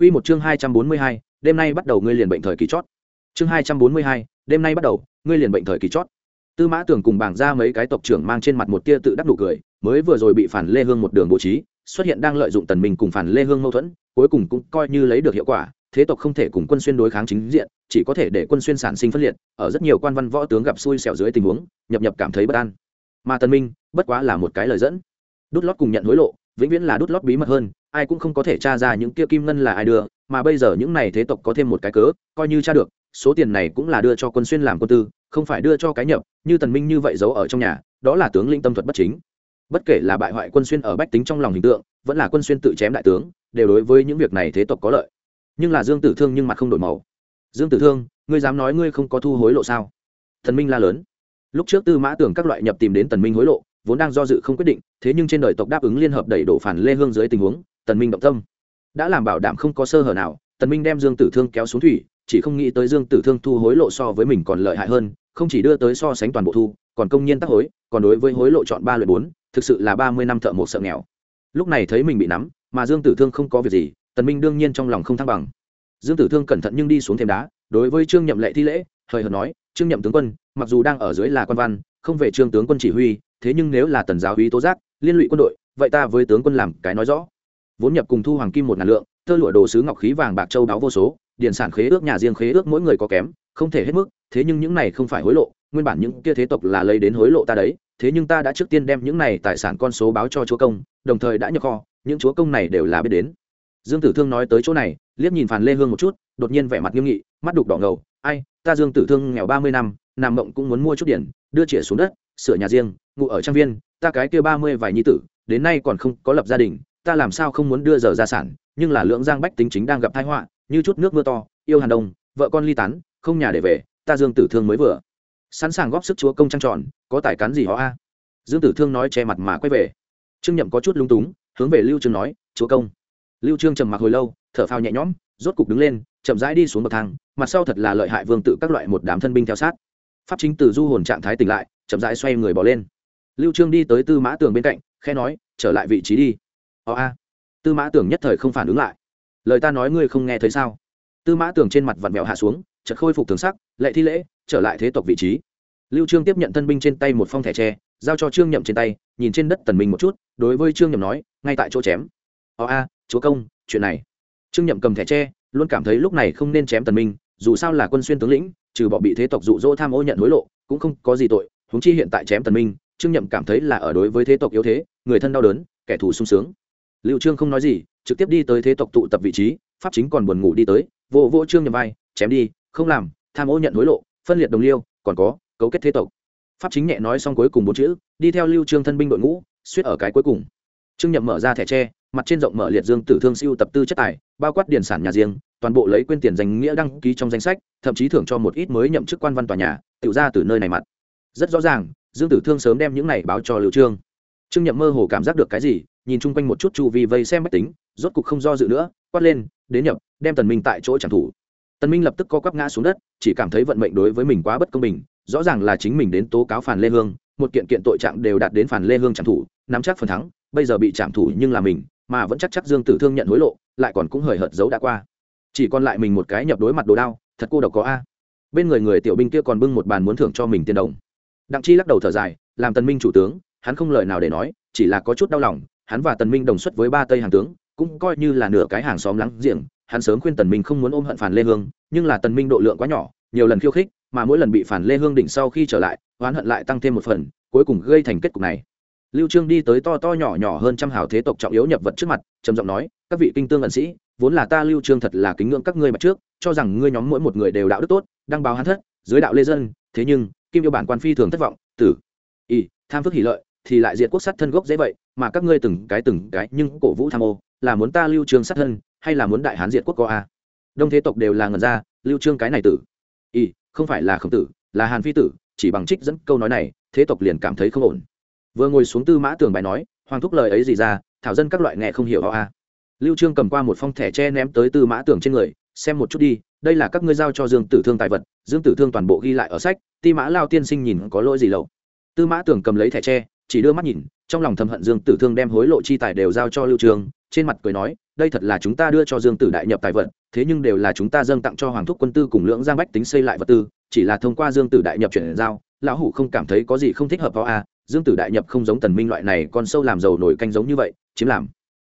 Quy một chương 242, đêm nay bắt đầu ngươi liền bệnh thời kỳ chót. Chương 242, đêm nay bắt đầu, ngươi liền bệnh thời kỳ chót. Tư Mã Tưởng cùng bảng ra mấy cái tộc trưởng mang trên mặt một tia tự đắc nụ cười, mới vừa rồi bị Phản Lê Hương một đường bố trí, xuất hiện đang lợi dụng Tần Minh cùng Phản Lê Hương mâu thuẫn, cuối cùng cũng coi như lấy được hiệu quả, thế tộc không thể cùng quân xuyên đối kháng chính diện, chỉ có thể để quân xuyên sản sinh phân liệt, ở rất nhiều quan văn võ tướng gặp xui xẻo dưới tình huống, nhập nhập cảm thấy bất an. Mà Tần Minh, bất quá là một cái lời dẫn. Đút lót cùng nhận hối lộ, vĩnh viễn là đút lót bí mật hơn, ai cũng không có thể tra ra những kia kim ngân là ai đưa, mà bây giờ những này thế tộc có thêm một cái cớ, coi như tra được, số tiền này cũng là đưa cho quân xuyên làm quân tư, không phải đưa cho cái nhập, như tần minh như vậy giấu ở trong nhà, đó là tướng linh tâm thuật bất chính. Bất kể là bại hoại quân xuyên ở bách tính trong lòng hình tượng, vẫn là quân xuyên tự chém đại tướng, đều đối với những việc này thế tộc có lợi. Nhưng là dương tử thương nhưng mặt không đổi màu. Dương tử thương, ngươi dám nói ngươi không có thu hối lộ sao? Thần minh la lớn. Lúc trước tư mã tưởng các loại nhập tìm đến tần minh hối lộ vốn đang do dự không quyết định, thế nhưng trên đời tộc đáp ứng liên hợp đẩy đổ phản lê hương dưới tình huống, tần minh động tâm. Đã làm bảo đảm không có sơ hở nào, tần minh đem dương tử thương kéo xuống thủy, chỉ không nghĩ tới dương tử thương thu hối lộ so với mình còn lợi hại hơn, không chỉ đưa tới so sánh toàn bộ thu, còn công nhiên tác hối, còn đối với hối lộ chọn ba lượt bốn, thực sự là ba mươi năm thợ một sợ nghèo. Lúc này thấy mình bị nắm, mà dương tử thương không có việc gì, tần minh đương nhiên trong lòng không thăng bằng. Dương tử thương cẩn thận nhưng đi xuống thêm đá, đối với trương nhậm lệ thi lễ, hời hợt nói, trương nhậm tướng quân, mặc dù đang ở dưới là quan văn, không về trương tướng quân chỉ huy thế nhưng nếu là tần giáo úy tố giác, liên lụy quân đội, vậy ta với tướng quân làm cái nói rõ. Vốn nhập cùng thu hoàng kim một ngàn lượng tơ lụa đồ sứ ngọc khí vàng bạc châu đáo vô số điện sản khế ước, nhà riêng khế ước mỗi người có kém, không thể hết mức, thế nhưng những này không phải hối lộ, nguyên bản những kia thế tộc là lấy đến hối lộ ta đấy, thế nhưng ta đã trước tiên đem những này tài sản con số báo cho chúa công, đồng thời đã nhập kho, những chúa công này đều là biết đến. Dương tử thương nói tới chỗ này, liếc nhìn phàn lê hương một chút, đột nhiên vẻ mặt nghiêm nghị, mắt đục đỏ ngầu, ai, ta dương tử thương nghèo ba mươi năm nằm mộng cũng muốn mua chút điển đưa chĩa xuống đất sửa nhà riêng ngụ ở trang viên, ta cái kia ba mươi vài nhi tử, đến nay còn không có lập gia đình, ta làm sao không muốn đưa giờ gia sản, nhưng là lưỡng giang bách tính chính đang gặp tai họa, như chút nước mưa to, yêu hàn đông, vợ con ly tán, không nhà để về, ta dương tử thương mới vừa. Sẵn sàng góp sức chúa công trang tròn, có tài cán gì họ a? Dương tử thương nói che mặt mà quay về. Trương nhậm có chút lung túng, hướng về lưu trương nói, chúa công. Lưu trương trầm mặc hồi lâu, thở phào nhẹ nhõm, rốt cục đứng lên, chậm rãi đi xuống bậc thang, mặt sau thật là lợi hại vương tự các loại một đám thân binh theo sát. Pháp chính từ du hồn trạng thái tỉnh lại chậm rãi xoay người bỏ lên. Lưu trương đi tới tư mã tường bên cạnh, khẽ nói, trở lại vị trí đi. Ồ a. Tư mã tường nhất thời không phản ứng lại. Lời ta nói ngươi không nghe thấy sao? Tư mã tường trên mặt vặn vẹo hạ xuống, chợt khôi phục thường sắc, lệ thi lễ, trở lại thế tộc vị trí. Lưu trương tiếp nhận thân binh trên tay một phong thẻ tre, giao cho trương nhậm trên tay, nhìn trên đất tần minh một chút, đối với trương nhậm nói, ngay tại chỗ chém. Ồ a, chúa công, chuyện này. Trương nhậm cầm thẻ tre, luôn cảm thấy lúc này không nên chém tần minh, dù sao là quân xuyên tướng lĩnh, trừ bỏ bị thế tộc dụ dỗ tham ô nhận hối lộ, cũng không có gì tội huống chi hiện tại chém tần minh, trương nhậm cảm thấy là ở đối với thế tộc yếu thế, người thân đau đớn, kẻ thù sung sướng. Lưu trương không nói gì, trực tiếp đi tới thế tộc tụ tập vị trí, pháp chính còn buồn ngủ đi tới vô vô trương nhậm vai, chém đi, không làm, tham ô nhận hối lộ, phân liệt đồng liêu, còn có, cấu kết thế tộc. Pháp chính nhẹ nói xong cuối cùng bốn chữ, đi theo lưu trương thân binh đội ngũ, suýt ở cái cuối cùng. Trương nhậm mở ra thẻ tre, mặt trên rộng mở liệt dương tử thương siêu tập tư chất tài, bao quát điển sản nhà riêng, toàn bộ lấy quên tiền danh nghĩa đăng ký trong danh sách, thậm chí thưởng cho một ít mới nhậm chức quan văn tòa nhà, tự ra từ nơi này mặt rất rõ ràng, dương tử thương sớm đem những này báo cho lưu trương. Trương nhậm mơ hồ cảm giác được cái gì, nhìn chung quanh một chút chu vi vây xem máy tính, rốt cục không do dự nữa, quát lên đến nhập đem tần minh tại chỗ chẳng thủ tần minh lập tức co quắp ngã xuống đất, chỉ cảm thấy vận mệnh đối với mình quá bất công bình, rõ ràng là chính mình đến tố cáo phản lê hương, một kiện kiện tội trạng đều đạt đến phản lê hương chẳng thủ nắm chắc phần thắng, bây giờ bị chạm thủ nhưng là mình, mà vẫn chắc chắc dương tử thương nhận hối lộ, lại còn cũng hời hợt giấu đã qua. Chỉ còn lại mình một cái nhập đối mặt đồ đao, thật cô độc có a. Bên người người tiểu binh kia còn bưng một bàn muốn thưởng cho mình tiền đồng đặng chi lắc đầu thở dài, làm tần minh chủ tướng, hắn không lời nào để nói, chỉ là có chút đau lòng, hắn và tần minh đồng xuất với ba tây hàng tướng, cũng coi như là nửa cái hàng xóm láng giềng, hắn sớm khuyên tần minh không muốn ôm hận phản lê hương, nhưng là tần minh độ lượng quá nhỏ, nhiều lần khiêu khích, mà mỗi lần bị phản lê hương đỉnh sau khi trở lại, oán hận lại tăng thêm một phần, cuối cùng gây thành kết cục này. Lưu trương đi tới to to nhỏ nhỏ hơn trăm hào thế tộc trọng yếu nhập vật trước mặt, trầm giọng nói, các vị kinh tương ẩn sĩ, vốn là ta lưu trương thật là kính ngưỡng các ngươi mặt trước, cho rằng ngươi nhóm mỗi một người đều đạo đức tốt, đăng báo hắn thất, dưới đạo lê dân, thế nhưng kim yêu bản quan phi thường thất vọng, tử y tham phước hỷ lợi thì lại diệt quốc sát thân gốc dễ vậy, mà các ngươi từng cái từng cái nhưng cổ vũ tham ô, là muốn ta lưu trương sát thân hay là muốn đại hán diệt quốc có a? Đông thế tộc đều là ngần ra, lưu trương cái này tử y không phải là khổng tử, là hàn phi tử, chỉ bằng trích dẫn câu nói này, thế tộc liền cảm thấy không ổn. Vừa ngồi xuống tư mã tường bài nói, hoàng thúc lời ấy gì ra, thảo dân các loại nghe không hiểu họ a. Lưu trương cầm qua một phong thẻ tre ném tới tư mã tường trên người, xem một chút đi đây là các ngươi giao cho dương tử thương tài vật, dương tử thương toàn bộ ghi lại ở sách, ti mã lao tiên sinh nhìn có lỗi gì lậu. Tư mã Tưởng cầm lấy thẻ tre, chỉ đưa mắt nhìn, trong lòng thầm hận dương tử thương đem hối lộ chi tài đều giao cho lưu trường, trên mặt cười nói, đây thật là chúng ta đưa cho dương tử đại nhập tài vật, thế nhưng đều là chúng ta dâng tặng cho hoàng thúc quân tư cùng lưỡng giang bách tính xây lại vật tư, chỉ là thông qua dương tử đại nhập chuyển giao, lão hủ không cảm thấy có gì không thích hợp vào a dương tử đại nhập không giống tần minh loại này còn sâu làm giàu nổi canh giống như vậy, chiếm làm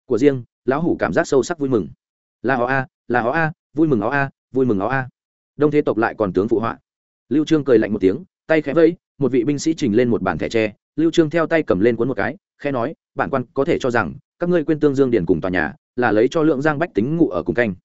của riêng, lão hủ cảm giác sâu sắc vui mừng. Là họ a, là họ a, vui mừng họ a vui mừng ó a. Đông thế tộc lại còn tướng phụ họa. Lưu trương cười lạnh một tiếng, tay khẽ vẫy, một vị binh sĩ trình lên một bản thẻ tre. Lưu trương theo tay cầm lên cuốn một cái, khẽ nói, bản quan có thể cho rằng, các ngươi quên tương dương điền cùng tòa nhà, là lấy cho lượng giang bách tính ngụ ở cùng canh.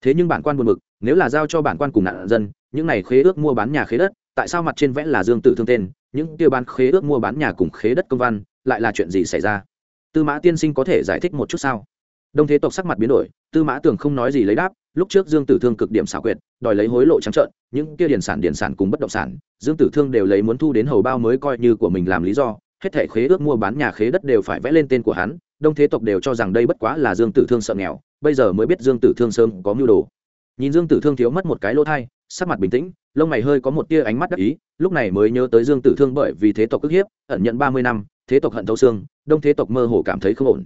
Thế nhưng bản quan buồn mực nếu là giao cho bản quan cùng nạn dân, những này khế ước mua bán nhà khế đất, tại sao mặt trên vẽ là dương tử thương tên, những tiêu bán khế ước mua bán nhà cùng khế đất công văn, lại là chuyện gì xảy ra? Tư mã tiên sinh có thể giải thích một chút sao? Đông thế tộc sắc mặt biến đổi, tư mã tường không nói gì lấy đáp lúc trước dương tử thương cực điểm xảo quyệt, đòi lấy hối lộ trắng trợn, những kia điển sản điển sản cùng bất động sản, dương tử thương đều lấy muốn thu đến hầu bao mới coi như của mình làm lý do, hết thể khế ước mua bán nhà khế đất đều phải vẽ lên tên của hắn, đông thế tộc đều cho rằng đây bất quá là dương tử thương sợ nghèo, bây giờ mới biết dương tử thương sớm có mưu đồ. Nhìn dương tử thương thiếu mất một cái lỗ thai, sắc mặt bình tĩnh, lông mày hơi có một tia ánh mắt đắc ý, lúc này mới nhớ tới dương tử thương bởi vì thế tộc ức hiếp, ẩn nhận ba mươi năm, thế tộc hận thấu xương, đông thế tộc mơ hồ cảm thấy không ổn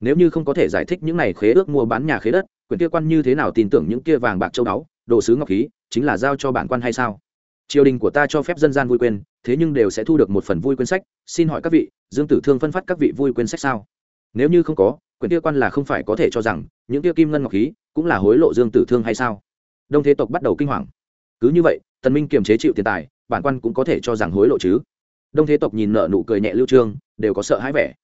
nếu như không có thể giải thích những này khế ước mua bán nhà khế đất quyền kia quan như thế nào tin tưởng những kia vàng bạc châu báu, đồ sứ ngọc khí, chính là giao cho bản quan hay sao? Triều đình của ta cho phép dân gian vui quên, thế nhưng đều sẽ thu được một phần vui quên sách, xin hỏi các vị, dương tử thương phân phát các vị vui quên sách sao? Nếu như không có quyền kia quan là không phải có thể cho rằng, những kia kim ngân ngọc khí cũng là hối lộ dương tử thương hay sao? Đông thế tộc bắt đầu kinh hoàng. Cứ như vậy, tần minh kiềm chế chịu tiền tài, bản quan cũng có thể cho rằng hối lộ chứ. Đông thế tộc nhìn nợ nụ cười nhẹ lưu trương, đều có sợ hãi vẻ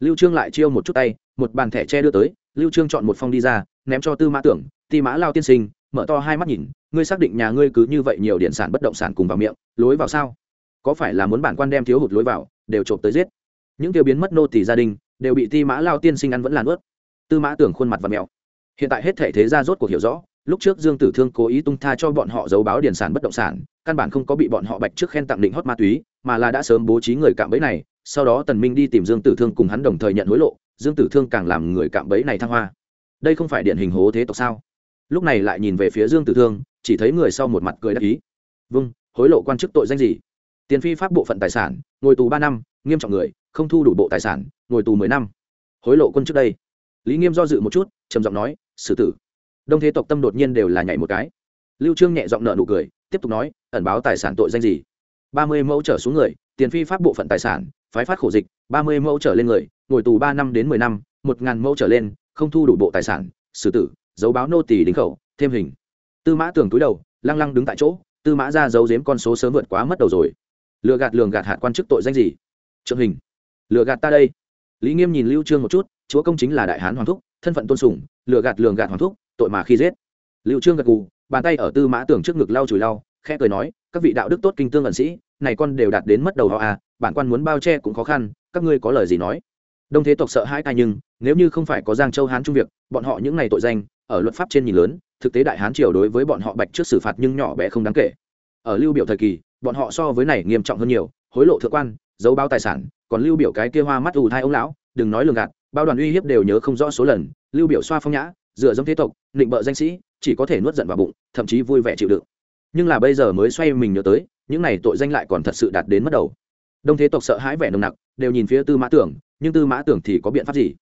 lưu trương lại chiêu một chút tay, một bàn thẻ che đưa tới, lưu trương chọn một phong đi ra, ném cho tư mã tưởng ti mã lao tiên sinh, mở to hai mắt nhìn, ngươi xác định nhà ngươi cứ như vậy nhiều điện sản bất động sản cùng vào miệng, lối vào sao? Có phải là muốn bản quan đem thiếu hụt lối vào, đều trộm tới giết? Những tiêu biến mất nô tỳ gia đình, đều bị ti mã lao tiên sinh ăn vẫn là nuốt tư mã tưởng khuôn mặt và mèo. Hiện tại hết thể thế gia rốt cuộc hiểu rõ, lúc trước dương tử thương cố ý tung tha cho bọn họ giấu báo điển sản bất động sản, căn bản không có bị bọn họ bạch trước khen tặng định hót ma túy, mà là đã sớm bố trí người cạm bẫy này sau đó tần minh đi tìm dương tử thương cùng hắn đồng thời nhận hối lộ, dương tử thương càng làm người cạm bẫy này thăng hoa. Đây không phải điển hình hố thế tộc sao? Lúc này lại nhìn về phía dương tử thương, chỉ thấy người sau một mặt cười đắc ý. Vâng hối lộ quan chức tội danh gì? Tiền phi pháp bộ phận tài sản, ngồi tù ba năm, nghiêm trọng người, không thu đủ bộ tài sản, ngồi tù mười năm. Hối lộ quân trước đây. Lý nghiêm do dự một chút, trầm giọng nói xử tử. Đông thế tộc tâm đột nhiên đều là nhảy một cái. Lưu trương nhẹ giọng nợ nụ cười, tiếp tục nói, ẩn báo tài sản tội danh gì? Ba mươi mẫu trở xuống người, tiền phi pháp bộ phận tài sản phái phát khổ dịch, ba mươi mẫu trở lên người, ngồi tù ba năm đến mười năm, một ngàn mẫu trở lên, không thu đủ bộ tài sản, xử tử dấu báo nô tỳ đính khẩu, thêm hình. Tư mã Tưởng túi đầu, lăng lăng đứng tại chỗ, tư mã ra giấu giếm con số sớm vượt quá mất đầu rồi. Lừa gạt, lường gạt hạt quan chức tội danh gì? Trượng hình. Lừa gạt ta đây. Lý nghiêm nhìn lưu trương một chút, chúa công chính là đại hán hoàng thúc, thân phận tôn sùng, lừa gạt, lường gạt hoàng thúc, tội mà khi giết. Lưu trương gật gù, bàn tay ở tư mã Tưởng trước ngực lau chùi lau, khẽ cười nói, các vị đạo đức tốt kinh tương ẩn sĩ, này con đều đạt đến mất đầu họ à bản quan muốn bao che cũng khó khăn, các ngươi có lời gì nói? Đông thế tộc sợ hãi tai nhưng, nếu như không phải có giang châu hán trung việc, bọn họ những ngày tội danh, ở luật pháp trên nhìn lớn, thực tế đại hán triều đối với bọn họ bạch trước xử phạt nhưng nhỏ bé không đáng kể. Ở lưu biểu thời kỳ, bọn họ so với này nghiêm trọng hơn nhiều, hối lộ thượng quan, giấu bao tài sản, còn lưu biểu cái kia hoa mắt ù thai ông lão, đừng nói lường gạt, bao đoàn uy hiếp đều nhớ không rõ số lần, lưu biểu xoa phong nhã, dựa giống thế tộc định bợ danh sĩ, chỉ có thể nuốt giận vào bụng, thậm chí vui vẻ chịu đựng. Nhưng là bây giờ mới xoay mình nhớ tới, những này tội danh lại còn thật sự đạt đến mất đầu đông thế tộc sợ hãi vẻ nồng nặc, đều nhìn phía tư mã tưởng, nhưng tư mã tưởng thì có biện pháp gì?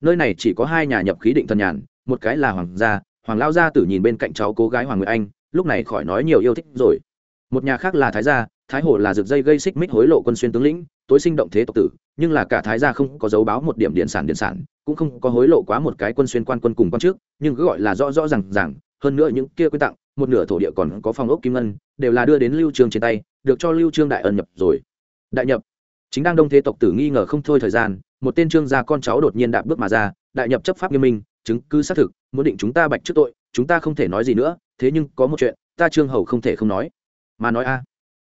Nơi này chỉ có hai nhà nhập khí định thần nhàn, một cái là hoàng gia, hoàng lao gia tử nhìn bên cạnh cháu cô gái hoàng nguyệt anh, lúc này khỏi nói nhiều yêu thích rồi. Một nhà khác là thái gia, thái hồ là rực dây gây xích mích hối lộ quân xuyên tướng lĩnh, tối sinh động thế tộc tử, nhưng là cả thái gia không có dấu báo một điểm điện sản điện sản, cũng không có hối lộ quá một cái quân xuyên quan quân cùng quan trước, nhưng cứ gọi là rõ rõ rằng rằng hơn nữa những kia quy tặng, một nửa thổ địa còn có phòng ốc kim ngân, đều là đưa đến lưu trương trên tay, được cho lưu trương đại ân nhập rồi đại nhập. Chính đang đông thế tộc tử nghi ngờ không thôi thời gian, một tên trương gia con cháu đột nhiên đạp bước mà ra, đại nhập chấp pháp nghiêm minh, chứng cứ xác thực, muốn định chúng ta bạch trước tội, chúng ta không thể nói gì nữa, thế nhưng có một chuyện, ta trương hầu không thể không nói. Mà nói a.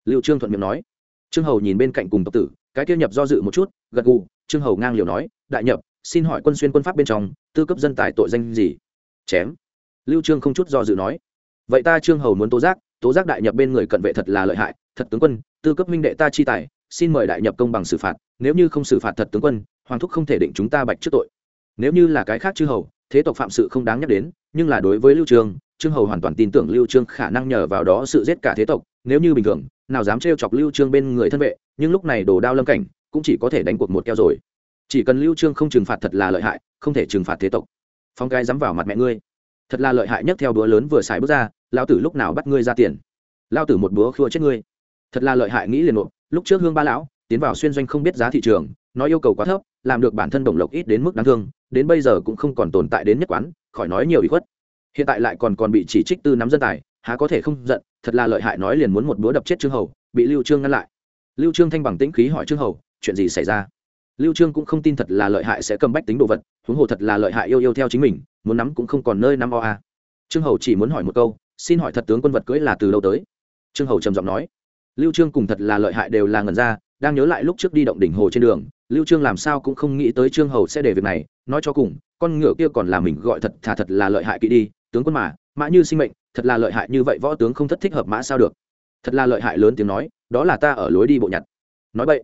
Liệu trương thuận miệng nói. Trương hầu nhìn bên cạnh cùng tộc tử, cái kia nhập do dự một chút, gật gù, trương hầu ngang liều nói, đại nhập, xin hỏi quân xuyên quân pháp bên trong, tư cấp dân tài tội danh gì? Chém. Lưu trương không chút do dự nói. Vậy ta trương hầu muốn tố giác tố giác đại nhập bên người cận vệ thật là lợi hại, thật tướng quân, tư cấp minh đệ ta chi tài xin mời đại nhập công bằng xử phạt, nếu như không xử phạt thật tướng quân, hoàng thúc không thể định chúng ta bạch trước tội. Nếu như là cái khác chư hầu, thế tộc phạm sự không đáng nhắc đến, nhưng là đối với lưu trương trương hầu hoàn toàn tin tưởng lưu trương khả năng nhờ vào đó sự giết cả thế tộc, nếu như bình thường, nào dám trêu chọc lưu trương bên người thân vệ, nhưng lúc này đồ đao lâm cảnh, cũng chỉ có thể đánh cuộc một keo rồi. Chỉ cần lưu trương không trừng phạt thật là lợi hại, không thể trừng phạt thế tộc. Phong cái dám vào mặt mẹ ngươi. Thật là lợi hại nhất theo đũa lớn vừa xài bước ra, lão tử lúc nào bắt ngươi ra tiền? Lão tử một búa khua chết ngươi thật là lợi hại nghĩ liền nộp. Lúc trước hương ba lão tiến vào xuyên doanh không biết giá thị trường nói yêu cầu quá thấp, làm được bản thân đồng lộc ít đến mức đáng thương, đến bây giờ cũng không còn tồn tại đến nhất quán, khỏi nói nhiều ý khuất. Hiện tại lại còn còn bị chỉ trích tư nắm dân tài, há có thể không giận, thật là lợi hại nói liền muốn một búa đập chết trương hầu, bị lưu trương ngăn lại. Lưu trương thanh bằng tĩnh khí hỏi trương hầu, chuyện gì xảy ra? Lưu trương cũng không tin thật là lợi hại sẽ cầm bách tính đồ vật, huống hồ thật là lợi hại yêu yêu theo chính mình, muốn nắm cũng không còn nơi nắm o a. Trương hầu chỉ muốn hỏi một câu, xin hỏi thật tướng quân vật cưỡi là từ đâu tới? Trương hầu trầm giọng nói lưu trương cùng thật là lợi hại đều là ngẩn ra, đang nhớ lại lúc trước đi động đỉnh hồ trên đường, lưu trương làm sao cũng không nghĩ tới trương hầu sẽ để việc này, nói cho cùng, con ngựa kia còn là mình gọi thật thà thật là lợi hại kỵ đi, tướng quân mà, mã như sinh mệnh, thật là lợi hại như vậy võ tướng không thất thích hợp mã sao được. Thật là lợi hại lớn tiếng nói, đó là ta ở lối đi bộ nhặt. Nói vậy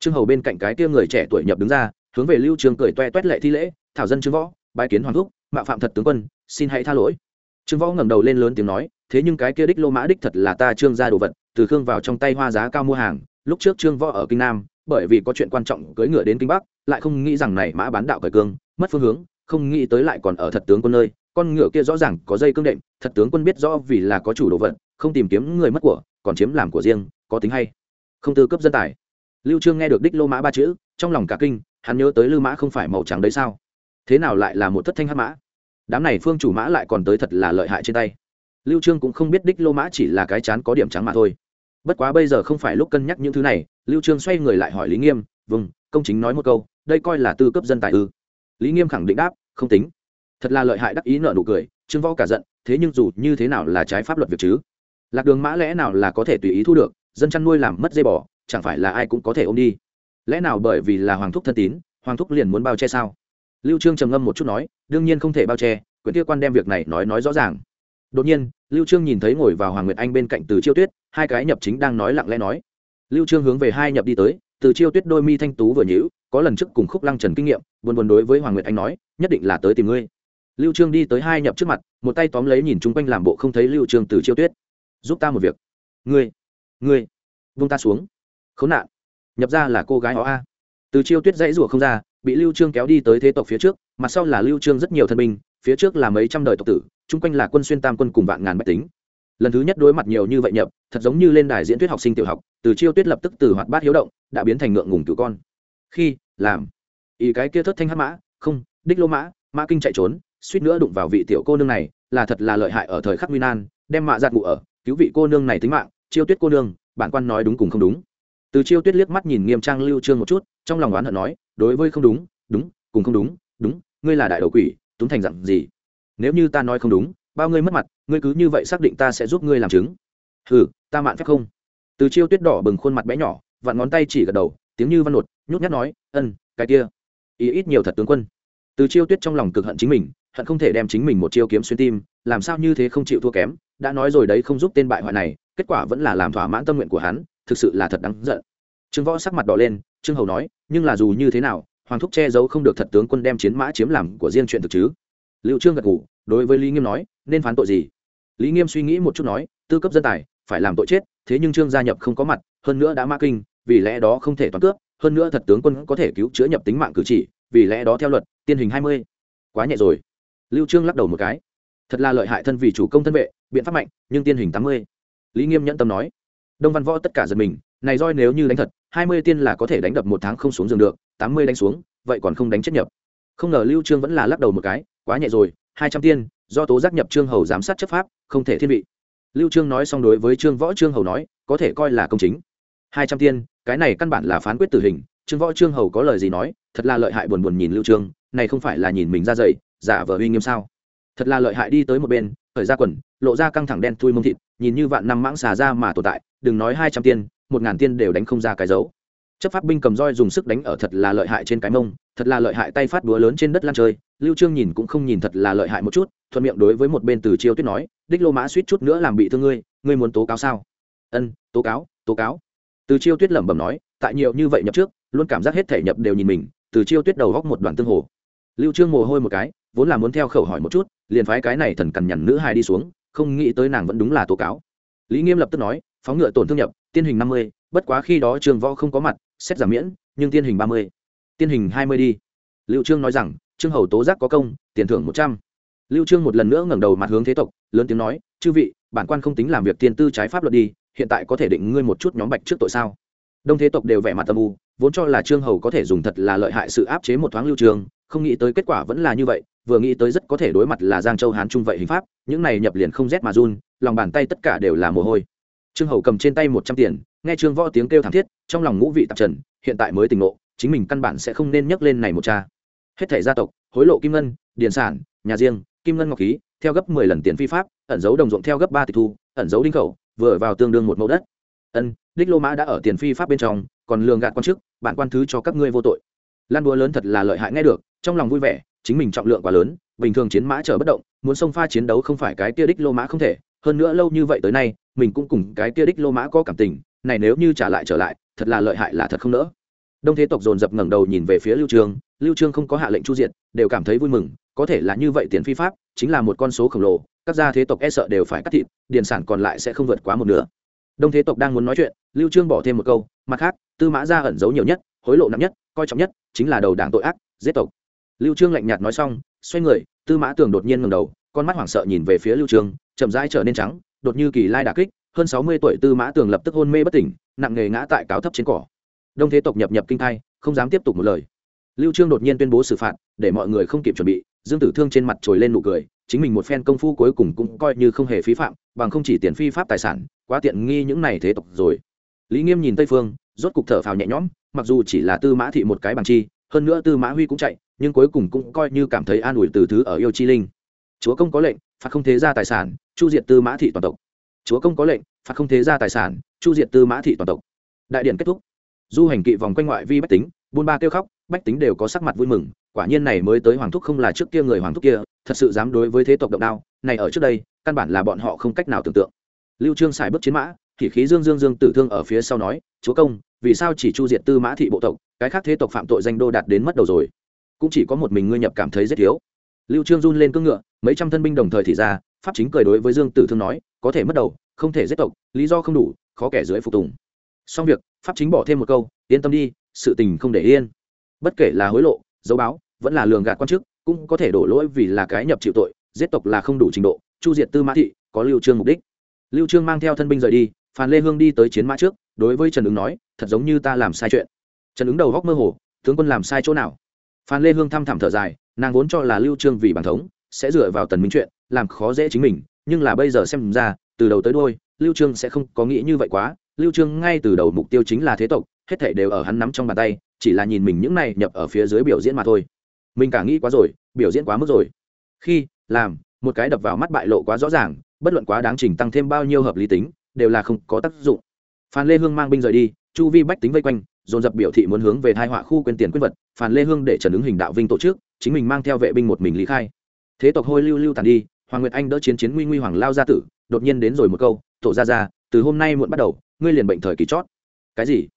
trương hầu bên cạnh cái kia người trẻ tuổi nhập đứng ra, hướng về lưu trương cười toe toét lệ thi lễ, thảo dân trương võ, bái kiến hoàng thúc mạo phạm thật tướng quân, xin hãy tha lỗi. Trương võ ngẩng đầu lên lớn tiếng nói, thế nhưng cái kia đích lô mã đích thật là ta trương gia đồ vật từ khương vào trong tay hoa giá cao mua hàng, lúc trước trương võ ở kinh nam, bởi vì có chuyện quan trọng cưỡi ngựa đến kinh bắc, lại không nghĩ rằng này mã bán đạo cởi cương, mất phương hướng, không nghĩ tới lại còn ở thật tướng quân nơi, con ngựa kia rõ ràng có dây cương đệm, thật tướng quân biết rõ vì là có chủ đồ vật không tìm kiếm người mất của, còn chiếm làm của riêng, có tính hay. Không tư cấp dân tài. Lưu trương nghe được đích lô mã ba chữ, trong lòng cả kinh, hắn nhớ tới lư mã không phải màu trắng đấy sao? Thế nào lại là một thất thanh hắc mã? Đám này phương chủ mã lại còn tới thật là lợi hại trên tay. Lưu trương cũng không biết đích lô mã chỉ là cái chán có điểm trắng mà thôi bất quá bây giờ không phải lúc cân nhắc những thứ này, lưu trương xoay người lại hỏi lý nghiêm vâng công chính nói một câu, đây coi là tư cấp dân tài ư? Lý nghiêm khẳng định đáp, không tính. Thật là lợi hại đắc ý nợ nụ cười, trương võ cả giận, thế nhưng dù như thế nào là trái pháp luật việc chứ? Lạc đường mã lẽ nào là có thể tùy ý thu được, dân chăn nuôi làm mất dây bò, chẳng phải là ai cũng có thể ôm đi? Lẽ nào bởi vì là hoàng thúc thân tín, hoàng thúc liền muốn bao che sao? Lưu trương trầm ngâm một chút nói, đương nhiên không thể bao che quyển kia quan đem việc này nói nói rõ ràng. Đột nhiên, lưu trương nhìn thấy ngồi vào hoàng nguyệt anh bên cạnh từ chiêu tuyết hai cái nhập chính đang nói lặng lẽ nói. Lưu trương hướng về hai nhập đi tới, từ chiêu tuyết đôi mi thanh tú vừa nhíu, có lần trước cùng khúc lăng trần kinh nghiệm, buồn buồn đối với hoàng nguyệt anh nói, nhất định là tới tìm ngươi. Lưu trương đi tới hai nhập trước mặt, một tay tóm lấy nhìn chung quanh làm bộ không thấy lưu trương từ chiêu tuyết. Giúp ta một việc. Ngươi ngươi vung ta xuống. Khốn nạn. Nhập ra là cô gái ó a. Từ chiêu tuyết dãy rủa không ra, bị lưu trương kéo đi tới thế tộc phía trước, mặt sau là lưu trương rất nhiều thân binh, phía trước là mấy trăm đời tộc tử, chung quanh là quân xuyên tam quân cùng vạn ngàn bách tính lần thứ nhất đối mặt nhiều như vậy nhập, thật giống như lên đài diễn thuyết học sinh tiểu học, từ chiêu tuyết lập tức từ hoạt bát hiếu động, đã biến thành ngượng ngùng cứu con. Khi, làm, ý cái kia thất thanh hát mã, không, đích lô mã mã kinh chạy trốn, suýt nữa đụng vào vị tiểu cô nương này, là thật là lợi hại ở thời khắc nguy nan, đem mạ giạt ngủ ở, cứu vị cô nương này tính mạng, chiêu tuyết cô nương, bản quan nói đúng cùng không đúng. Từ chiêu tuyết liếc mắt nhìn nghiêm trang lưu trương một chút, trong lòng oán hận nói, đối với không đúng đúng, cùng không đúng đúng, ngươi là đại đầu quỷ, túng thành dặn gì? Nếu như ta nói không đúng bao ngươi mất mặt, ngươi cứ như vậy xác định ta sẽ giúp ngươi làm chứng. Hừ, ta mạn phép không. Từ chiêu tuyết đỏ bừng khuôn mặt bé nhỏ, vặn ngón tay chỉ gật đầu, tiếng như văn nột nhút nhát nói, ân, cái kia. Ý ít nhiều thật tướng quân. Từ chiêu tuyết trong lòng cực hận chính mình, hận không thể đem chính mình một chiêu kiếm xuyên tim, làm sao như thế không chịu thua kém, đã nói rồi đấy không giúp tên bại hoại này, kết quả vẫn là làm thỏa mãn tâm nguyện của hắn, thực sự là thật đáng giận. Trương võ sắc mặt đỏ lên, trương hầu nói, nhưng là dù như thế nào, hoàng thúc che giấu không được thật tướng quân đem chiến mã chiếm làm của riêng chuyện thực chứ? Liệu trương gật ngủ đối với lý nghiêm nói, nên phán tội gì? Lý nghiêm suy nghĩ một chút nói, tư cấp dân tài, phải làm tội chết, thế nhưng trương gia nhập không có mặt, hơn nữa đã ma kinh, vì lẽ đó không thể toàn cướp, hơn nữa thật tướng quân có thể cứu chữa nhập tính mạng cử chỉ, vì lẽ đó theo luật, tiên hình hai mươi. Quá nhẹ rồi. Lưu trương lắc đầu một cái. Thật là lợi hại thân vì chủ công thân vệ, biện pháp mạnh, nhưng tiên hình tám mươi. Lý nghiêm nhẫn tâm nói. Đông văn võ tất cả giật mình, này roi nếu như đánh thật, hai mươi tiên là có thể đánh đập một tháng không xuống giường được, tám mươi đánh xuống, vậy còn không đánh chết nhập. Không ngờ lưu trương vẫn là lắc đầu một cái quá nhẹ rồi, hai trăm tiên, do tố giác nhập trương hầu giám sát chấp pháp, không thể thiên vị. Lưu trương nói xong đối với trương võ trương hầu nói, có thể coi là công chính. Hai trăm tiên, cái này căn bản là phán quyết tử hình, trương võ trương hầu có lời gì nói, thật là lợi hại buồn buồn nhìn lưu trương, này không phải là nhìn mình ra dậy, giả vờ uy nghiêm sao? Thật là lợi hại đi tới một bên, khởi ra quần, lộ ra căng thẳng đen thui mông thịt, nhìn như vạn năm mãng xà ra mà tồn tại, đừng nói hai trăm tiên, một ngàn tiên đều đánh không ra cái dấu chấp pháp binh cầm roi dùng sức đánh ở thật là lợi hại trên cái mông, thật là lợi hại tay phát búa lớn trên đất lan chơi lưu trương nhìn cũng không nhìn thật là lợi hại một chút, thuận miệng đối với một bên từ chiêu tuyết nói, đích lô mã suýt chút nữa làm bị thương ngươi ngươi muốn tố cáo sao? Ân, tố cáo tố cáo. Từ chiêu tuyết lẩm bẩm nói, tại nhiều như vậy nhập trước, luôn cảm giác hết thể nhập đều nhìn mình. Từ chiêu tuyết đầu góc một đoàn tương hồ. Lưu trương mồ hôi một cái, vốn là muốn theo khẩu hỏi một chút, liền phái cái này thần cằn nhằn nữ hài đi xuống, không nghĩ tới nàng vẫn đúng là tố cáo. Lý nghiêm lập tức nói, phóng ngựa tổn thương nhập, tiên hình năm mươi bất quá khi đó trường võ không có mặt, xét giảm miễn, nhưng tiên hình ba mươi. Tiên hình hai mươi đi. Lưu trương nói rằng, trương hầu tố giác có công, tiền thưởng một trăm. Lưu trương một lần nữa ngẩng đầu mặt hướng thế tộc, lớn tiếng nói, chư vị, bản quan không tính làm việc tiên tư trái pháp luật đi, hiện tại có thể định ngươi một chút nhóm bạch trước tội sao? Đông thế tộc đều vẻ mặt tâm u, vốn cho là trương hầu có thể dùng thật là lợi hại sự áp chế một thoáng lưu trường không nghĩ tới kết quả vẫn là như vậy, vừa nghĩ tới rất có thể đối mặt là giang châu hán trung vậy hình pháp, những này nhập liền không rét mà run, lòng bàn tay tất cả đều là mồ hôi. Trương hầu cầm trên tay một trăm tiền nghe trương võ tiếng kêu thảm thiết, trong lòng ngũ vị tạp trần, hiện tại mới tỉnh ngộ, chính mình căn bản sẽ không nên nhắc lên này một cha. Hết thể gia tộc, hối lộ kim ngân, điền sản, nhà riêng, kim ngân ngọc khí, theo gấp mười lần tiền phi pháp, ẩn dấu đồng ruộng theo gấp ba tịch thu, ẩn dấu đinh khẩu, vừa vào tương đương một mẫu đất. Ân, đích lô mã đã ở tiền phi pháp bên trong, còn lường gạt quan chức, bạn quan thứ cho các ngươi vô tội. Lan búa lớn thật là lợi hại nghe được, trong lòng vui vẻ, chính mình trọng lượng quá lớn, bình thường chiến mã chở bất động, muốn xông pha chiến đấu không phải cái tia đích lô mã không thể, hơn nữa lâu như vậy tới nay, mình cũng cùng cái tia đích lô mã có cảm tình này nếu như trả lại trở lại, thật là lợi hại là thật không nỡ. Đông thế tộc dồn dập ngẩng đầu nhìn về phía lưu trương lưu trương không có hạ lệnh chu diện đều cảm thấy vui mừng, có thể là như vậy tiền phi pháp, chính là một con số khổng lồ, các gia thế tộc e sợ đều phải cắt thịt, điền sản còn lại sẽ không vượt quá một nửa. Đông thế tộc đang muốn nói chuyện, lưu trương bỏ thêm một câu, mặt khác, tư mã gia ẩn giấu nhiều nhất, hối lộ nặng nhất, coi trọng nhất, chính là đầu đảng tội ác, giết tộc. Lưu trương lạnh nhạt nói xong, xoay người, tư mã tường đột nhiên ngẩng đầu, con mắt hoảng sợ nhìn về phía lưu trương, chậm rãi trở nên trắng, đột như kỳ lai đả kích hơn 60 tuổi tư mã tường lập tức hôn mê bất tỉnh, nặng nề ngã tại cáo thấp trên cỏ. Đông thế tộc nhập nhập kinh thai, không dám tiếp tục một lời. Lưu trương đột nhiên tuyên bố xử phạt, để mọi người không kịp chuẩn bị, dương tử thương trên mặt trồi lên nụ cười, chính mình một phen công phu cuối cùng cũng coi như không hề phí phạm, bằng không chỉ tiền phi pháp tài sản, quá tiện nghi những này thế tộc rồi. Lý nghiêm nhìn tây phương, rốt cục thở phào nhẹ nhõm, mặc dù chỉ là tư mã thị một cái bằng chi, hơn nữa tư mã huy cũng chạy, nhưng cuối cùng cũng coi như cảm thấy an ủi từ thứ ở yêu chi linh. Chúa công có lệnh, phạt không thế ra tài sản, chu diệt tư mã thị toàn tộc chúa công có lệnh, phạt không thế ra tài sản, chu diệt tư mã thị toàn tộc. Đại điện kết thúc. Du hành kỵ vòng quanh ngoại vi bách tính, buôn ba kêu khóc, bách tính đều có sắc mặt vui mừng, quả nhiên này mới tới hoàng thúc không là trước kia người hoàng thúc kia, thật sự dám đối với thế tộc động đao, này ở trước đây, căn bản là bọn họ không cách nào tưởng tượng. Lưu trương xài bước chiến mã, thì khí dương dương dương tử thương ở phía sau nói, chúa công, vì sao chỉ chu diệt tư mã thị bộ tộc, cái khác thế tộc phạm tội danh đô đạt đến mất đầu rồi? Cũng chỉ có một mình ngươi nhập cảm thấy rất thiếu. Lưu trương run lên cương ngựa, mấy trăm thân binh đồng thời thì ra, pháp chính cười đối với dương tử thương nói, có thể mất đầu không thể giết tộc, lý do không đủ, khó kẻ dưới phục tùng. Xong việc, pháp chính bỏ thêm một câu, yên tâm đi, sự tình không để yên. Bất kể là hối lộ, dấu báo, vẫn là lường gạt quan chức, cũng có thể đổ lỗi vì là cái nhập chịu tội, giết tộc là không đủ trình độ, chu diệt tư mã thị có lưu trương mục đích. Lưu trương mang theo thân binh rời đi phan lê hương đi tới chiến mã trước, đối với trần ứng nói, thật giống như ta làm sai chuyện. Trần ứng đầu góc mơ hồ, tướng quân làm sai chỗ nào? Phan lê hương thăm thẳm thở dài, nàng vốn cho là lưu trương vì bản thống, sẽ dựa vào tần minh chuyện, làm khó dễ chính mình, nhưng là bây giờ xem ra từ đầu tới đuôi lưu trương sẽ không có nghĩ như vậy quá. Lưu trương ngay từ đầu mục tiêu chính là thế tộc, hết thảy đều ở hắn nắm trong bàn tay, chỉ là nhìn mình những này nhập ở phía dưới biểu diễn mà thôi. Mình cả nghĩ quá rồi, biểu diễn quá mức rồi. Khi, làm, một cái đập vào mắt bại lộ quá rõ ràng, bất luận quá đáng trình tăng thêm bao nhiêu hợp lý tính, đều là không có tác dụng. Phan lê hương mang binh rời đi, chu vi bách tính vây quanh, dồn dập biểu thị muốn hướng về thai họa khu quên tiền quyết vật. Phan lê hương để trần ứng hình đạo vinh tổ chức, chính mình mang theo vệ binh một mình lý khai. Thế tộc hôi lưu lưu tàn đi hoàng nguyệt anh đỡ chiến chiến nguy nguy hoàng lao gia tử, đột nhiên đến rồi một câu, tổ ra ra từ hôm nay muộn bắt đầu, ngươi liền bệnh thời kỳ chót. Cái gì?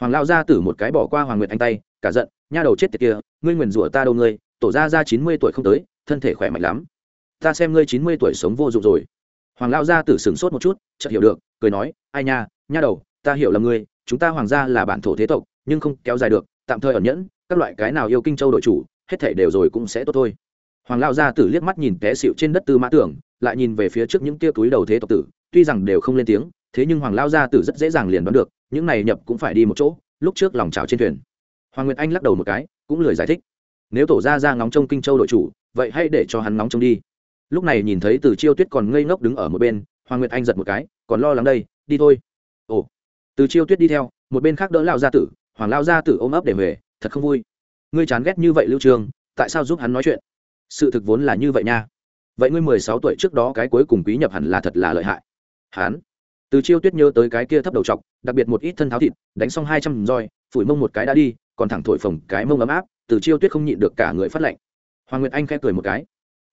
Hoàng lao gia tử một cái bỏ qua hoàng nguyệt anh tay, cả giận, nha đầu chết tiệt kia, ngươi nguyền rủa ta đâu ngươi, tổ ra ra chín mươi tuổi không tới, thân thể khỏe mạnh lắm. Ta xem ngươi chín mươi tuổi sống vô dụng rồi. Hoàng lao gia tử sửng sốt một chút, chợt hiểu được, cười nói, ai nha nha đầu, ta hiểu là ngươi, chúng ta hoàng gia là bản thổ thế tộc, nhưng không kéo dài được, tạm thời ẩn nhẫn, các loại cái nào yêu kinh châu đội chủ, hết thể đều rồi cũng sẽ tốt thôi hoàng lao gia tử liếc mắt nhìn té xịu trên đất tư mã tưởng, lại nhìn về phía trước những tia túi đầu thế tộc tử, tuy rằng đều không lên tiếng, thế nhưng hoàng lao gia tử rất dễ dàng liền đoán được, những này nhập cũng phải đi một chỗ, lúc trước lòng trào trên thuyền. Hoàng nguyệt anh lắc đầu một cái, cũng lười giải thích. Nếu tổ ra ra ngóng trông kinh châu đội chủ, vậy hãy để cho hắn ngóng trông đi. Lúc này nhìn thấy từ chiêu tuyết còn ngây ngốc đứng ở một bên, hoàng nguyệt anh giật một cái, còn lo lắng đây, đi thôi. Ồ. Từ chiêu tuyết đi theo, một bên khác đỡ lao gia tử, hoàng lao gia tử ôm ấp để về, thật không vui. Ngươi chán ghét như vậy lưu trường, tại sao giúp hắn nói chuyện? Sự thực vốn là như vậy nha. Vậy ngươi mười sáu tuổi trước đó cái cuối cùng quý nhập hẳn là thật là lợi hại. Hắn từ chiêu tuyết nhớ tới cái kia thấp đầu t đặc biệt một ít thân tháo thịt, đánh xong hai trăm roi, phủi mông một cái đã đi, còn thẳng thổi phồng cái mông ấm áp, từ chiêu tuyết không nhịn được cả người phát lệnh hoàng nguyệt anh khẽ cười một cái.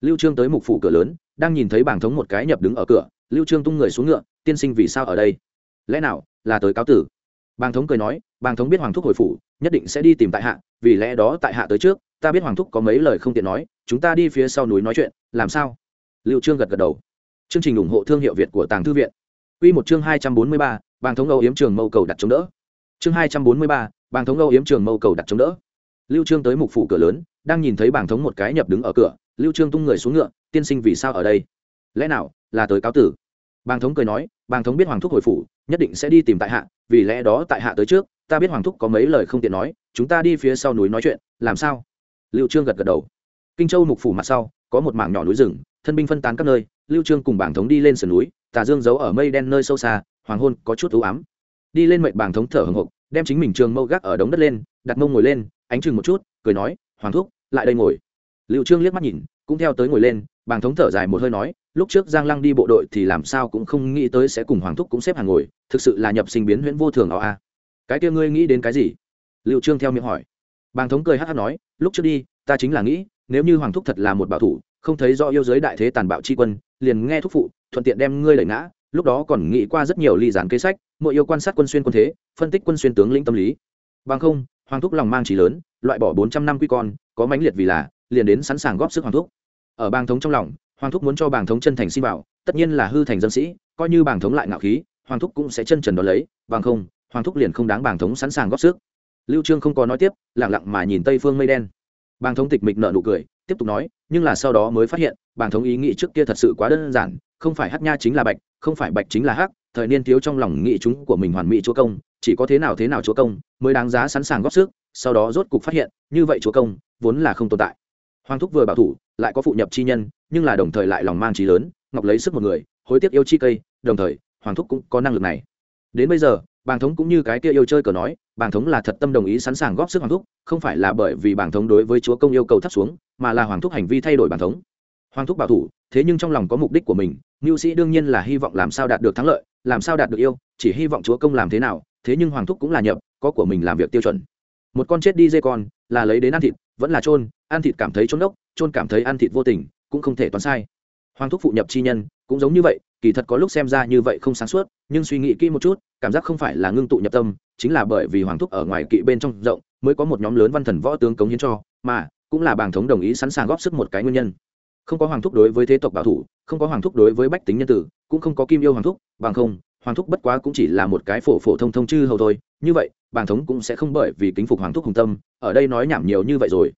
Lưu trương tới mục phủ cửa lớn, đang nhìn thấy bảng thống một cái nhập đứng ở cửa, lưu trương tung người xuống ngựa, tiên sinh vì sao ở đây? Lẽ nào là tới cáo tử? Bàng thống cười nói, bàng thống biết hoàng thúc hồi phủ, nhất định sẽ đi tìm tại hạ, vì lẽ đó tại hạ tới trước, ta biết hoàng thúc có mấy lời không tiện nói chúng ta đi phía sau núi nói chuyện làm sao? Lưu trương gật gật đầu. Chương trình ủng hộ thương hiệu việt của tàng thư viện. Quy một chương 243, bàng thống Âu yếm trường mâu cầu đặt chống đỡ. Chương 243, bàng thống Âu yếm trường mâu cầu đặt chống đỡ. lưu trương tới mục phủ cửa lớn đang nhìn thấy bàng thống một cái nhập đứng ở cửa lưu trương tung người xuống ngựa tiên sinh vì sao ở đây? Lẽ nào là tới cáo tử? Bàng thống cười nói bàng thống biết hoàng thúc hồi phủ nhất định sẽ đi tìm tại hạ vì lẽ đó tại hạ tới trước ta biết hoàng thúc có mấy lời không tiện nói chúng ta đi phía sau núi nói chuyện làm sao? Lưu trương gật gật đầu kinh châu mục phủ mặt sau, có một mảng nhỏ núi rừng, thân binh phân tán các nơi, lưu trương cùng bảng thống đi lên sườn núi, tà dương giấu ở mây đen nơi sâu xa, hoàng hôn có chút u ám. Đi lên mệnh bảng thống thở hồng hộc, đem chính mình trường mâu gác ở đống đất lên, đặt mông ngồi lên, ánh chừng một chút, cười nói, hoàng thúc, lại đây ngồi. Lưu trương liếc mắt nhìn, cũng theo tới ngồi lên bàng thống thở dài một hơi nói, lúc trước giang lăng đi bộ đội thì làm sao cũng không nghĩ tới sẽ cùng hoàng thúc cũng xếp hàng ngồi, thực sự là nhập sinh biến huyễn vô thường ảo a à. cái kia ngươi nghĩ đến cái gì? Lưu trương theo miệng hỏi. Bàng thống cười hắt hắt nói, lúc trước đi, ta chính là nghĩ nếu như hoàng thúc thật là một bảo thủ không thấy do yêu giới đại thế tàn bạo chi quân liền nghe thúc phụ thuận tiện đem ngươi đẩy ngã lúc đó còn nghĩ qua rất nhiều ly dán kế sách mỗi yêu quan sát quân xuyên quân thế phân tích quân xuyên tướng lĩnh tâm lý. Bằng không hoàng thúc lòng mang trí lớn loại bỏ bốn trăm năm quy con có mãnh liệt vì là liền đến sẵn sàng góp sức hoàng thúc. Ở bang thống trong lòng hoàng thúc muốn cho bàng thống chân thành xin bảo, tất nhiên là hư thành dân sĩ coi như bàng thống lại ngạo khí hoàng thúc cũng sẽ chân trần đ ó lấy bằng không hoàng thúc liền không đáng bàng thống sẵn sàng góp sức. Lưu trương không có nói tiếp lẳng lặng mà nhìn tây phương mây đen bàng thống tịch mịch nợ nụ cười, tiếp tục nói, nhưng là sau đó mới phát hiện, bàng thống ý nghĩ trước kia thật sự quá đơn giản, không phải hát nha chính là bạch, không phải bạch chính là hát. thời niên thiếu trong lòng nghĩ chúng của mình hoàn mỹ chúa công, chỉ có thế nào thế nào chúa công, mới đáng giá sẵn sàng góp sức, sau đó rốt cục phát hiện, như vậy chúa công, vốn là không tồn tại hoàng thúc vừa bảo thủ, lại có phụ nhập chi nhân, nhưng là đồng thời lại lòng mang trí lớn, ngọc lấy sức một người, hối tiếc yêu chi cây, đồng thời, hoàng thúc cũng có năng lực này đến bây giờ bàng thống cũng như cái kia yêu chơi cờ nói, bàng thống là thật tâm đồng ý sẵn sàng góp sức hoàng thúc, không phải là bởi vì bàng thống đối với chúa công yêu cầu thấp xuống, mà là hoàng thúc hành vi thay đổi bàng thống. Hoàng thúc bảo thủ, thế nhưng trong lòng có mục đích của mình mưu sĩ đương nhiên là hy vọng làm sao đạt được thắng lợi, làm sao đạt được yêu, chỉ hy vọng chúa công làm thế nào, thế nhưng hoàng thúc cũng là nhập, có của mình làm việc tiêu chuẩn. Một con chết đi dê con, là lấy đến ăn thịt, vẫn là trôn ăn thịt cảm thấy trôn đốc trôn cảm thấy ăn thịt vô tình, cũng không thể toán sai. Hoàng thúc phụ nhập chi nhân, cũng giống như vậy, kỳ thật có lúc xem ra như vậy không sáng suốt, nhưng suy nghĩ kỹ một chút cảm giác không phải là ngưng tụ nhập tâm, chính là bởi vì hoàng thúc ở ngoài kỵ bên trong rộng, mới có một nhóm lớn văn thần võ tướng cống hiến cho, mà cũng là bàng thống đồng ý sẵn sàng góp sức một cái nguyên nhân. Không có hoàng thúc đối với thế tộc bảo thủ, không có hoàng thúc đối với bách tính nhân tử, cũng không có kim yêu hoàng thúc, bằng không, hoàng thúc bất quá cũng chỉ là một cái phổ phổ thông thông chư hầu thôi. Như vậy, bàng thống cũng sẽ không bởi vì kính phục hoàng thúc hùng tâm, ở đây nói nhảm nhiều như vậy rồi.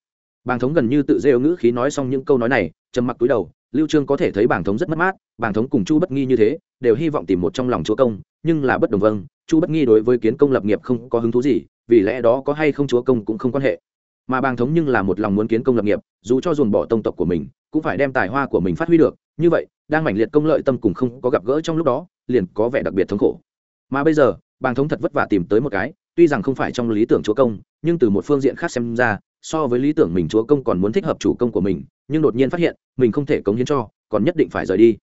Bàng thống gần như tự rêu ngữ khí nói xong những câu nói này, trầm mặc túi đầu lưu trương có thể thấy bảng thống rất mất mát, bảng thống cùng chu bất nghi như thế, đều hy vọng tìm một trong lòng chúa công, nhưng là bất đồng vâng chu bất nghi đối với kiến công lập nghiệp không có hứng thú gì, vì lẽ đó có hay không chúa công cũng không quan hệ. Mà bàng thống nhưng là một lòng muốn kiến công lập nghiệp, dù cho dồn bỏ tông tộc của mình, cũng phải đem tài hoa của mình phát huy được, như vậy, đang mảnh liệt công lợi tâm cùng không có gặp gỡ trong lúc đó, liền có vẻ đặc biệt thống khổ. Mà bây giờ bàng thống thật vất vả tìm tới một cái, tuy rằng không phải trong lý tưởng chúa công, nhưng từ một phương diện khác xem ra so với lý tưởng mình chúa công còn muốn thích hợp chủ công của mình, nhưng đột nhiên phát hiện, mình không thể cống hiến cho, còn nhất định phải rời đi.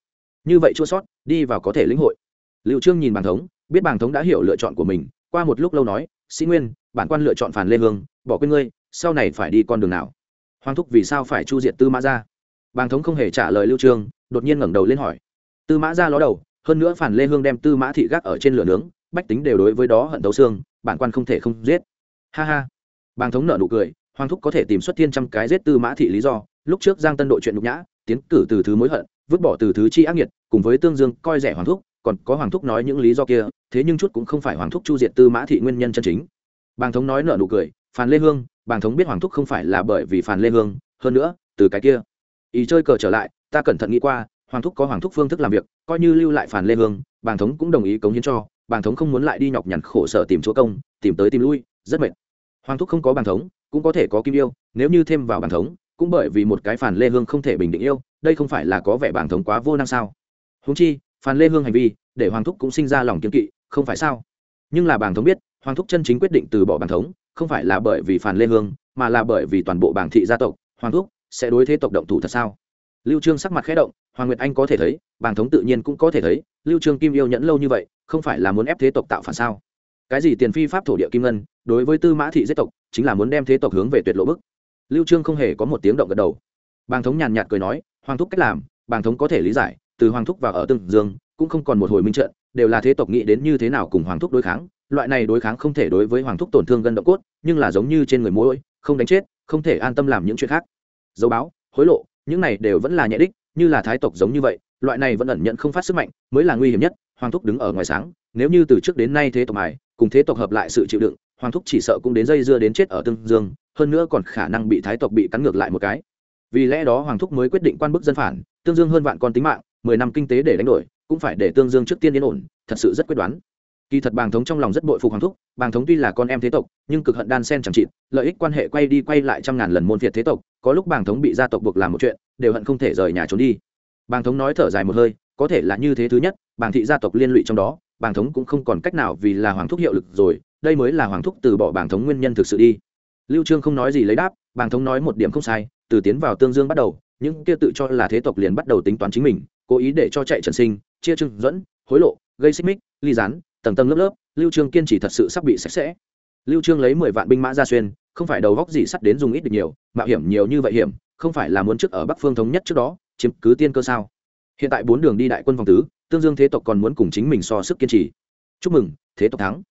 Như vậy chua sót, đi vào có thể lĩnh hội. Liệu trương nhìn bàng thống, biết bàng thống đã hiểu lựa chọn của mình, qua một lúc lâu nói, sĩ nguyên, bản quan lựa chọn phản lê hương, bỏ quên ngươi, sau này phải đi con đường nào? Hoàng thúc vì sao phải chu diện tư mã ra bàng thống không hề trả lời lưu trương, đột nhiên ngẩng đầu lên hỏi. Tư mã ra ló đầu, hơn nữa phản lê hương đem tư mã thị gác ở trên lửa nướng, bách tính đều đối với đó hận đấu xương, bản quan không thể không giết. Ha ha. Bàng thống nợ nụ cười hoàng thúc có thể tìm xuất thiên trăm cái giết tư mã thị lý do. Lúc trước giang tân đội chuyện nhục nhã, tiến cử từ thứ mối hận, vứt bỏ từ thứ chi ác nghiệt, cùng với tương dương coi rẻ hoàng thúc, còn có hoàng thúc nói những lý do kia, thế nhưng chút cũng không phải hoàng thúc chu diệt tư mã thị nguyên nhân chân chính. Bàng thống nói nợ nụ cười, phàn lê hương, bàng thống biết hoàng thúc không phải là bởi vì phàn lê hương, hơn nữa, từ cái kia, ý chơi cờ trở lại, ta cẩn thận nghĩ qua, hoàng thúc có hoàng thúc phương thức làm việc, coi như lưu lại phàn lê hương, bàng thống cũng đồng ý cống hiến cho, bàng thống không muốn lại đi nhọc nhằn khổ sở tìm chúa công, tìm tới tìm lui, rất mệt. Hoàng thúc không có bàng thống cũng có thể có kim yêu, nếu như thêm vào bản thống, cũng bởi vì một cái phản lê hương không thể bình định yêu, đây không phải là có vẻ bản thống quá vô năng sao? Húng chi, phản lê hương hành vi, để hoàng thúc cũng sinh ra lòng kiên kỵ, không phải sao? Nhưng là bản thống biết, hoàng thúc chân chính quyết định từ bỏ bản thống, không phải là bởi vì phản lê hương, mà là bởi vì toàn bộ bảng thị gia tộc, hoàng thúc sẽ đối thế tộc động thủ thật sao? Lưu trương sắc mặt khẽ động, hoàng nguyệt anh có thể thấy bản thống tự nhiên cũng có thể thấy, lưu trương kim yêu nhẫn lâu như vậy, không phải là muốn ép thế tộc tạo phản sao? Cái gì tiền phi pháp thổ địa kim ngân, đối với tư mã thị giết tộc chính là muốn đem thế tộc hướng về tuyệt lộ bức. Lưu trương không hề có một tiếng động gật đầu. Bàng thống nhàn nhạt cười nói, hoàng thúc cách làm, bàng thống có thể lý giải, từ hoàng thúc vào ở tương dương, cũng không còn một hồi minh trận, đều là thế tộc nghĩ đến như thế nào cùng hoàng thúc đối kháng, loại này đối kháng không thể đối với hoàng thúc tổn thương gân động cốt, nhưng là giống như trên người mũi không đánh chết, không thể an tâm làm những chuyện khác. Dấu báo, hối lộ, những này đều vẫn là nhẹ đích, như là thái tộc giống như vậy, loại này vẫn ẩn nhận không phát sức mạnh, mới là nguy hiểm nhất, hoàng thúc đứng ở ngoài sáng, nếu như từ trước đến nay thế tộc mài cùng thế tộc hợp lại sự chịu đựng, hoàng thúc chỉ sợ cũng đến dây dưa đến chết ở tương dương, hơn nữa còn khả năng bị thái tộc bị cắn ngược lại một cái. Vì lẽ đó hoàng thúc mới quyết định quan bức dân phản, tương dương hơn vạn con tính mạng, mười năm kinh tế để đánh đổi, cũng phải để tương dương trước tiên yên ổn, thật sự rất quyết đoán. Kỳ thật bàng thống trong lòng rất bội phục hoàng thúc, bàng thống tuy là con em thế tộc, nhưng cực hận đan sen chẳng trịt lợi ích quan hệ quay đi quay lại trăm ngàn lần môn phiệt thế tộc, có lúc bàng thống bị gia tộc buộc làm một chuyện, đều hận không thể rời nhà trốn đi. Bàng thống nói thở dài một hơi, có thể là như thế thứ nhất, bàng thị gia tộc liên lụy trong đó bàng thống cũng không còn cách nào vì là hoàng thúc hiệu lực rồi, đây mới là hoàng thúc từ bỏ bàng thống nguyên nhân thực sự đi. Lưu trương không nói gì lấy đáp, bàng thống nói một điểm không sai, từ tiến vào tương dương bắt đầu, những kia tự cho là thế tộc liền bắt đầu tính toán chính mình, cố ý để cho chạy trần sinh, chia trương dẫn, hối lộ, gây xích mích, ly gián, tầng tầng lớp lớp, lưu trương kiên trì thật sự sắp bị sạch sẽ. Lưu trương lấy mười vạn binh mã ra xuyên, không phải đầu góc gì sắt đến dùng ít được nhiều, mạo hiểm nhiều như vậy hiểm, không phải là muốn trước ở bắc phương thống nhất trước đó, chiếm cứ tiên cơ sao? Hiện tại bốn đường đi đại quân vòng tứ tương dương thế tộc còn muốn cùng chính mình so sức kiên trì. Chúc mừng, thế tộc thắng.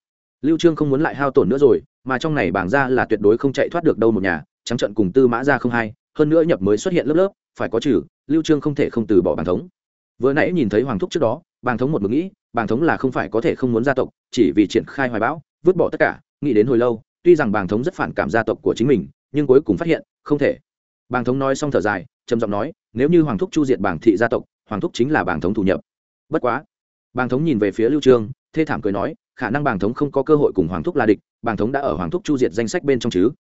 Lưu trương không muốn lại hao tổn nữa rồi, mà trong này bảng ra là tuyệt đối không chạy thoát được đâu một nhà, trắng trận cùng tư mã ra không hai, hơn nữa nhập mới xuất hiện lớp lớp, phải có trừ, lưu trương không thể không từ bỏ bảng thống. Vừa nãy nhìn thấy hoàng thúc trước đó bàng thống một mực nghĩ bàng thống là không phải có thể không muốn gia tộc, chỉ vì triển khai hoài bão, vứt bỏ tất cả, nghĩ đến hồi lâu, tuy rằng bàng thống rất phản cảm gia tộc của chính mình, nhưng cuối cùng phát hiện, không thể. Bàng thống nói xong thở dài, trầm giọng nói, nếu như hoàng thúc chu diệt bảng thị gia tộc, hoàng thúc chính là bàng thống thủ nhập bất quá. Bàng thống nhìn về phía lưu trương, thê thảm cười nói, khả năng bàng thống không có cơ hội cùng hoàng thúc là địch, bàng thống đã ở hoàng thúc chu diệt danh sách bên trong chứ.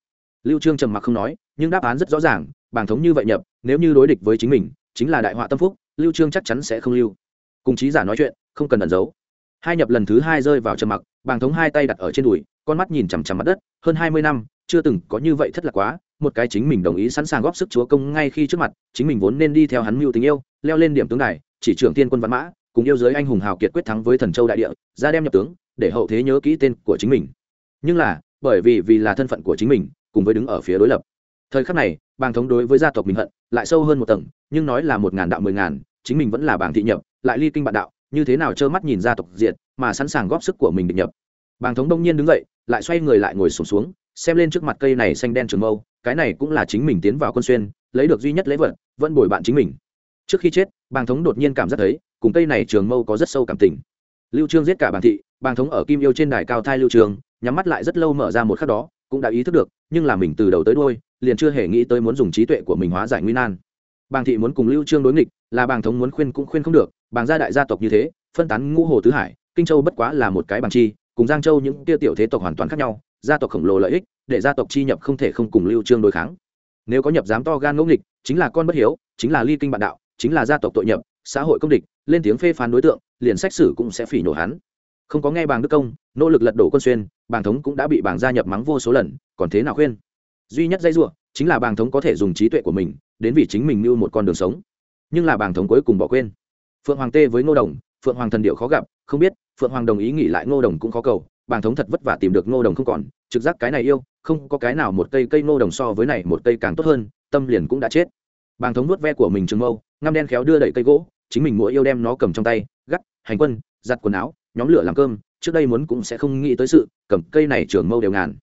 Lưu trương trầm mặc không nói, nhưng đáp án rất rõ ràng, bàng thống như vậy nhập, nếu như đối địch với chính mình, chính là đại họa tâm phúc, lưu trương chắc chắn sẽ không lưu. Cùng trí giả nói chuyện, không cần ẩn giấu. Hai nhập lần thứ hai rơi vào trầm mặc, bàng thống hai tay đặt ở trên đùi, con mắt nhìn chằm chằm mặt đất, hơn hai mươi năm, chưa từng có như vậy thất lạc quá, một cái chính mình đồng ý sẵn sàng góp sức chúa công ngay khi trước mặt, chính mình vốn nên đi theo hắn mưu tình yêu, leo lên điểm tướng đài, chỉ trưởng thiên quân văn mã cùng yêu giới anh hùng hào kiệt quyết thắng với thần châu đại địa ra đem nhập tướng để hậu thế nhớ kỹ tên của chính mình. Nhưng là bởi vì vì là thân phận của chính mình cùng với đứng ở phía đối lập. Thời khắc này bàng thống đối với gia tộc mình hận lại sâu hơn một tầng nhưng nói là một ngàn đạo mười ngàn chính mình vẫn là bảng thị nhập lại ly kinh bạn đạo như thế nào trơ mắt nhìn gia tộc diện mà sẵn sàng góp sức của mình định nhập. Bàng thống đông nhiên đứng dậy lại xoay người lại ngồi sụp xuống, xuống xem lên trước mặt cây này xanh đen trường mâu cái này cũng là chính mình tiến vào quân xuyên lấy được duy nhất lễ vật vẫn bồi bạn chính mình trước khi chết, bàng thống đột nhiên cảm giác thấy, cùng cây này trường mâu có rất sâu cảm tình. Lưu trương giết cả bàng thị, bàng thống ở kim yêu trên đài cao thai lưu trường nhắm mắt lại rất lâu mở ra một khắc đó, cũng đã ý thức được, nhưng là mình từ đầu tới đuôi, liền chưa hề nghĩ tới muốn dùng trí tuệ của mình hóa giải nguy nan. Bàng thị muốn cùng lưu trương đối nghịch, là bàng thống muốn khuyên cũng khuyên không được, bàng gia đại gia tộc như thế, phân tán ngũ hồ tứ hải, kinh châu bất quá là một cái bàng chi, cùng giang châu những tia tiểu thế tộc hoàn toàn khác nhau, gia tộc khổng lồ lợi ích, để gia tộc chi nhập không thể không cùng lưu trương đối kháng. Nếu có nhập dám to gan ngỗ nghịch, chính là con bất hiếu, chính là ly kinh bạn đạo chính là gia tộc tội nhập, xã hội công địch, lên tiếng phê phán đối tượng, liền sách sử cũng sẽ phỉ nhổ hắn. Không có nghe bàng đức công, nỗ lực lật đổ quân xuyên, bàng thống cũng đã bị bàng gia nhập mắng vô số lần, còn thế nào khuyên? Duy nhất dây dưa chính là bàng thống có thể dùng trí tuệ của mình, đến vì chính mình mưu một con đường sống. Nhưng là bàng thống cuối cùng bỏ quên. Phượng hoàng tê với ngô đồng, phượng hoàng thần điệu khó gặp, không biết, phượng hoàng đồng ý nghỉ lại ngô đồng cũng khó cầu, bàng thống thật vất vả tìm được ngô đồng không còn, trực giác cái này yêu, không có cái nào một cây cây ngô đồng so với này một cây càng tốt hơn, tâm liền cũng đã chết bàng thống nuốt ve của mình trường mâu, ngăm đen khéo đưa đẩy cây gỗ, chính mình mỗi yêu đem nó cầm trong tay, gắt, hành quân, giặt quần áo, nhóm lửa làm cơm, trước đây muốn cũng sẽ không nghĩ tới sự, cầm cây này trường mâu đều ngàn.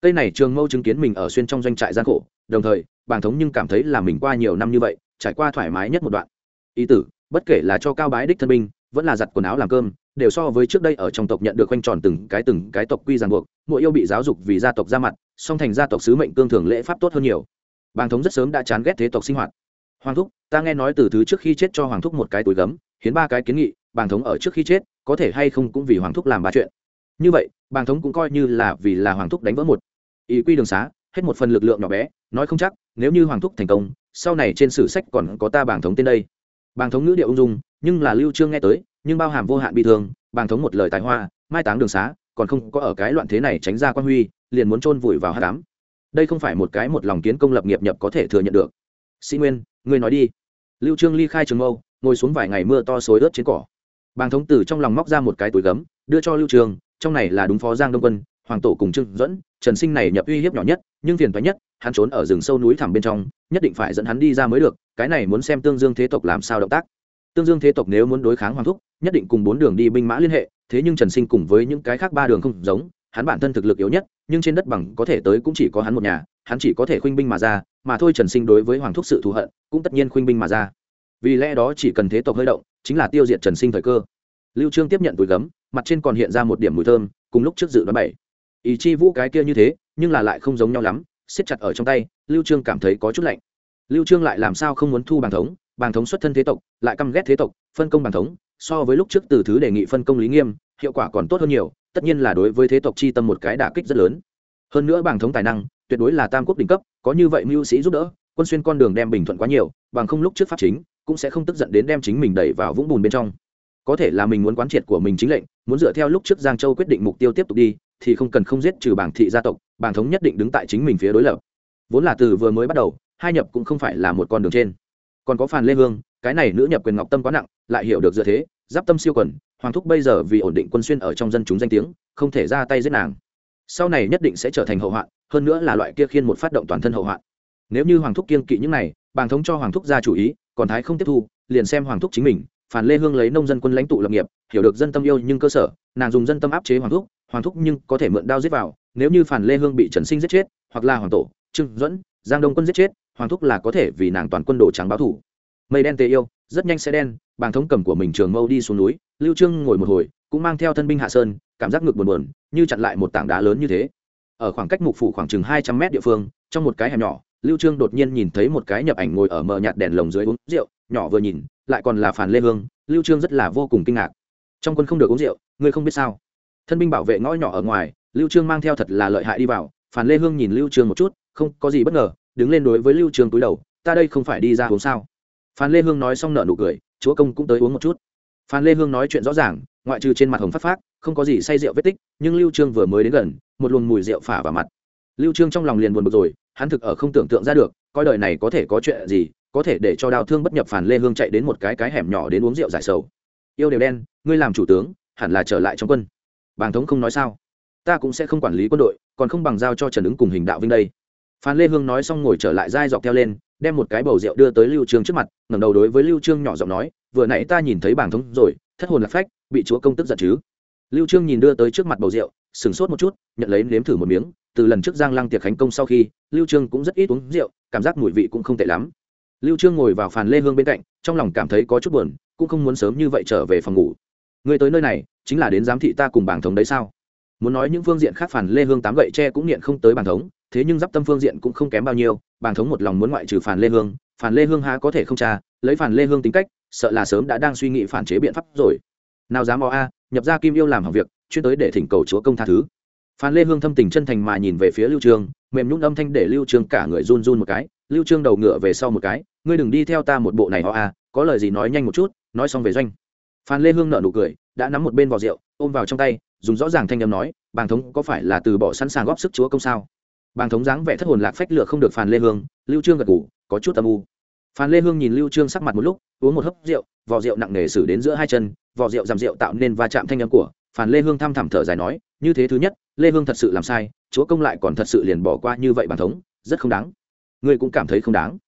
Cây này trường mâu chứng kiến mình ở xuyên trong doanh trại gian khổ, đồng thời, bàng thống nhưng cảm thấy là mình qua nhiều năm như vậy, trải qua thoải mái nhất một đoạn. Ý tử, bất kể là cho cao bái đích thân binh, vẫn là giặt quần áo làm cơm, đều so với trước đây ở trong tộc nhận được quanh tròn từng cái từng cái tộc quy ràng buộc, mỗi yêu bị giáo dục vì gia tộc ra mặt, song thành gia tộc sứ mệnh cương thường lễ pháp tốt hơn nhiều bàng thống rất sớm đã chán ghét thế tộc sinh hoạt. Hoàng thúc, ta nghe nói từ thứ trước khi chết cho hoàng thúc một cái túi gấm, hiến ba cái kiến nghị, bàng thống ở trước khi chết, có thể hay không cũng vì hoàng thúc làm ba chuyện. Như vậy, bàng thống cũng coi như là vì là hoàng thúc đánh vỡ một. Ý quy đường xá, hết một phần lực lượng nhỏ bé, nói không chắc, nếu như hoàng thúc thành công, sau này trên sử sách còn có ta Bàng thống tên đây. Bàng thống ngữ điệu ung dung, nhưng là lưu trương nghe tới, nhưng bao hàm vô hạn bị thương, Bàng thống một lời tài hoa, mai táng đường xá, còn không có ở cái loạn thế này tránh ra quan huy, liền muốn chôn vùi vào hát đám đây không phải một cái một lòng kiến công lập nghiệp nhập có thể thừa nhận được. Sĩ nguyên, ngươi nói đi. Lưu trương ly khai trường mâu, ngồi xuống vài ngày mưa to xối ướt trên cỏ. Bàng thống tử trong lòng móc ra một cái túi gấm, đưa cho lưu trương trong này là đúng phó giang đông quân, hoàng tổ cùng trương dẫn trần sinh này nhập uy hiếp nhỏ nhất, nhưng phiền toái nhất, hắn trốn ở rừng sâu núi thẳm bên trong, nhất định phải dẫn hắn đi ra mới được, cái này muốn xem tương dương thế tộc làm sao động tác. Tương dương thế tộc nếu muốn đối kháng hoàng thúc, nhất định cùng bốn đường đi binh mã liên hệ, thế nhưng trần sinh cùng với những cái khác ba đường không giống, hắn bản thân thực lực yếu nhất nhưng trên đất bằng có thể tới cũng chỉ có hắn một nhà, hắn chỉ có thể khuynh binh mà ra, mà thôi trần sinh đối với hoàng thúc sự thù hận cũng tất nhiên khuynh binh mà ra. Vì lẽ đó chỉ cần thế tộc hơi động, chính là tiêu diệt trần sinh thời cơ. Lưu trương tiếp nhận túi gấm, mặt trên còn hiện ra một điểm mùi thơm, cùng lúc trước dự đoán bảy. Ý chi vũ cái kia như thế, nhưng là lại không giống nhau lắm, siết chặt ở trong tay, lưu trương cảm thấy có chút lạnh. Lưu trương lại làm sao không muốn thu bàn thống bàn thống xuất thân thế tộc, lại căm ghét thế tộc, phân công bàn thống, so với lúc trước từ thứ đề nghị phân công lý nghiêm, hiệu quả còn tốt hơn nhiều tất nhiên là đối với thế tộc chi tâm một cái đả kích rất lớn. Hơn nữa bảng thống tài năng, tuyệt đối là tam quốc đỉnh cấp, có như vậy mưu sĩ giúp đỡ, quân xuyên con đường đem bình thuận quá nhiều, bằng không lúc trước pháp chính, cũng sẽ không tức giận đến đem chính mình đẩy vào vũng bùn bên trong. Có thể là mình muốn quán triệt của mình chính lệnh, muốn dựa theo lúc trước giang châu quyết định mục tiêu tiếp tục đi, thì không cần không giết trừ bảng thị gia tộc, bảng thống nhất định đứng tại chính mình phía đối lập. Vốn là từ vừa mới bắt đầu, hai nhập cũng không phải là một con đường trên. Còn có phàn lê hương, cái này nữ nhập quyền ngọc tâm quá nặng, lại hiểu được dựa thế, giáp tâm siêu quần hoàng thúc bây giờ vì ổn định quân xuyên ở trong dân chúng danh tiếng, không thể ra tay giết nàng. Sau này nhất định sẽ trở thành hậu hoạn, hơn nữa là loại kia khiên một phát động toàn thân hậu hoạn. Nếu như hoàng thúc kiên kỵ những này, bàng thống cho hoàng thúc ra chủ ý, còn thái không tiếp thu, liền xem hoàng thúc chính mình, phản lê hương lấy nông dân quân lãnh tụ lập nghiệp, hiểu được dân tâm yêu nhưng cơ sở, nàng dùng dân tâm áp chế hoàng thúc hoàng thúc nhưng có thể mượn đao giết vào, nếu như phản lê hương bị trần sinh giết chết, hoặc là hoàng tổ, trương duẫn, giang đông quân giết chết, hoàng thúc là có thể vì nàng toàn quân đồ trắng báo thủ mây đen tê yêu rất nhanh sẽ đen, bàng thống cầm của mình trường mâu đi xuống núi, lưu trương ngồi một hồi, cũng mang theo thân binh hạ sơn, cảm giác ngực buồn buồn, như chặn lại một tảng đá lớn như thế. Ở khoảng cách mục phủ khoảng chừng hai trăm mét địa phương, trong một cái hẻm nhỏ, lưu trương đột nhiên nhìn thấy một cái nhập ảnh ngồi ở mờ nhạt đèn lồng dưới uống rượu, nhỏ vừa nhìn, lại còn là phản lê hương, lưu trương rất là vô cùng kinh ngạc. Trong quân không được uống rượu, ngươi không biết sao? Thân binh bảo vệ ngõ nhỏ ở ngoài, lưu trương mang theo thật là lợi hại đi vào phản lê hương nhìn lưu trương một chút, không có gì bất ngờ, đứng lên đối với lưu trương túi đầu, ta đây không phải đi ra uống sao? Phan lê hương nói xong nở nụ cười, chúa công cũng tới uống một chút. Phan lê hương nói chuyện rõ ràng, ngoại trừ trên mặt hồng phát phát không có gì say rượu vết tích, nhưng lưu trương vừa mới đến gần, một luồng mùi rượu phả vào mặt. Lưu trương trong lòng liền buồn bực rồi, hắn thực ở không tưởng tượng ra được, coi đời này có thể có chuyện gì, có thể để cho đào thương bất nhập phản lê hương chạy đến một cái cái hẻm nhỏ đến uống rượu giải sầu. Yêu đều đen, ngươi làm chủ tướng, hẳn là trở lại trong quân. Bàng thống không nói sao? Ta cũng sẽ không quản lý quân đội, còn không bằng giao cho trần ứng cùng hình đạo vinh đây phan lê hương nói xong ngồi trở lại dai dọc theo lên, đem một cái bầu rượu đưa tới lưu trương trước mặt, ngẩng đầu đối với lưu trương nhỏ giọng nói, vừa nãy ta nhìn thấy bảng thống rồi, thất hồn lạc phách, bị chúa công tức giận chứ? Lưu trương nhìn đưa tới trước mặt bầu rượu sừng sốt một chút, nhận lấy nếm thử một miếng, từ lần trước giang lăng tiệc khánh công sau khi, lưu trương cũng rất ít uống rượu, cảm giác mùi vị cũng không tệ lắm. Lưu trương ngồi vào phàn lê hương bên cạnh, trong lòng cảm thấy có chút buồn, cũng không muốn sớm như vậy trở về phòng ngủ. Người tới nơi này, chính là đến giám thị ta cùng bảng thống đấy sao? Muốn nói những phương diện khác phản lê hương tám gậy tre cũng niệm không tới bàn thống, thế nhưng giáp tâm phương diện cũng không kém bao nhiêu bàn thống một lòng muốn ngoại trừ phản lê hương, phản lê hương há có thể không tra, lấy phản lê hương tính cách, sợ là sớm đã đang suy nghĩ phản chế biện pháp rồi. Nào dám o a, nhập ra kim yêu làm hỏng việc, chuyên tới để thỉnh cầu chúa công tha thứ. Phan lê hương thâm tình chân thành mà nhìn về phía lưu trương mềm nhún âm thanh để lưu trương cả người run run một cái, lưu trương đầu ngựa về sau một cái, ngươi đừng đi theo ta một bộ này ho a, có lời gì nói nhanh một chút, nói xong về doanh. Phan lê hương nở nụ cười, đã nắm một bên vào rượu, ôm vào trong tay dùng rõ ràng thanh âm nói, bàng thống có phải là từ bỏ sẵn sàng góp sức chúa công sao? Bàng thống dáng vẻ thất hồn lạc phách lựa không được phan lê hương, lưu trương gật gù, có chút âm u. Phan lê hương nhìn lưu trương sắc mặt một lúc, uống một hớp rượu, vò rượu nặng nề xử đến giữa hai chân, vò rượu giảm rượu tạo nên va chạm thanh âm của phan lê hương thăm thẳm thở dài nói, như thế thứ nhất, lê hương thật sự làm sai, chúa công lại còn thật sự liền bỏ qua như vậy bàng thống, rất không đáng. Ngươi cũng cảm thấy không đáng.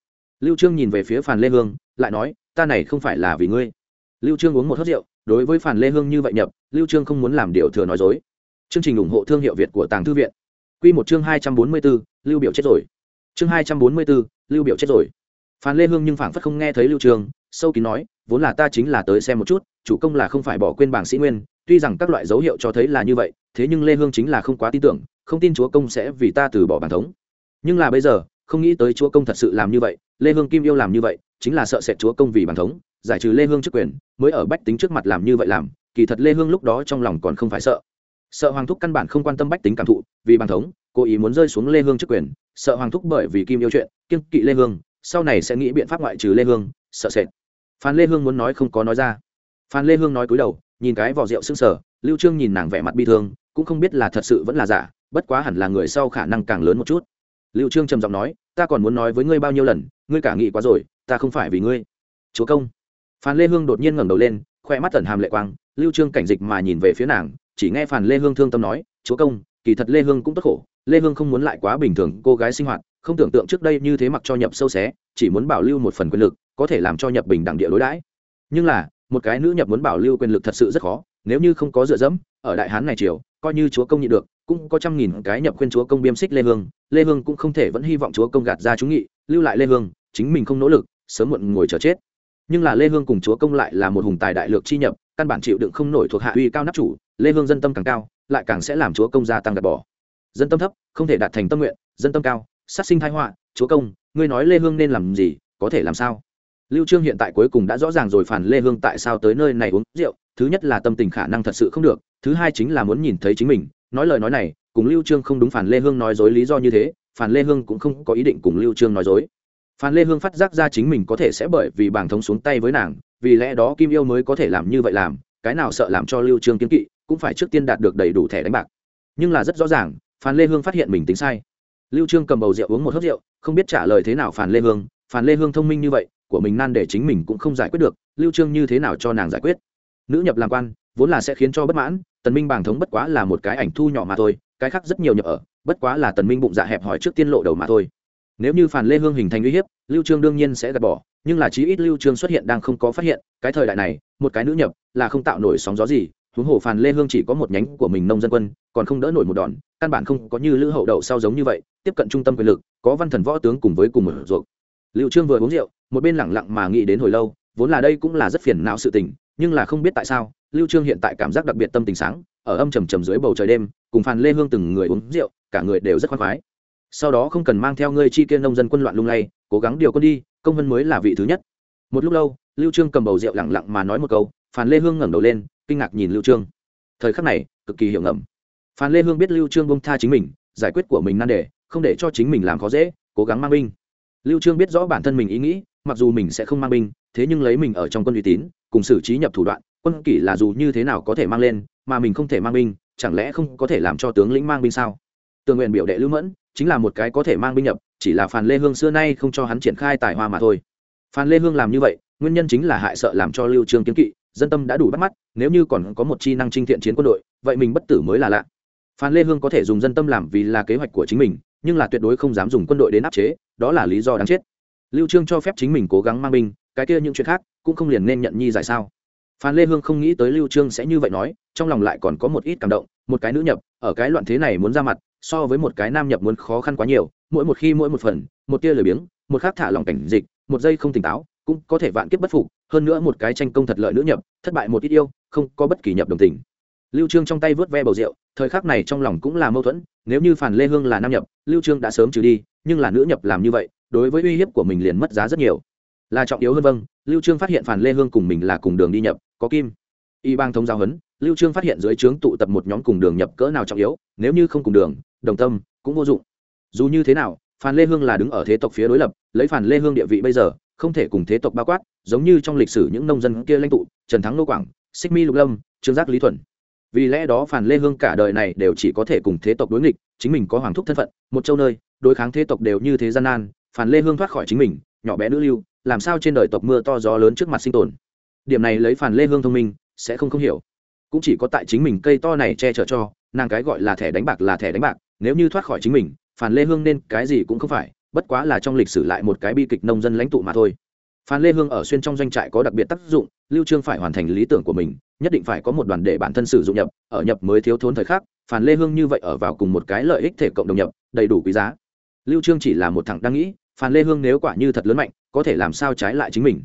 Lưu trương nhìn về phía phan lê hương, lại nói, ta này không phải là vì ngươi. Lưu trương uống một hớp rượu đối với phản lê hương như vậy nhập lưu trương không muốn làm điều thừa nói dối. Chương trình ủng hộ thương hiệu việt của tàng thư viện. Quy một chương 244, lưu biểu chết rồi. Chương 244, lưu biểu chết rồi. Phan lê hương nhưng phảng phất không nghe thấy lưu trương sâu kín nói vốn là ta chính là tới xem một chút chủ công là không phải bỏ quên bảng sĩ nguyên tuy rằng các loại dấu hiệu cho thấy là như vậy thế nhưng lê hương chính là không quá tin tưởng không tin chúa công sẽ vì ta từ bỏ bản thống. Nhưng là bây giờ không nghĩ tới chúa công thật sự làm như vậy lê hương kim yêu làm như vậy chính là sợ sệt chúa công vì bản thống giải trừ lê hương chức quyền, mới ở bách tính trước mặt làm như vậy làm, kỳ thật lê hương lúc đó trong lòng còn không phải sợ. Sợ hoàng thúc căn bản không quan tâm bách tính cảm thụ, vì bàn thống, cố ý muốn rơi xuống lê hương chức quyền, sợ hoàng thúc bởi vì kim yêu chuyện kiên kỵ lê hương, sau này sẽ nghĩ biện pháp ngoại trừ lê hương, sợ sệt. Phan lê hương muốn nói không có nói ra. Phan lê hương nói cúi đầu, nhìn cái vỏ rượu sưng sờ, lưu trương nhìn nàng vẻ mặt bi thương, cũng không biết là thật sự vẫn là giả, bất quá hẳn là người sau khả năng càng lớn một chút. Lưu trương trầm giọng nói, ta còn muốn nói với ngươi bao nhiêu lần, ngươi cả nghĩ quá rồi, ta không phải vì ngươi. Chúa công phan lê hương đột nhiên ngẩng đầu lên, khoe mắt tẩn hàm lệ quang, lưu trương cảnh dịch mà nhìn về phía nàng, chỉ nghe phan lê hương thương tâm nói, chúa công, kỳ thật lê hương cũng tốt khổ, lê hương không muốn lại quá bình thường, cô gái sinh hoạt, không tưởng tượng trước đây như thế mặc cho nhập sâu xé, chỉ muốn bảo lưu một phần quyền lực, có thể làm cho nhập bình đẳng địa đối đãi. Nhưng là, một cái nữ nhập muốn bảo lưu quyền lực thật sự rất khó, nếu như không có dựa dẫm, ở đại hán này triều, coi như chúa công nhị được, cũng có trăm nghìn cái nhập khuyên chúa công biêm xích lê hương lê hương cũng không thể vẫn hy vọng chúa công gạt ra chúng nghị, lưu lại lê hương, chính mình không nỗ lực, sớm muộn ngồi chờ chết nhưng là lê hương cùng chúa công lại là một hùng tài đại lược chi nhập, căn bản chịu đựng không nổi thuộc hạ uy cao nắp chủ, lê hương dân tâm càng cao, lại càng sẽ làm chúa công gia tăng gạt bỏ. Dân tâm thấp, không thể đạt thành tâm nguyện, dân tâm cao, sát sinh thái họa, chúa công, ngươi nói lê hương nên làm gì, có thể làm sao? Lưu trương hiện tại cuối cùng đã rõ ràng rồi phản lê hương tại sao tới nơi này uống rượu, thứ nhất là tâm tình khả năng thật sự không được, thứ hai chính là muốn nhìn thấy chính mình. Nói lời nói này, cùng lưu trương không đúng phản lê hương nói dối lý do như thế, phản lê hương cũng không có ý định cùng lưu trương nói dối phan lê hương phát giác ra chính mình có thể sẽ bởi vì bảng thống xuống tay với nàng, vì lẽ đó kim yêu mới có thể làm như vậy làm, cái nào sợ làm cho lưu trương kiến kỵ, cũng phải trước tiên đạt được đầy đủ thẻ đánh bạc. Nhưng là rất rõ ràng, phan lê hương phát hiện mình tính sai. Lưu trương cầm bầu rượu uống một hớp rượu, không biết trả lời thế nào phan lê hương, phan lê hương thông minh như vậy, của mình nan để chính mình cũng không giải quyết được, lưu trương như thế nào cho nàng giải quyết? Nữ nhập làm quan, vốn là sẽ khiến cho bất mãn, tần minh bảng thống bất quá là một cái ảnh thu nhỏ mà thôi, cái khác rất nhiều nhập ở, bất quá là tần minh bụng dạ hẹp hỏi trước tiên lộ đầu mà thôi nếu như phản lê hương hình thành uy hiếp, lưu trương đương nhiên sẽ gạt bỏ, nhưng là chí ít lưu trương xuất hiện đang không có phát hiện, cái thời đại này, một cái nữ nhập là không tạo nổi sóng gió gì, huống hồ phản lê hương chỉ có một nhánh của mình nông dân quân, còn không đỡ nổi một đòn, căn bản không có như lữ hậu đậu sau giống như vậy, tiếp cận trung tâm quyền lực, có văn thần võ tướng cùng với cùng một ruột. Lưu trương vừa uống rượu, một bên lặng lặng mà nghĩ đến hồi lâu, vốn là đây cũng là rất phiền não sự tình, nhưng là không biết tại sao, lưu trương hiện tại cảm giác đặc biệt tâm tình sáng, ở âm trầm trầm dưới bầu trời đêm, cùng phàn lê hương từng người uống rượu, cả người đều rất khoan khoái sau đó không cần mang theo ngươi chi kiên nông dân quân loạn lung lay, cố gắng điều quân đi, công vân mới là vị thứ nhất. Một lúc lâu, lưu trương cầm bầu rượu lặng lặng mà nói một câu, phàn lê hương ngẩng đầu lên, kinh ngạc nhìn lưu trương. Thời khắc này, cực kỳ hiểu ngầm. Phàn lê hương biết lưu trương bông tha chính mình, giải quyết của mình nan đề, không để cho chính mình làm khó dễ, cố gắng mang binh. Lưu trương biết rõ bản thân mình ý nghĩ, mặc dù mình sẽ không mang binh, thế nhưng lấy mình ở trong quân uy tín, cùng xử trí nhập thủ đoạn, quân kỷ là dù như thế nào có thể mang lên, mà mình không thể mang binh, chẳng lẽ không có thể làm cho tướng lĩnh mang binh sao? Tường nguyện biểu đệ lưu mẫn chính là một cái có thể mang binh nhập, chỉ là phàn lê hương xưa nay không cho hắn triển khai tài hoa mà thôi. Phan lê hương làm như vậy, nguyên nhân chính là hại sợ làm cho lưu trương kiến kỵ, dân tâm đã đủ bắt mắt, nếu như còn có một chi năng trinh thiện chiến quân đội, vậy mình bất tử mới là lạ. Phan lê hương có thể dùng dân tâm làm vì là kế hoạch của chính mình, nhưng là tuyệt đối không dám dùng quân đội đến áp chế, đó là lý do đáng chết. Lưu trương cho phép chính mình cố gắng mang binh, cái kia những chuyện khác cũng không liền nên nhận nhi giải sao. Phan lê hương không nghĩ tới lưu trương sẽ như vậy nói, trong lòng lại còn có một ít cảm động một cái nữ nhập, ở cái loạn thế này muốn ra mặt, so với một cái nam nhập muốn khó khăn quá nhiều, mỗi một khi mỗi một phần, một tia lười biếng, một khác thả lòng cảnh dịch, một giây không tỉnh táo, cũng có thể vạn kiếp bất phục, hơn nữa một cái tranh công thật lợi nữ nhập, thất bại một ít yêu, không có bất kỳ nhập đồng tình. Lưu trương trong tay vớt ve bầu rượu, thời khắc này trong lòng cũng là mâu thuẫn, nếu như phản lê hương là nam nhập, lưu trương đã sớm trừ đi, nhưng là nữ nhập làm như vậy, đối với uy hiếp của mình liền mất giá rất nhiều. Là trọng yếu hơn vâng lưu trương phát hiện phản lê hương cùng mình là cùng đường đi nhập, có kim. Y bang thông giao hấn lưu trương phát hiện dưới trướng tụ tập một nhóm cùng đường nhập cỡ nào trọng yếu, nếu như không cùng đường, đồng tâm, cũng vô dụng. Dù như thế nào, phan lê hương là đứng ở thế tộc phía đối lập, lấy Phan lê hương địa vị bây giờ, không thể cùng thế tộc bao quát, giống như trong lịch sử những nông dân kia lãnh tụ, trần thắng nô quảng, xích mi lục lâm, trương giác lý thuần. Vì lẽ đó phản lê hương cả đời này đều chỉ có thể cùng thế tộc đối nghịch, chính mình có hoàng thúc thân phận, một châu nơi, đối kháng thế tộc đều như thế gian nan phản lê hương thoát khỏi chính mình, nhỏ bé nữ lưu, làm sao trên đời tộc mưa to gió lớn trước mặt sinh tồn. Điểm này lấy phản lê hương thông minh, sẽ không không hiểu cũng chỉ có tại chính mình cây to này che chở cho, nàng cái gọi là thẻ đánh bạc là thẻ đánh bạc, nếu như thoát khỏi chính mình phản lê hương nên cái gì cũng không phải, bất quá là trong lịch sử lại một cái bi kịch nông dân lãnh tụ mà thôi. Phan lê hương ở xuyên trong doanh trại có đặc biệt tác dụng, lưu trương phải hoàn thành lý tưởng của mình, nhất định phải có một đoàn để bản thân sử dụng nhập, ở nhập mới thiếu thốn thời khắc, phan lê hương như vậy ở vào cùng một cái lợi ích thể cộng đồng nhập, đầy đủ quý giá. Lưu trương chỉ là một thằng đang nghĩ, phan lê hương nếu quả như thật lớn mạnh, có thể làm sao trái lại chính mình.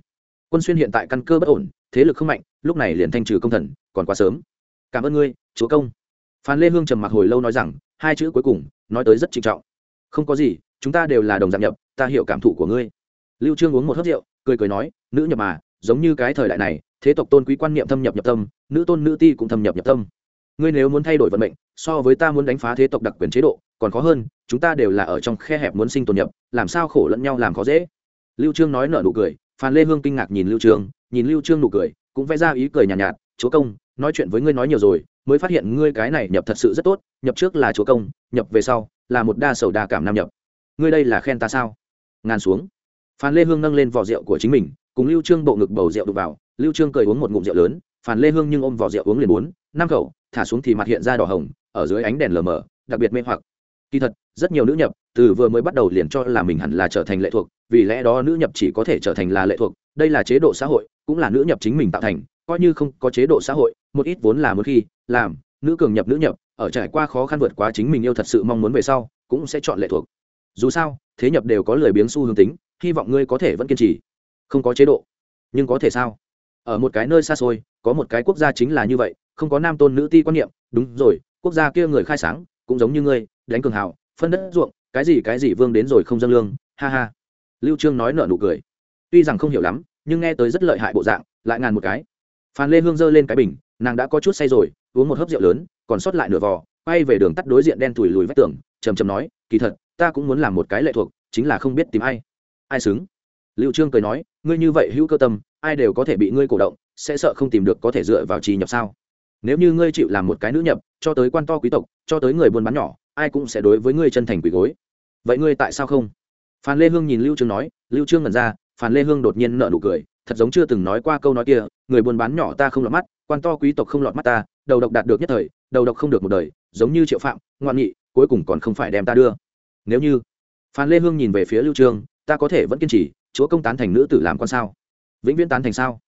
Quân xuyên hiện tại căn cơ bất ổn thế lực không mạnh, lúc này liền thanh trừ công thần, còn quá sớm. Cảm ơn ngươi, chúa công. Phan lê hương trầm mặc hồi lâu nói rằng, hai chữ cuối cùng, nói tới rất trịnh trọng. Không có gì, chúng ta đều là đồng dạng nhập, ta hiểu cảm thụ của ngươi. Lưu trương uống một hớp rượu, cười cười nói, nữ nhập mà, giống như cái thời đại này, thế tộc tôn quý quan niệm thâm nhập nhập tâm, nữ tôn nữ ti cũng thâm nhập nhập tâm. Ngươi nếu muốn thay đổi vận mệnh, so với ta muốn đánh phá thế tộc đặc quyền chế độ, còn khó hơn, chúng ta đều là ở trong khe hẹp muốn sinh tồn nhập, làm sao khổ lẫn nhau làm khó dễ? Lưu trương nói nở nụ cười, phan lê hương kinh ngạc nhìn lưu trương nhìn lưu trương nụ cười cũng vẽ ra ý cười nhàn nhạt, nhạt chúa công nói chuyện với ngươi nói nhiều rồi mới phát hiện ngươi cái này nhập thật sự rất tốt nhập trước là chúa công nhập về sau là một đa sầu đa cảm nam nhập. Ngươi đây là khen ta sao? Ngàn xuống. Phan lê hương nâng lên vỏ rượu của chính mình cùng lưu trương bộ ngực bầu rượu đục vào. Lưu trương cười uống một ngụm rượu lớn phan lê hương nhưng ôm vỏ rượu uống liền bốn năm khẩu thả xuống thì mặt hiện ra đỏ hồng ở dưới ánh đèn lờ mờ đặc biệt mê hoặc. Kỳ thật rất nhiều nữ nhập từ vừa mới bắt đầu liền cho là mình hẳn là trở thành lệ thuộc vì lẽ đó nữ nhập chỉ có thể trở thành là lệ thuộc đây là chế độ xã hội, cũng là nữ nhập chính mình tạo thành, coi như không có chế độ xã hội, một ít vốn là một khi làm, nữ cường nhập nữ nhập, ở trải qua khó khăn vượt quá chính mình yêu thật sự mong muốn về sau, cũng sẽ chọn lệ thuộc. Dù sao, thế nhập đều có lười biếng xu hướng tính, hy vọng ngươi có thể vẫn kiên trì. Không có chế độ, nhưng có thể sao? Ở một cái nơi xa xôi, có một cái quốc gia chính là như vậy, không có nam tôn nữ ti quan niệm, đúng rồi, quốc gia kia người khai sáng, cũng giống như ngươi, đánh cường hào, phân đất ruộng, cái gì cái gì vương đến rồi không dâng lương, ha ha. Lưu trương nói nở nụ cười tuy rằng không hiểu lắm, nhưng nghe tới rất lợi hại bộ dạng, lại ngàn một cái. Phan lê hương giơ lên cái bình, nàng đã có chút say rồi, uống một hớp rượu lớn, còn sót lại nửa vò, quay về đường tắt đối diện đen thùi lùi vách tường, trầm trầm nói, kỳ thật, ta cũng muốn làm một cái lệ thuộc, chính là không biết tìm ai. Ai xứng? Lưu trương cười nói, ngươi như vậy hữu cơ tâm, ai đều có thể bị ngươi cổ động, sẽ sợ không tìm được có thể dựa vào trì nhập sao? Nếu như ngươi chịu làm một cái nữ nhập, cho tới quan to quý tộc, cho tới người buôn bán nhỏ, ai cũng sẽ đối với ngươi chân thành quỷ gối. Vậy ngươi tại sao không? Phan lê hương nhìn lưu trương nói, lưu trương ngẩn ra phan lê hương đột nhiên nở nụ cười thật giống chưa từng nói qua câu nói kia người buôn bán nhỏ ta không lọt mắt quan to quý tộc không lọt mắt ta đầu độc đạt được nhất thời đầu độc không được một đời giống như triệu phạm ngoan nghị cuối cùng còn không phải đem ta đưa. Nếu như phan lê hương nhìn về phía lưu trương ta có thể vẫn kiên trì chúa công tán thành nữ tử làm con sao? Vĩnh viễn tán thành sao?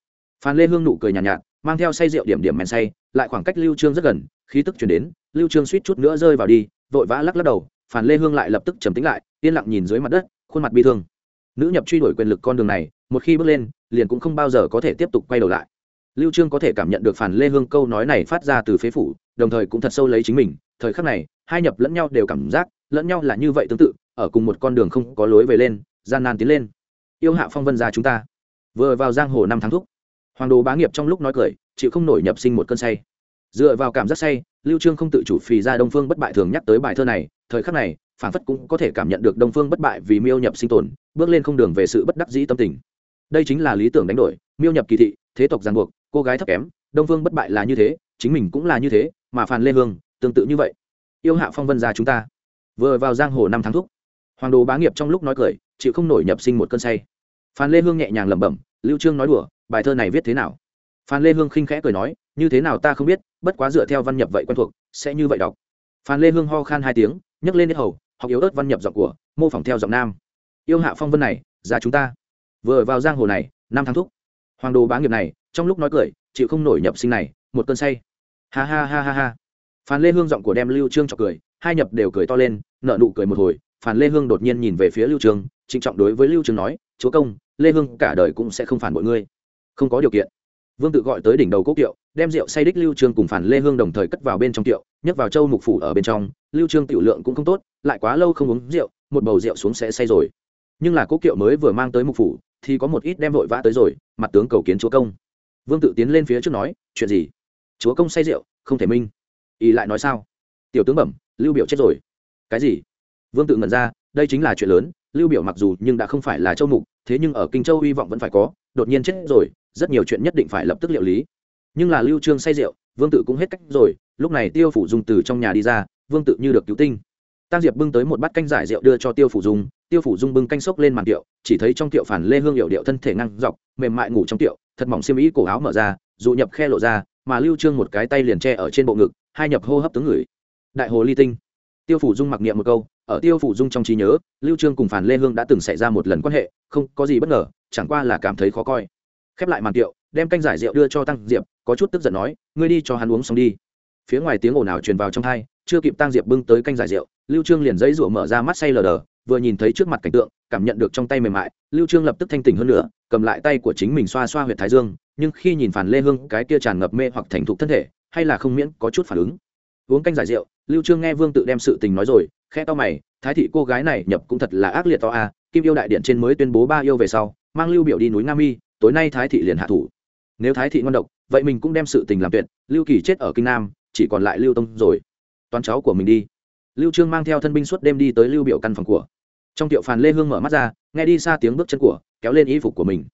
Phan lê hương nụ cười nhàn nhạt, nhạt mang theo say rượu điểm điểm men say lại khoảng cách lưu trương rất gần khí tức truyền đến lưu trương suýt chút nữa rơi vào đi vội vã lắc lắc đầu phan lê hương lại lập tức trầm tĩnh lại yên lặng nhìn dưới mặt đất khuôn mặt bi thương nữ nhập truy đuổi quyền lực con đường này, một khi bước lên, liền cũng không bao giờ có thể tiếp tục quay đầu lại. Lưu trương có thể cảm nhận được phản lê hương câu nói này phát ra từ phế phủ, đồng thời cũng thật sâu lấy chính mình, thời khắc này, hai nhập lẫn nhau đều cảm giác, lẫn nhau là như vậy tương tự, ở cùng một con đường không có lối về lên, gian nan tiến lên. Yêu hạ phong vân gia chúng ta. Vừa vào giang hồ năm tháng thúc, hoàng đồ bá nghiệp trong lúc nói cười, chịu không nổi nhập sinh một cơn say. Dựa vào cảm giác say, lưu trương không tự chủ phì ra đông phương bất bại thường nhắc tới bài thơ này, thời khắc này phản phất cũng có thể cảm nhận được đông phương bất bại vì miêu nhập sinh tồn, bước lên không đường về sự bất đắc dĩ tâm tình. Đây chính là lý tưởng đánh đổi, miêu nhập kỳ thị, thế tộc giàn buộc, cô gái thấp kém, đông phương bất bại là như thế, chính mình cũng là như thế, mà phàn lê hương, tương tự như vậy. Yêu hạ phong vân gia chúng ta. Vừa vào giang hồ năm tháng thúc, hoàng đồ bá nghiệp trong lúc nói cười, chịu không nổi nhập sinh một cơn say. Phan lê hương nhẹ nhàng lẩm bẩm, lưu trương nói đùa, bài thơ này viết thế nào? Phan lê hương khinh khẽ cười nói, như thế nào ta không biết, bất quá dựa theo văn nhập vậy quen thuộc, sẽ như vậy đọc. Phan lê hương ho khan hai tiếng, nhấc lên hết hầu học yếu ớt văn nhập giọng của, mô phỏng theo giọng nam. Yêu hạ phong vân này, ra chúng ta. Vừa vào giang hồ này, năm tháng thúc. Hoàng đồ bá nghiệp này, trong lúc nói cười, chịu không nổi nhập sinh này, một cơn say. Ha ha ha ha ha. Phan lê hương giọng của đem lưu trương cho cười, hai nhập đều cười to lên nợ nụ cười một hồi phan lê hương đột nhiên nhìn về phía lưu trương, trịnh trọng đối với lưu trương nói, chúa công, lê hương cả đời cũng sẽ không phản bội ngươi. Không có điều kiện. Vương tự gọi tới đỉnh đầu cốc kiệu, đem rượu say đích lưu trương cùng phản lê hương đồng thời cất vào bên trong tiệu nhấc vào châu mục phủ ở bên trong, lưu trương tiểu lượng cũng không tốt, lại quá lâu không uống rượu, một bầu rượu xuống sẽ say rồi. Nhưng là cố kiệu mới vừa mang tới mục phủ, thì có một ít đem vội vã tới rồi, mặt tướng cầu kiến chúa công. Vương tự tiến lên phía trước nói, chuyện gì? Chúa công say rượu, không thể minh. Ý lại nói sao? Tiểu tướng bẩm, lưu biểu chết rồi. Cái gì? Vương tự ngẩn ra, đây chính là chuyện lớn, lưu biểu mặc dù nhưng đã không phải là châu mục, thế nhưng ở kinh châu hy vọng vẫn phải có, đột nhiên chết rồi, rất nhiều chuyện nhất định phải lập tức liệu lý. Nhưng là lưu trương say rượu, vương tự cũng hết cách rồi lúc này tiêu phủ dung từ trong nhà đi ra, vương tự như được cứu tinh. Tăng diệp bưng tới một bát canh giải rượu đưa cho tiêu phủ dung. Tiêu phủ dung bưng canh sốc lên màn tiệu, chỉ thấy trong tiệu phản lê hương hiệu điệu thân thể ngăn dọc, mềm mại ngủ trong tiệu, thật mỏng xiêm ý cổ áo mở ra, dụ nhập khe lộ ra, mà lưu trương một cái tay liền che ở trên bộ ngực, hai nhập hô hấp tướng người. Đại hồ ly tinh. Tiêu phủ dung mặc niệm một câu, ở tiêu phủ dung trong trí nhớ, lưu trương cùng phản lê hương đã từng xảy ra một lần quan hệ, không có gì bất ngờ, chẳng qua là cảm thấy khó coi. Khép lại màn tiệu, đem canh giải rượu đưa cho tăng diệp, có chút tức giận nói, ngươi đi cho hắn uống xong đi phía ngoài tiếng ồn ào truyền vào trong thai, chưa kịp tăng diệp bưng tới canh giải rượu, lưu trương liền giấy rủa mở ra mắt say lờ đờ, vừa nhìn thấy trước mặt cảnh tượng, cảm nhận được trong tay mềm mại, lưu trương lập tức thanh tỉnh hơn nữa, cầm lại tay của chính mình xoa xoa huyệt thái dương, nhưng khi nhìn phản lê hương cái kia tràn ngập mê hoặc thành thục thân thể, hay là không miễn có chút phản ứng. Uống canh giải rượu, lưu trương nghe vương tự đem sự tình nói rồi, khẽ to mày, thái thị cô gái này nhập cũng thật là ác liệt to a, kim yêu đại điện trên mới tuyên bố ba yêu về sau, mang lưu biểu đi núi nam y tối nay thái thị liền hạ thủ. Nếu thái thị ngon độc, vậy mình cũng đem sự tình làm tuyệt, lưu kỳ chết ở kinh nam chỉ còn lại lưu tông rồi. Toán cháu của mình đi. Lưu trương mang theo thân binh suốt đêm đi tới lưu biểu căn phòng của. Trong tiệu phàn lê hương mở mắt ra, nghe đi xa tiếng bước chân của, kéo lên y phục của mình.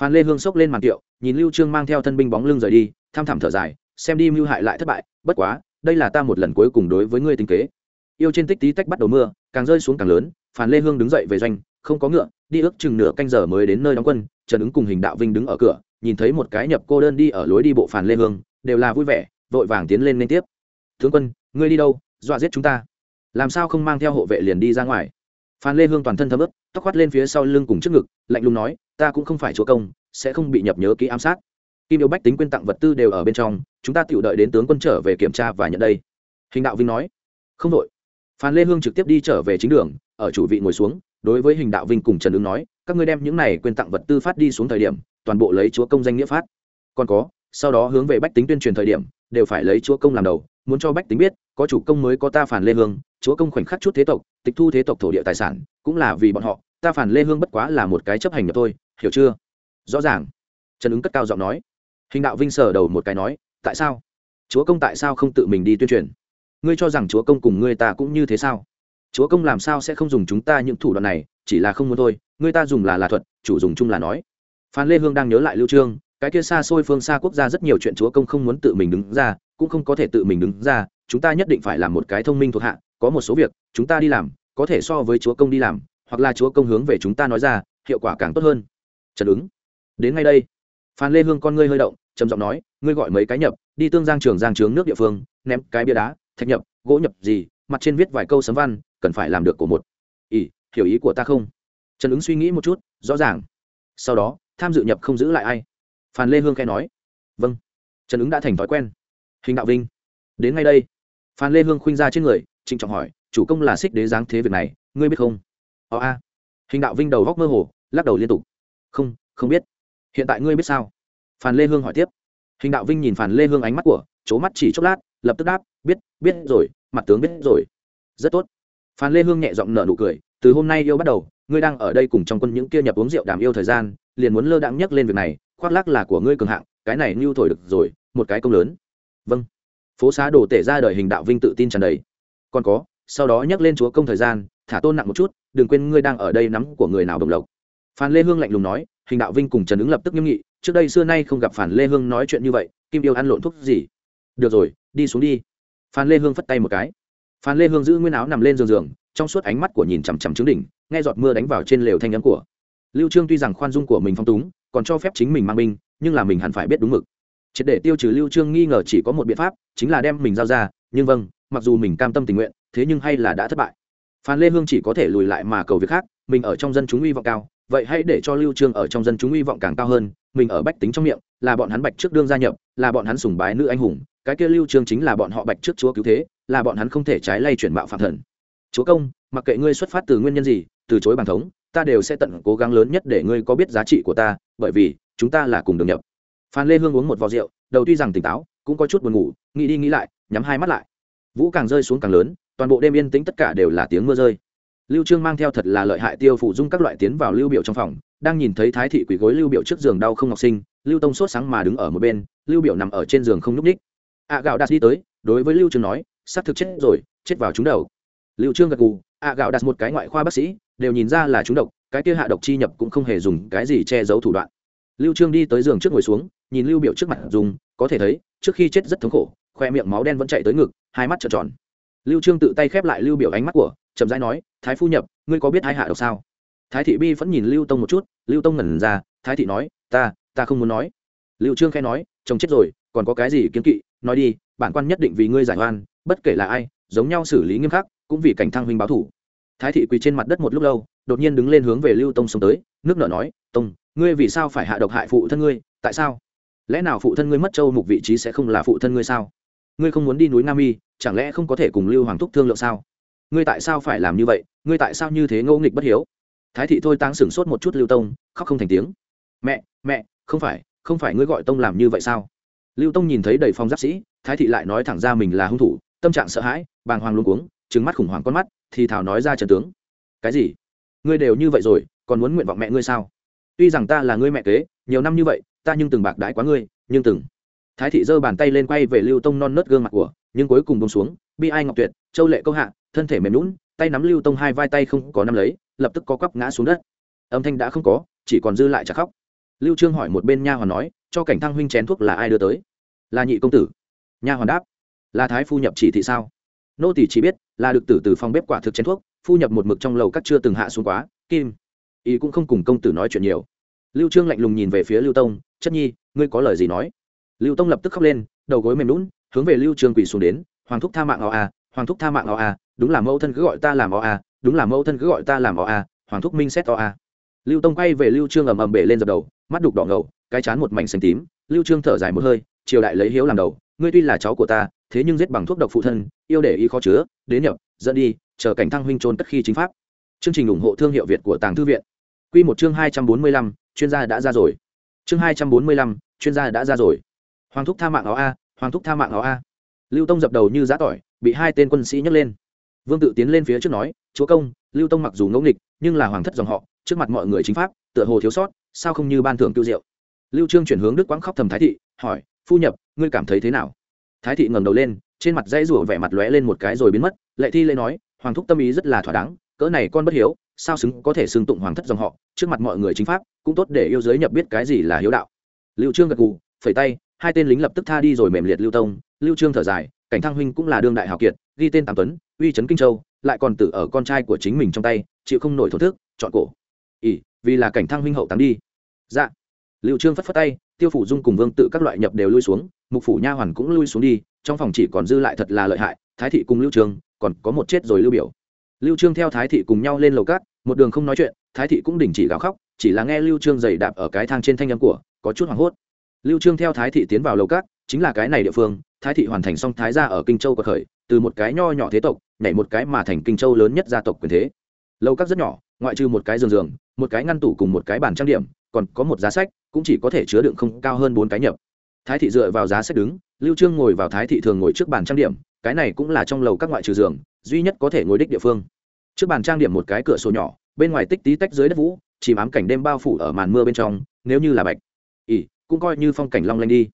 Phàn lê hương xốc lên màn tiệu, nhìn lưu trương mang theo thân binh bóng lưng rời đi, tham thẳm thở dài, xem đi mưu hại lại thất bại, bất quá, đây là ta một lần cuối cùng đối với ngươi tính kế. Yêu trên tích tí tách bắt đầu mưa, càng rơi xuống càng lớn phàn lê hương đứng dậy về doanh, không có ngựa, đi ước chừng nửa canh giờ mới đến nơi đóng quân, trần ứng cùng hình đạo vinh đứng ở cửa, nhìn thấy một cái nhập cô đơn đi ở lối đi bộ phàn lê hương, đều là vui vẻ vội vàng tiến lên liên tiếp. Tướng quân, ngươi đi đâu? Dọa giết chúng ta. Làm sao không mang theo hộ vệ liền đi ra ngoài? Phan lê hương toàn thân thấm ướp tóc khoát lên phía sau lưng cùng trước ngực, lạnh lùng nói, ta cũng không phải chúa công, sẽ không bị nhập nhớ ký ám sát. Kim yêu bách tính quyên tặng vật tư đều ở bên trong, chúng ta tự đợi đến tướng quân trở về kiểm tra và nhận đây. Hình đạo vinh nói, không đội. Phan lê hương trực tiếp đi trở về chính đường, ở chủ vị ngồi xuống, đối với hình đạo vinh cùng trần ứng nói, các ngươi đem những này quyên tặng vật tư phát đi xuống thời điểm, toàn bộ lấy chúa công danh nghĩa phát. Còn có, sau đó hướng về bách tính tuyên truyền thời điểm đều phải lấy chúa công làm đầu, muốn cho bách tính biết, có chủ công mới có ta phản lê hương, chúa công khoảnh khắc chút thế tộc, tịch thu thế tộc thổ địa tài sản, cũng là vì bọn họ, ta phản lê hương bất quá là một cái chấp hành nhập thôi, hiểu chưa? Rõ ràng. Trần ứng cất cao giọng nói. Hình đạo vinh sở đầu một cái nói, tại sao? Chúa công tại sao không tự mình đi tuyên truyền? Ngươi cho rằng chúa công cùng ngươi ta cũng như thế sao? Chúa công làm sao sẽ không dùng chúng ta những thủ đoạn này, chỉ là không muốn thôi, ngươi ta dùng là là thuật, chủ dùng chung là nói. Phan lê hương đang nhớ lại lưu trương cái kia xa xôi phương xa quốc gia rất nhiều chuyện chúa công không muốn tự mình đứng ra, cũng không có thể tự mình đứng ra, chúng ta nhất định phải làm một cái thông minh thuộc hạ, có một số việc, chúng ta đi làm, có thể so với chúa công đi làm, hoặc là chúa công hướng về chúng ta nói ra, hiệu quả càng tốt hơn. Trần ứng. Đến ngay đây. Phan lê hương con ngươi hơi động, trầm giọng nói, ngươi gọi mấy cái nhập, đi tương giang trường giang trướng nước địa phương, ném cái bia đá, thạch nhập, gỗ nhập gì, mặt trên viết vài câu sấm văn, cần phải làm được của một. Ỷ hiểu ý của ta không? Trần ứng suy nghĩ một chút, rõ ràng. Sau đó, tham dự nhập không giữ lại ai? Phan lê hương khẽ nói. Vâng. Trần ứng đã thành thói quen. Hình đạo vinh, đến ngay đây. Phan lê hương khuynh ra trên người, trịnh trọng hỏi, chủ công là xích đế giáng thế việc này, ngươi biết không? Ò a. Hình đạo vinh đầu góc mơ hồ, lắc đầu liên tục. Không không biết. Hiện tại ngươi biết sao? Phan lê hương hỏi tiếp. Hình đạo vinh nhìn phan lê hương ánh mắt của c mắt chỉ chốc lát, lập tức đáp, biết biết rồi, mặt tướng biết rồi. Rất tốt. Phan lê hương nhẹ giọng nở nụ cười, từ hôm nay yêu bắt đầu, ngươi đang ở đây cùng trong quân những kia nhập uống rượu đàm yêu thời gian, liền muốn lơ đãng nhắc lên việc này khoác lác là của ngươi cường hạng, cái này như thổi được rồi, một cái công lớn. Vâng. Phố xá đồ tể ra đời hình đạo vinh tự tin tràn đầy. Còn có, sau đó nhắc lên chúa công thời gian, thả tôn nặng một chút, đừng quên ngươi đang ở đây nắm của người nào đồng lộc. Phan lê hương lạnh lùng nói, hình đạo vinh cùng trần ứng lập tức nghiêm nghị, trước đây xưa nay không gặp phản lê hương nói chuyện như vậy, kim yêu ăn lộn thuốc gì? Được rồi, đi xuống đi. Phan lê hương phất tay một cái. Phan lê hương giữ nguyên áo nằm lên giường giường, trong suốt ánh mắt của nhìn chằm chằm trứng đỉnh, nghe giọt mưa đánh vào trên lều thanh nhắn của. Lưu trương tuy rằng khoan dung của mình phong túng còn cho phép chính mình mang binh, nhưng là mình hẳn phải biết đúng mực. Triệt để tiêu trừ lưu trương nghi ngờ chỉ có một biện pháp, chính là đem mình giao ra, nhưng vâng mặc dù mình cam tâm tình nguyện, thế nhưng hay là đã thất bại. Phan lê hương chỉ có thể lùi lại mà cầu việc khác, mình ở trong dân chúng uy vọng cao, vậy hãy để cho lưu trương ở trong dân chúng uy vọng càng cao hơn, mình ở bách tính trong miệng, là bọn hắn bạch trước đương gia nhập, là bọn hắn sùng bái nữ anh hùng, cái kia lưu trương chính là bọn họ bạch trước chúa cứu thế, là bọn hắn không thể trái lay chuyển mạo phạm thần. Chúa công, mặc kệ ngươi xuất phát từ nguyên nhân gì, từ chối bàn thống, ta đều sẽ tận cố gắng lớn nhất để ngươi có biết giá trị của ta bởi vì chúng ta là cùng đường nhập. Phan lê hương uống một vò rượu, đầu tuy rằng tỉnh táo, cũng có chút buồn ngủ, nghĩ đi nghĩ lại, nhắm hai mắt lại. Vũ càng rơi xuống càng lớn, toàn bộ đêm yên tĩnh tất cả đều là tiếng mưa rơi. Lưu trương mang theo thật là lợi hại tiêu phụ dung các loại tiến vào lưu biểu trong phòng, đang nhìn thấy thái thị quỳ gối lưu biểu trước giường đau không ngọc sinh, lưu tông sốt sáng mà đứng ở một bên, lưu biểu nằm ở trên giường không nhúc ních ạ gạo đạt đi tới, đối với lưu trương nói, sắp thực chết rồi, chết vào chúng đầu. Lưu trương gật gù ạ gạo đạt một cái ngoại khoa bác sĩ, đều nhìn ra là chúng độc cái kia hạ độc chi nhập cũng không hề dùng cái gì che giấu thủ đoạn. Lưu trương đi tới giường trước ngồi xuống, nhìn lưu biểu trước mặt dùng, có thể thấy, trước khi chết rất thống khổ, khoe miệng máu đen vẫn chạy tới ngực, hai mắt trợn tròn. Lưu trương tự tay khép lại lưu biểu ánh mắt của, chậm rãi nói, thái phu nhập, ngươi có biết hai hạ độc sao? Thái thị bi vẫn nhìn lưu tông một chút, lưu tông ngẩn ra, thái thị nói, ta ta không muốn nói. Lưu trương khẽ nói, chồng chết rồi, còn có cái gì kiến kỵ? Nói đi, bản quan nhất định vì ngươi giải oan, bất kể là ai, giống nhau xử lý nghiêm khắc, cũng vì cảnh thăng huynh báo thủ. Thái thị quỳ trên mặt đất một lúc lâu đột nhiên đứng lên hướng về lưu tông xông tới, nước nợ nói, tông, ngươi vì sao phải hạ độc hại phụ thân ngươi? Tại sao? Lẽ nào phụ thân ngươi mất châu mục vị trí sẽ không là phụ thân ngươi sao? Ngươi không muốn đi núi nam y, chẳng lẽ không có thể cùng lưu hoàng thúc thương lượng sao? Ngươi tại sao phải làm như vậy? Ngươi tại sao như thế ngẫu nghịch bất hiếu? Thái thị thôi tăng sửng sốt một chút lưu tông, khóc không thành tiếng. Mẹ mẹ, không phải không phải ngươi gọi tông làm như vậy sao? Lưu tông nhìn thấy đầy phong giáp sĩ, thái thị lại nói thẳng ra mình là hung thủ, tâm trạng sợ hãi, bàng hoàng luôn cuống trứng mắt khủng hoảng con mắt, thì thảo nói ra trần tướng. Cái gì? Ngươi đều như vậy rồi, còn muốn nguyện vọng mẹ ngươi sao? Tuy rằng ta là ngươi mẹ kế, nhiều năm như vậy, ta nhưng từng bạc đái quá ngươi, nhưng từng. Thái thị giơ bàn tay lên quay về lưu tông non nớt gương mặt của, nhưng cuối cùng bông xuống, bi ai ngọc tuyệt, châu lệ câu hạ, thân thể mềm lún tay nắm lưu tông hai vai tay không có nắm lấy, lập tức có quắp ngã xuống đất. Âm thanh đã không có, chỉ còn dư lại chả khóc. Lưu trương hỏi một bên nha hoàn nói, cho cảnh thăng huynh chén thuốc là ai đưa tới? Là nhị công tử. Nha hoàn đáp, là thái phu nhập chỉ thị sao? Nô tỷ chỉ biết, là được tử từ phòng bếp quả thực chén thuốc phu nhập một mực trong lầu các chưa từng hạ xuống quá, kim ý cũng không cùng công tử nói chuyện nhiều. Lưu trương lạnh lùng nhìn về phía lưu tông, chất nhi, ngươi có lời gì nói? Lưu tông lập tức khóc lên, đầu gối mềm lún hướng về lưu trương quỳ xuống đến, hoàng thúc tha mạng o a à, hoàng thúc tha mạng o a à, đúng là mẫu thân cứ gọi ta làm o a à, đúng là mẫu thân cứ gọi ta làm o a hoàng thúc minh xét o a lưu tông quay về lưu trương ầm ầm bể lên dập đầu, mắt đục đỏ ngầu, cái chán một mảnh xanh tím. Lưu trương thở dài một hơi, triều đại lấy hiếu làm đầu, ngươi tuy là cháu của ta, thế nhưng giết bằng thuốc độc phụ thân, yêu để ý khó chứa, đến nhập, dẫn đi chờ cảnh thăng huynh trôn cất khi chính pháp. Chương trình ủng hộ thương hiệu việt của tàng thư viện. Quy một chương hai trăm bốn mươi lăm, chuyên gia đã ra rồi. Chương hai trăm bốn mươi lăm, chuyên gia đã ra rồi. Hoàng thúc tha mạng áo a hoàng thúc tha mạng áo a. Lưu tông dập đầu như giã tỏi bị hai tên quân sĩ nhấc lên. Vương tự tiến lên phía trước nói chúa công lưu tông mặc dù ngẫu nghịch nhưng là hoàng thất dòng họ trước mặt mọi người chính pháp tựa hồ thiếu sót sao không như ban thưởng tiêu diệu? Lưu trương chuyển hướng đức quãng khóc thầm thái thị hỏi phu nhập ngươi cảm thấy thế nào? Thái thị ngẩng đầu lên trên mặt dây rủa vẻ mặt lóe lên một cái rồi biến mất lệ thi lê nói hoàng thúc tâm ý rất là thỏa đáng, cỡ này con bất hiếu, sao xứng có thể xưng tụng hoàng thất dòng họ, trước mặt mọi người chính pháp, cũng tốt để yêu giới nhập biết cái gì là hiếu đạo. Lưu trương gật gù, phẩy tay, hai tên lính lập tức tha đi rồi mềm liệt lưu tông. Lưu trương thở dài, cảnh thăng huynh cũng là đương đại hào kiệt, ghi tên tam tuấn, uy chấn kinh châu, lại còn tử ở con trai của chính mình trong tay, chịu không nổi thổ thức, chọn cổ. Ỉ, vì là cảnh thăng huynh hậu táng đi. Dạ. Lưu trương phất phất tay, tiêu phủ dung cùng vương tự các loại nhập đều lui xuống, mục phủ nha hoàn cũng lui xuống đi, trong phòng chỉ còn dư lại thật là lợi hại, thái thị cùng lưu trương còn có một chết rồi lưu biểu. Lưu trương theo thái thị cùng nhau lên lầu cát, một đường không nói chuyện, thái thị cũng đình chỉ gào khóc, chỉ là nghe lưu trương giày đạp ở cái thang trên thanh âm của, có chút hoảng hốt. Lưu trương theo thái thị tiến vào lầu cát, chính là cái này địa phương, thái thị hoàn thành xong thái gia ở kinh châu quật khởi, từ một cái nho nhỏ thế tộc, nhảy một cái mà thành kinh châu lớn nhất gia tộc quyền thế. Lầu cát rất nhỏ, ngoại trừ một cái giường giường, một cái ngăn tủ cùng một cái bàn trang điểm, còn có một giá sách, cũng chỉ có thể chứa đựng không cao hơn bốn cái nhập. Thái thị dựa vào giá sách đứng, lưu trương ngồi vào thái thị thường ngồi trước bàn trang điểm cái này cũng là trong lầu các ngoại trừ giường, duy nhất có thể ngồi đích địa phương. Trước bàn trang điểm một cái cửa sổ nhỏ, bên ngoài tích tí tách dưới đất vũ chỉ ám cảnh đêm bao phủ ở màn mưa bên trong, nếu như là bạch, ỉ, cũng coi như phong cảnh long lanh đi.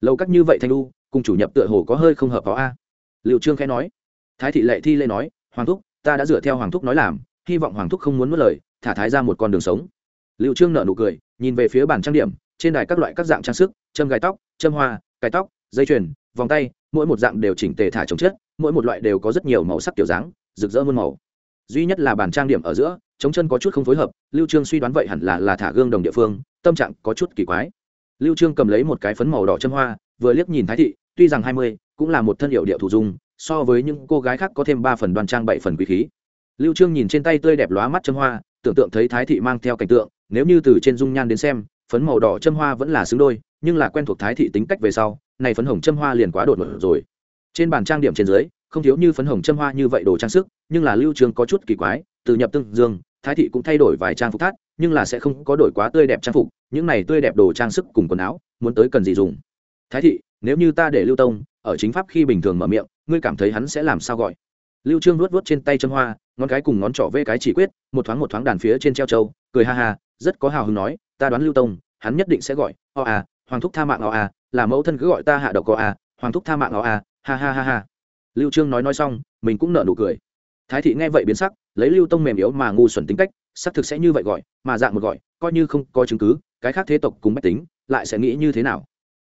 Lầu các như vậy thanh lu cùng chủ nhập tựa hồ có hơi không hợp có a. Liệu trương khẽ nói. Thái thị lệ thi lê nói, hoàng thúc, ta đã dựa theo hoàng thúc nói làm, hy vọng hoàng thúc không muốn mất lời, thả thái ra một con đường sống. Liệu trương nợ nụ cười, nhìn về phía bàn trang điểm, trên đài các loại các dạng trang sức, châm gai tóc, châm hoa, cài tóc, dây chuyền vòng tay mỗi một dạng đều chỉnh tề thả trồng chất mỗi một loại đều có rất nhiều màu sắc kiểu dáng rực rỡ muôn màu. Duy nhất là bàn trang điểm ở giữa chống chân có chút không phối hợp lưu trương suy đoán vậy hẳn là là thả gương đồng địa phương tâm trạng có chút kỳ quái. Lưu trương cầm lấy một cái phấn màu đỏ chân hoa vừa liếc nhìn thái thị tuy rằng 20, cũng là một thân hiệu điệu thủ dung so với những cô gái khác có thêm ba phần đoan trang bảy phần quý khí. Lưu trương nhìn trên tay tươi đẹp lóa mắt chân hoa tưởng tượng thấy thái thị mang theo cảnh tượng nếu như từ trên dung nhan đến xem phấn màu đỏ châm hoa vẫn là xứng đôi nhưng là quen thuộc thái thị tính cách về sau này phấn hồng châm hoa liền quá đột ngột rồi. Trên bàn trang điểm trên dưới, không thiếu như phấn hồng châm hoa như vậy đồ trang sức, nhưng là lưu Trường có chút kỳ quái, từ nhập tương dương, thái thị cũng thay đổi vài trang phục thắt, nhưng là sẽ không có đổi quá tươi đẹp trang phục, những này tươi đẹp đồ trang sức cùng quần áo, muốn tới cần gì dùng. Thái thị, nếu như ta để lưu tông, ở chính pháp khi bình thường mở miệng, ngươi cảm thấy hắn sẽ làm sao gọi? Lưu trương vuốt vuốt trên tay châm hoa, ngón cái cùng ngón trỏ vê cái chỉ quyết, một thoáng một thoáng đàn phía trên treo châu cười ha ha, rất có hào hứng nói, ta đoán lưu tông, hắn nhất định sẽ gọi, o à hoàng thúc tha mạng o à là mẫu thân cứ gọi ta hạ độc có a, hoàng thúc tha mạng o a, ha ha ha ha. Lưu trương nói nói xong, mình cũng nở nụ cười. Thái thị nghe vậy biến sắc, lấy lưu tông mềm yếu mà ngu xuẩn tính cách, xác thực sẽ như vậy gọi, mà dạng một gọi, coi như không có chứng cứ, cái khác thế tộc cùng bách tính, lại sẽ nghĩ như thế nào?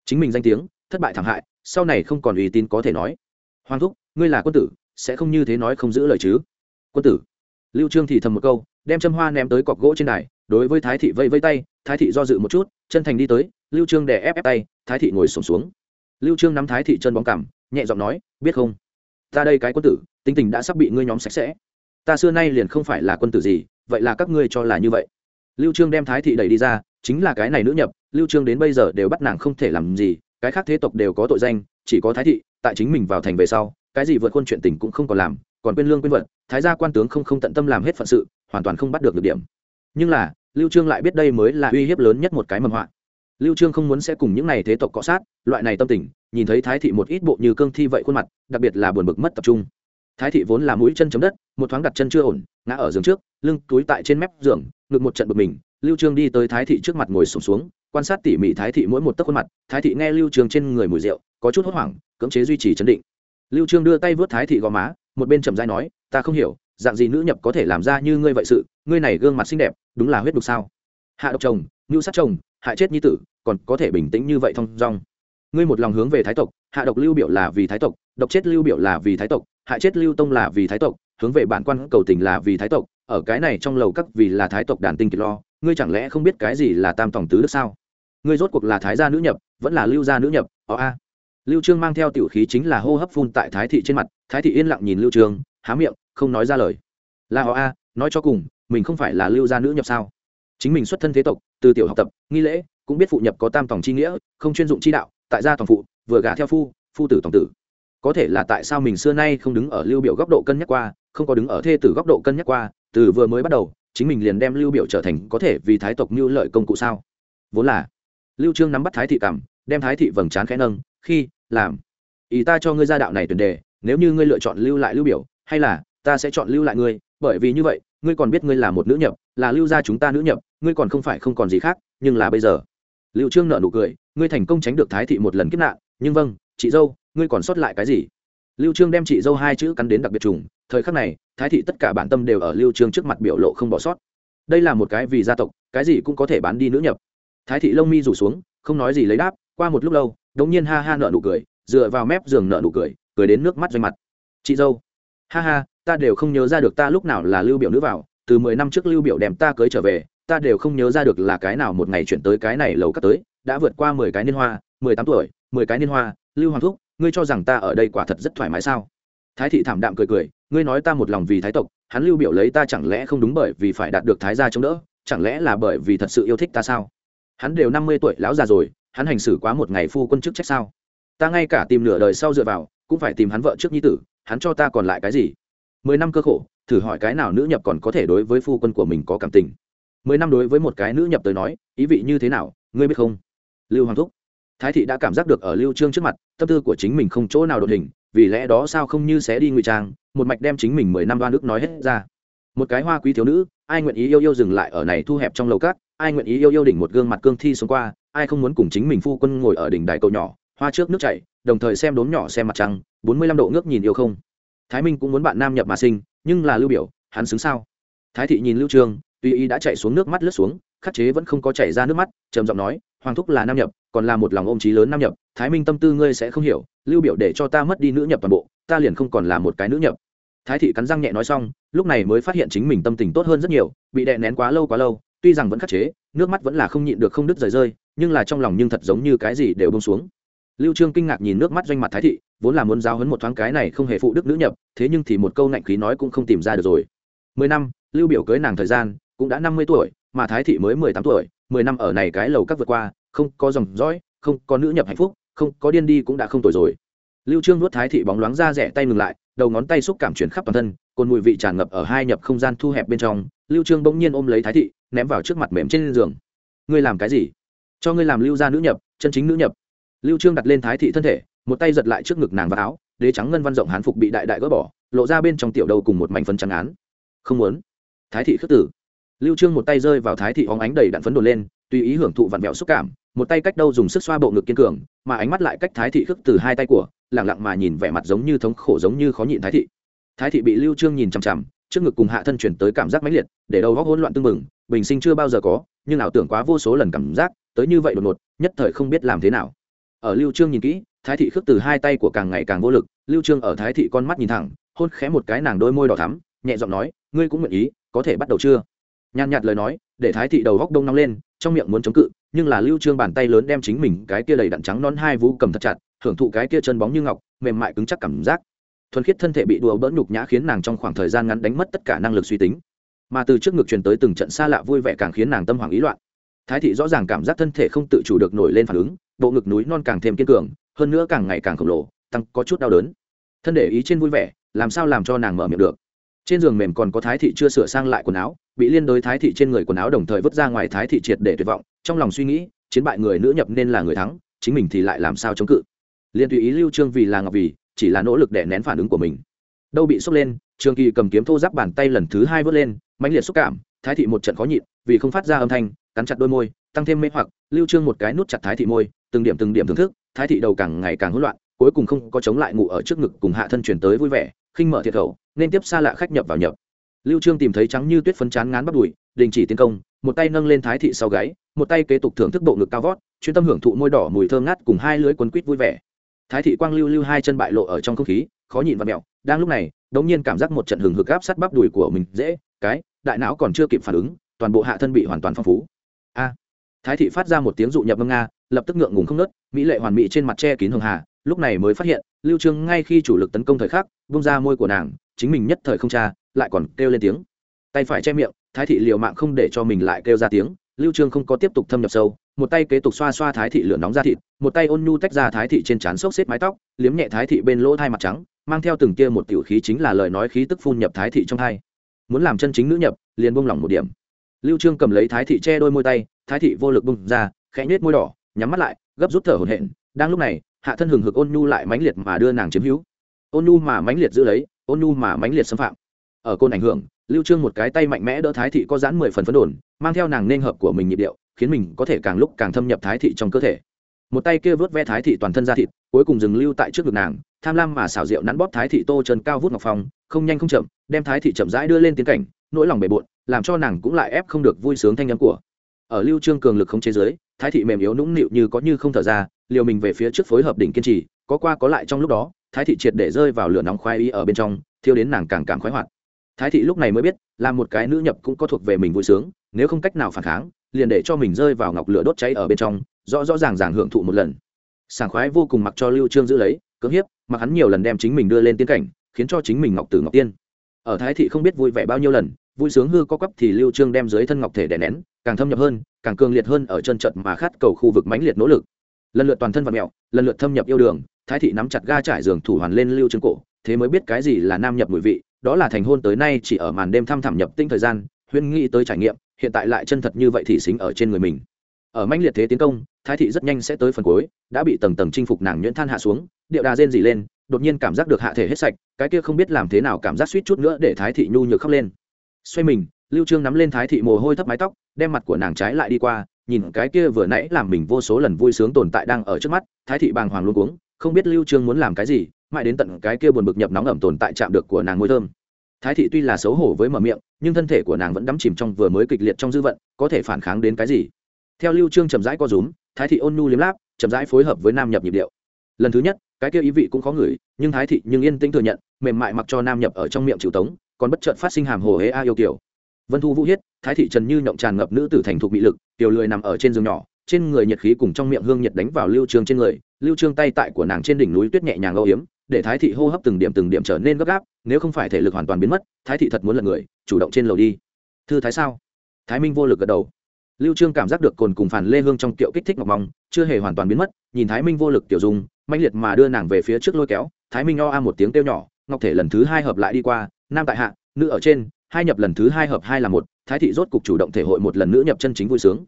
Chính mình danh tiếng, thất bại thảm hại, sau này không còn uy tín có thể nói. Hoàng thúc, ngươi là quân tử, sẽ không như thế nói không giữ lời chứ? Quân tử. Lưu trương thì thầm một câu, đem châm hoa ném tới cọc gỗ trên đài, đối với thái thị vây vây tay, thái thị do dự một chút, chân thành đi tới lưu trương đè ép ép tay, thái thị ngồi sổm xuống. Lưu trương nắm thái thị chân bóng cằm, nhẹ giọng nói, biết không? Ta đây cái quân tử, tính tình đã sắp bị ngươi nhóm sạch sẽ. Ta xưa nay liền không phải là quân tử gì, vậy là các ngươi cho là như vậy. Lưu trương đem thái thị đẩy đi ra, chính là cái này nữ nhập, lưu trương đến bây giờ đều bắt nàng không thể làm gì, cái khác thế tộc đều có tội danh, chỉ có thái thị, tại chính mình vào thành về sau, cái gì vượt khuôn chuyện tình cũng không còn làm, còn quên lương quên vật, thái gia quan tướng không không tận tâm làm hết phận sự, hoàn toàn không bắt được được điểm. Nhưng là, lưu trương lại biết đây mới là uy hiếp lớn nhất một cái mầm họa lưu trương không muốn sẽ cùng những này thế tộc cọ sát loại này tâm tình nhìn thấy thái thị một ít bộ như cương thi vậy khuôn mặt đặc biệt là buồn bực mất tập trung. Thái thị vốn là mũi chân chấm đất một thoáng đặt chân chưa ổn ngã ở giường trước lưng túi tại trên mép giường ngực một trận bực mình. Lưu trương đi tới thái thị trước mặt ngồi sụp xuống, xuống quan sát tỉ mỉ thái thị mỗi một tấc khuôn mặt. Thái thị nghe lưu trương trên người mùi rượu có chút hốt hoảng cưỡng chế duy trì chấn định. Lưu trương đưa tay vớt thái thị gò má một bên chậm rãi nói ta không hiểu dạng gì nữ nhập có thể làm ra như ngươi vậy sự ngươi này gương mặt xinh đẹp đúng là huyết đục sao? Hạ độc chồng ngưu sát chồng hại chết nhi tử, còn có thể bình tĩnh như vậy thông dong. Ngươi một lòng hướng về thái tộc, hạ độc lưu biểu là vì thái tộc, độc chết lưu biểu là vì thái tộc, hại chết lưu tông là vì thái tộc, hướng về bản quan cầu tình là vì thái tộc, ở cái này trong lầu các vì là thái tộc đàn tinh kiệt lo, ngươi chẳng lẽ không biết cái gì là tam tổng tứ đức sao? Ngươi rốt cuộc là thái gia nữ nhập, vẫn là lưu gia nữ nhập ó a. Lưu trương mang theo tiểu khí chính là hô hấp phun tại thái thị trên mặt, thái thị yên lặng nhìn lưu trương, há miệng, không nói ra lời. Là ó a, nói cho cùng, mình không phải là lưu gia nữ nhập sao? Chính mình xuất thân thế tộc, từ tiểu học tập, nghi lễ, cũng biết phụ nhập có tam tổng chi nghĩa, không chuyên dụng chi đạo, tại gia tòng phụ, vừa gả theo phu phu tử tòng tử. Có thể là tại sao mình xưa nay không đứng ở lưu biểu góc độ cân nhắc qua, không có đứng ở thê tử góc độ cân nhắc qua, từ vừa mới bắt đầu, chính mình liền đem lưu biểu trở thành có thể vì thái tộc như lợi công cụ sao? Vốn là, lưu trương nắm bắt thái thị cảm, đem thái thị vầng trán khẽ nâng, khi, làm, ý ta cho ngươi gia đạo này tuyển đề, nếu như ngươi lựa chọn lưu lại lưu biểu, hay là ta sẽ chọn lưu lại ngươi? Bởi vì như vậy, ngươi còn biết ngươi là một nữ nhập, là lưu gia chúng ta nữ nhập, ngươi còn không phải không còn gì khác, nhưng là bây giờ. Lưu trương nợ nụ cười, ngươi thành công tránh được thái thị một lần kiếp nạn, nhưng vâng chị dâu, ngươi còn sót lại cái gì? Lưu trương đem chị dâu hai chữ cắn đến đặc biệt trùng, thời khắc này, thái thị tất cả bản tâm đều ở lưu trương trước mặt biểu lộ không bỏ sót. Đây là một cái vì gia tộc, cái gì cũng có thể bán đi nữ nhập. Thái thị lông mi rủ xuống, không nói gì lấy đáp, qua một lúc lâu, đống nhiên ha ha nợ nụ cười, dựa vào mép giường nợ nụ cười cười đến nước mắt doanh mặt. Chị dâu ha ha, ta đều không nhớ ra được ta lúc nào là lưu biểu nữ vào, từ mười năm trước lưu biểu đem ta cưới trở về, ta đều không nhớ ra được là cái nào một ngày chuyển tới cái này lầu cắt tới, đã vượt qua mười cái niên hoa, mười tám tuổi, mười cái niên hoa, lưu hoàng thúc, ngươi cho rằng ta ở đây quả thật rất thoải mái sao? Thái thị thảm đạm cười cười, ngươi nói ta một lòng vì thái tộc, hắn lưu biểu lấy ta chẳng lẽ không đúng bởi vì phải đạt được thái gia chống đỡ, chẳng lẽ là bởi vì thật sự yêu thích ta sao? Hắn đều năm mươi tuổi, lão già rồi, hắn hành xử quá một ngày phu quân chức trách sao? Ta ngay cả tìm nửa đời sau dựa vào, cũng phải tìm hắn vợ trước nhi tử hắn cho ta còn lại cái gì? Mười năm cơ khổ, thử hỏi cái nào nữ nhập còn có thể đối với phu quân của mình có cảm tình? Mười năm đối với một cái nữ nhập tới nói, ý vị như thế nào, ngươi biết không? Lưu hoàng thúc. Thái thị đã cảm giác được ở lưu trương trước mặt, tâm tư của chính mình không chỗ nào đột hình, vì lẽ đó sao không như sẽ đi ngụy trang, một mạch đem chính mình mười năm đoan nước nói hết ra. Một cái hoa quý thiếu nữ, ai nguyện ý yêu yêu dừng lại ở này thu hẹp trong lầu cát ai nguyện ý yêu yêu đỉnh một gương mặt cương thi xuống qua, ai không muốn cùng chính mình phu quân ngồi ở đỉnh đài cầu nhỏ, hoa trước nước chảy, đồng thời xem đốm nhỏ xem mặt trăng bốn mươi lăm độ ngước nhìn yêu không. Thái minh cũng muốn bạn nam nhập mà sinh, nhưng là lưu biểu, hắn xứng sao? Thái thị nhìn lưu trương tuy y đã chạy xuống nước mắt lướt xuống, khắc chế vẫn không có chảy ra nước mắt, trầm giọng nói, hoàng thúc là nam nhập, còn là một lòng ôm trí lớn nam nhập, thái minh tâm tư ngươi sẽ không hiểu, lưu biểu để cho ta mất đi nữ nhập toàn bộ, ta liền không còn là một cái nữ nhập. Thái thị cắn răng nhẹ nói xong, lúc này mới phát hiện chính mình tâm tình tốt hơn rất nhiều, bị đè nén quá lâu quá lâu, tuy rằng vẫn khắc chế, nước mắt vẫn là không nhịn được không đứt rời rơi, nhưng là trong lòng nhưng thật giống như cái gì đều bông xuống. Lưu trương kinh ngạc nhìn nước mắt doanh mặt thái thị vốn là muốn giáo huấn một thoáng cái này không hề phụ đức nữ nhập, thế nhưng thì một câu ngạnh khí nói cũng không tìm ra được rồi. Mười năm, lưu biểu cưới nàng thời gian cũng đã năm mươi tuổi, mà thái thị mới mười tám tuổi, mười năm ở này cái lầu các vượt qua, không có dòng dõi, không có nữ nhập hạnh phúc, không có điên đi cũng đã không tuổi rồi. Lưu trương nuốt thái thị bóng loáng ra rẻ tay ngừng lại, đầu ngón tay xúc cảm chuyển khắp toàn thân, cồn mùi vị tràn ngập ở hai nhập không gian thu hẹp bên trong, lưu trương bỗng nhiên ôm lấy thái thị, ném vào trước mặt mềm trên giường. Ngươi làm cái gì? Cho ngươi làm lưu gia nữ nhập, chân chính nữ nhập. Lưu trương đặt lên thái thị thân thể một tay giật lại trước ngực nàng và áo, đế trắng ngân văn rộng hán phục bị đại đại gỡ bỏ, lộ ra bên trong tiểu đầu cùng một mảnh phấn trắng án. Không muốn. Thái thị khước tử. Lưu trương một tay rơi vào thái thị óng ánh đầy đặn phấn đồn lên, tùy ý hưởng thụ vặn vẹo xúc cảm, một tay cách đâu dùng sức xoa bộ ngực kiên cường, mà ánh mắt lại cách thái thị khước từ hai tay của lẳng lặng mà nhìn vẻ mặt giống như thống khổ giống như khó nhịn thái thị. Thái thị bị lưu trương nhìn chằm chằm, trước ngực cùng hạ thân chuyển tới cảm giác mãnh liệt, để đầu góc hỗn loạn tương mừng bình sinh chưa bao giờ có, nhưng ảo tưởng quá vô số lần cảm giác, tới như vậy đột ngột, nhất thời không biết làm thế nào. Ở lưu trương nhìn kỹ thái thị khước từ hai tay của càng ngày càng vô lực, lưu trương ở thái thị con mắt nhìn thẳng, hôn khẽ một cái nàng đôi môi đỏ thắm, nhẹ giọng nói, ngươi cũng nguyện ý, có thể bắt đầu chưa? Nhàn nhạt lời nói, để thái thị đầu góc đông nóng lên, trong miệng muốn chống cự, nhưng là lưu trương bàn tay lớn đem chính mình cái kia đầy đặn trắng non hai vú cầm thật chặt, hưởng thụ cái kia chân bóng như ngọc, mềm mại cứng chắc cảm giác. Thuần khiết thân thể bị đùa bỡn nhục nhã khiến nàng trong khoảng thời gian ngắn đánh mất tất cả năng lực suy tính. Mà từ trước ngực truyền tới từng trận xa lạ vui vẻ càng khiến nàng tâm hoàng ý loạn. Thái thị rõ ràng cảm giác thân thể không tự chủ được nổi lên phản ứng, bộ ngực núi non càng thêm kiên cường hơn nữa càng ngày càng khổng lồ, tăng có chút đau đớn. Thân để ý trên vui vẻ, làm sao làm cho nàng mở miệng được? Trên giường mềm còn có thái thị chưa sửa sang lại quần áo, bị liên đối thái thị trên người quần áo đồng thời vứt ra ngoài thái thị triệt để tuyệt vọng, trong lòng suy nghĩ, chiến bại người nữ nhập nên là người thắng, chính mình thì lại làm sao chống cự? Liên tùy ý lưu trương vì là ngọc vì, chỉ là nỗ lực để nén phản ứng của mình. Đâu bị sốc lên trường kỳ cầm kiếm thô giáp bàn tay lần thứ hai vớt lên, mãnh liệt xúc cảm, thái thị một trận khó nhịn, vì không phát ra âm thanh, cắn chặt đôi môi, tăng thêm mê hoặc, lưu trương một cái nút chặt thái thị môi, từng điểm từng điểm thưởng thức thái thị đầu càng ngày càng hỗn loạn, cuối cùng không có chống lại ngủ ở trước ngực cùng hạ thân chuyển tới vui vẻ, khinh mở thiệt khẩu nên tiếp xa lạ khách nhập vào nhập. Lưu trương tìm thấy trắng như tuyết phấn chán ngán bắt đùi, đình chỉ tiến công, một tay nâng lên thái thị sau gáy, một tay kế tục thưởng thức bộ ngực cao vót, chuyên tâm hưởng thụ môi đỏ mùi thơm ngát cùng hai lưỡi quấn quýt vui vẻ. Thái thị quang lưu lưu hai chân bại lộ ở trong không khí, khó nhịn và mẹo, đang lúc này, đống nhiên cảm giác một trận hừng hực áp sát bắp đùi của mình dễ, cái, đại não còn chưa kịp phản ứng, toàn bộ hạ thân bị hoàn toàn phong phú. A! Thái thị phát ra một tiếng dụ nhập ngâm nga, lập tức ngượng ngùng không nớt, mỹ lệ hoàn mỹ trên mặt che kín hường hà, lúc này mới phát hiện, lưu trương ngay khi chủ lực tấn công thời khắc bung ra môi của nàng, chính mình nhất thời không tra, lại còn kêu lên tiếng. Tay phải che miệng, thái thị liều mạng không để cho mình lại kêu ra tiếng, lưu trương không có tiếp tục thâm nhập sâu, một tay kế tục xoa xoa thái thị lửa nóng ra thịt, một tay ôn nhu tách ra thái thị trên trán xốc xếp mái tóc, liếm nhẹ thái thị bên lỗ thai mặt trắng, mang theo từng kia một tiểu khí chính là lời nói khí tức phun nhập thái thị trong thai. Muốn làm chân chính nữ nhập, liền buông lỏng một điểm lưu trương cầm lấy thái thị che đôi môi tay, thái thị vô lực bung ra, khẽ nhếch môi đỏ, nhắm mắt lại, gấp rút thở hổn hển. Đang lúc này, hạ thân hừng hực ôn nhu lại mãnh liệt mà đưa nàng chiếm hữu. Ôn nhu mà mãnh liệt giữ lấy, ôn nhu mà mãnh liệt xâm phạm. Ở côn ảnh hưởng, lưu trương một cái tay mạnh mẽ đỡ thái thị có giãn mười phần phấn đồn, mang theo nàng nên hợp của mình nhịp điệu, khiến mình có thể càng lúc càng thâm nhập thái thị trong cơ thể. Một tay kia vớt ve thái thị toàn thân ra thịt, cuối cùng dừng lưu tại trước ngực nàng, tham lam mà xảo diệu nắn bóp thái thị tô chân cao vút ngọc phong, không nhanh không chậm, đem thái thị chậm rãi đưa lên tiến cảnh, nỗi lòng bề bộn làm cho nàng cũng lại ép không được vui sướng thanh âm của. Ở lưu trương cường lực không chế giới, thái thị mềm yếu nũng nịu như có như không thở ra, liều mình về phía trước phối hợp đỉnh kiên trì, có qua có lại trong lúc đó, thái thị triệt để rơi vào lửa nóng khoái ý ở bên trong, thiêu đến nàng càng càng khoái hoạt. Thái thị lúc này mới biết, là một cái nữ nhập cũng có thuộc về mình vui sướng, nếu không cách nào phản kháng, liền để cho mình rơi vào ngọc lửa đốt cháy ở bên trong, rõ rõ ràng ràng hưởng thụ một lần. Sảng khoái vô cùng mặc cho lưu trương giữ lấy, cưỡng hiếp, mặc hắn nhiều lần đem chính mình đưa lên tiên cảnh, khiến cho chính mình ngọc tử ngọc tiên. Ở thái thị không biết vui vẻ bao nhiêu lần vui sướng hư có quắp thì lưu trương đem dưới thân ngọc thể đè nén, càng thâm nhập hơn, càng cường liệt hơn ở chân trận mà khát cầu khu vực mãnh liệt nỗ lực. Lần lượt toàn thân vật mẹo lần lượt thâm nhập yêu đường, thái thị nắm chặt ga trải giường thủ hoàn lên lưu trương cổ, thế mới biết cái gì là nam nhập mùi vị, đó là thành hôn tới nay chỉ ở màn đêm thăm thẳm nhập tinh thời gian, huyên nghĩ tới trải nghiệm, hiện tại lại chân thật như vậy thì xính ở trên người mình. Ở mãnh liệt thế tiến công, thái thị rất nhanh sẽ tới phần cuối, đã bị tầng tầng chinh phục nàng nhuyễn than hạ xuống, điệu đà rên dỉ lên, đột nhiên cảm giác được hạ thể hết sạch, cái kia không biết làm thế nào cảm giác suýt chút nữa để thái thị nhu nhược khóc lên xoay mình, lưu trương nắm lên thái thị mồ hôi thấp mái tóc, đem mặt của nàng trái lại đi qua, nhìn cái kia vừa nãy làm mình vô số lần vui sướng tồn tại đang ở trước mắt, thái thị bàng hoàng luôn cuống, không biết lưu trương muốn làm cái gì, mãi đến tận cái kia buồn bực nhập nóng ẩm tồn tại chạm được của nàng môi thơm. Thái thị tuy là xấu hổ với mở miệng, nhưng thân thể của nàng vẫn đắm chìm trong vừa mới kịch liệt trong dư vận, có thể phản kháng đến cái gì? Theo lưu trương chậm rãi co rúm, thái thị ôn nhu liếm láp, chậm rãi phối hợp với nam nhập nhịp điệu. Lần thứ nhất, cái kia ý vị cũng khó ngửi, nhưng thái thị nhưng yên tĩnh thừa nhận, mềm mại mặc cho nam nhập ở trong miệng chịu tống còn bất chợt phát sinh hàm hồ hế a yêu kiểu. Vân thu vũ hiết, thái thị trần như nhộng tràn ngập nữ tử thành thục bị lực, tiểu lười nằm ở trên giường nhỏ, trên người nhiệt khí cùng trong miệng hương nhiệt đánh vào lưu trương trên người, lưu trương tay tại của nàng trên đỉnh núi tuyết nhẹ nhàng âu yếm, để thái thị hô hấp từng điểm từng điểm trở nên gấp gáp, nếu không phải thể lực hoàn toàn biến mất, thái thị thật muốn lật người, chủ động trên lầu đi. Thư thái sao? Thái minh vô lực gật đầu. Lưu trương cảm giác được cồn cùng phản lê hương trong kiệu kích thích ngọc mong, chưa hề hoàn toàn biến mất, nhìn thái minh vô lực tiểu dung manh liệt mà đưa nàng về phía trước lôi kéo, thái minh o a một tiếng kêu nhỏ, ngọc thể lần thứ hai hợp lại đi qua nam tại hạ, nữ ở trên, hai nhập lần thứ hai hợp hai là một, thái thị rốt cục chủ động thể hội một lần nữa nhập chân chính vui sướng.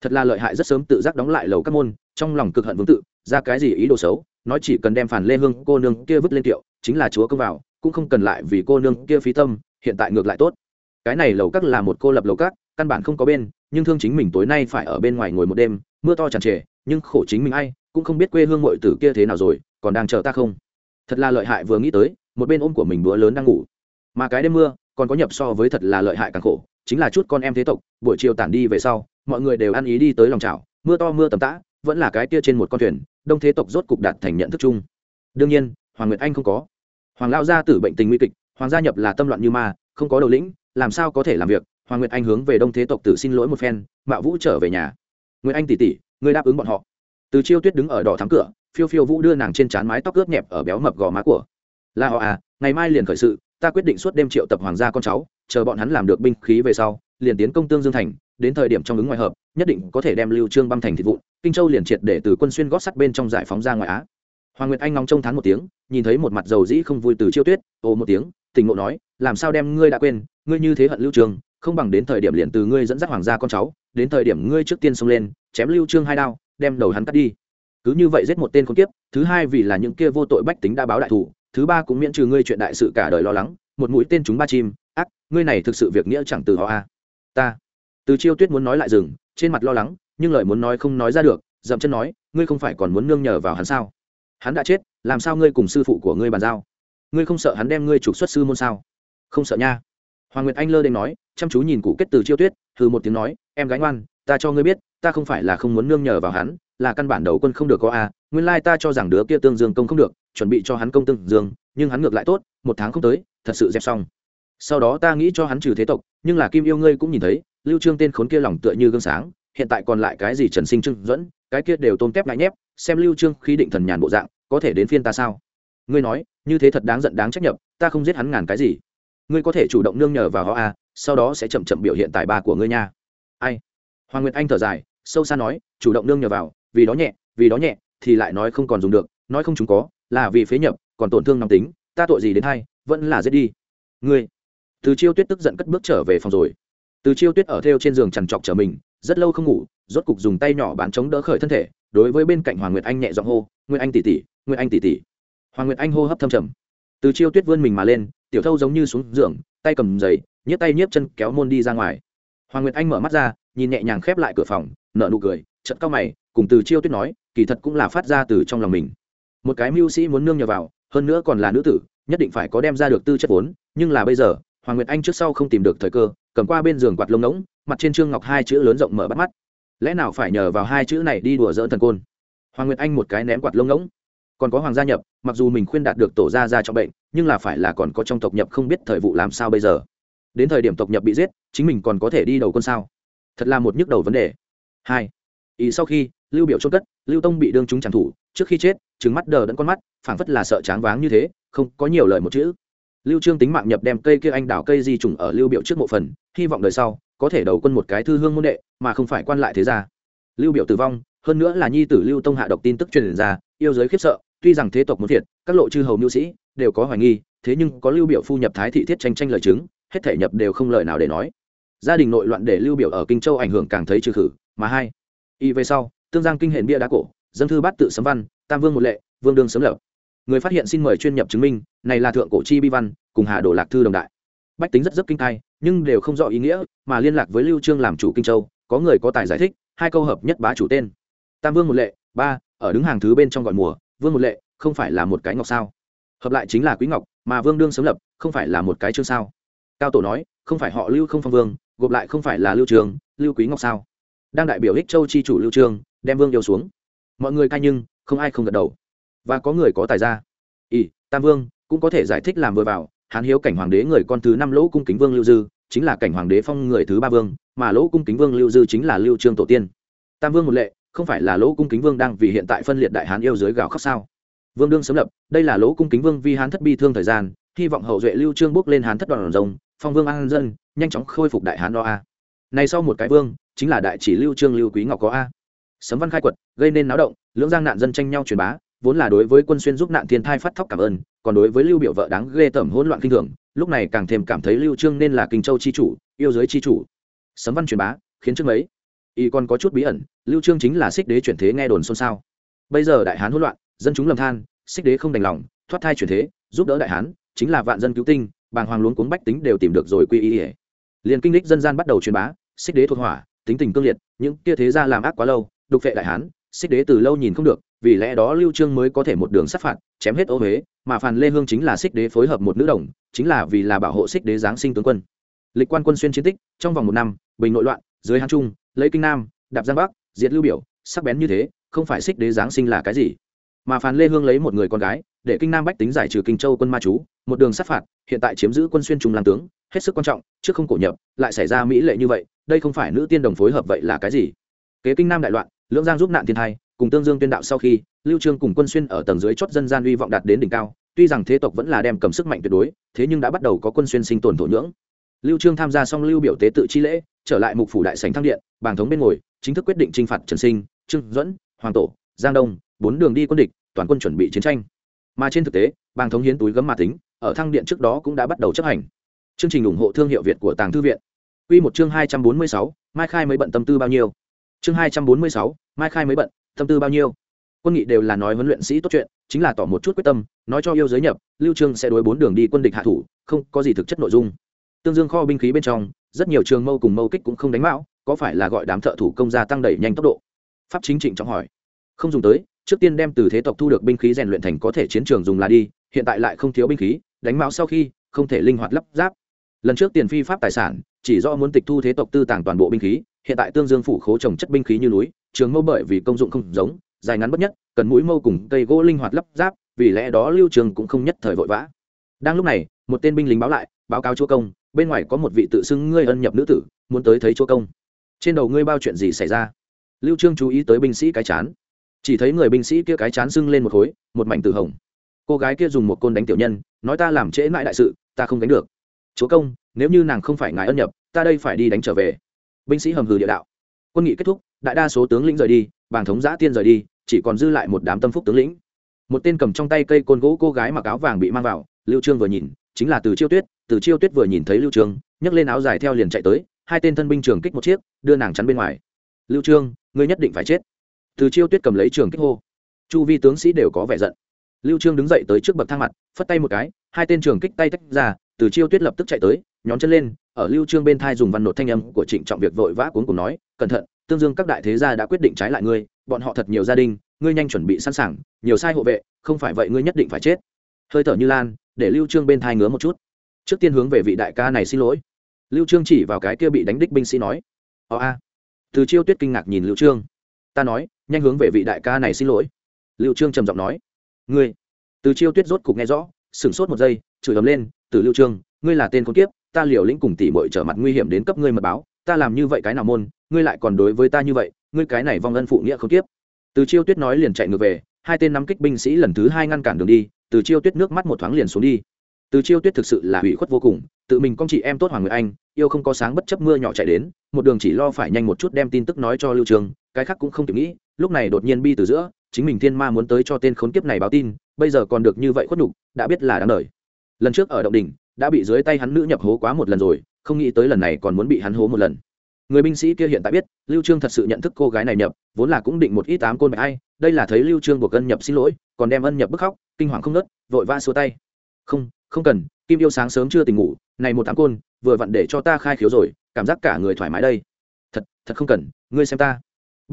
Thật là lợi hại, rất sớm tự giác đóng lại lầu các môn, trong lòng cực hận vương tự, ra cái gì ý đồ xấu, nói chỉ cần đem phản lê hương cô nương kia vứt lên tiệu, chính là chúa công vào, cũng không cần lại vì cô nương kia phí tâm, hiện tại ngược lại tốt. Cái này lầu các là một cô lập lầu các, căn bản không có bên, nhưng thương chính mình tối nay phải ở bên ngoài ngồi một đêm, mưa to tràn trề, nhưng khổ chính mình ai, cũng không biết quê hương mội tử kia thế nào rồi, còn đang chờ ta không? Thật là lợi hại, vừa nghĩ tới, một bên ôm của mình bữa lớn đang ngủ mà cái đêm mưa, còn có nhập so với thật là lợi hại càng khổ, chính là chút con em thế tộc, buổi chiều tản đi về sau, mọi người đều ăn ý đi tới lòng trào mưa to mưa tầm tã, vẫn là cái kia trên một con thuyền, đông thế tộc rốt cục đạt thành nhận thức chung. Đương nhiên, hoàng nguyệt anh không có. Hoàng lao gia tử bệnh tình nguy kịch, hoàng gia nhập là tâm loạn như ma, không có đầu lĩnh, làm sao có thể làm việc? Hoàng nguyệt anh hướng về đông thế tộc tử xin lỗi một phen, mạo vũ trở về nhà. Nguyệt anh tỉ tỉ người đáp ứng bọn họ. Từ chiêu tuyết đứng ở đỏ thắng cửa, phiêu phiêu vũ đưa nàng trên trán mái tóc ướt nhẹp ở béo mập gò má của. Là họ à ngày mai liền khởi sự ta quyết định suốt đêm triệu tập hoàng gia con cháu, chờ bọn hắn làm được binh khí về sau, liền tiến công tương dương thành, đến thời điểm trong ứng ngoại hợp, nhất định có thể đem lưu trương băm thành thịt vụn, kinh châu liền triệt để từ quân xuyên gót sắt bên trong giải phóng ra ngoài á. Hoàng nguyệt anh ngóng trông thán một tiếng, nhìn thấy một mặt dầu dĩ không vui từ chiêu tuyết, ồ một tiếng, tình ngộ nói, làm sao đem ngươi đã quên, ngươi như thế hận lưu trương, không bằng đến thời điểm liền từ ngươi dẫn dắt hoàng gia con cháu, đến thời điểm ngươi trước tiên xông lên, chém lưu trương hai đao, đem đầu hắn cắt đi. Cứ như vậy giết một tên con tiếp thứ hai vì là những kia vô tội bách tính đã báo đại thủ thứ ba cũng miễn trừ ngươi chuyện đại sự cả đời lo lắng, một mũi tên chúng ba chim, ác, ngươi này thực sự việc nghĩa chẳng từ họ a. Ta. Từ chiêu tuyết muốn nói lại dừng, trên mặt lo lắng, nhưng lời muốn nói không nói ra được, dậm chân nói, ngươi không phải còn muốn nương nhờ vào hắn sao? Hắn đã chết, làm sao ngươi cùng sư phụ của ngươi bàn giao? Ngươi không sợ hắn đem ngươi trục xuất sư môn sao? Không sợ nha. Hoàng nguyệt anh lơ đ nói, chăm chú nhìn cụ kết từ chiêu tuyết từ một tiếng nói, em gái ngoan, ta cho ngươi biết ta không phải là không muốn nương nhờ vào hắn, là căn bản đầu quân không được có a, nguyên lai ta cho rằng đứa kia tương dương công không được, chuẩn bị cho hắn công tương dương, nhưng hắn ngược lại tốt, một tháng không tới, thật sự dẹp xong. Sau đó ta nghĩ cho hắn trừ thế tộc, nhưng là kim yêu ngươi cũng nhìn thấy, lưu trương tên khốn kia lòng tựa như gương sáng, hiện tại còn lại cái gì trần sinh trưng dẫn cái kia đều tôn tép ngại nhép, xem lưu trương khí định thần nhàn bộ dạng, có thể đến phiên ta sao? Ngươi nói, như thế thật đáng giận đáng trách nhập ta không giết hắn ngàn cái gì. Ngươi có thể chủ động nương nhờ vào họ a, sau đó sẽ chậm chậm biểu hiện tài ba của ngươi nha. Ai? Hoàng nguyệt anh thở dài sâu xa nói, chủ động nương nhờ vào, vì đó nhẹ, vì đó nhẹ, thì lại nói không còn dùng được, nói không chúng có, là vì phế nhập, còn tổn thương nóng tính, ta tội gì đến hay, vẫn là giết đi. Ngươi. Từ chiêu tuyết tức giận cất bước trở về phòng rồi. Từ chiêu tuyết ở theo trên giường chằn trọc trở mình, rất lâu không ngủ, rốt cục dùng tay nhỏ bán chống đỡ khởi thân thể, đối với bên cạnh hoàng nguyệt anh nhẹ giọng hô, nguyệt anh tỷ tỷ, nguyệt anh tỷ tỷ. Hoàng nguyệt anh hô hấp thâm trầm. Từ chiêu tuyết vươn mình mà lên, tiểu thâu giống như xuống giường, tay cầm giày, nhấc tay nhấc chân kéo môn đi ra ngoài. Hoàng nguyệt anh mở mắt ra, nhìn nhẹ nhàng khép lại cửa phòng nợ nụ cười chật cao mày, cùng từ chiêu tuyết nói, kỳ thật cũng là phát ra từ trong lòng mình. Một cái mưu sĩ muốn nương nhờ vào, hơn nữa còn là nữ tử, nhất định phải có đem ra được tư chất vốn, nhưng là bây giờ, hoàng nguyệt anh trước sau không tìm được thời cơ, cầm qua bên giường quạt lông ngỗng, mặt trên trương ngọc hai chữ lớn rộng mở bắt mắt. Lẽ nào phải nhờ vào hai chữ này đi đùa dỡ thần côn? Hoàng nguyệt anh một cái ném quạt lông ngỗng. Còn có hoàng gia nhập, mặc dù mình khuyên đạt được tổ gia ra trong bệnh, nhưng là phải là còn có trong tộc nhập không biết thời vụ làm sao bây giờ. Đến thời điểm tộc nhập bị giết, chính mình còn có thể đi đầu quân sao? Thật là một nhức đầu vấn đề hai, ý sau khi, lưu biểu chôn cất, lưu tông bị đương chúng chẳng thủ, trước khi chết trứng mắt đờ đẫn con mắt, phảng phất là sợ tráng váng như thế, không có nhiều lời một chữ. Lưu trương tính mạng nhập đem cây kia anh đào cây di trùng ở lưu biểu trước mộ phần, hy vọng đời sau, có thể đầu quân một cái thư hương môn đệ, mà không phải quan lại thế gia. Lưu biểu tử vong, hơn nữa là nhi tử lưu tông hạ độc tin tức truyền ra, yêu giới khiếp sợ, tuy rằng thế tộc muốn thiệt, các lộ chư hầu nhu sĩ đều có hoài nghi, thế nhưng có lưu biểu phu nhập thái thị thiết tranh tranh lời chứng, hết thể nhập đều không lời nào để nói. Gia đình nội loạn để lưu biểu ở kinh châu ảnh hưởng càng thấy trừ khử mà hai. Y về sau, tương giang kinh hển bia đá cổ, dân thư bát tự sấm văn, tam vương một lệ, vương đương sấm lập người phát hiện xin mời chuyên nhập chứng minh, này là thượng cổ chi bi văn, cùng hà đồ lạc thư đồng đại. Bách tính rất rất kinh thai, nhưng đều không rõ ý nghĩa, mà liên lạc với lưu trương làm chủ kinh châu, có người có tài giải thích, hai câu hợp nhất bá chủ tên. Tam vương một lệ, ba, ở đứng hàng thứ bên trong gọi mùa, vương một lệ, không phải là một cái ngọc sao. Hợp lại chính là quý ngọc, mà vương đương sớm lập, không phải là một cái chương sao. Cao tổ nói, không phải họ lưu không phong vương, gộp lại không phải là lưu trường, lưu quý ngọc sao đang đại biểu ích châu chi chủ lưu trương, đem vương yêu xuống. Mọi người cai nhưng, không ai không gật đầu. Và có người có tài ra. Ỷ tam vương, cũng có thể giải thích làm vừa vào, hán hiếu cảnh hoàng đế người con thứ năm lỗ cung kính vương lưu dư, chính là cảnh hoàng đế phong người thứ ba vương, mà lỗ cung kính vương lưu dư chính là lưu trương tổ tiên. Tam vương một lệ, không phải là lỗ cung kính vương đang vì hiện tại phân liệt đại hán yêu dưới gào khóc sao? Vương đương sớm lập, đây là lỗ cung kính vương vì hán thất bi thương thời gian, hy vọng hậu duệ lưu trương bước lên hán thất đoàn rồng, phong vương an dân, nhanh chóng khôi phục đại hán đo a này sau một cái vương, chính là đại chỉ lưu trương lưu quý ngọc có a. Sấm văn khai quật, gây nên náo động, lưỡng giang nạn dân tranh nhau truyền bá, vốn là đối với quân xuyên giúp nạn thiên thai phát thóc cảm ơn, còn đối với lưu biểu vợ đáng ghê tởm hỗn loạn kinh thường, lúc này càng thêm cảm thấy lưu trương nên là kinh châu chi chủ, yêu giới chi chủ. Sấm văn truyền bá, khiến trước mấy, y còn có chút bí ẩn, lưu trương chính là xích đế chuyển thế nghe đồn xôn xao. Bây giờ đại hán hỗn loạn, dân chúng lầm than, xích đế không đành lòng, thoát thai chuyển thế, giúp đỡ đại hán, chính là vạn dân cứu tinh, bàng hoàng luống cuống bách tính đều tìm được rồi quy y liền kinh lịch dân gian bắt đầu truyền bá xích đế thuộc hỏa, tính tình cương liệt, những kia thế gia làm ác quá lâu, đục vệ đại hán, xích đế từ lâu nhìn không được, vì lẽ đó lưu trương mới có thể một đường sát phạt, chém hết ô huế mà phàn lê hương chính là xích đế phối hợp một nữ đồng, chính là vì là bảo hộ xích đế giáng sinh tướng quân. Lịch quan quân xuyên chiến tích, trong vòng một năm, bình nội loạn, dưới hán trung, lấy kinh nam, đạp giang bắc, diệt lưu biểu, sắc bén như thế, không phải xích đế giáng sinh là cái gì. Mà phàn lê hương lấy một người con gái để kinh nam bách tính giải trừ kinh châu quân ma chú, một đường sát phạt, hiện tại chiếm giữ quân xuyên trung làm tướng, hết sức quan trọng, trước không cổ nhập, lại xảy ra mỹ lệ như vậy, đây không phải nữ tiên đồng phối hợp vậy là cái gì? Kế kinh nam đại loạn, lưỡng giang giúp nạn thiên thai, cùng tương dương tuyên đạo sau khi, lưu trương cùng quân xuyên ở tầng dưới chót dân gian uy vọng đạt đến đỉnh cao, tuy rằng thế tộc vẫn là đem cầm sức mạnh tuyệt đối, thế nhưng đã bắt đầu có quân xuyên sinh tồn thổ nhưỡng. Lưu trương tham gia xong lưu biểu tế tự chi lễ, trở lại mục phủ đại sảnh thăng điện, bàng thống bên ngồi, chính thức quyết định trinh phạt trần sinh, trương duẫn, hoàng tổ, giang đông, bốn đường đi quân địch, toàn quân chuẩn bị chiến tranh mà trên thực tế bàng thống hiến túi gấm mà tính ở thăng điện trước đó cũng đã bắt đầu chấp hành chương trình ủng hộ thương hiệu việt của tàng thư viện Quy một chương 246, Mai Khai mới bận tâm tư bao nhiêu? Chương 246, Mai Khai mới bận, tâm tư bao nhiêu? Quân nghị đều là nói huấn luyện sĩ tốt chuyện, chính là tỏ một chút quyết tâm, nói cho yêu giới nhập, Lưu Trương sẽ đối bốn đường đi quân địch hạ thủ, không có gì thực chất nội dung. Tương Dương kho binh khí bên trong, rất nhiều trường mâu cùng mâu kích cũng không đánh mão, có phải là gọi đám thợ thủ công gia tăng đẩy nhanh tốc độ? Pháp chính trịnh trọng hỏi. Không dùng tới, trước tiên đem từ thế tộc thu được binh khí rèn luyện thành có thể chiến trường dùng là đi, hiện tại lại không thiếu binh khí, đánh mão sau khi, không thể linh hoạt lắp ráp. Lần trước tiền phi pháp tài sản, chỉ do muốn tịch thu thế tộc tư tàng toàn bộ binh khí hiện tại tương dương phủ khố trồng chất binh khí như núi trường mâu bởi vì công dụng không giống dài ngắn bất nhất cần mũi mâu cùng cây gỗ linh hoạt lắp ráp vì lẽ đó lưu trường cũng không nhất thời vội vã. Đang lúc này một tên binh lính báo lại báo cáo chúa công bên ngoài có một vị tự xưng ngươi ân nhập nữ tử muốn tới thấy chúa công. Trên đầu ngươi bao chuyện gì xảy ra? Lưu trương chú ý tới binh sĩ cái chán chỉ thấy người binh sĩ kia cái chán sưng lên một khối, một mảnh tử hồng. Cô gái kia dùng một côn đánh tiểu nhân, nói ta làm trễ mãi đại sự, ta không đánh được. Chúa công, nếu như nàng không phải ngài ân nhập, ta đây phải đi đánh trở về. Binh sĩ hầm hừ địa đạo. Quân nghị kết thúc, đại đa số tướng lĩnh rời đi, bàng thống giã tiên rời đi, chỉ còn dư lại một đám tâm phúc tướng lĩnh. Một tên cầm trong tay cây côn gỗ cô gái mặc áo vàng bị mang vào, lưu trương vừa nhìn, chính là từ chiêu tuyết, từ chiêu tuyết vừa nhìn thấy lưu trương, nhấc lên áo dài theo liền chạy tới, hai tên thân binh trường kích một chiếc, đưa nàng chắn bên ngoài. Lưu trương, ngươi nhất định phải chết từ chiêu tuyết cầm lấy trường kích hô. Chu vi tướng sĩ đều có vẻ giận. Lưu trương đứng dậy tới trước bậc thang mặt, phất tay một cái, hai tên trường kích tay tách ra, từ chiêu tuyết lập tức chạy tới, nhón chân lên, ở lưu trương bên thai dùng văn nột thanh âm của trịnh trọng việc vội vã cuốn cùng nói, cẩn thận, tương dương các đại thế gia đã quyết định trái lại ngươi, bọn họ thật nhiều gia đình, ngươi nhanh chuẩn bị sẵn sàng, nhiều sai hộ vệ, không phải vậy ngươi nhất định phải chết. Hơi thở như lan, để lưu trương bên thai ngứa một chút. Trước tiên hướng về vị đại ca này xin lỗi. Lưu trương chỉ vào cái kia bị đánh đích binh sĩ nói ồ a. Từ chiêu tuyết kinh ngạc nhìn lưu trương. Ta nói nhanh hướng về vị đại ca này xin lỗi. Lưu trương trầm giọng nói, ngươi. Từ chiêu tuyết rốt cục nghe rõ, sửng sốt một giây, chửi ấm lên, từ lưu trương, ngươi là tên con kiếp, ta liều lĩnh cùng tỷ muội trở mặt nguy hiểm đến cấp ngươi mật báo, ta làm như vậy cái nào môn, ngươi lại còn đối với ta như vậy, ngươi cái này vong ân phụ nghĩa không tiếp từ chiêu tuyết nói liền chạy ngược về, hai tên nắm kích binh sĩ lần thứ hai ngăn cản đường đi, từ chiêu tuyết nước mắt một thoáng liền xuống đi. Từ chiêu tuyết thực sự là hủy khuất vô cùng, tự mình con chị em tốt hoàng người anh, yêu không có sáng bất chấp mưa nhỏ chạy đến, một đường chỉ lo phải nhanh một chút đem tin tức nói cho lưu trường cái khác cũng không kịp nghĩ lúc này đột nhiên bi từ giữa, chính mình thiên ma muốn tới cho tên khốn kiếp này báo tin, bây giờ còn được như vậy khuất nhục, đã biết là đáng đời. Lần trước ở động đỉnh, đã bị dưới tay hắn nữ nhập hố quá một lần rồi, không nghĩ tới lần này còn muốn bị hắn hố một lần. Người binh sĩ kia hiện tại biết, lưu trương thật sự nhận thức cô gái này nhập, vốn là cũng định một ít tám côn bạch ai, đây là thấy lưu trương buộc ân nhập xin lỗi, còn đem ân nhập bức khóc, kinh hoàng không nớt vội vã xua tay. Không không cần, kim yêu sáng sớm chưa tỉnh ngủ, này một tám côn, vừa vặn để cho ta khai khiếu rồi, cảm giác cả người thoải mái đây. Thật thật không cần, ngươi xem ta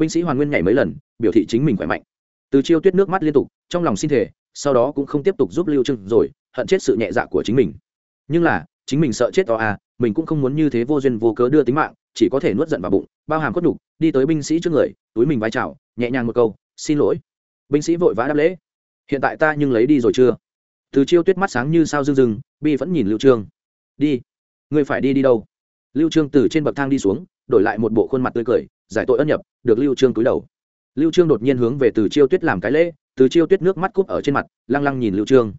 binh sĩ hoàn nguyên nhảy mấy lần, biểu thị chính mình khỏe mạnh. Từ chiêu tuyết nước mắt liên tục, trong lòng xin thể sau đó cũng không tiếp tục giúp lưu trương rồi, hận chết sự nhẹ dạ của chính mình. Nhưng là, chính mình sợ chết to à mình cũng không muốn như thế vô duyên vô cớ đưa tính mạng, chỉ có thể nuốt giận vào bụng, bao hàm cốt nhục, đi tới binh sĩ trước người, túi mình vai chào, nhẹ nhàng một câu, xin lỗi. Binh sĩ vội vã đáp lễ. Hiện tại ta nhưng lấy đi rồi chưa? Từ chiêu tuyết mắt sáng như sao rưng rưng, bi vẫn nhìn lưu trương. Đi, ngươi phải đi đi đâu? Lưu trương từ trên bậc thang đi xuống đổi lại một bộ khuôn mặt tươi cười, giải tội ân nhập, được lưu trương cúi đầu. Lưu trương đột nhiên hướng về từ chiêu tuyết làm cái lễ, từ chiêu tuyết nước mắt cúp ở trên mặt, lăng lăng nhìn lưu trương.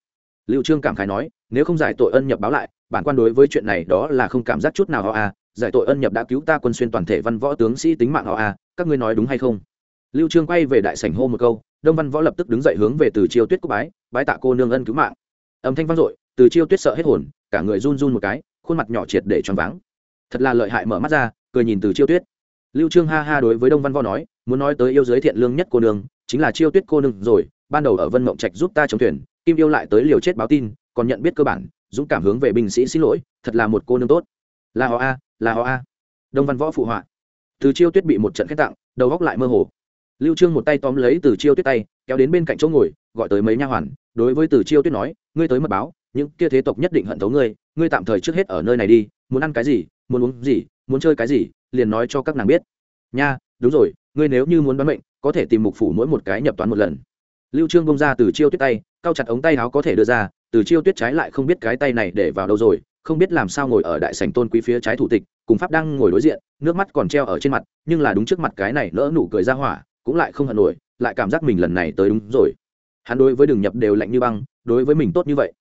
Lưu trương cảm khái nói, nếu không giải tội ân nhập báo lại, bản quan đối với chuyện này đó là không cảm giác chút nào họ à giải tội ân nhập đã cứu ta quân xuyên toàn thể văn võ tướng sĩ tính mạng họ à các ngươi nói đúng hay không? Lưu trương quay về đại sảnh hô một câu, đông văn võ lập tức đứng dậy hướng về từ chiêu tuyết cúp bái bái tạ cô nương ân cứu mạng. Âm thanh vang dội, từ chiêu tuyết sợ hết hồn, cả người run run một cái, khuôn mặt nhỏ triệt để choáng váng. Thật là lợi hại mở mắt ra cười nhìn từ chiêu tuyết. Lưu trương ha ha đối với đông văn võ nói, muốn nói tới yêu giới thiện lương nhất cô nương, chính là chiêu tuyết cô nương rồi, ban đầu ở vân mộng trạch giúp ta chống thuyền, kim yêu lại tới liều chết báo tin, còn nhận biết cơ bản, dũng cảm hướng về binh sĩ xin lỗi, thật là một cô nương tốt. Là họ a là họ a. Đông văn võ phụ họa. Từ chiêu tuyết bị một trận khét tặng, đầu góc lại mơ hồ. Lưu trương một tay tóm lấy từ chiêu tuyết tay, kéo đến bên cạnh chỗ ngồi, gọi tới mấy nha hoàn, đối với từ chiêu tuyết nói, ngươi tới mật báo, những kia thế tộc nhất định hận thấu ngươi ngươi tạm thời trước hết ở nơi này đi, muốn ăn cái gì, muốn uống gì muốn chơi cái gì, liền nói cho các nàng biết. Nha, đúng rồi, ngươi nếu như muốn đoán mệnh, có thể tìm mục phủ mỗi một cái nhập toán một lần. Lưu trương bông ra từ chiêu tuyết tay cao chặt ống tay áo có thể đưa ra, từ chiêu tuyết trái lại không biết cái tay này để vào đâu rồi, không biết làm sao ngồi ở đại sảnh tôn quý phía trái thủ tịch, cùng pháp đang ngồi đối diện, nước mắt còn treo ở trên mặt, nhưng là đúng trước mặt cái này nỡ nụ cười ra hỏa, cũng lại không hận nổi, lại cảm giác mình lần này tới đúng rồi. Hắn đối với đường nhập đều lạnh như băng, đối với mình tốt như vậy.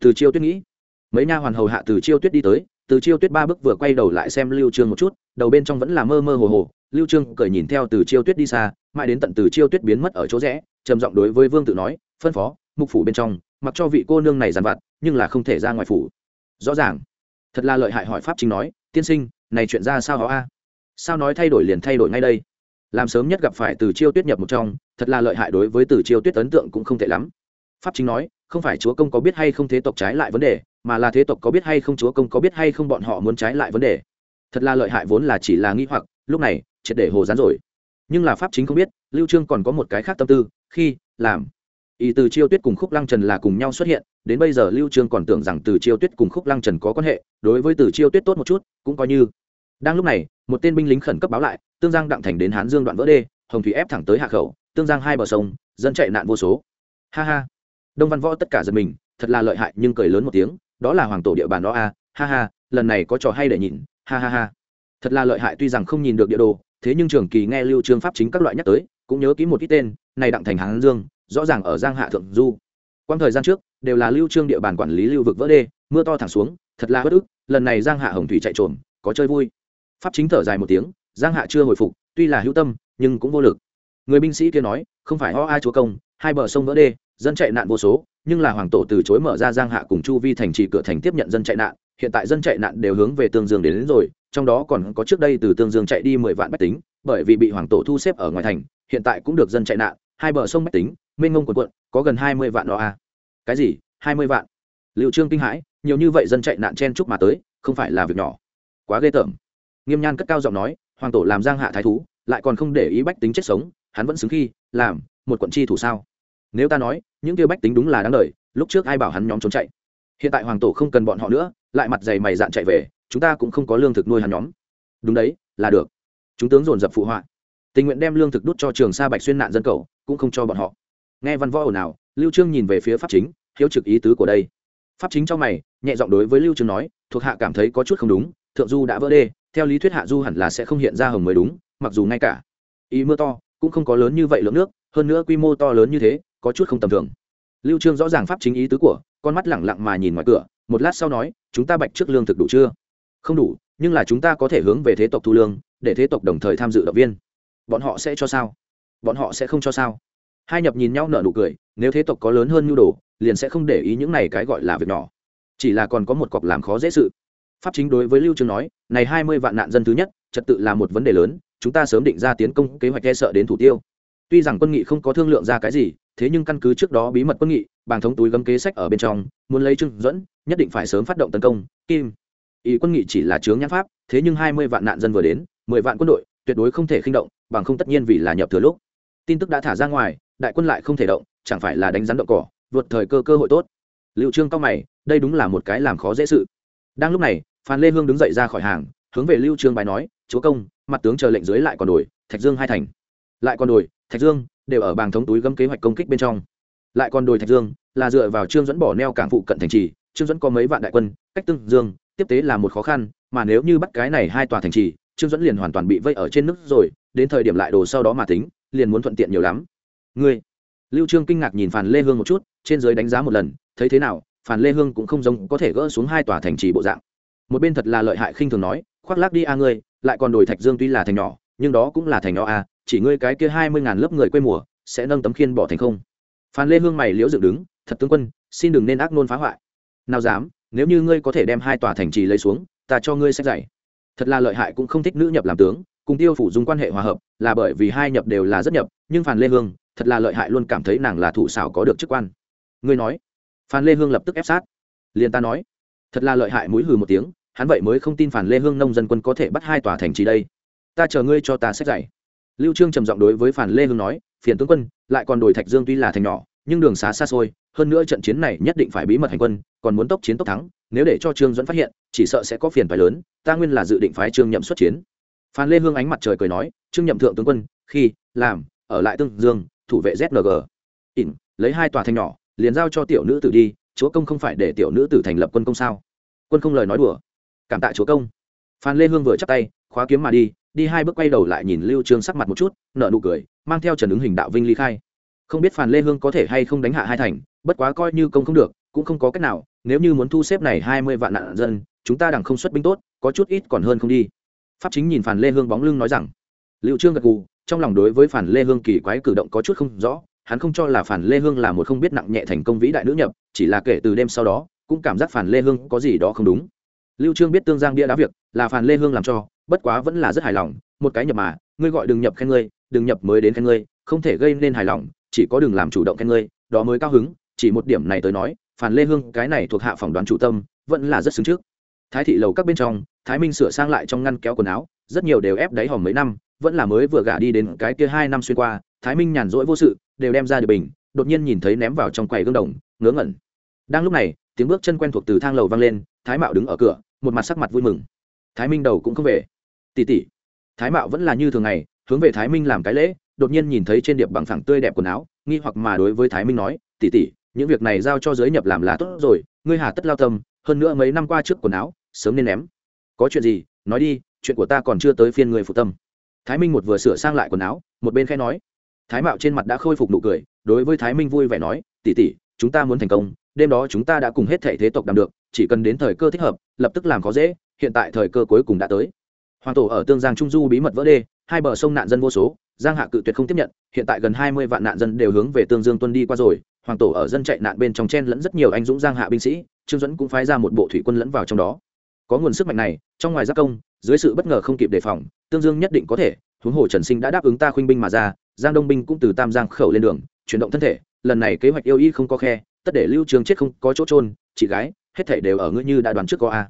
Từ chiêu tuyết nghĩ, mấy nha hoàn hầu hạ từ chiêu tuyết đi tới từ chiêu tuyết ba bước vừa quay đầu lại xem lưu trương một chút, đầu bên trong vẫn là mơ mơ hồ hồ, lưu trương cởi nhìn theo từ chiêu tuyết đi xa, mãi đến tận từ chiêu tuyết biến mất ở chỗ rẽ, trầm giọng đối với vương tự nói, phân phó, mục phủ bên trong, mặc cho vị cô nương này giàn vặt, nhưng là không thể ra ngoài phủ. Rõ ràng. Thật là lợi hại hỏi pháp chính nói, tiên sinh, này chuyện ra sao hó a? Sao nói thay đổi liền thay đổi ngay đây? Làm sớm nhất gặp phải từ chiêu tuyết nhập một trong, thật là lợi hại đối với từ chiêu tuyết ấn tượng cũng không tệ lắm. Pháp chính nói, không phải chúa công có biết hay không thế tộc trái lại vấn đề mà là thế tộc có biết hay không chúa công có biết hay không bọn họ muốn trái lại vấn đề. Thật là lợi hại vốn là chỉ là nghi hoặc, lúc này, triệt để hồ rán rồi. Nhưng là pháp chính không biết, lưu trương còn có một cái khác tâm tư, khi, làm. Ý từ chiêu tuyết cùng khúc lăng trần là cùng nhau xuất hiện, đến bây giờ lưu trương còn tưởng rằng từ chiêu tuyết cùng khúc lăng trần có quan hệ, đối với từ chiêu tuyết tốt một chút, cũng coi như. Đang lúc này, một tên binh lính khẩn cấp báo lại, tương giang đặng thành đến hán dương đoạn vỡ đê, hồng thủy ép thẳng tới hạ khẩu, tương giang hai bờ sông, dân chạy nạn vô số. Ha ha. Đông văn võ tất cả giật mình, thật là lợi hại nhưng cười lớn một tiếng đó là hoàng tổ địa bàn đó a, ha ha, lần này có trò hay để nhìn, ha ha ha. Thật là lợi hại, tuy rằng không nhìn được địa đồ, thế nhưng trường kỳ nghe lưu trương pháp chính các loại nhắc tới, cũng nhớ kỹ một ít tên, này đặng thành hán dương, rõ ràng ở giang hạ thượng du. Quang thời gian trước, đều là lưu trương địa bàn quản lý lưu vực vỡ đê, mưa to thẳng xuống, thật là bất ức, lần này giang hạ hồng thủy chạy trồn có chơi vui. Pháp chính thở dài một tiếng, giang hạ chưa hồi phục, tuy là hữu tâm, nhưng cũng vô lực. Người binh sĩ kia nói, không phải ho ai chúa công, hai bờ sông vỡ đê, dân chạy nạn vô số nhưng là hoàng tổ từ chối mở ra giang hạ cùng chu vi thành trì cửa thành tiếp nhận dân chạy nạn hiện tại dân chạy nạn đều hướng về tương dương đến, đến rồi trong đó còn có trước đây từ tương dương chạy đi mười vạn bách tính bởi vì bị hoàng tổ thu xếp ở ngoài thành hiện tại cũng được dân chạy nạn hai bờ sông bách tính mênh ngông quần quận có gần hai mươi vạn đó à. cái gì? Hai mươi vạn? Liệu trương kinh hãi nhiều như vậy dân chạy nạn chen chúc mà tới không phải là việc nhỏ. Quá ghê tởm. Nghiêm nhan cất cao giọng nói hoàng tổ làm giang hạ thái thú lại còn không để ý bách tính chết sống hắn vẫn xứng khi làm một quận chi thủ sao? Nếu ta nói, những kia bách tính đúng là đáng lời lúc trước ai bảo hắn nhóm trốn chạy? Hiện tại hoàng tổ không cần bọn họ nữa, lại mặt dày mày dạn chạy về, chúng ta cũng không có lương thực nuôi hắn nhóm. Đúng đấy, là được. Chúng tướng dồn dập phụ họa. Tình nguyện đem lương thực đút cho trường sa bạch xuyên nạn dân cầu, cũng không cho bọn họ. Nghe văn võ ồn ào, lưu trương nhìn về phía pháp chính, hiếu trực ý tứ của đây. Pháp chính cho mày, nhẹ giọng đối với lưu trương nói, thuộc hạ cảm thấy có chút không đúng, thượng du đã vỡ đê, theo lý thuyết hạ du hẳn là sẽ không hiện ra hồng mới đúng, mặc dù ngay cả. Ý mưa to, cũng không có lớn như vậy lượng nước, hơn nữa quy mô to lớn như thế có chút không tầm thường. Lưu trương rõ ràng pháp chính ý tứ của, con mắt lẳng lặng mà nhìn ngoài cửa, một lát sau nói, chúng ta bạch trước lương thực đủ chưa? Không đủ, nhưng là chúng ta có thể hướng về thế tộc thu lương, để thế tộc đồng thời tham dự động viên. Bọn họ sẽ cho sao? Bọn họ sẽ không cho sao. Hai nhập nhìn nhau nở nụ cười, nếu thế tộc có lớn hơn nhu đồ, liền sẽ không để ý những này cái gọi là việc nhỏ. Chỉ là còn có một cọc làm khó dễ sự. Pháp chính đối với lưu trương nói, này hai mươi vạn nạn dân thứ nhất, trật tự là một vấn đề lớn, chúng ta sớm định ra tiến công kế hoạch e sợ đến thủ tiêu. Tuy rằng quân nghị không có thương lượng ra cái gì thế nhưng căn cứ trước đó bí mật quân nghị, bàng thống túi gấm kế sách ở bên trong, muốn lấy trương dẫn, nhất định phải sớm phát động tấn công, kim. Ý quân nghị chỉ là chướng nhãn pháp, thế nhưng hai mươi vạn nạn dân vừa đến, mười vạn quân đội, tuyệt đối không thể khinh động, bằng không tất nhiên vì là nhập thừa lúc. Tin tức đã thả ra ngoài, đại quân lại không thể động, chẳng phải là đánh rắn động cỏ, vượt thời cơ cơ hội tốt. Liệu trương cao mày, đây đúng là một cái làm khó dễ sự. Đang lúc này, phan lê hương đứng dậy ra khỏi hàng, hướng về lưu trương bài nói, chúa công, mặt tướng chờ lệnh dưới lại còn đổi thạch dương hai thành. Lại còn đổi thạch dương đều ở bàng thống túi gấm kế hoạch công kích bên trong. Lại còn đồi thạch dương, là dựa vào trương dẫn bỏ neo cảng phụ cận thành trì, trương dẫn có mấy vạn đại quân, cách tương dương, tiếp tế là một khó khăn, mà nếu như bắt cái này hai tòa thành trì, trương dẫn liền hoàn toàn bị vây ở trên nước rồi, đến thời điểm lại đồ sau đó mà tính, liền muốn thuận tiện nhiều lắm. Ngươi, lưu trương kinh ngạc nhìn phàn lê hương một chút, trên dưới đánh giá một lần, thấy thế nào, phàn lê hương cũng không giống có thể gỡ xuống hai tòa thành trì bộ dạng. Một bên thật là lợi hại khinh thường nói, khoác lác đi a ngươi, lại còn đồi thạch dương tuy là thành nhỏ, nhưng đó cũng là thành nhỏ a chỉ ngươi cái kia hai mươi ngàn lớp người quê mùa, sẽ nâng tấm khiên bỏ thành không. Phan lê hương mày liễu dựng đứng, thật tướng quân, xin đừng nên ác nôn phá hoại. Nào dám, nếu như ngươi có thể đem hai tòa thành trì lấy xuống, ta cho ngươi sách dạy. Thật là lợi hại cũng không thích nữ nhập làm tướng, cùng tiêu phủ dùng quan hệ hòa hợp, là bởi vì hai nhập đều là rất nhập, nhưng phan lê hương, thật là lợi hại luôn cảm thấy nàng là thủ xảo có được chức quan. Ngươi nói. Phan lê hương lập tức ép sát. Liền ta nói. Thật là lợi hại mũi hừ một tiếng, hắn vậy mới không tin phản lê hương nông dân quân có thể bắt hai tòa thành trì đây. Ta chờ ngươi cho ta xét dạy lưu trương trầm giọng đối với phản lê hương nói, phiền tướng quân, lại còn đồi thạch dương tuy là thành nhỏ, nhưng đường xá xa xôi, hơn nữa trận chiến này nhất định phải bí mật hành quân, còn muốn tốc chiến tốc thắng, nếu để cho trương dẫn phát hiện, chỉ sợ sẽ có phiền phải lớn, ta nguyên là dự định phái trương nhậm xuất chiến. Phan lê hương ánh mặt trời cười nói, trương nhậm thượng tướng quân, khi, làm, ở lại tương dương, thủ vệ zng ỉn, lấy hai tòa thành nhỏ, liền giao cho tiểu nữ tử đi, chúa công không phải để tiểu nữ tử thành lập quân công sao? Quân không lời nói đùa. Cảm tạ chúa công. Phan lê hương vừa chắp tay, khóa kiếm mà đi đi hai bước quay đầu lại nhìn lưu trương sắc mặt một chút nợ nụ cười, mang theo trần ứng hình đạo vinh ly khai. Không biết phàn lê hương có thể hay không đánh hạ hai thành, bất quá coi như công không được, cũng không có cách nào, nếu như muốn thu xếp này hai mươi vạn nạn dân, chúng ta đằng không xuất binh tốt, có chút ít còn hơn không đi. Pháp chính nhìn phản lê hương bóng lưng nói rằng, Lưu trương gật gù, trong lòng đối với phản lê hương kỳ quái cử động có chút không rõ, hắn không cho là phản lê hương là một không biết nặng nhẹ thành công vĩ đại nữ nhập, chỉ là kể từ đêm sau đó, cũng cảm giác phản lê hương có gì đó không đúng. Lưu trương biết tương giang bia đá việc, là phản lê hương làm cho bất quá vẫn là rất hài lòng, một cái nhập mà, ngươi gọi đừng nhập khen ngươi, đừng nhập mới đến khen ngươi, không thể gây nên hài lòng, chỉ có đừng làm chủ động khen ngươi, đó mới cao hứng, chỉ một điểm này tới nói, phản lê hương, cái này thuộc hạ phỏng đoán chủ tâm, vẫn là rất xứng trước. Thái thị lầu các bên trong, thái minh sửa sang lại trong ngăn kéo quần áo, rất nhiều đều ép đáy hòm mấy năm, vẫn là mới vừa gả đi đến cái kia hai năm xuyên qua, thái minh nhàn rỗi vô sự, đều đem ra được bình, đột nhiên nhìn thấy ném vào trong quầy gương đồng, ngớ ngẩn. Đang lúc này, tiếng bước chân quen thuộc từ thang lầu vang lên, thái mạo đứng ở cửa, một mặt sắc mặt vui mừng. Thái minh đầu cũng không về. Tỷ tỷ, thái mạo vẫn là như thường ngày hướng về thái minh làm cái lễ đột nhiên nhìn thấy trên điệp bằng phẳng tươi đẹp quần áo nghi hoặc mà đối với thái minh nói tỷ tỷ, những việc này giao cho giới nhập làm là tốt rồi ngươi hà tất lao tâm hơn nữa mấy năm qua trước quần áo sớm nên ném. Có chuyện gì nói đi chuyện của ta còn chưa tới phiên người phụ tâm. Thái minh một vừa sửa sang lại quần áo một bên khai nói. Thái mạo trên mặt đã khôi phục nụ cười đối với thái minh vui vẻ nói tỷ tỷ, chúng ta muốn thành công đêm đó chúng ta đã cùng hết thể thế tộc đảm được chỉ cần đến thời cơ thích hợp lập tức làm khó dễ hiện tại thời cơ cuối cùng đã tới hoàng tổ ở tương giang trung du bí mật vỡ đê, hai bờ sông nạn dân vô số, giang hạ cự tuyệt không tiếp nhận, hiện tại gần hai mươi vạn nạn dân đều hướng về tương dương tuân đi qua rồi, hoàng tổ ở dân chạy nạn bên trong chen lẫn rất nhiều anh dũng giang hạ binh sĩ, trương dẫn cũng phái ra một bộ thủy quân lẫn vào trong đó. Có nguồn sức mạnh này, trong ngoài giác công, dưới sự bất ngờ không kịp đề phòng, tương dương nhất định có thể, huống hồ trần sinh đã đáp ứng ta khuynh binh mà ra, giang đông binh cũng từ tam giang khẩu lên đường, chuyển động thân thể, lần này kế hoạch yêu y không có khe, tất để lưu trương chết không có chỗ trôn chị gái, hết thảy đều ở ngươi như đã đoán trước có a.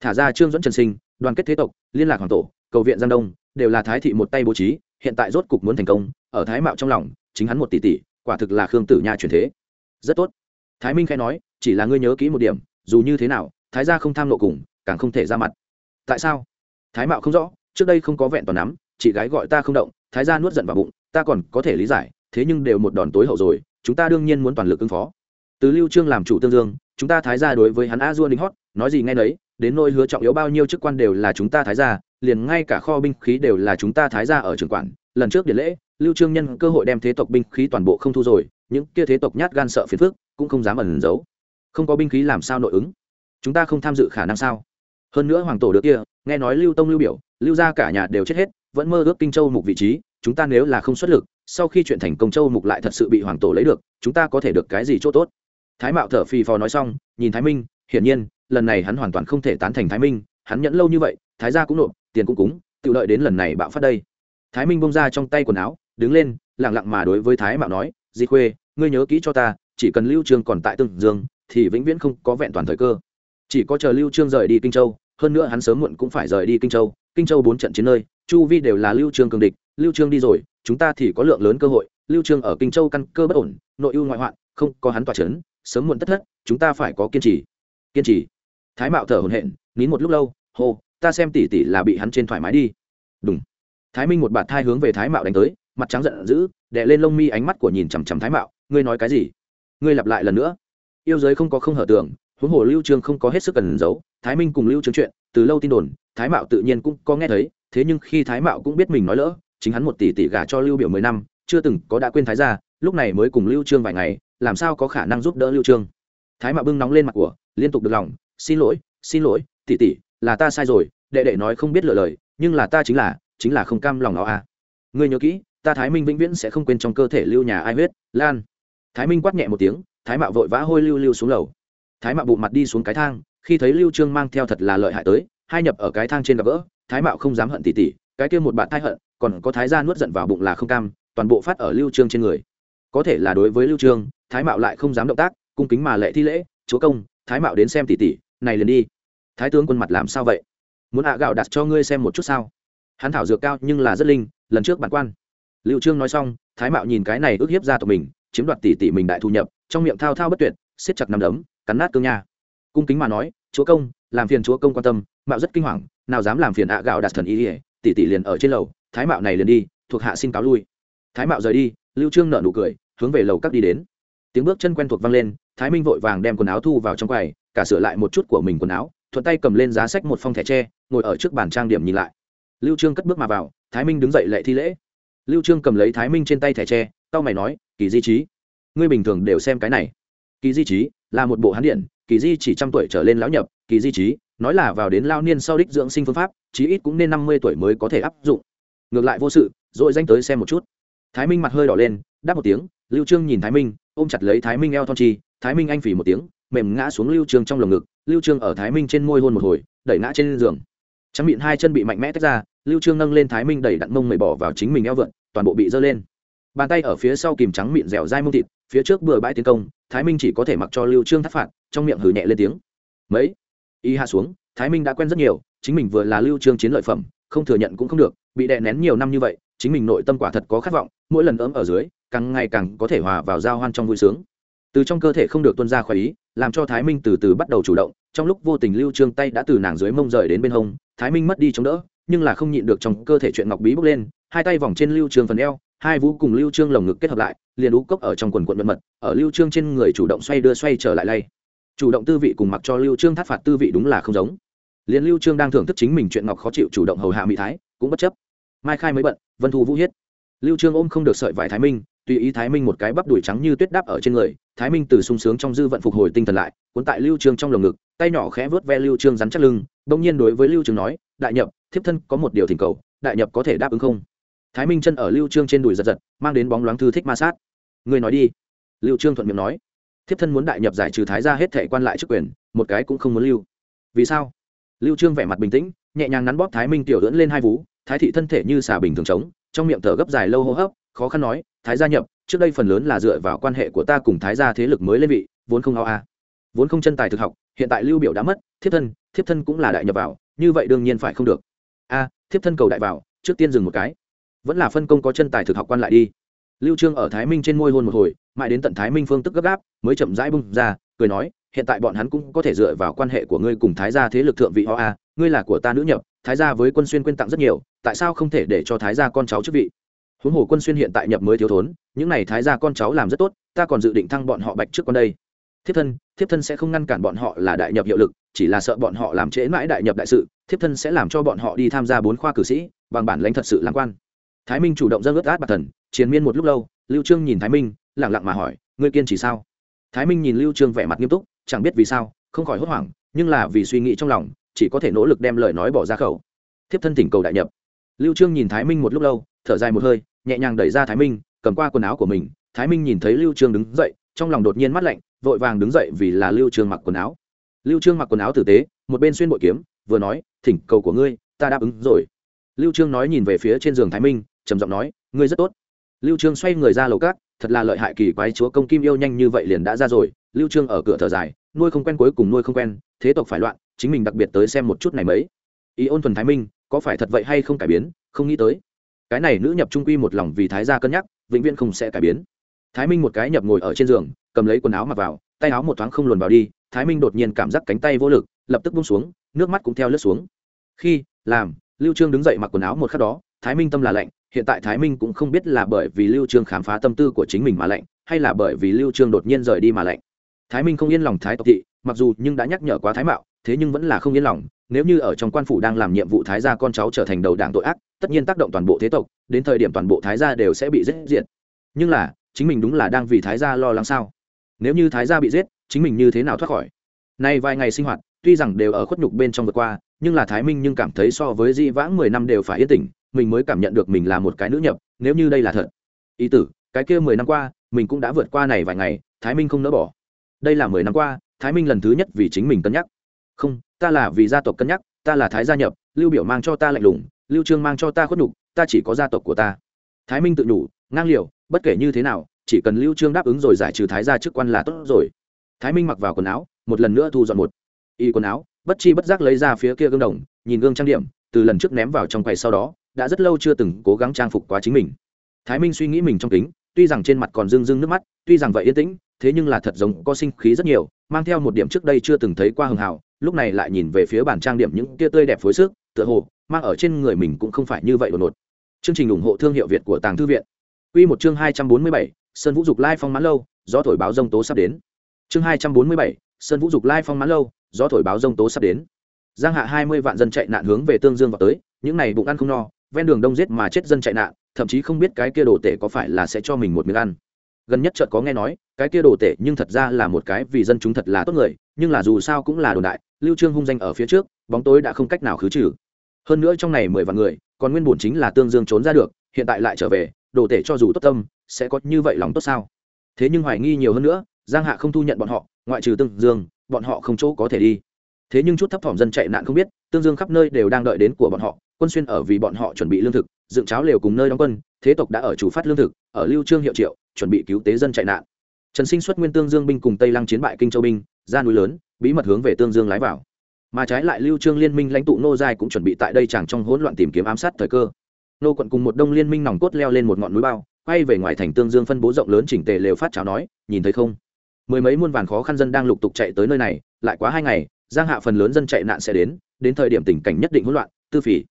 Thả ra trương dẫn trần sinh đoàn kết thế tộc, liên lạc hoàng tổ, cầu viện giang đông, đều là thái thị một tay bố trí, hiện tại rốt cục muốn thành công, ở thái mạo trong lòng, chính hắn một tỷ tỷ, quả thực là khương tử nha truyền thế. Rất tốt. Thái minh khai nói, chỉ là ngươi nhớ kỹ một điểm, dù như thế nào, thái gia không tham lộ cùng, càng không thể ra mặt. Tại sao? Thái mạo không rõ, trước đây không có vẹn toàn nắm, chị gái gọi ta không động, thái gia nuốt giận vào bụng, ta còn có thể lý giải, thế nhưng đều một đòn tối hậu rồi, chúng ta đương nhiên muốn toàn lực ứng phó. Từ lưu trương làm chủ tương dương, chúng ta thái gia đối với hắn a dua đính hót, nói gì nghe nấy đến nỗi hứa trọng yếu bao nhiêu chức quan đều là chúng ta thái gia, liền ngay cả kho binh khí đều là chúng ta thái gia ở trường quản. Lần trước điện lễ, lưu trương nhân cơ hội đem thế tộc binh khí toàn bộ không thu rồi, những kia thế tộc nhát gan sợ phiền phức, cũng không dám ẩn giấu. Không có binh khí làm sao nội ứng? Chúng ta không tham dự khả năng sao? Hơn nữa hoàng tổ được kia, nghe nói lưu tông lưu biểu, lưu gia cả nhà đều chết hết, vẫn mơ ước kinh châu mục vị trí, chúng ta nếu là không xuất lực, sau khi chuyện thành công châu mục lại thật sự bị hoàng tổ lấy được, chúng ta có thể được cái gì chỗ tốt? Thái mạo thở phì phò nói xong, nhìn thái minh, hiển nhiên lần này hắn hoàn toàn không thể tán thành thái minh, hắn nhẫn lâu như vậy, thái gia cũng nộp, tiền cũng cúng, tự lợi đến lần này bạo phát đây. Thái minh bông ra trong tay quần áo, đứng lên lẳng lặng mà đối với thái mạo nói, di khuê, ngươi nhớ kỹ cho ta, chỉ cần lưu trương còn tại tương dương, thì vĩnh viễn không có vẹn toàn thời cơ. Chỉ có chờ lưu trương rời đi kinh châu, hơn nữa hắn sớm muộn cũng phải rời đi kinh châu kinh châu bốn trận chiến nơi, chu vi đều là lưu trương cường địch, lưu trương đi rồi, chúng ta thì có lượng lớn cơ hội, lưu trương ở kinh châu căn cơ bất ổn, nội ưu ngoại hoạn, không có hắn tỏa chấn, sớm muộn tất thất, chúng ta phải có kiên trì. Kiên trì thái mạo thở hổn hển nín một lúc lâu hô ta xem tỷ tỷ là bị hắn trên thoải mái đi. Đúng thái minh một bạt thai hướng về thái mạo đánh tới mặt trắng giận dữ đè lên lông mi ánh mắt của nhìn chằm chằm thái mạo ngươi nói cái gì? Ngươi lặp lại lần nữa. Yêu giới không có không hở tưởng, huống hồ lưu trương không có hết sức cần giấu thái minh cùng lưu trương chuyện từ lâu tin đồn thái mạo tự nhiên cũng có nghe thấy thế nhưng khi thái mạo cũng biết mình nói lỡ chính hắn một tỷ tỷ gả cho lưu biểu mười năm chưa từng có đã quên thái gia lúc này mới cùng lưu trương vài ngày làm sao có khả năng giúp đỡ lưu trương? Thái mạo bưng nóng lên mặt của liên tục được lòng xin lỗi xin lỗi, tỷ tỷ, là ta sai rồi, đệ đệ nói không biết lựa lời, nhưng là ta chính là chính là không cam lòng nó à. Ngươi nhớ kỹ, ta thái minh vĩnh viễn sẽ không quên trong cơ thể lưu nhà ai huyết, lan. Thái minh quát nhẹ một tiếng, thái mạo vội vã hôi lưu lưu xuống lầu. Thái mạo bụng mặt đi xuống cái thang, khi thấy lưu trương mang theo thật là lợi hại tới, hai nhập ở cái thang trên gặp gỡ, thái mạo không dám hận tỷ tỷ, cái kia một bạn thái hận, còn có thái gia nuốt giận vào bụng là không cam, toàn bộ phát ở lưu trương trên người. Có thể là đối với lưu trương, thái mạo lại không dám động tác, cung kính mà lệ thi lễ, chúa công, thái mạo đến xem tỷ tỷ này liền đi. Thái tướng quân mặt làm sao vậy? Muốn hạ gạo đặt cho ngươi xem một chút sao? Hắn thảo dược cao nhưng là rất linh, lần trước bản quan. Lưu trương nói xong, thái mạo nhìn cái này ước hiếp ra tộc mình, chiếm đoạt tỷ tỷ mình đại thu nhập, trong miệng thao thao bất tuyệt, siết chặt nắm đấm, cắn nát cương nha. Cung kính mà nói, chúa công, làm phiền chúa công quan tâm, mạo rất kinh hoàng, nào dám làm phiền ạ gạo đặt thần ý ỉa tỷ tỷ liền ở trên lầu, thái mạo này liền đi, thuộc hạ xin cáo lui. Thái mạo rời đi, lưu trương nở nụ cười, hướng về lầu các đi đến. Tiếng bước chân quen thuộc vang lên, thái minh vội vàng đem quần áo thu vào trong quầy cả sửa lại một chút của mình quần áo, thuận tay cầm lên giá sách một phong thẻ tre, ngồi ở trước bàn trang điểm nhìn lại. Lưu trương cất bước mà vào, thái minh đứng dậy lệ thi lễ. Lưu trương cầm lấy thái minh trên tay thẻ tre tao mày nói, kỳ di trí, ngươi bình thường đều xem cái này. Kỳ di trí là một bộ hán điện kỳ di chỉ trăm tuổi trở lên lão nhập, kỳ di trí nói là vào đến lao niên sau đích dưỡng sinh phương pháp, chí ít cũng nên năm mươi tuổi mới có thể áp dụng. Ngược lại vô sự, rồi danh tới xem một chút. Thái minh mặt hơi đỏ lên, đáp một tiếng, lưu trương nhìn thái minh, ôm chặt lấy thái minh eo thon chi, thái minh anh phì một tiếng mềm ngã xuống lưu trương trong lồng ngực, lưu trương ở thái minh trên môi hôn một hồi, đẩy ngã trên giường. Trắng miệng hai chân bị mạnh mẽ tách ra, lưu trương nâng lên thái minh đẩy đặn mông mẩy bỏ vào chính mình eo vượn toàn bộ bị dơ lên. Bàn tay ở phía sau kìm trắng miệng dẻo dai mông thịt, phía trước bừa bãi tiến công, thái minh chỉ có thể mặc cho lưu trương thắt phạt, trong miệng hừ nhẹ lên tiếng. Mấy? Y hạ xuống, thái minh đã quen rất nhiều, chính mình vừa là lưu trương chiến lợi phẩm, không thừa nhận cũng không được, bị đè nén nhiều năm như vậy, chính mình nội tâm quả thật có khát vọng, mỗi lần ấm ở dưới, càng ngày càng có thể hòa vào giao hoan trong vui sướng từ trong cơ thể không được tuân ra khỏi ý, làm cho thái minh từ từ bắt đầu chủ động, trong lúc vô tình lưu trương tay đã từ nàng dưới mông rời đến bên hông, thái minh mất đi chống đỡ, nhưng là không nhịn được trong cơ thể chuyện ngọc bí bốc lên, hai tay vòng trên lưu trương phần eo, hai vũ cùng lưu trương lồng ngực kết hợp lại, liền ú cốc ở trong quần quận mật mật, ở lưu trương trên người chủ động xoay đưa xoay trở lại lay. Chủ động tư vị cùng mặc cho lưu trương thắt phạt tư vị đúng là không giống. Liền lưu trương đang thưởng thức chính mình chuyện ngọc khó chịu chủ động hầu hạ mỹ thái, cũng bất chấp. Mai khai mới bận, vân thu vũ hiết. Lưu trương ôm không được sợi vải thái minh, tùy ý thái minh một cái bắp đùi trắng như tuyết đáp ở trên người thái minh từ sung sướng trong dư vận phục hồi tinh thần lại, cuốn tại lưu trương trong lồng ngực, tay nhỏ khẽ vớt ve lưu trương rắn chắc lưng Đông nhiên đối với lưu trương nói, đại nhập, thiếp thân có một điều thỉnh cầu, đại nhập có thể đáp ứng không? Thái minh chân ở lưu trương trên đùi giật giật, mang đến bóng loáng thư thích ma sát. Người nói đi. Lưu trương thuận miệng nói. Thiếp thân muốn đại nhập giải trừ thái gia hết thể quan lại chức quyền, một cái cũng không muốn lưu. Vì sao? Lưu trương vẻ mặt bình tĩnh, nhẹ nhàng nắn bóp thái minh tiểu dẫn lên hai vú, thái thị thân thể như xà bình thường trống, trong miệng thở gấp dài lâu hô hấp, khó khăn nói, thái gia nhập trước đây phần lớn là dựa vào quan hệ của ta cùng thái gia thế lực mới lên vị, vốn không ao a à. vốn không chân tài thực học, hiện tại lưu biểu đã mất, thiếp thân thiếp thân cũng là đại nhập vào, như vậy đương nhiên phải không được. A thiếp thân cầu đại vào, trước tiên dừng một cái. Vẫn là phân công có chân tài thực học quan lại đi. Lưu trương ở thái minh trên môi hôn một hồi, mãi đến tận thái minh phương tức gấp gáp, mới chậm rãi bung ra, cười nói, hiện tại bọn hắn cũng có thể dựa vào quan hệ của ngươi cùng thái gia thế lực thượng vị hoa a, ngươi là của ta nữ nhập, thái gia với quân xuyên quyên tặng rất nhiều, tại sao không thể để cho thái gia con cháu chức vị? Huống hồ quân xuyên hiện tại nhập mới thiếu thốn, những này thái gia con cháu làm rất tốt, ta còn dự định thăng bọn họ bạch trước con đây. Thiếp thân thiếp thân sẽ không ngăn cản bọn họ là đại nhập hiệu lực, chỉ là sợ bọn họ làm trễ mãi đại nhập đại sự, thiếp thân sẽ làm cho bọn họ đi tham gia bốn khoa cử sĩ, bằng bản lãnh thật sự làm quan. Thái minh chủ động dâng ướt át bạc thần chiến miên một lúc lâu, lưu trương nhìn thái minh, lặng lặng mà hỏi, ngươi kiên trì sao? Thái minh nhìn lưu trương vẻ mặt nghiêm túc, chẳng biết vì sao, không khỏi hốt hoảng, nhưng là vì suy nghĩ trong lòng, chỉ có thể nỗ lực đem lời nói bỏ ra khẩu. Thiếp thân thỉnh cầu đại nhập. Lưu trương nhìn thái minh một lúc lâu thở dài một hơi, nhẹ nhàng đẩy ra thái minh, cầm qua quần áo của mình. Thái minh nhìn thấy lưu trương đứng dậy, trong lòng đột nhiên mắt lạnh, vội vàng đứng dậy vì là lưu trương mặc quần áo. Lưu trương mặc quần áo tử tế, một bên xuyên bội kiếm, vừa nói, thỉnh cầu của ngươi, ta đáp ứng rồi. Lưu trương nói nhìn về phía trên giường thái minh, trầm giọng nói, ngươi rất tốt. Lưu trương xoay người ra lầu cát, thật là lợi hại kỳ quái chúa công kim yêu nhanh như vậy liền đã ra rồi. Lưu trương ở cửa thở dài, nuôi không quen cuối cùng nuôi không quen, thế tộc phải loạn, chính mình đặc biệt tới xem một chút này mấy. Ý ôn thuần thái minh, có phải thật vậy hay không cải biến, không nghĩ tới cái này nữ nhập trung quy một lòng vì thái gia cân nhắc, vĩnh viễn không sẽ cải biến. Thái minh một cái nhập ngồi ở trên giường, cầm lấy quần áo mặc vào, tay áo một thoáng không luồn vào đi, thái minh đột nhiên cảm giác cánh tay vô lực, lập tức bung xuống, nước mắt cũng theo lướt xuống. Khi, làm, lưu trương đứng dậy mặc quần áo một khắc đó, thái minh tâm là lạnh, hiện tại thái minh cũng không biết là bởi vì lưu trương khám phá tâm tư của chính mình mà lạnh, hay là bởi vì lưu trương đột nhiên rời đi mà lạnh. Thái minh không yên lòng thái tộc thị, mặc dù nhưng đã nhắc nhở quá thái mạo thế nhưng vẫn là không yên lòng nếu như ở trong quan phủ đang làm nhiệm vụ thái gia con cháu trở thành đầu đảng tội ác tất nhiên tác động toàn bộ thế tộc đến thời điểm toàn bộ thái gia đều sẽ bị giết diệt. Nhưng là chính mình đúng là đang vì thái gia lo lắng sao? Nếu như thái gia bị giết chính mình như thế nào thoát khỏi? Nay vài ngày sinh hoạt tuy rằng đều ở khuất nhục bên trong vượt qua nhưng là thái minh nhưng cảm thấy so với di vãng mười năm đều phải yên tỉnh, mình mới cảm nhận được mình là một cái nữ nhập nếu như đây là thật. Ý tử cái kia mười năm qua mình cũng đã vượt qua này vài ngày thái minh không nỡ bỏ. Đây là mười năm qua thái minh lần thứ nhất vì chính mình cân nhắc không, ta là vì gia tộc cân nhắc, ta là thái gia nhập, lưu biểu mang cho ta lạnh lùng, lưu trương mang cho ta khuất nhục, ta chỉ có gia tộc của ta. Thái minh tự nhủ, ngang liều, bất kể như thế nào, chỉ cần lưu trương đáp ứng rồi giải trừ thái gia chức quan là tốt rồi. Thái minh mặc vào quần áo, một lần nữa thu dọn một. Y quần áo, bất chi bất giác lấy ra phía kia gương đồng, nhìn gương trang điểm, từ lần trước ném vào trong quầy sau đó, đã rất lâu chưa từng cố gắng trang phục quá chính mình. Thái minh suy nghĩ mình trong kính, tuy rằng trên mặt còn rưng rưng nước mắt, tuy rằng vậy yên tĩnh thế nhưng là thật giống có sinh khí rất nhiều, mang theo một điểm trước đây chưa từng thấy qua hưng hào, lúc này lại nhìn về phía bản trang điểm những tia tươi đẹp phối sức tựa hồ, mang ở trên người mình cũng không phải như vậy đột ngột. Chương trình ủng hộ thương hiệu việt của tàng thư viện. Quy một chương hai trăm bốn mươi bảy, sơn vũ dục lai phong mãn lâu do thổi báo dông tố sắp đến. Chương hai trăm bốn mươi bảy, sơn vũ dục lai phong mãn lâu do thổi báo dông tố sắp đến. Giang hạ hai mươi vạn dân chạy nạn hướng về tương dương vào tới, những này bụng ăn không no, ven đường đông giết mà chết dân chạy nạn, thậm chí không biết cái kia đồ tể có phải là sẽ cho mình một miếng ăn gần nhất chợt có nghe nói, cái kia đồ tể nhưng thật ra là một cái vì dân chúng thật là tốt người, nhưng là dù sao cũng là đồn đại, lưu trương hung danh ở phía trước, bóng tối đã không cách nào khứ trừ. Hơn nữa trong này mười vạn người, còn nguyên bổn chính là tương dương trốn ra được, hiện tại lại trở về, đồ tể cho dù tốt tâm, sẽ có như vậy lòng tốt sao? Thế nhưng hoài nghi nhiều hơn nữa, giang hạ không thu nhận bọn họ, ngoại trừ tương dương, bọn họ không chỗ có thể đi. Thế nhưng chút thấp thỏm dân chạy nạn không biết, tương dương khắp nơi đều đang đợi đến của bọn họ, quân xuyên ở vì bọn họ chuẩn bị lương thực dựng cháo lều cùng nơi đóng quân, thế tộc đã ở chủ phát lương thực, ở lưu trương hiệu triệu, chuẩn bị cứu tế dân chạy nạn. Trần sinh xuất nguyên tương dương binh cùng tây lăng chiến bại kinh châu binh, ra núi lớn, bí mật hướng về tương dương lái vào. Mà trái lại lưu trương liên minh lãnh tụ nô giai cũng chuẩn bị tại đây chẳng trong hỗn loạn tìm kiếm ám sát thời cơ. Nô quận cùng một đông liên minh nòng cốt leo lên một ngọn núi bao, quay về ngoài thành tương dương phân bố rộng lớn chỉnh tề lều phát cháo nói, nhìn thấy không? Mười mấy muôn vàn khó khăn dân đang lục tục chạy tới nơi này, lại quá hai ngày, giang hạ phần lớn dân chạy nạn sẽ đến đến thời điểm tình cảnh nhất định hỗn loạn, tư phỉ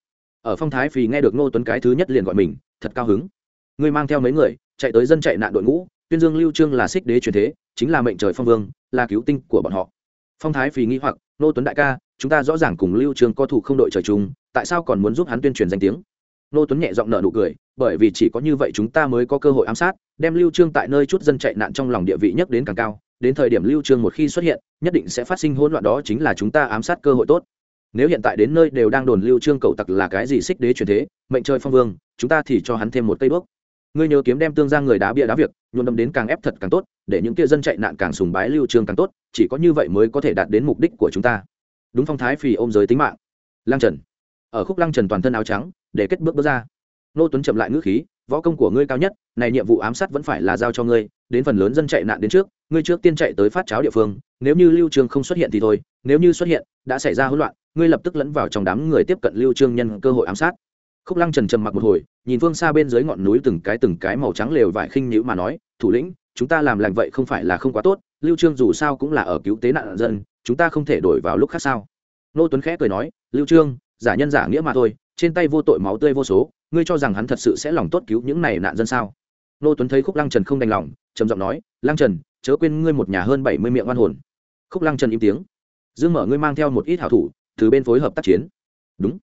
ở phong thái phì nghe được ngô tuấn cái thứ nhất liền gọi mình, thật cao hứng. Ngươi mang theo mấy người, chạy tới dân chạy nạn đội ngũ, tuyên dương lưu trương là xích đế truyền thế, chính là mệnh trời phong vương, là cứu tinh của bọn họ. Phong thái phì nghĩ hoặc, ngô tuấn đại ca, chúng ta rõ ràng cùng lưu trương co thủ không đội trời chung, tại sao còn muốn giúp hắn tuyên truyền danh tiếng? Ngô tuấn nhẹ giọng nở nụ cười, bởi vì chỉ có như vậy chúng ta mới có cơ hội ám sát, đem lưu trương tại nơi chút dân chạy nạn trong lòng địa vị nhất đến càng cao, đến thời điểm lưu trương một khi xuất hiện, nhất định sẽ phát sinh hỗn loạn đó chính là chúng ta ám sát cơ hội tốt nếu hiện tại đến nơi đều đang đồn lưu trương cầu tặc là cái gì xích đế truyền thế, mệnh trời phong vương, chúng ta thì cho hắn thêm một cây bước. Ngươi nhớ kiếm đem tương giang người đá bia đá việc, nhuộm đâm đến càng ép thật càng tốt, để những kia dân chạy nạn càng sùng bái lưu trương càng tốt, chỉ có như vậy mới có thể đạt đến mục đích của chúng ta. Đúng phong thái phì ôm giới tính mạng. Lăng trần. Ở khúc lăng trần toàn thân áo trắng, để kết bước bước ra. Nô tuấn chậm lại ngữ khí võ công của ngươi cao nhất, này nhiệm vụ ám sát vẫn phải là giao cho ngươi, đến phần lớn dân chạy nạn đến trước, ngươi trước tiên chạy tới phát cháo địa phương, nếu như lưu trương không xuất hiện thì thôi, nếu như xuất hiện, đã xảy ra hỗn loạn, ngươi lập tức lẫn vào trong đám người tiếp cận lưu trương nhân cơ hội ám sát. Khúc lăng trần trầm mặc một hồi, nhìn phương xa bên dưới ngọn núi từng cái từng cái màu trắng lều vải khinh nhữ mà nói, thủ lĩnh, chúng ta làm lành vậy không phải là không quá tốt, lưu trương dù sao cũng là ở cứu tế nạn dân, chúng ta không thể đổi vào lúc khác sao? Nô tuấn khẽ cười nói, lưu trương, giả nhân giả nghĩa mà thôi, trên tay vô tội máu tươi vô số ngươi cho rằng hắn thật sự sẽ lòng tốt cứu những này nạn dân sao? Nô tuấn thấy khúc lăng trần không đành lòng, trầm giọng nói, lăng trần, chớ quên ngươi một nhà hơn bảy mươi miệng oan hồn. Khúc lăng trần im tiếng, dương mở, ngươi mang theo một ít hảo thủ, từ bên phối hợp tác chiến. Đúng.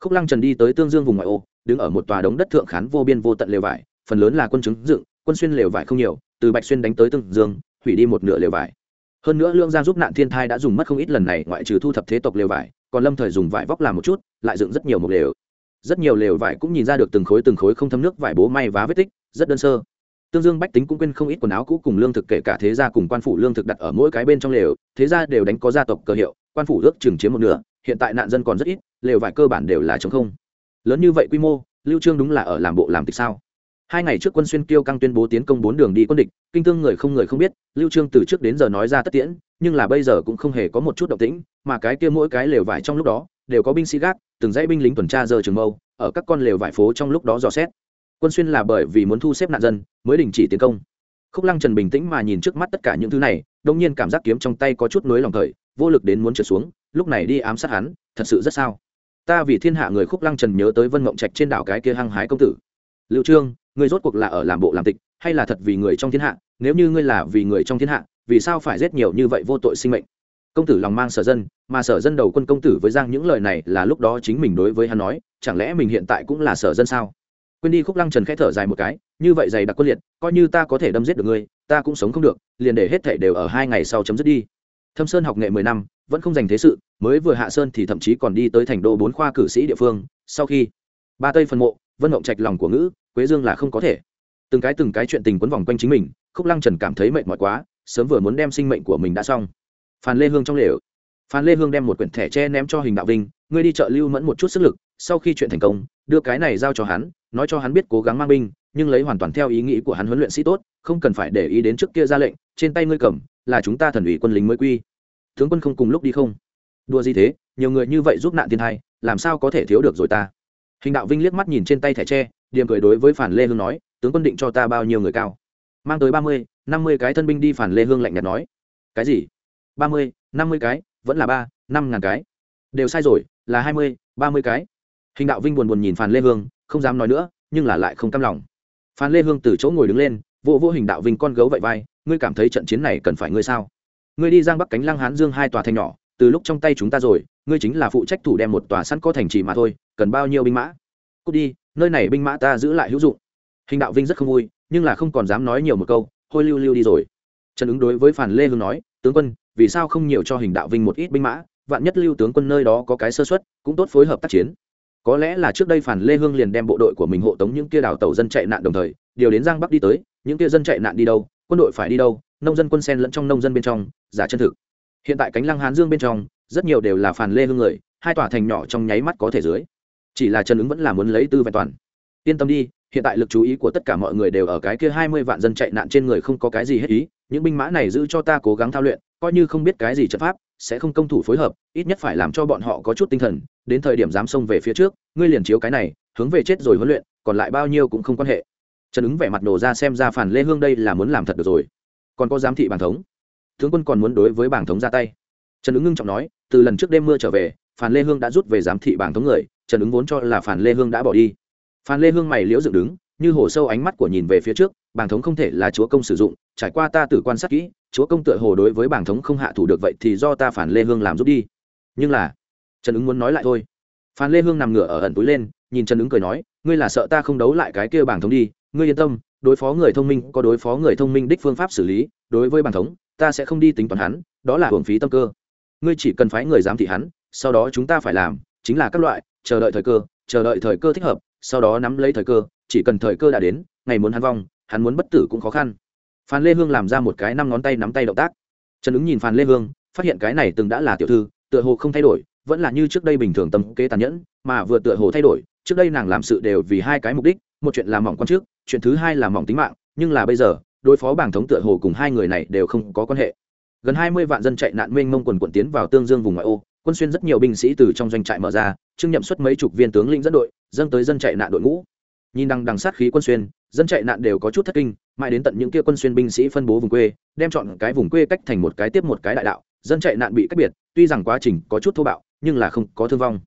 Khúc lăng trần đi tới tương dương vùng ngoại ô, đứng ở một tòa đống đất thượng khán vô biên vô tận lều vải, phần lớn là quân chứng dựng, quân xuyên lều vải không nhiều, từ bạch xuyên đánh tới tương dương, hủy đi một nửa lều vải. Hơn nữa lương giang giúp nạn thiên thai đã dùng mất không ít lần này ngoại trừ thu thập thế tộc lều vải, còn lâm thời dùng vải vóc làm một chút, lại dựng rất nhiều một lều rất nhiều lều vải cũng nhìn ra được từng khối từng khối không thấm nước vải bố may vá vết tích, rất đơn sơ. Tương dương bách tính cũng quên không ít quần áo cũ cùng lương thực kể cả thế gia cùng quan phủ lương thực đặt ở mỗi cái bên trong lều, thế gia đều đánh có gia tộc cơ hiệu, quan phủ ước chừng chiếm một nửa, hiện tại nạn dân còn rất ít, lều vải cơ bản đều là chống không. Lớn như vậy quy mô, lưu trương đúng là ở làm bộ làm tịch sao? Hai ngày trước quân xuyên kiêu căng tuyên bố tiến công bốn đường đi quân địch, kinh thương người không người không biết, lưu trương từ trước đến giờ nói ra tất tiễn, nhưng là bây giờ cũng không hề có một chút động tĩnh, mà cái kia mỗi cái lều vải trong lúc đó, đều có binh sĩ gác từng dãy binh lính tuần tra giờ trường mâu, ở các con lều vải phố trong lúc đó dò xét. Quân xuyên là bởi vì muốn thu xếp nạn dân, mới đình chỉ tiến công. Khúc lăng trần bình tĩnh mà nhìn trước mắt tất cả những thứ này đông nhiên cảm giác kiếm trong tay có chút nối lòng thời, vô lực đến muốn trượt xuống, lúc này đi ám sát hắn, thật sự rất sao. Ta vì thiên hạ người khúc lăng trần nhớ tới vân mộng trạch trên đảo cái kia hăng hái công tử. Liệu trương, ngươi rốt cuộc là ở làm bộ làm tịch, hay là thật vì người trong thiên hạ? Nếu như ngươi là vì người trong thiên hạ, vì sao phải giết nhiều như vậy vô tội sinh mệnh? Công tử lòng mang sở dân, mà sở dân đầu quân công tử với giang những lời này là lúc đó chính mình đối với hắn nói, chẳng lẽ mình hiện tại cũng là sở dân sao? Quên đi khúc lăng trần khẽ thở dài một cái, như vậy dày đặc quân liệt, coi như ta có thể đâm giết được ngươi, ta cũng sống không được, liền để hết thể đều ở hai ngày sau chấm dứt đi. Thâm sơn học nghệ mười năm, vẫn không dành thế sự, mới vừa hạ sơn thì thậm chí còn đi tới thành đô bốn khoa cử sĩ địa phương, sau khi ba tây phân mộ, vân mộng trạch lòng của ngữ, quế dương là không có thể. Từng cái từng cái chuyện tình quấn vòng quanh chính mình, khúc lăng trần cảm thấy mệt mỏi quá, sớm vừa muốn đem sinh mệnh của mình đã xong phan lê hương trong lều. Phan lê hương đem một quyển thẻ tre ném cho hình đạo vinh, ngươi đi chợ lưu mẫn một chút sức lực, sau khi chuyện thành công, đưa cái này giao cho hắn, nói cho hắn biết cố gắng mang binh, nhưng lấy hoàn toàn theo ý nghĩ của hắn huấn luyện sĩ tốt, không cần phải để ý đến trước kia ra lệnh, trên tay ngươi cầm, là chúng ta thần ủy quân lính mới quy. Tướng quân không cùng lúc đi không? Đua gì thế, nhiều người như vậy giúp nạn thiên hai làm sao có thể thiếu được rồi ta? Hình đạo vinh liếc mắt nhìn trên tay thẻ tre điểm cười đối với phản lê hương nói, tướng quân định cho ta bao nhiêu người cao? Mang tới ba mươi, năm mươi cái thân binh đi phản lê hương lạnh nhạt nói. Cái gì? Ba mươi, năm mươi cái, vẫn là ba, năm ngàn cái. Đều sai rồi, là hai mươi, ba mươi cái. Hình đạo vinh buồn buồn nhìn Phàn lê hương, không dám nói nữa, nhưng là lại không cam lòng. Phan lê hương từ chỗ ngồi đứng lên, vô vô hình đạo vinh con gấu vậy vai, ngươi cảm thấy trận chiến này cần phải ngươi sao? Ngươi đi giang bắc cánh lăng hán dương hai tòa thành nhỏ, từ lúc trong tay chúng ta rồi, ngươi chính là phụ trách thủ đem một tòa sẵn có thành trì mà thôi, cần bao nhiêu binh mã? Cút đi, nơi này binh mã ta giữ lại hữu dụng. Hình đạo vinh rất không vui, nhưng là không còn dám nói nhiều một câu, hôi lưu lưu đi rồi. Trần ứng đối với phản lê hương nói, tướng quân vì sao không nhiều cho hình đạo vinh một ít binh mã, vạn nhất lưu tướng quân nơi đó có cái sơ xuất cũng tốt phối hợp tác chiến. Có lẽ là trước đây phản lê hương liền đem bộ đội của mình hộ tống những kia đảo tàu dân chạy nạn đồng thời, điều đến giang bắc đi tới, những kia dân chạy nạn đi đâu, quân đội phải đi đâu, nông dân quân sen lẫn trong nông dân bên trong, giả chân thực. Hiện tại cánh lăng hán dương bên trong, rất nhiều đều là phản lê hương người, hai tòa thành nhỏ trong nháy mắt có thể dưới. Chỉ là trần ứng vẫn là muốn lấy tư vẹn toàn. Yên tâm đi, hiện tại lực chú ý của tất cả mọi người đều ở cái kia hai mươi vạn dân chạy nạn trên người không có cái gì hết ý, những binh mã này giữ cho ta cố gắng thao luyện coi như không biết cái gì trận pháp, sẽ không công thủ phối hợp, ít nhất phải làm cho bọn họ có chút tinh thần, đến thời điểm dám xông về phía trước, ngươi liền chiếu cái này, hướng về chết rồi huấn luyện, còn lại bao nhiêu cũng không quan hệ. Trần ứng vẻ mặt nổ ra xem ra phản lê hương đây là muốn làm thật được rồi. Còn có giám thị bảng thống. Tướng quân còn muốn đối với bảng thống ra tay. Trần ứng ngưng trọng nói, từ lần trước đêm mưa trở về, phản lê hương đã rút về giám thị bảng thống người, trần ứng vốn cho là phản lê hương đã bỏ đi. Phan lê hương mày liễu dựng đứng như hồ sâu ánh mắt của nhìn về phía trước bảng thống không thể là chúa công sử dụng, trải qua ta tự quan sát kỹ, chúa công tựa hồ đối với bảng thống không hạ thủ được vậy thì do ta phản lê hương làm giúp đi. Nhưng là, trần ứng muốn nói lại thôi. Phan lê hương nằm ngửa ở ẩn túi lên, nhìn trần ứng cười nói, ngươi là sợ ta không đấu lại cái kia bảng thống đi, ngươi yên tâm, đối phó người thông minh có đối phó người thông minh đích phương pháp xử lý, đối với bảng thống, ta sẽ không đi tính toán hắn, đó là hưởng phí tâm cơ. Ngươi chỉ cần phái người giám thị hắn, sau đó chúng ta phải làm, chính là các loại, chờ đợi thời cơ, chờ đợi thời cơ thích hợp sau đó nắm lấy thời cơ, chỉ cần thời cơ đã đến, ngày muốn hắn vong, hắn muốn bất tử cũng khó khăn. Phan lê hương làm ra một cái năm ngón tay nắm tay động tác. Trần ứng nhìn phan lê hương, phát hiện cái này từng đã là tiểu thư, tựa hồ không thay đổi, vẫn là như trước đây bình thường tâm kế tàn nhẫn, mà vừa tựa hồ thay đổi, trước đây nàng làm sự đều vì hai cái mục đích, một chuyện là mỏng quan trước, chuyện thứ hai là mỏng tính mạng, nhưng là bây giờ, đối phó bảng thống tựa hồ cùng hai người này đều không có quan hệ. Gần hai mươi vạn dân chạy nạn mênh mông quần quận tiến vào tương dương vùng ngoại ô quân xuyên rất nhiều binh sĩ từ trong doanh trại mở ra, trưng nhậm xuất mấy chục viên tướng lĩnh dẫn đội, dâng tới dân chạy nạn đội ngũ. Nhìn đằng đằng sát khí quân xuyên, dân chạy nạn đều có chút thất kinh, mãi đến tận những kia quân xuyên binh sĩ phân bố vùng quê, đem chọn cái vùng quê cách thành một cái tiếp một cái đại đạo, dân chạy nạn bị cách biệt, tuy rằng quá trình có chút thô bạo, nhưng là không có thương vong.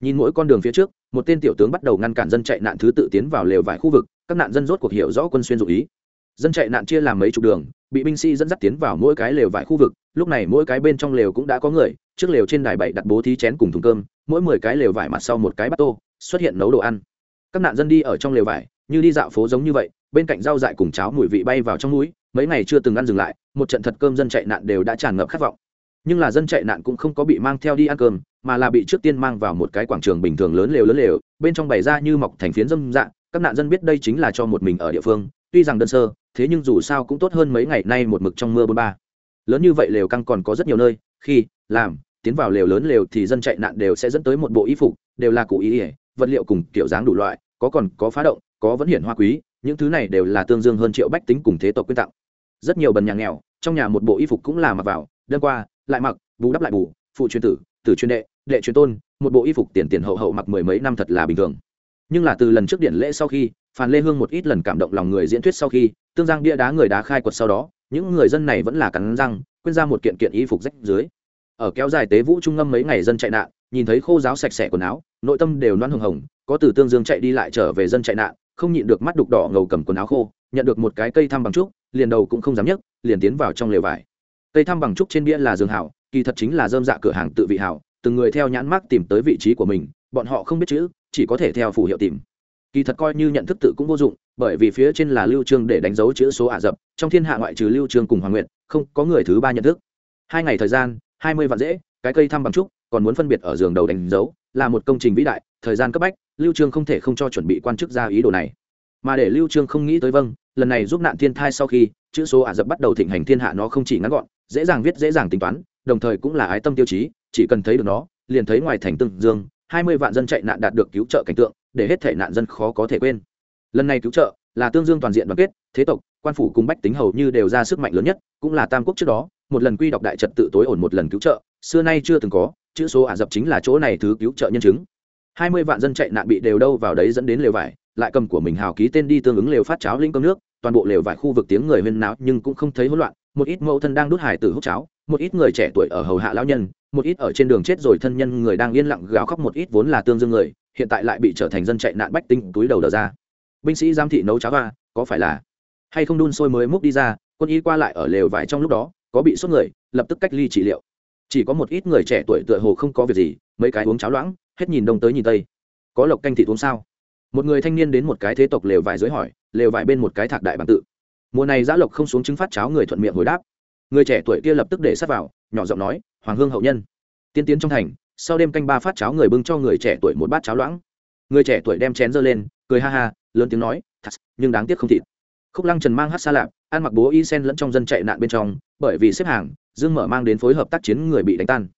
Nhìn mỗi con đường phía trước, một tên tiểu tướng bắt đầu ngăn cản dân chạy nạn thứ tự tiến vào lều vài khu vực, các nạn dân rốt cuộc hiểu rõ quân xuyên dụ ý dân chạy nạn chia làm mấy chục đường, bị binh sĩ dẫn dắt tiến vào mỗi cái lều vải khu vực, lúc này mỗi cái bên trong lều cũng đã có người, trước lều trên đài bảy đặt bố thí chén cùng thùng cơm, mỗi mười cái lều vải mặt sau một cái bát tô, xuất hiện nấu đồ ăn. Các nạn dân đi ở trong lều vải, như đi dạo phố giống như vậy, bên cạnh rau dại cùng cháo mùi vị bay vào trong núi, mấy ngày chưa từng ăn dừng lại, một trận thật cơm dân chạy nạn đều đã tràn ngập khát vọng. Nhưng là dân chạy nạn cũng không có bị mang theo đi ăn cơm, mà là bị trước tiên mang vào một cái quảng trường bình thường lớn lều lớn lều, bên trong bày ra như mọc thành phiến dâm dạng các nạn dân biết đây chính là cho một mình ở địa phương, tuy rằng đơn sơ thế nhưng dù sao cũng tốt hơn mấy ngày nay một mực trong mưa bôn ba. Lớn như vậy lều căng còn có rất nhiều nơi, khi, làm, tiến vào lều lớn lều thì dân chạy nạn đều sẽ dẫn tới một bộ y phục, đều là cụ ý ỉa vật liệu cùng kiểu dáng đủ loại, có còn có phá động, có vẫn hiển hoa quý, những thứ này đều là tương dương hơn triệu bách tính cùng thế tộc quyên tặng. Rất nhiều bần nhà nghèo, trong nhà một bộ y phục cũng là mặc vào, đơn qua, lại mặc, bù đắp lại bù, phụ truyền tử tử truyền đệ đệ truyền tôn, một bộ y phục tiền tiền hậu hậu mặc mười mấy năm thật là bình thường. Nhưng là từ lần trước điện lễ sau khi phan lê hương một ít lần cảm động lòng người diễn thuyết sau khi, tương giang bia đá người đá khai quật sau đó, những người dân này vẫn là cắn răng, quên ra một kiện kiện y phục rách dưới. Ở kéo dài tế vũ trung ngâm mấy ngày dân chạy nạn, nhìn thấy khô giáo sạch sẽ quần áo, nội tâm đều loan hồng hồng, có từ tương dương chạy đi lại trở về dân chạy nạn, không nhịn được mắt đục đỏ ngầu cầm quần áo khô, nhận được một cái cây thăm bằng trúc, liền đầu cũng không dám nhấc, liền tiến vào trong lều vải. Cây thăm bằng trúc trên bia là giường hảo, kỳ thật chính là dơm dạ cửa hàng tự vị hảo, từng người theo nhãn mác tìm tới vị trí của mình, bọn họ không biết chữ, chỉ có thể theo phù hiệu tìm kỳ thật coi như nhận thức tự cũng vô dụng, bởi vì phía trên là lưu trương để đánh dấu chữ số ả rập, trong thiên hạ ngoại trừ lưu trương cùng hoàng nguyệt, không có người thứ ba nhận thức. Hai ngày thời gian, hai mươi vạn dễ, cái cây thăm bằng trúc, còn muốn phân biệt ở giường đầu đánh dấu, là một công trình vĩ đại, thời gian cấp bách, lưu trương không thể không cho chuẩn bị quan chức ra ý đồ này. Mà để lưu trương không nghĩ tới vâng lần này giúp nạn thiên thai sau khi, chữ số ả rập bắt đầu thịnh hành thiên hạ nó không chỉ ngắn gọn, dễ dàng viết, dễ dàng tính toán, đồng thời cũng là ái tâm tiêu chí, chỉ cần thấy được nó, liền thấy ngoài thành tương dương, hai mươi vạn dân chạy nạn đạt được cứu trợ cảnh tượng để hết thể nạn dân khó có thể quên. Lần này cứu trợ là tương dương toàn diện đoàn kết, thế tộc, quan phủ cùng bách tính hầu như đều ra sức mạnh lớn nhất, cũng là tam quốc trước đó, một lần quy đọc đại trật tự tối ổn một lần cứu trợ, xưa nay chưa từng có, chữ số ả rập chính là chỗ này thứ cứu trợ nhân chứng. Hai mươi vạn dân chạy nạn bị đều đâu vào đấy dẫn đến lều vải, lại cầm của mình hào ký tên đi tương ứng lều phát cháo linh cơm nước, toàn bộ lều vải khu vực tiếng người huyên náo nhưng cũng không thấy hỗn loạn, một ít mẫu thân đang đút hải tử hút cháo, một ít người trẻ tuổi ở hầu hạ lão nhân, một ít ở trên đường chết rồi thân nhân người đang yên lặng gào khóc, một ít vốn là tương dương người hiện tại lại bị trở thành dân chạy nạn bách tinh túi đầu đờ ra. Binh sĩ giám thị nấu cháo hoa, có phải là hay không đun sôi mới múc đi ra, quân y qua lại ở lều vải trong lúc đó, có bị sốt người, lập tức cách ly trị liệu. Chỉ có một ít người trẻ tuổi tựa hồ không có việc gì, mấy cái uống cháo loãng, hết nhìn đông tới nhìn tây. Có lộc canh thị uống sao? Một người thanh niên đến một cái thế tộc lều vải dưới hỏi, lều vải bên một cái thạc đại bản tự. Mùa này giã lộc không xuống chứng phát cháo người thuận miệng hồi đáp. Người trẻ tuổi kia lập tức để sát vào, nhỏ giọng nói, hoàng hương hậu nhân. Tiên tiến trong thành sau đêm canh ba phát cháo người bưng cho người trẻ tuổi một bát cháo loãng. Người trẻ tuổi đem chén dơ lên, cười ha ha, lớn tiếng nói, thật, nhưng đáng tiếc không thịt. Khúc lăng trần mang hát xa lạp ăn mặc bố y sen lẫn trong dân chạy nạn bên trong, bởi vì xếp hàng, dương mở mang đến phối hợp tác chiến người bị đánh tan.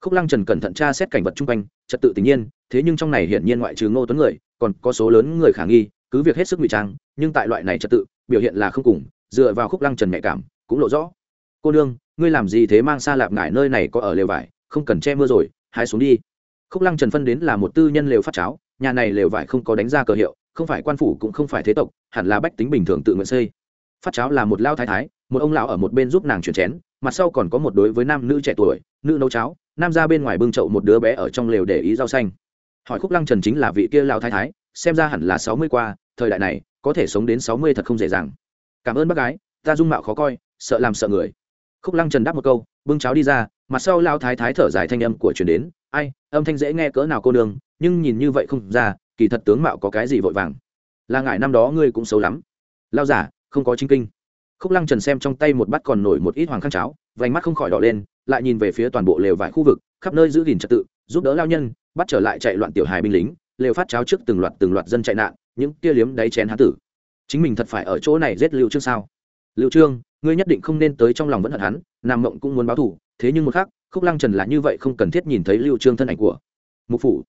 Khúc lăng trần cẩn thận tra xét cảnh vật chung quanh, trật tự tự nhiên, thế nhưng trong này hiển nhiên ngoại trừ ngô tuấn người, còn có số lớn người khả nghi, cứ việc hết sức ngụy trang, nhưng tại loại này trật tự, biểu hiện là không cùng, dựa vào khúc lăng trần nhạy cảm, cũng lộ rõ. Cô nương, ngươi làm gì thế mang xa lạp ngải nơi này có ở lều vải, không cần che mưa rồi hái xuống đi. Khúc lăng trần phân đến là một tư nhân lều phát cháo, nhà này lều vải không có đánh ra cờ hiệu, không phải quan phủ cũng không phải thế tộc, hẳn là bách tính bình thường tự nguyện xây. Phát cháo là một lao thái thái, một ông lão ở một bên giúp nàng chuyển chén, mặt sau còn có một đối với nam nữ trẻ tuổi, nữ nấu cháo, nam ra bên ngoài bưng chậu một đứa bé ở trong lều để ý rau xanh. Hỏi khúc lăng trần chính là vị kia lao thái thái, xem ra hẳn là sáu mươi qua, thời đại này, có thể sống đến sáu mươi thật không dễ dàng. Cảm ơn bác gái, ta dung mạo khó coi, sợ làm sợ người khúc lăng trần đáp một câu, bưng cháo đi ra, mặt sau lao thái thái thở dài thanh âm của truyền đến, ai, âm thanh dễ nghe cỡ nào cô nương, nhưng nhìn như vậy không ra, kỳ thật tướng mạo có cái gì vội vàng. Là ngại năm đó ngươi cũng xấu lắm. Lao giả, không có chính kinh. Khúc lăng trần xem trong tay một bát còn nổi một ít hoàng khăn cháo, vành mắt không khỏi đỏ lên, lại nhìn về phía toàn bộ lều vải khu vực, khắp nơi giữ gìn trật tự, giúp đỡ lao nhân, bắt trở lại chạy loạn tiểu hài binh lính, lều phát cháo trước từng loạt từng loạt dân chạy nạn, những kia liếm đáy chén hán tử. Chính mình thật phải ở chỗ này giết lưu trước sao? Lưu trương, ngươi nhất định không nên tới trong lòng vẫn hận hắn, nam mộng cũng muốn báo thù, thế nhưng một khác khúc lăng trần là như vậy không cần thiết nhìn thấy lưu trương thân ảnh của mục phủ.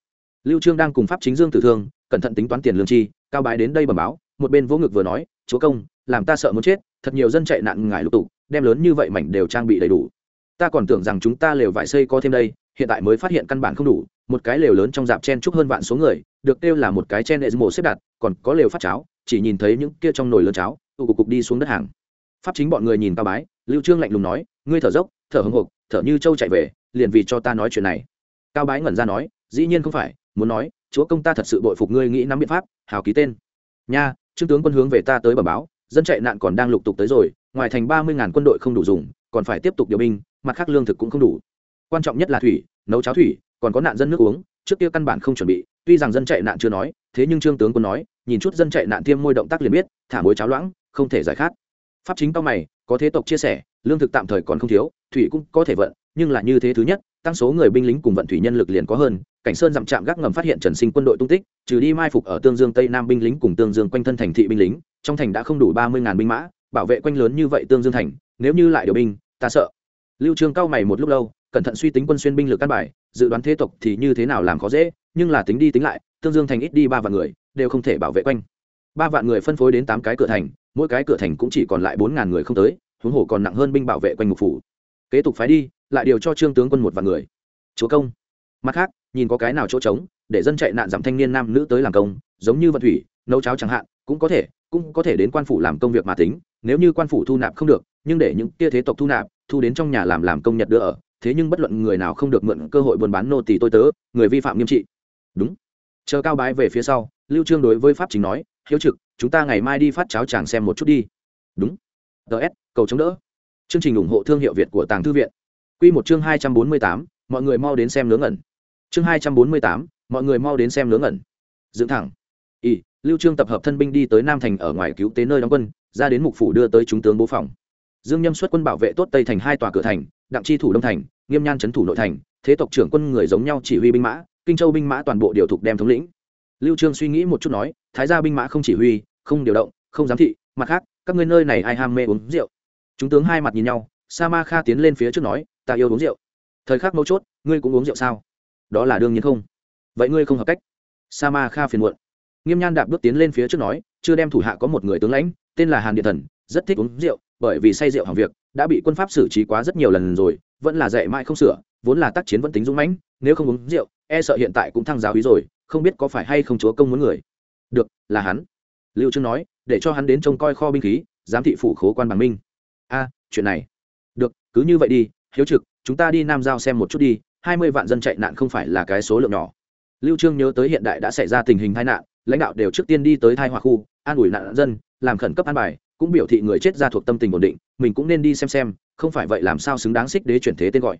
Lưu trương đang cùng pháp chính dương tử thương, cẩn thận tính toán tiền lương chi, cao bái đến đây bẩm báo, một bên vỗ ngực vừa nói, chúa công, làm ta sợ muốn chết, thật nhiều dân chạy nạn ngải lục tục, đem lớn như vậy mảnh đều trang bị đầy đủ. Ta còn tưởng rằng chúng ta lều vải xây có thêm đây, hiện tại mới phát hiện căn bản không đủ, một cái lều lớn trong dạp chen chúc hơn vạn số người, được kêu là một cái chen đệ mổ xếp đặt, còn có lều phát cháo, chỉ nhìn thấy những kia trong nồi lớn cháo, tụ cục cục đi xuống đất hàng pháp chính bọn người nhìn cao bái, lưu trương lạnh lùng nói, ngươi thở dốc, thở hồng hộc thở như trâu chạy về, liền vì cho ta nói chuyện này. Cao bái ngẩn ra nói, dĩ nhiên không phải, muốn nói, chúa công ta thật sự bội phục ngươi nghĩ nắm biện pháp, hào ký tên. Nha, trương tướng quân hướng về ta tới bẩm báo, dân chạy nạn còn đang lục tục tới rồi, ngoài thành ba mươi ngàn quân đội không đủ dùng, còn phải tiếp tục điều binh, mặt khác lương thực cũng không đủ. Quan trọng nhất là thủy, nấu cháo thủy, còn có nạn dân nước uống, trước kia căn bản không chuẩn bị, tuy rằng dân chạy nạn chưa nói, thế nhưng trương tướng quân nói, nhìn chút dân chạy nạn tiêm môi động tác liền biết, thả mối cháo loãng, không thể giải khát pháp chính tao mày, có thế tộc chia sẻ, lương thực tạm thời còn không thiếu, thủy cũng có thể vận, nhưng là như thế thứ nhất, tăng số người binh lính cùng vận thủy nhân lực liền có hơn, cảnh sơn dặm trạm gác ngầm phát hiện trần sinh quân đội tung tích, trừ đi mai phục ở tương dương tây nam binh lính cùng tương dương quanh thân thành thị binh lính, trong thành đã không đủ ba mươi ngàn binh mã, bảo vệ quanh lớn như vậy tương dương thành, nếu như lại điều binh, ta sợ. Lưu trương cao mày một lúc lâu, cẩn thận suy tính quân xuyên binh lực căn bài, dự đoán thế tộc thì như thế nào làm khó dễ, nhưng là tính đi tính lại, tương dương thành ít đi ba vạn người, đều không thể bảo vệ quanh. Ba vạn người phân phối đến tám cái cửa thành mỗi cái cửa thành cũng chỉ còn lại bốn ngàn người không tới, huống hồ còn nặng hơn binh bảo vệ quanh ngục phủ. Kế tục phái đi, lại điều cho trương tướng quân một vạn người. Chúa công. Mặt khác, nhìn có cái nào chỗ trống, để dân chạy nạn giảm thanh niên nam nữ tới làm công, giống như vận thủy, nấu cháo chẳng hạn, cũng có thể, cũng có thể đến quan phủ làm công việc mà tính, nếu như quan phủ thu nạp không được, nhưng để những tia thế tộc thu nạp, thu đến trong nhà làm làm công nhật đưa ở, thế nhưng bất luận người nào không được mượn cơ hội buôn bán nô tỳ tôi tớ, người vi phạm nghiêm trị. Đúng. Chờ cao bái về phía sau, lưu trương đối với pháp chính nói hiếu trực chúng ta ngày mai đi phát cháo chàng xem một chút đi. Đúng. Ts cầu chống đỡ. Chương trình ủng hộ thương hiệu việt của tàng thư viện. Quy một chương hai trăm bốn mươi tám, mọi người mau đến xem nướng ẩn chương hai trăm bốn mươi tám, mọi người mau đến xem nướng ẩn dựng thẳng. Ỉ lưu trương tập hợp thân binh đi tới nam thành ở ngoài cứu tế nơi đóng quân ra đến mục phủ đưa tới chúng tướng bố phòng. Dương nhâm xuất quân bảo vệ tốt tây thành hai tòa cửa thành đặng chi thủ đông thành nghiêm nhan trấn thủ nội thành thế tộc trưởng quân người giống nhau chỉ huy binh mã kinh châu binh mã toàn bộ điều thục đem thống lĩnh lưu trương suy nghĩ một chút nói, thái gia binh mã không chỉ huy, không điều động, không giám thị, mặt khác, các ngươi nơi này ai ham mê uống rượu? Chúng tướng hai mặt nhìn nhau sa ma kha tiến lên phía trước nói, ta yêu uống rượu. Thời khắc mấu chốt, ngươi cũng uống rượu sao? Đó là đương nhiên không. Vậy ngươi không hợp cách. Sa ma kha phiền muộn. Nghiêm nhan đạp bước tiến lên phía trước nói, chưa đem thủ hạ có một người tướng lãnh, tên là hàn điện thần, rất thích uống rượu, bởi vì say rượu hỏng việc, đã bị quân pháp xử trí quá rất nhiều lần rồi, vẫn là dạy mãi không sửa, vốn là tác chiến vẫn tính dũng mãnh nếu không uống rượu e sợ hiện tại cũng thăng giáo ý rồi, không biết có phải hay không chúa công muốn người. Được, là hắn. Lưu trương nói, để cho hắn đến trông coi kho binh khí, giám thị phủ khố quan bằng minh. A, chuyện này. Được, cứ như vậy đi, hiếu trực, chúng ta đi nam giao xem một chút đi, hai mươi vạn dân chạy nạn không phải là cái số lượng nhỏ. Lưu trương nhớ tới hiện đại đã xảy ra tình hình tai nạn, lãnh đạo đều trước tiên đi tới thai hòa khu, an ủi nạn dân, làm khẩn cấp an bài, cũng biểu thị người chết ra thuộc tâm tình ổn định, mình cũng nên đi xem xem, không phải vậy làm sao xứng đáng xích đế chuyển thế tên gọi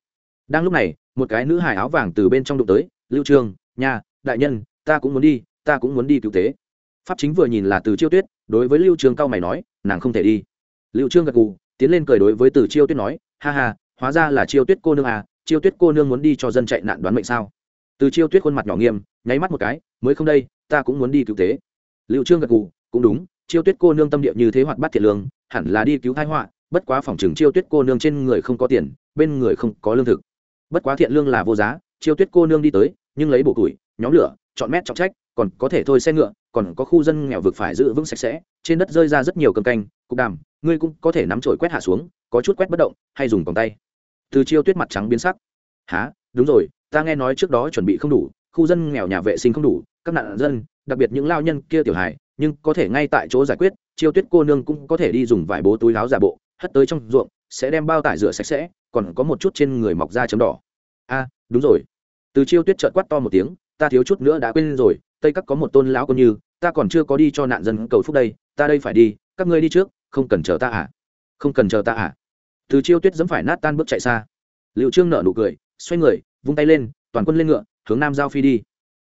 đang lúc này, một cái nữ hài áo vàng từ bên trong đụng tới, lưu trương nhà đại nhân, ta cũng muốn đi, ta cũng muốn đi cứu tế. Pháp chính vừa nhìn là từ chiêu tuyết, đối với lưu trương cao mày nói, nàng không thể đi. Lưu trương gật gù, tiến lên cười đối với từ chiêu tuyết nói, ha ha, hóa ra là chiêu tuyết cô nương à chiêu tuyết cô nương muốn đi cho dân chạy nạn đoán mệnh sao? Từ chiêu tuyết khuôn mặt nhỏ nghiêm, nháy mắt một cái, mới không đây, ta cũng muốn đi cứu tế. Lưu trương gật gù, cũng đúng, chiêu tuyết cô nương tâm địa như thế hoạt bát thiệt lương, hẳn là đi cứu tai họa, bất quá phòng trường chiêu tuyết cô nương trên người không có tiền, bên người không có lương thực bất quá thiện lương là vô giá chiêu tuyết cô nương đi tới nhưng lấy bộ củi, nhóm lửa chọn mét trọng trách còn có thể thôi xe ngựa còn có khu dân nghèo vực phải giữ vững sạch sẽ trên đất rơi ra rất nhiều cơm canh cục đàm ngươi cũng có thể nắm trổi quét hạ xuống có chút quét bất động hay dùng còng tay. Từ chiêu tuyết mặt trắng biến sắc. Há đúng rồi ta nghe nói trước đó chuẩn bị không đủ khu dân nghèo nhà vệ sinh không đủ các nạn dân đặc biệt những lao nhân kia tiểu hài nhưng có thể ngay tại chỗ giải quyết chiêu tuyết cô nương cũng có thể đi dùng vải bố túi láo giả bộ hất tới trong ruộng sẽ đem bao tải rửa sạch sẽ còn có một chút trên người mọc da chấm đỏ a đúng rồi. Từ chiêu tuyết trợt quát to một tiếng, ta thiếu chút nữa đã quên rồi, tây các có một tôn lão con như, ta còn chưa có đi cho nạn dân cầu phúc đây, ta đây phải đi, các ngươi đi trước, không cần chờ ta à? Không cần chờ ta à? Từ chiêu tuyết dẫm phải nát tan bước chạy xa. Liệu trương nở nụ cười, xoay người, vung tay lên, toàn quân lên ngựa, hướng nam giao phi đi.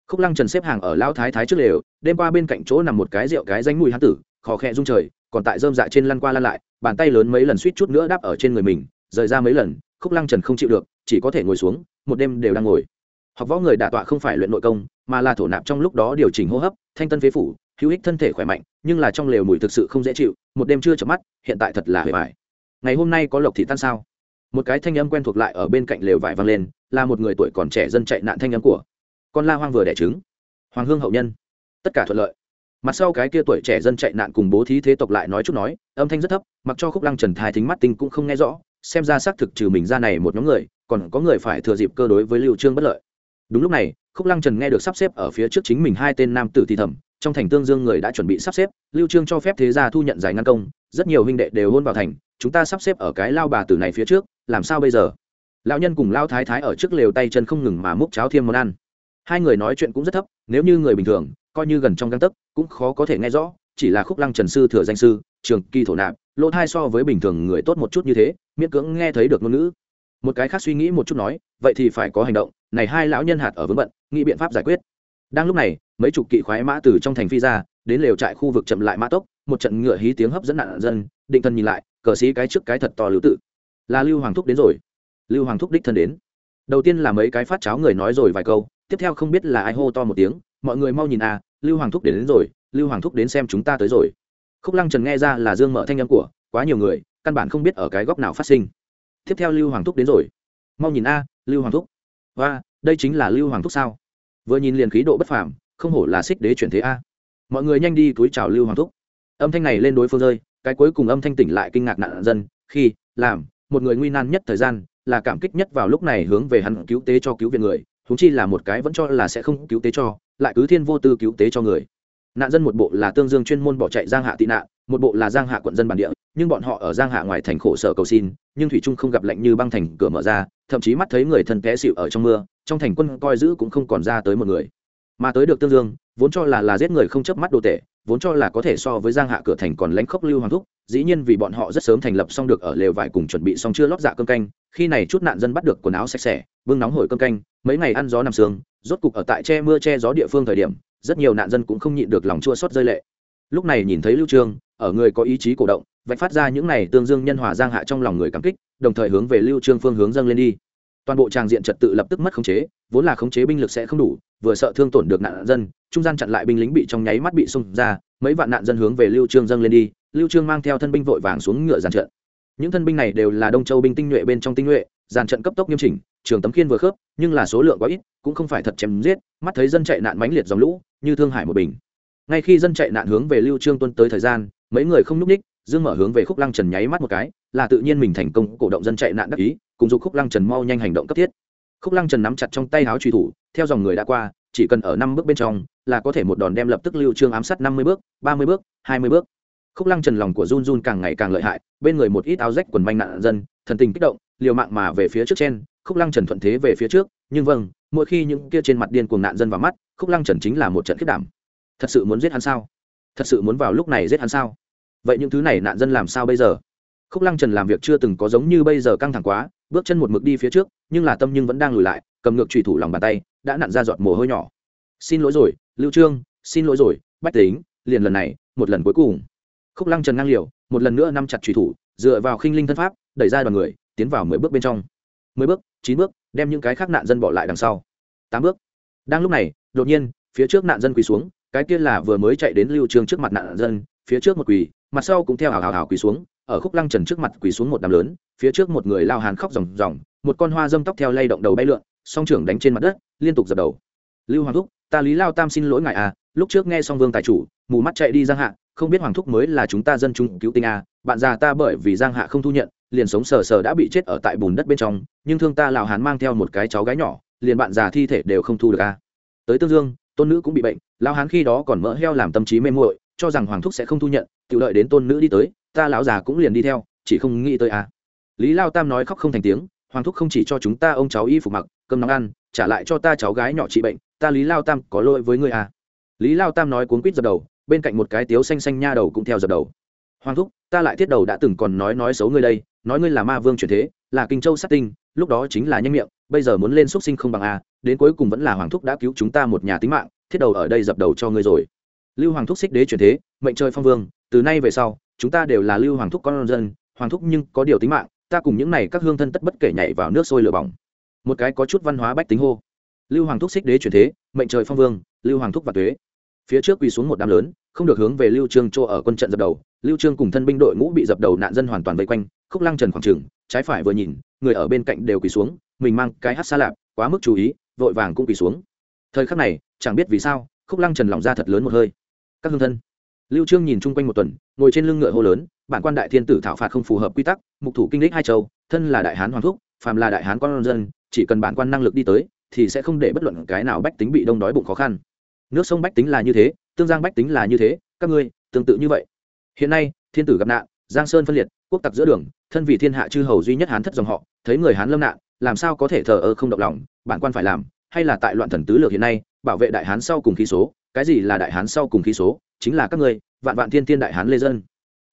Khúc lăng trần xếp hàng ở lao thái thái trước lều, đêm qua bên cạnh chỗ nằm một cái rượu cái danh mùi hán tử khò khẽ rung trời, còn tại dơm dạ trên lăn qua lăn lại, bàn tay lớn mấy lần suýt chút nữa đáp ở trên người mình, rời ra mấy lần, khúc lăng trần không chịu được, chỉ có thể ngồi xuống một đêm đều đang ngồi. Học võ người đả tọa không phải luyện nội công, mà là thổ nạp trong lúc đó điều chỉnh hô hấp, thanh tân phế phủ, hữu ích thân thể khỏe mạnh, nhưng là trong lều mùi thực sự không dễ chịu, một đêm chưa chợp mắt, hiện tại thật là hề vải ngày hôm nay có lộc thị tan sao? Một cái thanh âm quen thuộc lại ở bên cạnh lều vải vang lên, là một người tuổi còn trẻ dân chạy nạn thanh âm của. Con la hoang vừa đẻ trứng. Hoàng hương hậu nhân. Tất cả thuận lợi. Mặt sau cái kia tuổi trẻ dân chạy nạn cùng bố thí thế tộc lại nói chút nói, âm thanh rất thấp, mặc cho khúc lăng trần thái thính mắt tinh cũng không nghe rõ xem ra xác thực trừ mình ra này một nhóm người, còn có người phải thừa dịp cơ đối với lưu trương bất lợi. Đúng lúc này, khúc lăng trần nghe được sắp xếp ở phía trước chính mình hai tên nam tử thì thầm, trong thành tương dương người đã chuẩn bị sắp xếp, lưu trương cho phép thế gia thu nhận giải ngăn công, rất nhiều huynh đệ đều hôn vào thành, chúng ta sắp xếp ở cái lao bà tử này phía trước, làm sao bây giờ? Lão nhân cùng lao thái thái ở trước lều tay chân không ngừng mà múc cháo thêm món ăn. Hai người nói chuyện cũng rất thấp, nếu như người bình thường, coi như gần trong găng tấc, cũng khó có thể nghe rõ, chỉ là khúc lăng trần sư thừa danh sư, trường kỳ thổ nạp lỗ thai so với bình thường người tốt một chút như thế miễn cưỡng nghe thấy được ngôn ngữ. Một cái khác suy nghĩ một chút nói vậy thì phải có hành động này hai lão nhân hạt ở vướng bận nghĩ biện pháp giải quyết. Đang lúc này mấy chục kỵ khoái mã từ trong thành phi ra đến lều trại khu vực chậm lại mã tốc một trận ngựa hí tiếng hấp dẫn nạn dân định thân nhìn lại cờ sĩ cái trước cái thật to lưu tự. Là lưu hoàng thúc đến rồi. Lưu hoàng thúc đích thân đến. Đầu tiên là mấy cái phát cháo người nói rồi vài câu tiếp theo không biết là ai hô to một tiếng mọi người mau nhìn à lưu hoàng thúc đến, đến rồi lưu hoàng thúc đến xem chúng ta tới rồi khúc lăng trần nghe ra là dương mở thanh âm của quá nhiều người, căn bản không biết ở cái góc nào phát sinh. Tiếp theo lưu hoàng thúc đến rồi. Mau nhìn a, lưu hoàng thúc. Và đây chính là lưu hoàng thúc sao? Vừa nhìn liền khí độ bất phàm, không hổ là xích đế chuyển thế a. Mọi người nhanh đi túi chào lưu hoàng thúc. Âm thanh này lên đối phương rơi, cái cuối cùng âm thanh tỉnh lại kinh ngạc nạn dân, khi, làm, một người nguy nan nhất thời gian, là cảm kích nhất vào lúc này hướng về hắn cứu tế cho cứu viện người thúng chi là một cái vẫn cho là sẽ không cứu tế cho, lại cứ thiên vô tư cứu tế cho người nạn dân một bộ là tương dương chuyên môn bỏ chạy giang hạ tị nạn, một bộ là giang hạ quận dân bản địa, nhưng bọn họ ở giang hạ ngoài thành khổ sở cầu xin, nhưng thủy trung không gặp lạnh như băng thành cửa mở ra, thậm chí mắt thấy người thân té xịu ở trong mưa, trong thành quân coi giữ cũng không còn ra tới một người. Mà tới được tương dương, vốn cho là là giết người không chớp mắt đồ tệ, vốn cho là có thể so với giang hạ cửa thành còn lãnh khốc lưu hoàng thúc, dĩ nhiên vì bọn họ rất sớm thành lập xong được ở lều vải cùng chuẩn bị xong chưa lót dạ cơm canh, khi này chút nạn dân bắt được quần áo sạch sẽ vương nóng hổi cơm canh, mấy ngày ăn gió nằm sương, rốt cục ở tại che mưa che gió địa phương thời điểm rất nhiều nạn dân cũng không nhịn được lòng chua xót rơi lệ. Lúc này nhìn thấy lưu trương, ở người có ý chí cổ động, vạch phát ra những này tương dương nhân hòa giang hạ trong lòng người cảm kích, đồng thời hướng về lưu trương phương hướng dâng lên đi. Toàn bộ tràng diện trật tự lập tức mất khống chế, vốn là khống chế binh lực sẽ không đủ, vừa sợ thương tổn được nạn dân, trung gian chặn lại binh lính bị trong nháy mắt bị xung ra, mấy vạn nạn dân hướng về lưu trương dâng lên đi, lưu trương mang theo thân binh vội vàng xuống ngựa giàn trận. Những thân binh này đều là đông châu binh tinh nhuệ bên trong tinh nhuệ dàn trận cấp tốc nghiêm chỉnh, trường tấm khiên vừa khớp, nhưng là số lượng quá ít, cũng không phải thật chém giết, mắt thấy dân chạy nạn mãnh liệt dòng lũ, như thương hải một bình. Ngay khi dân chạy nạn hướng về lưu trương tuân tới thời gian, mấy người không núp ních, dương mở hướng về khúc lăng trần nháy mắt một cái, là tự nhiên mình thành công cổ động dân chạy nạn đắc ý, cùng dục khúc lăng trần mau nhanh hành động cấp thiết. Khúc lăng trần nắm chặt trong tay háo truy thủ, theo dòng người đã qua, chỉ cần ở năm bước bên trong, là có thể một đòn đem lập tức lưu trương ám sát năm mươi bước, ba mươi bước, hai mươi bước. Khúc lăng trần lòng của run run càng ngày càng lợi hại, bên người một ít áo rách quần manh nạn dân, thần tình kích động liều mạng mà về phía trước trên khúc lăng trần thuận thế về phía trước, nhưng vâng mỗi khi những kia trên mặt điên cuồng nạn dân vào mắt, khúc lăng trần chính là một trận khiết đảm. Thật sự muốn giết hắn sao? Thật sự muốn vào lúc này giết hắn sao? Vậy những thứ này nạn dân làm sao bây giờ? Khúc lăng trần làm việc chưa từng có giống như bây giờ căng thẳng quá, bước chân một mực đi phía trước, nhưng là tâm nhưng vẫn đang lùi lại, cầm ngược trùy thủ lòng bàn tay, đã nặn ra giọt mồ hôi nhỏ. Xin lỗi rồi, lưu trương, xin lỗi rồi, bách tính, liền lần này, một lần cuối cùng. Khúc lăng trần ngang liều, một lần nữa nắm chặt trùy thủ, dựa vào khinh linh thân pháp, đẩy ra đoàn người tiến vào mười bước bên trong. Mười bước, chín bước, đem những cái khác nạn dân bỏ lại đằng sau. Tám bước. Đang lúc này, đột nhiên, phía trước nạn dân quỳ xuống, cái kia là vừa mới chạy đến lưu trương trước mặt nạn dân, phía trước một quỳ, mặt sau cũng theo hào hào hào quỳ xuống, ở khúc lăng trần trước mặt quỳ xuống một đám lớn, phía trước một người lao hàn khóc ròng ròng, một con hoa dâm tóc theo lay động đầu bay lượn, song trưởng đánh trên mặt đất, liên tục dập đầu. Lưu hoàng thúc, ta lý lao tam xin lỗi ngài à lúc trước nghe song vương tài chủ, mù mắt chạy đi giang hạ, không biết hoàng thúc mới là chúng ta dân chúng cứu tinh à bạn già ta bởi vì giang hạ không thu nhận liền sống sờ sờ đã bị chết ở tại bùn đất bên trong, nhưng thương ta lào hán mang theo một cái cháu gái nhỏ, liền bạn già thi thể đều không thu được à tới tương dương, tôn nữ cũng bị bệnh, lão hán khi đó còn mỡ heo làm tâm trí mê muội, cho rằng hoàng thúc sẽ không thu nhận tự lợi đến tôn nữ đi tới, ta lão già cũng liền đi theo, chỉ không nghĩ tới à lý lao tam nói khóc không thành tiếng, hoàng thúc không chỉ cho chúng ta ông cháu y phục mặc, cơm nóng ăn, trả lại cho ta cháu gái nhỏ trị bệnh, ta lý lao tam có lỗi với ngươi à lý lao tam nói cuốn quýt dập đầu, bên cạnh một cái tiếu xanh xanh nha đầu cũng theo dập đầu. Hoàng thúc, ta lại thiết đầu đã từng còn nói nói xấu ngươi đây nói ngươi là ma vương chuyển thế, là kinh châu sát tinh, lúc đó chính là nhanh miệng, bây giờ muốn lên x sinh không bằng a, đến cuối cùng vẫn là hoàng thúc đã cứu chúng ta một nhà tính mạng, thiết đầu ở đây dập đầu cho ngươi rồi. Lưu hoàng thúc xích đế chuyển thế, mệnh trời phong vương, từ nay về sau, chúng ta đều là lưu hoàng thúc con dân, hoàng thúc nhưng có điều tính mạng, ta cùng những này các hương thân tất bất kể nhảy vào nước sôi lửa bỏng. Một cái có chút văn hóa bách tính hô. Lưu hoàng thúc xích đế chuyển thế, mệnh trời phong vương, lưu hoàng thúc và tuế. Phía trước quỳ xuống một đám lớn, không được hướng về lưu trương chỗ ở quân trận dập đầu, lưu trương cùng thân binh đội ngũ bị dập đầu nạn dân hoàn toàn vây quanh khúc lăng trần khoảng Trừng trái phải vừa nhìn, người ở bên cạnh đều quỳ xuống, mình mang cái hát xa lạp, quá mức chú ý, vội vàng cũng quỳ xuống. Thời khắc này, chẳng biết vì sao, khúc lăng trần lòng ra thật lớn một hơi. Các hương thân. Lưu trương nhìn chung quanh một tuần, ngồi trên lưng ngựa hô lớn, bản quan đại thiên tử thảo phạt không phù hợp quy tắc, mục thủ kinh lịch hai châu, thân là đại hán hoàng thúc, phàm là đại hán con dân, chỉ cần bản quan năng lực đi tới, thì sẽ không để bất luận cái nào bách tính bị đông đói bụng khó khăn. Nước sông bách tính là như thế, tương giang bách tính là như thế, các ngươi, tương tự như vậy. Hiện nay, thiên tử gặp nạn giang sơn phân liệt, quốc tặc giữa đường, thân vì thiên hạ chư hầu duy nhất hán thất dòng họ, thấy người hán lâm nạn, làm sao có thể thờ ơ không động lòng, bản quan phải làm, hay là tại loạn thần tứ lược hiện nay, bảo vệ đại hán sau cùng khí số, cái gì là đại hán sau cùng khí số, chính là các ngươi, vạn vạn thiên thiên đại hán lê dân.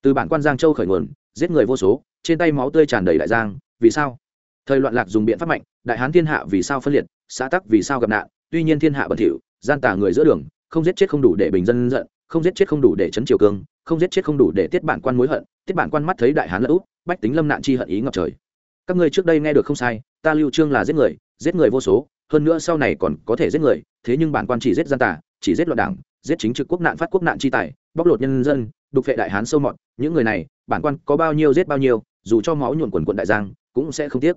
Từ bản quan giang châu khởi nguồn, giết người vô số, trên tay máu tươi tràn đầy đại giang, vì sao? Thời loạn lạc dùng biện pháp mạnh, đại hán thiên hạ vì sao phân liệt, xã tắc vì sao gặp nạn, tuy nhiên thiên hạ bẩn thỉu, gian tà người giữa đường, không giết chết không đủ để bình dân giận, không giết chết không đủ để chấn triều cương không giết chết không đủ để tiết bản quan mối hận, tiết bản quan mắt thấy đại hán lỡ úp bách tính lâm nạn chi hận ý ngập trời. Các ngươi trước đây nghe được không sai, ta lưu trương là giết người giết người vô số, hơn nữa sau này còn có thể giết người, thế nhưng bản quan chỉ giết gian tà, chỉ giết loạn đảng, giết chính trực quốc nạn phát quốc nạn chi tài, bóc lột nhân dân, đục vệ đại hán sâu mọt, những người này, bản quan có bao nhiêu giết bao nhiêu, dù cho máu nhuộn quần quận đại giang, cũng sẽ không tiếc.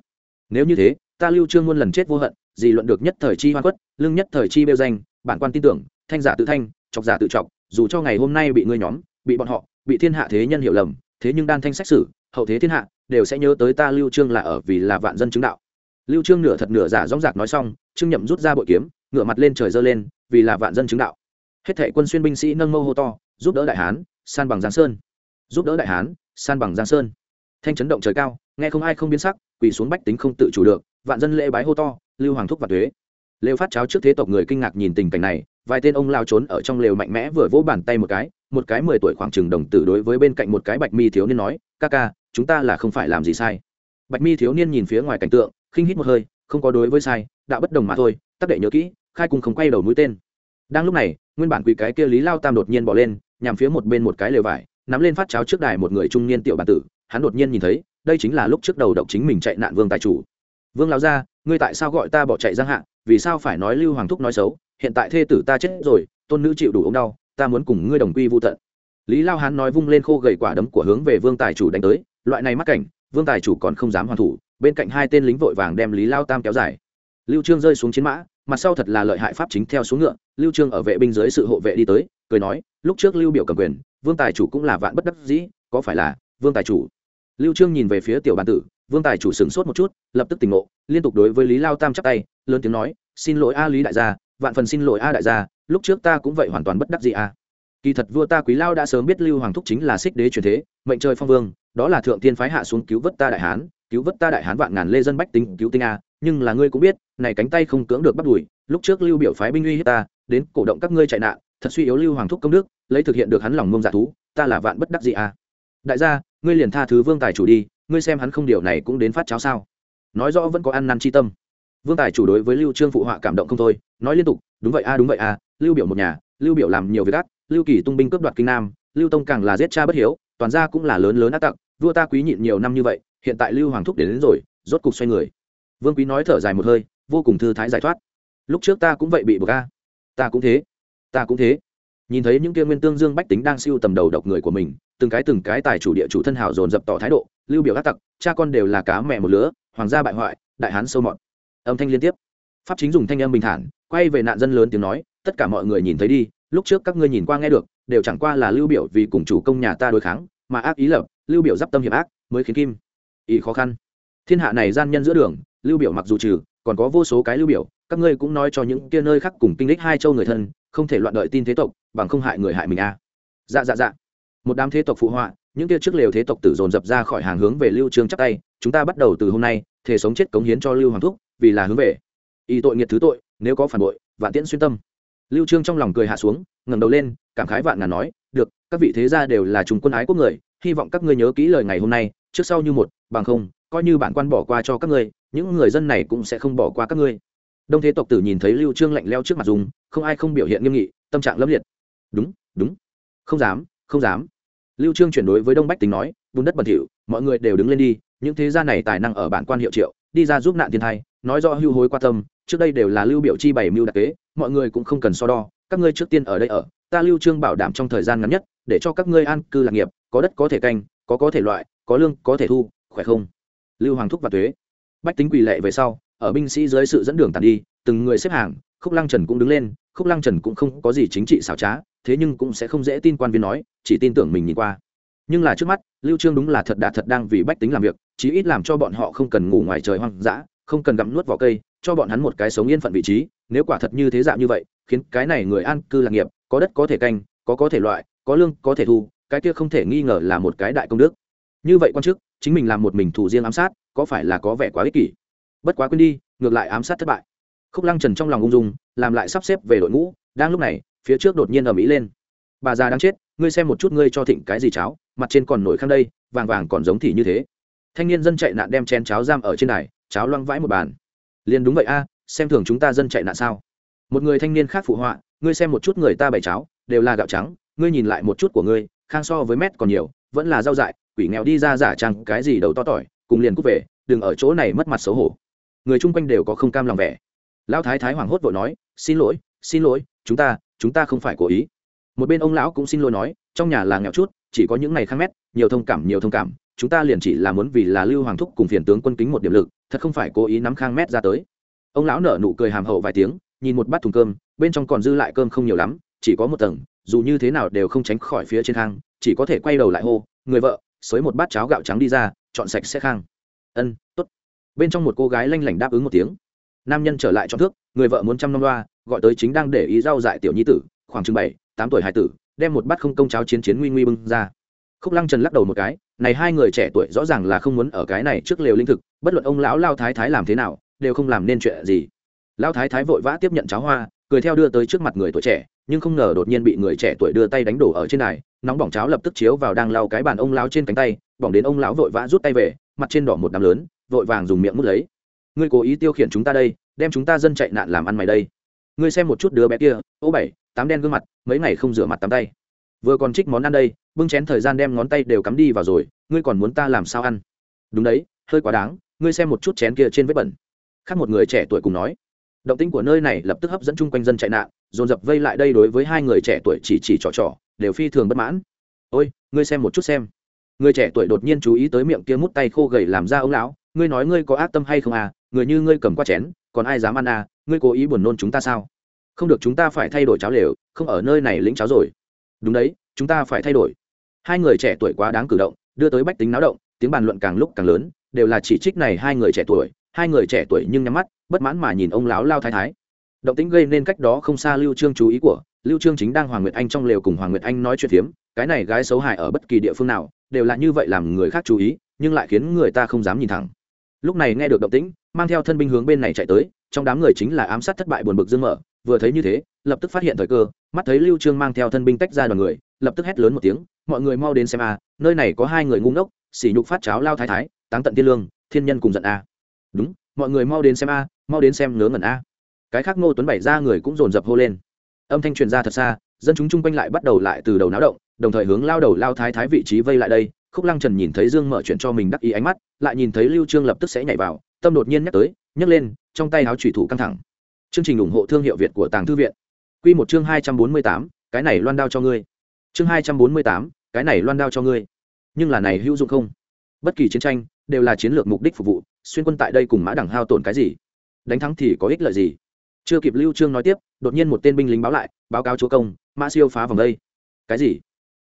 Nếu như thế, ta lưu trương muôn lần chết vô hận, gì luận được nhất thời chi hoan quất lương nhất thời chi bêu danh, bản quan tin tưởng, thanh giả tự thanh, chọc giả tự chọc, dù cho ngày hôm nay bị ngươi nhóm bị bọn họ, bị thiên hạ thế nhân hiểu lầm, thế nhưng đan thanh sách sử, hậu thế thiên hạ, đều sẽ nhớ tới ta lưu trương là ở vì là vạn dân chứng đạo. Lưu trương nửa thật nửa giả dõng dạc nói xong, trương nhậm rút ra bội kiếm, ngửa mặt lên trời giơ lên, vì là vạn dân chứng đạo. Hết thảy quân xuyên binh sĩ nâng mâu hô to, giúp đỡ đại hán, san bằng giang sơn. Giúp đỡ đại hán, san bằng giang sơn. Thanh chấn động trời cao, nghe không ai không biến sắc, quỳ xuống bách tính không tự chủ được, vạn dân lễ bái hô to, lưu hoàng thúc và thuế lều phát cháo trước thế tộc người kinh ngạc nhìn tình cảnh này, vài tên ông lao trốn ở trong lều mạnh mẽ vừa vỗ bàn tay một cái một cái mười tuổi khoảng chừng đồng tử đối với bên cạnh một cái bạch mi thiếu niên nói, ca ca, chúng ta là không phải làm gì sai. Bạch mi thiếu niên nhìn phía ngoài cảnh tượng, khinh hít một hơi, không có đối với sai, đã bất đồng mà thôi, tắc đệ nhớ kỹ, khai cùng không quay đầu mũi tên. Đang lúc này, nguyên bản quỷ cái kia lý lao tam đột nhiên bỏ lên, nhằm phía một bên một cái lều vải, nắm lên phát cháo trước đài một người trung niên tiểu bản tử, hắn đột nhiên nhìn thấy, đây chính là lúc trước đầu độc chính mình chạy nạn vương tài chủ. Vương lao ra ngươi tại sao gọi ta bỏ chạy giang hạ, vì sao phải nói lưu hoàng thúc nói xấu, hiện tại thê tử ta chết rồi, tôn nữ chịu đủ ống đau ta muốn cùng ngươi đồng quy vô tận. Lý lao hán nói vung lên khô gầy quả đấm của hướng về vương tài chủ đánh tới, loại này mắc cảnh, vương tài chủ còn không dám hoàn thủ, bên cạnh hai tên lính vội vàng đem lý lao tam kéo dài. Lưu trương rơi xuống chiến mã, mặt sau thật là lợi hại pháp chính theo xuống ngựa, lưu trương ở vệ binh dưới sự hộ vệ đi tới, cười nói, lúc trước lưu biểu cầm quyền, vương tài chủ cũng là vạn bất đắc dĩ, có phải là, vương tài chủ? Lưu trương nhìn về phía tiểu Bàn tử, vương tài chủ sửng sốt một chút, lập tức tỉnh ngộ, liên tục đối với lý lao tam chắp tay, lớn tiếng nói, xin lỗi a lý đại gia, vạn phần xin lỗi a đại gia lúc trước ta cũng vậy hoàn toàn bất đắc dĩ à. Kỳ thật vua ta quý lao đã sớm biết lưu hoàng thúc chính là xích đế truyền thế, mệnh trời phong vương, đó là thượng tiên phái hạ xuống cứu vớt ta đại hán, cứu vớt ta đại hán vạn ngàn lê dân bách tính, cứu tinh a, nhưng là ngươi cũng biết, này cánh tay không cưỡng được bắt đuổi, lúc trước lưu biểu phái binh uy hiếp ta, đến cổ động các ngươi chạy nạn, thật suy yếu lưu hoàng thúc công đức, lấy thực hiện được hắn lòng mông giả thú, ta là vạn bất đắc dĩ à đại gia, ngươi liền tha thứ vương tài chủ đi, ngươi xem hắn không điều này cũng đến phát cháo sao. Nói rõ vẫn có ăn năn chi tâm vương tài chủ đối với lưu trương phụ họa cảm động không thôi nói liên tục đúng vậy a đúng vậy a lưu biểu một nhà lưu biểu làm nhiều việc ác lưu kỳ tung binh cướp đoạt kinh nam lưu tông càng là giết cha bất hiếu toàn gia cũng là lớn lớn ác tặc vua ta quý nhịn nhiều năm như vậy hiện tại lưu hoàng thúc đến, đến rồi rốt cục xoay người. Vương quý nói thở dài một hơi vô cùng thư thái giải thoát. Lúc trước ta cũng vậy bị buộc a ta cũng thế ta cũng thế. Nhìn thấy những kia nguyên tương dương bách tính đang siêu tầm đầu độc người của mình từng cái từng cái tài chủ địa chủ thân hào dồn dập tỏ thái độ lưu biểu ác tặc cha con đều là cá mẹ một lứa hoàng gia bại hoại đại hán sâu mọt âm thanh liên tiếp. Pháp chính dùng thanh âm bình thản, quay về nạn dân lớn tiếng nói, tất cả mọi người nhìn thấy đi, lúc trước các ngươi nhìn qua nghe được, đều chẳng qua là lưu biểu vì cùng chủ công nhà ta đối kháng, mà ác ý lập, lưu biểu giáp tâm hiệp ác, mới khiến kim ý khó khăn. Thiên hạ này gian nhân giữa đường, lưu biểu mặc dù trừ, còn có vô số cái lưu biểu, các ngươi cũng nói cho những kia nơi khác cùng kinh lịch hai châu người thân, không thể loạn đợi tin thế tộc, bằng không hại người hại mình a. À. dạ dạ dạ. Một đám thế tộc phụ họa, những kia trước lều thế tộc tử dồn dập ra khỏi hàng hướng về lưu trương chắp tay, chúng ta bắt đầu từ hôm nay thể sống chết cống hiến cho lưu hoàng thúc vì là hướng về. Y tội nghiệt thứ tội, nếu có phản bội, vạn tiễn xuyên tâm. Lưu trương trong lòng cười hạ xuống, ngẩng đầu lên, cảm khái vạn ngàn nói, được, các vị thế gia đều là chúng quân ái quốc người, hy vọng các ngươi nhớ kỹ lời ngày hôm nay, trước sau như một, bằng không, coi như bản quan bỏ qua cho các ngươi, những người dân này cũng sẽ không bỏ qua các ngươi. Đông thế tộc tử nhìn thấy lưu trương lạnh leo trước mặt dùng, không ai không biểu hiện nghiêm nghị, tâm trạng lâm liệt. Đúng đúng. Không dám không dám. Lưu trương chuyển đối với đông bách tính nói vùng đất bẩn thỉu, mọi người đều đứng lên đi, những thế gia này tài năng ở bản quan hiệu triệu đi ra giúp nạn thiên thai, nói rõ hưu hối qua tâm, trước đây đều là lưu biểu chi bảy mưu đặc kế, mọi người cũng không cần so đo, các ngươi trước tiên ở đây ở, ta lưu trương bảo đảm trong thời gian ngắn nhất, để cho các ngươi an cư lạc nghiệp, có đất có thể canh, có có thể loại, có lương, có thể thu, khỏe không? Lưu hoàng thúc và thuế bách tính quỳ lệ về sau, ở binh sĩ dưới sự dẫn đường tàn đi, từng người xếp hàng, khúc lăng trần cũng đứng lên, khúc lăng trần cũng không có gì chính trị xảo trá, thế nhưng cũng sẽ không dễ tin quan viên nói, chỉ tin tưởng mình nhìn qua nhưng là trước mắt, lưu trương đúng là thật đã thật đang vì bách tính làm việc, chí ít làm cho bọn họ không cần ngủ ngoài trời hoang dã, không cần gặm nuốt vỏ cây, cho bọn hắn một cái sống yên phận vị trí, nếu quả thật như thế dạng như vậy, khiến cái này người an cư lạc nghiệp, có đất có thể canh, có có thể loại, có lương, có thể thu, cái kia không thể nghi ngờ là một cái đại công đức. Như vậy quan chức, chính mình làm một mình thủ riêng ám sát, có phải là có vẻ quá ích kỷ? Bất quá quên đi, ngược lại ám sát thất bại. Khúc lăng trần trong lòng ung dung, làm lại sắp xếp về đội ngũ, đang lúc này, phía trước đột nhiên ở mỹ lên. Bà già đang chết, ngươi xem một chút ngươi cho thịnh cái gì cháo mặt trên còn nổi khăn đây, vàng vàng còn giống thì như thế. Thanh niên dân chạy nạn đem chén cháo giam ở trên đài, cháo loang vãi một bàn. Liền đúng vậy a, xem thường chúng ta dân chạy nạn sao? Một người thanh niên khác phụ họa, ngươi xem một chút người ta bày cháo, đều là gạo trắng, ngươi nhìn lại một chút của ngươi, khang so với mét còn nhiều, vẫn là rau dại, quỷ nghèo đi ra giả trăng cái gì đầu to tỏi, cùng liền cút về, đừng ở chỗ này mất mặt xấu hổ. Người chung quanh đều có không cam lòng vẻ. Lão thái thái hoảng hốt vội nói, xin lỗi xin lỗi, chúng ta chúng ta không phải cố ý. Một bên ông lão cũng xin lỗi nói, trong nhà là nghèo chút chỉ có những ngày khang mét, nhiều thông cảm, nhiều thông cảm. Chúng ta liền chỉ là muốn vì là lưu hoàng thúc cùng phiền tướng quân kính một điểm lực, thật không phải cố ý nắm khang mét ra tới. Ông lão nở nụ cười hàm hậu vài tiếng, nhìn một bát thùng cơm, bên trong còn dư lại cơm không nhiều lắm, chỉ có một tầng, dù như thế nào đều không tránh khỏi phía trên khang chỉ có thể quay đầu lại hô, người vợ, xới một bát cháo gạo trắng đi ra, chọn sạch sẽ khang. Ân t ố t bên trong một cô gái lanh lảnh đáp ứng một tiếng. Nam nhân trở lại cho thước, người vợ muốn trăm năm loa gọi tới chính đang để ý rau dại tiểu nhi tử, khoảng chừng bảy, tám tuổi hai tử đem một bát không công cháo chiến chiến nguy nguy bưng ra. Khúc lăng trần lắc đầu một cái, này hai người trẻ tuổi rõ ràng là không muốn ở cái này trước lều linh thực, bất luận ông lão lao thái thái làm thế nào, đều không làm nên chuyện gì. Lao thái thái vội vã tiếp nhận cháo hoa, cười theo đưa tới trước mặt người tuổi trẻ, nhưng không ngờ đột nhiên bị người trẻ tuổi đưa tay đánh đổ ở trên này nóng bỏng cháo lập tức chiếu vào đang lau cái bàn ông lão trên cánh tay, bỏng đến ông lão vội vã rút tay về, mặt trên đỏ một đám lớn, vội vàng dùng miệng mút lấy. Ngươi cố ý tiêu khiển chúng ta đây, đem chúng ta dân chạy nạn làm ăn mày đây ngươi xem một chút đứa bé kia, ô bảy, tám đen gương mặt, mấy ngày không rửa mặt tắm tay. Vừa còn trích món ăn đây, bưng chén thời gian đem ngón tay đều cắm đi vào rồi, ngươi còn muốn ta làm sao ăn? Đúng đấy, hơi quá đáng, ngươi xem một chút chén kia trên vết bẩn. Khác một người trẻ tuổi cùng nói. Động tĩnh của nơi này lập tức hấp dẫn chung quanh dân chạy nạn, dồn dập vây lại đây đối với hai người trẻ tuổi chỉ chỉ trò trò, đều phi thường bất mãn. Ôi, ngươi xem một chút xem. Người trẻ tuổi đột nhiên chú ý tới miệng kia mút tay khô gầy làm ra ông lão, ngươi nói ngươi có ác tâm hay không à người như ngươi cầm qua chén, còn ai dám ăn à ngươi cố ý buồn nôn chúng ta sao? Không được chúng ta phải thay đổi cháo lều, không ở nơi này lĩnh cháo rồi. Đúng đấy, chúng ta phải thay đổi. Hai người trẻ tuổi quá đáng cử động, đưa tới bách tính náo động, tiếng bàn luận càng lúc càng lớn, đều là chỉ trích này hai người trẻ tuổi, hai người trẻ tuổi nhưng nhắm mắt, bất mãn mà nhìn ông lão lao thái thái. Động tính gây nên cách đó không xa lưu trương chú ý của, lưu trương chính đang hoàng nguyệt anh trong lều cùng hoàng nguyệt anh nói chuyện phiếm cái này gái xấu hại ở bất kỳ địa phương nào, đều là như vậy làm người khác chú ý, nhưng lại khiến người ta không dám nhìn thẳng lúc này nghe được động tĩnh, mang theo thân binh hướng bên này chạy tới, trong đám người chính là ám sát thất bại buồn bực dương mở, vừa thấy như thế, lập tức phát hiện thời cơ, mắt thấy lưu trương mang theo thân binh tách ra đoàn người, lập tức hét lớn một tiếng, mọi người mau đến xem a, nơi này có hai người ngu ngốc xỉ nhục phát cháo lao thái thái, táng tận tiên lương, thiên nhân cùng giận a. Đúng, mọi người mau đến xem a, mau đến xem ngớ ngẩn a. Cái khác ngô tuấn bảy ra người cũng dồn dập hô lên. Âm thanh truyền ra thật xa, dân chúng chung quanh lại bắt đầu lại từ đầu náo động, đồng thời hướng lao đầu lao thái thái vị trí vây lại đây khúc lăng trần nhìn thấy dương mở chuyện cho mình đắc ý ánh mắt lại nhìn thấy lưu trương lập tức sẽ nhảy vào tâm đột nhiên nhắc tới nhấc lên trong tay áo thủy thủ căng thẳng. Chương trình ủng hộ thương hiệu việt của tàng thư viện. Quy một chương hai trăm bốn mươi tám, cái này loan đao cho ngươi. Chương hai trăm bốn mươi tám, cái này loan đao cho ngươi. Nhưng là này hữu dụng không? Bất kỳ chiến tranh đều là chiến lược mục đích phục vụ xuyên quân tại đây cùng mã đẳng hao tổn cái gì? Đánh thắng thì có ích lợi gì? Chưa kịp lưu trương nói tiếp đột nhiên một tên binh lính báo lại báo cáo chúa công mã siêu phá vòng đây. Cái gì?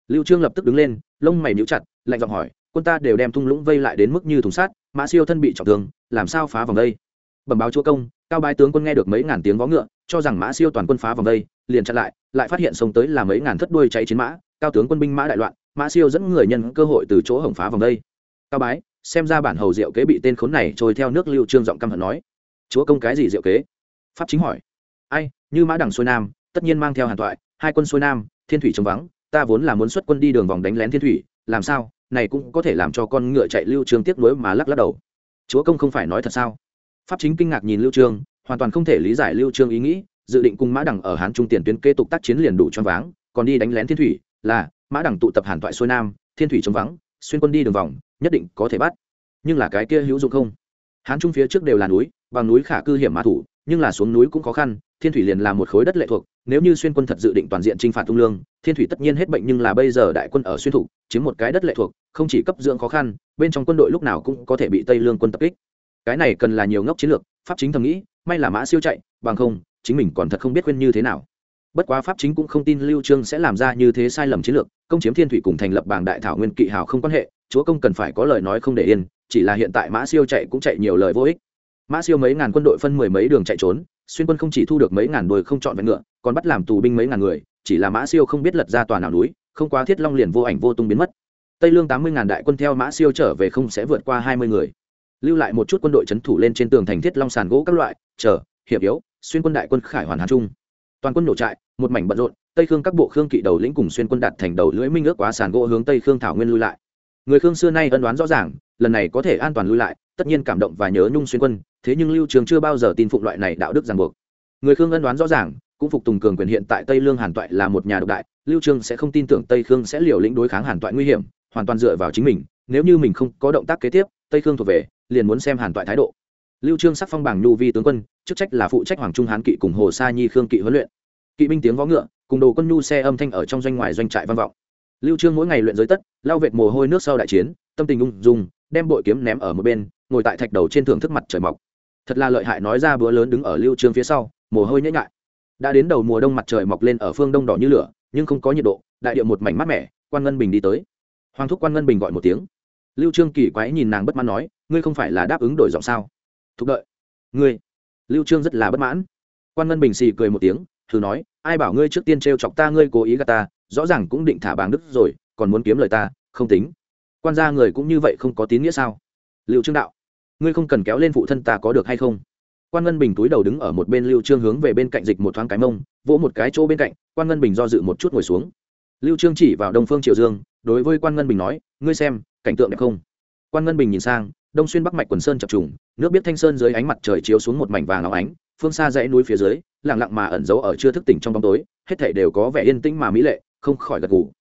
Lưu trương lập tức đứng lên lông mày nhíu chặt, lạnh giọng hỏi, quân ta đều đem thung lũng vây lại đến mức như thùng sát mã siêu thân bị trọng thương, làm sao phá vòng đây? Bẩm báo chúa công, cao bái tướng quân nghe được mấy ngàn tiếng vó ngựa, cho rằng mã siêu toàn quân phá vòng đây, liền chặn lại lại phát hiện sông tới là mấy ngàn thất đuôi cháy chiến mã, cao tướng quân binh mã đại loạn, mã siêu dẫn người nhân cơ hội từ chỗ hổng phá vòng đây. Cao bái, xem ra bản hầu diệu kế bị tên khốn này trôi theo nước lưu trương giọng căm hận nói. Chúa công cái gì diệu kế? Pháp chính hỏi. Ai, như mã đằng xuôi nam, tất nhiên mang theo hàn thoại, hai quân xuôi nam, thiên thủy trống vắng ta vốn là muốn xuất quân đi đường vòng đánh lén thiên thủy, làm sao, này cũng có thể làm cho con ngựa chạy lưu trương tiếc nuối mà lắc lắc đầu. Chúa công không phải nói thật sao? Pháp chính kinh ngạc nhìn lưu trương, hoàn toàn không thể lý giải lưu trương ý nghĩ, dự định cùng mã đẳng ở hán trung tiền tuyến kế tục tác chiến liền đủ cho váng, còn đi đánh lén thiên thủy, là, mã đẳng tụ tập hàn thoại xuôi nam, thiên thủy trống vắng, xuyên quân đi đường vòng, nhất định có thể bắt. Nhưng là cái kia hữu dụng không? Hán trung phía trước đều là núi, bằng núi khả cư hiểm mã thủ, nhưng là xuống núi cũng khó khăn thiên thủy liền là một khối đất lệ thuộc, nếu như xuyên quân thật dự định toàn diện chinh phạt tung lương, thiên thủy tất nhiên hết bệnh nhưng là bây giờ đại quân ở xuyên thủ, chiếm một cái đất lệ thuộc, không chỉ cấp dưỡng khó khăn, bên trong quân đội lúc nào cũng có thể bị tây lương quân tập kích. Cái này cần là nhiều ngốc chiến lược, pháp chính thầm nghĩ, may là mã siêu chạy, bằng không, chính mình còn thật không biết khuyên như thế nào. Bất quá pháp chính cũng không tin lưu trương sẽ làm ra như thế sai lầm chiến lược, công chiếm thiên thủy cùng thành lập bảng đại thảo nguyên kỵ hào không quan hệ, chúa công cần phải có lời nói không để yên, chỉ là hiện tại mã siêu chạy cũng chạy nhiều lời vô ích. Mã siêu mấy ngàn quân đội phân mười mấy đường chạy trốn xuyên quân không chỉ thu được mấy ngàn đuôi không chọn vẹn ngựa, còn bắt làm tù binh mấy ngàn người, chỉ là mã siêu không biết lật ra tòa nào núi, không quá thiết long liền vô ảnh vô tung biến mất. Tây lương tám mươi ngàn đại quân theo mã siêu trở về không sẽ vượt qua hai mươi người. Lưu lại một chút quân đội trấn thủ lên trên tường thành thiết long sàn gỗ các loại, chờ, hiệp yếu, xuyên quân đại quân khải hoàn hà trung. Toàn quân nổ trại, một mảnh bận rộn, tây khương các bộ khương kỵ đầu lĩnh cùng xuyên quân đặt thành đầu lưỡi minh ước quá sàn gỗ hướng tây khương thảo nguyên lui lại. Người khương xưa nay ân đoán rõ ràng, lần này có thể an toàn lui lại, tất nhiên cảm động và nhớ nhung xuyên quân thế nhưng lưu trường chưa bao giờ tin phụng loại này đạo đức ràng buộc. Người khương ân đoán rõ ràng, cũng phục tùng cường quyền hiện tại tây lương hàn toại là một nhà độc đại, lưu trương sẽ không tin tưởng tây khương sẽ liều lĩnh đối kháng hàn toại nguy hiểm, hoàn toàn dựa vào chính mình, nếu như mình không có động tác kế tiếp, tây khương thuộc về, liền muốn xem hàn toại thái độ. Lưu trương sắc phong bảng nhu vi tướng quân, chức trách là phụ trách hoàng trung hán kỵ cùng hồ sa nhi khương kỵ huấn luyện. Kỵ binh tiếng vó ngựa, cùng đồ quân nhu xe âm thanh ở trong doanh ngoài doanh trại văn vọng. Lưu trương mỗi ngày luyện giới tất lao vệt mồ hôi nước sau đại chiến, tâm tình ung dung, đem bội kiếm ném ở một bên, ngồi tại thạch đầu trên thưởng thức mặt trời mọc thật là lợi hại nói ra bữa lớn đứng ở lưu trương phía sau, mồ hôi nhễ nhại. Đã đến đầu mùa đông mặt trời mọc lên ở phương đông đỏ như lửa, nhưng không có nhiệt độ, đại điệu một mảnh mát mẻ, quan ngân bình đi tới. Hoàng thúc quan ngân bình gọi một tiếng. Lưu trương kỳ quái nhìn nàng bất mãn nói, ngươi không phải là đáp ứng đổi giọng sao? Thúc đợi. Ngươi? Lưu trương rất là bất mãn. Quan ngân bình xì cười một tiếng, thử nói, ai bảo ngươi trước tiên trêu chọc ta, ngươi cố ý gạt ta, rõ ràng cũng định thả bảng đức rồi, còn muốn kiếm lời ta, không tính. Quan gia người cũng như vậy không có tín nghĩa sao? Lưu trương đạo ngươi không cần kéo lên phụ thân ta có được hay không? Quan ngân bình túi đầu đứng ở một bên lưu trương hướng về bên cạnh dịch một thoáng cái mông, vỗ một cái chỗ bên cạnh, quan ngân bình do dự một chút ngồi xuống. Lưu trương chỉ vào đông phương triệu dương, đối với quan ngân bình nói, ngươi xem, cảnh tượng đẹp không? Quan ngân bình nhìn sang, đông xuyên bắc mạch quần sơn chập trùng, nước biết thanh sơn dưới ánh mặt trời chiếu xuống một mảnh vàng óng ánh, phương xa dãy núi phía dưới, lặng lặng mà ẩn giấu ở chưa thức tỉnh trong bóng tối, hết thảy đều có vẻ yên tĩnh mà mỹ lệ, không khỏi gật gù.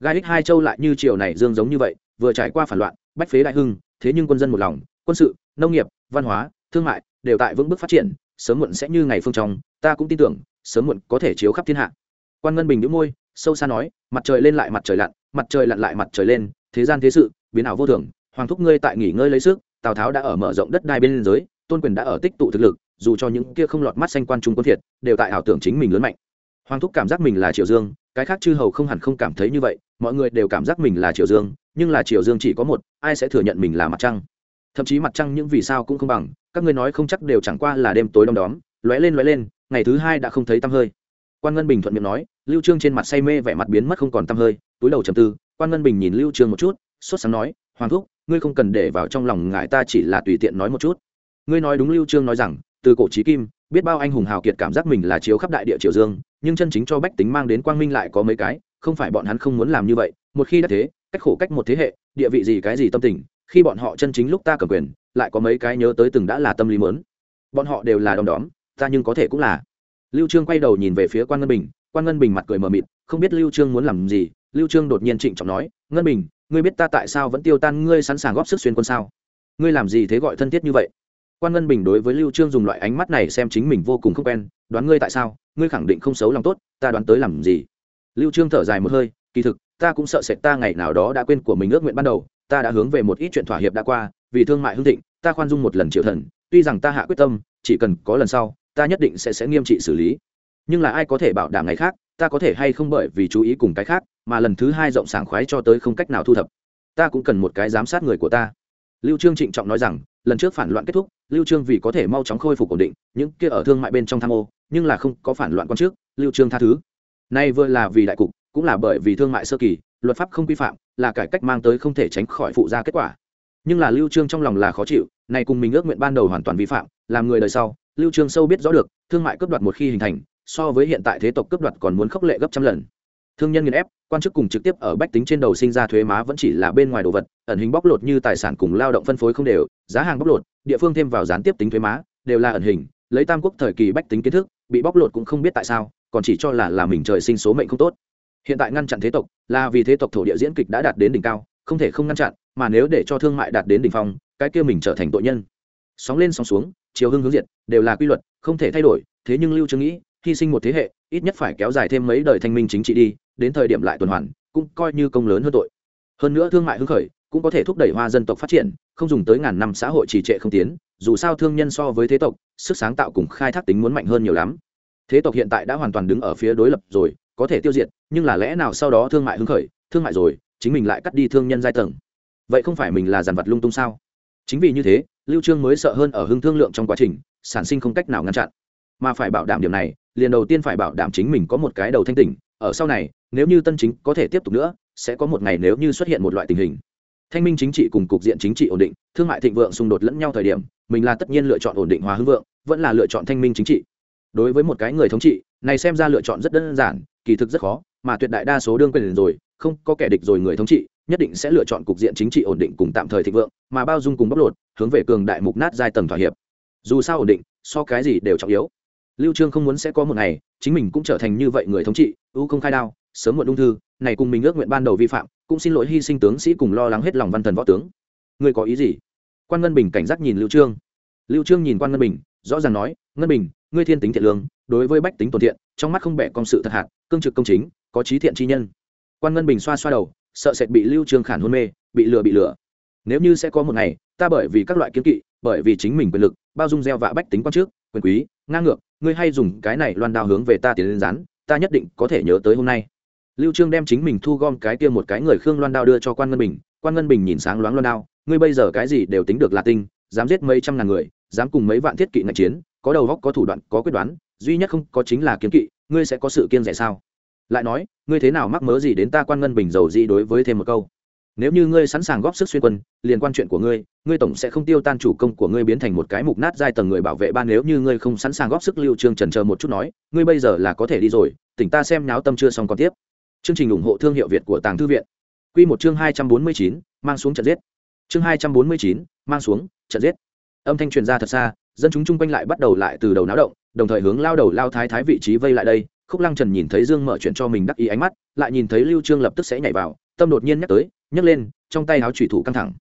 Gai ích hai châu lại như chiều này dương giống như vậy, vừa trải qua phản loạn, bách phế đại hưng, thế nhưng quân dân một lòng, quân sự nông nghiệp, văn hóa, thương mại đều tại vững bước phát triển, sớm muộn sẽ như ngày phương trong, ta cũng tin tưởng, sớm muộn có thể chiếu khắp thiên hạ. Quan ngân bình đĩu môi, sâu xa nói, mặt trời lên lại mặt trời lặn, mặt trời lặn lại mặt trời lên, thế gian thế sự, biến ảo vô thường, hoàng thúc ngươi tại nghỉ ngơi lấy sức, tào tháo đã ở mở rộng đất đai bên liên giới, tôn quyền đã ở tích tụ thực lực, dù cho những kia không lọt mắt xanh quan trung quân thiệt, đều tại ảo tưởng chính mình lớn mạnh. Hoàng thúc cảm giác mình là triều dương, cái khác chư hầu không hẳn không cảm thấy như vậy, mọi người đều cảm giác mình là triều dương, nhưng là triều dương chỉ có một, ai sẽ thừa nhận mình là mặt trăng? Thậm chí mặt trăng những vì sao cũng không bằng, các ngươi nói không chắc đều chẳng qua là đêm tối đông đóm, lóe lên lóe lên, ngày thứ hai đã không thấy tăm hơi. Quan ngân bình thuận miệng nói, lưu trương trên mặt say mê vẻ mặt biến mất không còn tăm hơi, túi đầu trầm tư, quan ngân bình nhìn lưu trương một chút, sốt sáng nói, hoàng thúc, ngươi không cần để vào trong lòng ngại ta chỉ là tùy tiện nói một chút. Ngươi nói đúng lưu trương nói rằng, từ cổ chí kim, biết bao anh hùng hào kiệt cảm giác mình là chiếu khắp đại địa triều dương, nhưng chân chính cho bách tính mang đến quang minh lại có mấy cái, không phải bọn hắn không muốn làm như vậy, một khi đã thế, cách khổ cách một thế hệ, địa vị gì cái gì tâm tình khi bọn họ chân chính lúc ta cầm quyền, lại có mấy cái nhớ tới từng đã là tâm lý mớn. Bọn họ đều là đom đóm, ta nhưng có thể cũng là. Lưu trương quay đầu nhìn về phía quan ngân bình, quan ngân bình mặt cười mờ mịt, không biết lưu trương muốn làm gì. Lưu trương đột nhiên trịnh trọng nói, ngân bình, ngươi biết ta tại sao vẫn tiêu tan ngươi sẵn sàng góp sức xuyên quân sao? Ngươi làm gì thế gọi thân thiết như vậy? Quan ngân bình đối với lưu trương dùng loại ánh mắt này xem chính mình vô cùng không quen, đoán ngươi tại sao? Ngươi khẳng định không xấu lòng tốt, ta đoán tới làm gì? Lưu trương thở dài một hơi, kỳ thực, ta cũng sợ sệt ta ngày nào đó đã quên của mình ước nguyện ban đầu ta đã hướng về một ít chuyện thỏa hiệp đã qua, vì thương mại hưng thịnh, ta khoan dung một lần triệu thần, tuy rằng ta hạ quyết tâm, chỉ cần có lần sau, ta nhất định sẽ sẽ nghiêm trị xử lý. Nhưng là ai có thể bảo đảm ngày khác, ta có thể hay không bởi vì chú ý cùng cái khác, mà lần thứ hai rộng sảng khoái cho tới không cách nào thu thập. Ta cũng cần một cái giám sát người của ta. Lưu trương trịnh trọng nói rằng, lần trước phản loạn kết thúc, lưu trương vì có thể mau chóng khôi phục ổn định, những kia ở thương mại bên trong tham ô, nhưng là không có phản loạn quan trước, lưu trương tha thứ. Nay vừa là vì đại cục cũng là bởi vì thương mại sơ kỳ, luật pháp không quy phạm, là cải cách mang tới không thể tránh khỏi phụ ra kết quả. Nhưng là lưu trương trong lòng là khó chịu, này cùng mình ước nguyện ban đầu hoàn toàn vi phạm, làm người đời sau, lưu trương sâu biết rõ được, thương mại cướp đoạt một khi hình thành, so với hiện tại thế tộc cướp đoạt còn muốn khốc lệ gấp trăm lần. Thương nhân nghiền ép, quan chức cùng trực tiếp ở bách tính trên đầu sinh ra thuế má vẫn chỉ là bên ngoài đồ vật, ẩn hình bóc lột như tài sản cùng lao động phân phối không đều, giá hàng bóc lột, địa phương thêm vào gián tiếp tính thuế má, đều là ẩn hình, lấy tam quốc thời kỳ bách tính kiến thức, bị bóc lột cũng không biết tại sao, còn chỉ cho là là mình trời sinh số mệnh không tốt hiện tại ngăn chặn thế tộc, là vì thế tộc thổ địa diễn kịch đã đạt đến đỉnh cao, không thể không ngăn chặn, mà nếu để cho thương mại đạt đến đỉnh phong, cái kia mình trở thành tội nhân. Sóng lên sóng xuống, chiều hưng hướng diệt, đều là quy luật, không thể thay đổi. Thế nhưng lưu trương nghĩ, hy sinh một thế hệ, ít nhất phải kéo dài thêm mấy đời thanh minh chính trị đi, đến thời điểm lại tuần hoàn, cũng coi như công lớn hơn tội. Hơn nữa thương mại hưng khởi, cũng có thể thúc đẩy hoa dân tộc phát triển, không dùng tới ngàn năm xã hội trì trệ không tiến, dù sao thương nhân so với thế tộc, sức sáng tạo cùng khai thác tính muốn mạnh hơn nhiều lắm. Thế tộc hiện tại đã hoàn toàn đứng ở phía đối lập rồi, có thể tiêu diệt nhưng là lẽ nào sau đó thương mại hứng khởi, thương mại rồi, chính mình lại cắt đi thương nhân giai tầng? Vậy không phải mình là giàn vật lung tung sao? Chính vì như thế, lưu trương mới sợ hơn ở hưng thương lượng trong quá trình, sản sinh không cách nào ngăn chặn. Mà phải bảo đảm điểm này, liền đầu tiên phải bảo đảm chính mình có một cái đầu thanh tỉnh, ở sau này, nếu như tân chính có thể tiếp tục nữa, sẽ có một ngày nếu như xuất hiện một loại tình hình. Thanh minh chính trị cùng cục diện chính trị ổn định, thương mại thịnh vượng xung đột lẫn nhau thời điểm, mình là tất nhiên lựa chọn ổn định hòa hưng vượng, vẫn là lựa chọn thanh minh chính trị. Đối với một cái người thống trị, này xem ra lựa chọn rất đơn giản, kỳ thực rất khó mà tuyệt đại đa số đương quyền rồi, không có kẻ địch rồi người thống trị, nhất định sẽ lựa chọn cục diện chính trị ổn định cùng tạm thời thịnh vượng, mà bao dung cùng bóc lột, hướng về cường đại mục nát giai tầng thỏa hiệp. Dù sao ổn định, so cái gì đều trọng yếu. Lưu trương không muốn sẽ có một ngày, chính mình cũng trở thành như vậy người thống trị, ưu không khai đao, sớm muộn ung thư, này cùng mình ước nguyện ban đầu vi phạm, cũng xin lỗi hy sinh tướng sĩ cùng lo lắng hết lòng văn thần võ tướng. Ngươi có ý gì? Quan ngân bình cảnh giác nhìn lưu trương. Lưu trương nhìn quan ngân bình, rõ ràng nói, ngân bình, ngươi thiên tính thiện lương, đối với bách tính tổn thiện, trong mắt không bẻ công sự thật hạt, cương trực công chính có trí thiện chi nhân. Quan ngân bình xoa xoa đầu, sợ sệt bị lưu trương khản hôn mê, bị lừa bị lừa. Nếu như sẽ có một ngày, ta bởi vì các loại kiến kỵ, bởi vì chính mình quyền lực, bao dung gieo vạ bách tính quan trước, quyền quý, ngang ngược, ngươi hay dùng cái này loan đao hướng về ta tiến lên rán, ta nhất định có thể nhớ tới hôm nay. Lưu trương đem chính mình thu gom cái kia một cái người khương loan đao đưa cho quan ngân bình. Quan ngân bình nhìn sáng loáng loan đao, ngươi bây giờ cái gì đều tính được là tinh, dám giết mấy trăm ngàn người, dám cùng mấy vạn thiết kỵ ngạch chiến, có đầu óc, có thủ đoạn, có quyết đoán, duy nhất không có chính là kiến kỵ, ngươi sẽ có sự kiên rẻ sao? Lại nói ngươi thế nào mắc mớ gì đến ta quan ngân bình dầu gì đối với thêm một câu? Nếu như ngươi sẵn sàng góp sức xuyên quân liên quan chuyện của ngươi ngươi tổng sẽ không tiêu tan chủ công của ngươi biến thành một cái mục nát giai tầng người bảo vệ ban nếu như ngươi không sẵn sàng góp sức lưu trương trần chờ một chút nói ngươi bây giờ là có thể đi rồi tỉnh ta xem nháo tâm chưa xong còn tiếp. Chương trình ủng hộ thương hiệu việt của tàng thư viện. Quy một chương 249, mang xuống trận giết. Chương 249, mang xuống trận giết. Âm thanh truyền ra thật xa dân chúng chung quanh lại bắt đầu lại từ đầu náo động đồng thời hướng lao đầu lao thái thái vị trí vây lại đây khúc lăng trần nhìn thấy dương mở chuyện cho mình đắc ý ánh mắt, lại nhìn thấy lưu trương lập tức sẽ nhảy vào, tâm đột nhiên nhắc tới, nhấc lên, trong tay áo trùy thủ căng thẳng.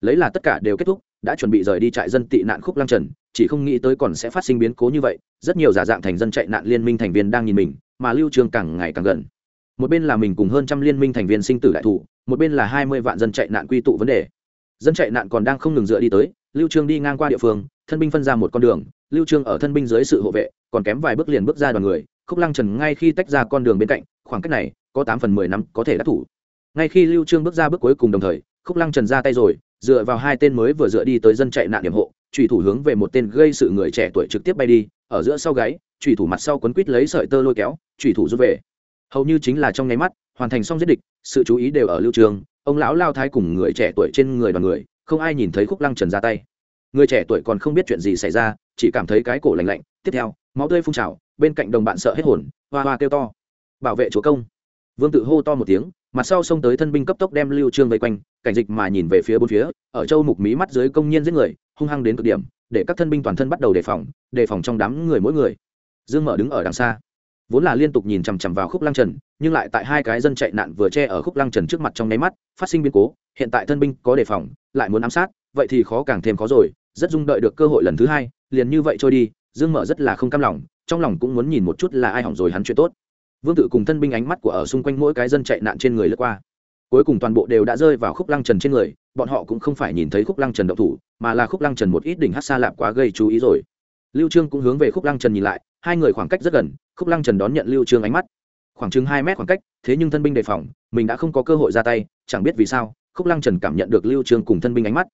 Lấy là tất cả đều kết thúc, đã chuẩn bị rời đi trại dân tị nạn khúc lăng trần, chỉ không nghĩ tới còn sẽ phát sinh biến cố như vậy, rất nhiều giả dạng thành dân chạy nạn liên minh thành viên đang nhìn mình, mà lưu trương càng ngày càng gần. Một bên là mình cùng hơn trăm liên minh thành viên sinh tử đại thủ một bên là hai mươi vạn dân chạy nạn quy tụ vấn đề. Dân chạy nạn còn đang không ngừng dựa đi tới, lưu trương đi ngang qua địa phương, thân binh phân ra một con đường, lưu trương ở thân binh dưới sự hộ vệ, còn kém vài bước liền bước ra đoàn người khúc lăng trần ngay khi tách ra con đường bên cạnh, khoảng cách này có tám phần mười năm có thể đắc thủ. Ngay khi lưu trương bước ra bước cuối cùng đồng thời, khúc lăng trần ra tay rồi, dựa vào hai tên mới vừa dựa đi tới dân chạy nạn điểm hộ, trùy thủ hướng về một tên gây sự người trẻ tuổi trực tiếp bay đi, ở giữa sau gáy, trùy thủ mặt sau quấn quít lấy sợi tơ lôi kéo, trùy thủ rút về. Hầu như chính là trong nháy mắt, hoàn thành xong giết địch, sự chú ý đều ở lưu trường ông lão lao thái cùng người trẻ tuổi trên người đoàn người, không ai nhìn thấy khúc lăng trần ra tay. Người trẻ tuổi còn không biết chuyện gì xảy ra, chỉ cảm thấy cái cổ lạnh lạnh. Tiếp theo máu tươi phun trào, bên cạnh đồng bạn sợ hết hồn, hoa hoa kêu to. Bảo vệ chúa công. Vương tự hô to một tiếng, mặt sau xông tới thân binh cấp tốc đem lưu trương vây quanh, cảnh dịch mà nhìn về phía bốn phía, ở châu mục mí mắt dưới công nhân giết người, hung hăng đến cực điểm, để các thân binh toàn thân bắt đầu đề phòng đề phòng trong đám người mỗi người. Dương mở đứng ở đằng xa. Vốn là liên tục nhìn chằm chằm vào khúc lăng trần, nhưng lại tại hai cái dân chạy nạn vừa che ở khúc lăng trần trước mặt trong nháy mắt, phát sinh biến cố, hiện tại thân binh có đề phòng, lại muốn ám sát, vậy thì khó càng thêm khó rồi, rất dung đợi được cơ hội lần thứ hai, liền như vậy trôi đi dương mở rất là không cam lòng, trong lòng cũng muốn nhìn một chút là ai hỏng rồi hắn chuyện tốt. Vương tự cùng thân binh ánh mắt của ở xung quanh mỗi cái dân chạy nạn trên người lướt qua. Cuối cùng toàn bộ đều đã rơi vào khúc lăng trần trên người, bọn họ cũng không phải nhìn thấy khúc lăng trần động thủ, mà là khúc lăng trần một ít đỉnh hát xa lạp quá gây chú ý rồi. Lưu trương cũng hướng về khúc lăng trần nhìn lại, hai người khoảng cách rất gần, khúc lăng trần đón nhận lưu trương ánh mắt. Khoảng chừng hai mét khoảng cách, thế nhưng thân binh đề phòng, mình đã không có cơ hội ra tay, chẳng biết vì sao, khúc lăng trần cảm nhận được lưu trương cùng thân binh ánh mắt.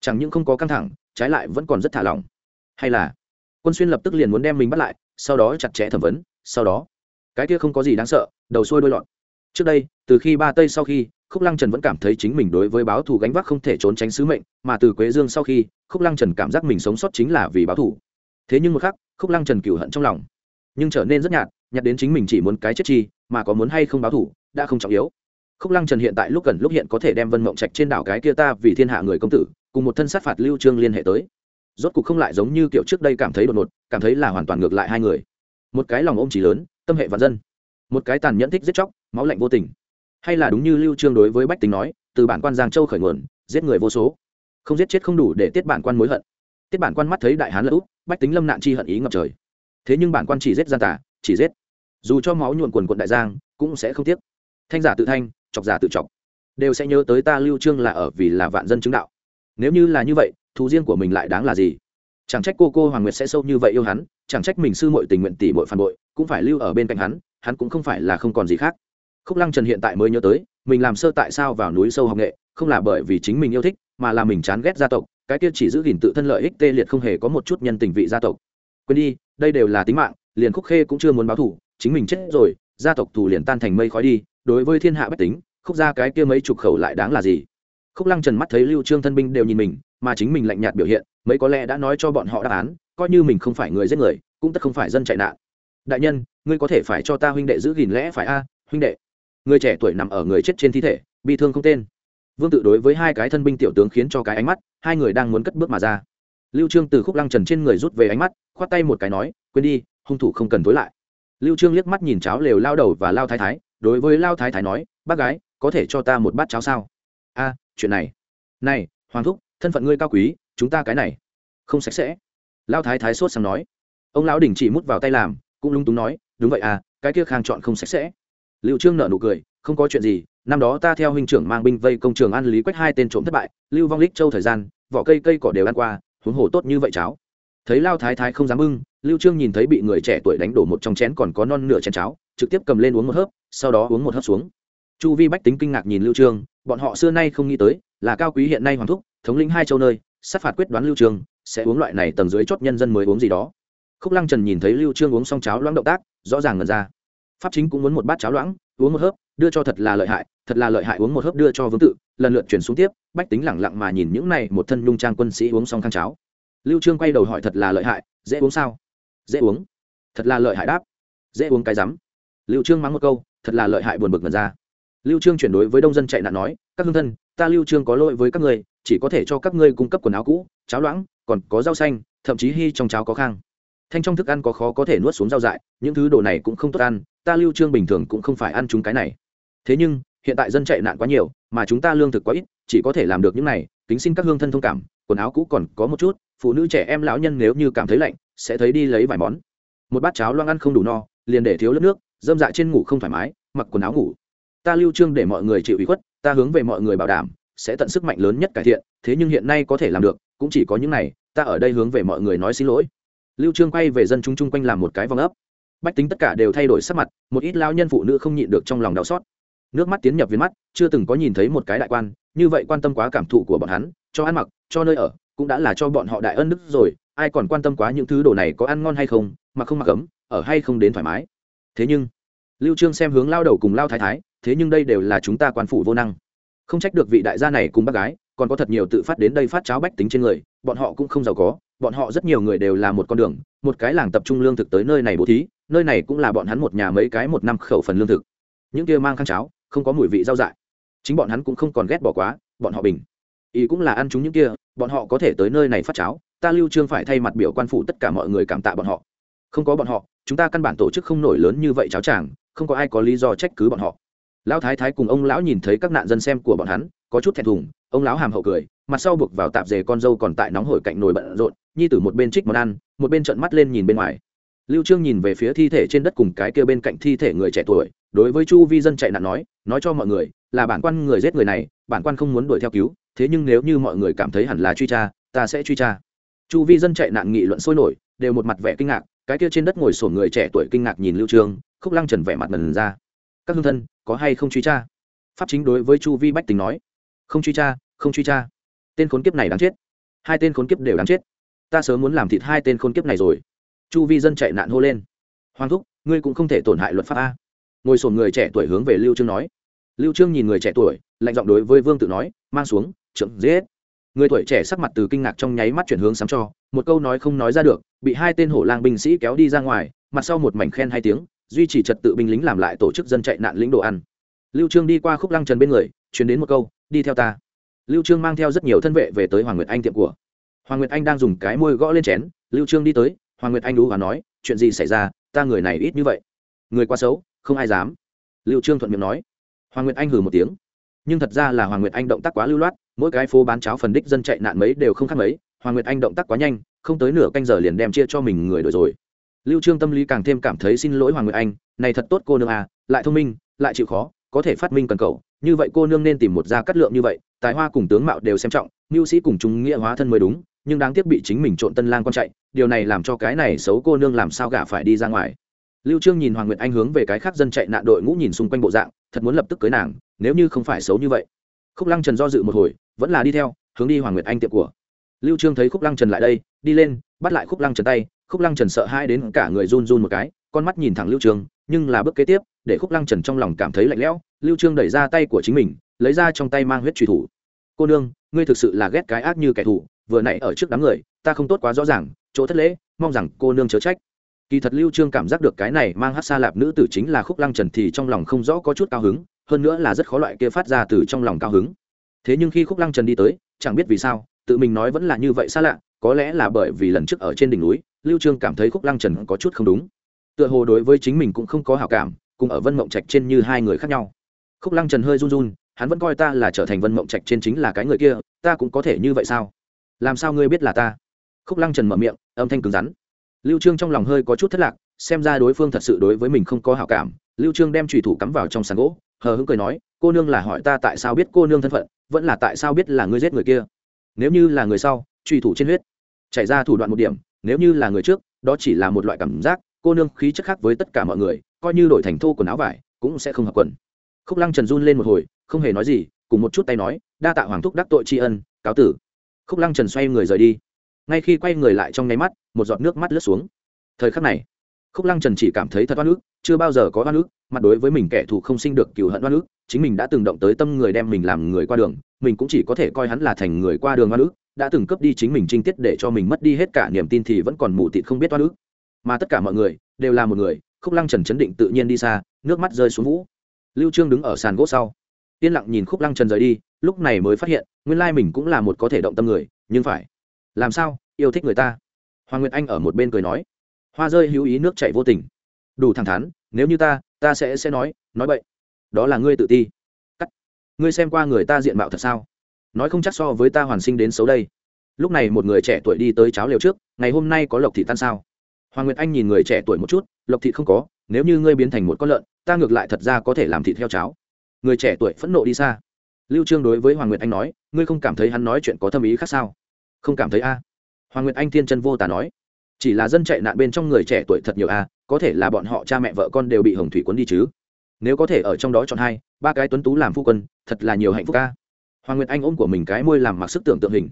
Chẳng những không có căng thẳng, trái lại vẫn còn rất thả lỏng. Hay là quân xuyên lập tức liền muốn đem mình bắt lại, sau đó chặt chẽ thẩm vấn, sau đó, cái kia không có gì đáng sợ, đầu xuôi đôi lọn. Trước đây, từ khi ba tây sau khi, khúc lăng trần vẫn cảm thấy chính mình đối với báo thù gánh vác không thể trốn tránh sứ mệnh, mà từ quế dương sau khi, khúc lăng trần cảm giác mình sống sót chính là vì báo thù. Thế nhưng một khắc, khúc lăng trần cựu hận trong lòng. Nhưng trở nên rất nhạt nhạt đến chính mình chỉ muốn cái chết chi, mà có muốn hay không báo thù, đã không trọng yếu. Khúc lăng trần hiện tại lúc gần lúc hiện có thể đem vân mộng trạch trên đảo cái kia ta vì thiên hạ người công tử, cùng một thân sát phạt lưu trương liên hệ tới rốt cục không lại giống như kiểu trước đây cảm thấy đột ngột cảm thấy là hoàn toàn ngược lại hai người. Một cái lòng ôm chỉ lớn tâm hệ vạn dân. Một cái tàn nhẫn thích giết chóc máu lạnh vô tình. Hay là đúng như lưu trương đối với bách tính nói từ bản quan giang châu khởi nguồn giết người vô số. Không giết chết không đủ để tiết bản quan mối hận. Tiết bản quan mắt thấy đại hán lỡ út bách tính lâm nạn chi hận ý ngập trời. Thế nhưng bản quan chỉ giết gian tà, chỉ giết. Dù cho máu nhuộn quần quận đại giang cũng sẽ không tiếc. Thanh giả tự thanh chọc giả tự chọc. Đều sẽ nhớ tới ta lưu trương là ở vì là vạn dân chứng đạo. Nếu như là như vậy thú riêng của mình lại đáng là gì? Chẳng trách cô cô hoàng nguyệt sẽ sâu như vậy yêu hắn, chẳng trách mình sư muội tình nguyện tỷ muội phản bội, cũng phải lưu ở bên cạnh hắn hắn cũng không phải là không còn gì khác. Khúc lăng trần hiện tại mới nhớ tới, mình làm sơ tại sao vào núi sâu học nghệ, không là bởi vì chính mình yêu thích, mà là mình chán ghét gia tộc, cái kia chỉ giữ gìn tự thân lợi ích tê liệt không hề có một chút nhân tình vị gia tộc. Quên đi, đây đều là tính mạng, liền khúc khê cũng chưa muốn báo thủ chính mình chết rồi, gia tộc thủ liền tan thành mây khói đi, đối với thiên hạ bách tính, khúc gia cái kia mấy chục khẩu lại đáng là gì? Khúc lăng trần mắt thấy lưu trương thân binh đều nhìn mình, mà chính mình lạnh nhạt biểu hiện, mấy có lẽ đã nói cho bọn họ đáp án, coi như mình không phải người giết người, cũng tất không phải dân chạy nạn. Đại nhân, ngươi có thể phải cho ta huynh đệ giữ gìn lẽ phải a, huynh đệ. Người trẻ tuổi nằm ở người chết trên thi thể bị thương không tên. Vương tự đối với hai cái thân binh tiểu tướng khiến cho cái ánh mắt, hai người đang muốn cất bước mà ra. Lưu trương từ khúc lăng trần trên người rút về ánh mắt, khoát tay một cái nói, quên đi, hung thủ không cần tối lại. Lưu trương liếc mắt nhìn cháo lều lao đầu và lao thái thái, đối với lao thái thái nói, bác gái, có thể cho ta một bát cháo sao? A chuyện này. Này, hoàng thúc, thân phận ngươi cao quý, chúng ta cái này. Không sạch sẽ. Lao thái thái sốt sang nói. Ông lão đình chỉ mút vào tay làm, cũng lung túng nói, đúng vậy à cái kia khang chọn không sạch sẽ. Liệu trương nợ nụ cười, không có chuyện gì, năm đó ta theo huynh trưởng mang binh vây công trường an lý quách hai tên trộm thất bại, lưu vong lích châu thời gian, vỏ cây cây cỏ đều ăn qua, huống hồ tốt như vậy cháo. Thấy lao thái thái không dám ưng lưu trương nhìn thấy bị người trẻ tuổi đánh đổ một trong chén còn có non nửa chén cháo, trực tiếp cầm lên uống một hớp, sau đó uống một hớp xuống chu vi bách tính kinh ngạc nhìn lưu trương, bọn họ xưa nay không nghĩ tới, là cao quý hiện nay hoàng thúc, thống lĩnh hai châu nơi, sát phạt quyết đoán lưu trương, sẽ uống loại này tầng dưới chốt nhân dân mới uống gì đó. Khúc lăng trần nhìn thấy lưu trương uống xong cháo loãng động tác, rõ ràng ngần ra. Pháp chính cũng muốn một bát cháo loãng, uống một hớp, đưa cho thật là lợi hại, thật là lợi hại uống một hớp đưa cho vương tự, lần lượt chuyển xuống tiếp, bách tính lẳng lặng mà nhìn những này một thân nhung trang quân sĩ uống xong khăn cháo. Lưu trương quay đầu hỏi thật là lợi hại, dễ uống sao? Dễ uống. Thật là lợi hại đáp. Dễ uống cái rắm. Lưu trương mắng một câu, thật là lợi hại buồn bực ngần ra lưu trương chuyển đối với đông dân chạy nạn nói, các hương thân, ta lưu trương có lỗi với các ngươi, chỉ có thể cho các ngươi cung cấp quần áo cũ, cháo loãng, còn có rau xanh, thậm chí hy trong cháo có khang. Thanh trong thức ăn có khó có thể nuốt xuống rau dại, những thứ đồ này cũng không tốt ăn, ta lưu trương bình thường cũng không phải ăn chúng cái này. Thế nhưng, hiện tại dân chạy nạn quá nhiều, mà chúng ta lương thực quá ít, chỉ có thể làm được những này, kính xin các hương thân thông cảm, quần áo cũ còn có một chút, phụ nữ trẻ em lão nhân nếu như cảm thấy lạnh, sẽ thấy đi lấy vài món. Một bát cháo loang ăn không đủ no, liền để thiếu lớp nước dâm dạ trên ngủ không thoải mái, mặc quần áo ngủ ta lưu trương để mọi người chịu ủy khuất, ta hướng về mọi người bảo đảm, sẽ tận sức mạnh lớn nhất cải thiện, thế nhưng hiện nay có thể làm được, cũng chỉ có những này, ta ở đây hướng về mọi người nói xin lỗi. Lưu trương quay về dân chúng chung quanh làm một cái vòng ấp. Bách tính tất cả đều thay đổi sắc mặt, một ít lao nhân phụ nữ không nhịn được trong lòng đau xót. Nước mắt tiến nhập viên mắt, chưa từng có nhìn thấy một cái đại quan, như vậy quan tâm quá cảm thụ của bọn hắn, cho ăn mặc, cho nơi ở, cũng đã là cho bọn họ đại ân đức rồi, ai còn quan tâm quá những thứ đồ này có ăn ngon hay không mà không mặc ấm, ở hay không đến thoải mái. Thế nhưng lưu trương xem hướng lao đầu cùng lao thái thái, thế nhưng đây đều là chúng ta quan phủ vô năng. Không trách được vị đại gia này cùng bác gái, còn có thật nhiều tự phát đến đây phát cháo bách tính trên người, bọn họ cũng không giàu có, bọn họ rất nhiều người đều là một con đường, một cái làng tập trung lương thực tới nơi này bố thí, nơi này cũng là bọn hắn một nhà mấy cái một năm khẩu phần lương thực. Những kia mang khăn cháo, không có mùi vị rau dại. Chính bọn hắn cũng không còn ghét bỏ quá, bọn họ bình. Ý cũng là ăn chúng những kia, bọn họ có thể tới nơi này phát cháo, ta lưu trương phải thay mặt biểu quan phủ tất cả mọi người cảm tạ bọn họ. Không có bọn họ chúng ta căn bản tổ chức không nổi lớn như vậy cháo chàng, không có ai có lý do trách cứ bọn họ. Lão thái thái cùng ông lão nhìn thấy các nạn dân xem của bọn hắn, có chút thẹn thùng, ông lão hàm hậu cười, mặt sau buộc vào tạp dề con dâu còn tại nóng hổi cạnh nồi bận rộn, nhi tử một bên trích món ăn, một bên trợn mắt lên nhìn bên ngoài. Lưu trương nhìn về phía thi thể trên đất cùng cái kia bên cạnh thi thể người trẻ tuổi, đối với chu vi dân chạy nạn nói nói cho mọi người, là bản quan người giết người này, bản quan không muốn đuổi theo cứu, thế nhưng nếu như mọi người cảm thấy hẳn là truy tra, ta sẽ truy tra. Chu vi dân chạy nạn nghị luận sôi nổi, đều một mặt vẻ kinh ngạc cái kia trên đất ngồi sổ người trẻ tuổi kinh ngạc nhìn lưu trương, khúc lăng trần vẻ mặt ngần ra. Các hương thân, có hay không truy tra? Pháp chính đối với chu vi bách tính nói. Không truy tra, không truy tra. Tên khốn kiếp này đáng chết. Hai tên khốn kiếp đều đáng chết. Ta sớm muốn làm thịt hai tên khốn kiếp này rồi. Chu vi dân chạy nạn hô lên. Hoàng thúc, ngươi cũng không thể tổn hại luật pháp a. Ngồi sổn người trẻ tuổi hướng về lưu trương nói. Lưu trương nhìn người trẻ tuổi, lạnh giọng đối với vương tự nói, mang xuống, trưởng giết người tuổi trẻ sắc mặt từ kinh ngạc trong nháy mắt chuyển hướng sắm cho, một câu nói không nói ra được, bị hai tên hổ lang binh sĩ kéo đi ra ngoài, mặt sau một mảnh khen hai tiếng, duy trì trật tự binh lính làm lại tổ chức dân chạy nạn lĩnh đồ ăn. Lưu trương đi qua khúc lăng trần bên người truyền đến một câu, đi theo ta. Lưu trương mang theo rất nhiều thân vệ về tới hoàng nguyệt anh tiệm của. Hoàng nguyệt anh đang dùng cái môi gõ lên chén, lưu trương đi tới, hoàng nguyệt anh đú và nói, chuyện gì xảy ra? Ta người này ít như vậy. Người quá xấu, không ai dám. Lưu trương thuận miệng nói. Hoàng nguyệt anh hừ một tiếng nhưng thật ra là hoàng nguyệt anh động tác quá lưu loát, mỗi cái phố bán cháo phần đích dân chạy nạn mấy đều không khác mấy, hoàng nguyệt anh động tác quá nhanh, không tới nửa canh giờ liền đem chia cho mình người đổi rồi. Lưu trương tâm lý càng thêm cảm thấy xin lỗi hoàng nguyệt anh, này thật tốt cô nương à lại thông minh, lại chịu khó, có thể phát minh cần cầu như vậy cô nương nên tìm một gia cát lượng như vậy, tài hoa cùng tướng mạo đều xem trọng, mưu sĩ cùng chúng nghĩa hóa thân mới đúng, nhưng đáng tiếc bị chính mình trộn tân lang con chạy, điều này làm cho cái này xấu cô nương làm sao gả phải đi ra ngoài. Lưu trương nhìn hoàng nguyệt anh hướng về cái khác dân chạy nạn đội ngũ nhìn xung quanh bộ dạng, thật muốn lập tức cưới nàng nếu như không phải xấu như vậy. Khúc lăng trần do dự một hồi, vẫn là đi theo, hướng đi hoàng nguyệt anh tiệm của. Lưu trương thấy khúc lăng trần lại đây, đi lên, bắt lại khúc lăng trần tay, khúc lăng trần sợ hãi đến cả người run run một cái, con mắt nhìn thẳng lưu trương, nhưng là bước kế tiếp, để khúc lăng trần trong lòng cảm thấy lạnh lẽo, lưu trương đẩy ra tay của chính mình, lấy ra trong tay mang huyết truy thủ. Cô nương, ngươi thực sự là ghét cái ác như kẻ thù, vừa nãy ở trước đám người, ta không tốt quá rõ ràng, chỗ thất lễ, mong rằng cô nương chớ trách. Kỳ thật lưu trương cảm giác được cái này mang hát xa lạp nữ tử chính là khúc lăng trần thì trong lòng không rõ có chút cao hứng hơn nữa là rất khó loại kia phát ra từ trong lòng cao hứng. Thế nhưng khi khúc lăng trần đi tới, chẳng biết vì sao, tự mình nói vẫn là như vậy xa lạ, có lẽ là bởi vì lần trước ở trên đỉnh núi, lưu trương cảm thấy khúc lăng trần có chút không đúng. Tựa hồ đối với chính mình cũng không có hảo cảm, cùng ở vân mộng trạch trên như hai người khác nhau. Khúc lăng trần hơi run run, hắn vẫn coi ta là trở thành vân mộng trạch trên chính là cái người kia, ta cũng có thể như vậy sao? Làm sao ngươi biết là ta? Khúc lăng trần mở miệng, âm thanh cứng rắn. Lưu trương trong lòng hơi có chút thất lạc, xem ra đối phương thật sự đối với mình không có hảo cảm. Lưu trương đem trùy thủ cắm vào trong sàn gỗ hờ hững cười nói, cô nương là hỏi ta tại sao biết cô nương thân phận, vẫn là tại sao biết là ngươi giết người kia? Nếu như là người sau, truy thủ trên huyết, chảy ra thủ đoạn một điểm, nếu như là người trước, đó chỉ là một loại cảm giác, cô nương khí chất khác với tất cả mọi người, coi như đổi thành thô quần áo vải, cũng sẽ không hợp quần. Khúc lăng trần run lên một hồi, không hề nói gì, cùng một chút tay nói, đa tạ hoàng thúc đắc tội tri ân, cáo tử. Khúc lăng trần xoay người rời đi. Ngay khi quay người lại trong nháy mắt, một giọt nước mắt lướt xuống. Thời khắc này khúc lăng trần chỉ cảm thấy thật oan ức, chưa bao giờ có oan ức, mặt đối với mình kẻ thù không sinh được cừu hận oan ức, chính mình đã từng động tới tâm người đem mình làm người qua đường, mình cũng chỉ có thể coi hắn là thành người qua đường oan ức, đã từng cướp đi chính mình trinh tiết để cho mình mất đi hết cả niềm tin thì vẫn còn mù tịt không biết oan ức. Mà tất cả mọi người đều là một người, khúc lăng trần chấn định tự nhiên đi xa, nước mắt rơi xuống vũ. Lưu trương đứng ở sàn gỗ sau. Yên lặng nhìn khúc lăng trần rời đi, lúc này mới phát hiện, nguyên lai mình cũng là một có thể động tâm người, nhưng phải. Làm sao? Yêu thích người ta. Hoàng nguyệt anh ở một bên cười nói hoa rơi hữu ý nước chảy vô tình. Đủ thẳng thắn, nếu như ta ta sẽ sẽ nói nói vậy đó là ngươi tự ti. Cắt. Ngươi xem qua người ta diện mạo thật sao? Nói không chắc so với ta hoàn sinh đến xấu đây. Lúc này một người trẻ tuổi đi tới cháo liều trước, ngày hôm nay có lộc thị tan sao? Hoàng nguyệt anh nhìn người trẻ tuổi một chút, lộc thị không có, nếu như ngươi biến thành một con lợn, ta ngược lại thật ra có thể làm thịt theo cháo. Người trẻ tuổi phẫn nộ đi xa. Lưu trương đối với hoàng nguyệt anh nói, ngươi không cảm thấy hắn nói chuyện có thâm ý khác sao? Không cảm thấy a. Hoàng nguyệt anh thiên chân vô tà nói chỉ là dân chạy nạn bên trong người trẻ tuổi thật nhiều a có thể là bọn họ cha mẹ vợ con đều bị hồng thủy cuốn đi chứ. Nếu có thể ở trong đó chọn hai, ba cái tuấn tú làm phu quân, thật là nhiều hạnh phúc ca hoàng nguyệt anh ôm của mình cái môi làm mặc sức tưởng tượng hình.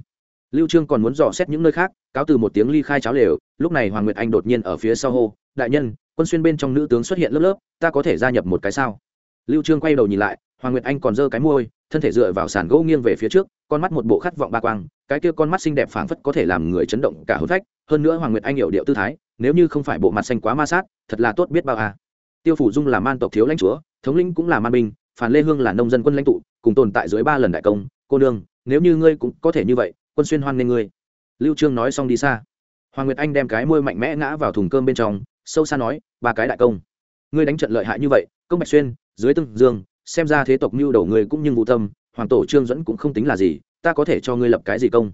Lưu trương còn muốn dò xét những nơi khác, cáo từ một tiếng ly khai cháo lều, lúc này hoàng nguyệt anh đột nhiên ở phía sau hô, đại nhân, quân xuyên bên trong nữ tướng xuất hiện lớp lớp, ta có thể gia nhập một cái sao? Lưu trương quay đầu nhìn lại, hoàng nguyệt anh còn giơ cái môi, thân thể dựa vào sàn gỗ nghiêng về phía trước, con mắt một bộ khát vọng ba quang, cái kia con mắt xinh đẹp phảng phất có thể làm người chấn động cả hồn phách hơn nữa hoàng nguyệt anh hiểu điệu tư thái, nếu như không phải bộ mặt xanh quá ma sát, thật là tốt biết bao à. tiêu phủ dung là man tộc thiếu lãnh chúa, thống lĩnh cũng là man binh, phản lê hương là nông dân quân lãnh tụ, cùng tồn tại dưới ba lần đại công, cô nương, nếu như ngươi cũng có thể như vậy, quân xuyên hoan nên ngươi. Lưu trương nói xong đi xa. Hoàng nguyệt anh đem cái môi mạnh mẽ ngã vào thùng cơm bên trong, sâu xa nói, ba cái đại công, ngươi đánh trận lợi hại như vậy, công bạch xuyên, dưới tương dương, xem ra thế tộc mưu đầu ngươi cũng nhưng vũ tâm, hoàng tổ trương dẫn cũng không tính là gì, ta có thể cho ngươi lập cái gì công?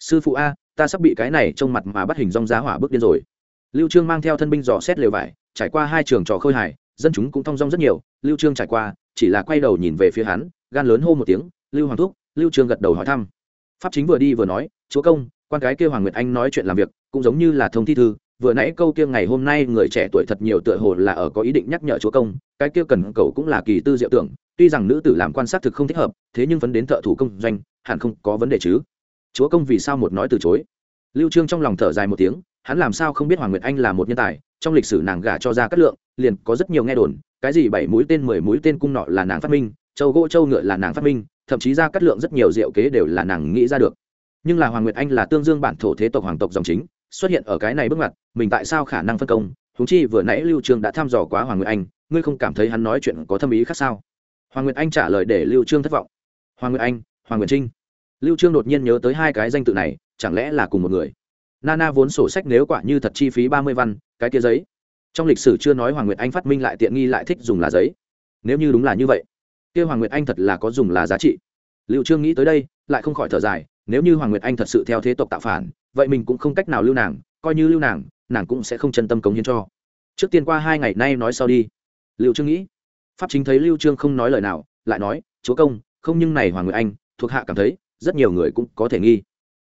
Sư phụ a ta sắp bị cái này trong mặt mà bắt hình rong giá hỏa bước điên rồi. Lưu trương mang theo thân binh dò xét lều vải, trải qua hai trường trò khơi hải dân chúng cũng thong dong rất nhiều. Lưu trương trải qua, chỉ là quay đầu nhìn về phía hắn, gan lớn hô một tiếng, lưu hoàng thúc. Lưu trương gật đầu hỏi thăm. Pháp chính vừa đi vừa nói, chúa công, quan cái kia hoàng nguyệt anh nói chuyện làm việc, cũng giống như là thông thi thư, vừa nãy câu kia ngày hôm nay người trẻ tuổi thật nhiều tựa hồ là ở có ý định nhắc nhở chúa công, cái kia cần cầu cũng là kỳ tư diệu tưởng, tuy rằng nữ tử làm quan sát thực không thích hợp, thế nhưng vẫn đến thợ thủ công doanh, hẳn không có vấn đề chứ chúa công vì sao một nói từ chối? Lưu trương trong lòng thở dài một tiếng, hắn làm sao không biết hoàng nguyệt anh là một nhân tài, trong lịch sử nàng gả cho ra cát lượng, liền có rất nhiều nghe đồn, cái gì bảy mũi tên, mười mũi tên cung nọ là nàng phát minh, châu gỗ châu ngựa là nàng phát minh, thậm chí ra cát lượng rất nhiều diệu kế đều là nàng nghĩ ra được. Nhưng là hoàng nguyệt anh là tương dương bản thổ thế tộc hoàng tộc dòng chính, xuất hiện ở cái này bước ngoặt, mình tại sao khả năng phân công? Chúng chi vừa nãy lưu trương đã thăm dò quá hoàng nguyệt anh, ngươi không cảm thấy hắn nói chuyện có thâm ý khác sao? Hoàng nguyệt anh trả lời để lưu trương thất vọng. Hoàng nguyệt anh, hoàng nguyệt trinh lưu trương đột nhiên nhớ tới hai cái danh tự này, chẳng lẽ là cùng một người? Nana vốn sổ sách nếu quả như thật chi phí ba mươi văn, cái kia giấy. Trong lịch sử chưa nói hoàng nguyệt anh phát minh lại tiện nghi lại thích dùng là giấy. Nếu như đúng là như vậy, kia hoàng nguyệt anh thật là có dùng là giá trị. Lưu trương nghĩ tới đây, lại không khỏi thở dài, nếu như hoàng nguyệt anh thật sự theo thế tộc tạo phản, vậy mình cũng không cách nào lưu nàng, coi như lưu nàng nàng cũng sẽ không chân tâm cống hiến cho. Trước tiên qua hai ngày nay nói sau đi. Liệu trương nghĩ. Pháp chính thấy lưu trương không nói lời nào, lại nói, chúa công, không nhưng này hoàng nguyệt anh, thuộc hạ cảm thấy rất nhiều người cũng có thể nghi.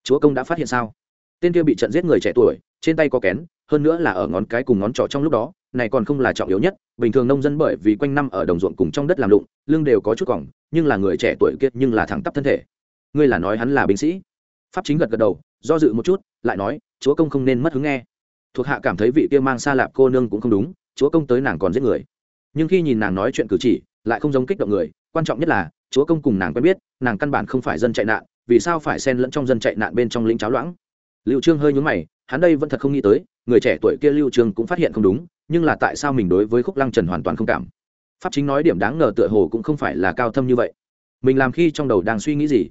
Chúa công đã phát hiện sao? Tên kia bị trận giết người trẻ tuổi, trên tay có kén, hơn nữa là ở ngón cái cùng ngón trỏ trong lúc đó, này còn không là trọng yếu nhất, bình thường nông dân bởi vì quanh năm ở đồng ruộng cùng trong đất làm lụng lương đều có chút cỏng nhưng là người trẻ tuổi kiệt nhưng là thẳng tắp thân thể. Ngươi là nói hắn là binh sĩ? Pháp chính gật gật đầu, do dự một chút, lại nói, chúa công không nên mất hứng nghe. Thuộc hạ cảm thấy vị kia mang xa lạp cô nương cũng không đúng, chúa công tới nàng còn giết người. Nhưng khi nhìn nàng nói chuyện cử chỉ, lại không giống kích động người, quan trọng nhất là chúa công cùng nàng quen biết, nàng căn bản không phải dân chạy nạn, vì sao phải xen lẫn trong dân chạy nạn bên trong lĩnh cháo loãng? Lưu trương hơi nhướng mày, hắn đây vẫn thật không nghĩ tới, người trẻ tuổi kia lưu trương cũng phát hiện không đúng, nhưng là tại sao mình đối với khúc lăng trần hoàn toàn không cảm? Pháp chính nói điểm đáng ngờ tựa hồ cũng không phải là cao thâm như vậy. Mình làm khi trong đầu đang suy nghĩ gì?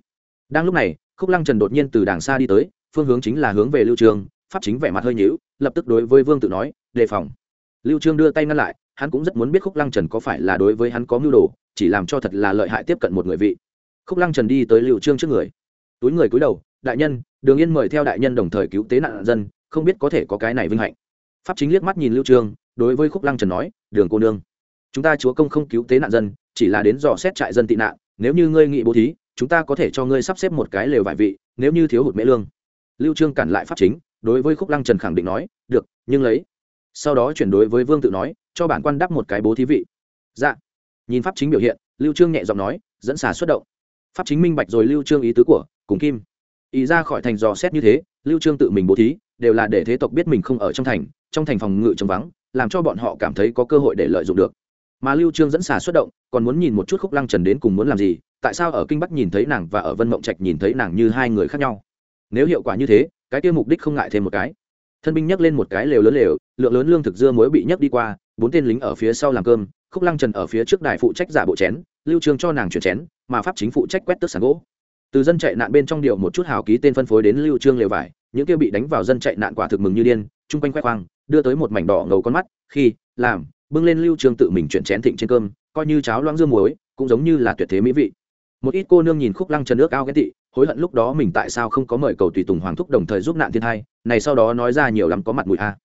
Đang lúc này, khúc lăng trần đột nhiên từ đàng xa đi tới, phương hướng chính là hướng về lưu trương, pháp chính vẻ mặt hơi nhíu, lập tức đối với vương tự nói, đề phòng. Lưu trương đưa tay ngăn lại, hắn cũng rất muốn biết khúc lăng trần có phải là đối với hắn có mưu đồ chỉ làm cho thật là lợi hại tiếp cận một người vị. Khúc lăng trần đi tới lưu trương trước người. Túi người cúi đầu, đại nhân, đường yên mời theo đại nhân đồng thời cứu tế nạn dân, không biết có thể có cái này vinh hạnh. Pháp chính liếc mắt nhìn lưu trương, đối với khúc lăng trần nói, đường cô nương, chúng ta chúa công không cứu tế nạn dân, chỉ là đến dò xét trại dân tị nạn, nếu như ngươi nghị bố thí, chúng ta có thể cho ngươi sắp xếp một cái lều vải vị, nếu như thiếu hụt mễ lương. Lưu trương cản lại pháp chính, đối với khúc lăng trần khẳng định nói, được, nhưng lấy. Sau đó chuyển đối với vương tự nói, cho bản quan đắp một cái bố thí vị. Dạ nhìn pháp chính biểu hiện, lưu trương nhẹ giọng nói, dẫn xà xuất động. Pháp chính minh bạch rồi lưu trương ý tứ của, cùng kim. Ý ra khỏi thành dò xét như thế, lưu trương tự mình bố thí, đều là để thế tộc biết mình không ở trong thành trong thành phòng ngự trống vắng, làm cho bọn họ cảm thấy có cơ hội để lợi dụng được. Mà lưu trương dẫn xà xuất động, còn muốn nhìn một chút khúc lăng trần đến cùng muốn làm gì, tại sao ở kinh bắc nhìn thấy nàng và ở vân mộng trạch nhìn thấy nàng như hai người khác nhau. Nếu hiệu quả như thế, cái kia mục đích không ngại thêm một cái. Thân binh nhấc lên một cái lều lớn lều, lượng lớn lương thực dưa muối bị nhấc đi qua bốn tên lính ở phía sau làm cơm, khúc lăng trần ở phía trước đài phụ trách giả bộ chén, lưu trương cho nàng chuyển chén, mà pháp chính phụ trách quét tước sàn gỗ. Từ dân chạy nạn bên trong điều một chút hào ký tên phân phối đến lưu trương lều vải, những kia bị đánh vào dân chạy nạn quả thực mừng như điên, chung quanh khoe khoang, đưa tới một mảnh đỏ ngầu con mắt, khi, làm, bưng lên lưu trương tự mình chuyển chén thịnh trên cơm, coi như cháo loãng dưa muối, cũng giống như là tuyệt thế mỹ vị. Một ít cô nương nhìn khúc lăng trần nước ao ghét tị, hối hận lúc đó mình tại sao không có mời cầu tùy tùng hoàng thúc đồng thời giúp nạn thiên hai này sau đó nói ra nhiều lắm có mặt mũi a.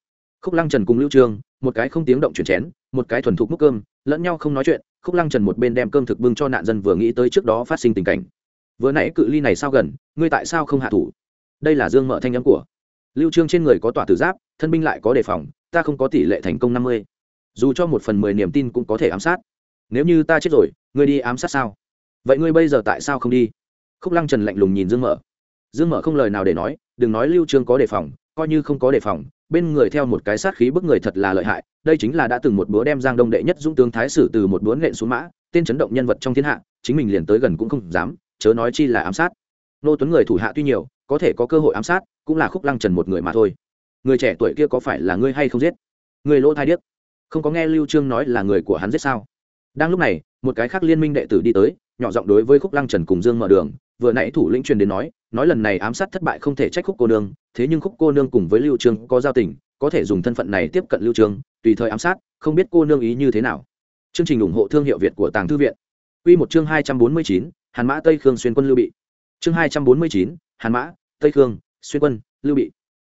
Khúc lăng trần cùng lưu trương một cái không tiếng động chuyển chén, một cái thuần thục múc cơm, lẫn nhau không nói chuyện, khúc lăng trần một bên đem cơm thực bưng cho nạn dân vừa nghĩ tới trước đó phát sinh tình cảnh. Vừa nãy cự ly này sao gần, ngươi tại sao không hạ thủ? Đây là dương mở thanh nhắm của lưu trương trên người có tỏa tử giáp, thân binh lại có đề phòng, ta không có tỷ lệ thành công năm mươi. Dù cho một phần mười niềm tin cũng có thể ám sát. Nếu như ta chết rồi, ngươi đi ám sát sao? Vậy ngươi bây giờ tại sao không đi? Khúc lăng trần lạnh lùng nhìn dương mở dương mở không lời nào để nói, đừng nói lưu trương có đề phòng, coi như không có đề phòng bên người theo một cái sát khí bức người thật là lợi hại, đây chính là đã từng một búa đem giang đông đệ nhất dũng tướng thái sử từ một búa nện xuống mã, tên chấn động nhân vật trong thiên hạ, chính mình liền tới gần cũng không dám, chớ nói chi là ám sát. Nô tuấn người thủ hạ tuy nhiều, có thể có cơ hội ám sát, cũng là khúc lăng trần một người mà thôi. Người trẻ tuổi kia có phải là ngươi hay không giết? Người lỗ thai điếc. Không có nghe lưu trương nói là người của hắn giết sao? Đang lúc này, một cái khác liên minh đệ tử đi tới, nhỏ giọng đối với khúc lăng trần cùng dương mở đường vừa nãy thủ lĩnh truyền đến nói nói lần này ám sát thất bại không thể trách khúc cô nương thế nhưng khúc cô nương cùng với lưu trương có giao tình có thể dùng thân phận này tiếp cận lưu trương tùy thời ám sát không biết cô nương ý như thế nào. Chương trình ủng hộ thương hiệu việt của tàng thư viện. Quy một chương 249, hàn mã tây khương xuyên quân lưu bị. Chương 249, hàn mã tây khương xuyên quân lưu bị.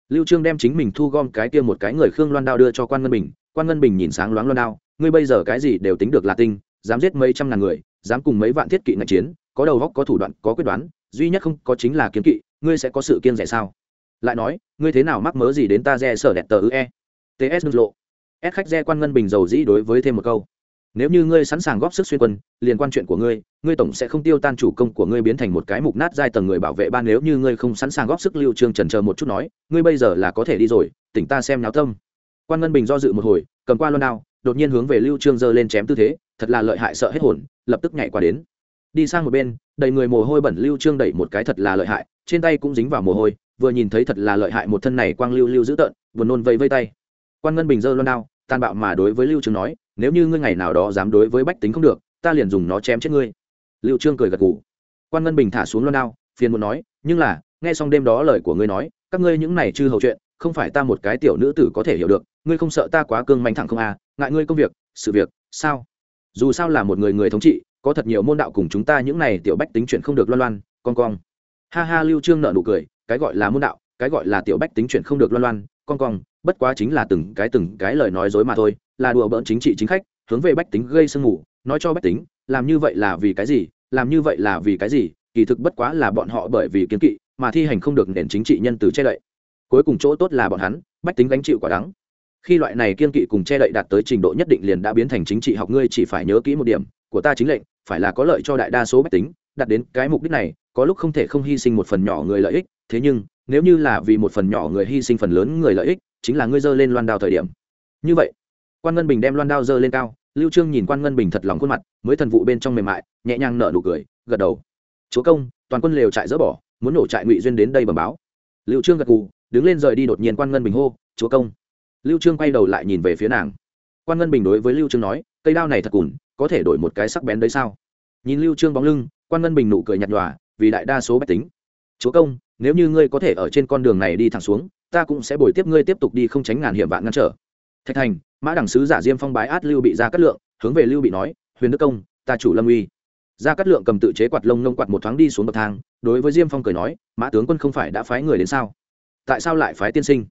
Lưu trương đem chính mình thu gom cái kia một cái người khương loan đao đưa cho quan ngân bình. Quan ngân bình nhìn sáng loáng loan đao ngươi bây giờ cái gì đều tính được là tinh dám giết mấy trăm ngàn người dám cùng mấy vạn thiết kỵ ngạch chiến có đầu góc, có thủ đoạn, có quyết đoán, duy nhất không có chính là kiếm kỵ, ngươi sẽ có sự kiên rẻ sao? Lại nói, ngươi thế nào mắc mớ gì đến ta re sở đẹp tờ ư e? Ts lộ. S khách re quan ngân bình dầu dĩ đối với thêm một câu. Nếu như ngươi sẵn sàng góp sức xuyên quân liên quan chuyện của ngươi ngươi tổng sẽ không tiêu tan chủ công của ngươi biến thành một cái mục nát giai tầng người bảo vệ ban nếu như ngươi không sẵn sàng góp sức. Lưu trương trần chờ một chút nói, ngươi bây giờ là có thể đi rồi, tỉnh ta xem náo tâm. Quan ngân bình do dự một hồi, cầm qua loan đao, đột nhiên hướng về lưu trương giơ lên chém tư thế, thật là lợi hại sợ hết hồn, lập tức nhảy qua đến đi sang một bên, đầy người mồ hôi bẩn lưu trương đẩy một cái thật là lợi hại, trên tay cũng dính vào mồ hôi, vừa nhìn thấy thật là lợi hại một thân này quang lưu lưu dữ tợn vừa nôn vây vây tay. Quan ngân bình giơ loan đao, tàn bạo mà đối với lưu trương nói, nếu như ngươi ngày nào đó dám đối với bách tính không được, ta liền dùng nó chém chết ngươi. Lưu trương cười gật gù. Quan ngân bình thả xuống loan đao, phiền muốn nói, nhưng là, nghe xong đêm đó lời của ngươi nói, các ngươi những này chưa hầu chuyện, không phải ta một cái tiểu nữ tử có thể hiểu được, ngươi không sợ ta quá cương manh thẳng không à ngại ngươi công việc, sự việc, sao? Dù sao là một người người thống trị có thật nhiều môn đạo cùng chúng ta những này tiểu bách tính chuyện không được loan loan, con cong ha ha, lưu trương nợ nụ cười, cái gọi là môn đạo, cái gọi là tiểu bách tính chuyện không được loan loan, con cong bất quá chính là từng cái từng cái lời nói dối mà thôi, là đùa bỡn chính trị chính khách, hướng về bách tính gây sương mù, nói cho bách tính, làm như vậy là vì cái gì, làm như vậy là vì cái gì, kỳ thực bất quá là bọn họ bởi vì kiến kỵ mà thi hành không được nền chính trị nhân từ che đậy. Cuối cùng chỗ tốt là bọn hắn, bách tính gánh chịu quả đắng. Khi loại này kiên kỵ cùng che đậy đạt tới trình độ nhất định liền đã biến thành chính trị học, ngươi chỉ phải nhớ kỹ một điểm của ta chính lệnh, phải là có lợi cho đại đa số bách tính, đạt đến cái mục đích này, có lúc không thể không hy sinh một phần nhỏ người lợi ích, thế nhưng, nếu như là vì một phần nhỏ người hy sinh phần lớn người lợi ích, chính là ngươi dơ lên loan đao thời điểm. Như vậy, quan ngân bình đem loan đao dơ lên cao, lưu trương nhìn quan ngân bình thật lòng khuôn mặt, mới thần vụ bên trong mềm mại, nhẹ nhàng nở nụ cười, gật đầu. Chúa công, toàn quân lều trại dỡ bỏ, muốn nổ trại ngụy duyên đến đây bẩm báo. Lưu trương gật gù, đứng lên rời đi đột nhiên quan ngân bình hô, chúa công. Lưu trương quay đầu lại nhìn về phía nàng. Quan ngân bình đối với lưu trương nói, cây đao này thật cùn có thể đổi một cái sắc bén đấy sao? Nhìn lưu trương bóng lưng, quan ngân bình nụ cười nhạt nhòa, vì đại đa số bách tính. Chúa công, nếu như ngươi có thể ở trên con đường này đi thẳng xuống, ta cũng sẽ bồi tiếp ngươi tiếp tục đi không tránh ngàn hiểm vạn ngăn trở. Thạch thành, mã đẳng sứ giả diêm phong bái át lưu bị ra cắt lượng, hướng về lưu bị nói, huyền đức công, ta chủ lâm uy. Ra cắt lượng cầm tự chế quạt lông nông quạt một thoáng đi xuống bậc thang, đối với diêm phong cười nói, mã tướng quân không phải đã phái người đến sao? Tại sao lại phái tiên sinh?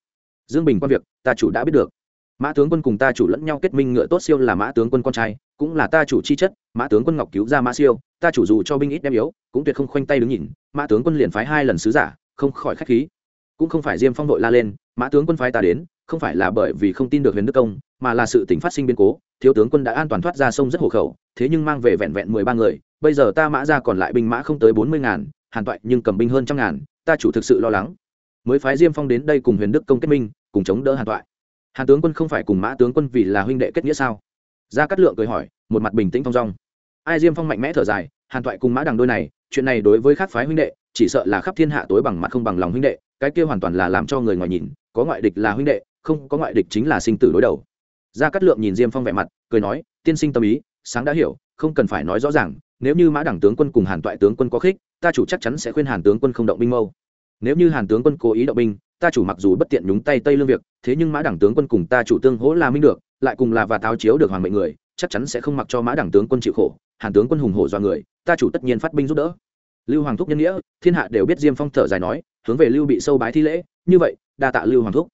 Dương bình quan việc, ta chủ đã biết được mã tướng quân cùng ta chủ lẫn nhau kết minh ngựa tốt siêu là mã tướng quân con trai, cũng là ta chủ chi chất, mã tướng quân ngọc cứu ra mã siêu, ta chủ dù cho binh ít đem yếu, cũng tuyệt không khoanh tay đứng nhìn, mã tướng quân liền phái hai lần sứ giả, không khỏi khách khí. Cũng không phải diêm phong đội la lên, mã tướng quân phái ta đến, không phải là bởi vì không tin được huyền đức công, mà là sự tỉnh phát sinh biến cố, thiếu tướng quân đã an toàn thoát ra sông rất hộ khẩu, thế nhưng mang về vẹn vẹn mười ba người, bây giờ ta mã ra còn lại binh mã không tới bốn mươi ngàn, hàn toại nhưng cầm binh hơn trăm ngàn, ta chủ thực sự lo lắng. Mới phái diêm phong đến đây cùng huyền đức công kết minh, cùng chống đỡ hàn toại hàn tướng quân không phải cùng mã tướng quân vì là huynh đệ kết nghĩa sao? Gia cát lượng cười hỏi, một mặt bình tĩnh thong dong. Ai diêm phong mạnh mẽ thở dài, hàn toại cùng mã đằng đôi này, chuyện này đối với khác phái huynh đệ, chỉ sợ là khắp thiên hạ tối bằng mặt không bằng lòng huynh đệ, cái kia hoàn toàn là làm cho người ngoài nhìn, có ngoại địch là huynh đệ, không có ngoại địch chính là sinh tử đối đầu. Gia cát lượng nhìn diêm phong vẻ mặt, cười nói, tiên sinh tâm ý, sáng đã hiểu, không cần phải nói rõ ràng, nếu như mã đẳng tướng quân cùng hàn toại tướng quân có khích, ta chủ chắc chắn sẽ khuyên hàn tướng quân không động binh mâu. Nếu như hàn tướng quân cố ý động binh ta chủ mặc dù bất tiện nhúng tay tây lương việc, thế nhưng mã đẳng tướng quân cùng ta chủ tương hỗ là minh được, lại cùng là và tháo chiếu được hoàng mệnh người, chắc chắn sẽ không mặc cho mã đẳng tướng quân chịu khổ, hàn tướng quân hùng hổ do người, ta chủ tất nhiên phát binh giúp đỡ. Lưu hoàng thúc nhân nghĩa, thiên hạ đều biết diêm phong thở dài nói, hướng về lưu bị sâu bái thi lễ, như vậy, đa tạ lưu hoàng thúc.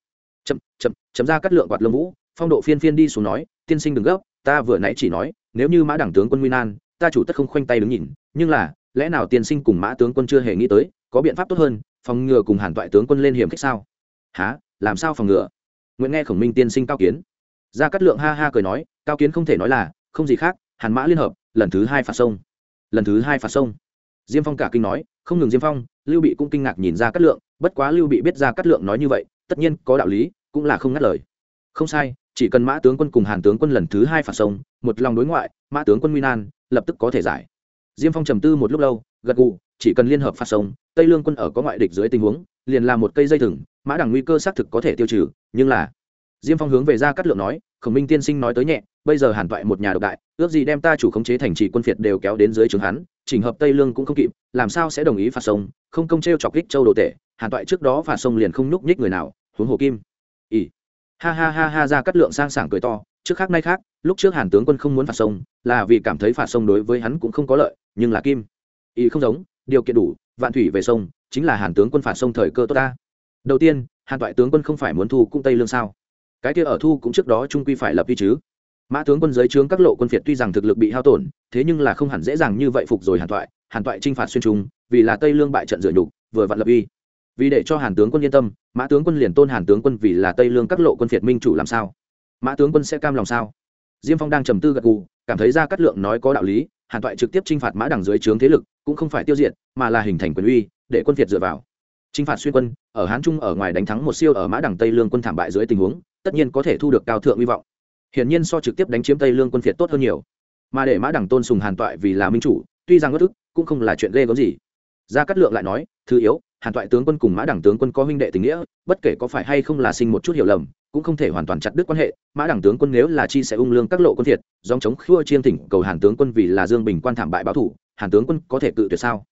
Chậm chậm chậm ra cắt lượng quạt lông vũ, phong độ phiên phiên đi xuống nói, tiên sinh đừng gấp, ta vừa nãy chỉ nói, nếu như mã đẳng tướng quân nguy nan, ta chủ tất không khoanh tay đứng nhìn, nhưng là, lẽ nào tiên sinh cùng mã tướng quân chưa hề nghĩ tới, có biện pháp tốt hơn phòng ngừa cùng hàn toại tướng quân lên hiểm khích sao? Há làm sao phòng ngừa? Nguyễn nghe khổng minh tiên sinh cao kiến. Gia cát lượng ha ha cười nói, cao kiến không thể nói là, không gì khác, hàn mã liên hợp, lần thứ hai phạt sông. Lần thứ hai phạt sông. Diêm phong cả kinh nói, không ngừng diêm phong, lưu bị cũng kinh ngạc nhìn ra cát lượng, bất quá lưu bị biết ra cát lượng nói như vậy, tất nhiên có đạo lý, cũng là không ngắt lời. Không sai, chỉ cần mã tướng quân cùng hàn tướng quân lần thứ hai phạt sông, một lòng đối ngoại, mã tướng quân nguy nan, lập tức có thể giải. Diêm phong trầm tư một lúc lâu, gật gù chỉ cần liên hợp phạt sông, tây lương quân ở có ngoại địch dưới tình huống, liền làm một cây dây thừng, mã đẳng nguy cơ xác thực có thể tiêu trừ, nhưng là, diêm phong hướng về ra cắt lượng nói, khổng minh tiên sinh nói tới nhẹ, bây giờ hàn toại một nhà độc đại, ước gì đem ta chủ khống chế thành trì quân phiệt đều kéo đến dưới trường hắn, chỉnh hợp tây lương cũng không kịp, làm sao sẽ đồng ý phạt sông, không công t r e o chọc kích châu đồ tể, hàn toại trước đó phạt sông liền không nhúc nhích người nào, huống hồ kim. Ỉ ha ha ha ha, ra cắt lượng sang sảng cười to, trước khác nay khác, lúc trước hàn tướng quân không muốn phạt sông, là vì cảm thấy phạt sông đối với hắn cũng không có lợi, nhưng là kim. Ý không giống điều kiện đủ, vạn thủy về sông, chính là hàn tướng quân phản sông thời cơ tốt ta. Đầu tiên, hàn toại tướng quân không phải muốn thu cung tây lương sao? Cái kia ở thu cũng trước đó trung quy phải lập vi chứ. Mã tướng quân giới trướng các lộ quân phiệt tuy rằng thực lực bị hao tổn, thế nhưng là không hẳn dễ dàng như vậy phục rồi hàn toại. Hàn toại t r i n h phạt xuyên trung, vì là tây lương bại trận dựa nhục, vừa vặn lập uy. Vì để cho hàn tướng quân yên tâm, mã tướng quân liền tôn hàn tướng quân vì là tây lương các lộ quân phiệt minh chủ làm sao? Mã tướng quân sẽ cam lòng sao? Diêm phong đang trầm tư gật gù, cảm thấy ra cát lượng nói có đạo lý, hàn toại trực tiếp t r i n h phạt mã đằng dưới trướng thế lực cũng không phải tiêu diệt, mà là hình thành quyền uy, để quân phiệt dựa vào. T phạt xuyên quân, ở hán trung ở ngoài đánh thắng một siêu ở mã đằng tây lương quân thảm bại dưới tình huống, tất nhiên có thể thu được cao thượng hy vọng. Hiển nhiên so trực tiếp đánh chiếm tây lương quân phiệt tốt hơn nhiều. Mà để mã đằng tôn sùng hàn toại vì là minh chủ, tuy rằng bất ức, cũng không là chuyện ghê có gì. Gia cát lượng lại nói, thứ yếu hàn toại tướng quân cùng mã đẳng tướng quân có huynh đệ tình nghĩa, bất kể có phải hay không là sinh một chút hiểu lầm, cũng không thể hoàn toàn chặt đứt quan hệ. Mã đẳng tướng quân nếu là chi sẽ ung lương các lộ quân thiệt dòng chống khua chiên thỉnh cầu hàn tướng quân vì là dương bình quan thảm bại báo thủ, hàn tướng quân có thể cự tuyệt sao?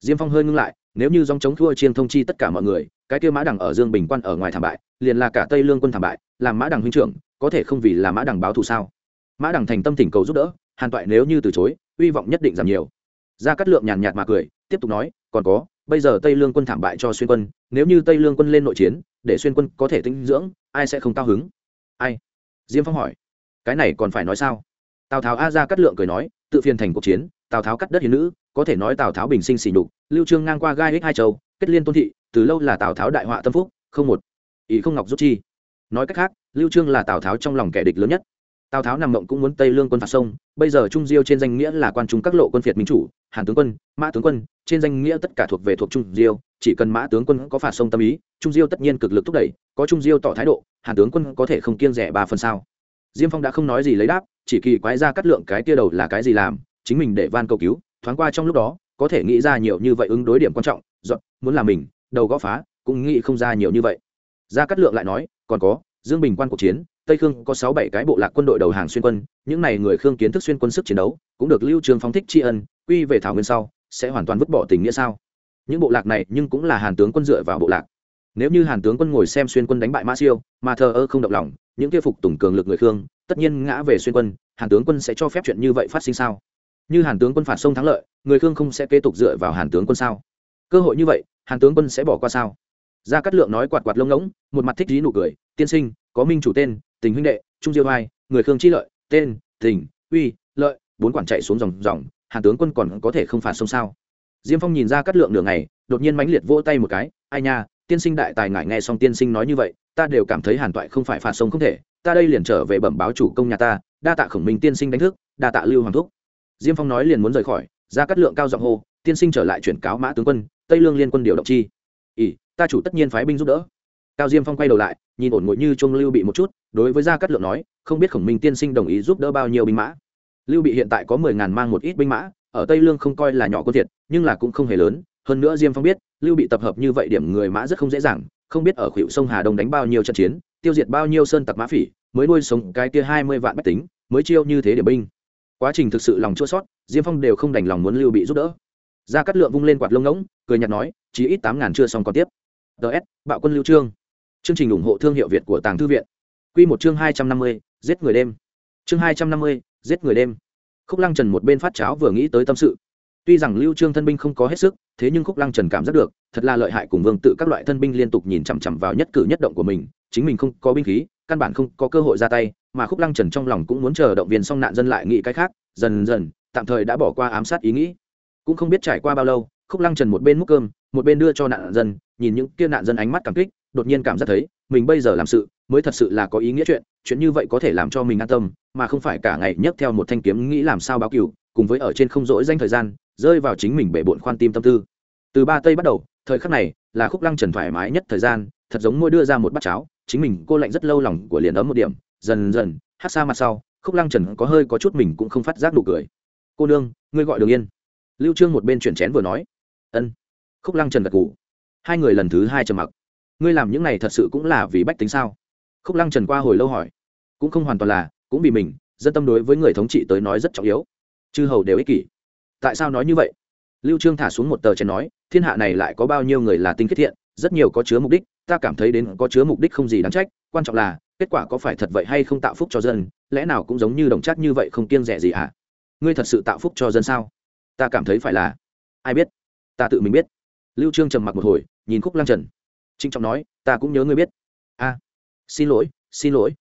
Diêm phong hơi ngưng lại, nếu như dòng chống khua chiên thông chi tất cả mọi người, cái kia mã đẳng ở dương bình quan ở ngoài thảm bại, liền là cả tây lương quân thảm bại làm mã đẳng huynh trưởng, có thể không vì là mã đẳng báo thù sao? Mã đẳng thành tâm thỉnh cầu giúp đỡ, hàn toại nếu như từ chối, hy vọng nhất định giảm nhiều. Ra cát lượng nhàn nhạt mà cười tiếp tục nói, còn có, bây giờ tây lương quân thảm bại cho xuyên quân, nếu như tây lương quân lên nội chiến, để xuyên quân có thể tinh dưỡng, ai sẽ không cao hứng? Ai? Diêm phong hỏi. Cái này còn phải nói sao? Tào tháo a ra cắt lượng cười nói, tự phiền thành cuộc chiến, tào tháo cắt đất hiến nữ, có thể nói tào tháo bình sinh xỉ nhục, lưu trương ngang qua gai hết hai châu, kết liên tôn thị, từ lâu là tào tháo đại họa tâm phúc, không một ý không ngọc rút chi. Nói cách khác, lưu trương là tào tháo trong lòng kẻ địch lớn nhất tào tháo nằm mộng cũng muốn tây lương quân phạt sông, bây giờ trung diêu trên danh nghĩa là quan trung các lộ quân phiệt minh chủ, hàn tướng quân, mã tướng quân, trên danh nghĩa tất cả thuộc về thuộc trung diêu, chỉ cần mã tướng quân có phạt sông tâm ý, trung diêu tất nhiên cực lực thúc đẩy, có trung diêu tỏ thái độ, hàn tướng quân có thể không kiêng rẻ ba phần sao. Diêm phong đã không nói gì lấy đáp, chỉ kỳ quái ra cắt lượng cái kia đầu là cái gì làm, chính mình để van cầu cứu, thoáng qua trong lúc đó, có thể nghĩ ra nhiều như vậy ứng đối điểm quan trọng, dọn, muốn làm mình, đầu gõ phá, cũng nghĩ không ra nhiều như vậy. Ra cắt lượng lại nói, còn có, dương bình quan cuộc chiến tây khương có sáu bảy cái bộ lạc quân đội đầu hàng xuyên quân, những n à y người khương kiến thức xuyên quân sức chiến đấu, cũng được lưu trường phóng thích tri ân, quy về thảo nguyên sau, sẽ hoàn toàn vứt bỏ tình nghĩa sao? Những bộ lạc này nhưng cũng là hàn tướng quân dựa vào bộ lạc. Nếu như hàn tướng quân ngồi xem xuyên quân đánh bại mã siêu, mà thờ ơ không động lòng, những kia phục tùng cường lực người khương, tất nhiên ngã về xuyên quân, hàn tướng quân sẽ cho phép chuyện như vậy phát sinh sao? Như hàn tướng quân phạt sông thắng lợi, người khương không sẽ kế tục dựa vào hàn tướng quân sao? Cơ hội như vậy, hàn tướng quân sẽ bỏ qua sao? Gia cát lượng nói quạt quạt lông ngỗng, một mặt thích dí nụ cười, tiên sinh, có minh chủ tên tình huynh đệ, trung diêu hai người khương chi lợi, tên, tình, uy, lợi, bốn quản chạy xuống dòng dòng, hàn tướng quân còn có thể không phạt sông sao? Diêm phong nhìn ra cát lượng nửa ngày, đột nhiên mãnh liệt vỗ tay một cái, ai nha, tiên sinh đại tài ngại nghe xong tiên sinh nói như vậy, ta đều cảm thấy hàn toại không phải phạt sông không thể, ta đây liền trở về bẩm báo chủ công nhà ta, đa tạ khổng minh tiên sinh đánh thức, đa tạ lưu hoàng thúc. Diêm phong nói liền muốn rời khỏi, ra cắt lượng cao giọng hô, tiên sinh trở lại chuyển cáo mã tướng quân, tây lương liên quân điều động chi. Ỷ, ta chủ tất nhiên phái binh giúp đỡ cao diêm phong quay đầu lại, nhìn ổn ngồi như trung lưu bị một chút, đối với gia cát lượng nói, không biết khổng minh tiên sinh đồng ý giúp đỡ bao nhiêu binh mã. Lưu bị hiện tại có mười ngàn mang một ít binh mã, ở tây lương không coi là nhỏ quân thiệt, nhưng là cũng không hề lớn. Hơn nữa diêm phong biết, lưu bị tập hợp như vậy điểm người mã rất không dễ dàng, không biết ở khuỷu sông hà đông đánh bao nhiêu trận chiến, tiêu diệt bao nhiêu sơn tặc mã phỉ, mới nuôi sống cái kia hai mươi vạn bách tính, mới chiêu như thế điểm binh. Quá trình thực sự lòng chua sót diêm phong đều không đành lòng muốn lưu bị giúp đỡ. Gia cát lượng vung lên quạt lông ngỗng, cười nhạt nói chỉ ít tám ngàn chưa xong còn tiếp. Ts bạo quân lưu trương chương trình ủng hộ thương hiệu việt của tàng thư viện. Quy một chương hai trăm năm mươi, giết người đêm. Chương hai trăm năm mươi, giết người đêm. Khúc lăng trần một bên phát cháo vừa nghĩ tới tâm sự. Tuy rằng lưu trương thân binh không có hết sức, thế nhưng khúc lăng trần cảm giác được, thật là lợi hại cùng vương tự các loại thân binh liên tục nhìn chằm chằm vào nhất cử nhất động của mình, chính mình không có binh khí, căn bản không có cơ hội ra tay, mà khúc lăng trần trong lòng cũng muốn chờ động viên xong nạn dân lại nghĩ cái khác, dần dần, tạm thời đã bỏ qua ám sát ý nghĩ. Cũng không biết trải qua bao lâu, khúc lăng trần một bên múc cơm, một bên đưa cho nạn dân, nhìn những kia nạn dân ánh mắt cảm kích đột nhiên cảm giác thấy, mình bây giờ làm sự mới thật sự là có ý nghĩa chuyện chuyện như vậy có thể làm cho mình an tâm, mà không phải cả ngày nhấc theo một thanh kiếm nghĩ làm sao báo cửu cùng với ở trên không rỗi danh thời gian, rơi vào chính mình bể bộn khoan tim tâm tư. Từ ba tây bắt đầu, thời khắc này là khúc lăng trần thoải mái nhất thời gian, thật giống môi đưa ra một bát cháo, chính mình cô lạnh rất lâu lòng của liền ấm một điểm, dần dần, hát xa mặt sau, khúc lăng trần có hơi có chút mình cũng không phát giác nụ cười. Cô nương, ngươi gọi đường yên. Lưu trương một bên chuyển chén vừa nói. Ân. Khúc lăng trần gật gù. Hai người lần thứ hai trầm mặc ngươi làm những này thật sự cũng là vì bách tính sao? Khúc lăng trần qua hồi lâu hỏi. Cũng không hoàn toàn là, cũng vì mình, dân tâm đối với người thống trị tới nói rất trọng yếu. Chư hầu đều ích kỷ. Tại sao nói như vậy? Lưu trương thả xuống một tờ chén nói, thiên hạ này lại có bao nhiêu người là tinh kết thiện, rất nhiều có chứa mục đích, ta cảm thấy đến có chứa mục đích không gì đáng trách, quan trọng là, kết quả có phải thật vậy hay không tạo phúc cho dân, lẽ nào cũng giống như đồng trác như vậy không kiêng rẻ gì hả? À? ngươi thật sự tạo phúc cho dân sao? Ta cảm thấy phải là. Ai biết? Ta tự mình biết. Lưu trương trầm mặc một hồi, nhìn khúc lăng trần trinh trọng nói, ta cũng nhớ ngươi biết. A, xin lỗi xin lỗi.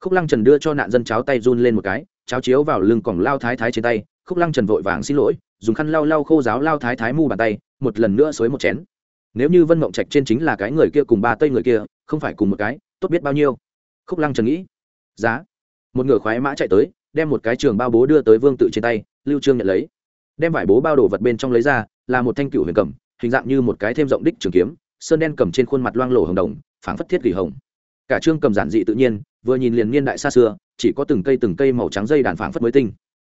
Khúc lăng trần đưa cho nạn dân cháo tay run lên một cái, cháo chiếu vào lưng còng lao thái thái trên tay. Khúc lăng trần vội vàng xin lỗi, dùng khăn lau lau khô giáo lao thái thái mu bàn tay, một lần nữa xới một chén. Nếu như vân mộng trạch trên chính là cái người kia cùng ba tây người kia, không phải cùng một cái, tốt biết bao nhiêu. Khúc lăng trần nghĩ, giá. Một ngựa khoái mã chạy tới, đem một cái trường bao bố đưa tới vương tự trên tay, lưu trương nhận lấy. Đem vải bố bao đồ vật bên trong lấy ra, là một thanh cựu huyền cầm, hình dạng như một cái thêm rộng đích trường kiếm sơn đen cầm trên khuôn mặt loang lổ hồng đồng, phảng phất thiết gỉ hồng. Cả trương cầm giản dị tự nhiên, vừa nhìn liền niên đại xa xưa, chỉ có từng cây từng cây màu trắng dây đàn phảng phất mới tinh.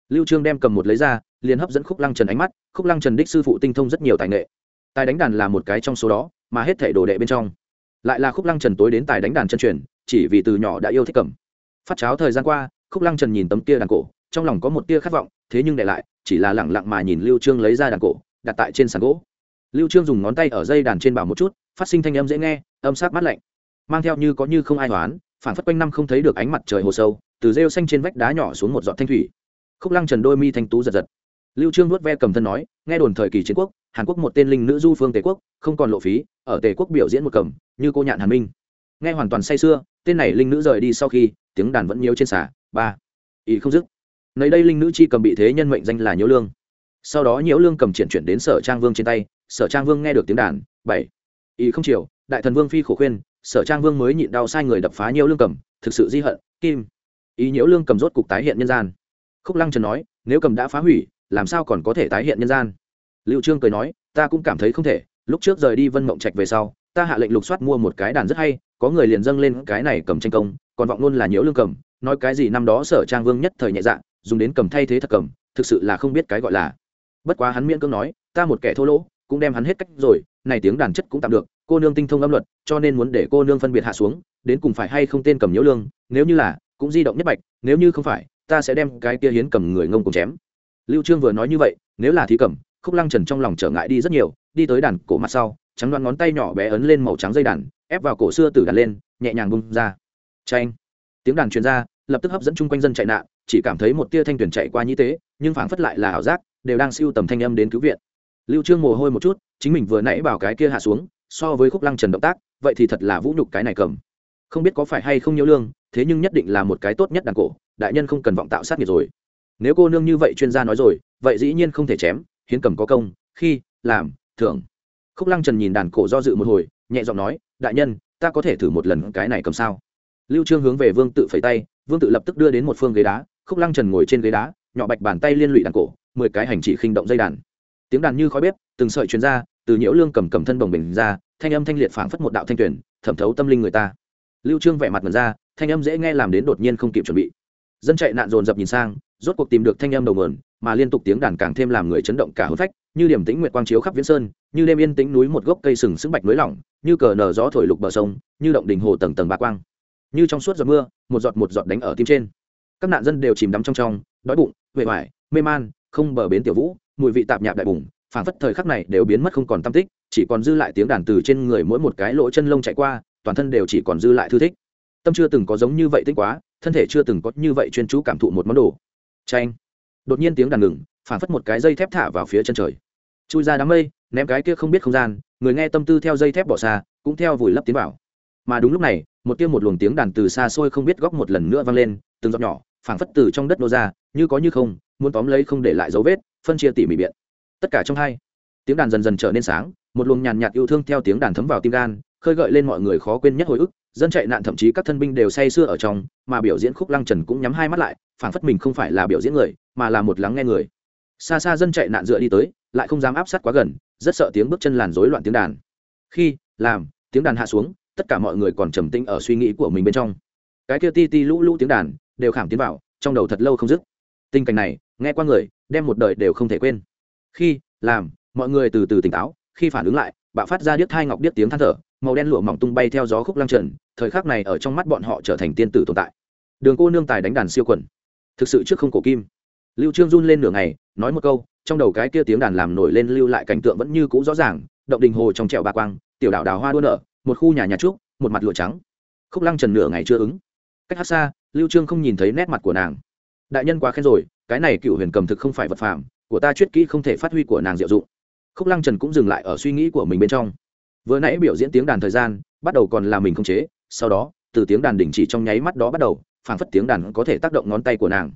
Lưu trương đem cầm một lấy ra, liền hấp dẫn khúc lăng trần ánh mắt, khúc lăng trần đích sư phụ tinh thông rất nhiều tài nghệ. Tài đánh đàn là một cái trong số đó, mà hết thể đồ đệ bên trong. Lại là khúc lăng trần tối đến tài đánh đàn chân truyền, chỉ vì từ nhỏ đã yêu thích cầm. Phát cháo thời gian qua, khúc lăng trần nhìn tấm kia đàn cổ, trong lòng có một tia khát vọng, thế nhưng để lại, chỉ là lẳng lặng mà nhìn lưu trương lấy ra đàn cổ, đặt tại trên sàn gỗ lưu trương dùng ngón tay ở dây đàn trên bảo một chút phát sinh thanh âm dễ nghe âm sắc mát lạnh. Mang theo như có như không ai hoán phản phất quanh năm không thấy được ánh mặt trời hồ sâu từ rêu xanh trên vách đá nhỏ xuống một giọt thanh thủy. Khúc lăng trần đôi mi thanh tú giật giật. Lưu trương nuốt ve cầm thân nói nghe đồn thời kỳ chiến quốc hàn quốc một tên linh nữ du phương tề quốc không còn lộ phí ở tề quốc biểu diễn một cầm như cô nhạn hàn minh. Nghe hoàn toàn say xưa, tên này linh nữ rời đi sau khi tiếng đàn vẫn nhiều trên xà ba. Ý không dứt. Nơi đây linh nữ chi cầm bị thế nhân mệnh danh là nhiễu lương. Sau đó nhiễu lương cầm triển chuyển đến sở trang vương trên tay sở trang vương nghe được tiếng đàn, bảy. Ý không chiều, đại thần vương phi khổ khuyên, sở trang vương mới nhịn đau sai người đập phá nhiễu lương cầm, thực sự di hận, kim. Ý nhiễu lương cầm rốt cục tái hiện nhân gian. Khúc lăng trần nói, nếu cầm đã phá hủy, làm sao còn có thể tái hiện nhân gian? Liệu trương cười nói, ta cũng cảm thấy không thể, lúc trước rời đi vân mộng trạch về sau, ta hạ lệnh lục soát mua một cái đàn rất hay, có người liền dâng lên cái này cầm tranh công, còn vọng luôn là nhiễu lương cầm, nói cái gì năm đó sở trang vương nhất thời nhẹ dạ dùng đến cầm thay thế thật cầm, thực sự là không biết cái gọi là. Bất quá hắn miễn cưỡng nói, ta một kẻ thô lỗ cũng đem hắn hết cách rồi, này tiếng đàn chất cũng tạm được, cô nương tinh thông âm luật, cho nên muốn để cô nương phân biệt hạ xuống, đến cùng phải hay không tên cầm nhiễu lương, nếu như là, cũng di động nhất bạch, nếu như không phải, ta sẽ đem cái kia hiến cầm người ngông cùng chém. Lưu trương vừa nói như vậy, nếu là thí cầm, khúc lăng trần trong lòng trở ngại đi rất nhiều, đi tới đàn cổ mặt sau, trắng đoán ngón tay nhỏ bé ấn lên màu trắng dây đàn, ép vào cổ xưa tử đàn lên, nhẹ nhàng bung ra. Tranh tiếng đàn truyền ra, lập tức hấp dẫn chung quanh dân chạy nạn, chỉ cảm thấy một tia thanh tuyển chạy qua như thế nhưng phảng phất lại là ảo giác, đều đang siêu tầm thanh âm đến cứu viện lưu trương mồ hôi một chút, chính mình vừa nãy bảo cái kia hạ xuống, so với khúc lăng trần động tác, vậy thì thật là vũ nhục cái này cầm. Không biết có phải hay không nhiễu lương, thế nhưng nhất định là một cái tốt nhất đàn cổ, đại nhân không cần vọng tạo sát nghiệp rồi. Nếu cô nương như vậy chuyên gia nói rồi, vậy dĩ nhiên không thể chém, hiến cầm có công, khi, làm, thưởng. Khúc lăng trần nhìn đàn cổ do dự một hồi, nhẹ giọng nói, đại nhân, ta có thể thử một lần cái này cầm sao? Lưu trương hướng về vương tự phẩy tay, vương tự lập tức đưa đến một phương ghế đá, khúc lăng trần ngồi trên ghế đá, nhỏ bạch bàn tay liên lụy đàn cổ, mười cái hành chỉ khinh động dây đàn tiếng đàn như khói bếp, từng sợi chuyên ra, từ nhiễu lương cầm cầm thân bồng bình ra, thanh âm thanh liệt phảng phất một đạo thanh tuyển, thẩm thấu tâm linh người ta. Lưu trương vẻ mặt ngần ra, thanh âm dễ nghe làm đến đột nhiên không kịp chuẩn bị. Dân chạy nạn dồn dập nhìn sang, rốt cuộc tìm được thanh âm đầu nguồn, mà liên tục tiếng đàn càng thêm làm người chấn động cả hồn phách, như điểm tĩnh nguyệt quang chiếu khắp viễn sơn, như đêm yên tĩnh núi một gốc cây sừng sững bạch núi lỏng, như cờ nở gió thổi lục bờ sông, như động đình hồ tầng tầng bạc quang. Như trong suốt giọt mưa, một giọt một giọt đánh ở tim trên. Các nạn dân đều chìm đắm trong trong, đói bụng huệ hoại mê man, không bờ bến tiểu vũ mùi vị tạp nhạp đại bùng, phảng phất thời khắc này đều biến mất không còn tâm tích, chỉ còn dư lại tiếng đàn từ trên người mỗi một cái lỗ chân lông chạy qua, toàn thân đều chỉ còn dư lại thư thích. Tâm chưa từng có giống như vậy tích quá, thân thể chưa từng có như vậy chuyên chú cảm thụ một món đồ. Tranh đột nhiên tiếng đàn ngừng, phảng phất một cái dây thép thả vào phía chân trời. Chui ra đám mây, ném cái kia không biết không gian, người nghe tâm tư theo dây thép bỏ xa, cũng theo vùi lấp tiến vào. Mà đúng lúc này, một kia một luồng tiếng đàn từ xa xôi không biết góc một lần nữa vang lên, từng giọt nhỏ, phảng phất từ trong đất nô ra như có như không, muốn tóm lấy không để lại dấu vết, phân chia tỉ mỉ biện. Tất cả trong hai, tiếng đàn dần dần trở nên sáng, một luồng nhàn nhạt yêu thương theo tiếng đàn thấm vào tim gan, khơi gợi lên mọi người khó quên nhất hồi ức, dân chạy nạn thậm chí các thân binh đều say sưa ở trong, mà biểu diễn khúc lăng trần cũng nhắm hai mắt lại, phảng phất mình không phải là biểu diễn người, mà là một lắng nghe người. Xa xa dân chạy nạn dựa đi tới, lại không dám áp sát quá gần, rất sợ tiếng bước chân làn rối loạn tiếng đàn. Khi, làm, tiếng đàn hạ xuống, tất cả mọi người còn trầm tĩnh ở suy nghĩ của mình bên trong. Cái kia ti ti lũ lũ tiếng đàn, đều khảm tiến vào, trong đầu thật lâu không dứt tình cảnh này, nghe qua người, đem một đời đều không thể quên. Khi, làm, mọi người từ từ tỉnh táo, khi phản ứng lại, bạo phát ra điếc thai ngọc điếc tiếng than thở, màu đen lụa mỏng tung bay theo gió khúc lăng trần, thời khắc này ở trong mắt bọn họ trở thành tiên tử tồn tại. Đường cô nương tài đánh đàn siêu quần. Thực sự trước không cổ kim. Lưu trương run lên nửa ngày, nói một câu, trong đầu cái kia tiếng đàn làm nổi lên lưu lại cảnh tượng vẫn như cũ rõ ràng, động đình hồ trong trẹo ba quang, tiểu đảo đào hoa đua nở, một khu nhà nhà trúc, một mặt lụa trắng. Khúc lăng trần nửa ngày chưa ứng. Cách hát xa, lưu trương không nhìn thấy nét mặt của nàng đại nhân quá khen rồi, cái này cựu huyền cầm thực không phải vật phàm, của ta chuyết kỹ không thể phát huy của nàng diệu dụng. Khúc lăng trần cũng dừng lại ở suy nghĩ của mình bên trong. Vừa nãy biểu diễn tiếng đàn thời gian, bắt đầu còn là mình không chế, sau đó, từ tiếng đàn đình chỉ trong nháy mắt đó bắt đầu, phảng phất tiếng đàn có thể tác động ngón tay của nàng.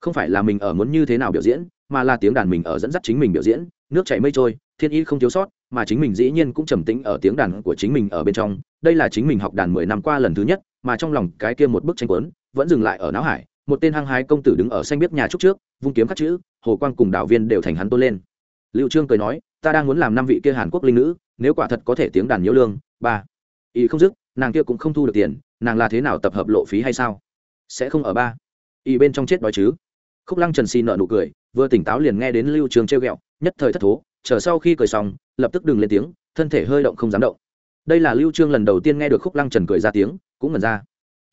Không phải là mình ở muốn như thế nào biểu diễn, mà là tiếng đàn mình ở dẫn dắt chính mình biểu diễn, nước chảy mây trôi, thiên y không thiếu sót, mà chính mình dĩ nhiên cũng trầm tĩnh ở tiếng đàn của chính mình ở bên trong. Đây là chính mình học đàn mười năm qua lần thứ nhất, mà trong lòng cái kia một bức tranh quấn vẫn dừng lại ở não hải một tên hăng hái công tử đứng ở xanh biết nhà trúc trước, vung kiếm khắc chữ, hồ quang cùng đạo viên đều thành hắn tôn lên. Liệu trương cười nói, ta đang muốn làm năm vị kia hàn quốc linh nữ, nếu quả thật có thể tiếng đàn nhiễu lương, ba ý không dứt, nàng kia cũng không thu được tiền, nàng là thế nào tập hợp lộ phí hay sao? Sẽ không ở ba ý bên trong chết đói chứ? Khúc lăng trần xin nợ nụ cười, vừa tỉnh táo liền nghe đến lưu trường treo ghẹo, nhất thời thất thố, chờ sau khi cười xong, lập tức đừng lên tiếng, thân thể hơi động không dám động. Đây là lưu trương lần đầu tiên nghe được khúc lăng trần cười ra tiếng, cũng ngẩn ra.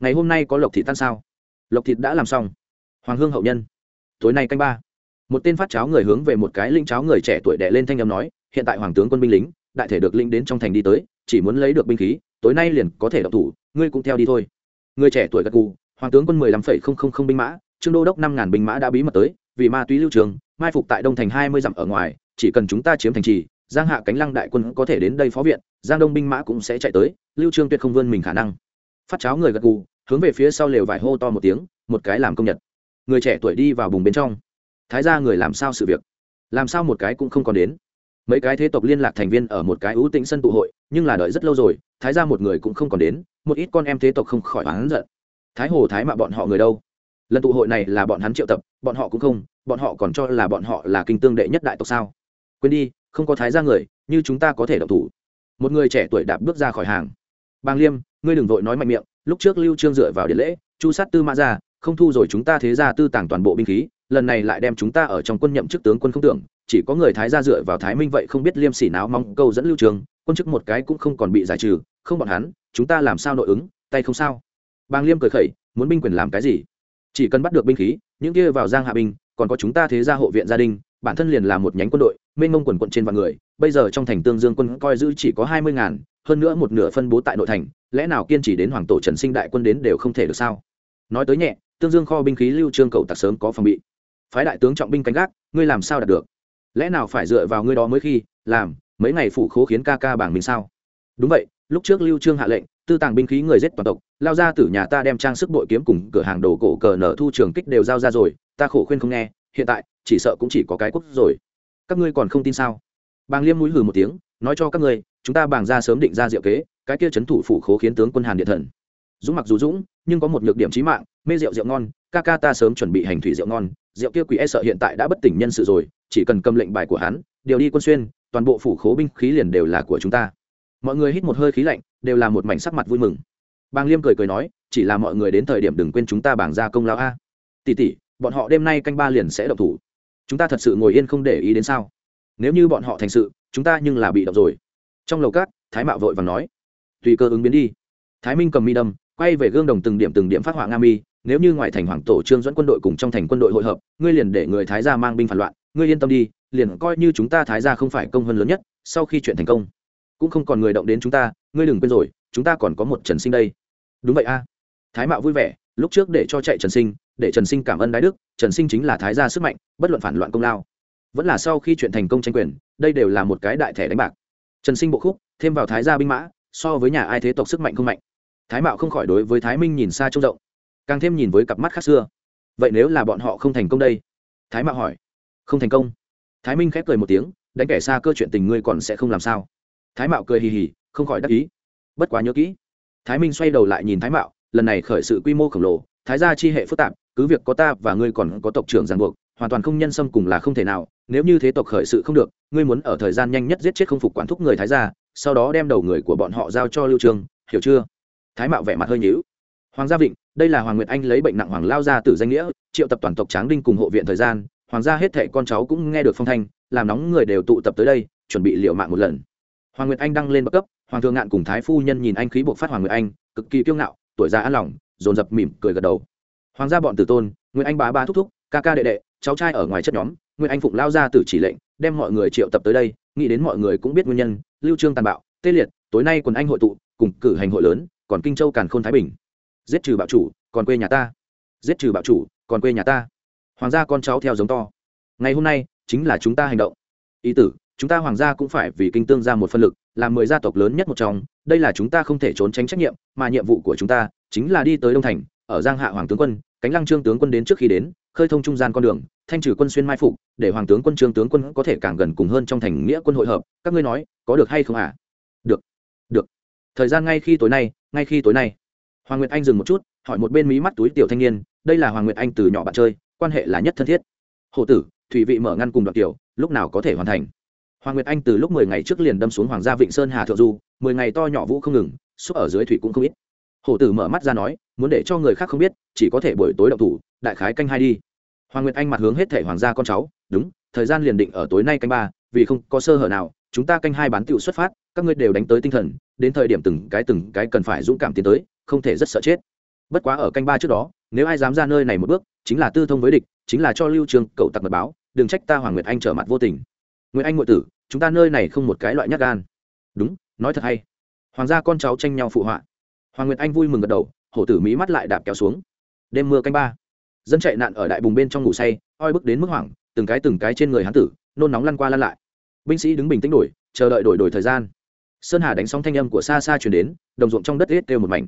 Ngày hôm nay có lộc thị tan sao? Lộc thịt đã làm xong. Hoàng hương hậu nhân. Tối nay canh ba. Một tên phát cháo người hướng về một cái linh cháo người trẻ tuổi đệ lên thanh âm nói hiện tại hoàng tướng quân binh lính đại thể được linh đến trong thành đi tới chỉ muốn lấy được binh khí tối nay liền có thể đọc thủ ngươi cũng theo đi thôi. Người trẻ tuổi gật cù, hoàng tướng quân mười lăm phẩy không không không binh mã trương đô đốc năm ngàn binh mã đã bí mật tới vì ma túy lưu trường mai phục tại đông thành hai mươi dặm ở ngoài chỉ cần chúng ta chiếm thành trì giang hạ cánh lăng đại quân có thể đến đây phó viện giang đông binh mã cũng sẽ chạy tới lưu trương tuyệt không vươn mình khả năng. Phát cháo người gật gù hướng về phía sau lều vải hô to một tiếng, một cái làm công nhật. Người trẻ tuổi đi vào bùng bên trong. Thái ra người làm sao sự việc? Làm sao một cái cũng không còn đến? Mấy cái thế tộc liên lạc thành viên ở một cái ưu tĩnh sân tụ hội, nhưng là đợi rất lâu rồi, thái ra một người cũng không còn đến, một ít con em thế tộc không khỏi oán giận. Thái hồ, thái mạ bọn họ người đâu? Lần tụ hội này là bọn hắn triệu tập, bọn họ cũng không, bọn họ còn cho là bọn họ là kinh tương đệ nhất đại tộc sao? Quên đi, không có thái ra người, như chúng ta có thể độc thủ. Một người trẻ tuổi đạp bước ra khỏi hàng. Bàng liêm, ngươi đừng vội nói mạnh miệng lúc trước lưu trương dựa vào điện lễ, chu sát tư mã ra, không thu rồi chúng ta thế ra tư tàng toàn bộ binh khí, lần này lại đem chúng ta ở trong quân nhậm chức tướng quân không tưởng, chỉ có người thái gia dựa vào thái minh vậy không biết liêm sỉ náo mong câu dẫn lưu trường quân chức một cái cũng không còn bị giải trừ, không bọn hắn, chúng ta làm sao nội ứng, tay không sao. Bang liêm cười khẩy, muốn binh quyền làm cái gì? Chỉ cần bắt được binh khí, những kia vào giang hạ binh, còn có chúng ta thế gia hộ viện gia đình, bản thân liền là một nhánh quân đội, mênh mông quần quận trên vạn người, bây giờ trong thành tương dương quân coi giữ chỉ có hai mươi ngàn hơn nữa một nửa phân bố tại nội thành, lẽ nào kiên trì đến hoàng tổ trần sinh đại quân đến đều không thể được sao? Nói tới nhẹ, tương dương kho binh khí lưu trương cầu tặc sớm có phòng bị. Phái đại tướng trọng binh canh gác, ngươi làm sao đạt được? Lẽ nào phải dựa vào ngươi đó mới khi, làm, mấy ngày phụ khố khiến ca ca bảng mình sao? Đúng vậy, lúc trước lưu trương hạ lệnh, tư tàng binh khí người giết toàn tộc, lao ra từ nhà ta đem trang sức bội kiếm cùng cửa hàng đồ cổ cờ nở thu trường kích đều giao ra rồi, ta khổ khuyên không nghe, hiện tại, chỉ sợ cũng chỉ có cái quốc rồi. Các ngươi còn không tin sao? Bàng liêm mũi hừ một tiếng, nói cho các ngươi chúng ta bàng ra sớm định ra diệu kế, cái kia chấn thủ phủ khố khiến tướng quân hàn điện thần. Dũng mặc dù dũng, nhưng có một nhược điểm chí mạng, mê rượu rượu ngon, ca ca ta sớm chuẩn bị hành thủy rượu ngon, rượu kia quỷ e sợ hiện tại đã bất tỉnh nhân sự rồi, chỉ cần cầm lệnh bài của hắn, điều đi quân xuyên, toàn bộ phủ khố binh khí liền đều là của chúng ta. Mọi người hít một hơi khí lạnh, đều là một mảnh sắc mặt vui mừng. Bàng liêm cười cười nói, chỉ là mọi người đến thời điểm đừng quên chúng ta bảng ra công lao a. Tỷ tỷ, bọn họ đêm nay canh ba liền sẽ động thủ. Chúng ta thật sự ngồi yên không để ý đến sao? Nếu như bọn họ thành sự, chúng ta nhưng là bị động rồi trong lầu cát thái mạo vội và nói, tùy cơ ứng biến đi. Thái minh cầm mi đâm, quay về gương đồng từng điểm từng điểm phát họa nga mi. Nếu như ngoại thành hoàng tổ trương dẫn quân đội cùng trong thành quân đội hội hợp, ngươi liền để người thái gia mang binh phản loạn, ngươi yên tâm đi, liền coi như chúng ta thái gia không phải công hơn lớn nhất, sau khi chuyện thành công, cũng không còn người động đến chúng ta, ngươi đừng quên rồi, chúng ta còn có một trần sinh đây. Đúng vậy a. Thái mạo vui vẻ, lúc trước để cho chạy trần sinh, để trần sinh cảm ơn đái đức, trần sinh chính là thái gia sức mạnh, bất luận phản loạn công lao. Vẫn là sau khi chuyện thành công tranh quyền, đây đều là một cái đại thẻ đánh bạc trần sinh bộ khúc, thêm vào thái gia binh mã, so với nhà ai thế tộc sức mạnh không mạnh. Thái mạo không khỏi đối với thái minh nhìn xa trông rộng, càng thêm nhìn với cặp mắt khác xưa. Vậy nếu là bọn họ không thành công đây? Thái mạo hỏi. Không thành công. Thái minh khép cười một tiếng, đánh kẻ xa cơ chuyện tình ngươi còn sẽ không làm sao. Thái mạo cười hì hì, không khỏi đắc ý. Bất quá nhớ kỹ. Thái minh xoay đầu lại nhìn thái mạo, lần này khởi sự quy mô khổng lồ, thái gia chi hệ phức tạp, cứ việc có ta và ngươi còn có tộc trưởng ràng buộc hoàn toàn không nhân xâm cùng là không thể nào, nếu như thế tộc khởi sự không được, ngươi muốn ở thời gian nhanh nhất giết chết không phục quản thúc người thái gia, sau đó đem đầu người của bọn họ giao cho lưu trương, hiểu chưa? Thái mạo vẻ mặt hơi nhíu. Hoàng gia vịnh, đây là hoàng nguyệt anh lấy bệnh nặng hoàng lao ra từ danh nghĩa, triệu tập toàn tộc tráng đinh cùng hộ viện thời gian, hoàng gia hết thệ con cháu cũng nghe được phong thanh, làm nóng người đều tụ tập tới đây, chuẩn bị liệu mạng một lần. Hoàng nguyệt anh đăng lên bậc cấp, hoàng thượng ngạn cùng thái phu nhân nhìn anh khí buộc phát hoàng nguyệt anh, cực kỳ kiêu ngạo, tuổi già an lòng, dồn dập mỉm cười gật đầu. Hoàng gia bọn tử tôn, nguyệt anh bá ba thúc thúc, ca ca đệ đệ cháu trai ở ngoài chất nhóm, nguyệt anh phụng lao ra từ chỉ lệnh, đem mọi người triệu tập tới đây, nghĩ đến mọi người cũng biết nguyên nhân, lưu trương tàn bạo, tê liệt, tối nay quần anh hội tụ, cùng cử hành hội lớn, còn kinh châu càn khôn thái bình. Giết trừ bạo chủ, còn quê nhà ta. Giết trừ bạo chủ, còn quê nhà ta. Hoàng gia con cháu theo giống to. Ngày hôm nay, chính là chúng ta hành động. Ý tử, chúng ta hoàng gia cũng phải vì kinh tương ra một phân lực, làm mười gia tộc lớn nhất một trong, đây là chúng ta không thể trốn tránh trách nhiệm, mà nhiệm vụ của chúng ta chính là đi tới đông thành, ở giang hạ hoàng tướng quân, cánh lăng trương tướng quân đến trước khi đến khơi thông trung gian con đường, thanh trừ quân xuyên mai phục, để hoàng tướng quân, trương tướng quân có thể càng gần cùng hơn trong thành nghĩa quân hội hợp. Các ngươi nói, có được hay không à được được. Thời gian ngay khi tối nay, ngay khi tối nay. Hoàng nguyệt anh dừng một chút, hỏi một bên mí mắt túi tiểu thanh niên, đây là hoàng nguyệt anh từ nhỏ bạn chơi, quan hệ là nhất thân thiết. Hồ tử, thủy vị mở ngăn cùng đoạn tiểu, lúc nào có thể hoàn thành? Hoàng nguyệt anh từ lúc mười ngày trước liền đâm xuống hoàng gia vịnh sơn hà thượng du, mười ngày to nhỏ vũ không ngừng, xúc ở dưới thủy cũng không ít. Hổ tử mở mắt ra nói, muốn để cho người khác không biết, chỉ có thể buổi tối đậu thủ đại khái canh hai đi. Hoàng nguyệt anh mặt hướng hết thể hoàng gia con cháu, đúng, thời gian liền định ở tối nay canh ba, vì không có sơ hở nào, chúng ta canh hai bán tựu xuất phát, các ngươi đều đánh tới tinh thần, đến thời điểm từng cái từng cái cần phải dũng cảm tiến tới, không thể rất sợ chết. Bất quá ở canh ba trước đó, nếu ai dám ra nơi này một bước, chính là tư thông với địch, chính là cho lưu trường cậu tặc mật báo, đừng trách ta hoàng nguyệt anh trở mặt vô tình. Nguyệt anh ngụy tử, chúng ta nơi này không một cái loại nhát gan. Đúng, nói thật hay. Hoàng gia con cháu tranh nhau phụ họa. Hoàng nguyệt anh vui mừng gật đầu, hổ tử mỹ mắt lại đạp kéo xuống. Đêm mưa canh ba dân chạy nạn ở đại bùng bên trong ngủ say, oi bức đến mức hoảng, từng cái từng cái trên người hán tử, nôn nóng lăn qua lăn lại. Binh sĩ đứng bình tĩnh đổi, chờ đợi đổi đổi thời gian. Sơn hà đánh sóng thanh âm của xa xa chuyển đến, đồng ruộng trong đất hết kêu một mảnh.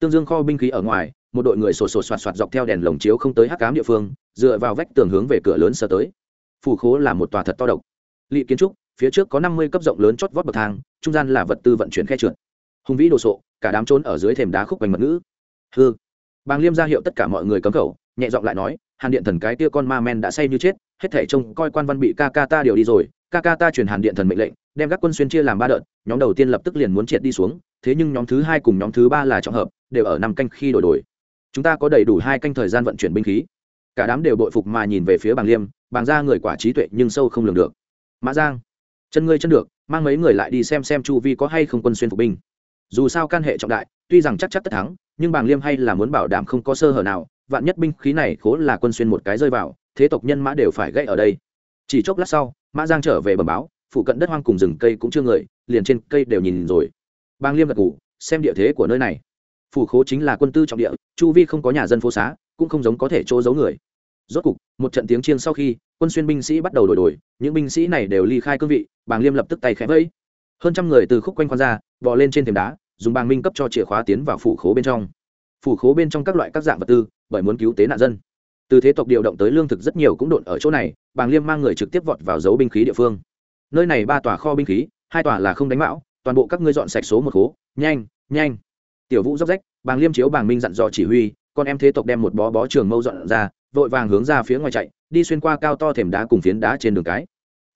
Tương dương kho binh khí ở ngoài, một đội người sột sột soạt soạt dọc theo đèn lồng chiếu không tới hắc cám địa phương, dựa vào vách tường hướng về cửa lớn sơ tới. Phủ khố là một tòa thật to độc. Lị kiến trúc, phía trước có năm mươi cấp rộng lớn chót vót bậc thang, trung gian là vật tư vận chuyển khe trượt. Hùng vĩ đồ sộ, cả đám trốn ở dưới thềm đá khúc quanh mật ngữ. Hư bàng liêm ra hiệu tất cả mọi người cấm khẩu nhẹ giọng lại nói, hàn điện thần cái tia con ma men đã say như chết, hết thể trông coi quan văn bị ca ca ta điều đi rồi, ca ca ta truyền hàn điện thần mệnh lệnh, đem các quân xuyên chia làm ba đợt, nhóm đầu tiên lập tức liền muốn triệt đi xuống, thế nhưng nhóm thứ hai cùng nhóm thứ ba là trọng hợp, đều ở năm canh khi đổi đổi. Chúng ta có đầy đủ hai canh thời gian vận chuyển binh khí. Cả đám đều bội phục mà nhìn về phía bàng liêm, bàng ra người quả trí tuệ nhưng sâu không lường được. Mã giang, chân ngươi chân được, mang mấy người lại đi xem xem chu vi có hay không quân xuyên phục binh. Dù sao can hệ trọng đại, tuy rằng chắc chắc tất thắng, nhưng bàng liêm hay là muốn bảo đảm không có sơ hở nào vạn nhất binh khí này khố là quân xuyên một cái rơi vào, thế tộc nhân mã đều phải gãy ở đây. Chỉ chốc lát sau, mã giang trở về bẩm báo, phụ cận đất hoang cùng rừng cây cũng chưa người, liền trên cây đều nhìn rồi. Bang liêm gật ngủ xem địa thế của nơi này. Phủ khố chính là quân tư trọng địa, chu vi không có nhà dân phố xá, cũng không giống có thể chỗ giấu người. Rốt cục, một trận tiếng chiêng sau khi, quân xuyên binh sĩ bắt đầu đổi đổi, những binh sĩ này đều ly khai cương vị, bàng liêm lập tức tay khẽ vẫy. Hơn trăm người từ khúc quanh khoan ra, bò lên trên thềm đá, dùng bàng minh cấp cho chìa khóa tiến vào phủ khố bên trong. Phủ khố bên trong các loại các dạng vật tư bởi muốn cứu tế nạn dân. Từ thế tộc điều động tới lương thực rất nhiều cũng đột ở chỗ này bàng liêm mang người trực tiếp vọt vào dấu binh khí địa phương. Nơi này ba tòa kho binh khí hai tòa là không đánh mạo, toàn bộ các ngươi dọn sạch số một khố. Nhanh nhanh. Tiểu vũ dốc rách bàng liêm chiếu bàng minh dặn dò chỉ huy con em thế tộc đem một bó bó trường mâu dọn ra vội vàng hướng ra phía ngoài chạy đi xuyên qua cao to thềm đá cùng phiến đá trên đường cái.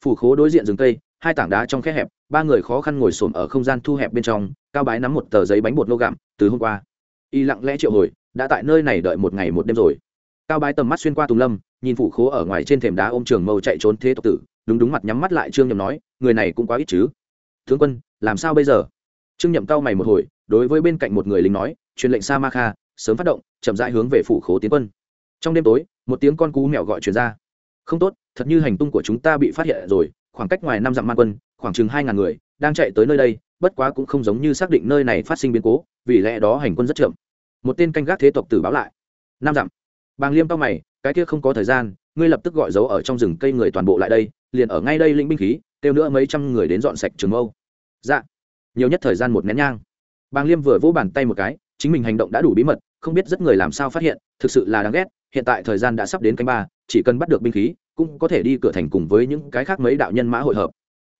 Phủ khố đối diện rừng cây hai tảng đá trong khe hẹp ba người khó khăn ngồi xổm ở không gian thu hẹp bên trong cao bái nắm một tờ giấy bánh bột nô gặm, từ hôm qua. Y lặng lẽ triệu hồi đã tại nơi này đợi một ngày một đêm rồi. Cao bái tầm mắt xuyên qua tùng lâm, nhìn phủ khố ở ngoài trên thềm đá ôm trường mâu chạy trốn thế tộc tử, đúng đúng mặt nhắm mắt lại trương nhậm nói, người này cũng quá ít chứ. Tướng quân, làm sao bây giờ? Trương nhậm cao mày một hồi, đối với bên cạnh một người lính nói, truyền lệnh sa ma kha, sớm phát động, chậm rãi hướng về phủ khố tiến quân. Trong đêm tối, một tiếng con cú mèo gọi truyền ra. Không tốt, thật như hành tung của chúng ta bị phát hiện rồi, khoảng cách ngoài năm dặm man quân, khoảng chừng hai ngàn người, đang chạy tới nơi đây, bất quá cũng không giống như xác định nơi này phát sinh biến cố, vì lẽ đó hành quân rất chậm một tên canh gác thế tộc tử báo lại. Năm dặm. Bàng liêm tao mày, cái kia không có thời gian, ngươi lập tức gọi dấu ở trong rừng cây người toàn bộ lại đây, liền ở ngay đây lĩnh binh khí, kêu nữa mấy trăm người đến dọn sạch trường mâu. Dạ. Nhiều nhất thời gian một nén nhang. Bàng liêm vừa vỗ bàn tay một cái, chính mình hành động đã đủ bí mật, không biết rất người làm sao phát hiện, thực sự là đáng ghét, hiện tại thời gian đã sắp đến canh ba, chỉ cần bắt được binh khí, cũng có thể đi cửa thành cùng với những cái khác mấy đạo nhân mã hội hợp.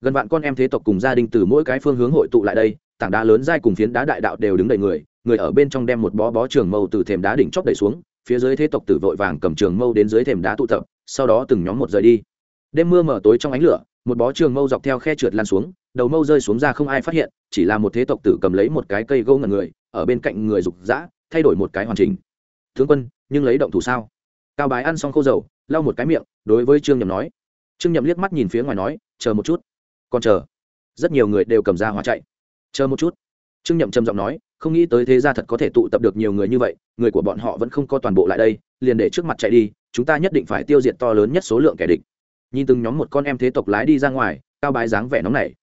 Gần vạn con em thế tộc cùng gia đình từ mỗi cái phương hướng hội tụ lại đây, tảng đá lớn dai cùng phiến đá đại đạo đều đứng đầy người người ở bên trong đem một bó bó trường mâu từ thềm đá đỉnh chóp đẩy xuống, phía dưới thế tộc tử vội vàng cầm trường mâu đến dưới thềm đá tụ tập, sau đó từng nhóm một rời đi. Đêm mưa mở tối trong ánh lửa, một bó trường mâu dọc theo khe trượt lan xuống, đầu mâu rơi xuống ra không ai phát hiện, chỉ là một thế tộc tử cầm lấy một cái cây gỗ ngần người, ở bên cạnh người rục dã, thay đổi một cái hoàn chỉnh. Tướng quân, nhưng lấy động thủ sao? Cao bái ăn xong khô dầu, lau một cái miệng, đối với trương nhậm nói. Trương nhậm liếc mắt nhìn phía ngoài nói, chờ một chút. Còn chờ. Rất nhiều người đều cầm ra hóa chạy. Chờ một chút. Trương nhậm trầm giọng nói không nghĩ tới thế gia thật có thể tụ tập được nhiều người như vậy người của bọn họ vẫn không có toàn bộ lại đây liền để trước mặt chạy đi chúng ta nhất định phải tiêu diệt to lớn nhất số lượng kẻ địch. Nhìn từng nhóm một con em thế tộc lái đi ra ngoài cao bái dáng vẻ nóng nảy.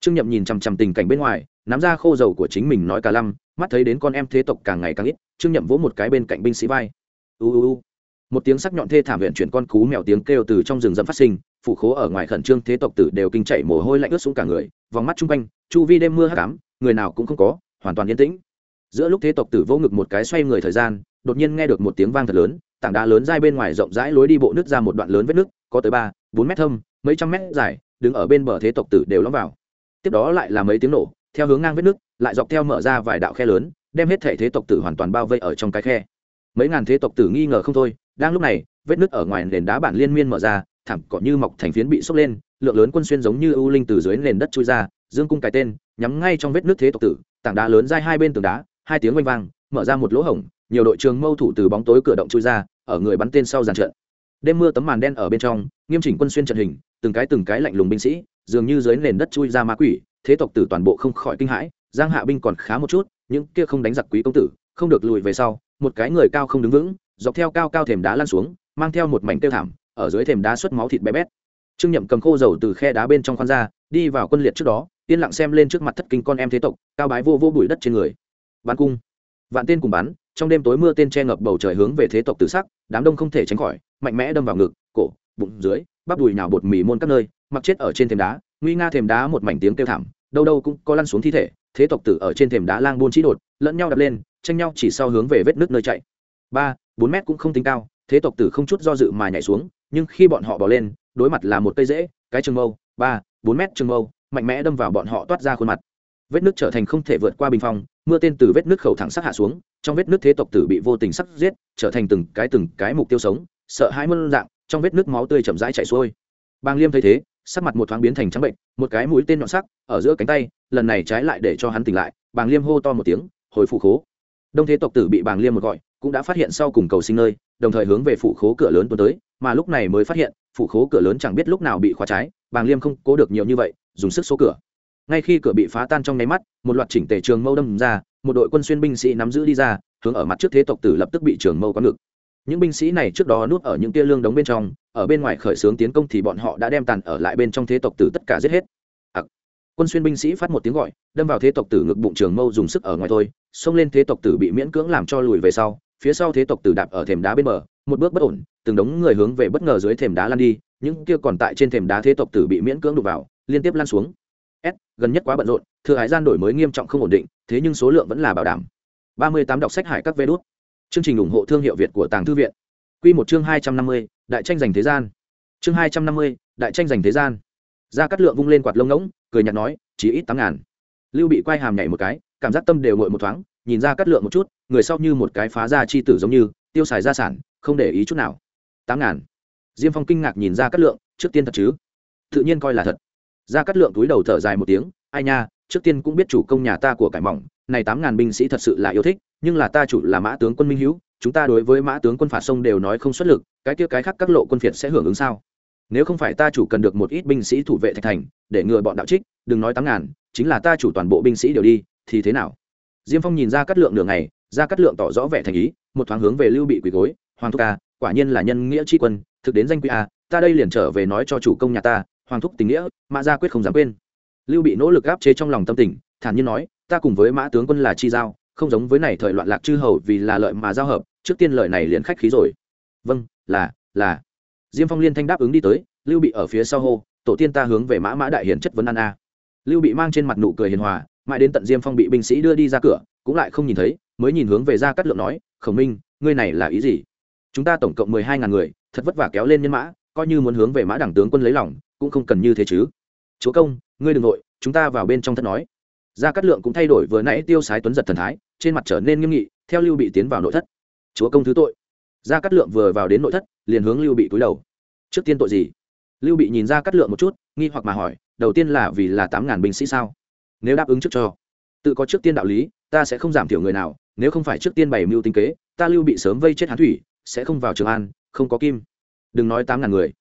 Trương nhậm nhìn chằm chằm tình cảnh bên ngoài nắm ra khô dầu của chính mình nói cả lăm mắt thấy đến con em thế tộc càng ngày càng ít trương nhậm vỗ một cái bên cạnh binh sĩ vai. U u u. Một tiếng sắc nhọn thê thảm viện chuyển con cú mèo tiếng kêu từ trong rừng rậm phát sinh phủ khố ở ngoài khẩn trương thế tộc tử đều kinh chạy mồ hôi lạnh ướt xuống cả người vòng mắt chung quanh chu vi đêm mưa hắc ám, người nào cũng không có hoàn toàn yên tĩnh. Giữa lúc thế tộc tử vô ngực một cái xoay người thời gian, đột nhiên nghe được một tiếng vang thật lớn, tảng đá lớn dai bên ngoài rộng rãi lối đi bộ nước ra một đoạn lớn vết nước có tới ba, bốn mét thâm, mấy trăm mét dài, đứng ở bên bờ thế tộc tử đều lõm vào. Tiếp đó lại là mấy tiếng nổ, theo hướng ngang vết nước lại dọc theo mở ra vài đạo khe lớn, đem hết thể thế tộc tử hoàn toàn bao vây ở trong cái khe. Mấy ngàn thế tộc tử nghi ngờ không thôi, đang lúc này, vết nước ở ngoài nền đá bản liên miên mở ra, thảm cỏ như mọc thành phiến bị sốc lên, lượng lớn quân xuyên giống như ưu linh từ dưới nền đất chui ra, dương cung cái tên nhắm ngay trong vết nước thế tộc tử, tảng đá lớn dai hai bên tường đá, hai tiếng oanh vang, mở ra một lỗ hổng, nhiều đội trường mâu thủ từ bóng tối cửa động chui ra, ở người bắn tên sau giàn trận. Đêm mưa tấm màn đen ở bên trong, nghiêm chỉnh quân xuyên trận hình, từng cái từng cái lạnh lùng binh sĩ, dường như dưới nền đất chui ra ma quỷ, thế tộc tử toàn bộ không khỏi kinh hãi, giang hạ binh còn khá một chút, những kia không đánh giặc quý công tử, không được lùi về sau, một cái người cao không đứng vững, dọc theo cao cao thềm đá lăn xuống, mang theo một mảnh tiêu thảm, ở dưới thềm đá xuất máu thịt bé bét. Trương nhậm cầm khô dầu từ khe đá bên trong khoan ra, đi vào quân liệt trước đó yên lặng xem lên trước mặt thất kinh con em thế tộc, cao bái vô vô bụi đất trên người. Bắn cung. Vạn tên cùng bắn trong đêm tối mưa tên che ngập bầu trời hướng về thế tộc tự sắc, đám đông không thể tránh khỏi, mạnh mẽ đâm vào ngực, cổ, bụng, dưới, bắp đùi nào bột mì môn các nơi, mặc chết ở trên thềm đá, nguy nga thềm đá một mảnh tiếng kêu thảm, đâu đâu cũng có lăn xuống thi thể, thế tộc tử ở trên thềm đá lang buôn chỉ đột, lẫn nhau đập lên, tranh nhau chỉ sau hướng về vết nước nơi chạy. Ba, bốn mét cũng không tính cao, thế tộc tử không chút do dự mà nhảy xuống, nhưng khi bọn họ bỏ lên, đối mặt là một cây rễ, cái trường mâu. Ba, bốn mét trường mâu mạnh mẽ đâm vào bọn họ toát ra khuôn mặt. Vết nước trở thành không thể vượt qua bình phong, mưa tên từ vết nước khẩu thẳng sắc hạ xuống, trong vết nước thế tộc tử bị vô tình sắc giết, trở thành từng cái từng cái mục tiêu sống, sợ hãi mơn dạng, trong vết nước máu tươi chậm rãi chảy xuôi. Bàng liêm thấy thế, sắc mặt một thoáng biến thành trắng bệnh, một cái mũi tên nhọn sắc, ở giữa cánh tay, lần này trái lại để cho hắn tỉnh lại, bàng liêm hô to một tiếng, hồi phụ khố. Đông thế tộc tử bị bàng liêm một gọi, cũng đã phát hiện sau cùng cầu sinh nơi, đồng thời hướng về phụ khố cửa lớn tuần tới, mà lúc này mới phát hiện phụ khố cửa lớn chẳng biết lúc nào bị khóa trái, bàng liêm không cố được nhiều như vậy dùng sức số cửa. Ngay khi cửa bị phá tan trong nháy mắt một loạt chỉnh tề trường mâu đâm ra một đội quân xuyên binh sĩ nắm giữ đi ra hướng ở mặt trước thế tộc tử lập tức bị trường mâu quán ngực những binh sĩ này trước đó núp ở những tia lương đống bên trong ở bên ngoài khởi xướng tiến công thì bọn họ đã đem tàn ở lại bên trong thế tộc tử tất cả giết hết. À, quân xuyên binh sĩ phát một tiếng gọi đâm vào thế tộc tử ngực bụng trường mâu dùng sức ở ngoài thôi xông lên thế tộc tử bị miễn cưỡng làm cho lùi về sau phía sau thế tộc tử đạp ở thềm đá bên bờ một bước bất ổn từng đống người hướng về bất ngờ dưới thềm đá lăn đi những kia còn tại trên thềm đá thế tộc tử bị miễn cưỡng đục vào liên tiếp lan xuống. S, gần nhất quá bận rộn, thừa hải gian đổi mới nghiêm trọng không ổn định, thế nhưng số lượng vẫn là bảo đảm. ba mươi tám đọc sách hải các vê đốt chương trình ủng hộ thương hiệu việt của tàng thư viện. Q một chương hai trăm năm mươi, đại tranh giành thế gian. Chương hai trăm năm mươi, đại tranh giành thế gian. Ra cắt lượng vung lên quạt lông ngỗng, cười nhạt nói, chỉ ít tám ngàn. Lưu bị quay hàm nhảy một cái, cảm giác tâm đều ngội một thoáng, nhìn ra cắt lượng một chút, người sau như một cái phá ra chi tử giống như, tiêu xài gia sản, không để ý chút nào. Tám ngàn. Diêm phong kinh ngạc nhìn ra cắt lượng, trước tiên thật chứ? Tự nhiên coi là thật ra cắt lượng túi đầu thở dài một tiếng, ai nha, trước tiên cũng biết chủ công nhà ta của cải mỏng, này tám ngàn binh sĩ thật sự là yêu thích, nhưng là ta chủ là mã tướng quân minh hữu chúng ta đối với mã tướng quân phạt sông đều nói không xuất lực, cái kia cái khác các lộ quân phiệt sẽ hưởng ứng sao? Nếu không phải ta chủ cần được một ít binh sĩ thủ vệ thạch thành, để ngừa bọn đạo trích, đừng nói tám ngàn, chính là ta chủ toàn bộ binh sĩ đều đi, thì thế nào? Diêm phong nhìn ra cắt lượng nửa ngày ra cắt lượng tỏ rõ vẻ thành ý, một thoáng hướng về lưu bị quỳ gối, hoàng thúc ca, quả nhiên là nhân nghĩa tri quân, thực đến danh quy a, ta đây liền trở về nói cho chủ công nhà ta hoàng thúc tình nghĩa, mã gia quyết không dám quên. Lưu bị nỗ lực áp chế trong lòng tâm tình, thản nhiên nói, ta cùng với mã tướng quân là chi giao, không giống với này thời loạn lạc chư hầu vì là lợi mà giao hợp, trước tiên lợi này liền khách khí rồi. Vâng là là. Diêm phong liên thanh đáp ứng đi tới, lưu bị ở phía sau hô, tổ tiên ta hướng về mã mã đại hiền chất vấn an a. Lưu bị mang trên mặt nụ cười hiền hòa, mãi đến tận diêm phong bị binh sĩ đưa đi ra cửa, cũng lại không nhìn thấy, mới nhìn hướng về ra cắt lượng nói, khổng minh, ngươi này là ý gì? Chúng ta tổng cộng mười hai ngàn người, thật vất vả kéo lên nhân mã, coi như muốn hướng về mã đảng tướng quân lấy lòng cũng không cần như thế chứ. Chúa công, ngươi đ ừ n g nội, chúng ta vào bên trong thất nói. Gia cát lượng cũng thay đổi vừa nãy tiêu sái tuấn giật thần thái, trên mặt trở nên nghiêm nghị, theo lưu bị tiến vào nội thất. Chúa công thứ tội. Gia cát lượng vừa vào đến nội thất, liền hướng lưu bị cúi đầu. Trước tiên tội gì? Lưu bị nhìn ra cát lượng một chút, nghi hoặc mà hỏi, đầu tiên là vì là tám ngàn binh sĩ sao? Nếu đáp ứng trước cho, tự có trước tiên đạo lý, ta sẽ không giảm thiểu người nào, nếu không phải trước tiên bày mưu tinh kế, ta lưu bị sớm vây chết hán thủy, sẽ không vào trường an, không có kim. Đừng nói tám ngàn người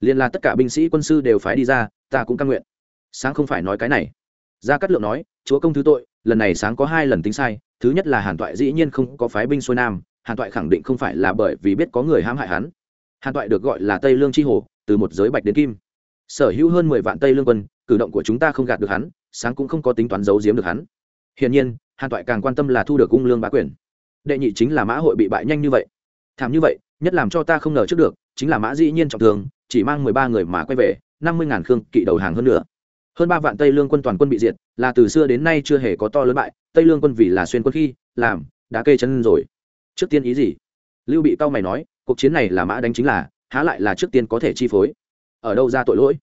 liền là tất cả binh sĩ quân sư đều phải đi ra, ta cũng căn nguyện. Sáng không phải nói cái này. Gia cát lượng nói, chúa công thứ tội, lần này sáng có hai lần tính sai, thứ nhất là hàn toại dĩ nhiên không có phái binh xuôi nam, hàn toại khẳng định không phải là bởi vì biết có người hãm hại hắn. Hàn toại được gọi là tây lương tri hồ, từ một giới bạch đến kim. Sở hữu hơn mười vạn tây lương quân, cử động của chúng ta không gạt được hắn, sáng cũng không có tính toán giấu giếm được hắn. Hiển nhiên, hàn toại càng quan tâm là thu được cung lương bá quyền. Đệ nhị chính là mã hội bị bại nhanh như vậy. Thảm như vậy, nhất làm cho ta không ngờ trước được chính là mã dĩ nhiên trọng thương, chỉ mang mười ba người mà quay về, năm mươi ngàn khương kỵ đầu hàng hơn nữa. Hơn ba vạn tây lương quân toàn quân bị diệt, là từ xưa đến nay chưa hề có to lớn bại, tây lương quân vì là xuyên quân khi, làm, đã kê chân rồi. Trước tiên ý gì? Lưu bị cao mày nói, cuộc chiến này là mã đánh chính là, há lại là trước tiên có thể chi phối. Ở đâu ra tội lỗi?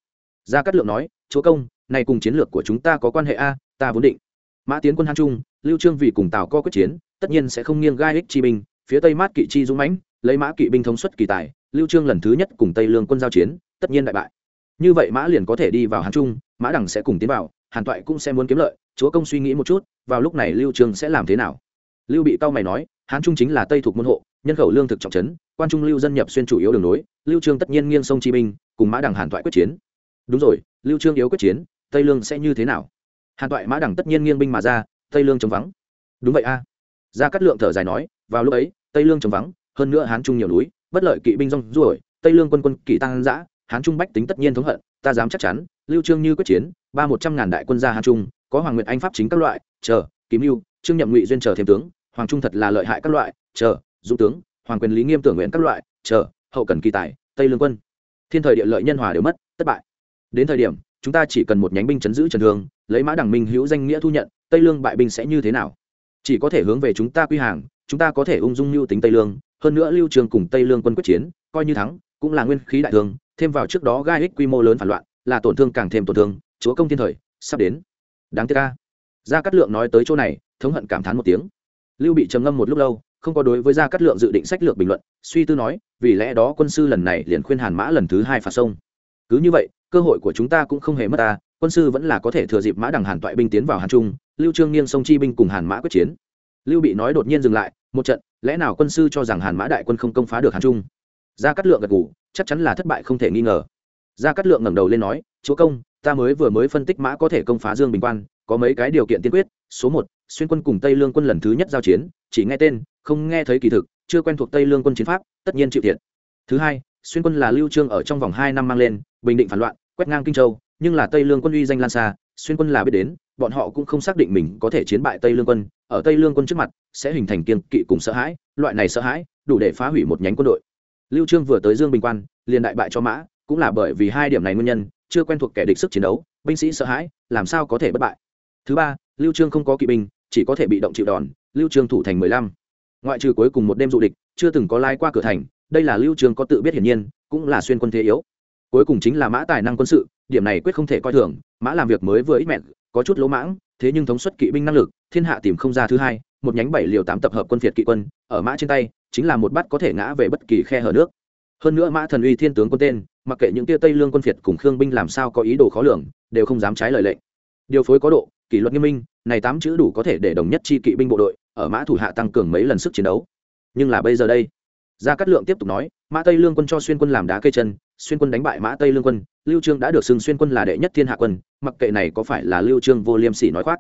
Gia cát lượng nói, chúa công, này cùng chiến lược của chúng ta có quan hệ a, ta vốn định. Mã tiến quân hán trung, lưu trương vì cùng tào co quyết chiến, tất nhiên sẽ không nghiêng gai ích chi binh, phía tây mát kỵ chi dũng mãnh lấy mã kỵ binh thống xuất kỳ tài, lưu trương lần thứ nhất cùng tây lương quân giao chiến, tất nhiên đại bại. Như vậy mã liền có thể đi vào hán trung, mã đẳng sẽ cùng tiến vào, hàn toại cũng sẽ muốn kiếm lợi, chúa công suy nghĩ một chút, vào lúc này lưu trương sẽ làm thế nào? Lưu bị cao mày nói, hán trung chính là tây thuộc môn hộ, nhân khẩu lương thực trọng trấn, quan trung lưu dân nhập xuyên chủ yếu đường nối, lưu trương tất nhiên nghiêng sông chi minh cùng mã đẳng hàn toại quyết chiến. Đúng rồi, lưu trương yếu quyết chiến, tây lương sẽ như thế nào? Hàn toại mã đẳng tất nhiên nghiêng binh mà ra, tây lương chống vắng. Đúng vậy a. Gia cát lượng thở dài nói, vào lúc ấy, tây lương chống vắng hơn nữa hán trung nhiều núi, bất lợi kỵ binh rong ruổi, tây lương quân quân kỵ tăng dã, hán trung bách tính tất nhiên thống hận, ta dám chắc chắn, lưu trương như quyết chiến, ba một trăm ngàn đại quân ra hán trung, có hoàng nguyệt anh pháp chính các loại, chờ kiếm lưu trương nhậm ngụy duyên chờ thêm tướng, hoàng trung thật là lợi hại các loại, chờ, dũng tướng, hoàng quyền lý nghiêm tưởng nguyện các loại, chờ, hậu cần kỳ tài, tây lương quân. Thiên thời địa lợi nhân hòa đều mất, thất bại. Đến thời điểm, chúng ta chỉ cần một nhánh binh chấn giữ trần thương lấy mã đảng minh hữu danh nghĩa thu nhận, tây lương bại binh sẽ như thế nào? Chỉ có thể hướng về chúng ta quy hàng, chúng ta có thể ung dung lưu tính tây lương hơn nữa lưu trường cùng tây lương quân quyết chiến, coi như thắng, cũng là nguyên khí đại thương thêm vào trước đó gai ích quy mô lớn phản loạn, là tổn thương càng thêm tổn thương, chúa công thiên thời, sắp đến. Đáng tiếc ca gia cát lượng nói tới chỗ này, thống hận cảm thán một tiếng. Lưu bị trầm ngâm một lúc lâu, không có đối với gia cát lượng dự định sách lược bình luận, suy tư nói, vì lẽ đó quân sư lần này liền khuyên hàn mã lần thứ hai phạt sông. Cứ như vậy, cơ hội của chúng ta cũng không hề mất ta, quân sư vẫn là có thể thừa dịp mã đằng hàn toại binh tiến vào hàn trung, lưu trương nghiêng sông chi binh cùng hàn mã quyết chiến. Lưu bị nói đột nhiên dừng lại, một trận lẽ nào quân sư cho rằng hàn mã đại quân không công phá được hàn trung? Gia cát lượng gật gù, chắc chắn là thất bại không thể nghi ngờ. Gia cát lượng ngẩng đầu lên nói, chúa công, ta mới vừa mới phân tích mã có thể công phá dương bình quan, có mấy cái điều kiện tiên quyết, số một, xuyên quân cùng tây lương quân lần thứ nhất giao chiến, chỉ nghe tên, không nghe thấy kỳ thực, chưa quen thuộc tây lương quân chiến pháp, tất nhiên chịu thiệt. Thứ hai, xuyên quân là lưu trương ở trong vòng hai năm mang lên, bình định phản loạn, quét ngang kinh châu, nhưng là tây lương quân uy danh lan xa, xuyên quân là biết đến bọn họ cũng không xác định mình có thể chiến bại tây lương quân, ở tây lương quân trước mặt, sẽ hình thành kiên kỵ cùng sợ hãi, loại này sợ hãi, đủ để phá hủy một nhánh quân đội. Lưu trương vừa tới dương bình quan, liền đại bại cho mã, cũng là bởi vì hai điểm này nguyên nhân, chưa quen thuộc kẻ địch sức chiến đấu, binh sĩ sợ hãi, làm sao có thể bất bại. Thứ ba, lưu trương không có kỵ binh, chỉ có thể bị động chịu đòn, lưu trương thủ thành 15. ngoại trừ cuối cùng một đêm dụ địch, chưa từng có lai qua cửa thành, đây là lưu trương có tự biết hiển nhiên, cũng là xuyên quân thế yếu cuối cùng chính là mã tài năng quân sự, điểm này quyết không thể coi thường, mã làm việc mới vừa ít mẹn, có chút lỗ mãng, thế nhưng thống suất kỵ binh năng lực, thiên hạ tìm không ra thứ hai, một nhánh bảy liều tám tập hợp quân phiệt kỵ quân, ở mã trên tay, chính là một bát có thể ngã về bất kỳ khe hở nước. Hơn nữa mã thần uy thiên tướng quân tên, mặc kệ những tia tây lương quân phiệt cùng khương binh làm sao có ý đồ khó lường, đều không dám trái lời lệnh điều phối có độ, kỷ luật nghiêm minh, này tám chữ đủ có thể để đồng nhất chi kỵ binh bộ đội, ở mã thủ hạ tăng cường mấy lần sức chiến đấu. Nhưng là bây giờ đây, gia cát lượng tiếp tục nói, mã tây lương quân cho xuyên quân làm đá cây chân xuyên quân đánh bại mã tây lương quân lưu trương đã được xưng xuyên quân là đệ nhất thiên hạ quân mặc kệ này có phải là lưu trương vô liêm sỉ nói khoác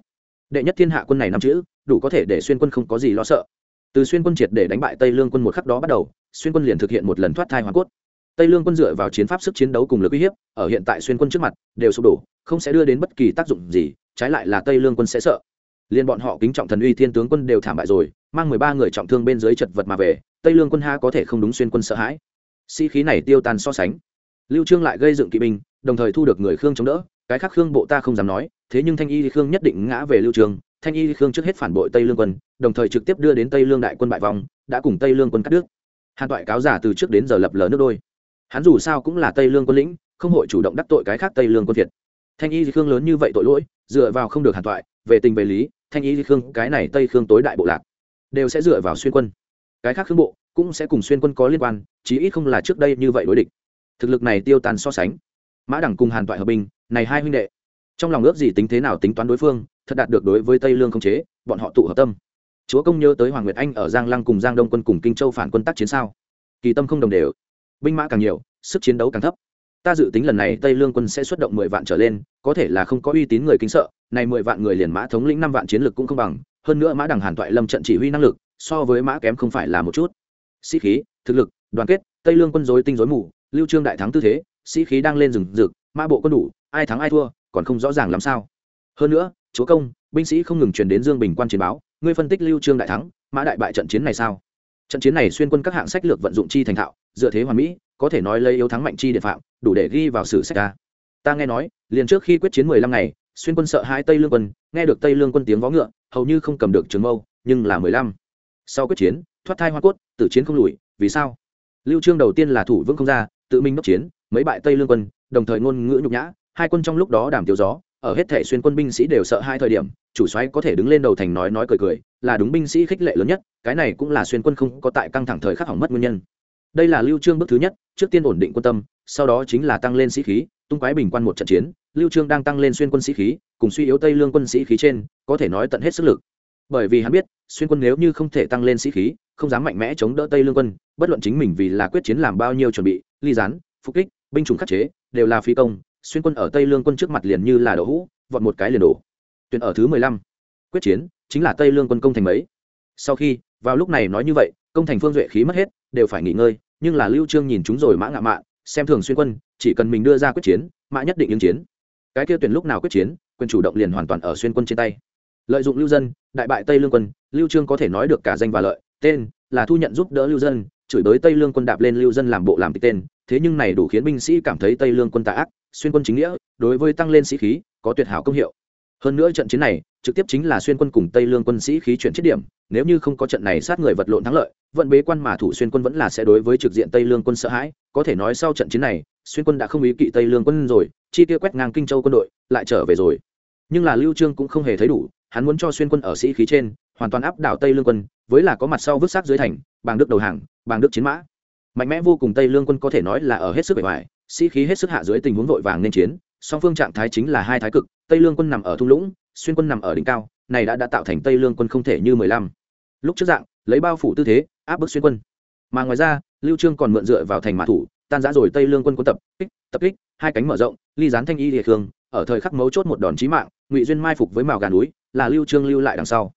đệ nhất thiên hạ quân này năm chữ đủ có thể để xuyên quân không có gì lo sợ từ xuyên quân triệt để đánh bại tây lương quân một khắc đó bắt đầu xuyên quân liền thực hiện một lần thoát thai hoàn cốt tây lương quân dựa vào chiến pháp sức chiến đấu cùng lực uy hiếp ở hiện tại xuyên quân trước mặt đều sụp đổ không sẽ đưa đến bất kỳ tác dụng gì trái lại là tây lương quân sẽ sợ liên bọn họ kính trọng thần uy thiên tướng quân đều thảm bại rồi mang mười ba người trọng thương bên dưới chật vật mà về tây lương quân ha có thể không đúng xuyên quân sợ hãi sĩ khí này tiêu tan so sánh lưu trương lại gây dựng kỵ binh, đồng thời thu được người khương chống đỡ, cái khác khương bộ ta không dám nói, thế nhưng thanh y khương nhất định ngã về lưu trương. Thanh y khương trước hết phản bội tây lương quân, đồng thời trực tiếp đưa đến tây lương đại quân bại vong, đã cùng tây lương quân cắt đứt. Hàn toại cáo giả từ trước đến giờ lập lờ nước đôi. Hắn dù sao cũng là tây lương quân lĩnh, không hội chủ động đắc tội cái khác tây lương quân việt thanh y khương lớn như vậy tội lỗi, dựa vào không được hàn toại, về tình về lý, thanh y khương, cái này tây khương tối đại bộ lạc, đều sẽ dựa vào xuyên quân. Cái khác khương bộ cũng sẽ cùng xuyên quân có liên quan, chí ít không là trước đây như vậy đối địch thực lực này tiêu tan so sánh. Mã đẳng cùng hàn toại hợp binh, này hai huynh đệ. Trong lòng ước gì tính thế nào tính toán đối phương, thật đạt được đối với tây lương không chế, bọn họ tụ hợp tâm. Chúa công nhớ tới hoàng nguyệt anh ở giang lăng cùng giang đông quân cùng kinh châu phản quân tác chiến sao? Kỳ tâm không đồng đều. Binh mã càng nhiều, sức chiến đấu càng thấp. Ta dự tính lần này tây lương quân sẽ xuất động mười vạn trở lên, có thể là không có uy tín người kính sợ, này mười vạn người liền mã thống lĩnh năm vạn chiến lực cũng không bằng, hơn nữa mã đằng hàn toại lâm trận chỉ huy năng lực, so với mã kém không phải là một chút. Sĩ khí, thực lực, đoàn kết, tây lương quân dối tinh dối mù lưu trương đại thắng tư thế, sĩ khí đang lên rừng rực, mã bộ quân đủ, ai thắng ai thua, còn không rõ ràng làm sao. Hơn nữa, chúa công, binh sĩ không ngừng truyền đến dương bình quan chiến báo, ngươi phân tích lưu trương đại thắng, mã đại bại trận chiến này sao? Trận chiến này xuyên quân các hạng sách lược vận dụng chi thành thạo, dựa thế hoàn mỹ, có thể nói lấy yếu thắng mạnh chi địa phạm, đủ để ghi vào sử sách ta ta nghe nói, liền trước khi quyết chiến mười lăm ngày, xuyên quân sợ hai tây lương quân, nghe được tây lương quân tiếng vó ngựa, hầu như không cầm được trường mâu, nhưng là mười lăm. Sau quyết chiến, thoát thai hoa cốt, tử chiến không lùi, vì sao? Lưu trương đầu tiên là thủ vững không ra tự mình đốc chiến, mấy bại tây lương quân, đồng thời ngôn ngữ nhục nhã, hai quân trong lúc đó đảm tiêu gió, ở hết thể xuyên quân binh sĩ đều sợ hai thời điểm, chủ soái có thể đứng lên đầu thành nói nói cười cười, là đúng binh sĩ khích lệ lớn nhất, cái này cũng là xuyên quân không có tại căng thẳng thời khắc hỏng mất nguyên nhân. Đây là lưu trương bước thứ nhất, trước tiên ổn định quân tâm, sau đó chính là tăng lên sĩ khí, tung quái bình quan một trận chiến, lưu trương đang tăng lên xuyên quân sĩ khí, cùng suy yếu tây lương quân sĩ khí trên, có thể nói tận hết sức lực bởi vì hắn biết, xuyên quân nếu như không thể tăng lên sĩ khí, không dám mạnh mẽ chống đỡ tây lương quân, bất luận chính mình vì là quyết chiến làm bao nhiêu chuẩn bị, ly gián, phục kích, binh chủng khắc chế, đều là phi công, xuyên quân ở tây lương quân trước mặt liền như là đậu hũ, vọt một cái liền đổ. Tuyển ở thứ mười lăm. Quyết chiến, chính là tây lương quân công thành mấy. Sau khi, vào lúc này nói như vậy, công thành phương duệ khí mất hết, đều phải nghỉ ngơi, nhưng là lưu trương nhìn chúng rồi mã ngạ mạ xem thường xuyên quân, chỉ cần mình đưa ra quyết chiến, mã nhất định ứng chiến. Cái kia tuyển lúc nào quyết chiến, quyền chủ động liền hoàn toàn ở xuyên quân trên tay lợi dụng lưu dân, đại bại tây lương quân, lưu trương có thể nói được cả danh và lợi. Tên là thu nhận giúp đỡ lưu dân, chửi đới tây lương quân đạp lên lưu dân làm bộ làm tịch tên. Thế nhưng này đủ khiến binh sĩ cảm thấy tây lương quân tà ác, xuyên quân chính nghĩa, đối với tăng lên sĩ khí, có tuyệt hảo công hiệu. Hơn nữa trận chiến này, trực tiếp chính là xuyên quân cùng tây lương quân sĩ khí chuyển chết điểm. Nếu như không có trận này sát người vật lộn thắng lợi, vận bế quan mà thủ xuyên quân vẫn là sẽ đối với trực diện tây lương quân sợ hãi. Có thể nói sau trận chiến này, xuyên quân đã không ý kỵ tây lương quân rồi, chi kia quét ngang kinh châu quân đội, lại trở về rồi. Nhưng là lưu trương cũng không hề thấy đủ hắn muốn cho xuyên quân ở sĩ khí trên, hoàn toàn áp đảo tây lương quân, với là có mặt sau vứt xác dưới thành, bàng đức đầu hàng, bàng đức chiến mã. Mạnh mẽ vô cùng tây lương quân có thể nói là ở hết sức bề ngoài, sĩ khí hết sức hạ dưới tình huống vội vàng nên chiến, song phương trạng thái chính là hai thái cực, tây lương quân nằm ở thung lũng, xuyên quân nằm ở đỉnh cao, này đã đã tạo thành tây lương quân không thể như mười lăm. Lúc trước dạng, lấy bao phủ tư thế, áp bức xuyên quân. Mà ngoài ra, lưu trương còn mượn dựa vào thành mã thủ, tan rã rồi tây lương quân quân tập, kích tập kích, hai cánh mở rộng, ly gián thanh y địa thường ở thời khắc mấu chốt một đòn chí mạng, ngụy duyên mai phục với màu gà núi, là lưu trương lưu lại đằng sau.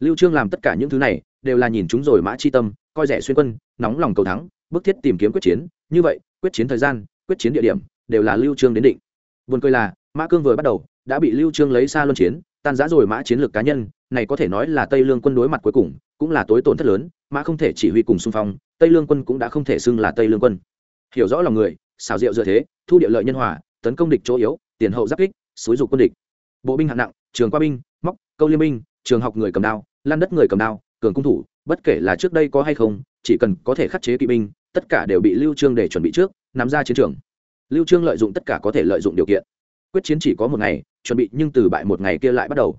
Lưu trương làm tất cả những thứ này, đều là nhìn chúng rồi mã chi tâm, coi rẻ xuyên quân, nóng lòng cầu thắng, bức thiết tìm kiếm quyết chiến. Như vậy, quyết chiến thời gian, quyết chiến địa điểm, đều là lưu trương đến định. Buồn cười là, mã cương vừa bắt đầu, đã bị lưu trương lấy xa luân chiến, tan rã rồi mã chiến lược cá nhân, này có thể nói là tây lương quân đối mặt cuối cùng, cũng là tối tổn thất lớn, mã không thể chỉ huy cùng xung phong, tây lương quân cũng đã không thể xưng là tây lương quân. Hiểu rõ lòng người xảo diệu dựa thế, thu địa lợi nhân hòa, tấn công địch chỗ yếu tiền hậu giáp kích, xúi dục quân địch. Bộ binh hạng nặng, trường qua binh, móc, câu liên binh, trường học người cầm đao, lan đất người cầm đao, cường cung thủ, bất kể là trước đây có hay không, chỉ cần có thể khắc chế kỵ binh, tất cả đều bị lưu trương để chuẩn bị trước, nắm ra chiến trường. Lưu trương lợi dụng tất cả có thể lợi dụng điều kiện. Quyết chiến chỉ có một ngày, chuẩn bị nhưng từ bại một ngày kia lại bắt đầu.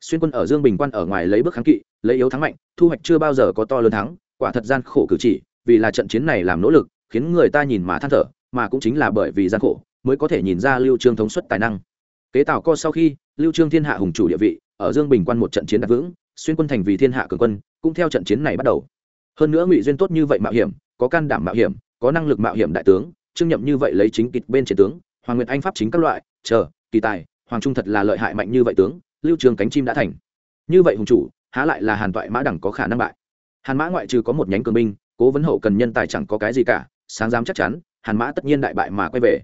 Xuyên quân ở dương bình quan ở ngoài lấy bước kháng kỵ, lấy yếu thắng mạnh, thu hoạch chưa bao giờ có to lớn thắng, quả thật gian khổ cử chỉ, vì là trận chiến này làm nỗ lực, khiến người ta nhìn mà than thở, mà cũng chính là bởi vì gian khổ mới có thể nhìn ra lưu trương thống suất tài năng. Kế tào co sau khi, lưu trương thiên hạ hùng chủ địa vị, ở dương bình quan một trận chiến đặt vững, xuyên quân thành vì thiên hạ cường quân, cũng theo trận chiến này bắt đầu. Hơn nữa ngụy duyên tốt như vậy mạo hiểm, có can đảm mạo hiểm, có năng lực mạo hiểm đại tướng, trương nhậm như vậy lấy chính kịch bên chiến tướng, hoàng nguyệt anh pháp chính các loại, chờ, kỳ tài, hoàng trung thật là lợi hại mạnh như vậy tướng, lưu trường cánh chim đã thành. Như vậy hùng chủ, há lại là hàn toại mã đẳng có khả năng bại. Hàn mã ngoại trừ có một nhánh cường binh, cố vấn hậu cần nhân tài chẳng có cái gì cả, sáng dám chắc chắn, hàn mã tất nhiên đại bại mà quay về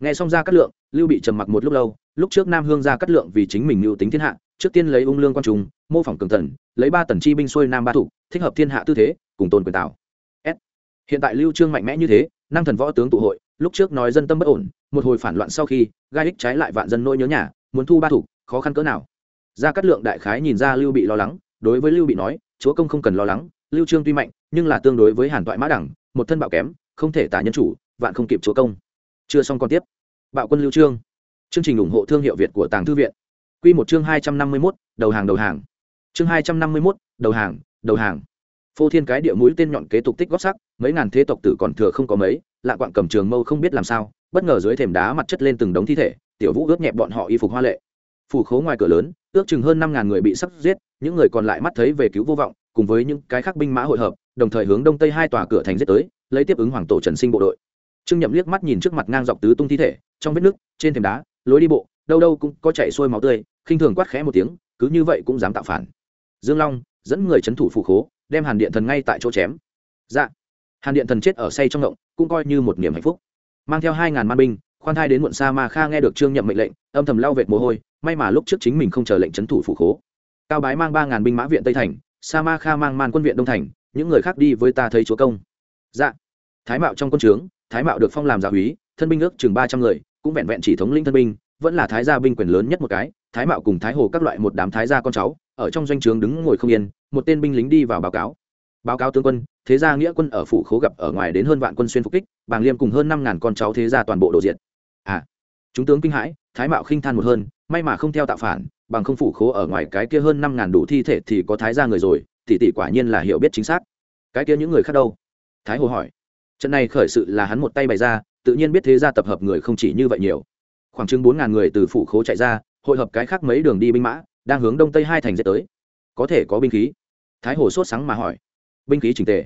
nghe xong ra cát lượng, lưu bị trầm mặc một lúc lâu, lúc trước nam hương ra cát lượng vì chính mình mưu tính thiên hạ, trước tiên lấy ung lương quan trung, mô phỏng cường thần, lấy ba tần chi binh xuôi nam ba thủ, thích hợp thiên hạ tư thế, cùng tôn quyền tạo. S. Hiện tại lưu trương mạnh mẽ như thế năng thần võ tướng tụ hội, lúc trước nói dân tâm bất ổn, một hồi phản loạn sau khi, gai ích trái lại vạn dân nỗi nhớ nhà, muốn thu ba thủ, khó khăn cỡ nào. Ra cát lượng đại khái nhìn ra lưu bị lo lắng, đối với lưu bị nói, chúa công không cần lo lắng, lưu trương tuy mạnh, nhưng là tương đối với hàn toại mã đẳng, một thân bạo kém, không thể tả nhân chủ, vạn không kịp chúa công chưa xong còn tiếp. Bạo quân lưu trương. Chương trình ủng hộ thương hiệu việt của tàng thư viện. Quy một chương hai trăm năm mươi mốt, đầu hàng đầu hàng. Chương hai trăm năm mươi mốt, đầu hàng đầu hàng. Phô thiên cái địa mũi tên nhọn kế tục tích góp sắc, mấy ngàn thế tộc tử còn thừa không có mấy, lạ quạng cầm trường mâu không biết làm sao, bất ngờ dưới thềm đá mặt chất lên từng đống thi thể, tiểu vũ ướt nhẹ bọn họ y phục hoa lệ. Phủ khố ngoài cửa lớn, ước chừng hơn năm ngàn người bị sắp giết, những người còn lại mắt thấy về cứu vô vọng, cùng với những cái khác binh mã hội hợp, đồng thời hướng đông tây hai tòa cửa thành giết tới, lấy tiếp ứng hoàng tổ trần sinh bộ đội trương nhậm liếc mắt nhìn trước mặt ngang dọc tứ tung thi thể, trong vết nước, trên thềm đá, lối đi bộ, đâu đâu cũng có chảy xuôi máu tươi, khinh thường quát khẽ một tiếng, cứ như vậy cũng dám tạo phản. Dương long dẫn người c h ấ n thủ phủ khố, đem hàn điện thần ngay tại chỗ chém. Dạ. Hàn điện thần chết ở say trong ngộng cũng coi như một niềm hạnh phúc. Mang theo hai ngàn man binh, khoan thai đến muộn sa ma kha nghe được trương nhậm mệnh lệnh, âm thầm lao vệt mồ hôi, may mà lúc trước chính mình không chờ lệnh c h ấ n thủ phủ khố. Cao bái mang ba ngàn binh mã viện tây thành, sa ma kha mang man quân viện đông thành, những người khác đi với ta thấy chúa công. Dạ. Thái mạo trong quân trướng thái mạo được phong làm gia úy thân binh ước chừng ba trăm người, cũng vẹn vẹn chỉ thống lĩnh thân binh, vẫn là thái gia binh quyền lớn nhất một cái. Thái mạo cùng thái hồ các loại một đám thái gia con cháu, ở trong doanh trướng đứng ngồi không yên, một tên binh lính đi vào báo cáo. Báo cáo tướng quân, thế gia nghĩa quân ở phủ khố gặp ở ngoài đến hơn vạn quân xuyên phục kích, bàng liêm cùng hơn năm ngàn con cháu thế gia toàn bộ đổ diện à chúng tướng kinh hãi, thái mạo khinh than một hơn, may mà không theo tạo phản, bằng không phủ khố ở ngoài cái kia hơn năm ngàn đủ thi thể thì có thái gia người rồi, tỷ tỷ quả nhiên là hiểu biết chính xác. Cái kia những người khác đâu? Thái hồ hỏi trận này khởi sự là hắn một tay bày ra, tự nhiên biết thế gia tập hợp người không chỉ như vậy nhiều. Khoảng chừng bốn ngàn người từ phủ khố chạy ra, hội hợp cái khác mấy đường đi binh mã, đang hướng đông tây hai thành dễ tới. Có thể có binh khí. Thái hồ sốt sáng mà hỏi. Binh khí trình tề.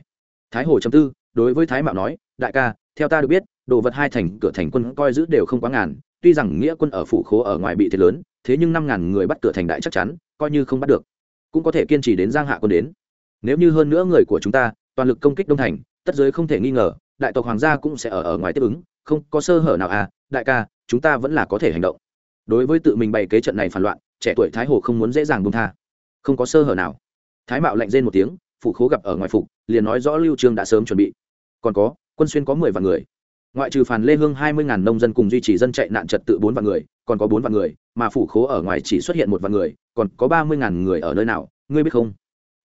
Thái hồ chấm tư, đối với thái mạo nói, đại ca, theo ta được biết, đồ vật hai thành, cửa thành quân coi giữ đều không quá ngàn, tuy rằng nghĩa quân ở phủ khố ở ngoài bị thiệt lớn, thế nhưng năm ngàn người bắt cửa thành đại chắc chắn, coi như không bắt được. Cũng có thể kiên trì đến giang hạ quân đến. Nếu như hơn nữa người của chúng ta, toàn lực công kích đông thành tất giới không thể nghi ngờ, đại tộc hoàng gia cũng sẽ ở ở ngoài tiếp ứng, không có sơ hở nào à đại ca, chúng ta vẫn là có thể hành động. Đối với tự mình bày kế trận này phản loạn, trẻ tuổi thái hồ không muốn dễ dàng buông tha. Không có sơ hở nào. Thái mạo lạnh rên một tiếng phụ khố gặp ở ngoài phục liền nói rõ lưu trương đã sớm chuẩn bị. Còn có, quân xuyên có mười vạn người. Ngoại trừ phàn lê hương hai mươi ngàn nông dân cùng duy trì dân chạy nạn trật tự bốn vạn người, còn có bốn vạn người, mà phủ khố ở ngoài chỉ xuất hiện một vạn người, còn có ba mươi ngàn người ở nơi nào, ngươi biết không?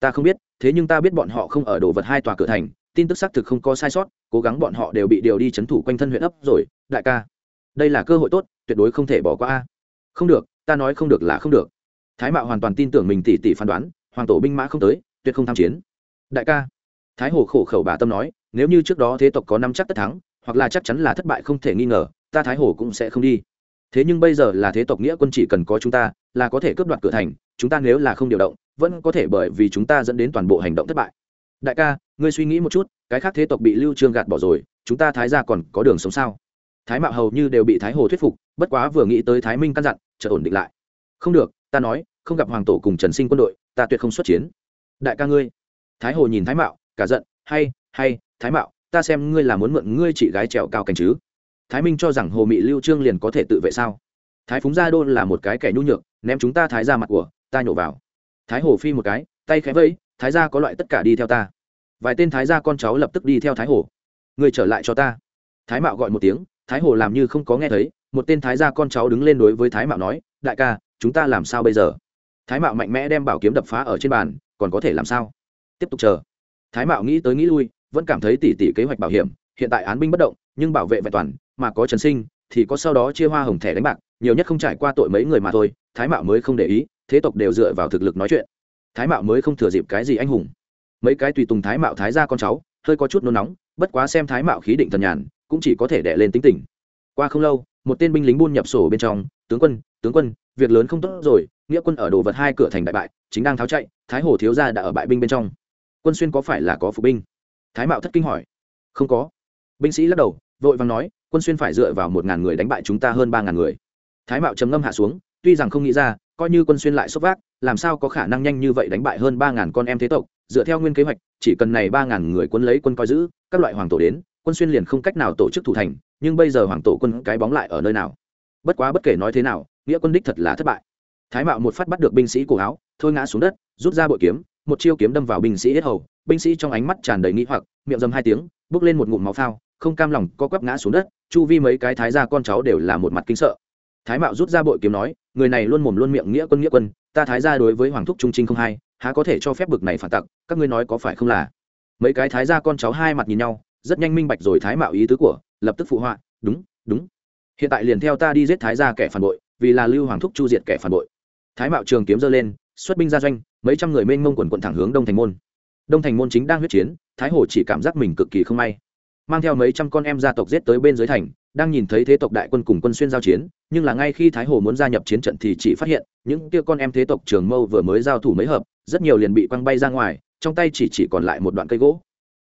Ta không biết, thế nhưng ta biết bọn họ không ở đồ vật hai tòa cửa thành tin tức xác thực không có sai sót, cố gắng bọn họ đều bị điều đi chấn thủ quanh thân huyện ấp rồi, đại ca. Đây là cơ hội tốt, tuyệt đối không thể bỏ qua. A không được, ta nói không được là không được. Thái mạo hoàn toàn tin tưởng mình tỉ tỉ phán đoán, hoàng tổ binh mã không tới, tuyệt không tham chiến. Đại ca. Thái hồ khổ khẩu bà tâm nói, nếu như trước đó thế tộc có năm chắc tất thắng, hoặc là chắc chắn là thất bại không thể nghi ngờ, ta thái hồ cũng sẽ không đi. Thế nhưng bây giờ là thế tộc nghĩa quân chỉ cần có chúng ta, là có thể cướp đoạt cửa thành, chúng ta nếu là không điều động, vẫn có thể bởi vì chúng ta dẫn đến toàn bộ hành động thất bại đại ca, ngươi suy nghĩ một chút, cái khác thế tộc bị lưu trương gạt bỏ rồi, chúng ta thái ra còn có đường sống sao? Thái mạo hầu như đều bị thái hồ thuyết phục, bất quá vừa nghĩ tới thái minh căn dặn, chợt ổn định lại. Không được, ta nói, không gặp hoàng tổ cùng trần sinh quân đội, ta tuyệt không xuất chiến. Đại ca ngươi. Thái hồ nhìn thái mạo, cả giận, hay hay, thái mạo, ta xem ngươi là muốn mượn ngươi chị gái trèo cao cảnh chứ. Thái minh cho rằng hồ mị lưu trương liền có thể tự vệ sao? Thái phúng gia đô là một cái kẻ nhu nhược, ném chúng ta thái ra mặt của, ta nhổ vào. Thái hồ phi một cái, tay khẽ vẫy thái gia có loại tất cả đi theo ta. Vài tên thái gia con cháu lập tức đi theo thái hồ. Người trở lại cho ta. Thái mạo gọi một tiếng, thái hồ làm như không có nghe thấy, một tên thái gia con cháu đứng lên đối với thái mạo nói, đại ca, chúng ta làm sao bây giờ? Thái mạo mạnh mẽ đem bảo kiếm đập phá ở trên bàn, còn có thể làm sao? Tiếp tục chờ. Thái mạo nghĩ tới nghĩ lui, vẫn cảm thấy tỉ tỉ kế hoạch bảo hiểm, hiện tại án binh bất động, nhưng bảo vệ vẹn toàn, mà có trần sinh, thì có sau đó chia hoa hồng thẻ đánh bạc, nhiều nhất không trải qua tội mấy người mà thôi, thái mạo mới không để ý, thế tộc đều dựa vào thực lực nói chuyện thái mạo mới không thừa dịp cái gì anh hùng. Mấy cái tùy tùng thái mạo thái ra con cháu, hơi có chút nôn nóng, bất quá xem thái mạo khí định thần nhàn, cũng chỉ có thể đẻ lên tính tình. Qua không lâu, một tên binh lính buôn nhập sổ bên trong, tướng quân tướng quân, việc lớn không tốt rồi, nghĩa quân ở đồ vật hai cửa thành đại bại, chính đang tháo chạy, thái hồ thiếu gia đã ở bại binh bên trong. Quân xuyên có phải là có phục binh? Thái mạo thất kinh hỏi. Không có. Binh sĩ lắc đầu, vội vàng nói, quân xuyên phải dựa vào một ngàn người đánh bại chúng ta hơn ba ngàn người. Thái mạo trầm ngâm hạ xuống, tuy rằng không nghĩ ra coi như quân xuyên lại xuất vác, làm sao có khả năng nhanh như vậy đánh bại hơn ba ngàn con em thế tộc? Dựa theo nguyên kế hoạch, chỉ cần này ba ngàn người quân lấy quân coi giữ, các loại hoàng tổ đến, quân xuyên liền không cách nào tổ chức thủ thành, nhưng bây giờ hoàng tổ quân cái bóng lại ở nơi nào? Bất quá bất kể nói thế nào, nghĩa quân đích thật là thất bại. Thái mạo một phát bắt được binh sĩ cổ áo, thôi ngã xuống đất, rút ra bội kiếm, một chiêu kiếm đâm vào binh sĩ hết hầu, binh sĩ trong ánh mắt tràn đầy nghĩ hoặc, miệng dầm hai tiếng, bước lên một ngụm máu phao, không cam lòng co quắp ngã xuống đất, chu vi mấy cái thái gia con cháu đều là một mặt kinh sợ thái mạo rút ra bội kiếm nói, người này luôn mồm luôn miệng nghĩa quân nghĩa quân, ta thái gia đối với hoàng thúc trung trinh không hay, há có thể cho phép bực này phản tặc, các ngươi nói có phải không là? Mấy cái thái gia con cháu hai mặt nhìn nhau, rất nhanh minh bạch rồi thái mạo ý tứ của, lập tức phụ họa, đúng đúng. Hiện tại liền theo ta đi giết thái gia kẻ phản bội, vì là lưu hoàng thúc chu diệt kẻ phản bội. Thái mạo trường kiếm giơ lên, xuất binh ra doanh, mấy trăm người mênh mông quần quận thẳng hướng đông thành môn. Đông thành môn chính đang huyết chiến, thái hồ chỉ cảm giác mình cực kỳ không may mang theo mấy trăm con em gia tộc giết tới bên dưới thành, đang nhìn thấy thế tộc đại quân cùng quân xuyên giao chiến, nhưng là ngay khi thái hồ muốn gia nhập chiến trận thì chỉ phát hiện, những kia con em thế tộc trường mâu vừa mới giao thủ mấy hợp, rất nhiều liền bị quăng bay ra ngoài, trong tay chỉ chỉ còn lại một đoạn cây gỗ.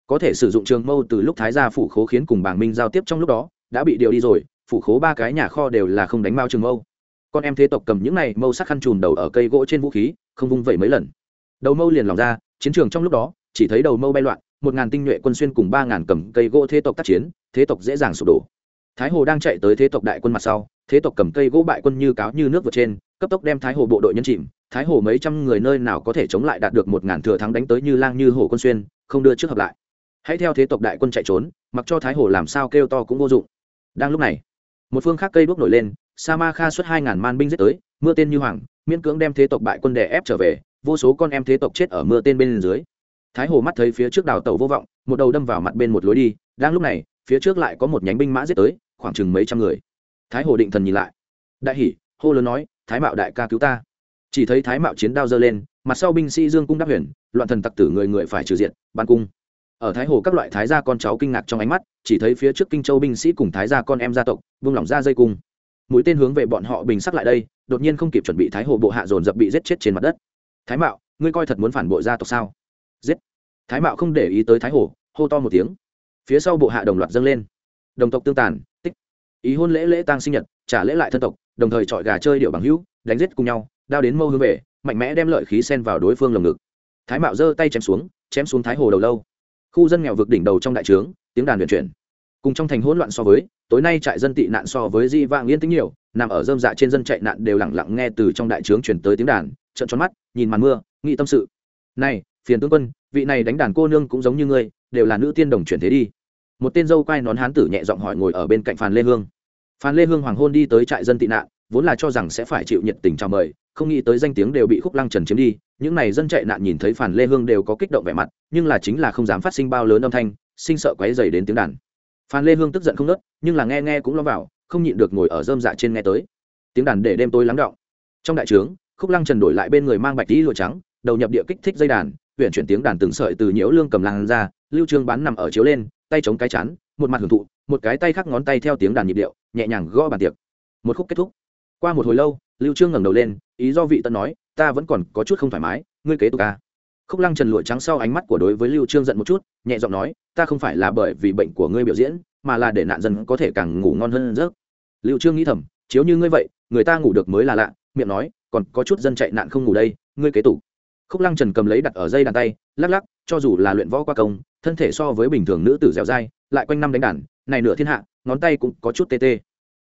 Có thể sử dụng trường mâu từ lúc thái gia phủ khố khiến cùng bảng minh giao tiếp trong lúc đó, đã bị điều đi rồi, phủ khố ba cái nhà kho đều là không đánh mao trường mâu. Con em thế tộc cầm những này mâu sắc khăn trùm đầu ở cây gỗ trên vũ khí, không vung vẩy mấy lần. Đầu mâu liền lỏng ra, chiến trường trong lúc đó, chỉ thấy đầu mâu bay loạn một ngàn tinh nhuệ quân xuyên cùng ba ngàn cầm cây gỗ thế tộc tác chiến, thế tộc dễ dàng sụp đổ. Thái hồ đang chạy tới thế tộc đại quân mặt sau, thế tộc cầm cây gỗ bại quân như cáo như nước vượt trên, cấp tốc đem thái hồ bộ đội nhân chìm. Thái hồ mấy trăm người nơi nào có thể chống lại đạt được một ngàn thừa thắng đánh tới như lang như hồ quân xuyên, không đưa trước hợp lại. Hãy theo thế tộc đại quân chạy trốn, mặc cho thái hồ làm sao kêu to cũng vô dụng. Đang lúc này, một phương khác cây đuốc nổi lên, sa ma kha xuất hai ngàn man binh giết tới, mưa tên như hoàng, miễn cưỡng đem thế tộc bại quân đè ép trở về, vô số con em thế tộc chết ở mưa tên bên dưới thái hồ mắt thấy phía trước đào tàu vô vọng, một đầu đâm vào mặt bên một lối đi, đang lúc này, phía trước lại có một nhánh binh mã giết tới, khoảng chừng mấy trăm người. Thái hồ định thần nhìn lại. Đại hỉ, hô lớn nói, thái mạo đại ca cứu ta. Chỉ thấy thái mạo chiến đao giơ lên, mặt sau binh sĩ dương cung đáp huyền, loạn thần tặc tử người người phải trừ diện ban cung. Ở thái hồ các loại thái gia con cháu kinh ngạc trong ánh mắt, chỉ thấy phía trước kinh châu binh sĩ cùng thái gia con em gia tộc, vung lỏng ra dây cung. Mũi tên hướng về bọn họ bình sắc lại đây, đột nhiên không kịp chuẩn bị thái hồ bộ hạ dồn dập bị giết chết trên mặt đất. Thái mạo, ngươi coi thật muốn phản bội gia tộc sao? Giết. Thái mạo không để ý tới thái hồ hô to một tiếng. Phía sau bộ hạ đồng loạt dâng lên. Đồng tộc tương tàn, tích. Ý hôn lễ lễ tang sinh nhật, trả lễ lại thân tộc, đồng thời chọi gà chơi điệu bằng hữu, đánh giết cùng nhau, đao đến mâu hướng về, mạnh mẽ đem lợi khí sen vào đối phương lồng ngực. Thái mạo giơ tay chém xuống chém xuống thái hồ đầu lâu. Khu dân nghèo vực đỉnh đầu trong đại trướng, tiếng đàn luyện chuyển. Cùng trong thành hỗn loạn so với, tối nay trại dân tị nạn so với di vang yên tĩnh nhiều, nằm ở dơm dạ trên dân chạy nạn đều lặng lặng nghe từ trong đại trướng chuyển tới tiếng đàn trận tròn mắt, nhìn màn mưa, nghĩ tâm sự. Này phiền tướng quân, vị này đánh đàn cô nương cũng giống như ngươi, đều là nữ tiên đồng chuyển thế đi. Một tên dâu quai nón hán tử nhẹ giọng hỏi ngồi ở bên cạnh phan lê hương. Phan lê hương hoàng hôn đi tới trại dân tị nạn, vốn là cho rằng sẽ phải chịu nhiệt tình chào mời, không nghĩ tới danh tiếng đều bị khúc lăng trần chiếm đi. Những n à y dân chạy nạn nhìn thấy phản lê hương đều có kích động vẻ mặt, nhưng là chính là không dám phát sinh bao lớn âm thanh, sinh sợ quấy dày đến tiếng đàn. Phan lê hương tức giận không nớt nhưng là nghe nghe cũng lo vào, không nhịn được ngồi ở dơm dạ trên nghe tới. Tiếng đàn để đêm tối lắng động. Trong đại trướng, khúc lăng trần đổi lại bên người mang bạch tí lụa trắng, đầu nhập địa kích thích dây đàn huyện chuyển tiếng đàn từng sợi từ nhiễu lương cầm lan ra, lưu trương bán nằm ở chiếu lên, tay chống cái chán, một mặt hưởng thụ, một cái tay khác ngón tay theo tiếng đàn nhịp điệu, nhẹ nhàng gõ bàn tiệc. Một khúc kết thúc. Qua một hồi lâu, lưu trương ngẩng đầu lên, ý do vị tân nói, ta vẫn còn có chút không thoải mái, ngươi kế tục ca khúc lăng trần lụa trắng sau ánh mắt của đối với lưu trương giận một chút, nhẹ giọng nói, ta không phải là bởi vì bệnh của ngươi biểu diễn, mà là để nạn dân có thể càng ngủ ngon hơn giấc. Lưu trương nghĩ thầm, chiếu như ngươi vậy, người ta ngủ được mới là lạ, miệng nói, còn có chút dân chạy nạn không ngủ đây, ngươi kế tục khúc lăng trần cầm lấy đặt ở dây đàn tay lắc lắc cho dù là luyện võ qua công thân thể so với bình thường nữ tử dẻo dai lại quanh năm đánh đàn này nửa thiên hạ ngón tay cũng có chút tê tê.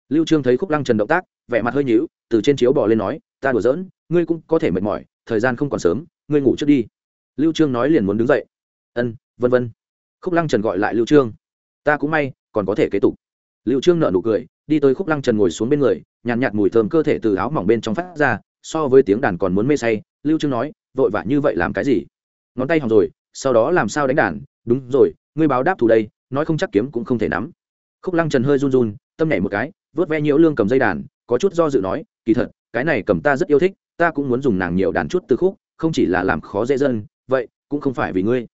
Lưu trương thấy khúc lăng trần động tác vẻ mặt hơi nhíu từ trên chiếu bò lên nói ta đùa giỡn ngươi cũng có thể mệt mỏi thời gian không còn sớm ngươi ngủ trước đi. Lưu trương nói liền muốn đứng dậy. Ân vân vân. Khúc lăng trần gọi lại lưu trương. Ta cũng may còn có thể kế tục. Lưu trương nở nụ cười đi tới khúc lăng trần ngồi xuống bên người nhàn nhạt, nhạt mùi thơm cơ thể từ áo mỏng bên trong phát ra so với tiếng đàn còn muốn mê say, lưu trương nói, vội vã như vậy làm cái gì? Ngón tay hỏng rồi, sau đó làm sao đánh đàn? Đúng rồi, ngươi báo đáp thủ đây, nói không chắc kiếm cũng không thể nắm. Khúc lăng trần hơi run run, tâm nhảy một cái, vớt ve nhiễu lương cầm dây đàn, có chút do dự nói, kỳ thật, cái này cầm ta rất yêu thích, ta cũng muốn dùng nàng nhiều đàn chút từ khúc, không chỉ là làm khó dễ dân, vậy cũng không phải vì ngươi.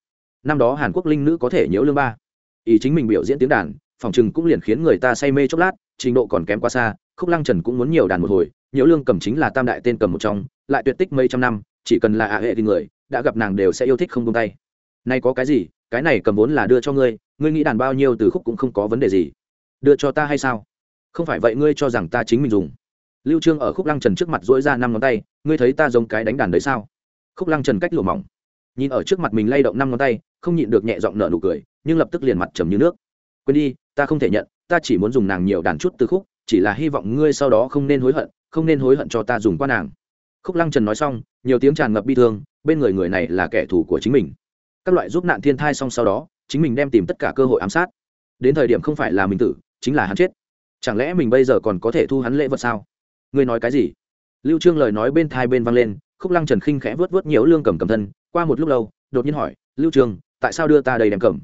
Năm đó hàn quốc linh nữ có thể nhiễu lương ba. Ý chính mình biểu diễn tiếng đàn, phòng chừng cũng liền khiến người ta say mê chốc lát, trình độ còn kém quá xa khúc lăng trần cũng muốn nhiều đàn một hồi, nhiễu lương cầm chính là tam đại tên cầm một trong, lại tuyệt tích mấy trăm năm, chỉ cần là ạ hệ thì người, đã gặp nàng đều sẽ yêu thích không tung tay. Nay có cái gì? Cái này cầm vốn là đưa cho ngươi ngươi nghĩ đàn bao nhiêu từ khúc cũng không có vấn đề gì. Đưa cho ta hay sao? Không phải vậy ngươi cho rằng ta chính mình dùng. Lưu trương ở khúc lăng trần trước mặt dỗi ra năm ngón tay, ngươi thấy ta giống cái đánh đàn đấy sao? Khúc lăng trần cách lụa mỏng. Nhìn ở trước mặt mình lay động năm ngón tay, không nhịn được nhẹ giọng nở nụ cười, nhưng lập tức liền mặt trầm như nước. Quên đi, ta không thể nhận, ta chỉ muốn dùng nàng nhiều đàn chút từ khúc chỉ là hy vọng ngươi sau đó không nên hối hận, không nên hối hận cho ta dùng qua nàng. Khúc lăng trần nói xong, nhiều tiếng tràn ngập bi thương, bên người người này là kẻ thù của chính mình. Các loại giúp nạn thiên thai xong sau đó, chính mình đem tìm tất cả cơ hội ám sát. Đến thời điểm không phải là mình tử, chính là hắn chết. Chẳng lẽ mình bây giờ còn có thể thu hắn lễ vật sao? Ngươi nói cái gì? Lưu trương lời nói bên thai bên vang lên, khúc lăng trần khinh khẽ vớt vớt nhiều lương cầm cầm thân, qua một lúc lâu, đột nhiên hỏi, lưu trương, tại sao đưa ta đây đem cầm?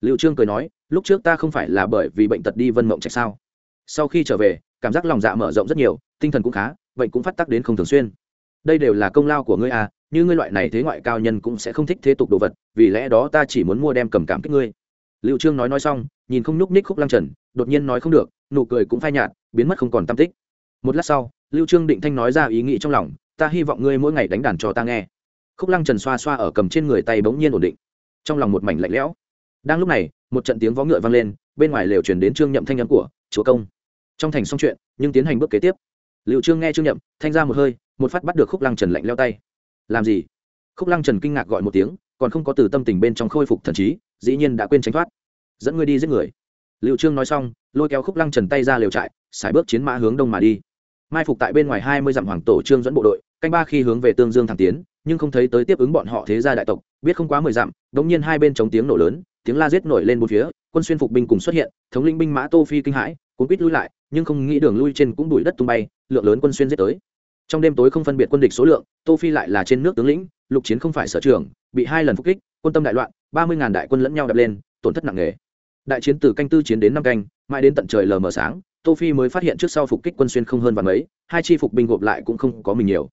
Lưu trương cười nói, lúc trước ta không phải là bởi vì bệnh tật đi vân mộng trạch sao? Sau khi trở về, cảm giác lòng dạ mở rộng rất nhiều, tinh thần cũng khá, bệnh cũng phát tác đến không thường xuyên. Đây đều là công lao của ngươi à như ngươi loại này thế ngoại cao nhân cũng sẽ không thích thế tục đồ vật, vì lẽ đó ta chỉ muốn mua đem cầm cảm kích ngươi. Liệu trương nói nói xong, nhìn không nhúc ních khúc lăng trần, đột nhiên nói không được, nụ cười cũng phai nhạt, biến mất không còn tam tích. Một lát sau, lưu trương định thanh nói ra ý nghĩ trong lòng, ta hy vọng ngươi mỗi ngày đánh đàn cho ta nghe. Khúc lăng trần xoa xoa ở cầm trên người tay bỗng nhiên ổn định, trong lòng một mảnh lạnh lẽo. Đang lúc này, một trận tiếng vó ngựa vang lên bên ngoài lều truyền đến trương nhậm thanh âm của chúa công. Trong thành xong chuyện, nhưng tiến hành bước kế tiếp. Liệu trương nghe trương nhậm, thanh ra một hơi, một phát bắt được khúc lăng trần lạnh leo tay. Làm gì? Khúc lăng trần kinh ngạc gọi một tiếng, còn không có từ tâm tình bên trong khôi phục thần trí, dĩ nhiên đã quên tránh thoát. Dẫn ngươi đi giết người. Liệu trương nói xong, lôi kéo khúc lăng trần tay ra liều trại, xài bước chiến mã hướng đông mà đi. Mai phục tại bên ngoài hai mươi dặm hoàng tổ trương dẫn bộ đội, canh ba khi hướng về tương dương thẳng tiến, nhưng không thấy tới tiếp ứng bọn họ thế gia đại tộc, biết không quá mười dặm, đống nhiên hai bên chống tiếng nổ lớn tiếng la giết nổi lên bốn phía, quân xuyên phục binh cùng xuất hiện, thống lĩnh binh mã tô phi kinh hãi cuống quýt lui lại, nhưng không nghĩ đường lui trên cũng đuổi đất tung bay, lượng lớn quân xuyên giết tới. Trong đêm tối không phân biệt quân địch số lượng, tô phi lại là trên nước tướng lĩnh, lục chiến không phải sở trường, bị hai lần phục kích, quân tâm đại loạn, ba mươi ngàn đại quân lẫn nhau đập lên, tổn thất nặng nề. Đại chiến từ canh tư chiến đến năm canh, mãi đến tận trời lờ mờ sáng, tô phi mới phát hiện trước sau phục kích quân xuyên không hơn vạn mấy, hai chi phục binh gộp lại cũng không có mình nhiều.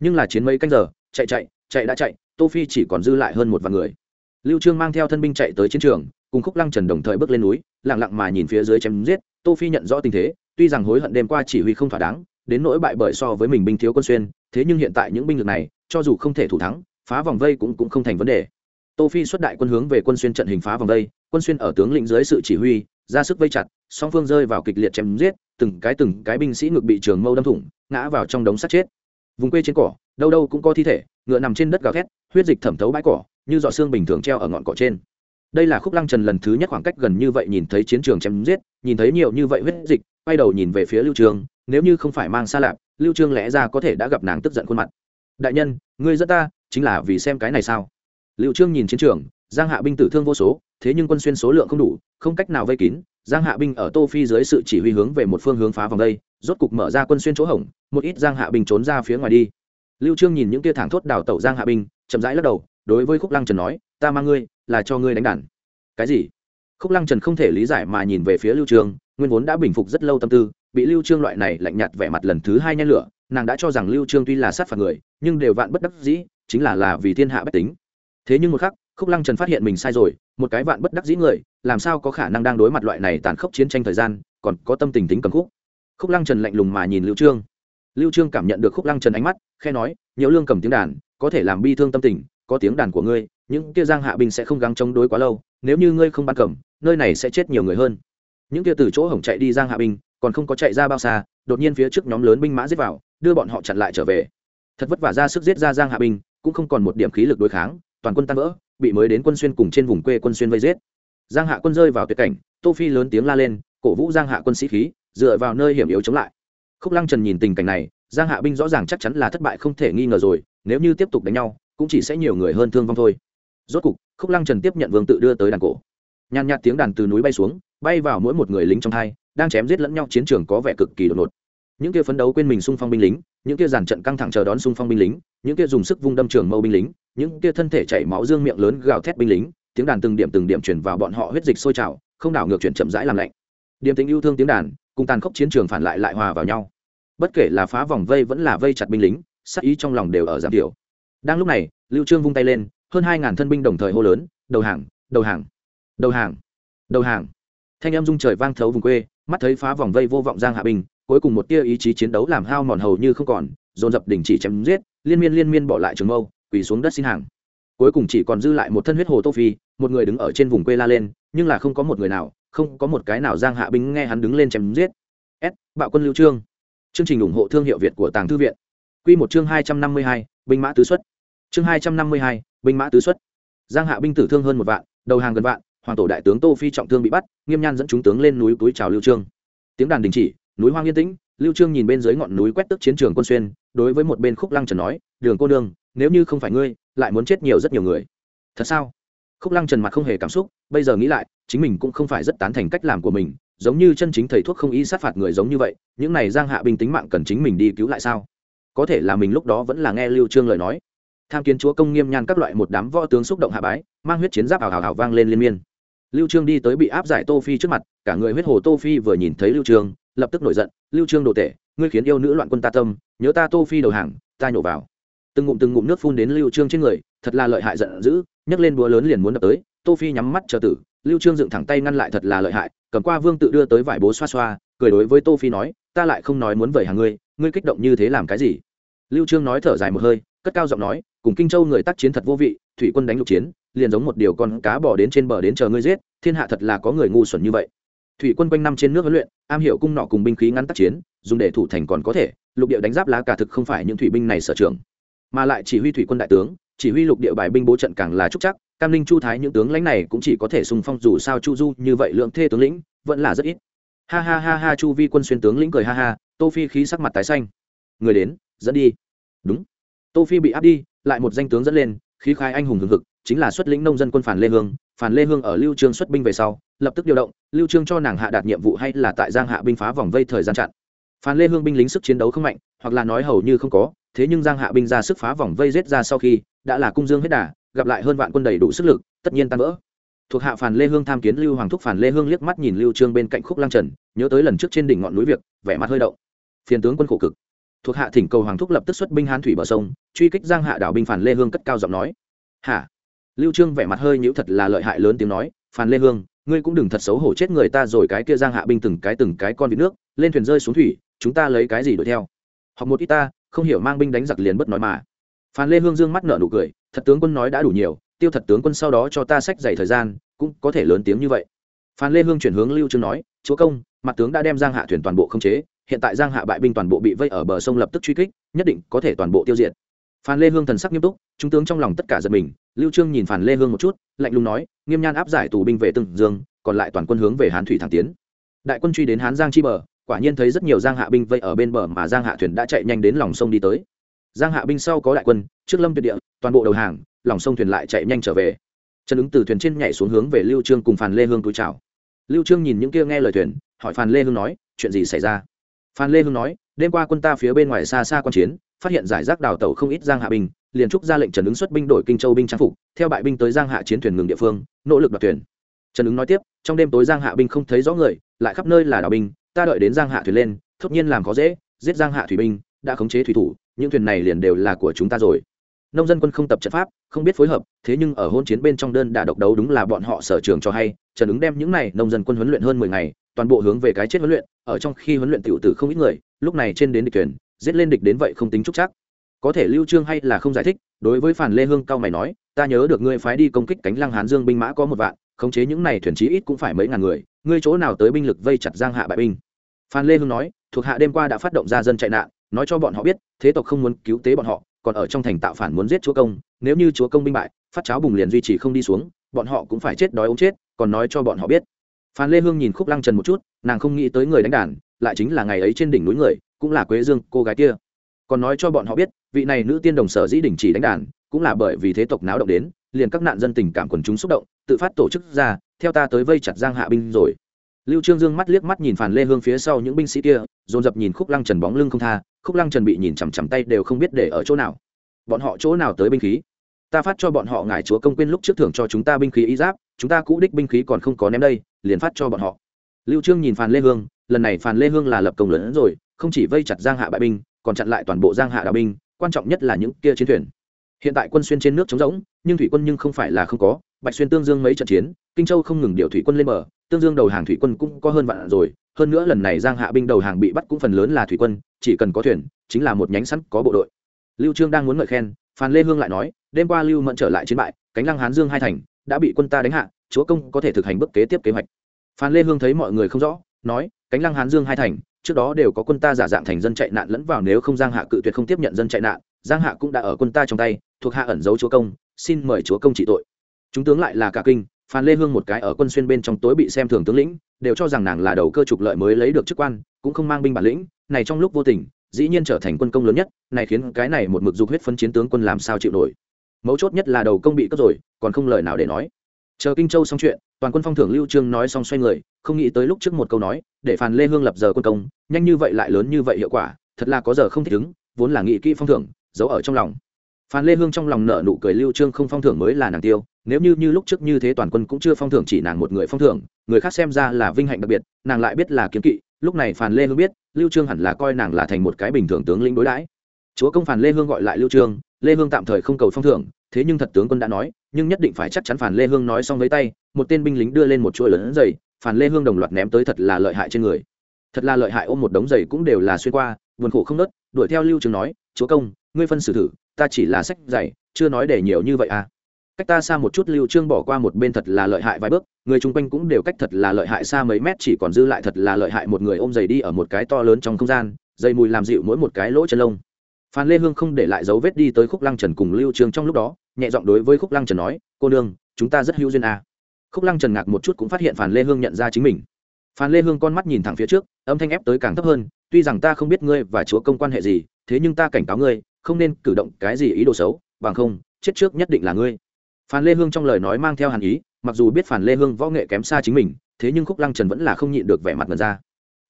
Nhưng là chiến mấy canh giờ, chạy chạy chạy đã chạy, tô phi chỉ còn dư lại hơn một vạn người lưu trương mang theo thân binh chạy tới chiến trường, cùng khúc lăng trần đồng thời bước lên núi, lặng lặng mà nhìn phía dưới chém giết, tô phi nhận rõ tình thế, tuy rằng hối hận đêm qua chỉ huy không thỏa đáng, đến nỗi bại bởi so với mình binh thiếu quân xuyên, thế nhưng hiện tại những binh lực này, cho dù không thể thủ thắng, phá vòng vây cũng cũng không thành vấn đề. Tô phi xuất đại quân hướng về quân xuyên trận hình phá vòng vây, quân xuyên ở tướng lĩnh dưới sự chỉ huy, ra sức vây chặt, song phương rơi vào kịch liệt chém giết, từng cái từng cái binh sĩ ngực bị trường mâu đâm thủng, ngã vào trong đống sắt chết. Vùng quê trên cỏ, đâu đâu cũng có thi thể, ngựa nằm trên đất gào thét, huyết dịch thẩm thấu bãi cỏ như giọt xương bình thường treo ở ngọn cỏ trên. Đây là khúc lăng trần lần thứ nhất khoảng cách gần như vậy nhìn thấy chiến trường chém giết, nhìn thấy nhiều như vậy huyết dịch, quay đầu nhìn về phía lưu trường, nếu như không phải mang xa lạp lưu trương lẽ ra có thể đã gặp nàng tức giận khuôn mặt. Đại nhân, ngươi dẫn ta, chính là vì xem cái này sao? Lưu trương nhìn chiến trường, giang hạ binh tử thương vô số, thế nhưng quân xuyên số lượng không đủ, không cách nào vây kín, giang hạ binh ở tô phi dưới sự chỉ huy hướng về một phương hướng phá vòng đây, rốt cục mở ra quân xuyên chỗ hổng, một ít giang hạ binh trốn ra phía ngoài đi. Lưu trương nhìn những tia thẳng thốt đào tẩu giang hạ binh, chậm rãi lắc đầu đối với khúc lăng trần nói, ta mang ngươi, là cho ngươi đánh đàn. Cái gì? Khúc lăng trần không thể lý giải mà nhìn về phía lưu trương, nguyên vốn đã bình phục rất lâu tâm tư, bị lưu trương loại này lạnh nhạt vẻ mặt lần thứ hai nhen lửa, nàng đã cho rằng lưu trương tuy là sát phạt người, nhưng đều vạn bất đắc dĩ, chính là là vì thiên hạ bất tính. Thế nhưng một khắc, khúc lăng trần phát hiện mình sai rồi, một cái vạn bất đắc dĩ người, làm sao có khả năng đang đối mặt loại này tàn khốc chiến tranh thời gian, còn có tâm tình tính cầm khúc. Khúc lăng trần lạnh lùng mà nhìn lưu trương. Lưu trương cảm nhận được khúc lăng trần ánh mắt khe nói nhiễu lương cầm tiếng đàn, có thể làm bi thương tâm tình có tiếng đàn của ngươi, những kia giang hạ binh sẽ không gắng chống đối quá lâu, nếu như ngươi không bắt cầm, nơi này sẽ chết nhiều người hơn. Những kia từ chỗ hổng chạy đi giang hạ binh, còn không có chạy ra bao xa, đột nhiên phía trước nhóm lớn binh mã giết vào, đưa bọn họ chặn lại trở về. Thật vất vả ra sức giết ra giang hạ binh, cũng không còn một điểm khí lực đối kháng, toàn quân tan vỡ, bị mới đến quân xuyên cùng trên vùng quê quân xuyên vây giết. Giang hạ quân rơi vào tuyệt cảnh, tô phi lớn tiếng la lên, cổ vũ giang hạ quân sĩ khí, dựa vào nơi hiểm yếu chống lại. Khúc lăng trần nhìn tình cảnh này, giang hạ binh rõ ràng chắc chắn là thất bại không thể nghi ngờ rồi, nếu như tiếp tục đánh nhau cũng chỉ sẽ nhiều người hơn thương vong thôi. Rốt cục, khúc lăng trần tiếp nhận vương tự đưa tới đàn cổ. Nhàn nhạt tiếng đàn từ núi bay xuống, bay vào mỗi một người lính trong thai đang chém giết lẫn nhau chiến trường có vẻ cực kỳ đột ngột. Những kia phấn đấu quên mình xung phong binh lính, những kia giàn trận căng thẳng chờ đón xung phong binh lính, những kia dùng sức vung đâm trường mâu binh lính, những kia thân thể chảy máu dương miệng lớn gào thét binh lính, tiếng đàn từng điểm từng điểm chuyển vào bọn họ huyết dịch sôi trào, không đảo ngược chuyển chậm rãi làm lạnh. Điểm tình yêu thương tiếng đàn, cùng tàn khốc chiến trường phản lại lại hòa vào nhau. Bất kể là phá vòng vây vẫn là vây chặt binh lính sắc ý trong lòng đều ở giảm thiểu đang lúc này lưu trương vung tay lên hơn hai ngàn thân binh đồng thời hô lớn đầu hàng đầu hàng đầu hàng đầu hàng. Thanh em rung trời vang thấu vùng quê mắt thấy phá vòng vây vô vọng giang hạ binh cuối cùng một tia ý chí chiến đấu làm hao mòn hầu như không còn dồn dập đình chỉ chém giết liên miên liên miên bỏ lại trường mâu quỳ xuống đất xin hàng. Cuối cùng chỉ còn dư lại một thân huyết hồ tô phi một người đứng ở trên vùng quê la lên nhưng là không có một người nào không có một cái nào giang hạ binh nghe hắn đứng lên chém giết. S bạo quân lưu trương. Chương trình ủng hộ thương hiệu việt của tàng thư viện. Quy một chương hai trăm năm mươi hai, binh mã tứ xuất chương hai trăm năm mươi hai, binh mã tứ xuất. Giang hạ binh tử thương hơn một vạn đầu hàng gần vạn hoàng tổ đại tướng tô phi trọng thương bị bắt nghiêm nhan dẫn chúng tướng lên núi túi chào lưu trương. Tiếng đàn đình chỉ núi hoang yên tĩnh lưu trương nhìn bên dưới ngọn núi quét tức chiến trường quân xuyên đối với một bên khúc lăng trần nói đường cô đường nếu như không phải ngươi lại muốn chết nhiều rất nhiều người. Thật sao? Khúc lăng trần mặt không hề cảm xúc bây giờ nghĩ lại chính mình cũng không phải rất tán thành cách làm của mình giống như chân chính thầy thuốc không y sát phạt người giống như vậy những này giang hạ binh tính mạng cần chính mình đi cứu lại sao? Có thể là mình lúc đó vẫn là nghe lưu trương lời nói tham kiến chúa công nghiêm nhan các loại một đám võ tướng xúc động hạ bái, mang huyết chiến giáp ảo hào hào vang lên liên miên. Lưu trương đi tới bị áp giải tô phi trước mặt, cả người huyết hồ tô phi vừa nhìn thấy lưu trương, lập tức nổi giận, lưu trương đồ tể, ngươi khiến yêu nữ loạn quân ta tâm, nhớ ta tô phi đầu hàng, ta nhổ vào. Từng ngụm từng ngụm nước phun đến lưu trương trên người, thật là lợi hại giận dữ, nhấc lên búa lớn liền muốn đập tới, tô phi nhắm mắt chờ tử, lưu trương dựng thẳng tay ngăn lại thật là lợi hại, cầm qua vương tự đưa tới vải bố xoa xoa, cười đối với tô phi nói, ta lại không nói muốn vẩy hàng ngươi ngươi kích động như thế làm cái gì? Lưu trương nói thở dài một hơi cất cao giọng nói, cùng kinh châu người tác chiến thật vô vị, thủy quân đánh lục chiến, liền giống một điều con cá bỏ đến trên bờ đến chờ ngươi giết, thiên hạ thật là có người ngu xuẩn như vậy. Thủy quân quanh năm trên nước huấn luyện, am hiểu cung nọ cùng binh khí ngắn tác chiến, dùng để thủ thành còn có thể, lục địa đánh giáp lá cả thực không phải những thủy binh này sở trường. Mà lại chỉ huy thủy quân đại tướng, chỉ huy lục địa bài binh bố trận càng là trúc chắc, cam linh chu thái những tướng lãnh này cũng chỉ có thể sùng phong dù sao chu du như vậy lượng thê tướng lĩnh, vẫn là rất ít. Ha ha ha ha, chu vi quân xuyên tướng lĩnh cười ha ha, tô phi khí sắc mặt tái xanh. Người đến, dẫn đi. Đúng tô phi bị áp đi, lại một danh tướng dẫn lên, khí khai anh hùng hừng hực, chính là xuất lĩnh nông dân quân phản lê hương. Phản lê hương ở lưu trương xuất binh về sau, lập tức điều động, lưu trương cho nàng hạ đạt nhiệm vụ hay là tại giang hạ binh phá vòng vây thời gian chặn. Phản lê hương binh lính sức chiến đấu không mạnh, hoặc là nói hầu như không có, thế nhưng giang hạ binh ra sức phá vòng vây giết ra sau khi, đã là cung dương hết đà, gặp lại hơn vạn quân đầy đủ sức lực, tất nhiên tan vỡ. Thuộc hạ phản lê hương tham kiến lưu hoàng thúc, phản lê hương liếc mắt nhìn lưu trương bên cạnh khúc lăng trần, nhớ tới lần trước trên đỉnh ngọn núi việc, vẻ mặt hơi động. Phiền tướng quân khổ cực thuộc hạ thỉnh cầu hoàng thúc lập tức xuất binh hán thủy bờ sông, truy kích giang hạ đảo binh phản lê hương cất cao giọng nói. Hả? Lưu trương vẻ mặt hơi nhíu thật là lợi hại lớn tiếng nói phản lê hương, ngươi cũng đừng thật xấu hổ chết người ta rồi cái kia giang hạ binh từng cái từng cái con vịt nước, lên thuyền rơi xuống thủy, chúng ta lấy cái gì đuổi theo? Học một ít ta, không hiểu mang binh đánh giặc liền bất nói mà. Phan lê hương dương mắt nở nụ cười, thật tướng quân nói đã đủ nhiều, tiêu thật tướng quân sau đó cho ta sách dày thời gian, cũng có thể lớn tiếng như vậy. Phan lê hương chuyển hướng lưu trương nói, chúa công, mặt tướng đã đem giang hạ thuyền toàn bộ không chế hiện tại giang hạ bại binh toàn bộ bị vây ở bờ sông lập tức truy kích, nhất định có thể toàn bộ tiêu diệt. Phan lê hương thần sắc nghiêm túc, trung tướng trong lòng tất cả giật mình, lưu trương nhìn phan lê hương một chút, lạnh lùng nói, nghiêm nhan áp giải tù binh về từng dương, còn lại toàn quân hướng về hán thủy thẳng tiến. Đại quân truy đến hán giang chi bờ, quả nhiên thấy rất nhiều giang hạ binh vây ở bên bờ mà giang hạ thuyền đã chạy nhanh đến lòng sông đi tới. Giang hạ binh sau có đại quân, trước lâm tuyệt địa, toàn bộ đầu hàng, lòng sông thuyền lại chạy nhanh trở về. Trần ứng từ thuyền trên nhảy xuống hướng về lưu trương cùng phàn lê hương túi chào. Lưu trương nhìn những kia nghe lời thuyền, hỏi phàn lê hương nói, chuyện gì xảy ra? Phan lê hưng nói, đêm qua quân ta phía bên ngoài xa xa quan chiến, phát hiện giải rác đào tàu không ít giang hạ binh, liền trúc ra lệnh trần ứng xuất binh đổi kinh châu binh trang phục, theo bại binh tới giang hạ chiến thuyền ngừng địa phương, nỗ lực đoạt thuyền. Trần ứng nói tiếp, trong đêm tối giang hạ binh không thấy rõ người, lại khắp nơi là đảo binh, ta đợi đến giang hạ thuyền lên, thốt nhiên làm khó dễ, giết giang hạ thủy binh, đã khống chế thủy thủ, những thuyền này liền đều là của chúng ta rồi. Nông dân quân không tập trận pháp, không biết phối hợp, thế nhưng ở hôn chiến bên trong đơn đả độc đấu đúng là bọn họ sở trường cho hay, trần ứng đem những này nông dân quân huấn luyện hơn mười ngày, toàn bộ hướng về cái chết huấn luyện ở trong khi huấn luyện tiểu tử không ít người, lúc này trên đến địch thuyền, giết lên địch đến vậy không tính trúc chắc. Có thể lưu trương hay là không giải thích, đối với phản lê hương cao mày nói, ta nhớ được ngươi phái đi công kích cánh lăng hán dương binh mã có một vạn, khống chế những này thuyền chí ít cũng phải mấy ngàn người, ngươi chỗ nào tới binh lực vây chặt giang hạ bại binh? Phan lê hương nói, thuộc hạ đêm qua đã phát động ra dân chạy nạn, nói cho bọn họ biết, thế tộc không muốn cứu tế bọn họ, còn ở trong thành tạo phản muốn giết chúa công, nếu như chúa công binh bại, phát cháo bùng liền duy trì không đi xuống, bọn họ cũng phải chết đói ống chết, còn nói cho bọn họ biết phan lê hương nhìn khúc lăng trần một chút, nàng không nghĩ tới người đánh đàn, lại chính là ngày ấy trên đỉnh núi người, cũng là quế dương, cô gái kia. Còn nói cho bọn họ biết, vị này nữ tiên đồng sở dĩ đỉnh chỉ đánh đàn, cũng là bởi vì thế tộc náo động đến, liền các nạn dân tình cảm quần chúng xúc động, tự phát tổ chức ra, theo ta tới vây chặt giang hạ binh rồi. Lưu trương dương mắt liếc mắt nhìn phản lê hương phía sau những binh sĩ kia, dồn dập nhìn khúc lăng trần bóng lưng không tha, khúc lăng trần bị nhìn chằm chằm tay đều không biết để ở chỗ nào. Bọn họ chỗ nào tới binh khí? Ta phát cho bọn họ ngài chúa công quên lúc trước thưởng cho chúng ta binh khí y giáp chúng ta cũ đích binh khí còn không có ném đây, liền phát cho bọn họ. Lưu trương nhìn phàn lê hương, lần này phàn lê hương là lập công lớn rồi, không chỉ vây chặt giang hạ bại binh, còn chặn lại toàn bộ giang hạ đạo binh, quan trọng nhất là những kia chiến thuyền. Hiện tại quân xuyên trên nước trống rỗng, nhưng thủy quân nhưng không phải là không có, bạch xuyên tương dương mấy trận chiến, kinh châu không ngừng điều thủy quân lên bờ, tương dương đầu hàng thủy quân cũng có hơn vạn rồi, hơn nữa lần này giang hạ binh đầu hàng bị bắt cũng phần lớn là thủy quân, chỉ cần có thuyền, chính là một nhánh sẵn có bộ đội. Lưu trương đang muốn ngợi khen, phan lê hương lại nói, đêm qua lưu mẫn trở lại chiến bại, cánh lăng hán dương hai thành đã bị quân ta đánh hạ, chúa công có thể thực hành bước kế tiếp kế hoạch. Phan lê hương thấy mọi người không rõ, nói, cánh lăng hán dương hai thành, trước đó đều có quân ta giả dạng thành dân chạy nạn lẫn vào, nếu không giang hạ cự tuyệt không tiếp nhận dân chạy nạn, giang hạ cũng đã ở quân ta trong tay, thuộc hạ ẩn giấu chúa công, xin mời chúa công trị tội. Chúng tướng lại là cả kinh, phan lê hương một cái ở quân xuyên bên trong tối bị xem thường tướng lĩnh, đều cho rằng nàng là đầu cơ trục lợi mới lấy được chức quan, cũng không mang binh bản lĩnh, này trong lúc vô tình, dĩ nhiên trở thành quân công lớn nhất, này khiến cái này một mực dục huyết phân chiến tướng quân làm sao chịu nổi mấu chốt nhất là đầu công bị cướp rồi, còn không lời nào để nói. Chờ kinh châu xong chuyện, toàn quân phong thưởng lưu trương nói xong xoay người, không nghĩ tới lúc trước một câu nói, để phàn lê hương lập giờ quân công, nhanh như vậy lại lớn như vậy hiệu quả, thật là có giờ không thích ứng, vốn là nghị kỹ phong thưởng, giấu ở trong lòng. Phan lê hương trong lòng nợ nụ cười lưu trương không phong thưởng mới là nàng tiêu, nếu như như lúc trước như thế toàn quân cũng chưa phong thưởng chỉ nàng một người phong thưởng, người khác xem ra là vinh hạnh đặc biệt, nàng lại biết là kiếm kỵ, lúc này phan lê hương biết, lưu trương hẳn là coi nàng là thành một cái bình thường tướng lĩnh đối đãi. Chúa công phan lê hương gọi lại lưu trương, lê hương tạm thời không cầu phong thưởng thế nhưng thật tướng quân đã nói, nhưng nhất định phải chắc chắn phản lê hương nói xong với tay, một tên binh lính đưa lên một chuỗi lớn giày, phản lê hương đồng loạt ném tới thật là lợi hại trên người. Thật là lợi hại ôm một đống giày cũng đều là xuyên qua, buồn khổ không nớt, đuổi theo lưu trường nói, chúa công, ngươi phân xử thử, ta chỉ là sách giày, chưa nói để nhiều như vậy à. Cách ta xa một chút lưu trương bỏ qua một bên thật là lợi hại vài bước, người chung quanh cũng đều cách thật là lợi hại xa mấy mét, chỉ còn dư lại thật là lợi hại một người ôm giày đi ở một cái to lớn trong không gian dây mùi làm dịu mỗi một cái lỗ chân lông phan lê hương không để lại dấu vết đi tới khúc lăng trần cùng lưu trương trong lúc đó, nhẹ giọng đối với khúc lăng trần nói, cô nương, chúng ta rất hữu duyên à. khúc lăng trần ngạc một chút cũng phát hiện phan lê hương nhận ra chính mình. Phan lê hương con mắt nhìn thẳng phía trước, âm thanh ép tới càng thấp hơn, tuy rằng ta không biết ngươi và chúa công quan hệ gì, thế nhưng ta cảnh cáo ngươi, không nên cử động cái gì ý đồ xấu, bằng không, chết trước nhất định là ngươi. Phan lê hương trong lời nói mang theo hàn ý, mặc dù biết phan lê hương võ nghệ kém xa chính mình, thế nhưng khúc lăng trần vẫn là không nhịn được vẻ mặt ngần ra.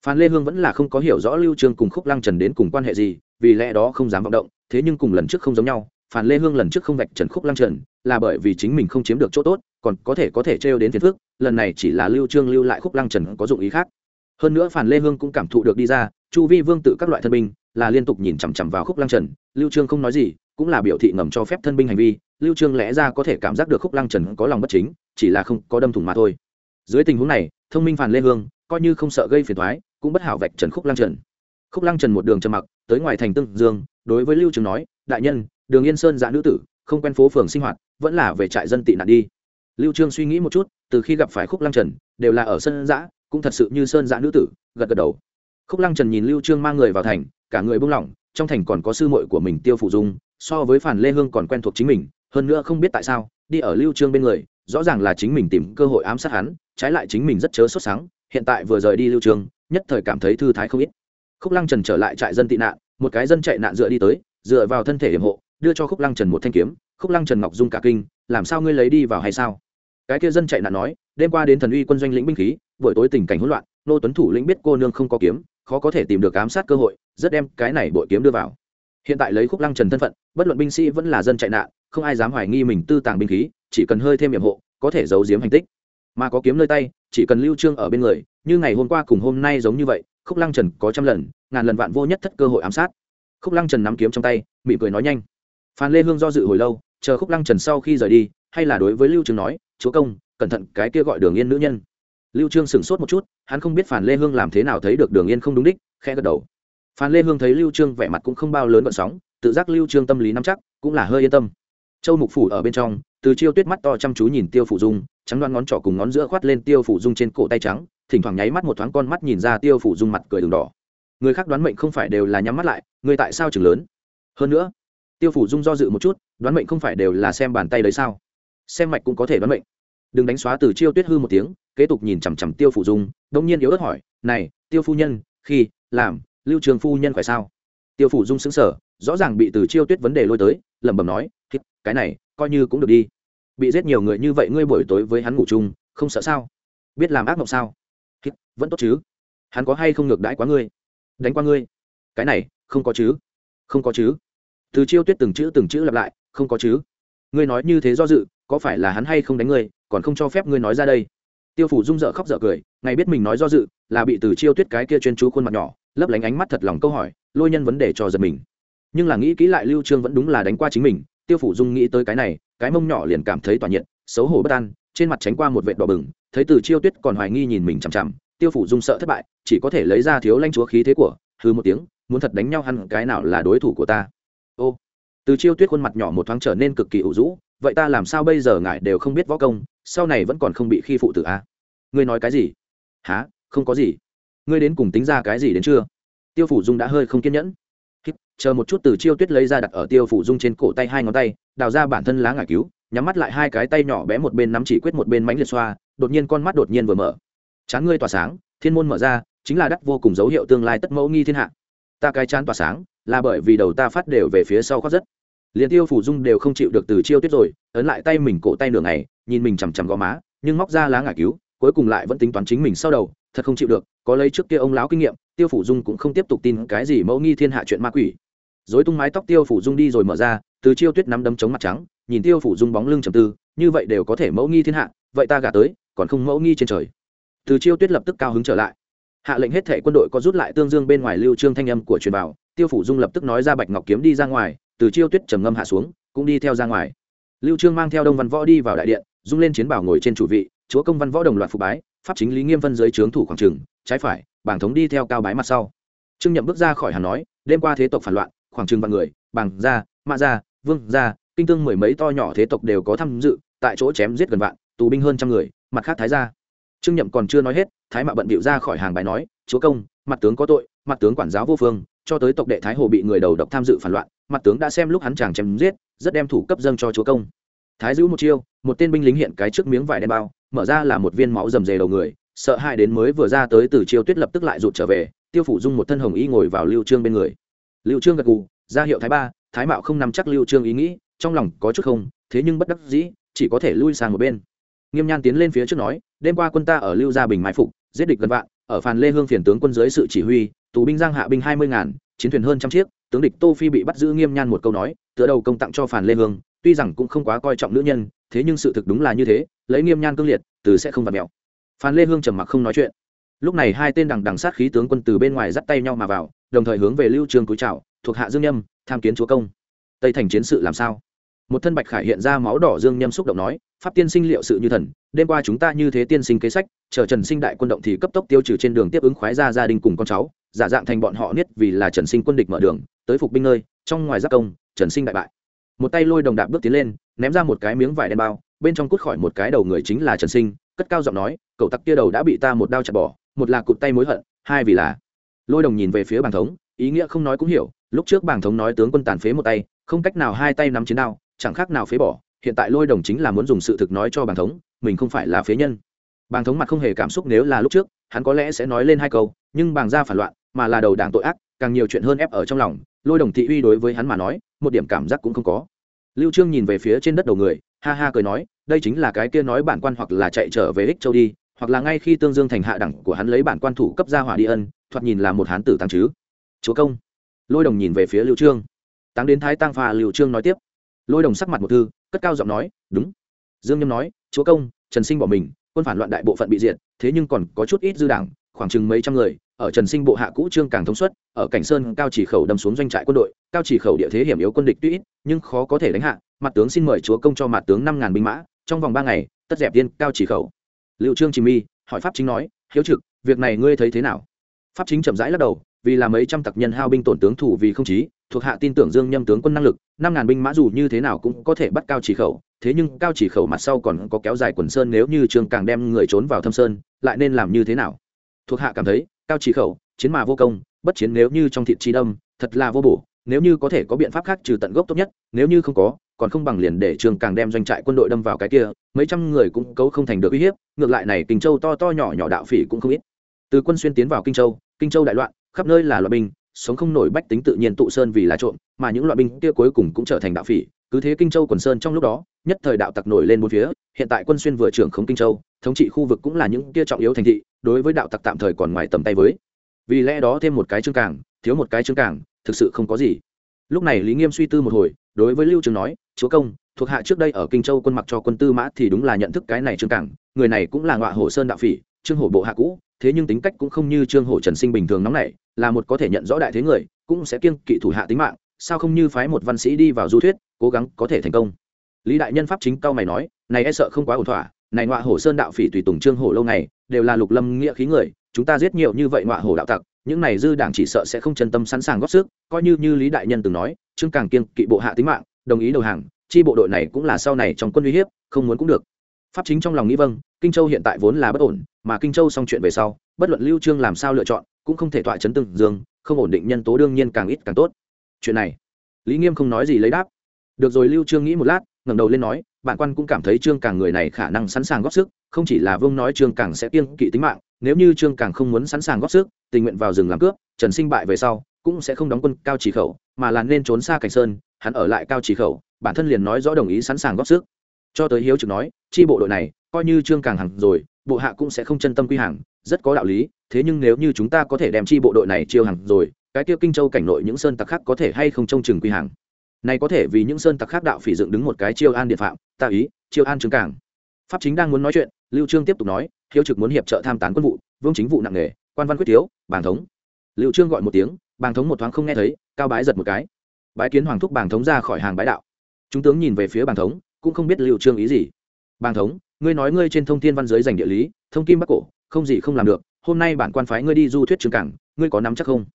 Phan lê hương vẫn là không có hiểu rõ lưu trương cùng khúc lăng trần đến cùng quan hệ gì vì lẽ đó không dám vọng động, thế nhưng cùng lần trước không giống nhau phản lê hương lần trước không vạch trần khúc lăng trần, là bởi vì chính mình không chiếm được chỗ tốt, còn có thể có thể trêu đến phiền phước lần này chỉ là lưu trương lưu lại khúc lăng trần có dụng ý khác. Hơn nữa phản lê hương cũng cảm thụ được đi ra, chu vi vương tự các loại thân binh, là liên tục nhìn chằm chằm vào khúc lăng trần, lưu trương không nói gì, cũng là biểu thị ngầm cho phép thân binh hành vi, lưu trương lẽ ra có thể cảm giác được khúc lăng trần có lòng bất chính, chỉ là không có đâm thủng mà thôi. Dưới tình huống này, thông minh phản lê hương, coi như không sợ gây phiền toái, cũng bất hảo vạch trần khúc lăng trần khúc lăng trần một đường trầm mặc, tới ngoài thành tương dương, đối với lưu trương nói, đại nhân, đường yên sơn giã nữ tử, không quen phố phường sinh hoạt, vẫn là về trại dân tị nạn đi. Lưu trương suy nghĩ một chút, từ khi gặp phải khúc lăng trần, đều là ở sân dã cũng thật sự như sơn giã nữ tử, gật gật đầu. Khúc lăng trần nhìn lưu trương mang người vào thành, cả người buông lỏng, trong thành còn có sư muội của mình tiêu phụ dung, so với phản lê hương còn quen thuộc chính mình, hơn nữa không biết tại sao, đi ở lưu trương bên người, rõ ràng là chính mình tìm cơ hội ám sát hắn, trái lại chính mình rất chớ sốt sáng, hiện tại vừa rời đi lưu trương, nhất thời cảm thấy thư thái không ít khúc lăng trần trở lại trại dân tị nạn, một cái dân chạy nạn dựa đi tới, dựa vào thân thể hiểm hộ, đưa cho khúc lăng trần một thanh kiếm. Khúc lăng trần ngọc dung cả kinh, làm sao ngươi lấy đi vào hay sao? Cái kia dân chạy nạn nói, đêm qua đến thần uy quân doanh lĩnh binh khí, buổi tối tình cảnh hỗn loạn, nô tuấn thủ lĩnh biết cô nương không có kiếm, khó có thể tìm được ám sát cơ hội, rất đem cái này bội kiếm đưa vào. Hiện tại lấy khúc lăng trần thân phận, bất luận binh sĩ vẫn là dân chạy nạn, không ai dám hoài nghi mình tư tàng binh khí, chỉ cần hơi thêm nhiệm hộ, có thể giấu giếm hành tích. Mà có kiếm nơi tay, chỉ cần lưu trương ở bên người như ngày hôm qua cùng hôm nay giống như vậy, khúc lăng trần có trăm lần, ngàn lần vạn vô nhất thất cơ hội ám sát. Khúc lăng trần nắm kiếm trong tay, mỉm cười nói nhanh. Phan lê hương do dự hồi lâu, chờ khúc lăng trần sau khi rời đi, hay là đối với lưu trương nói, chúa công, cẩn thận cái kia gọi đường yên nữ nhân. Lưu trương sửng sốt một chút, hắn không biết phản lê hương làm thế nào thấy được đường yên không đúng đích, khẽ gật đầu. Phan lê hương thấy lưu trương vẻ mặt cũng không bao lớn gợn sóng, tự giác lưu trương tâm lý nắm chắc, cũng là hơi yên tâm. Châu mục phủ ở bên trong, từ chiêu tuyết mắt to chăm chú nhìn tiêu phủ dung, trắng đoan ngón trỏ cùng ngón giữa khoát lên tiêu phủ dung trên cổ tay trắng thỉnh thoảng nháy mắt một thoáng con mắt nhìn ra tiêu phủ dung mặt cười đường đỏ. Người khác đoán mệnh không phải đều là nhắm mắt lại, người tại sao chừng lớn? Hơn nữa, tiêu phủ dung do dự một chút, đoán mệnh không phải đều là xem bàn tay đấy sao? Xem mạch cũng có thể đoán mệnh. Đừng đánh xóa từ chiêu tuyết hư một tiếng, kế tục nhìn chằm chằm tiêu phủ dung, đông nhiên yếu ớt hỏi, này, tiêu phu nhân, khi, làm, lưu trường phu nhân phải sao? Tiêu phủ dung xứng sở rõ ràng bị từ chiêu tuyết vấn đề lôi tới, lẩm bẩm nói cái này, coi như cũng được đi. Bị giết nhiều người như vậy ngươi buổi tối với hắn ngủ chung, không sợ sao? Biết làm ác mộng sao? Vẫn tốt chứ? Hắn có hay không ngược đãi quá ngươi? Đánh qua ngươi? Cái này, không có chứ. Không có chứ. Từ chiêu tuyết từng chữ từng chữ lặp lại, không có chứ. Ngươi nói như thế do dự, có phải là hắn hay không đánh ngươi, còn không cho phép ngươi nói ra đây? Tiêu phủ rung dở khóc dở cười, ngày biết mình nói do dự, là bị từ chiêu tuyết cái kia chuyên chú khuôn mặt nhỏ, lấp lánh ánh mắt thật lòng câu hỏi, lôi nhân vấn đề cho giật mình. Nhưng là nghĩ kỹ lại lưu trương vẫn đúng là đánh qua chính mình, tiêu phủ dung nghĩ tới cái này, cái mông nhỏ liền cảm thấy tỏa nhiệt, xấu hổ bất an, trên mặt tránh qua một vệt đỏ bừng, thấy từ chiêu tuyết còn hoài nghi nhìn mình chằm chằm tiêu phủ dung sợ thất bại, chỉ có thể lấy ra thiếu lanh chúa khí thế của hư một tiếng, muốn thật đánh nhau hẳn cái nào là đối thủ của ta. Ô, từ chiêu tuyết khuôn mặt nhỏ một thoáng trở nên cực kỳ ủ rũ, vậy ta làm sao bây giờ ngài đều không biết võ công, sau này vẫn còn không bị khi phụ tử a à? ngươi nói cái gì? Há không có gì. Ngươi đến cùng tính ra cái gì đến chưa? Tiêu phủ dung đã hơi không kiên nhẫn. Chờ một chút từ chiêu tuyết lấy ra đặt ở tiêu phủ dung trên cổ tay hai ngón tay, đào ra bản thân lá ngải cứu, nhắm mắt lại hai cái tay nhỏ bé một bên nắm chỉ quyết một bên mánh liệt xoa, đột nhiên con mắt đột nhiên vừa mở chán ngươi tỏa sáng, thiên môn mở ra, chính là đắc vô cùng dấu hiệu tương lai tất mẫu nghi thiên hạ. Ta cái chán tỏa sáng, là bởi vì đầu ta phát đều về phía sau khóc rất. Liền tiêu phủ dung đều không chịu được từ chiêu tuyết rồi, ấn lại tay mình cổ tay nửa ngày, nhìn mình chằm chằm gò má, nhưng móc ra lá ngải cứu, cuối cùng lại vẫn tính toán chính mình sau đầu, thật không chịu được, có lấy trước kia ông láo kinh nghiệm, tiêu phủ dung cũng không tiếp tục tin cái gì mẫu nghi thiên hạ chuyện ma quỷ. Dối tung mái tóc tiêu phủ dung đi rồi mở ra, từ chiêu tuyết nắm đấm chống mặt trắng, nhìn tiêu phủ dung bóng lưng trầm tư, như vậy đều có thể mẫu nghi thiên hạ, vậy ta gả tới, còn không mẫu nghi trên trời từ chiêu tuyết lập tức cao hứng trở lại. Hạ lệnh hết thể quân đội có rút lại tương dương bên ngoài lưu trương thanh âm của truyền bảo tiêu phủ dung lập tức nói ra bạch ngọc kiếm đi ra ngoài, từ chiêu tuyết trầm ngâm hạ xuống, cũng đi theo ra ngoài. Lưu trương mang theo đông văn võ đi vào đại điện, dung lên chiến bảo ngồi trên chủ vị, chúa công văn võ đồng loạt phục bái, pháp chính lý nghiêm phân dưới trướng thủ khoảng trường trái phải, bảng thống đi theo cao bái mặt sau. Trương nhậm bước ra khỏi hà nói, đêm qua thế tộc phản loạn, khoảng trường vạn người, bảng gia, mã gia, vương gia, kinh tương mười mấy to nhỏ thế tộc đều có tham dự, tại chỗ chém giết gần vạn, tù binh hơn trăm người, mặt khác thái gia trương nhậm còn chưa nói hết, thái mạ bận bịu ra khỏi hàng bài nói, chúa công, mặt tướng có tội, mặt tướng quản giáo vô phương, cho tới tộc đệ thái hồ bị người đầu độc tham dự phản loạn, mặt tướng đã xem lúc hắn chàng chém giết, rất đem thủ cấp dâng cho chúa công. Thái giữ một chiêu, một tên binh lính hiện cái trước miếng vải đen bao, mở ra là một viên máu rầm rề đầu người, sợ hai đến mới vừa ra tới từ chiêu tuyết lập tức lại rụt trở về, tiêu phủ dung một thân hồng y ngồi vào lưu trương bên người. Lưu trương gật gù, ra hiệu thái ba, thái mạo không nắm chắc lưu trương ý nghĩ, trong lòng có chút không, thế nhưng bất đắc dĩ, chỉ có thể lui sang một bên nghiêm nhan tiến lên phía trước nói, đêm qua quân ta ở lưu gia bình mai phục, giết địch gần vạn, ở phàn lê hương phiền tướng quân dưới sự chỉ huy, tù binh giang hạ binh hai mươi ngàn, chiến thuyền hơn trăm chiếc, tướng địch tô phi bị bắt giữ. Nghiêm nhan một câu nói, tựa đầu công tặng cho phàn lê hương, tuy rằng cũng không quá coi trọng nữ nhân, thế nhưng sự thực đúng là như thế, lấy nghiêm nhan cương liệt, từ sẽ không vặt mẹo. Phàn lê hương trầm mặc không nói chuyện. Lúc này hai tên đằng đằng sát khí tướng quân từ bên ngoài dắt tay nhau mà vào, đồng thời hướng về lưu trường cúi trào thuộc hạ dương nhâm, tham kiến chúa công. Tây thành chiến sự làm sao? Một thân bạch khải hiện ra máu đỏ dương nhâm xúc động nói, pháp tiên sinh liệu sự như thần, đêm qua chúng ta như thế tiên sinh kế sách, chờ trần sinh đại quân động thì cấp tốc tiêu trừ trên đường tiếp ứng khoái ra gia đình cùng con cháu, giả dạng thành bọn họ niết vì là trần sinh quân địch mở đường, tới phục binh nơi, trong ngoài giác công, trần sinh đại bại. Một tay lôi đồng đạp bước tiến lên, ném ra một cái miếng vải đen bao, bên trong cút khỏi một cái đầu người chính là trần sinh, cất cao giọng nói, cậu tặc kia đầu đã bị ta một đao chặt bỏ, một là cụt tay mối hận, hai vì là lôi đồng nhìn về phía bàng thống, ý nghĩa không nói cũng hiểu, lúc trước bàng thống nói tướng quân tàn phế một tay, không cách nào hai tay nắm chiến đao chẳng khác nào phế bỏ, hiện tại lôi đồng chính là muốn dùng sự thực nói cho bàng thống, mình không phải là phế nhân. Bàng thống mặt không hề cảm xúc nếu là lúc trước, hắn có lẽ sẽ nói lên hai câu, nhưng bàng ra phản loạn, mà là đầu đảng tội ác, càng nhiều chuyện hơn ép ở trong lòng, lôi đồng thị uy đối với hắn mà nói, một điểm cảm giác cũng không có. Lưu trương nhìn về phía trên đất đầu người, ha ha cười nói, đây chính là cái kia nói bản quan hoặc là chạy trở về ích châu đi, hoặc là ngay khi tương dương thành hạ đẳng của hắn lấy bản quan thủ cấp ra hỏa đi ân, thoạt nhìn là một hán tử tăng chứ. Chúa công. Lôi đồng nhìn về phía lưu trương. Tăng đến thái tăng pha, lưu trương nói tiếp lôi đồng sắc mặt một thư, cất cao giọng nói, đúng. Dương nhâm nói, chúa công, trần sinh bỏ mình, quân phản loạn đại bộ phận bị diệt, thế nhưng còn có chút ít dư đảng, khoảng chừng mấy trăm người, ở trần sinh bộ hạ cũ trương càng thống suất, ở cảnh sơn cao chỉ khẩu đâm xuống doanh trại quân đội, cao chỉ khẩu địa thế hiểm yếu quân địch tuy ít, nhưng khó có thể đánh hạ, mặt tướng xin mời chúa công cho mặt tướng năm ngàn binh mã, trong vòng ba ngày, tất dẹp tiên cao chỉ khẩu. Liệu trương chỉ mi hỏi pháp chính nói, hiếu trực, việc này ngươi thấy thế nào? Pháp chính chậm rãi lắc đầu vì là mấy trăm tặc nhân hao binh tổn tướng thủ vì không chí, thuộc hạ tin tưởng dương nhâm tướng quân năng lực, năm ngàn binh mã dù như thế nào cũng có thể bắt cao chỉ khẩu. Thế nhưng cao chỉ khẩu mặt sau còn có kéo dài quần sơn nếu như trương càng đem người trốn vào thâm sơn, lại nên làm như thế nào? Thuộc hạ cảm thấy, cao chỉ khẩu, chiến mà vô công, bất chiến nếu như trong thịt chi đâm, thật là vô bổ. Nếu như có thể có biện pháp khác trừ tận gốc tốt nhất, nếu như không có, còn không bằng liền để trương càng đem doanh trại quân đội đâm vào cái kia, mấy trăm người cũng cấu không thành được uy hiếp, ngược lại này kinh châu to to nhỏ nhỏ đạo phỉ cũng không ít. Từ quân xuyên tiến vào kinh châu kinh châu đại loạn khắp nơi là loại binh, sống không nổi bách tính tự nhiên tụ sơn vì là trộm, mà những loại binh kia cuối cùng cũng trở thành đạo phỉ. Cứ thế kinh châu quần sơn trong lúc đó, nhất thời đạo tặc nổi lên bốn phía, hiện tại quân xuyên vừa trưởng khống kinh châu, thống trị khu vực cũng là những kia trọng yếu thành thị, đối với đạo tặc tạm thời còn ngoài tầm tay với. Vì lẽ đó thêm một cái chương cảng thiếu một cái chương cảng thực sự không có gì. Lúc này lý nghiêm suy tư một hồi, đối với lưu trường nói, chúa công, thuộc hạ trước đây ở kinh châu quân mặc cho quân tư mã thì đúng là nhận thức cái này trương cảng người này cũng là ngọa hồ sơn đạo phỉ, trương hổ bộ hạ cũ, thế nhưng tính cách cũng không như trương hổ trần sinh bình thường nóng nảy là một có thể nhận rõ đại thế người, cũng sẽ kiêng kỵ thủ hạ tính mạng, sao không như phái một văn sĩ đi vào du thuyết, cố gắng có thể thành công? Lý đại nhân pháp chính cao mày nói, này e sợ không quá ổn thỏa, này ngọa hổ sơn đạo phỉ tùy tùng trương hổ lâu này đều là lục lâm nghĩa khí người, chúng ta giết nhiều như vậy ngọa hổ đạo tặc, những này dư đảng chỉ sợ sẽ không chân tâm sẵn sàng góp sức, coi như như lý đại nhân từng nói, trương càng kiên kỵ bộ hạ tính mạng, đồng ý đầu hàng, chi bộ đội này cũng là sau này trong quân uy hiếp, không muốn cũng được. Pháp chính trong lòng nghĩ vâng kinh châu hiện tại vốn là bất ổn, mà kinh châu xong chuyện về sau, bất luận lưu trương làm sao lựa chọn cũng không thể tọa chấn từng dương, không ổn định nhân tố đương nhiên càng ít càng tốt. Chuyện này, lý nghiêm không nói gì lấy đáp. Được rồi, lưu trương nghĩ một lát, ngẩng đầu lên nói, bạn quan cũng cảm thấy trương càng người này khả năng sẵn sàng góp sức, không chỉ là vương nói trương càng sẽ kiêng kỵ tính mạng, nếu như trương càng không muốn sẵn sàng góp sức, tình nguyện vào rừng làm cướp, trần sinh bại về sau, cũng sẽ không đóng quân cao chỉ khẩu, mà là nên trốn xa cảnh sơn, hắn ở lại cao chỉ khẩu, bản thân liền nói rõ đồng ý sẵn sàng góp sức. Cho tới hiếu trực nói, chi bộ đội này, coi như trương càng hằng rồi, bộ hạ cũng sẽ không chân tâm quy hàng rất có đạo lý thế nhưng nếu như chúng ta có thể đem chi bộ đội này chiêu hàng rồi cái tiêu kinh châu cảnh nội những sơn tặc khác có thể hay không trông chừng quy hàng? Này có thể vì những sơn tặc khác đạo phỉ dựng đứng một cái chiêu an điện phạm ta ý chiêu an trường cảng. pháp chính đang muốn nói chuyện lưu trương tiếp tục nói hiếu trực muốn hiệp trợ tham tán quân vụ vương chính vụ nặng nghề, quan văn quyết thiếu bàng thống. Lưu trương gọi một tiếng bàng thống một thoáng không nghe thấy cao bái giật một cái. Bái kiến hoàng thúc bàng thống ra khỏi hàng bái đạo. Chúng tướng nhìn về phía bàng thống cũng không biết lưu trương ý gì. Bàng thống ngươi nói ngươi trên thông thiên văn giới giành địa lý thông kim bắc cổ không gì không làm được, hôm nay bản quan phái ngươi đi du thuyết trường cảng, ngươi có nắm chắc không?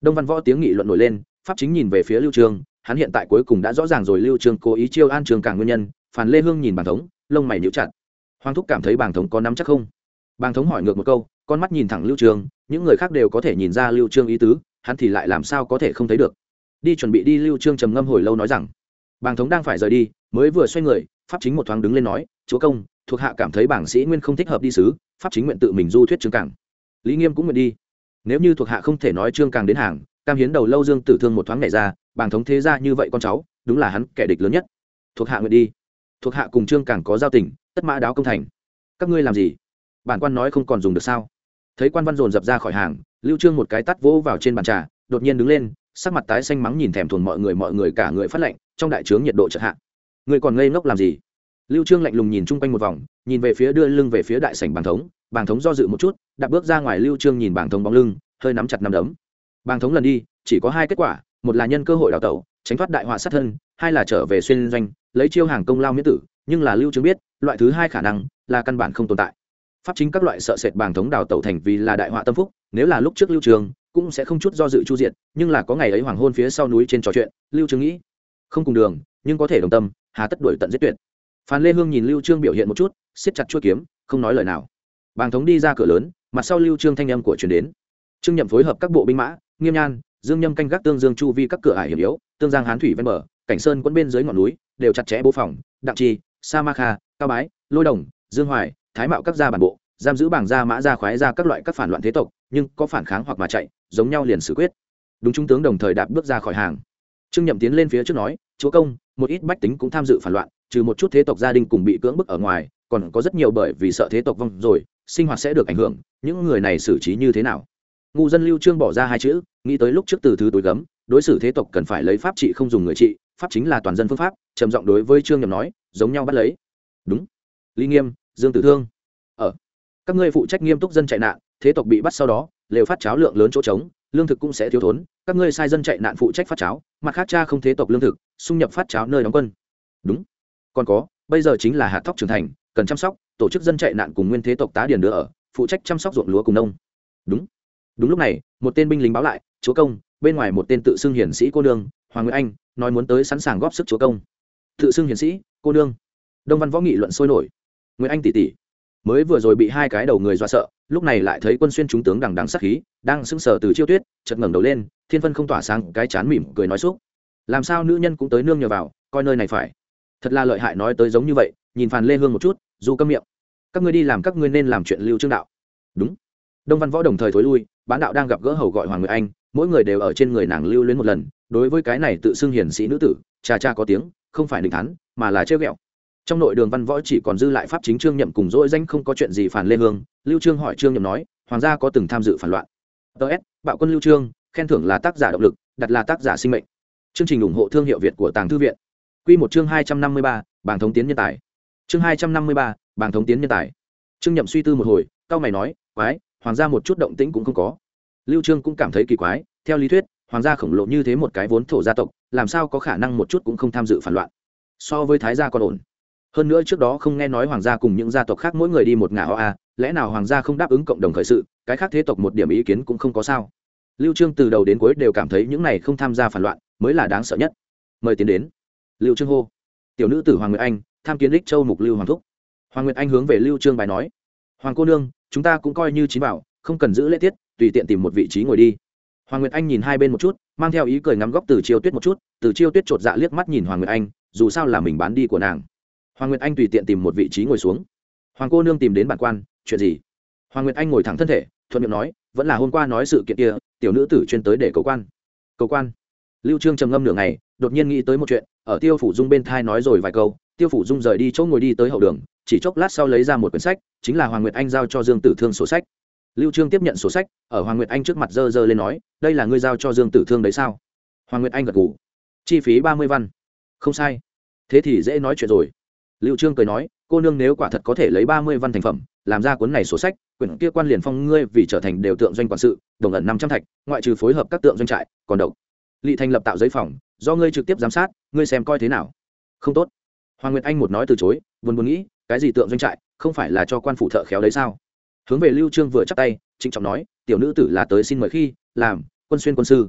Đông văn võ tiếng nghị luận nổi lên, pháp chính nhìn về phía lưu trương hắn hiện tại cuối cùng đã rõ ràng rồi lưu trương cố ý chiêu an trường cảng nguyên nhân phản lê hương nhìn bàn thống, lông mày nhíu chặt. Hoàng thúc cảm thấy bàn thống có nắm chắc không? Bàn thống hỏi ngược một câu, con mắt nhìn thẳng lưu trương những người khác đều có thể nhìn ra lưu trương ý tứ, hắn thì lại làm sao có thể không thấy được? Đi chuẩn bị đi, lưu trương trầm ngâm hồi lâu nói rằng bàn thống đang phải rời đi, mới vừa xoay người, pháp chính một thoáng đứng lên nói, chúa công thuộc hạ cảm thấy bảng sĩ nguyên không thích hợp đi sứ, pháp chính nguyện tự mình du thuyết trương cảng. Lý nghiêm cũng nguyện đi. Nếu như thuộc hạ không thể nói trương càng đến hàng, cam hiến đầu lâu dương tử thương một thoáng nhảy ra, bàng thống thế ra như vậy con cháu, đúng là hắn kẻ địch lớn nhất. Thuộc hạ nguyện đi. Thuộc hạ cùng trương càng có giao tình, tất mã đáo công thành. Các ngươi làm gì? Bản quan nói không còn dùng được sao? Thấy quan văn dồn dập ra khỏi hàng, lưu trương một cái tắt vỗ vào trên bàn trà, đột nhiên đứng lên, sắc mặt tái xanh mắng nhìn thèm thuồng mọi người mọi người cả người phát lạnh trong đại trướng nhiệt độ chợt hạ. Người còn ngây ngốc làm gì? Lưu trương lạnh lùng nhìn chung quanh một vòng, nhìn về phía đưa lưng về phía đại sảnh bàng thống. Bàng thống do dự một chút đặt bước ra ngoài lưu trương nhìn bàng thống bóng lưng, hơi nắm chặt nắm đấm. Bàng thống lần đi, chỉ có hai kết quả, một là nhân cơ hội đào tẩu, tránh thoát đại họa sát thân, hai là trở về xuyên doanh, lấy chiêu hàng công lao miễn tử, nhưng là lưu trương biết, loại thứ hai khả năng là căn bản không tồn tại. Pháp chính các loại sợ sệt bàng thống đào tẩu thành vì là đại họa tâm phúc, nếu là lúc trước lưu trường cũng sẽ không chút do dự chu diện nhưng là có ngày ấy hoàng hôn phía sau núi trên trò chuyện, lưu trường nghĩ, không cùng đường, nhưng có thể đồng tâm, hà tất đuổi tận giết tuyệt phan lê hương nhìn lưu trương biểu hiện một chút, siết chặt chuôi kiếm, không nói lời nào. Bàng thống đi ra cửa lớn, mặt sau lưu trương thanh âm của truyền đến. Trương nhậm phối hợp các bộ binh mã, nghiêm nhan, dương nhâm canh gác tương dương chu vi các cửa ải hiểm yếu, tương giang hán thủy ven bờ, cảnh sơn quân bên dưới ngọn núi, đều chặt chẽ bố phòng, đặng trì, sa ma kha, cao bái, lôi đồng, dương hoài, thái mạo các gia bản bộ, giam giữ bảng gia, mã gia, khoái gia các loại các phản loạn thế tộc, nhưng có phản kháng hoặc mà chạy, giống nhau liền xử quyết. Đúng trung tướng đồng thời đạp bước ra khỏi hàng. Trương nhậm tiến lên phía trước nói, chúa công, một ít bách tính cũng tham dự phản loạn trừ một chút thế tộc gia đình cùng bị cưỡng bức ở ngoài, còn có rất nhiều bởi vì sợ thế tộc vong rồi, sinh hoạt sẽ được ảnh hưởng, những người này xử trí như thế nào? Ngu dân lưu trương bỏ ra hai chữ, nghĩ tới lúc trước từ thứ tối gấm, đối xử thế tộc cần phải lấy pháp trị không dùng người trị, pháp chính là toàn dân phương pháp, trầm giọng đối với trương nhậm nói, giống nhau bắt lấy. Đúng. Lý nghiêm, dương tử thương. Ở các ngươi phụ trách nghiêm túc dân chạy nạn, thế tộc bị bắt sau đó, lều phát cháo lượng lớn chỗ trống, lương thực cũng sẽ thiếu thốn, các ngươi sai dân chạy nạn phụ trách phát cháo, mặt khác cha không thế tộc lương thực, xung nhập phát cháo nơi đóng quân. Đúng còn có, bây giờ chính là hạt thóc trưởng thành, cần chăm sóc, tổ chức dân chạy nạn cùng nguyên thế tộc tá điền đưa ở, phụ trách chăm sóc ruộng lúa cùng nông. Đúng. Đúng lúc này, một tên binh lính báo lại, chúa công, bên ngoài một tên tự xưng hiển sĩ cô nương, hoàng nguyễn anh, nói muốn tới sẵn sàng góp sức chúa công. Tự xưng hiển sĩ, cô nương. Đông văn võ nghị luận sôi nổi. Nguyễn anh tỷ tỷ mới vừa rồi bị hai cái đầu người do sợ, lúc này lại thấy quân xuyên chúng tướng đằng đằng sắc khí, đang sững sờ từ chiêu tuyết, chợt ngẩng đầu lên, thiên vân không tỏa sáng, cái chán mỉm cười nói xúc. Làm sao nữ nhân cũng tới nương nhờ vào, coi nơi này phải thật là lợi hại nói tới giống như vậy, nhìn phàn lê hương một chút, du câm miệng. Các ngươi đi làm các ngươi nên làm chuyện lưu trương đạo. Đúng. Đông văn võ đồng thời thối lui, bán đạo đang gặp gỡ hầu gọi hoàng người anh, mỗi người đều ở trên người nàng lưu luyến một lần, đối với cái này tự xưng hiển sĩ nữ tử, cha cha có tiếng, không phải định thắn, mà là chơi ghẹo. Trong nội đường văn võ chỉ còn dư lại pháp chính trương nhậm cùng dỗi danh không có chuyện gì phản lê hương, lưu trương hỏi trương nhậm nói, hoàng gia có từng tham dự phản loạn? Ts bạo quân lưu trương, khen thưởng là tác giả động lực, đặt là tác giả sinh mệnh. Chương trình ủng hộ thương hiệu việt của tàng thư viện quy một chương hai trăm năm mươi ba, bảng thống tiến nhân tài. Chương hai trăm năm mươi ba, bảng thống tiến nhân tài. Trương nhậm suy tư một hồi cao mày nói quái hoàng gia một chút động tĩnh cũng không có. Lưu trương cũng cảm thấy kỳ quái theo lý thuyết hoàng gia khổng lồ như thế một cái vốn thổ gia tộc làm sao có khả năng một chút cũng không tham dự phản loạn. So với thái gia còn ổn. Hơn nữa trước đó không nghe nói hoàng gia cùng những gia tộc khác mỗi người đi một ngả hoa, lẽ nào hoàng gia không đáp ứng cộng đồng khởi sự cái khác thế tộc một điểm ý kiến cũng không có sao? Lưu trương từ đầu đến cuối đều cảm thấy những này không tham gia phản loạn mới là đáng sợ nhất. Mời tiến đến lưu trương hô. Tiểu nữ tử hoàng nguyệt anh, tham kiến đích châu mục lưu hoàng thúc. Hoàng nguyệt anh hướng về lưu trương bài nói. Hoàng cô nương, chúng ta cũng coi như chín bảo, không cần giữ lễ tiết, tùy tiện tìm một vị trí ngồi đi. Hoàng nguyệt anh nhìn hai bên một chút, mang theo ý cười ngắm góc từ chiêu tuyết một chút, từ chiêu tuyết chột dạ liếc mắt nhìn hoàng nguyệt anh, dù sao là mình bán đi của nàng. Hoàng nguyệt anh tùy tiện tìm một vị trí ngồi xuống. Hoàng cô nương tìm đến bản quan, chuyện gì? Hoàng nguyệt anh ngồi thẳng thân thể, thuận miệng nói, vẫn là hôm qua nói sự kiện kia, tiểu nữ tử chuyên tới để cầu quan. Cầu quan? Lưu trương trầm ngâm nửa ngày, đột nhiên nghĩ tới một chuyện, ở tiêu phủ dung bên thai nói rồi vài câu, tiêu phủ dung rời đi chỗ ngồi đi tới hậu đường, chỉ chốc lát sau lấy ra một quyển sách, chính là hoàng nguyệt anh giao cho dương tử thương sổ sách. Lưu trương tiếp nhận sổ sách, ở hoàng nguyệt anh trước mặt dơ dơ lên nói, đây là ngươi giao cho dương tử thương đấy sao? Hoàng nguyệt anh gật gù. Chi phí ba mươi văn. Không sai. Thế thì dễ nói chuyện rồi. Lưu trương cười nói, cô nương nếu quả thật có thể lấy ba mươi văn thành phẩm, làm ra cuốn này sổ sách, quyển kia quan liền phong ngươi vì trở thành đều tượng doanh quản sự, đồng ẩn năm trăm thạch, ngoại trừ phối hợp các tượng doanh trại, còn độc lị thành lập tạo giấy phòng do ngươi trực tiếp giám sát ngươi xem coi thế nào. Không tốt. Hoàng nguyệt anh một nói từ chối buồn buồn nghĩ cái gì tượng doanh trại không phải là cho quan phụ thợ khéo đấy sao? Hướng về lưu trương vừa chắp tay trịnh trọng nói tiểu nữ tử là tới xin mời khi làm quân xuyên quân sư.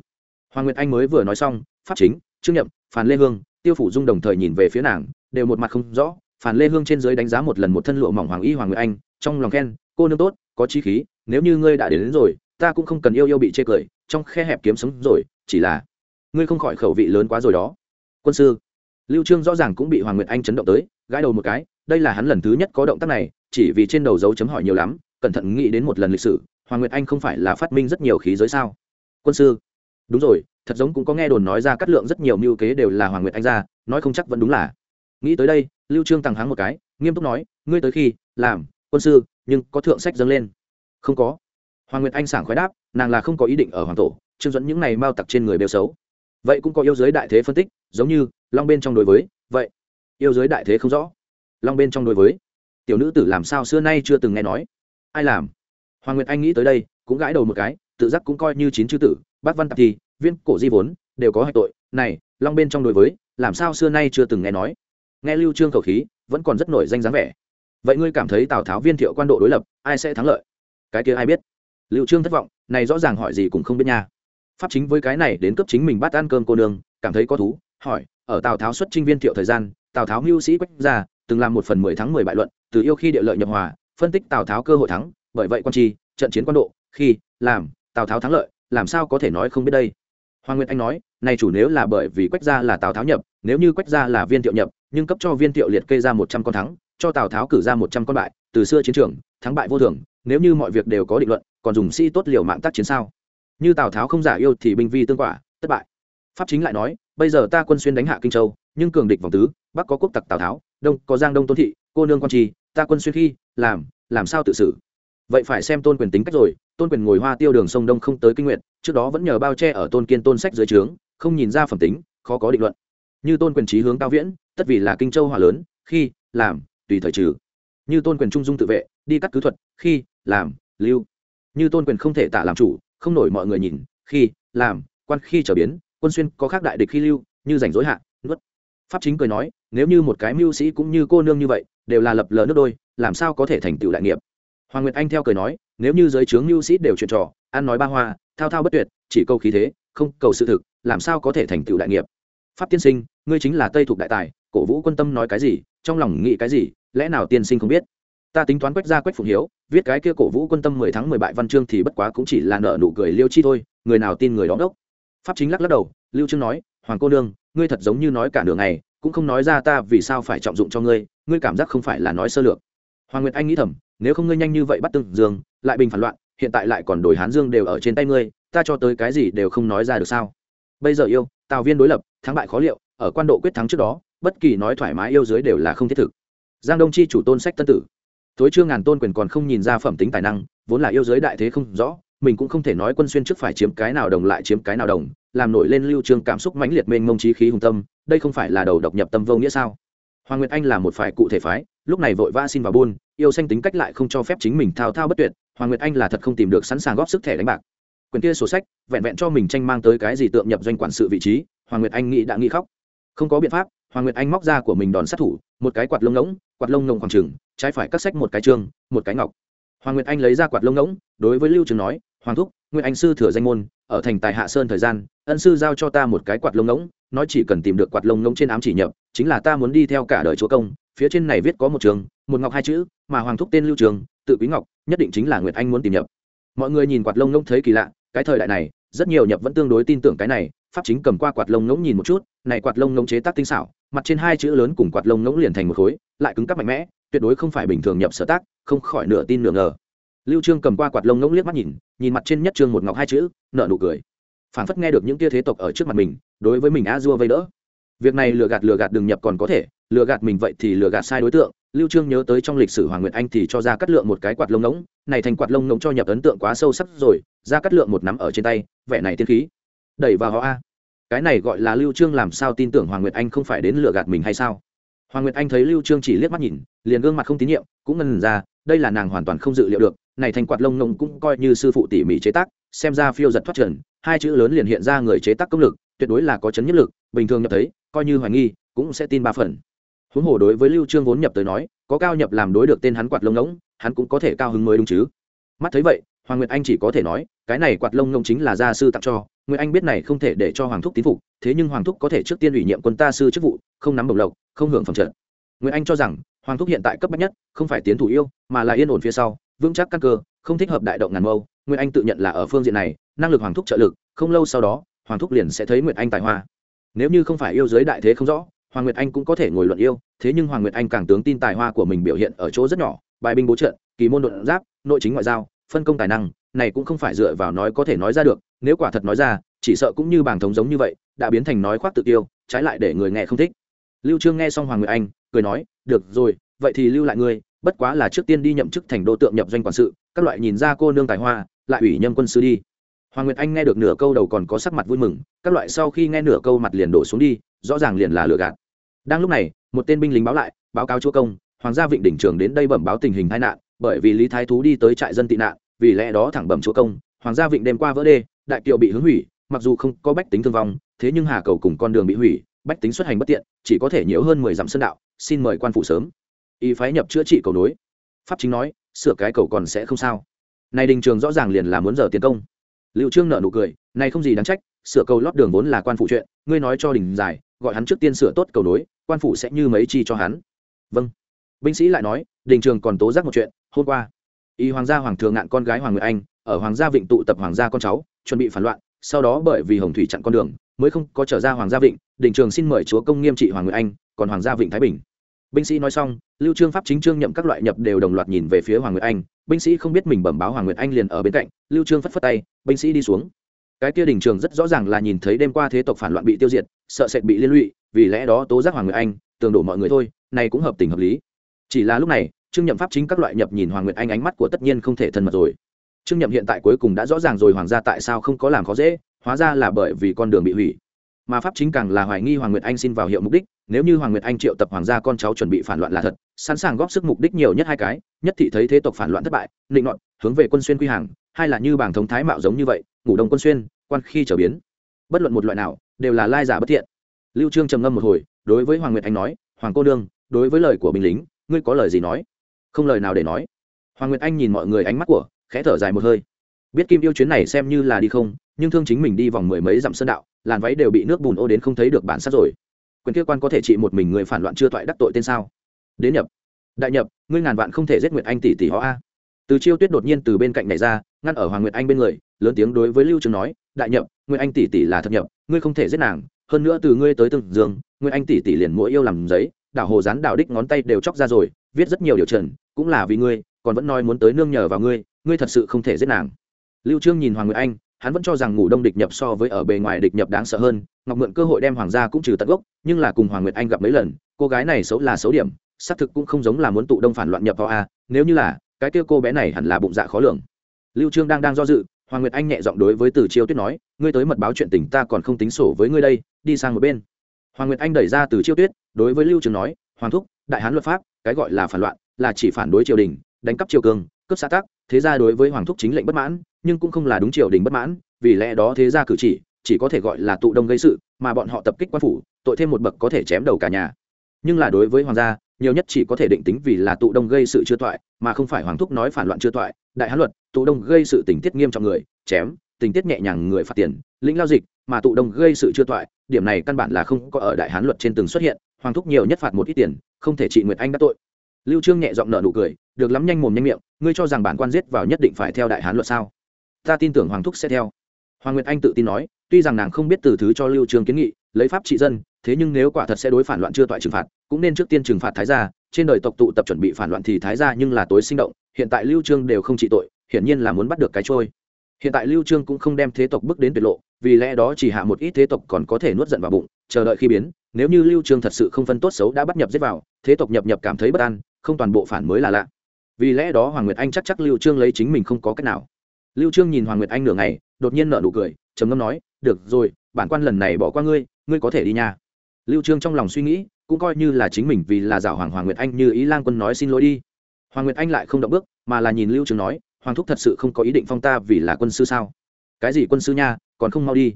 Hoàng nguyệt anh mới vừa nói xong pháp chính trương nhậm phàn lê hương tiêu phủ dung đồng thời nhìn về phía nàng đều một mặt không rõ phàn lê hương trên dưới đánh giá một lần một thân lụa mỏng hoàng y hoàng nguyệt anh trong lòng khen cô nương tốt có chí khí nếu như ngươi đã đến, đến rồi ta cũng không cần yêu yêu bị chê cười trong khe hẹp kiếm sống rồi chỉ là ngươi không khỏi khẩu vị lớn quá rồi đó. Quân sư, lưu trương rõ ràng cũng bị hoàng nguyệt anh chấn động tới, gãi đầu một cái, đây là hắn lần thứ nhất có động tác này, chỉ vì trên đầu dấu chấm hỏi nhiều lắm, cẩn thận nghĩ đến một lần lịch sử, hoàng nguyệt anh không phải là phát minh rất nhiều khí giới sao? Quân sư, đúng rồi, thật giống cũng có nghe đồn nói ra cắt lượng rất nhiều mưu kế đều là hoàng nguyệt anh ra, nói không chắc vẫn đúng là. Nghĩ tới đây, lưu trương tăng háng một cái, nghiêm túc nói, ngươi tới khi, làm, quân sư, nhưng có thượng sách dâng lên. Không có. Hoàng nguyệt anh sảng khoái đáp, nàng là không có ý định ở hoàng tổ, trương dẫn những này mau tặc trên người đều xấu vậy cũng có yêu giới đại thế phân tích, giống như long bên trong đối với, vậy, yêu giới đại thế không rõ. Long bên trong đối với. Tiểu nữ tử làm sao xưa nay chưa từng nghe nói? Ai làm? Hoàng nguyệt anh nghĩ tới đây, cũng gãi đầu một cái, tự giác cũng coi như chín chư tử bác văn tạp thi viên cổ di vốn, đều có hạch tội. Này, long bên trong đối với, làm sao xưa nay chưa từng nghe nói? Nghe lưu trương khẩu khí, vẫn còn rất nổi danh dáng vẻ. Vậy ngươi cảm thấy tào tháo viên thiệu quan độ đối lập, ai sẽ thắng lợi? Cái kia ai biết? Lưu trương thất vọng, này rõ ràng hỏi gì cũng không biết nha pháp chính với cái này đến cấp chính mình bắt ăn cơm cô nương, cảm thấy có thú, hỏi, ở tào tháo xuất trinh viên thiệu thời gian, tào tháo mưu sĩ quách ra từng làm một phần mười tháng mười bại luận, từ yêu khi địa lợi nhập hòa, phân tích tào tháo cơ hội thắng, bởi vậy quan tri, trận chiến quan độ, khi, làm, tào tháo thắng lợi, làm sao có thể nói không biết đây? Hoàng nguyệt anh nói, này chủ nếu là bởi vì quách gia là tào tháo nhập, nếu như quách gia là viên thiệu nhập, nhưng cấp cho viên thiệu liệt kê ra một trăm con thắng, cho tào tháo cử ra một trăm con bại, từ xưa chiến trường, thắng bại vô thường, nếu như mọi việc đều có định luận, còn dùng sĩ tốt liều mạng tác chiến sao? Như tào tháo không giả yêu thì binh vi tương quả, thất bại. Pháp chính lại nói, bây giờ ta quân xuyên đánh hạ kinh châu, nhưng cường địch vòng tứ, bắc có quốc tặc tào tháo, đông có giang đông tôn thị, cô nương quan trì ta quân xuyên khi, làm làm sao tự xử? Vậy phải xem tôn quyền tính cách rồi, tôn quyền ngồi hoa tiêu đường sông đông không tới kinh nguyện trước đó vẫn nhờ bao che ở tôn kiên tôn sách dưới trướng, không nhìn ra phẩm tính, khó có định luận. Như tôn quyền trí hướng cao viễn, tất vì là kinh châu hòa lớn, khi, làm, tùy thời trừ. Như tôn quyền trung dung tự vệ, đi cắt cứ thuật, khi, làm, lưu. Như tôn quyền không thể tả làm chủ không nổi mọi người nhìn, khi, làm, quan khi trở biến, quân xuyên có khác đại địch khi lưu, như rảnh rối hạ, nuốt. Pháp chính cười nói, nếu như một cái mưu sĩ cũng như cô nương như vậy, đều là lập lờ nước đôi, làm sao có thể thành tựu đại nghiệp? Hoàng nguyệt anh theo cười nói, nếu như giới trướng mưu sĩ đều chuyện trò, ăn nói ba hoa, thao thao bất tuyệt, chỉ câu khí thế, không cầu sự thực, làm sao có thể thành tựu đại nghiệp? Pháp tiên sinh, ngươi chính là tây thuộc đại tài, cổ vũ quân tâm nói cái gì, trong lòng nghĩ cái gì, lẽ nào tiên sinh không biết? Ta tính toán quách ra quách phụng hiếu, viết cái kia cổ vũ quân tâm mười tháng mười bại văn chương thì bất quá cũng chỉ là nợ nụ cười liêu chi thôi, người nào tin người đó đốc. Pháp chính lắc lắc đầu, lưu trương nói, hoàng cô nương, ngươi thật giống như nói cả đường này cũng không nói ra ta vì sao phải trọng dụng cho ngươi ngươi cảm giác không phải là nói sơ lược. Hoàng nguyệt anh nghĩ thầm, nếu không ngươi nhanh như vậy bắt tương dương, lại bình phản loạn, hiện tại lại còn đổi hán dương đều ở trên tay ngươi, ta cho tới cái gì đều không nói ra được sao? Bây giờ yêu, tào viên đối lập, thắng bại khó liệu, ở quan độ quyết thắng trước đó, bất kỳ nói thoải mái yêu dưới đều là không thiết thực. Giang đông chi chủ tôn sách tân tử tối chưa ngàn tôn quyền còn không nhìn ra phẩm tính tài năng, vốn là yêu giới đại thế không rõ, mình cũng không thể nói quân xuyên trước phải chiếm cái nào đồng lại chiếm cái nào đồng, làm nổi lên lưu trương cảm xúc mãnh liệt mênh mông trí khí hùng tâm, đây không phải là đầu độc nhập tâm vô nghĩa sao? Hoàng nguyệt anh là một phải cụ thể phái, lúc này vội vã xin vào buôn, yêu xanh tính cách lại không cho phép chính mình thao thao bất tuyệt, hoàng nguyệt anh là thật không tìm được sẵn sàng góp sức thẻ đánh bạc. Quyền kia sổ sách, vẹn vẹn cho mình tranh mang tới cái gì tượng nhập doanh quản sự vị trí, hoàng nguyệt anh nghĩ đã nghĩ khóc. Không có biện pháp hoàng nguyệt anh móc ra của mình đòn sát thủ, một cái quạt lông ngỗng, quạt lông ngỗng khoảng trừng trái phải cắt sách một cái trương một cái ngọc. Hoàng nguyệt anh lấy ra quạt lông ngỗng, đối với lưu trường nói, hoàng thúc, Nguyệt anh sư thừa danh môn, ở thành tài hạ sơn thời gian, ân sư giao cho ta một cái quạt lông ngỗng, nói chỉ cần tìm được quạt lông ngỗng trên ám chỉ nhập, chính là ta muốn đi theo cả đời chúa công, phía trên này viết có một trường, một ngọc hai chữ, mà hoàng thúc tên lưu trường, tự quý ngọc, nhất định chính là nguyệt anh muốn tìm nhập. Mọi người nhìn quạt lông ngỗng thấy kỳ lạ, cái thời đại này, rất nhiều nhập vẫn tương đối tin tưởng cái này pháp chính cầm qua quạt lông ngỗng nhìn một chút, này quạt lông ngỗng chế tác tinh xảo, mặt trên hai chữ lớn cùng quạt lông ngỗng liền thành một khối, lại cứng cắp mạnh mẽ, tuyệt đối không phải bình thường nhập sở tác, không khỏi nửa tin nửa ngờ. Lưu trương cầm qua quạt lông ngỗng liếc mắt nhìn nhìn mặt trên nhất trương một ngọc hai chữ nợ nụ cười. Phản phất nghe được những tia thế tộc ở trước mặt mình, đối với mình a dua vây đỡ. Việc này lừa gạt lừa gạt đừng nhập còn có thể, lừa gạt mình vậy thì lừa gạt sai đối tượng. Lưu trương nhớ tới trong lịch sử hoàng nguyệt anh thì cho ra cắt lượng một cái quạt lông ngỗng, này thành quạt lông ngỗng cho nhập ấn tượng quá sâu sắc rồi, ra cắt lượng một nắm ở trên tay, vẻ này tiên khí đẩy vào họ a. Cái này gọi là lưu trương làm sao tin tưởng hoàng nguyệt anh không phải đến lừa gạt mình hay sao? Hoàng nguyệt anh thấy lưu trương chỉ liếc mắt nhìn, liền gương mặt không tín nhiệm, cũng ngần ra, đây là nàng hoàn toàn không dự liệu được, này thành quạt lông nồng cũng coi như sư phụ tỉ mỉ chế tác, xem ra phiêu giật thoát trần, hai chữ lớn liền hiện ra người chế tác công lực, tuyệt đối là có chấn nhất lực, bình thường nhập thấy, coi như hoài nghi, cũng sẽ tin ba phần. Huống hồ đối với lưu trương vốn nhập tới nói, có cao nhập làm đối được tên hắn quạt lông ngỗng hắn cũng có thể cao hứng mới đúng chứ. Mắt thấy vậy, hoàng nguyệt anh chỉ có thể nói cái này quạt lông ngông chính là gia sư tặng cho nguyệt anh biết này không thể để cho hoàng thúc tín phục, thế nhưng hoàng thúc có thể trước tiên ủy nhiệm quân ta sư chức vụ, không nắm bổng lộc, không hưởng phẩm trận nguyệt anh cho rằng, hoàng thúc hiện tại cấp bách nhất, không phải tiến thủ yêu, mà là yên ổn phía sau, vững chắc căn cơ, không thích hợp đại động ngàn mâu nguyệt anh tự nhận là ở phương diện này, năng lực hoàng thúc trợ lực, không lâu sau đó, hoàng thúc liền sẽ thấy nguyệt anh tài hoa. Nếu như không phải yêu giới đại thế không rõ, hoàng nguyệt anh cũng có thể ngồi luận yêu, thế nhưng hoàng nguyệt anh càng tướng tin tài hoa của mình biểu hiện ở chỗ rất nhỏ, bài binh bố trận, kỳ môn luận giáp, nội chính ngoại giao, phân công tài năng này cũng không phải dựa vào nói có thể nói ra được, nếu quả thật nói ra, chỉ sợ cũng như bảng thống giống như vậy, đã biến thành nói khoác tự tiêu trái lại để người nghe không thích. Lưu trương nghe xong hoàng nguyệt anh, cười nói, được rồi, vậy thì lưu lại ngươi, bất quá là trước tiên đi nhậm chức thành đô tượng nhập doanh quản sự, các loại nhìn ra cô nương tài hoa, lại ủy nhân quân sư đi. Hoàng nguyệt anh nghe được nửa câu đầu còn có sắc mặt vui mừng, các loại sau khi nghe nửa câu mặt liền đổ xuống đi, rõ ràng liền là lừa gạt. Đang lúc này, một tên binh lính báo lại, báo cáo chúa công, hoàng gia vịnh đỉnh trường đến đây bẩm báo tình hình tai nạn, bởi vì lý thái thú đi tới trại dân tị nạn vì lẽ đó thẳng bẩm chúa công, hoàng gia vịnh đêm qua vỡ đê, đại kiệu bị hướng hủy, mặc dù không có bách tính thương vong, thế nhưng hà cầu cùng con đường bị hủy, bách tính xuất hành bất tiện, chỉ có thể nhiều hơn mười dặm sân đạo, xin mời quan phủ sớm. Y phái nhập chữa trị cầu nối. Pháp chính nói, sửa cái cầu còn sẽ không sao. Này đình trường rõ ràng liền là muốn giờ tiến công. Liệu trương nợ nụ cười, này không gì đáng trách, sửa cầu lót đường vốn là quan phụ chuyện, ngươi nói cho đình dài gọi hắn trước tiên sửa tốt cầu nối, quan phủ sẽ như mấy chi cho hắn. Vâng. Binh sĩ lại nói, đình trường còn tố giác một chuyện, hôm qua y hoàng gia hoàng thường ngạn con gái hoàng nguyệt anh, ở hoàng gia vịnh tụ tập hoàng gia con cháu, chuẩn bị phản loạn, sau đó bởi vì hồng thủy chặn con đường, mới không có trở ra hoàng gia vịnh đình trường xin mời chúa công nghiêm trị hoàng nguyệt anh, còn hoàng gia vịnh thái bình. Binh sĩ nói xong, lưu trương pháp chính trương nhậm các loại nhập đều đồng loạt nhìn về phía hoàng nguyệt anh, binh sĩ không biết mình bẩm báo hoàng nguyệt anh liền ở bên cạnh, lưu trương phất phất tay, binh sĩ đi xuống. Cái kia đình trường rất rõ ràng là nhìn thấy đêm qua thế tộc phản loạn bị tiêu diệt, sợ sệt bị liên lụy, vì lẽ đó tố giác hoàng nguyệt anh tường đổ mọi người thôi, này cũng hợp tình hợp lý. Chỉ là lúc này trương nhậm pháp chính các loại nhập nhìn hoàng nguyệt anh ánh mắt của tất nhiên không thể thân mật rồi. Trương nhậm hiện tại cuối cùng đã rõ ràng rồi hoàng gia tại sao không có làm khó dễ, hóa ra là bởi vì con đường bị hủy. Mà pháp chính càng là hoài nghi hoàng nguyệt anh xin vào hiệu mục đích, nếu như hoàng nguyệt anh triệu tập hoàng gia con cháu chuẩn bị phản loạn là thật, sẵn sàng góp sức mục đích nhiều nhất hai cái, nhất thị thấy thế tộc phản loạn thất bại định ngọn hướng về quân xuyên quy hàng, hai là như bảng thống thái mạo giống như vậy, ngủ đông quân xuyên, quan khi trở biến. Bất luận một loại nào, đều là lai giả bất thiện. Lưu trương trầm ngâm một hồi, đối với hoàng nguyệt anh nói, hoàng cô đương đối với lời của binh lính, ngươi có lời gì nói? Không lời nào để nói. Hoàng nguyệt anh nhìn mọi người ánh mắt của, khẽ thở dài một hơi. Biết kim yêu chuyến này xem như là đi không, nhưng thương chính mình đi vòng mười mấy dặm sơn đạo, làn váy đều bị nước bùn ô đến không thấy được bản sắc rồi. Quyền kia quan có thể trị một mình người phản loạn chưa toại đắc tội tên sao? Đến nhập. Đại nhập, ngươi ngàn vạn không thể giết nguyệt anh tỷ tỷ họ a. Từ chiêu tuyết đột nhiên từ bên cạnh này ra, ngăn ở hoàng nguyệt anh bên người, lớn tiếng đối với lưu trường nói, đại nhập, nguyệt anh tỷ tỷ là thật nhập, ngươi không thể giết nàng. Hơn nữa từ ngươi tới từng dương nguyệt anh tỷ tỷ liền mỗi yêu làm giấy, đảo hồ rán đảo đích ngón tay đều chóc ra rồi, viết rất nhiều điều trần cũng là vì ngươi, còn vẫn nói muốn tới nương nhờ vào ngươi ngươi thật sự không thể giết nàng. Lưu trương nhìn hoàng nguyệt anh, hắn vẫn cho rằng ngủ đông địch nhập so với ở bề ngoài địch nhập đáng sợ hơn, ngọc mượn cơ hội đem hoàng gia cũng trừ tận gốc, nhưng là cùng hoàng nguyệt anh gặp mấy lần, cô gái này xấu là xấu điểm, xác thực cũng không giống là muốn tụ đông phản loạn nhập vào a, nếu như là, cái kia cô bé này hẳn là bụng dạ khó lường. Lưu trương đang đang do dự, hoàng nguyệt anh nhẹ giọng đối với từ chiêu tuyết nói, ngươi tới mật báo chuyện tình ta còn không tính sổ với ngươi đây, đi sang một bên. Hoàng nguyệt anh đẩy ra từ chiêu tuyết, đối với lưu trương nói, hoàng thúc, đại hán luật pháp, cái gọi là phản loạn là chỉ phản đối triều đình, đánh cắp triều cường, cướp xã tắc, thế ra đối với hoàng thúc chính lệnh bất mãn, nhưng cũng không là đúng triều đình bất mãn, vì lẽ đó thế ra cử chỉ chỉ có thể gọi là tụ đông gây sự, mà bọn họ tập kích quan phủ, tội thêm một bậc có thể chém đầu cả nhà. Nhưng là đối với hoàng gia, nhiều nhất chỉ có thể định tính vì là tụ đông gây sự chưa toại, mà không phải hoàng thúc nói phản loạn chưa toại. Đại hán luật, tụ đông gây sự tình tiết nghiêm trọng người, chém, tình tiết nhẹ nhàng người phạt tiền, lĩnh lao dịch, mà tụ đông gây sự chưa toại, điểm này căn bản là không có ở đại hán luật trên từng xuất hiện, hoàng thúc nhiều nhất phạt một ít tiền, không thể trị nguyệt anh đã tội lưu trương nhẹ giọng nở nụ cười, được lắm nhanh mồm nhanh miệng, ngươi cho rằng bản quan giết vào nhất định phải theo đại hán luật sao? Ta tin tưởng hoàng thúc sẽ theo. Hoàng nguyệt anh tự tin nói, tuy rằng nàng không biết từ thứ cho lưu trương kiến nghị, lấy pháp trị dân, thế nhưng nếu quả thật sẽ đối phản loạn chưa toại trừng phạt, cũng nên trước tiên trừng phạt thái gia, trên đời tộc tụ tập chuẩn bị phản loạn thì thái gia nhưng là tối sinh động, hiện tại lưu trương đều không trị tội, hiển nhiên là muốn bắt được cái trôi. Hiện tại lưu trương cũng không đem thế tộc bước đến tuyệt lộ, vì lẽ đó chỉ hạ một ít thế tộc còn có thể nuốt giận vào bụng, chờ đợi khi biến, nếu như lưu trương thật sự không phân tốt xấu đã bắt nhập giết vào, thế tộc nhập nhập cảm thấy bất an không toàn bộ phản mới là lạ. Vì lẽ đó hoàng nguyệt anh chắc chắc lưu trương lấy chính mình không có cách nào. Lưu trương nhìn hoàng nguyệt anh nửa ngày, đột nhiên nở nụ cười, trầm ngâm nói, được rồi, bản quan lần này bỏ qua ngươi ngươi có thể đi nhà lưu trương trong lòng suy nghĩ, cũng coi như là chính mình vì là giả hoàng hoàng nguyệt anh như ý lang quân nói xin lỗi đi. Hoàng nguyệt anh lại không động bước, mà là nhìn lưu trương nói, hoàng thúc thật sự không có ý định phong ta vì là quân sư sao? Cái gì quân sư nha, còn không mau đi.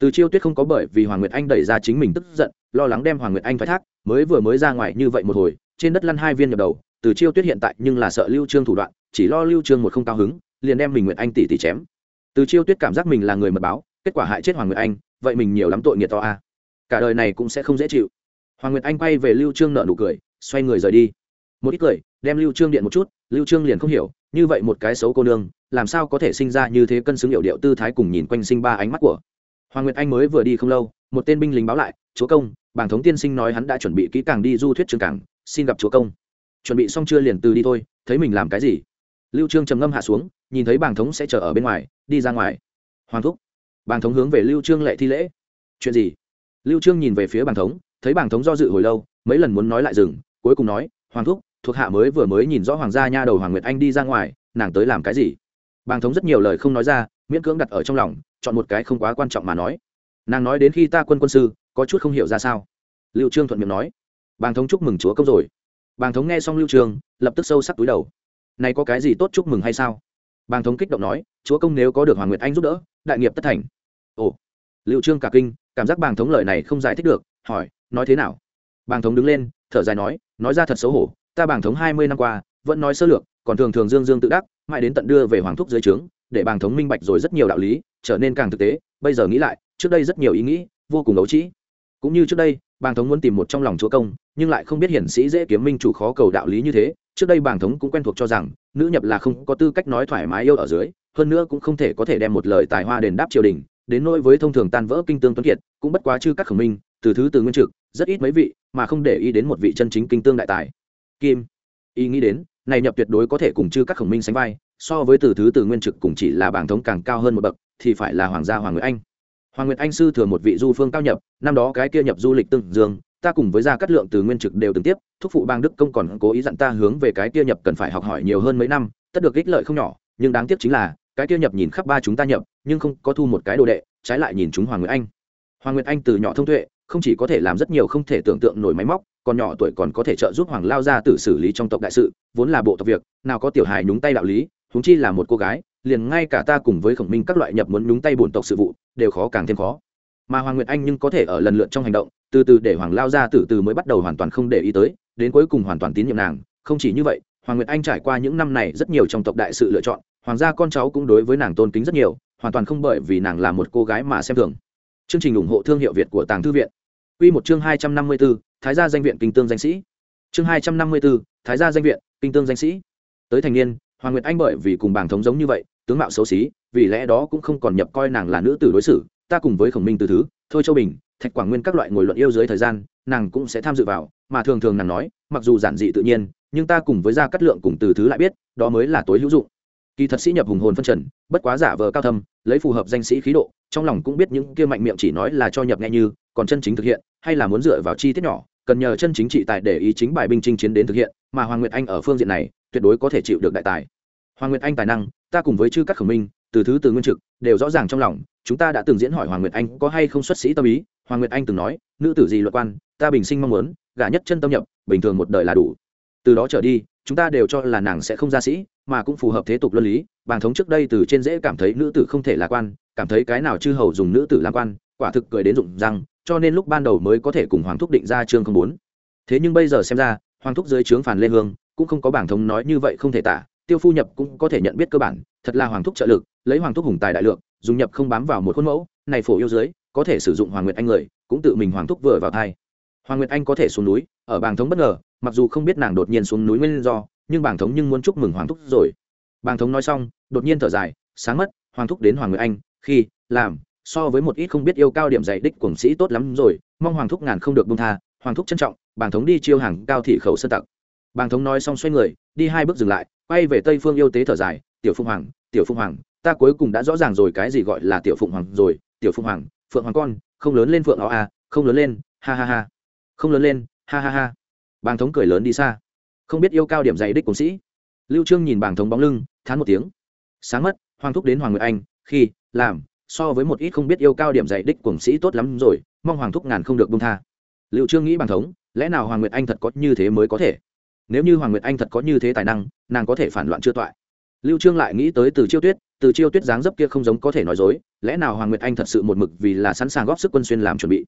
Từ chiêu tuyết không có bởi vì hoàng nguyệt anh đẩy ra chính mình tức giận, lo lắng đem hoàng nguyệt anh phải thác, mới vừa mới ra ngoài như vậy một hồi trên đất lăn hai viên nhập đầu, từ chiêu tuyết hiện tại nhưng là sợ lưu trương thủ đoạn, chỉ lo lưu trương một không cao hứng, liền đem mình nguyệt anh tỷ tỷ chém. Từ chiêu tuyết cảm giác mình là người mật báo, kết quả hại chết hoàng nguyệt anh, vậy mình nhiều lắm tội nghiệt to a. Cả đời này cũng sẽ không dễ chịu. Hoàng nguyệt anh quay về lưu trương nợ nụ cười, xoay người rời đi. Một ít cười, đem lưu trương điện một chút, lưu trương liền không hiểu, như vậy một cái xấu cô nương, làm sao có thể sinh ra như thế cân xứng hiệu điệu tư thái cùng nhìn quanh sinh ba ánh mắt của. Hoàng nguyệt anh mới vừa đi không lâu, một tên binh lính báo lại, chúa công bảng thống tiên sinh nói hắn đã chuẩn bị kỹ càng đi du thuyết trường cảng xin gặp chúa công. Chuẩn bị xong chưa liền từ đi thôi, thấy mình làm cái gì? Lưu trương trầm ngâm hạ xuống, nhìn thấy bàng thống sẽ chờ ở bên ngoài, đi ra ngoài. Hoàng thúc. Bàng thống hướng về lưu trương lệ thi lễ. Chuyện gì? Lưu trương nhìn về phía bàng thống, thấy bàng thống do dự hồi lâu, mấy lần muốn nói lại dừng, cuối cùng nói, hoàng thúc, thuộc hạ mới vừa mới nhìn rõ hoàng gia nha đầu hoàng nguyệt anh đi ra ngoài, nàng tới làm cái gì? Bàng thống rất nhiều lời không nói ra, miễn cưỡng đặt ở trong lòng, chọn một cái không quá quan trọng mà nói. Nàng nói đến khi ta quân quân sư, có chút không hiểu ra sao. Lưu trương thuận miệng nói bàng thống chúc mừng chúa công rồi. Bàng thống nghe xong lưu trương lập tức sâu sắc túi đầu. Này có cái gì tốt chúc mừng hay sao? Bàng thống kích động nói, chúa công nếu có được hoàng nguyệt anh giúp đỡ, đại nghiệp tất thành. Ồ. Liệu trương cả kinh, cảm giác bàng thống lời này không giải thích được, hỏi, nói thế nào? Bàng thống đứng lên, thở dài nói nói ra thật xấu hổ, ta bàng thống hai mươi năm qua, vẫn nói sơ lược, còn thường thường dương dương tự đắc, mãi đến tận đưa về hoàng thúc dưới trướng, để bàng thống minh bạch rồi rất nhiều đạo lý, trở nên càng thực tế, bây giờ nghĩ lại, trước đây rất nhiều ý nghĩ, vô cùng ấu trĩ cũng như trước đây, bàng thống muốn tìm một trong lòng chúa công, nhưng lại không biết hiển sĩ dễ kiếm minh chủ khó cầu đạo lý như thế. Trước đây bàng thống cũng quen thuộc cho rằng, nữ nhập là không có tư cách nói thoải mái yêu ở dưới, hơn nữa cũng không thể có thể đem một lời tài hoa đền đáp triều đình, đến nỗi với thông thường tan vỡ kinh tương tuấn kiệt, cũng bất quá chư các khẩu minh, từ thứ từ nguyên trực, rất ít mấy vị, mà không để ý đến một vị chân chính kinh tương đại tài. Kim, ý nghĩ đến, này nhập tuyệt đối có thể cùng chư các khổng minh sánh vai, so với từ thứ từ nguyên trực cùng chỉ là bảng thống càng cao hơn một bậc, thì phải là hoàng gia hoàng người anh hoàng nguyệt anh sư thừa một vị du phương cao nhập, năm đó cái kia nhập du lịch tương dương, ta cùng với gia cát lượng từ nguyên trực đều từng tiếp, thúc phụ bang đức công còn cố ý dặn ta hướng về cái kia nhập cần phải học hỏi nhiều hơn mấy năm, tất được ích lợi không nhỏ, nhưng đáng tiếc chính là, cái kia nhập nhìn khắp ba chúng ta nhập, nhưng không có thu một cái đồ đệ, trái lại nhìn chúng hoàng nguyệt anh. Hoàng nguyệt anh từ nhỏ thông tuệ, không chỉ có thể làm rất nhiều không thể tưởng tượng nổi máy móc, còn nhỏ tuổi còn có thể trợ giúp hoàng lao gia tử xử lý trong tộc đại sự, vốn là bộ tộc việc, nào có tiểu hài nhúng tay đạo lý, huống chi là một cô gái liền ngay cả ta cùng với khổng minh các loại nhập muốn nhúng tay bổn tộc sự vụ đều khó càng thêm khó mà hoàng nguyệt anh nhưng có thể ở lần lượt trong hành động từ từ để hoàng lao gia từ từ mới bắt đầu hoàn toàn không để ý tới đến cuối cùng hoàn toàn tín nhiệm nàng không chỉ như vậy hoàng nguyệt anh trải qua những năm này rất nhiều trong tộc đại sự lựa chọn hoàng gia con cháu cũng đối với nàng tôn kính rất nhiều hoàn toàn không bởi vì nàng là một cô gái mà xem thường chương trình ủng hộ thương hiệu việt của tàng thư viện Quy một chương hai trăm năm mươi 254, Thái gia danh viện kinh tương danh sĩ. Chương hai trăm năm mươi 254, Thái gia danh viện, kinh tương danh sĩ. Tới thành niên, Hoàng Nguyệt Anh bởi vì cùng bảng thống giống như vậy, tướng mạo xấu xí, vì lẽ đó cũng không còn nhập coi nàng là nữ tử đối xử, ta cùng với Khổng Minh từ thứ, thôi Châu Bình, Thạch Quảng Nguyên các loại ngồi luận yêu dưới thời gian, nàng cũng sẽ tham dự vào, mà thường thường nàng nói, mặc dù giản dị tự nhiên, nhưng ta cùng với gia cát lượng cùng từ thứ lại biết, đó mới là tối hữu dụng. Kỳ thật sĩ nhập hùng hồn phân trần, bất quá giả vờ cao thâm, lấy phù hợp danh sĩ khí độ, trong lòng cũng biết những kia mạnh miệng chỉ nói là cho nhập nghe như, còn chân chính thực hiện, hay là muốn dựa vào chi tiết nhỏ cần nhờ chân chính trị tài để ý chính bài binh chinh chiến đến thực hiện mà hoàng nguyệt anh ở phương diện này tuyệt đối có thể chịu được đại tài hoàng nguyệt anh tài năng, ta cùng với chư các khổng minh, từ thứ từ nguyên trực, đều rõ ràng trong lòng, chúng ta đã từng diễn hỏi hoàng nguyệt anh có hay không xuất sĩ tâm ý. Hoàng nguyệt anh từng nói, nữ tử gì luật quan, ta bình sinh mong muốn, gả nhất chân tâm nhập, bình thường một đời là đủ. Từ đó trở đi, chúng ta đều cho là nàng sẽ không ra sĩ, mà cũng phù hợp thế tục luân lý. Bàng thống trước đây từ trên dễ cảm thấy nữ tử không thể là quan, cảm thấy cái nào chư hầu dùng nữ tử làm quan, quả thực cười đến rụng răng, cho nên lúc ban đầu mới có thể cùng hoàng thúc định ra chương không bốn. Thế nhưng bây giờ xem ra, hoàng thúc dưới trướng phản lê hương, cũng không có bảng thống nói như vậy không thể tả tiêu phu nhập cũng có thể nhận biết cơ bản, thật là hoàng thúc trợ lực, lấy hoàng thúc hùng tài đại lượng, dùng nhập không bám vào một khuôn mẫu, này phổ yêu dưới, có thể sử dụng hoàng nguyệt anh người, cũng tự mình hoàng thúc vừa vào thai. Hoàng nguyệt anh có thể xuống núi, ở bảng thống bất ngờ, mặc dù không biết nàng đột nhiên xuống núi nguyên do, nhưng bảng thống nhưng muốn chúc mừng hoàng thúc rồi. Bảng thống nói xong, đột nhiên thở dài, sáng mất, hoàng thúc đến hoàng nguyệt anh, khi, làm, so với một ít không biết yêu cao điểm dạy đích cuồng sĩ tốt lắm rồi, mong hoàng thúc ngàn không được bông tha, hoàng thúc trân trọng, bàng thống đi chiêu hàng cao thị khẩu sơn tặc. Bàng thống nói xong xoay người, đi hai bước dừng lại quay về tây phương yêu tế thở dài, tiểu phụng hoàng, tiểu phụng hoàng, ta cuối cùng đã rõ ràng rồi cái gì gọi là tiểu phụng hoàng rồi, tiểu phụng hoàng, phượng hoàng con, không lớn lên phượng áo a à, không lớn lên, ha ha ha, không lớn lên, ha ha ha. Bàng thống cười lớn đi xa. Không biết yêu cao điểm dạy đích cuồng sĩ. Lưu trương nhìn bàng thống bóng lưng, thán một tiếng. Sáng mất, hoàng thúc đến hoàng nguyệt anh, khi, làm, so với một ít không biết yêu cao điểm dạy đích cuồng sĩ tốt lắm rồi, mong hoàng thúc ngàn không được buông tha. Lưu trương nghĩ bàng thống, lẽ nào hoàng nguyệt anh thật có như thế mới có thể? Nếu như hoàng nguyệt anh thật có như thế tài năng, nàng có thể phản loạn chưa toại. Lưu trương lại nghĩ tới từ chiêu tuyết, từ chiêu tuyết dáng dấp kia không giống có thể nói dối, lẽ nào hoàng nguyệt anh thật sự một mực vì là sẵn sàng góp sức quân xuyên làm chuẩn bị?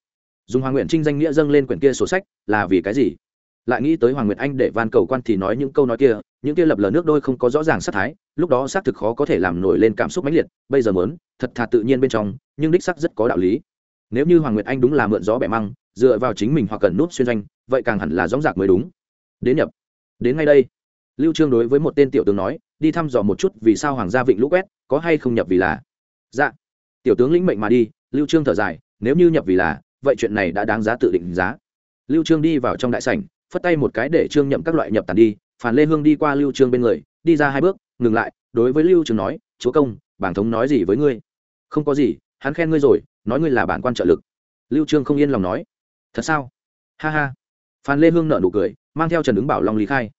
Dùng hoàng nguyện trinh danh nghĩa dâng lên quyển kia sổ sách là vì cái gì? Lại nghĩ tới hoàng nguyệt anh để van cầu quan thì nói những câu nói kia, những kia lập lờ nước đôi không có rõ ràng sát thái, lúc đó xác thực khó có thể làm nổi lên cảm xúc mãnh liệt, bây giờ mớn thật thà tự nhiên bên trong, nhưng đích xác rất có đạo lý. Nếu như hoàng nguyệt anh đúng là mượn gió bẻ măng, dựa vào chính mình hoặc cần nút xuyên doanh, vậy càng hẳn là rõ rạc mới đúng. Đến nhập đến ngay đây. Lưu trương đối với một tên tiểu tướng nói, đi thăm dò một chút vì sao hoàng gia vịnh lũ quét, có hay không nhập vì là. Dạ. Tiểu tướng lĩnh mệnh mà đi, lưu trương thở dài, nếu như nhập vì là, vậy chuyện này đã đáng giá tự định giá. Lưu trương đi vào trong đại sảnh, phất tay một cái để trương nhậm các loại nhập tàn đi, phản lê hương đi qua lưu trương bên người, đi ra hai bước, ngừng lại, đối với lưu trương nói, chúa công, bảng thống nói gì với ngươi? Không có gì, hắn khen ngươi rồi, nói ngươi là bản quan trợ lực. Lưu trương không yên lòng nói, thật sao? Ha ha. Phan lê hương nở nụ cười mang theo trần ứng bảo long lý khai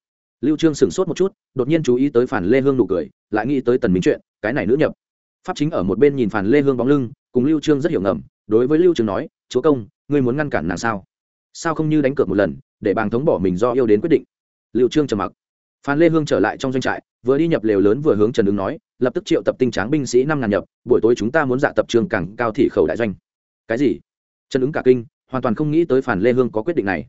lưu trương sửng sốt một chút đột nhiên chú ý tới phản lê hương nụ cười lại nghĩ tới tần minh chuyện cái này nữ nhập pháp chính ở một bên nhìn phản lê hương bóng lưng cùng lưu trương rất hiểu ngầm đối với lưu trương nói chúa công ngươi muốn ngăn cản nàng sao sao không như đánh cược một lần để bàng thống bỏ mình do yêu đến quyết định Lưu trương trầm mặc phan lê hương trở lại trong doanh trại vừa đi nhập lều lớn vừa hướng trần ứng nói lập tức triệu tập tinh tráng binh sĩ năm ngàn nhập buổi tối chúng ta muốn dạ tập trường cảng cao thị khẩu đại doanh cái gì trần ứng cả kinh hoàn toàn không nghĩ tới phản lê hương có quyết định này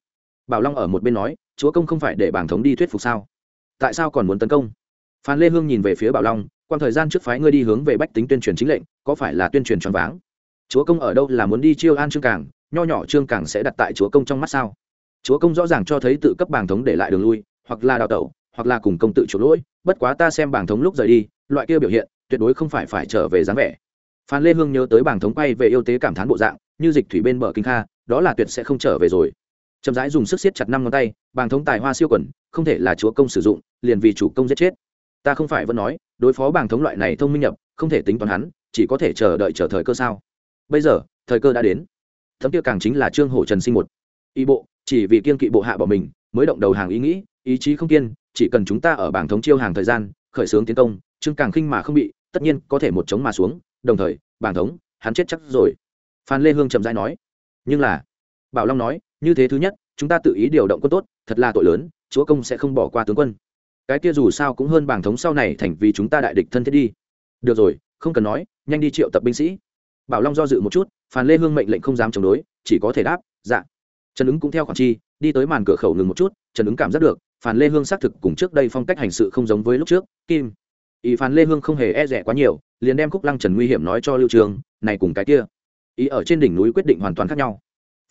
bảo long ở một bên nói chúa công không phải để bảng thống đi thuyết phục sao? Tại sao còn muốn tấn công? Phan lê hương nhìn về phía bảo long quan thời gian trước phái ngươi đi hướng về bách tính tuyên truyền chính lệnh, có phải là tuyên truyền choáng váng? Chúa công ở đâu là muốn đi chiêu an trương cảng, nho nhỏ trương cảng sẽ đặt tại chúa công trong mắt sao? Chúa công rõ ràng cho thấy tự cấp bảng thống để lại đường lui, hoặc là đào tẩu, hoặc là cùng công tự chuộc lỗi, bất quá ta xem bảng thống lúc rời đi, loại kia biểu hiện, tuyệt đối không phải phải trở về dáng vẻ. Phan lê hương nhớ tới bảng thống quay về yêu tế cảm thán bộ dạng, như dịch thủy bên bờ kinh kha, đó là tuyệt sẽ không trở về rồi chậm rãi dùng sức siết chặt năm ngón tay bảng thống tài hoa siêu quẩn không thể là chúa công sử dụng, liền vì chủ công giết chết. Ta không phải vẫn nói, đối phó bảng thống loại này thông minh nhập, không thể tính toán hắn, chỉ có thể chờ đợi chờ thời cơ sao? Bây giờ, thời cơ đã đến. Thấm kia càng chính là trương hổ trần sinh một. Y bộ, chỉ vì kiên kỵ bộ hạ bỏ mình, mới động đầu hàng ý nghĩ, ý chí không kiên, chỉ cần chúng ta ở bảng thống chiêu hàng thời gian, khởi xướng tiến công, trương càng khinh mà không bị, tất nhiên có thể một chống mà xuống, đồng thời bảng thống, hắn chết chắc rồi. Phan lê hương chậm rãi nói. Nhưng là, bảo long nói như thế thứ nhất, chúng ta tự ý điều động quân tốt, thật là tội lớn, chúa công sẽ không bỏ qua tướng quân. Cái kia dù sao cũng hơn bảng thống sau này thành vì chúng ta đại địch thân thiết đi. Được rồi, không cần nói, nhanh đi triệu tập binh sĩ. Bảo long do dự một chút, phàn lê hương mệnh lệnh không dám chống đối, chỉ có thể đáp dạ. Trần ứng cũng theo khoản chi, đi tới màn cửa khẩu ngừng một chút, trần ứng cảm giác được, phàn lê hương xác thực cùng trước đây phong cách hành sự không giống với lúc trước, kim. Ý phàn lê hương không hề e rẻ quá nhiều, liền đem khúc lăng trần nguy hiểm nói cho lưu trường, này cùng cái kia. Ý ở trên đỉnh núi quyết định hoàn toàn khác nhau.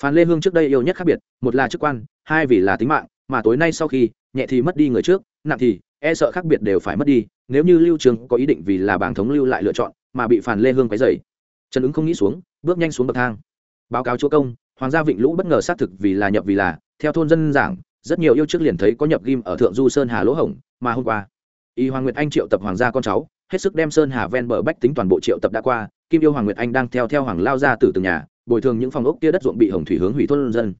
Phan lê hương trước đây yêu nhất khác biệt, một là chức quan, hai vì là tính mạng, mà tối nay sau khi, nhẹ thì mất đi người trước, nặng thì e sợ khác biệt đều phải mất đi, nếu như lưu trường có ý định vì là bảng thống lưu lại lựa chọn, mà bị phản lê hương quấy dày trần ứng không nghĩ xuống, bước nhanh xuống bậc thang. Báo cáo chúa công, hoàng gia vịnh lũ bất ngờ xác thực vì là nhập vì là, theo thôn dân giảng, rất nhiều yêu trước liền thấy có nhập ghim ở thượng du sơn hà lỗ hổng, mà hôm qua, y hoàng nguyệt anh triệu tập hoàng gia con cháu, hết sức đem sơn hà ven bờ bách tính toàn bộ triệu tập đã qua, kim yêu hoàng nguyệt anh đang theo theo hoàng lao gia tử từng nhà bồi thường những phòng ốc kia đất ruộng bị hồng thủy hướng hủy thôn dân.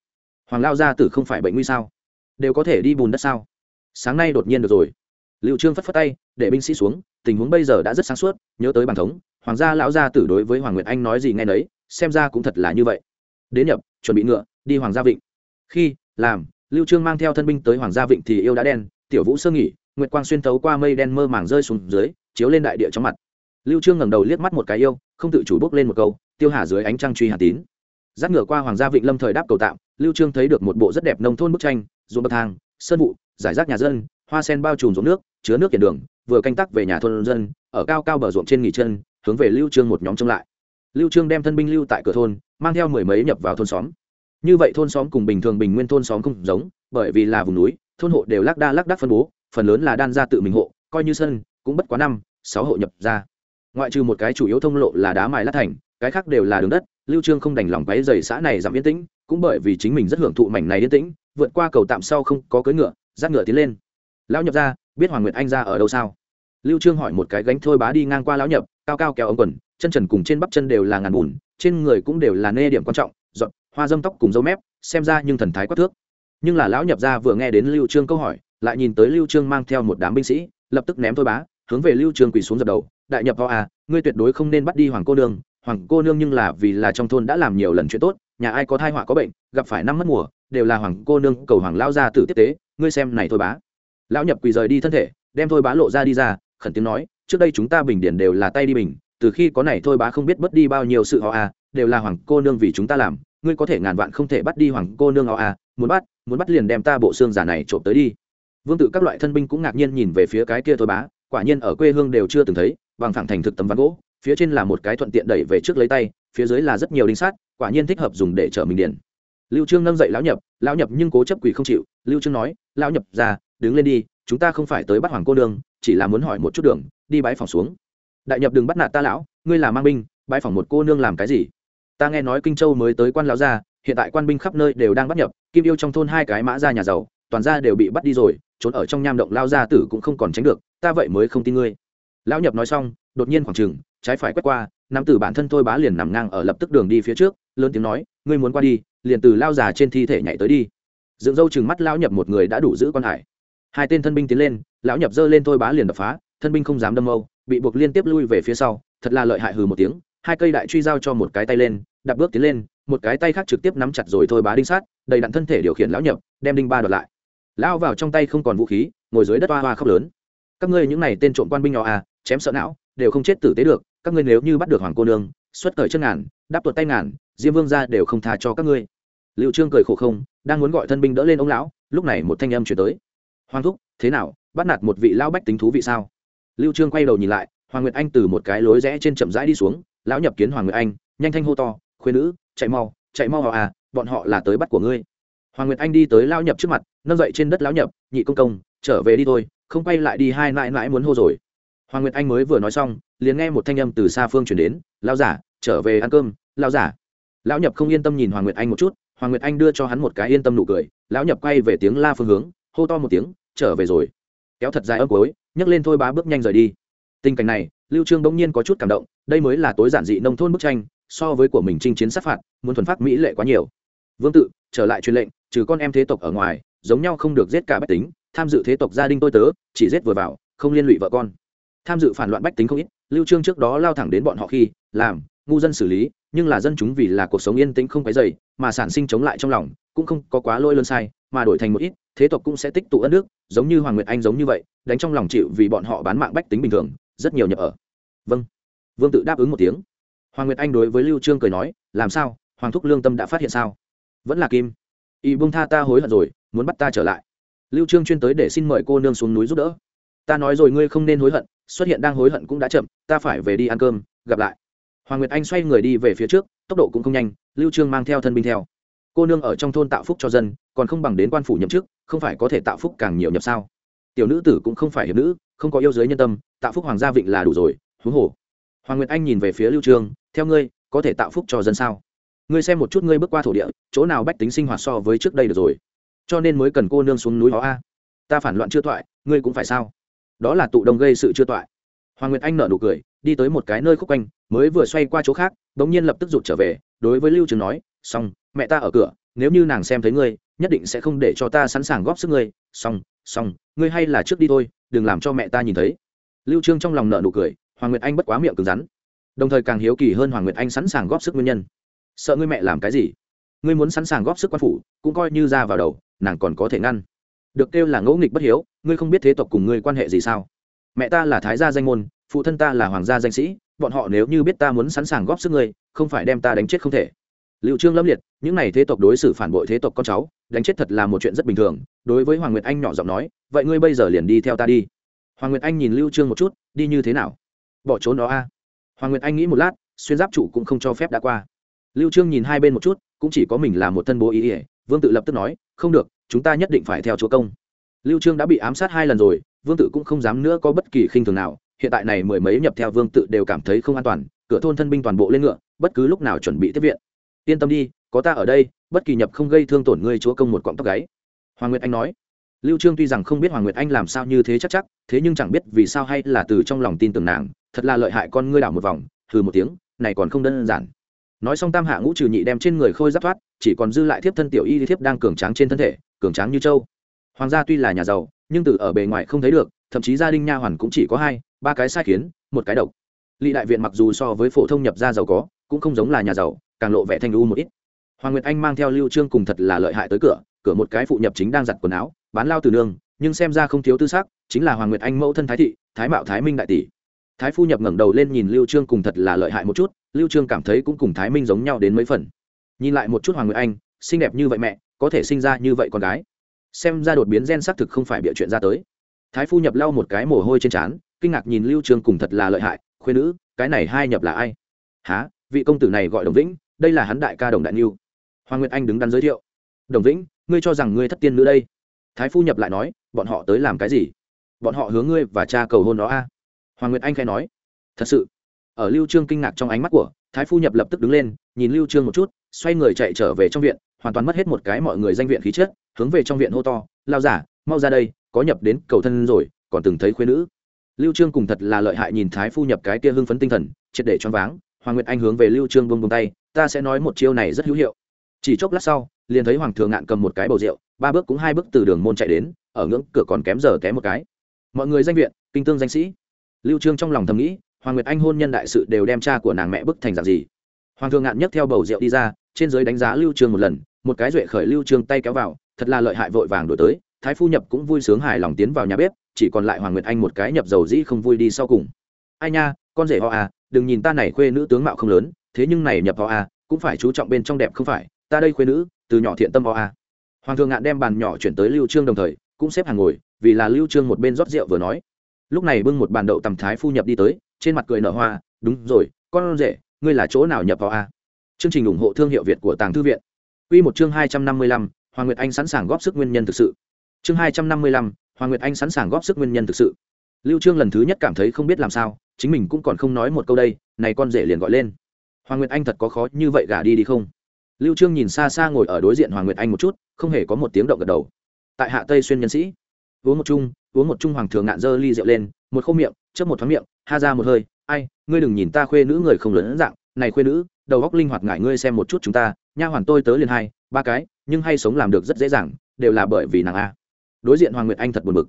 Hoàng lao gia tử không phải bệnh nguy sao? Đều có thể đi bùn đất sao? Sáng nay đột nhiên được rồi. Liệu trương phất phất tay, để binh sĩ xuống, tình huống bây giờ đã rất sáng suốt, nhớ tới bàn thống, hoàng gia lão gia tử đối với hoàng nguyệt anh nói gì ngay nấy, xem ra cũng thật là như vậy. Đến nhập, chuẩn bị ngựa, đi hoàng gia vịnh. Khi, làm, lưu trương mang theo thân binh tới hoàng gia vịnh thì yêu đã đen, tiểu vũ sơ nghỉ, nguyệt quang xuyên tấu qua mây đen mơ màng rơi xuống dưới, chiếu lên đại địa trong mặt. Lưu trương ngẩng đầu liếc mắt một cái yêu, không tự chủ bước lên một câu tiêu hà dưới ánh trăng truy hà tín. Dắt ngựa qua hoàng gia vịnh lâm thời đáp cầu tạm, lưu trương thấy được một bộ rất đẹp nông thôn bức tranh, ruộng bậc thang, sơn vụ, giải rác nhà dân, hoa sen bao trùm ruộng nước, chứa nước kiển đường, vừa canh tác về nhà thôn dân, ở cao cao bờ ruộng trên nghỉ chân, hướng về lưu trương một nhóm trông lại. Lưu trương đem thân binh lưu tại cửa thôn, mang theo mười mấy nhập vào thôn xóm. Như vậy thôn xóm cùng bình thường bình nguyên thôn xóm không giống, bởi vì là vùng núi, thôn hộ đều lác đa lác đác phân bố, phần lớn là đan gia tự mình hộ, coi như sân cũng bất quá năm, sáu hộ nhập ra ngoại trừ một cái chủ yếu thông lộ là đá mài lát thành, cái khác đều là đường đất, lưu trương không đành lòng váy dày xã này giảm yên tĩnh, cũng bởi vì chính mình rất hưởng thụ mảnh này yên tĩnh, vượt qua cầu tạm sau không có cưỡi ngựa, dắt ngựa tiến lên. Lão nhập ra, biết hoàng nguyệt anh ra ở đâu sao? Lưu trương hỏi một cái gánh thôi bá đi ngang qua lão nhập cao cao kéo ống quần, chân trần cùng trên bắp chân đều là ngàn bùn, trên người cũng đều là nê điểm quan trọng dọn hoa dâm tóc cùng dấu mép, xem ra nhưng thần thái quát thước. Nhưng là lão nhập ra vừa nghe đến lưu trương câu hỏi, lại nhìn tới lưu trương mang theo một đám binh sĩ, lập tức ném thôi bá, hướng về lưu trương quỳ xuống dập đầu đại nhập ho à ngươi tuyệt đối không nên bắt đi hoàng cô nương. Hoàng cô nương nhưng là vì là trong thôn đã làm nhiều lần chuyện tốt, nhà ai có thai họa có bệnh, gặp phải năm mất mùa, đều là hoàng cô nương cầu hoàng lao ra tử tiếp tế, ngươi xem này thôi bá. Lão nhập quỳ rời đi thân thể, đem thôi bá lộ ra đi ra, khẩn tiếng nói, trước đây chúng ta bình điển đều là tay đi bình, từ khi có này thôi bá không biết bất đi bao nhiêu sự họ à đều là hoàng cô nương vì chúng ta làm, ngươi có thể ngàn vạn không thể bắt đi hoàng cô nương họ à muốn bắt muốn bắt liền đem ta bộ xương giả này trộm tới đi. Vương tự các loại thân binh cũng ngạc nhiên nhìn về phía cái kia thôi bá, quả nhiên ở quê hương đều chưa từng thấy bằng thẳng thành thực tấm ván gỗ, phía trên là một cái thuận tiện đẩy về trước lấy tay, phía dưới là rất nhiều đinh sát, quả nhiên thích hợp dùng để chở mình điện lưu trương nâng dậy lão nhập lão nhập nhưng cố chấp quỳ không chịu, lưu trương nói, lão nhập ra, đứng lên đi, chúng ta không phải tới bắt hoàng cô nương, chỉ là muốn hỏi một chút đường, đi bãi phòng xuống. Đại nhập đừng bắt nạt ta lão, ngươi là mang binh bãi phòng một cô nương làm cái gì? Ta nghe nói kinh châu mới tới quan lão gia, hiện tại quan binh khắp nơi đều đang bắt nhập, kim yêu trong thôn hai cái mã ra nhà giàu, toàn ra đều bị bắt đi rồi, trốn ở trong nham động lao gia tử cũng không còn tránh được, ta vậy mới không tin ngươi lão nhập nói xong, đột nhiên khoảng trừng trái phải quét qua, nam tử bản thân thôi bá liền nằm ngang ở lập tức đường đi phía trước, lớn tiếng nói, ngươi muốn qua đi, liền từ lao già trên thi thể nhảy tới đi. Dựng râu chừng mắt lão nhập một người đã đủ giữ con hải. Hai tên thân binh tiến lên, lão nhập giơ lên thôi bá liền đập phá, thân binh không dám đâm âu bị buộc liên tiếp lui về phía sau, thật là lợi hại hừ một tiếng, hai cây đại truy giao cho một cái tay lên, đạp bước tiến lên, một cái tay khác trực tiếp nắm chặt rồi thôi bá đinh sát, đầy đặn thân thể điều khiển lão nhập, đem đinh ba đoạt lại. Lao vào trong tay không còn vũ khí, ngồi dưới đất hoa hoa khóc lớn. Các ngươi những này tên trộm quan binh nhỏ à chém sợ não, đều không chết tử tế được, các ngươi nếu như bắt được hoàng cô nương, xuất cởi chân ngàn, đáp tuột tay ngàn, diêm vương ra đều không tha cho các ngươi. Liệu trương cười khổ không, đang muốn gọi thân binh đỡ lên ông lão, lúc này một thanh âm chuyển tới. Hoàng thúc, thế nào, bắt nạt một vị lão bách tính thú vị sao? Lưu trương quay đầu nhìn lại, hoàng nguyệt anh từ một cái lối rẽ trên chậm rãi đi xuống, lão nhập kiến hoàng nguyệt anh, nhanh thanh hô to khuyên nữ, chạy mau chạy mau họ à bọn họ là tới bắt của ngươi. Hoàng nguyệt anh đi tới lão nhập trước mặt, nâng dậy trên đất lão nhập, nhị công công, trở về đi thôi, không quay lại đi, hai mãi mãi muốn hô rồi hoàng nguyệt anh mới vừa nói xong, liền nghe một thanh âm từ xa phương chuyển đến, lão giả, trở về ăn cơm, lão giả. Lão nhập không yên tâm nhìn hoàng nguyệt anh một chút, hoàng nguyệt anh đưa cho hắn một cái yên tâm nụ cười, lão nhập quay về tiếng la phương hướng, hô to một tiếng, trở về rồi. Kéo thật dài âm cối nhấc lên thôi bá bước nhanh rời đi. Tình cảnh này, lưu trương bỗng nhiên có chút cảm động, đây mới là tối giản dị nông thôn bức tranh, so với của mình chinh chiến sát phạt, muốn thuần phát mỹ lệ quá nhiều. Vương tự, trở lại truyền lệnh, trừ con em thế tộc ở ngoài, giống nhau không được giết cả bách tính, tham dự thế tộc gia đình tôi tớ, chỉ giết vừa vào, không liên lụy vợ con tham dự phản loạn bách tính không ít, lưu trương trước đó lao thẳng đến bọn họ khi, làm, ngu dân xử lý, nhưng là dân chúng vì là cuộc sống yên tĩnh không cái dày mà sản sinh chống lại trong lòng, cũng không có quá lỗi lớn sai, mà đổi thành một ít, thế tộc cũng sẽ tích tụ ân nước, giống như hoàng nguyệt anh giống như vậy, đánh trong lòng chịu vì bọn họ bán mạng bách tính bình thường, rất nhiều nhập ở. Vâng. Vương tự đáp ứng một tiếng. Hoàng nguyệt anh đối với lưu trương cười nói, làm sao? Hoàng thúc lương tâm đã phát hiện sao? Vẫn là kim. Y buông tha ta hối hận rồi, muốn bắt ta trở lại. Lưu trương chuyên tới để xin mời cô nương xuống núi giúp đỡ. Ta nói rồi ngươi không nên hối hận xuất hiện đang hối hận cũng đã chậm ta phải về đi ăn cơm gặp lại. Hoàng nguyệt anh xoay người đi về phía trước tốc độ cũng không nhanh lưu trương mang theo thân binh theo. Cô nương ở trong thôn tạo phúc cho dân còn không bằng đến quan phủ nhậm chức không phải có thể tạo phúc càng nhiều nhập sao? Tiểu nữ tử cũng không phải hiệp nữ không có yêu giới nhân tâm tạo phúc hoàng gia vịnh là đủ rồi huống hồ. Hoàng nguyệt anh nhìn về phía lưu trương theo ngươi có thể tạo phúc cho dân sao? Ngươi xem một chút ngươi bước qua thổ địa chỗ nào bách tính sinh hoạt so với trước đây được rồi? Cho nên mới cần cô nương xuống núi đó a. Ta phản loạn chưa thoại, ngươi cũng phải sao? Đó là tụ đông gây sự chưa toại. Hoàng nguyệt anh nở nụ cười, đi tới một cái nơi khúc quanh, mới vừa xoay qua chỗ khác, bỗng nhiên lập tức rụt trở về, đối với lưu trường nói, xong, mẹ ta ở cửa, nếu như nàng xem thấy ngươi, nhất định sẽ không để cho ta sẵn sàng góp sức ngươi. Xong xong, ngươi hay là trước đi thôi, đừng làm cho mẹ ta nhìn thấy. Lưu trương trong lòng nợ nụ cười, hoàng nguyệt anh bất quá miệng cứng rắn. Đồng thời càng hiếu kỳ hơn hoàng nguyệt anh sẵn sàng góp sức nguyên nhân. Sợ ngươi mẹ làm cái gì? Ngươi muốn sẵn sàng góp sức quan phủ, cũng coi như ra vào đầu, nàng còn có thể ngăn được kêu là ngẫu nghịch bất hiếu, ngươi không biết thế tộc cùng ngươi quan hệ gì sao? Mẹ ta là thái gia danh môn, phụ thân ta là hoàng gia danh sĩ, bọn họ nếu như biết ta muốn sẵn sàng góp sức ngươi, không phải đem ta đánh chết không thể. Liệu trương lâm liệt, những n à y thế tộc đối xử phản bội thế tộc con cháu, đánh chết thật là một chuyện rất bình thường, đối với hoàng nguyệt anh nhỏ giọng nói, vậy ngươi bây giờ liền đi theo ta đi. Hoàng nguyệt anh nhìn lưu trương một chút, đi như thế nào? Bỏ trốn đó a. Hoàng nguyệt anh nghĩ một lát, xuyên giáp chủ cũng không cho phép đã qua. Lưu trương nhìn hai bên một chút, cũng chỉ có mình là một thân bố ý ỉa vương tự lập tức nói, không được chúng ta nhất định phải theo chúa công. Lưu trương đã bị ám sát hai lần rồi, vương tự cũng không dám nữa có bất kỳ khinh thường nào, hiện tại này mười mấy nhập theo vương tự đều cảm thấy không an toàn, cửa thôn thân binh toàn bộ lên ngựa, bất cứ lúc nào chuẩn bị tiếp viện. Yên tâm đi, có ta ở đây, bất kỳ nhập không gây thương tổn ngươi chúa công một cọng tóc gáy. Hoàng nguyệt anh nói. Lưu trương tuy rằng không biết hoàng nguyệt anh làm sao như thế chắc chắc, thế nhưng chẳng biết vì sao hay là từ trong lòng tin tưởng nàng, thật là lợi hại con ngươi đảo một vòng thử một tiếng, này còn không đơn giản. Nói xong tam hạ ngũ trừ nhị đem trên người khôi giáp thoát, chỉ còn dư lại thiếp thân tiểu y thiếp đang cường tráng trên thân thể cường tráng như châu. Hoàng gia tuy là nhà giàu, nhưng từ ở bề ngoài không thấy được, thậm chí gia đình nha hoàn cũng chỉ có hai, ba cái sai khiến, một cái độc. Lỵ đại viện mặc dù so với phổ thông nhập gia giàu có, cũng không giống là nhà giàu, càng lộ vẻ thanh lưu một ít. Hoàng nguyệt anh mang theo lưu trương cùng thật là lợi hại tới cửa cửa một cái phụ nhập chính đang giặt quần áo, bán lao từ nương, nhưng xem ra không thiếu tư sắc, chính là hoàng nguyệt anh mẫu thân thái thị, thái mạo thái minh đại tỷ. Thái phu nhập ngẩng đầu lên nhìn lưu trương cùng thật là lợi hại một chút, lưu trương cảm thấy cũng cùng thái minh giống nhau đến mấy phần. Nhìn lại một chút hoàng nguyệt anh, xinh đẹp như vậy mẹ có thể sinh ra như vậy con gái. Xem ra đột biến gen xác thực không phải bịa chuyện ra tới. Thái phu nhập lau một cái mồ hôi trên trán, kinh ngạc nhìn lưu trường cùng thật là lợi hại khuyên nữ, cái này hai nhập là ai? Há vị công tử này gọi đồng vĩnh, đây là hắn đại ca đồng đại niu. Hoàng nguyệt anh đứng đắn giới thiệu. Đồng vĩnh, ngươi cho rằng ngươi thất tiên nữ đây? Thái phu nhập lại nói, bọn họ tới làm cái gì? Bọn họ hướng ngươi và cha cầu hôn đó a. Hoàng nguyệt anh khai nói, thật sự. Ở lưu trương kinh ngạc trong ánh mắt của, thái phu nhập lập tức đứng lên, nhìn lưu trương một chút xoay người chạy trở về trong viện, hoàn toàn mất hết một cái mọi người danh viện khí chất, hướng về trong viện hô to lao giả, mau ra đây, có nhập đến cầu thân rồi, còn từng thấy khuê nữ. Lưu trương cùng thật là lợi hại nhìn thái phu nhập cái kia hưng phấn tinh thần, triệt để choáng váng, hoàng nguyệt anh hướng về lưu trương buông buông tay, ta sẽ nói một chiêu này rất hữu hiệu. Chỉ chốc lát sau, liền thấy hoàng thượng ngạn cầm một cái bầu rượu, ba bước cũng hai bước từ đường môn chạy đến, ở ngưỡng cửa còn kém giờ kém một cái. Mọi người danh viện, kinh tương danh sĩ. Lưu trương trong lòng thầm nghĩ, hoàng nguyệt anh hôn nhân đại sự đều đem cha của nàng mẹ bức thành dạng gì. Hoàng thượng ngạn nhấc theo bầu rượu đi ra trên dưới đánh giá lưu trương một lần, một cái duệ khởi lưu trương tay kéo vào, thật là lợi hại vội vàng đổi tới, thái phu nhập cũng vui sướng hài lòng tiến vào nhà bếp, chỉ còn lại hoàng nguyệt anh một cái nhập dầu dĩ không vui đi sau cùng. Ai nha, con rể họ à đừng nhìn ta này khuê nữ tướng mạo không lớn, thế nhưng này nhập họ à cũng phải chú trọng bên trong đẹp không phải, ta đây khuê nữ, từ nhỏ thiện tâm họ à. Hoàng thượng ngạn đem bàn nhỏ chuyển tới lưu trương đồng thời, cũng xếp hàng ngồi, vì là lưu trương một bên rót rượu vừa nói. Lúc này bưng một bàn đậu tầm thái phu nhập đi tới, trên mặt cười nở hoa, đúng rồi, con rể, ngươi là chỗ nào nhập họ à? Chương trình ủng hộ thương hiệu việt của tàng thư viện. Quy một chương hai trăm năm mươi lăm, hoàng nguyệt anh sẵn sàng góp sức nguyên nhân thực sự. Chương hai trăm năm mươi lăm, hoàng nguyệt anh sẵn sàng góp sức nguyên nhân thực sự. Lưu trương lần thứ nhất cảm thấy không biết làm sao, chính mình cũng còn không nói một câu đây, này con rể liền gọi lên. Hoàng nguyệt anh thật có khó như vậy gả đi đi không? Lưu trương nhìn xa xa ngồi ở đối diện hoàng nguyệt anh một chút, không hề có một tiếng động gật đầu. Tại hạ tây xuyên nhân sĩ. Uống một chung, uống một chung hoàng thường ngạn dơ ly rượu lên, một khô miệng, chớp một thoáng miệng, ha ra một hơi, ai, ngươi đừng nhìn ta khuê nữ người không lớn dạng này khuê nữ, đầu góc linh hoạt ngại ngươi xem một chút chúng ta, nha hoàn tôi tớ liền hai, ba cái, nhưng hay sống làm được rất dễ dàng, đều là bởi vì nàng a. Đối diện hoàng nguyệt anh thật buồn bực.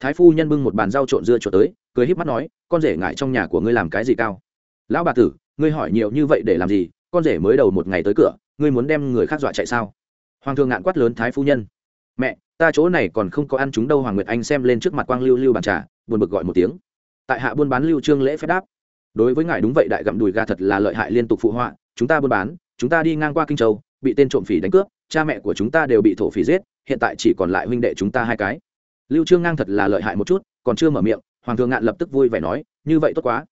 Thái phu nhân bưng một bàn rau trộn dưa chuột tới, cười híp mắt nói, con rể ngại trong nhà của ngươi làm cái gì cao? Lão bà tử, ngươi hỏi nhiều như vậy để làm gì? Con rể mới đầu một ngày tới cửa, ngươi muốn đem người khác dọa chạy sao? Hoàng thượng ngạn quát lớn thái phu nhân, mẹ, ta chỗ này còn không có ăn chúng đâu. Hoàng nguyệt anh xem lên trước mặt quang lưu lưu bàn trà, buồn bực gọi một tiếng. Tại hạ buôn bán lưu trương lễ phép đáp đối với ngài đúng vậy, đại gặm đùi gà thật là lợi hại liên tục phụ họa, chúng ta buôn bán, chúng ta đi ngang qua kinh châu, bị tên trộm phỉ đánh cướp, cha mẹ của chúng ta đều bị thổ phỉ giết, hiện tại chỉ còn lại huynh đệ chúng ta hai cái. Lưu trương ngang thật là lợi hại một chút, còn chưa mở miệng, hoàng thượng ngạn lập tức vui vẻ nói, như vậy tốt quá.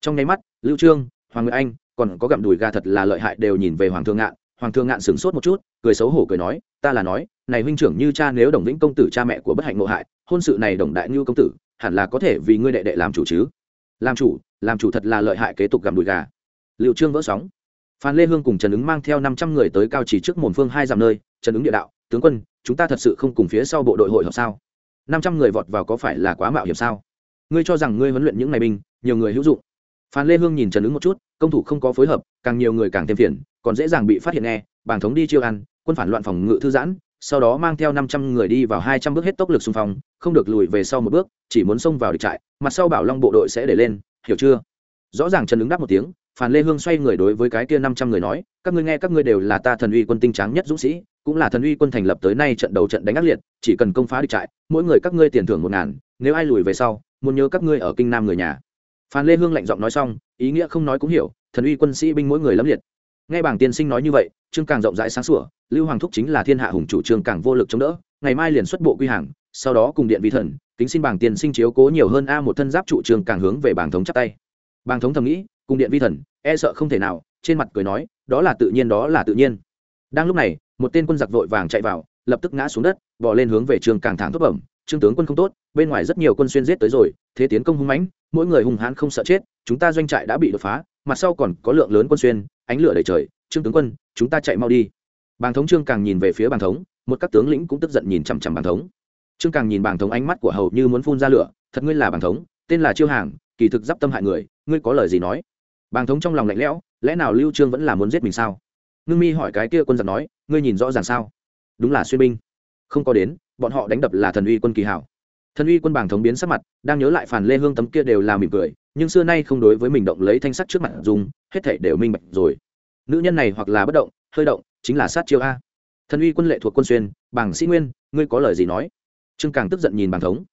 Trong nháy mắt, lưu trương, hoàng nguyệt anh, còn có gặm đùi gà thật là lợi hại đều nhìn về hoàng thượng ngạn. Hoàng thượng ngạn sửng sốt một chút, cười xấu hổ cười nói, ta là nói, này huynh trưởng như cha nếu đồng vĩnh công tử cha mẹ của bất hạnh ngộ hại, hôn sự này đồng đại ngưu công tử, hẳn là có thể vì ngươi đệ đệ làm chủ chứ? Làm chủ? Làm chủ thật là lợi hại kế tục gặm đùi gà. Liệu trương vỡ sóng. Phan lê hương cùng trần ứng mang theo năm trăm người tới cao chỉ trước mồn phương hai dặm nơi, trần ứng địa đạo, tướng quân, chúng ta thật sự không cùng phía sau bộ đội hội họp sao? Năm trăm người vọt vào có phải là quá mạo hiểm sao? Ngươi cho rằng ngươi huấn luyện những ngày binh, nhiều người hữu dụng. Phan lê hương nhìn trần ứng một chút, công thủ không có phối hợp, càng nhiều người càng thêm phiền, còn dễ dàng bị phát hiện nghe, bàng thống đi chiêu ăn, quân phản loạn phòng ngự thư giãn, sau đó mang theo năm trăm người đi vào hai trăm bước hết tốc lực xung phong, không được lùi về sau một bước, chỉ muốn xông vào địch trại, mặt sau bảo long bộ đội sẽ để lên hiểu chưa? Rõ ràng trần ứng đáp một tiếng, phàn lê hương xoay người đối với cái kia năm trăm người nói, các ngươi nghe, các ngươi đều là ta thần uy quân tinh tráng nhất dũng sĩ, cũng là thần uy quân thành lập tới nay trận đầu trận đánh ác liệt, chỉ cần công phá địch trại, mỗi người các ngươi tiền thưởng một ngàn, nếu ai lùi về sau, muốn nhớ các ngươi ở kinh nam người nhà. Phan lê hương lạnh giọng nói xong, ý nghĩa không nói cũng hiểu, thần uy quân sĩ binh mỗi người lắm liệt. Nghe bảng tiên sinh nói như vậy, trương càng rộng rãi sáng sủa, lưu hoàng thúc chính là thiên hạ hùng chủ trương càng vô lực chống đỡ, ngày mai liền xuất bộ quy hàng, sau đó cùng điện vi thần kính xin bảng tiên sinh chiếu cố nhiều hơn a một thân giáp trụ trường càng hướng về bảng thống chắp tay. Bảng thống thầm nghĩ, cung điện vi thần e sợ không thể nào, trên mặt cười nói, đó là tự nhiên, đó là tự nhiên. Đang lúc này, một tên quân giặc vội vàng chạy vào, lập tức ngã xuống đất bỏ lên hướng về trường càng thẳng thốt bẩm, trương tướng quân không tốt, bên ngoài rất nhiều quân xuyên giết tới rồi, thế tiến công hung mãnh, mỗi người hung hãn không sợ chết, chúng ta doanh trại đã bị đột phá, mặt sau còn có lượng lớn quân xuyên, ánh lửa đầy trời, trương tướng quân, chúng ta chạy mau đi. Bàng thống trương càng nhìn về phía bàng thống, một các tướng lĩnh cũng tức giận nhìn chằm chằm bàng thống trương càng nhìn bàng thống ánh mắt của hầu như muốn phun ra lửa, thật ngươi là bàng thống, tên là chiêu hàng, kỳ thực d tâm hại người, ngươi có lời gì nói? Bàng thống trong lòng lạnh lẽo, lẽ nào lưu trương vẫn là muốn giết mình sao? Ngưng mi hỏi cái kia quân giặc nói, ngươi nhìn rõ ràng sao? Đúng là xuyên binh. Không có đến, bọn họ đánh đập là thần uy quân kỳ hảo. Thần uy quân bàng thống biến sắc mặt, đang nhớ lại phản lê hương tấm kia đều là mỉm cười, nhưng xưa nay không đối với mình động lấy thanh sắt trước mặt dùng, hết thảy đều minh bạch rồi. Nữ nhân này hoặc là bất động, hơi động, chính là sát chiêu a. Thần uy quân lệ thuộc quân xuyên bàng sĩ nguyên, ngươi có lời gì nói? Trương càng tức giận nhìn bàng thống.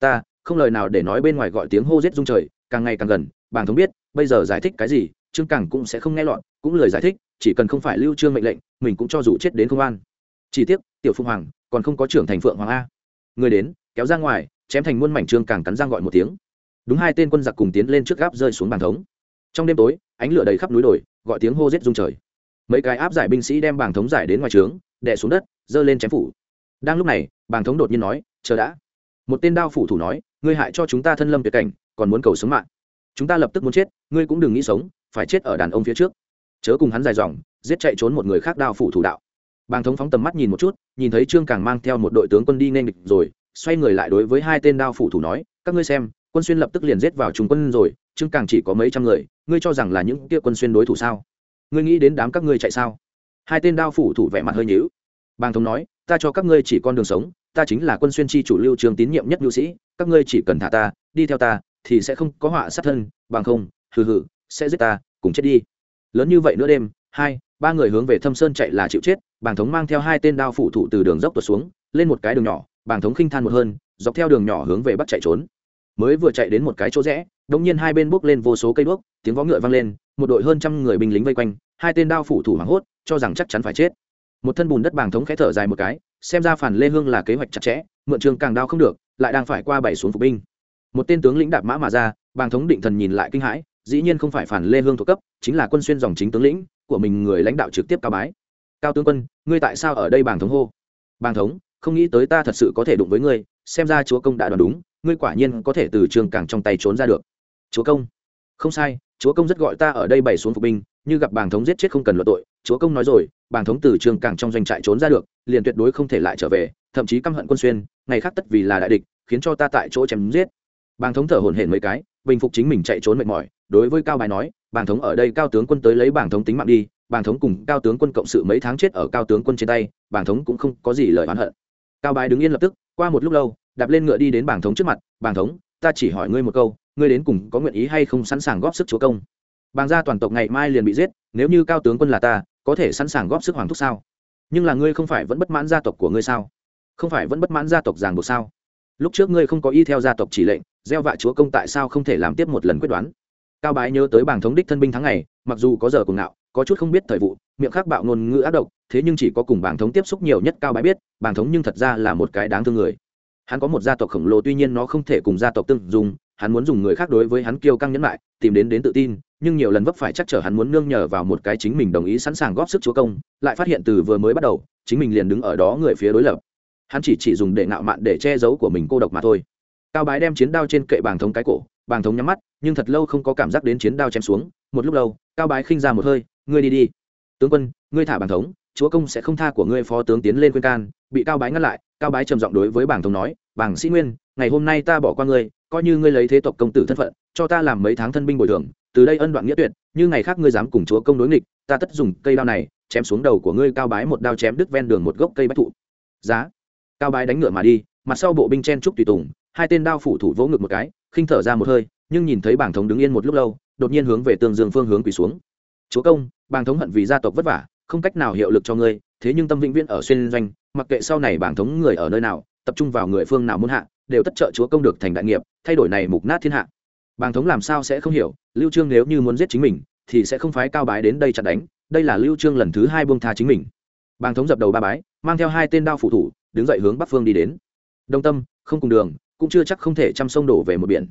Ta, không lời nào để nói bên ngoài gọi tiếng hô rết rung trời, càng ngày càng gần bàng thống biết, bây giờ giải thích cái gì, trương càng cũng sẽ không nghe lọt cũng lời giải thích, chỉ cần không phải lưu trương mệnh lệnh, mình cũng cho dù chết đến công an. Chỉ tiếc, tiểu phụng hoàng, còn không có trưởng thành phượng hoàng a. Người đến, kéo ra ngoài, chém thành muôn mảnh trương càng cắn răng gọi một tiếng. Đúng hai tên quân giặc cùng tiến lên trước gáp rơi xuống bàn thống. Trong đêm tối, ánh lửa đầy khắp núi đồi, gọi tiếng hô rết rung trời. Mấy cái áp giải binh sĩ đem bảng thống giải đến ngoài trướng, đè xuống đất, giơ lên chém phủ. Đang lúc này, bảng thống đột nhiên nói chờ đã. Một tên đao phủ thủ nói, ngươi hại cho chúng ta thân lâm tuyệt cảnh, còn muốn cầu sống mạng. Chúng ta lập tức muốn chết, ngươi cũng đừng nghĩ sống, phải chết ở đàn ông phía trước. Chớ cùng hắn dài dòng, giết chạy trốn một người khác đao phủ thủ đạo. Bàng thống phóng tầm mắt nhìn một chút, nhìn thấy trương càng mang theo một đội tướng quân đi nên địch rồi, xoay người lại đối với hai tên đao phủ thủ nói, các ngươi xem, quân xuyên lập tức liền giết vào trung quân rồi, trương càng chỉ có mấy trăm người, ngươi cho rằng là những kia quân xuyên đối thủ sao? Ngươi nghĩ đến đám các ngươi chạy sao? Hai tên đao phủ thủ vẻ mặt hơi nhíu. Bàng thống nói, ta cho các ngươi chỉ con đường sống ta chính là quân xuyên chi chủ lưu trường tín nhiệm nhất nhu sĩ, các ngươi chỉ cần thả ta, đi theo ta, thì sẽ không có họa sát thân, bằng không, hừ hừ, sẽ giết ta, cùng chết đi. Lớn như vậy nữa đêm, hai, ba người hướng về thâm sơn chạy là chịu chết, bàng thống mang theo hai tên đao phủ thủ từ đường dốc tuột xuống, lên một cái đường nhỏ, bàng thống khinh than một hơn, dọc theo đường nhỏ hướng về bắc chạy trốn. Mới vừa chạy đến một cái chỗ rẽ đống nhiên hai bên bước lên vô số cây đuốc, tiếng vó ngựa vang lên, một đội hơn trăm người binh lính vây quanh, hai tên đao phủ thủ hoảng hốt, cho rằng chắc chắn phải chết. Một thân bùn đất bàng thống khẽ thở dài một cái xem ra phản lê hương là kế hoạch chặt chẽ, mượn trường càng đao không được, lại đang phải qua bảy xuống phục binh. Một tên tướng lĩnh đạp mã mà ra, bàng thống định thần nhìn lại kinh hãi, dĩ nhiên không phải phản lê hương thuộc cấp, chính là quân xuyên dòng chính tướng lĩnh, của mình người lãnh đạo trực tiếp cao bái. Cao tướng quân, ngươi tại sao ở đây bàng thống hô? Bàng thống, không nghĩ tới ta thật sự có thể đụng với ngươi, xem ra chúa công đã đoán đúng, ngươi quả nhiên có thể từ trường càng trong tay trốn ra được. Chúa công. Không sai, chúa công rất gọi ta ở đây bày xuống phục binh, như gặp bàng thống giết chết không cần luận tội, chúa công nói rồi bàng thống từ trường càng trong doanh trại trốn ra được, liền tuyệt đối không thể lại trở về, thậm chí căm hận quân xuyên, ngày khác tất vì là đại địch, khiến cho ta tại chỗ chém giết. Bàng thống thở hổn hển mấy cái, bình phục chính mình chạy trốn mệt mỏi, đối với cao bài nói, bàng thống ở đây cao tướng quân tới lấy bàng thống tính mạng đi, bàng thống cùng cao tướng quân cộng sự mấy tháng chết ở cao tướng quân trên tay, bàng thống cũng không có gì lời oán hận. Cao bài đứng yên lập tức, qua một lúc lâu, đạp lên ngựa đi đến bàng thống trước mặt, bàng thống, ta chỉ hỏi ngươi một câu, ngươi đến cùng có nguyện ý hay không sẵn sàng góp sức chúa công? Bàng gia toàn tộc ngày mai liền bị giết, nếu như cao tướng quân là ta có thể sẵn sàng góp sức hoàng thúc sao? Nhưng là ngươi không phải vẫn bất mãn gia tộc của ngươi sao? Không phải vẫn bất mãn gia tộc ràng buộc sao? Lúc trước ngươi không có y theo gia tộc chỉ lệnh, gieo vạ chúa công tại sao không thể làm tiếp một lần quyết đoán? Cao bái nhớ tới bảng thống đích thân binh tháng ngày, mặc dù có giờ cùng ngạo, có chút không biết thời vụ, miệng khác bạo ngôn ngữ ác độc, thế nhưng chỉ có cùng bảng thống tiếp xúc nhiều nhất cao bái biết, bảng thống nhưng thật ra là một cái đáng thương người. Hắn có một gia tộc khổng lồ tuy nhiên nó không thể cùng gia tộc tương dùng, hắn muốn dùng người khác đối với hắn kiêu căng nhẫn lại tìm đến đến tự tin nhưng nhiều lần vấp phải chắc chở hắn muốn nương nhờ vào một cái chính mình đồng ý sẵn sàng góp sức chúa công, lại phát hiện từ vừa mới bắt đầu, chính mình liền đứng ở đó người phía đối lập. Hắn chỉ chỉ dùng để ngạo mạn để che giấu của mình cô độc mà thôi. Cao bái đem chiến đao trên kệ bàng thống cái cổ, bàng thống nhắm mắt, nhưng thật lâu không có cảm giác đến chiến đao chém xuống. Một lúc lâu, cao bái khinh ra một hơi, ngươi đi đi. Tướng quân, ngươi thả bàng thống, chúa công sẽ không tha của ngươi phó tướng tiến lên khuyên can. Bị cao bái ngăn lại, cao bái trầm giọng đối với bàng thống nói, bàng sĩ nguyên, ngày hôm nay ta bỏ qua ngươi, coi như ngươi lấy thế tộc công tử thân phận, cho ta làm mấy tháng thân binh bồi thường từ đây ân đoạn nghĩa tuyệt, như ngày khác ngươi dám cùng chúa công đối nghịch, ta tất dùng cây đao này, chém xuống đầu của ngươi, cao bái một đao chém đứt ven đường một gốc cây bách thụ. Giá. Cao bái đánh ngựa mà đi, mặt sau bộ binh chen trúc tùy tùng, hai tên đao phủ thủ vỗ ngực một cái, khinh thở ra một hơi, nhưng nhìn thấy bảng thống đứng yên một lúc lâu, đột nhiên hướng về tương dương phương hướng quỳ xuống. Chúa công, bảng thống hận vì gia tộc vất vả, không cách nào hiệu lực cho ngươi, thế nhưng tâm vĩnh viễn ở xuyên doanh, mặc kệ sau này bảng thống người ở nơi nào, tập trung vào người phương nào muốn hạ, đều tất trợ chúa công được thành đại nghiệp, thay đổi này mục nát thiên hạ bàng thống làm sao sẽ không hiểu, lưu trương nếu như muốn giết chính mình, thì sẽ không phái cao bái đến đây chặn đánh, đây là lưu trương lần thứ hai buông tha chính mình. Bàng thống dập đầu ba bái, mang theo hai tên đao phụ thủ, đứng dậy hướng bắc phương đi đến. Đông tâm, không cùng đường, cũng chưa chắc không thể chăm sông đổ về một biển.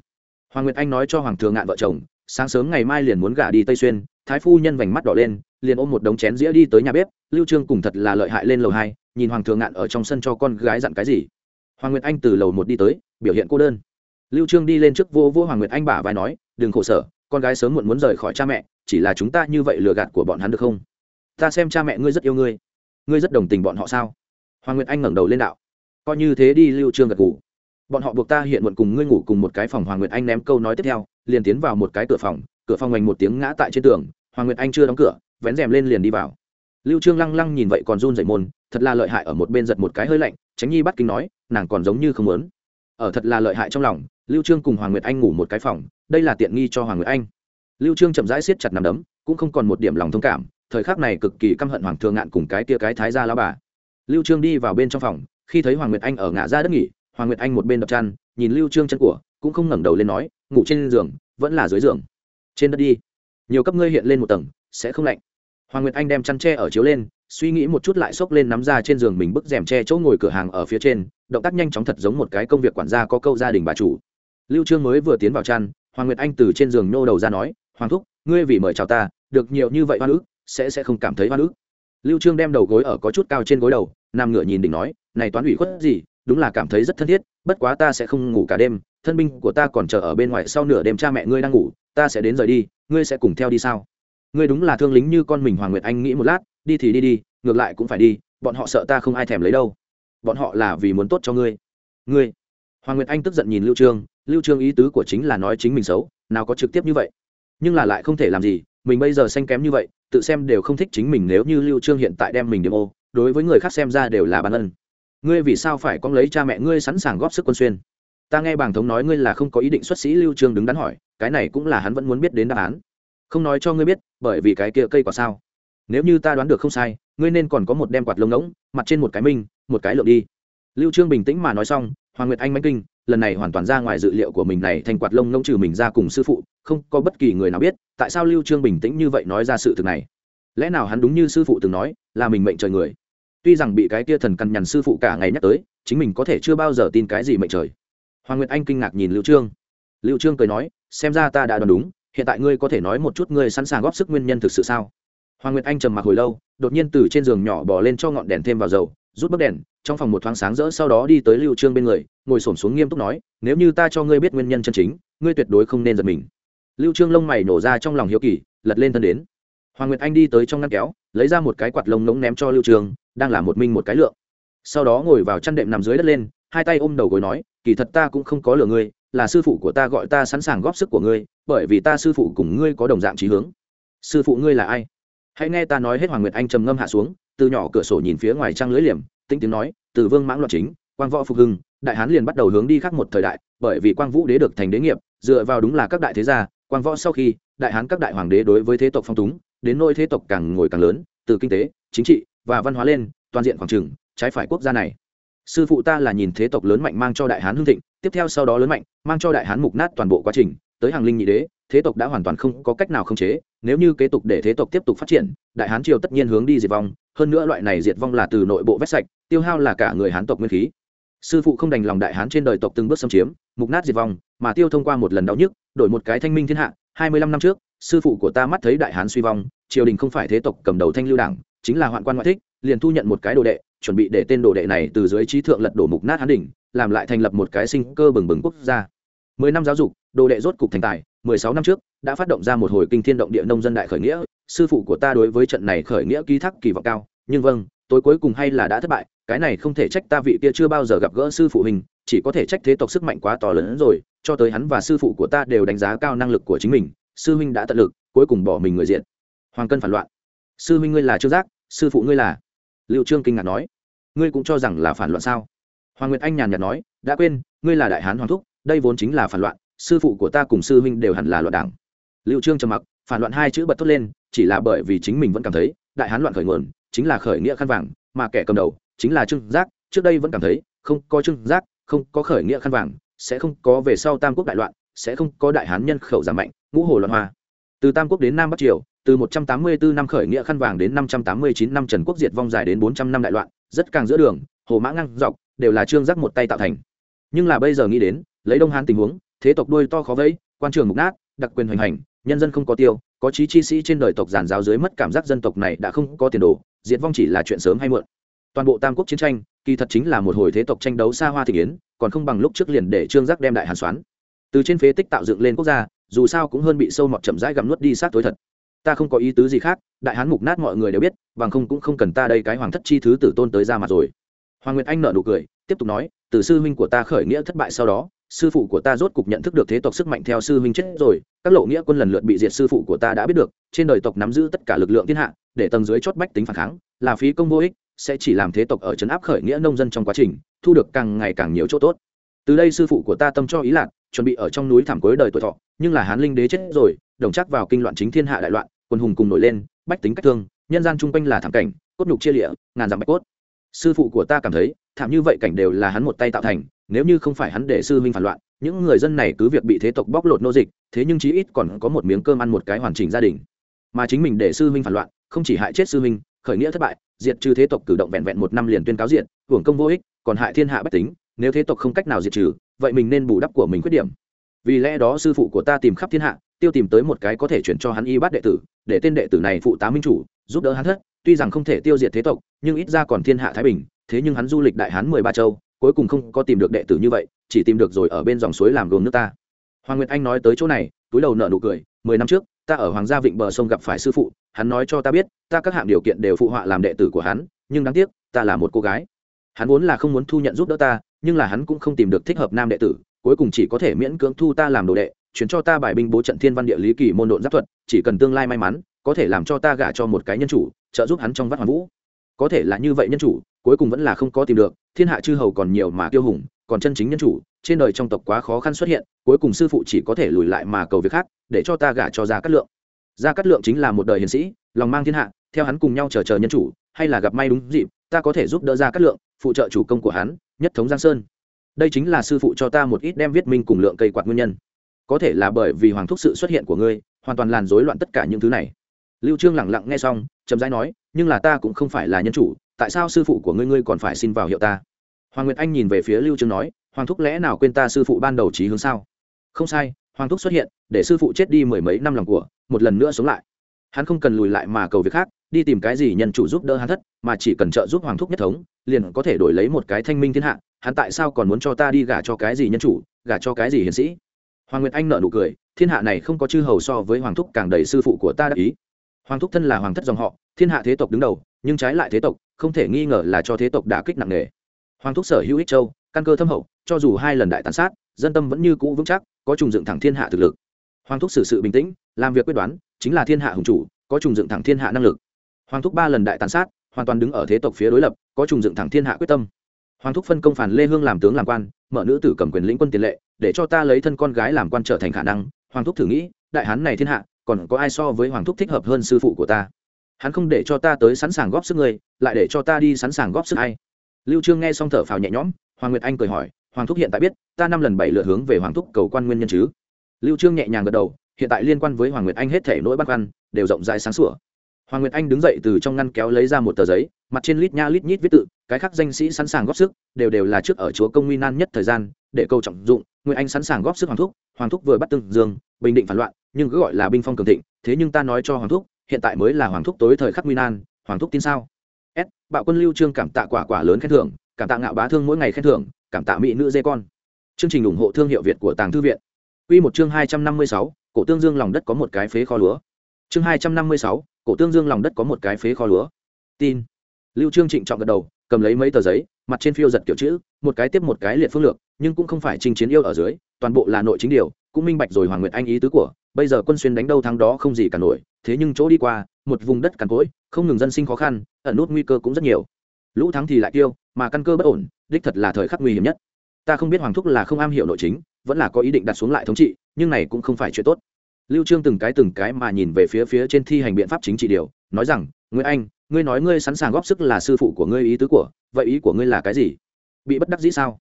Hoàng nguyệt anh nói cho hoàng thường ngạn vợ chồng, sáng sớm ngày mai liền muốn gả đi tây xuyên, thái phu nhân vành mắt đỏ lên, liền ôm một đống chén dĩa đi tới nhà bếp, lưu trương cùng thật là lợi hại lên lầu hai, nhìn hoàng thường ngạn ở trong sân cho con gái dặn cái gì. Hoàng nguyệt anh từ lầu một đi tới, biểu hiện cô đơn lưu trương đi lên trước vô vô hoàng nguyệt anh bả vai nói, đừng khổ sở, con gái sớm muộn muốn rời khỏi cha mẹ, chỉ là chúng ta như vậy lừa gạt của bọn hắn được không? Ta xem cha mẹ ngươi rất yêu ngươi. Ngươi rất đồng tình bọn họ sao? Hoàng nguyệt anh ngẩng đầu lên đạo. Coi như thế đi, lưu trương gật gù. Bọn họ buộc ta hiện muộn cùng ngươi ngủ cùng một cái phòng. Hoàng nguyệt anh ném câu nói tiếp theo, liền tiến vào một cái cửa phòng cửa phòng hoành một tiếng ngã tại trên tường. Hoàng nguyệt anh chưa đóng cửa, vén rèm lên liền đi vào. Lưu trương lăng lăng nhìn vậy còn run rẩy môn thật là lợi hại ở một bên giật một cái hơi lạnh, tránh nhi bắt kinh nói, nàng còn giống như không muốn. Ở thật là lợi hại trong lòng lưu trương cùng hoàng nguyệt anh ngủ một cái phòng, đây là tiện nghi cho hoàng nguyệt anh. Lưu trương chậm rãi siết chặt nằm đấm, cũng không còn một điểm lòng thông cảm, thời khắc này cực kỳ căm hận hoàng thượng ngạn cùng cái tia cái thái gia lão bà. Lưu trương đi vào bên trong phòng, khi thấy hoàng nguyệt anh ở ngã ra đất nghỉ, hoàng nguyệt anh một bên đập chăn, nhìn lưu trương chân của, cũng không ngẩng đầu lên nói, ngủ trên giường, vẫn là dưới giường. Trên đất đi. Nhiều cấp ngươi hiện lên một tầng, sẽ không lạnh. Hoàng nguyệt anh đem chăn tre ở chiếu lên, suy nghĩ một chút lại xốc lên nắm ra trên giường mình bức rèm tre chỗ ngồi cửa hàng ở phía trên, động tác nhanh chóng thật giống một cái công việc quản gia có câu gia đình bà chủ lưu trương mới vừa tiến vào chăn, hoàng nguyệt anh từ trên giường nô đầu ra nói, hoàng thúc, ngươi vì mời chào ta, được nhiều như vậy hoa nữ sẽ sẽ không cảm thấy hoa nữ lưu trương đem đầu gối ở có chút cao trên gối đầu, nằm ngửa nhìn đỉnh nói, này toán ủy khuất gì, đúng là cảm thấy rất thân thiết, bất quá ta sẽ không ngủ cả đêm, thân binh của ta còn chờ ở bên ngoài sau nửa đêm cha mẹ ngươi đang ngủ, ta sẽ đến rời đi, ngươi sẽ cùng theo đi sao? Ngươi đúng là thương lính như con mình. Hoàng nguyệt anh nghĩ một lát, đi thì đi đi, ngược lại cũng phải đi, bọn họ sợ ta không ai thèm lấy đâu. Bọn họ là vì muốn tốt cho ngươi. Ngươi? Hoàng nguyệt anh tức giận nhìn lưu trương lưu trương ý tứ của chính là nói chính mình xấu, nào có trực tiếp như vậy. Nhưng là lại không thể làm gì, mình bây giờ xanh kém như vậy, tự xem đều không thích chính mình nếu như lưu trương hiện tại đem mình điểm ô, đối với người khác xem ra đều là bản ân. Ngươi vì sao phải con lấy cha mẹ ngươi sẵn sàng góp sức quân xuyên? Ta nghe bàng thống nói ngươi là không có ý định xuất sĩ, lưu trương đứng đắn hỏi, cái này cũng là hắn vẫn muốn biết đến đáp án. Không nói cho ngươi biết, bởi vì cái kia cây quả sao? Nếu như ta đoán được không sai, ngươi nên còn có một đem quạt lông ngỗng, mặt trên một cái minh, một cái lượng đi. Lưu trương bình tĩnh mà nói xong, hoàng nguyệt anh mánh kinh lần này hoàn toàn ra ngoài dự liệu của mình này thành quạt lông nông trừ mình ra cùng sư phụ, không có bất kỳ người nào biết, tại sao lưu trương bình tĩnh như vậy nói ra sự thực này. Lẽ nào hắn đúng như sư phụ từng nói, là mình mệnh trời người? Tuy rằng bị cái kia thần căn nhằn sư phụ cả ngày nhắc tới, chính mình có thể chưa bao giờ tin cái gì mệnh trời. Hoàng nguyệt anh kinh ngạc nhìn lưu trương. Lưu trương cười nói, xem ra ta đã đoán đúng, hiện tại ngươi có thể nói một chút ngươi sẵn sàng góp sức nguyên nhân thực sự sao? Hoàng nguyệt anh trầm mặc hồi lâu, đột nhiên từ trên giường nhỏ bò lên cho ngọn đèn thêm vào dầu, rút bấc đèn trong phòng một thoáng sáng rỡ sau đó đi tới lưu trương bên người, ngồi xổm xuống nghiêm túc nói, nếu như ta cho ngươi biết nguyên nhân chân chính, ngươi tuyệt đối không nên giật mình. Lưu trương lông mày nổ ra trong lòng hiếu kỳ, lật lên thân đến. Hoàng nguyệt anh đi tới trong ngăn kéo, lấy ra một cái quạt lông nống ném cho lưu trương, đang là một minh một cái lượng. Sau đó ngồi vào chăn đệm nằm dưới đất lên, hai tay ôm đầu gối nói, kỳ thật ta cũng không có lừa ngươi, là sư phụ của ta gọi ta sẵn sàng góp sức của ngươi, bởi vì ta sư phụ cùng ngươi có đồng dạng trí hướng. Sư phụ ngươi là ai? Hãy nghe ta nói hết. Hoàng nguyệt anh trầm ngâm hạ xuống, từ nhỏ cửa sổ nhìn phía ngoài trăng lưới liềm tinh tiếng nói, từ vương mãng loạn chính, quang võ phục hưng, đại hán liền bắt đầu hướng đi khác một thời đại, bởi vì quang vũ đế được thành đế nghiệp, dựa vào đúng là các đại thế gia, quang võ sau khi, đại hán các đại hoàng đế đối với thế tộc phong túng, đến nôi thế tộc càng ngồi càng lớn, từ kinh tế, chính trị và văn hóa lên, toàn diện khoảng trừng trái phải quốc gia này. Sư phụ ta là nhìn thế tộc lớn mạnh mang cho đại hán hưng thịnh, tiếp theo sau đó lớn mạnh, mang cho đại hán mục nát toàn bộ quá trình, tới hàng linh nhị đế, thế tộc đã hoàn toàn không có cách nào khống chế, nếu như kế tục để thế tộc tiếp tục phát triển, đại hán triều tất nhiên hướng đi diệt vong hơn nữa loại này diệt vong là từ nội bộ vét sạch, tiêu hao là cả người hán tộc nguyên khí. Sư phụ không đành lòng đại hán trên đời tộc từng bước xâm chiếm, mục nát diệt vong, mà tiêu thông qua một lần đau nhức, đổi một cái thanh minh thiên hạ, hai mươi lăm năm trước, sư phụ của ta mắt thấy đại hán suy vong, triều đình không phải thế tộc cầm đầu thanh lưu đảng, chính là hoạn quan ngoại thích, liền thu nhận một cái đồ đệ, chuẩn bị để tên đồ đệ này từ dưới trí thượng lật đổ mục nát hán đỉnh, làm lại thành lập một cái sinh cơ bừng bừng quốc gia. Mười năm giáo dục, đồ đệ rốt cục thành tài, mười sáu năm trước, đã phát động ra một hồi kinh thiên động địa nông dân đại khởi nghĩa sư phụ của ta đối với trận này khởi nghĩa ký thác kỳ vọng cao, nhưng vâng tối cuối cùng hay là đã thất bại, cái này không thể trách ta vị kia chưa bao giờ gặp gỡ sư phụ hình chỉ có thể trách thế tộc sức mạnh quá to lớn hơn rồi, cho tới hắn và sư phụ của ta đều đánh giá cao năng lực của chính mình, sư huynh đã tận lực, cuối cùng bỏ mình người diện. Hoàng cân phản loạn. Sư huynh ngươi là trương giác, sư phụ ngươi là? Liệu trương kinh ngạc nói. Ngươi cũng cho rằng là phản loạn sao? Hoàng nguyệt anh nhàn nhạt nói, đã quên, ngươi là đại hán hoàng thúc, đây vốn chính là phản loạn, sư phụ của ta cùng sư huynh đều hẳn là loạn đảng. Liệu trương trầm mặc phản loạn hai chữ bật thốt lên chỉ là bởi vì chính mình vẫn cảm thấy đại hán loạn khởi nguồn chính là khởi nghĩa khăn vàng mà kẻ cầm đầu chính là trương giác trước đây vẫn cảm thấy không có trương giác không có khởi nghĩa khăn vàng sẽ không có về sau tam quốc đại loạn sẽ không có đại hán nhân khẩu giảm mạnh ngũ hồ loạn hoa từ tam quốc đến nam bắc triều từ 184 năm khởi nghĩa khăn vàng đến 589 năm Trần Quốc diệt vong dài đến 400 năm đại loạn, rất càng giữa đường, hồ mã ngang dọc, đều là trương giác một tay tạo thành. Nhưng là bây giờ nghĩ đến, lấy Đông Hán tình huống, thế tộc đuôi to khó vẫy, quan trường mục nát, đặc quyền hoành hành, nhân dân không có tiêu, có chí chi sĩ trên đời tộc giàn giáo dưới mất cảm giác dân tộc này đã không có tiền đồ, diệt vong chỉ là chuyện sớm hay muộn. Toàn bộ Tam Quốc chiến tranh, kỳ thật chính là một hồi thế tộc tranh đấu xa hoa thị yến, còn không bằng lúc trước liền để Trương Giác đem đại hàn xoán. Từ trên phế tích tạo dựng lên quốc gia, dù sao cũng hơn bị sâu mọt chậm rãi gặm nuốt đi sát tối thật ta không có ý tứ gì khác đại hán mục nát mọi người đều biết bằng không cũng không cần ta đây cái hoàng thất chi thứ tử tôn tới ra mặt rồi hoàng nguyệt anh nợ nụ cười tiếp tục nói từ sư huynh của ta khởi nghĩa thất bại sau đó sư phụ của ta rốt cục nhận thức được thế tộc sức mạnh theo sư huynh chết rồi, các lộ nghĩa quân lần lượt bị diệt sư phụ của ta đã biết được, trên đời tộc nắm giữ tất cả lực lượng thiên hạ, để tầng dưới chót bách tính phản kháng, là phí công vô ích, sẽ chỉ làm thế tộc ở trấn áp khởi nghĩa nông dân trong quá trình, thu được càng ngày càng nhiều chỗ tốt. Từ đây sư phụ của ta tâm cho ý lạc, chuẩn bị ở trong núi thảm cuối đời tuổi thọ, nhưng là hán linh đế chết rồi, đồng chắc vào kinh loạn chính thiên hạ đại loạn, quân hùng cùng nổi lên, bách tính cách thương, nhân gian chung quanh là thảm cảnh, cốt nhục chia lịa, ngàn dặm bạch cốt sư phụ của ta cảm thấy, thảm như vậy cảnh đều là hắn một tay tạo thành, nếu như không phải hắn để sư huynh phản loạn, những người dân này cứ việc bị thế tộc bóc lột nô dịch, thế nhưng chí ít còn có một miếng cơm ăn một cái hoàn chỉnh gia đình. Mà chính mình để sư huynh phản loạn, không chỉ hại chết sư huynh, khởi nghĩa thất bại, diệt trừ thế tộc cử động vẹn vẹn một năm liền tuyên cáo diện hưởng công vô ích, còn hại thiên hạ bách tính, nếu thế tộc không cách nào diệt trừ, vậy mình nên bù đắp của mình khuyết điểm. Vì lẽ đó sư phụ của ta tìm khắp thiên hạ, tiêu tìm tới một cái có thể chuyển cho hắn y bát đệ tử, để tên đệ tử này phụ tá minh chủ, giúp đỡ hắn thất tuy rằng không thể tiêu diệt thế tộc, nhưng ít ra còn thiên hạ thái bình, thế nhưng hắn du lịch đại hán mười ba châu, cuối cùng không có tìm được đệ tử như vậy, chỉ tìm được rồi ở bên dòng suối làm gồm nước ta. Hoàng nguyệt anh nói tới chỗ này, túi đầu nợ nụ cười, mười năm trước, ta ở hoàng gia vịnh bờ sông gặp phải sư phụ, hắn nói cho ta biết, ta các hạng điều kiện đều phụ họa làm đệ tử của hắn, nhưng đáng tiếc, ta là một cô gái. Hắn vốn là không muốn thu nhận giúp đỡ ta, nhưng là hắn cũng không tìm được thích hợp nam đệ tử, cuối cùng chỉ có thể miễn cưỡng thu ta làm đồ đệ, chuyển cho ta bài binh bố trận thiên văn địa lý kỳ môn độn giáp thuật, chỉ cần tương lai may mắn có thể làm cho ta gả cho một cái nhân chủ, trợ giúp hắn trong vắt hoàn vũ. Có thể là như vậy nhân chủ, cuối cùng vẫn là không có tìm được, thiên hạ chư hầu còn nhiều mà tiêu hùng, còn chân chính nhân chủ, trên đời trong tộc quá khó khăn xuất hiện, cuối cùng sư phụ chỉ có thể lùi lại mà cầu việc khác, để cho ta gả cho gia cát lượng. Gia cát lượng chính là một đời hiền sĩ, lòng mang thiên hạ, theo hắn cùng nhau chờ chờ nhân chủ, hay là gặp may đúng dịp, ta có thể giúp đỡ gia cát lượng, phụ trợ chủ công của hắn, nhất thống giang sơn. Đây chính là sư phụ cho ta một ít đem viết minh cùng lượng cây quạt nguyên nhân. Có thể là bởi vì hoàng thúc sự xuất hiện của ngươi, hoàn toàn làn rối loạn tất cả những thứ này lưu trương lẳng lặng nghe xong, chậm rãi nói, nhưng là ta cũng không phải là nhân chủ, tại sao sư phụ của ngươi ngươi còn phải xin vào hiệu ta? Hoàng nguyệt anh nhìn về phía lưu trương nói, hoàng thúc lẽ nào quên ta sư phụ ban đầu trí hướng sao? Không sai, hoàng thúc xuất hiện, để sư phụ chết đi mười mấy năm lòng của, một lần nữa sống lại. Hắn không cần lùi lại mà cầu việc khác, đi tìm cái gì nhân chủ giúp đỡ hắn thất, mà chỉ cần trợ giúp hoàng thúc nhất thống, liền có thể đổi lấy một cái thanh minh thiên hạ, hắn tại sao còn muốn cho ta đi gả cho cái gì nhân chủ, gả cho cái gì hiền sĩ? Hoàng nguyệt anh nợ nụ cười, thiên hạ này không có chư hầu so với hoàng thúc càng đầy sư phụ của ta đắc ý hoàng thúc thân là hoàng thất dòng họ, thiên hạ thế tộc đứng đầu, nhưng trái lại thế tộc, không thể nghi ngờ là cho thế tộc đả kích nặng nề. Hoàng thúc sở hữu ích châu, căn cơ thâm hậu, cho dù hai lần đại tàn sát, dân tâm vẫn như cũ vững chắc, có trùng dựng thẳng thiên hạ thực lực. Hoàng thúc xử sự bình tĩnh, làm việc quyết đoán, chính là thiên hạ hùng chủ, có trùng dựng thẳng thiên hạ năng lực. Hoàng thúc ba lần đại tàn sát, hoàn toàn đứng ở thế tộc phía đối lập, có trùng dựng thẳng thiên hạ quyết tâm. Hoàng thúc phân công phản lê hương làm tướng làm quan, mở nữ tử cầm quyền lĩnh quân tiền lệ, để cho ta lấy thân con gái làm quan trở thành khả năng. Hoàng thúc thử nghĩ, đại hán này thiên hạ còn có ai so với hoàng thúc thích hợp hơn sư phụ của ta? Hắn không để cho ta tới sẵn sàng góp sức ngươi, lại để cho ta đi sẵn sàng góp sức hay lưu trương nghe xong thở phào nhẹ nhõm, hoàng nguyệt anh cười hỏi, hoàng thúc hiện tại biết, ta năm lần bảy lượt hướng về hoàng thúc cầu quan nguyên nhân chứ? Lưu trương nhẹ nhàng gật đầu, hiện tại liên quan với hoàng nguyệt anh hết thể nỗi băn khoăn, đều rộng rãi sáng sủa. Hoàng nguyệt anh đứng dậy từ trong ngăn kéo lấy ra một tờ giấy, mặt trên lít nha lít nhít viết tự, cái khác danh sĩ sẵn sàng góp sức, đều đều là trước ở chúa công nguy nan nhất thời gian, để câu trọng dụng nguyệt anh sẵn sàng góp sức hoàng thúc. Hoàng thúc vừa bắt tương dương bình định phản loạn nhưng cứ gọi là binh phong cường thịnh thế nhưng ta nói cho hoàng thúc hiện tại mới là hoàng thúc tối thời khắc nguy nan hoàng thúc tin sao? S bạo quân lưu trương cảm tạ quả quả lớn khen thưởng cảm tạ ngạo bá thương mỗi ngày khen thưởng cảm tạ mỹ nữ dê con. Chương trình ủng hộ thương hiệu việt của tàng thư viện. Quy một chương hai trăm năm mươi sáu, cổ tương dương lòng đất có một cái phế kho lúa. Chương hai trăm năm mươi sáu, cổ tương dương lòng đất có một cái phế kho lúa. Tin. Lưu trương trịnh trọng gật đầu cầm lấy mấy tờ giấy mặt trên phiêu giật kiểu chữ một cái tiếp một cái liệt phương lược nhưng cũng không phải trình chiến yêu ở dưới toàn bộ là nội chính điều cũng minh bạch rồi hoàng nguyệt anh ý tứ của bây giờ quân xuyên đánh đâu thắng đó không gì cả nổi, thế nhưng chỗ đi qua, một vùng đất cằn cỗi, không ngừng dân sinh khó khăn, ẩn nút nguy cơ cũng rất nhiều. Lũ thắng thì lại tiêu, mà căn cơ bất ổn, đích thật là thời khắc nguy hiểm nhất. Ta không biết hoàng thúc là không am hiểu nội chính, vẫn là có ý định đặt xuống lại thống trị, nhưng này cũng không phải chuyện tốt. Lưu trương từng cái từng cái mà nhìn về phía phía trên thi hành biện pháp chính trị điều, nói rằng, nguyễn anh, ngươi nói ngươi sẵn sàng góp sức là sư phụ của ngươi ý tứ của, vậy ý của ngươi là cái gì? Bị bất đắc dĩ sao?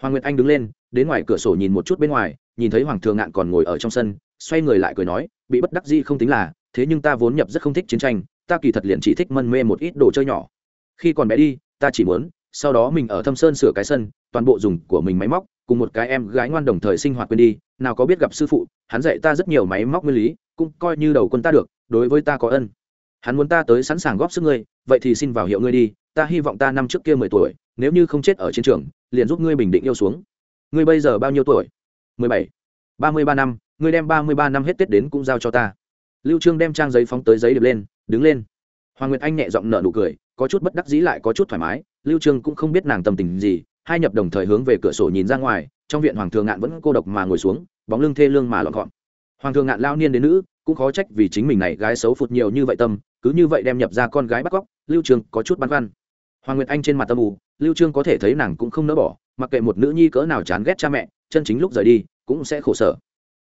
Hoàng nguyệt anh đứng lên, đến ngoài cửa sổ nhìn một chút bên ngoài, nhìn thấy hoàng thượng ngạn còn ngồi ở trong sân xoay người lại cười nói, bị bất đắc dĩ không tính là, thế nhưng ta vốn nhập rất không thích chiến tranh, ta kỳ thật liền chỉ thích mân mê một ít đồ chơi nhỏ. Khi còn bé đi, ta chỉ muốn, sau đó mình ở thâm sơn sửa cái sân, toàn bộ dùng của mình máy móc, cùng một cái em gái ngoan đồng thời sinh hoạt quên đi, nào có biết gặp sư phụ, hắn dạy ta rất nhiều máy móc nguyên lý, cũng coi như đầu quân ta được, đối với ta có ân. Hắn muốn ta tới sẵn sàng góp sức ngươi, vậy thì xin vào hiệu ngươi đi, ta hy vọng ta năm trước kia mười tuổi, nếu như không chết ở chiến trường, liền giúp ngươi bình định yêu xuống. Ngươi bây giờ bao nhiêu tuổi? mười bảy. Ba mươi ba năm ngươi đem ba mươi ba năm hết tết đến cũng giao cho ta. Lưu trương đem trang giấy phóng tới giấy điệp lên, đứng lên. Hoàng nguyệt anh nhẹ giọng nở nụ cười, có chút bất đắc dĩ lại có chút thoải mái. Lưu trương cũng không biết nàng tâm tình gì, hai nhập đồng thời hướng về cửa sổ nhìn ra ngoài, trong viện hoàng thượng ngạn vẫn cô độc mà ngồi xuống, bóng lưng thê lương mà lọn gọn. Hoàng thượng ngạn lao niên đến nữ, cũng khó trách vì chính mình này gái xấu phụt nhiều như vậy tâm, cứ như vậy đem nhập ra con gái bắt cóc, lưu trương có chút băn khoăn. Hoàng nguyệt anh trên mặt tâm ù lưu trương có thể thấy nàng cũng không nỡ bỏ, mặc kệ một nữ nhi cỡ nào chán ghét cha mẹ, chân chính lúc rời đi, cũng sẽ khổ sở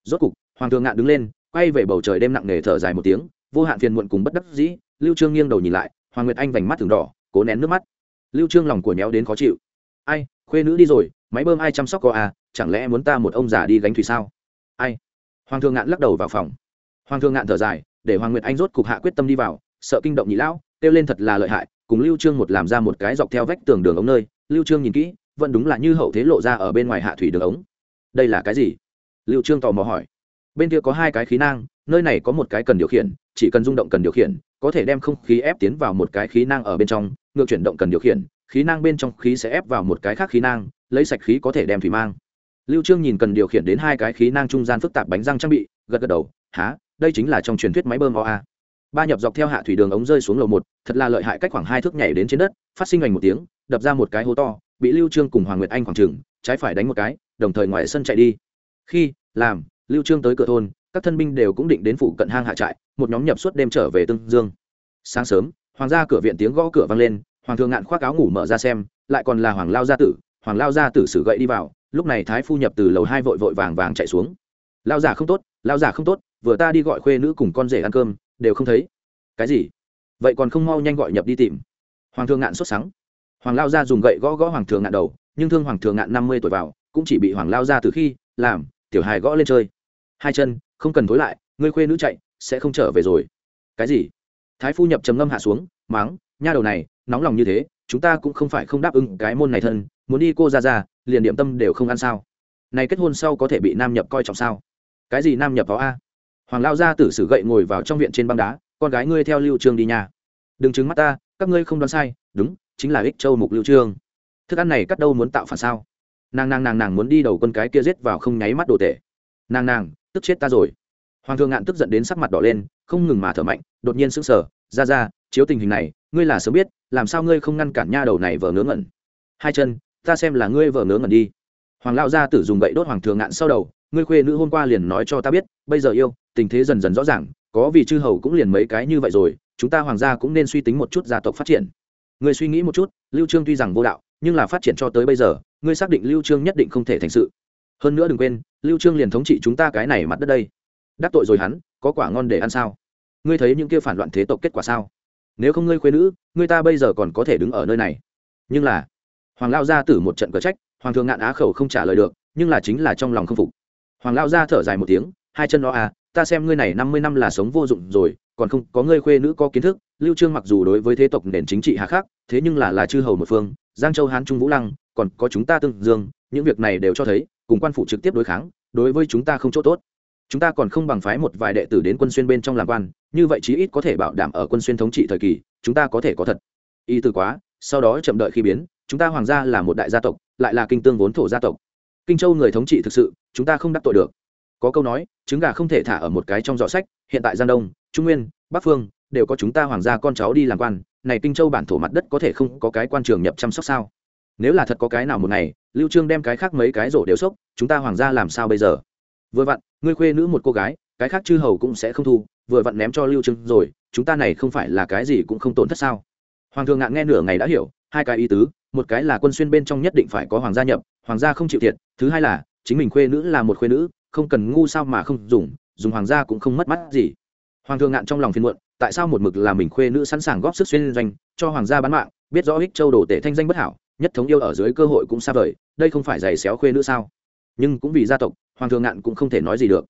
rốt cục, hoàng thượng ngạn đứng lên, quay về bầu trời đêm nặng nề thở dài một tiếng, vô hạn phiền muộn cùng bất đắc dĩ, lưu trương nghiêng đầu nhìn lại, hoàng nguyệt anh vành mắt thường đỏ, cố nén nước mắt. Lưu trương lòng của nhéo đến khó chịu. Ai, khuê nữ đi rồi, máy bơm ai chăm sóc có à chẳng lẽ muốn ta một ông già đi gánh thủy sao? Ai? Hoàng thượng ngạn lắc đầu vào phòng. Hoàng thượng ngạn thở dài, để hoàng nguyệt anh rốt cục hạ quyết tâm đi vào, sợ kinh động nhị lão, kêu lên thật là lợi hại, cùng lưu trương một làm ra một cái dọc theo vách tường đường ống nơi. Lưu trương nhìn kỹ, vẫn đúng là như hậu thế lộ ra ở bên ngoài hạ thủy đường ống. Đây là cái gì? Lưu trương tò mò hỏi. Bên kia có hai cái khí nang, nơi này có một cái cần điều khiển, chỉ cần rung động cần điều khiển, có thể đem không khí ép tiến vào một cái khí nang ở bên trong, ngược chuyển động cần điều khiển, khí nang bên trong khí sẽ ép vào một cái khác khí nang, lấy sạch khí có thể đem thủy mang. Lưu trương nhìn cần điều khiển đến hai cái khí nang trung gian phức tạp bánh răng trang bị, gật gật đầu há đây chính là trong truyền thuyết máy bơm oa ba nhập dọc theo hạ thủy đường ống rơi xuống lầu một, thật là lợi hại cách khoảng hai thước nhảy đến trên đất, phát sinh ảnh một tiếng, đập ra một cái hố to, bị lưu trương cùng hoàng nguyệt anh khoảng trường trái phải đánh một cái, đồng thời ngoài sân chạy đi khi, làm, lưu trương tới cửa thôn, các thân binh đều cũng định đến phụ cận hang hạ trại, một nhóm nhập suốt đêm trở về tương dương. Sáng sớm, hoàng gia cửa viện tiếng gõ cửa vang lên, hoàng thượng ngạn khoác áo ngủ mở ra xem, lại còn là hoàng lao gia tử, hoàng lao gia tử sử gậy đi vào, lúc này thái phu nhập từ lầu hai vội vội vàng vàng chạy xuống. Lao giả không tốt, lao giả không tốt, vừa ta đi gọi khuê nữ cùng con rể ăn cơm, đều không thấy. Cái gì? Vậy còn không mau nhanh gọi nhập đi tìm. Hoàng thượng ngạn sốt sắng. Hoàng lao gia dùng gậy gõ gõ hoàng thượng ngạn đầu, nhưng thương hoàng thượng ngạn năm mươi tuổi vào, cũng chỉ bị hoàng lao gia từ khi, làm tiểu hài gõ lên chơi. Hai chân, không cần thối lại, ngươi khuê nữ chạy, sẽ không trở về rồi. Cái gì? Thái phu nhập trầm ngâm hạ xuống máng nha đầu này, nóng lòng như thế, chúng ta cũng không phải không đáp ứng cái môn này thân, muốn đi cô ra ra, liền điểm tâm đều không ăn sao? Này kết hôn sau có thể bị nam nhập coi trọng sao? Cái gì nam nhập có a? Hoàng lao gia tử sử gậy ngồi vào trong viện trên băng đá, con gái ngươi theo lưu trương đi nhà đừng chứng mắt ta, các ngươi không đoán sai, đúng, chính là ích châu mục lưu trương. Thức ăn này cắt đâu muốn tạo phản sao? Nàng nàng nàng nàng muốn đi đầu quân cái kia giết vào không nháy mắt đồ tể. Nàng nàng, tức chết ta rồi. Hoàng thượng ngạn tức giận đến sắc mặt đỏ lên, không ngừng mà thở mạnh, đột nhiên sững sờ, ra ra, chiếu tình hình này, ngươi là sớm biết, làm sao ngươi không ngăn cản nha đầu này vờ ngớ ngẩn? Hai chân, ta xem là ngươi vờ ngớ ngẩn đi. Hoàng lao gia tử dùng gậy đốt hoàng thượng ngạn sau đầu, ngươi khuê nữ hôm qua liền nói cho ta biết, bây giờ yêu, tình thế dần dần rõ ràng, có vì chư hầu cũng liền mấy cái như vậy rồi, chúng ta hoàng gia cũng nên suy tính một chút gia tộc phát triển. Ngươi suy nghĩ một chút, lưu trương tuy rằng vô đạo, nhưng là phát triển cho tới bây giờ ngươi xác định lưu trương nhất định không thể thành sự. Hơn nữa đừng quên, lưu trương liền thống trị chúng ta cái này mặt đất đây. Đắc tội rồi hắn, có quả ngon để ăn sao? Ngươi thấy những kia phản loạn thế tộc kết quả sao? Nếu không ngươi khuyên nữ, ngươi ta bây giờ còn có thể đứng ở nơi này. Nhưng là, hoàng lao gia tử một trận cờ trách, hoàng thượng ngạn á khẩu không trả lời được, nhưng là chính là trong lòng không phục. Hoàng lao gia thở dài một tiếng, hai chân đó à ta xem ngươi này năm mươi năm là sống vô dụng rồi, còn không có ngươi khuê nữ có kiến thức, lưu trương mặc dù đối với thế tộc nền chính trị hà khắc, thế nhưng là là chư hầu một phương, giang châu hán trung vũ lăng còn có chúng ta tương dương, những việc này đều cho thấy, cùng quan phủ trực tiếp đối kháng, đối với chúng ta không chỗ tốt. Chúng ta còn không bằng phái một vài đệ tử đến quân xuyên bên trong làm quan, như vậy chí ít có thể bảo đảm ở quân xuyên thống trị thời kỳ, chúng ta có thể có thật. Y từ quá, sau đó chậm đợi khi biến, chúng ta hoàng gia là một đại gia tộc, lại là kinh tương vốn thổ gia tộc. Kinh châu người thống trị thực sự, chúng ta không đắc tội được. Có câu nói, trứng gà không thể thả ở một cái trong giỏ sách, hiện tại giang đông, trung nguyên, bắc phương, đều có chúng ta hoàng gia con cháu đi làm quan, này kinh châu bản thổ mặt đất có thể không có cái quan trường nhập chăm sóc sao? Nếu là thật có cái nào một ngày, lưu trương đem cái khác mấy cái rổ đều sốc, chúng ta hoàng gia làm sao bây giờ? Vừa vặn, ngươi khuê nữ một cô gái, cái khác chư hầu cũng sẽ không thu, vừa vặn ném cho lưu trương rồi, chúng ta này không phải là cái gì cũng không tổn thất sao? Hoàng thượng ngạn nghe nửa ngày đã hiểu, hai cái ý tứ, một cái là quân xuyên bên trong nhất định phải có hoàng gia nhập, hoàng gia không chịu thiệt, thứ hai là, chính mình khuê nữ là một khuê nữ, không cần ngu sao mà không dùng dùng hoàng gia cũng không mất mắt gì. Hoàng thượng ngạn trong lòng phiền muộn, tại sao một mực là mình khuê nữ sẵn sàng góp sức xuyên doanh, cho hoàng gia bán mạng, biết rõ ích châu đồ tể thanh danh bất hảo nhất thống yêu ở dưới cơ hội cũng xa vời, đây không phải giày xéo khuê nữ sao? Nhưng cũng vì gia tộc, hoàng thượng ngạn cũng không thể nói gì được.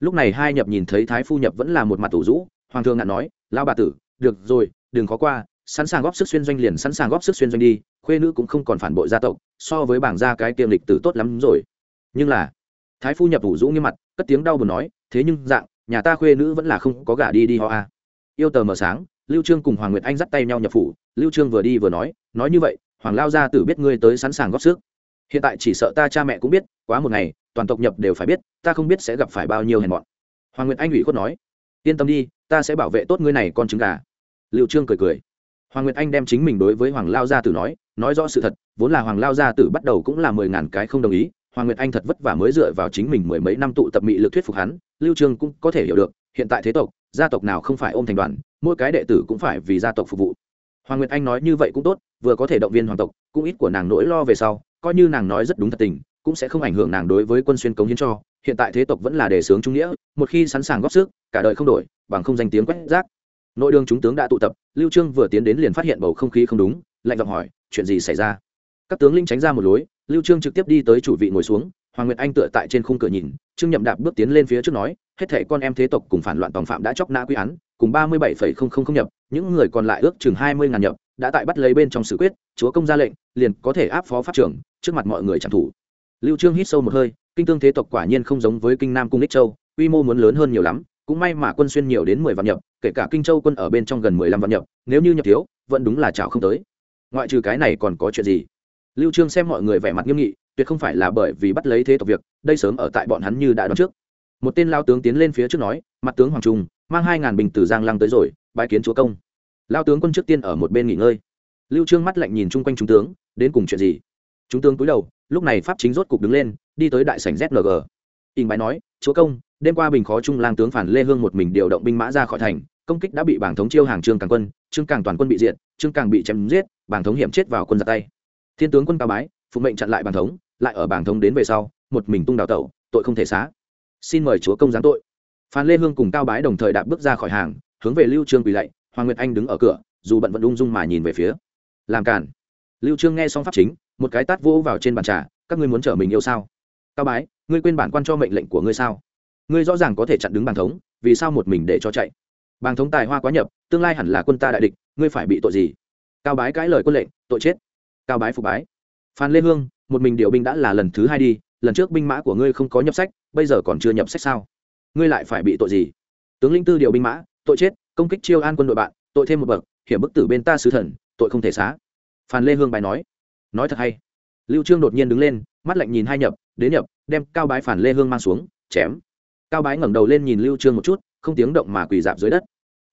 Lúc này hai nhập nhìn thấy thái phu nhập vẫn là một mặt tủ rũ, hoàng thượng ngạn nói lao bà tử, được rồi, đừng khó qua, sẵn sàng góp sức xuyên doanh liền sẵn sàng góp sức xuyên doanh đi, khuê nữ cũng không còn phản bội gia tộc, so với bảng gia cái tiềm lịch tử tốt lắm rồi. Nhưng là, thái phu nhập thủ rũ nghiêm mặt, cất tiếng đau buồn nói, thế nhưng dạng, nhà ta khuê nữ vẫn là không có gả đi đi ho a yêu tờ mờ sáng, lưu trương cùng hoàng nguyệt anh dắt tay nhau nhập phủ, lưu trương vừa đi vừa nói nói như vậy hoàng lao gia tử biết ngươi tới sẵn sàng góp sức. Hiện tại chỉ sợ ta cha mẹ cũng biết, quá một ngày, toàn tộc nhập đều phải biết, ta không biết sẽ gặp phải bao nhiêu hèn bọn hoàng nguyệt anh ủy khuất nói, yên tâm đi, ta sẽ bảo vệ tốt ngươi này con trứng gà. Lưu trương cười cười. Hoàng nguyệt anh đem chính mình đối với hoàng lao gia tử nói nói rõ sự thật, vốn là hoàng lao gia tử bắt đầu cũng là mười ngàn cái không đồng ý, hoàng nguyệt anh thật vất vả mới dựa vào chính mình mười mấy năm tụ tập mị lực thuyết phục hắn, lưu trương cũng có thể hiểu được, hiện tại thế tộc, gia tộc nào không phải ôm thành đoàn, mỗi cái đệ tử cũng phải vì gia tộc phục vụ hoàng nguyệt anh nói như vậy cũng tốt, vừa có thể động viên hoàng tộc, cũng ít của nàng nỗi lo về sau, coi như nàng nói rất đúng thật tình, cũng sẽ không ảnh hưởng nàng đối với quân xuyên cống hiến cho. Hiện tại thế tộc vẫn là đề sướng trung nghĩa, một khi sẵn sàng góp sức, cả đời không đổi, bằng không danh tiếng quét rác. Nội đường chúng tướng đã tụ tập, lưu trương vừa tiến đến liền phát hiện bầu không khí không đúng, lạnh giọng hỏi, chuyện gì xảy ra? Các tướng linh tránh ra một lối, lưu trương trực tiếp đi tới chủ vị ngồi xuống, hoàng nguyệt anh tựa tại trên khung cửa nhìn, trương nhậm đạp bước tiến lên phía trước nói, hết thảy con em thế tộc cùng phản loạn tòng phạm đã chọc nã quy án cùng ba mươi bảy không không không nhập, những người còn lại ước chừng hai mươi ngàn nhập, đã tại bắt lấy bên trong sự quyết, chúa công ra lệnh, liền có thể áp phó pháp trưởng, trước mặt mọi người chẳng thủ lưu trương hít sâu một hơi, kinh tương thế tộc quả nhiên không giống với kinh nam cung Lịch châu, quy mô muốn lớn hơn nhiều lắm, cũng may mà quân xuyên nhiều đến mười vạn nhập, kể cả kinh châu quân ở bên trong gần mười lăm vạn nhập, nếu như nhập thiếu, vẫn đúng là chảo không tới. Ngoại trừ cái này còn có chuyện gì? Lưu trương xem mọi người vẻ mặt nghiêm nghị, tuyệt không phải là bởi vì bắt lấy thế tộc việc, đây sớm ở tại bọn hắn như đã đoán trước. Một tên lao tướng tiến lên phía trước nói, mặt tướng hoàng trung mang hai ngàn bình từ giang lăng tới rồi, bái kiến chúa công. Lao tướng quân trước tiên ở một bên nghỉ ngơi. Lưu trương mắt lạnh nhìn chung quanh chúng tướng, đến cùng chuyện gì? Chúng tướng cúi đầu, lúc này pháp chính rốt cục đứng lên, đi tới đại sảnh zng in bái nói, chúa công, đêm qua bình khó trung lang tướng phản lê hương một mình điều động binh mã ra khỏi thành, công kích đã bị bảng thống chiêu hàng trương càng quân, trương càng toàn quân bị diệt, trương càng bị chém giết, bảng thống hiểm chết vào quân giặc tay. Thiên tướng quân cao bái, phụ mệnh chặn lại bảng thống, lại ở bảng thống đến về sau, một mình tung đào tẩu, tội không thể xá. Xin mời chúa công giáng tội phan lê hương cùng cao bái đồng thời đạp bước ra khỏi hàng, hướng về lưu trương quỳ lạy, hoàng nguyệt anh đứng ở cửa, dù bận vận ung dung mà nhìn về phía. Làm cản lưu trương nghe xong pháp chính, một cái tát vỗ vào trên bàn trà, các ngươi muốn trở mình yêu sao? Cao bái, ngươi quên bản quan cho mệnh lệnh của ngươi sao? Ngươi rõ ràng có thể chặn đứng bàn thống, vì sao một mình để cho chạy? Bàn thống tài hoa quá nhập, tương lai hẳn là quân ta đại địch, ngươi phải bị tội gì? Cao bái cãi lời quân lệnh, tội chết. Cao bái phục bái. Phan lê hương, một mình điều binh đã là lần thứ hai đi, lần trước binh mã của ngươi không có nhập sách, bây giờ còn chưa nhập sách sao? Ngươi lại phải bị tội gì? Tướng linh tư điều binh mã, tội chết, công kích chiêu an quân đội bạn, tội thêm một bậc, hiểm bức tử bên ta sứ thần, tội không thể xá. Phan lê hương bài nói. Nói thật hay. Lưu trương đột nhiên đứng lên, mắt lạnh nhìn hai nhập, đến nhập, đem cao bái phản lê hương mang xuống, chém. Cao bái ngẩng đầu lên nhìn lưu trương một chút, không tiếng động mà quỳ dạp dưới đất.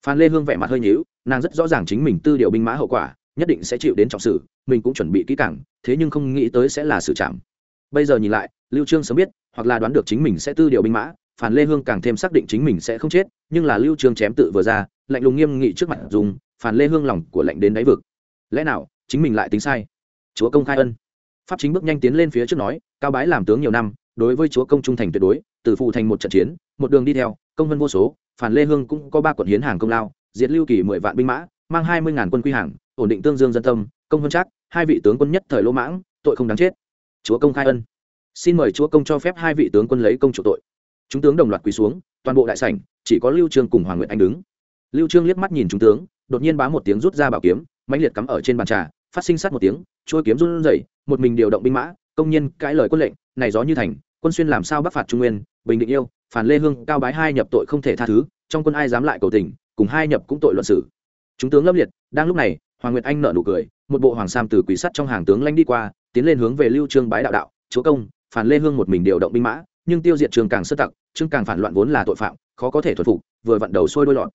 Phan lê hương vẻ mặt hơi nhíu, nàng rất rõ ràng chính mình tư điều binh mã hậu quả, nhất định sẽ chịu đến trọng sự mình cũng chuẩn bị kỹ càng, thế nhưng không nghĩ tới sẽ là sự chạm. Bây giờ nhìn lại, lưu trương sớm biết, hoặc là đoán được chính mình sẽ tư điều binh mã phản lê hương càng thêm xác định chính mình sẽ không chết, nhưng là lưu trương chém tự vừa ra, lạnh lùng nghiêm nghị trước mặt dùng, phản lê hương lòng của lạnh đến đáy vực. Lẽ nào, chính mình lại tính sai? Chúa công khai ân. Pháp chính bước nhanh tiến lên phía trước nói, cao bái làm tướng nhiều năm, đối với chúa công trung thành tuyệt đối từ phụ thành một trận chiến, một đường đi theo, công vân vô số, phản lê hương cũng có ba quận hiến hàng công lao, diệt lưu kỳ mười vạn binh mã, mang hai mươi ngàn quân quy hàng, ổn định tương dương dân tâm, công vân chắc, hai vị tướng quân nhất thời lỗ mãng, tội không đáng chết. Chúa công khai ân. Xin mời chúa công cho phép hai vị tướng quân lấy công chủ tội chúng tướng đồng loạt quỳ xuống, toàn bộ đại sảnh, chỉ có lưu trương cùng hoàng nguyệt anh đứng. Lưu trương liếc mắt nhìn chúng tướng, đột nhiên bá một tiếng rút ra bảo kiếm, mãnh liệt cắm ở trên bàn trà, phát sinh sát một tiếng, chuôi kiếm run rẩy, một mình điều động binh mã, công nhân cãi lời quân lệnh, này gió như thành, quân xuyên làm sao bắc phạt trung nguyên, bình định yêu, phản lê hương, cao bái hai nhập tội không thể tha thứ, trong quân ai dám lại cầu tình, cùng hai nhập cũng tội luận xử chúng tướng lâm liệt, đang lúc này, hoàng nguyệt anh nở nụ cười, một bộ hoàng sam từ quỷ sắt trong hàng tướng lanh đi qua, tiến lên hướng về lưu trương bái đạo đạo, chúa công, phản lê hương một mình điều động binh mã nhưng tiêu diệt trường càng sơ tặc, trương càng phản loạn vốn là tội phạm, khó có thể thuần phục, vừa vặn đầu sôi đôi lọt.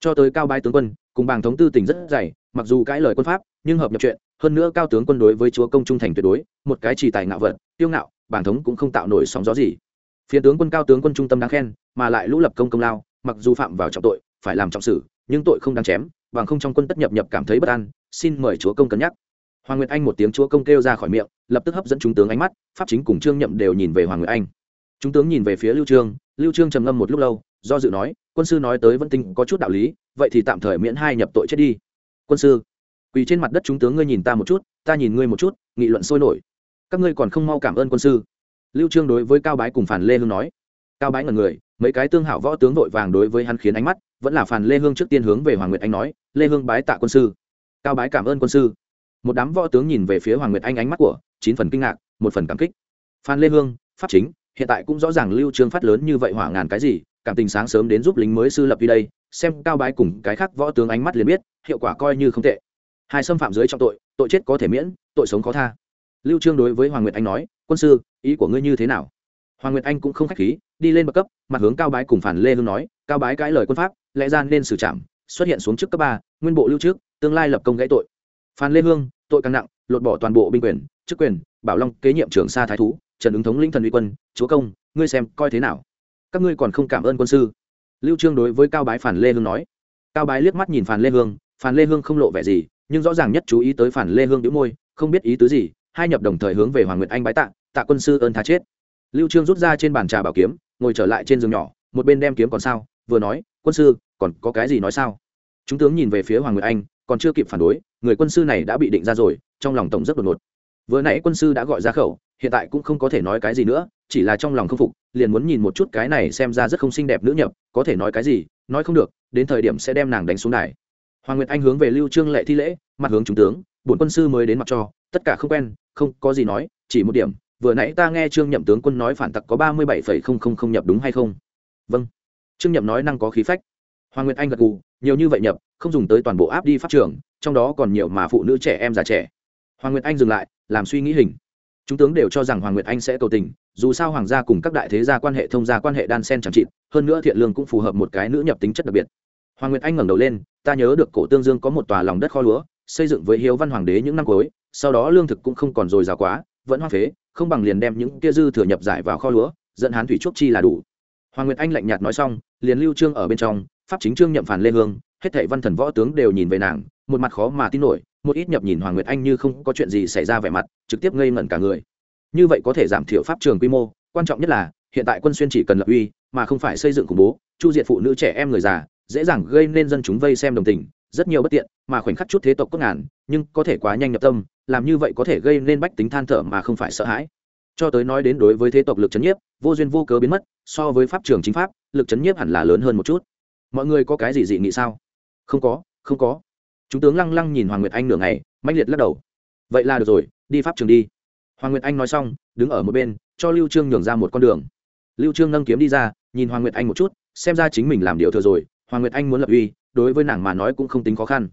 Cho tới cao bái tướng quân, cùng bàng thống tư tình rất dày, mặc dù cãi lời quân pháp, nhưng hợp nhập chuyện, hơn nữa cao tướng quân đối với chúa công trung thành tuyệt đối, một cái chỉ tài ngạo vật, tiêu ngạo, bàng thống cũng không tạo nổi sóng gió gì. Phía tướng quân cao tướng quân trung tâm đáng khen, mà lại lũ lập công công lao, mặc dù phạm vào trọng tội, phải làm trọng xử, nhưng tội không đáng chém, bằng không trong quân tất nhập nhập cảm thấy bất an, xin mời chúa công cân nhắc. Hoàng nguyệt anh một tiếng chúa công kêu ra khỏi miệng, lập tức hấp dẫn chúng tướng ánh mắt, pháp chính cùng trương nhậm đều nhìn về hoàng nguyệt anh chúng tướng nhìn về phía lưu trương lưu trương trầm ngâm một lúc lâu, do dự nói, quân sư nói tới vẫn tinh có chút đạo lý, vậy thì tạm thời miễn hai nhập tội chết đi. Quân sư, quỳ trên mặt đất chúng tướng ngươi nhìn ta một chút, ta nhìn ngươi một chút, nghị luận sôi nổi. Các ngươi còn không mau cảm ơn quân sư. Lưu trương đối với cao bái cùng phản lê hương nói. Cao bái ngẩn người, mấy cái tương hảo võ tướng vội vàng đối với hắn khiến ánh mắt, vẫn là phản lê hương trước tiên hướng về hoàng nguyệt anh nói, lê hương bái tạ quân sư. Cao bái cảm ơn quân sư. Một đám võ tướng nhìn về phía hoàng nguyệt anh ánh mắt của, chín phần kinh ngạc, một phần cảm kích. Phan lê hương, pháp chính hiện tại cũng rõ ràng lưu trương phát lớn như vậy hỏa ngàn cái gì, cảm tình sáng sớm đến giúp lính mới sư lập đi đây, xem cao bái cùng cái khác võ tướng ánh mắt liền biết, hiệu quả coi như không tệ. Hai xâm phạm dưới trọng tội tội chết có thể miễn, tội sống khó tha. Lưu trương đối với hoàng nguyệt anh nói, quân sư, ý của ngươi như thế nào? Hoàng nguyệt anh cũng không khách khí, đi lên bậc cấp, mặt hướng cao bái cùng phản lê hương nói, cao bái cãi lời quân pháp, lẽ gian nên xử trảm, xuất hiện xuống trước cấp ba, nguyên bộ lưu trước, tương lai lập công gãy tội. Phản lê hương, tội càng nặng, lột bỏ toàn bộ binh quyền, chức quyền, bảo long kế nhiệm trưởng sa thái thú trần ứng thống lĩnh thần uy quân, chúa công, ngươi xem, coi thế nào? Các ngươi còn không cảm ơn quân sư? Lưu trương đối với cao bái phản lê hương nói. Cao bái liếc mắt nhìn phản lê hương, phản lê hương không lộ vẻ gì, nhưng rõ ràng nhất chú ý tới phản lê hương đĩu môi, không biết ý tứ gì, hai nhập đồng thời hướng về hoàng nguyệt anh bái tạ tạ quân sư ơn tha chết. Lưu trương rút ra trên bàn trà bảo kiếm, ngồi trở lại trên giường nhỏ, một bên đem kiếm còn sao, vừa nói, quân sư, còn có cái gì nói sao? Chúng tướng nhìn về phía hoàng nguyệt anh, còn chưa kịp phản đối, người quân sư này đã bị định ra rồi, trong lòng tổng rất đột ngột. Vừa nãy quân sư đã gọi ra khẩu hiện tại cũng không có thể nói cái gì nữa, chỉ là trong lòng không phục, liền muốn nhìn một chút cái này xem ra rất không xinh đẹp nữ nhập, có thể nói cái gì, nói không được, đến thời điểm sẽ đem nàng đánh xuống đài. Hoàng nguyệt anh hướng về lưu trương lệ thi lễ, mặt hướng trung tướng, bổn quân sư mới đến mặt cho, tất cả không quen, không có gì nói, chỉ một điểm, vừa nãy ta nghe trương nhậm tướng quân nói phản tặc có ba mươi bảy phẩy không không không nhập đúng hay không? Vâng. Trương nhậm nói năng có khí phách. Hoàng nguyệt anh gật gù, nhiều như vậy nhập, không dùng tới toàn bộ áp đi pháp trường, trong đó còn nhiều mà phụ nữ trẻ em già trẻ. Hoàng nguyệt anh dừng lại, làm suy nghĩ hình chúng tướng đều cho rằng hoàng nguyệt anh sẽ cầu tình, dù sao hoàng gia cùng các đại thế gia quan hệ thông gia quan hệ đan sen chẳng trị hơn nữa thiện lương cũng phù hợp một cái nữ nhập tính chất đặc biệt. Hoàng nguyệt anh ngẩng đầu lên, ta nhớ được cổ tương dương có một tòa lòng đất kho lúa, xây dựng với hiếu văn hoàng đế những năm cuối, sau đó lương thực cũng không còn dồi dào quá, vẫn hoang phế, không bằng liền đem những kia dư thừa nhập giải vào kho lúa, dẫn hán thủy trúc chi là đủ. Hoàng nguyệt anh lạnh nhạt nói xong, liền lưu trương ở bên trong, pháp chính trương nhậm phản lê hương, hết thảy văn thần võ tướng đều nhìn về nàng, một mặt khó mà tin nổi một ít nhập nhìn hoàng nguyệt anh như không có chuyện gì xảy ra vẻ mặt, trực tiếp ngây ngẩn cả người. Như vậy có thể giảm thiểu pháp trường quy mô, quan trọng nhất là, hiện tại quân xuyên chỉ cần lập uy, mà không phải xây dựng khủng bố, chu diệt phụ nữ trẻ em người già, dễ dàng gây nên dân chúng vây xem đồng tình, rất nhiều bất tiện, mà khoảnh khắc chút thế tộc cốt ngàn, nhưng có thể quá nhanh nhập tâm, làm như vậy có thể gây nên bách tính than thở mà không phải sợ hãi. Cho tới nói đến đối với thế tộc lực chấn nhiếp, vô duyên vô cớ biến mất, so với pháp trường chính pháp, lực chấn nhiếp hẳn là lớn hơn một chút. Mọi người có cái gì dị nghị sao? Không có không có chúng tướng lăng lăng nhìn hoàng nguyệt anh nửa ngày mạnh liệt lắc đầu. Vậy là được rồi, đi pháp trường đi. Hoàng nguyệt anh nói xong, đứng ở một bên, cho lưu trương nhường ra một con đường. Lưu trương nâng kiếm đi ra, nhìn hoàng nguyệt anh một chút, xem ra chính mình làm điều thừa rồi, hoàng nguyệt anh muốn lập uy, đối với nàng mà nói cũng không tính khó khăn.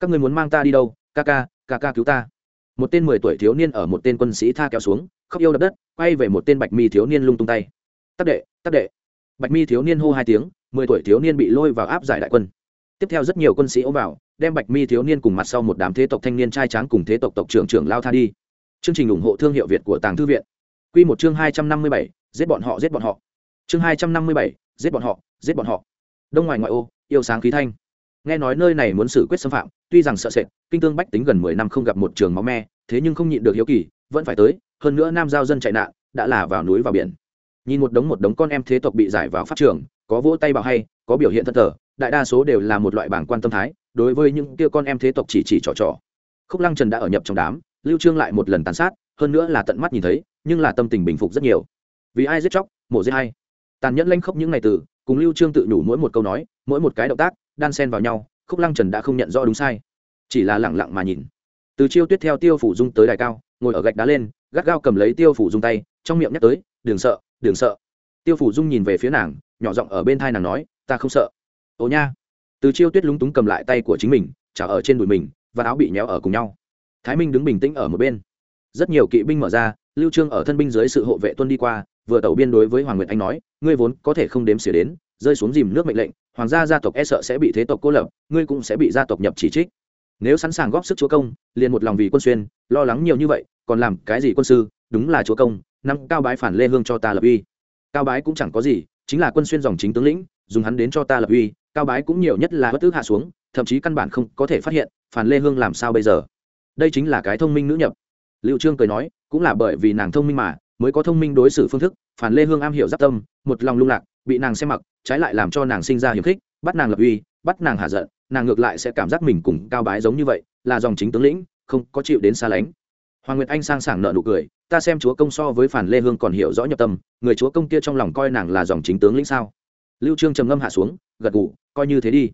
Các người muốn mang ta đi đâu? Ca ca ca ca cứu ta. Một tên mười tuổi thiếu niên ở một tên quân sĩ tha kéo xuống, khóc yêu đập đất, quay về một tên bạch mi thiếu niên lung tung tay. Tắc đệ tắc đệ. Bạch mi thiếu niên hô hai tiếng, mười tuổi thiếu niên bị lôi vào áp giải đại quân. Tiếp theo rất nhiều quân sĩ ôm vào đem bạch mi thiếu niên cùng mặt sau một đám thế tộc thanh niên trai tráng cùng thế tộc tộc trưởng trưởng lao tha đi. Chương trình ủng hộ thương hiệu việt của tàng thư viện. Q một chương hai trăm năm mươi bảy, giết bọn họ, giết bọn họ. Chương hai trăm năm mươi bảy, giết bọn họ, giết bọn họ. Đông ngoài ngoại ô, yêu sáng khí thanh. Nghe nói nơi này muốn xử quyết xâm phạm, tuy rằng sợ sệt, kinh tương bách tính gần mười năm không gặp một trường máu me, thế nhưng không nhịn được hiếu kỳ, vẫn phải tới, hơn nữa nam giao dân chạy nạn, đã là vào núi vào biển. Nhìn một đống một đống con em thế tộc bị giải vào pháp trường, có vỗ tay bảo hay, có biểu hiện thân thờ, đại đa số đều là một loại bảng quan tâm thái đối với những kia con em thế tộc chỉ chỉ trò trò. Khúc lăng trần đã ở nhập trong đám, lưu trương lại một lần tàn sát, hơn nữa là tận mắt nhìn thấy, nhưng là tâm tình bình phục rất nhiều. Vì ai giết chóc, mổ giết hay tàn nhẫn lanh khốc những ngày từ, cùng lưu trương tự nhủ mỗi một câu nói, mỗi một cái động tác, đan xen vào nhau, khúc lăng trần đã không nhận rõ đúng sai. Chỉ là lẳng lặng mà nhìn. Từ chiêu tuyết theo tiêu phủ dung tới đài cao, ngồi ở gạch đá lên, gắt gao cầm lấy tiêu phủ dung tay, trong miệng nhắc tới, đừng sợ đừng sợ. Tiêu phủ dung nhìn về phía nàng, nhỏ giọng ở bên thai nàng nói, ta không sợ. Ồ nha từ chiêu tuyết lúng túng cầm lại tay của chính mình trả ở trên đùi mình, và áo bị nhéo ở cùng nhau. Thái minh đứng bình tĩnh ở một bên. Rất nhiều kỵ binh mở ra, lưu trương ở thân binh dưới sự hộ vệ tuân đi qua, vừa tẩu biên đối với hoàng nguyệt anh nói, ngươi vốn có thể không đếm xỉa đến, rơi xuống dìm nước mệnh lệnh, hoàng gia gia tộc e sợ sẽ bị thế tộc cô lập, ngươi cũng sẽ bị gia tộc nhập chỉ trích. Nếu sẵn sàng góp sức chúa công, liền một lòng vì quân xuyên, lo lắng nhiều như vậy, còn làm cái gì quân sư, đúng là chúa công, năm cao bái phản lê hương cho ta lập uy. Cao bái cũng chẳng có gì, chính là quân xuyên dòng chính tướng lĩnh, dùng hắn đến cho ta lập uy cao bái cũng nhiều nhất là bất tức hạ xuống, thậm chí căn bản không có thể phát hiện phản lê hương làm sao bây giờ? Đây chính là cái thông minh nữ nhập. Liệu trương cười nói, cũng là bởi vì nàng thông minh mà, mới có thông minh đối xử phương thức phản lê hương am hiểu giáp tâm, một lòng lung lạc, bị nàng xem mặc, trái lại làm cho nàng sinh ra hiềm khích, bắt nàng lập uy, bắt nàng hạ giận, nàng ngược lại sẽ cảm giác mình cùng cao bái giống như vậy, là dòng chính tướng lĩnh, không có chịu đến xa lánh. Hoàng nguyệt anh sang sảng nợ nụ cười, ta xem chúa công so với phản lê hương còn hiểu rõ nhập tâm, người chúa công kia trong lòng coi nàng là dòng chính tướng lĩnh sao? Lưu trương trầm ngâm hạ xuống, gật gù, coi như thế đi.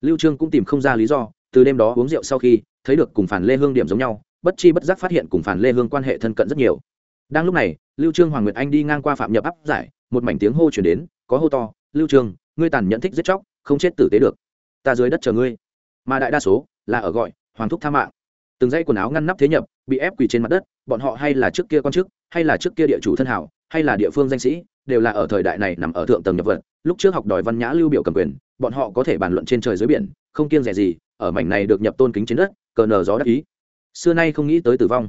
Lưu trương cũng tìm không ra lý do, từ đêm đó uống rượu sau khi, thấy được cùng phản lê hương điểm giống nhau, bất chi bất giác phát hiện cùng phản lê hương quan hệ thân cận rất nhiều. Đang lúc này, lưu trương hoàng nguyệt anh đi ngang qua phạm nhập áp giải, một mảnh tiếng hô chuyển đến, có hô to, lưu trương, ngươi tàn nhẫn thích giết chóc, không chết tử tế được. Ta dưới đất chờ ngươi. Mà đại đa số là ở gọi, hoàng thúc tha mạng. Từng dây quần áo ngăn nắp thế nhập, bị ép quỳ trên mặt đất, bọn họ hay là trước kia quan chức, hay là trước kia địa chủ thân hảo, hay là địa phương danh sĩ đều là ở thời đại này nằm ở thượng tầng nhập vật, lúc trước học đòi văn nhã lưu biểu cầm quyền, bọn họ có thể bàn luận trên trời dưới biển, không kiêng rẻ gì, ở mảnh này được nhập tôn kính trên đất, cờ nờ gió đắc ý. Xưa nay không nghĩ tới tử vong,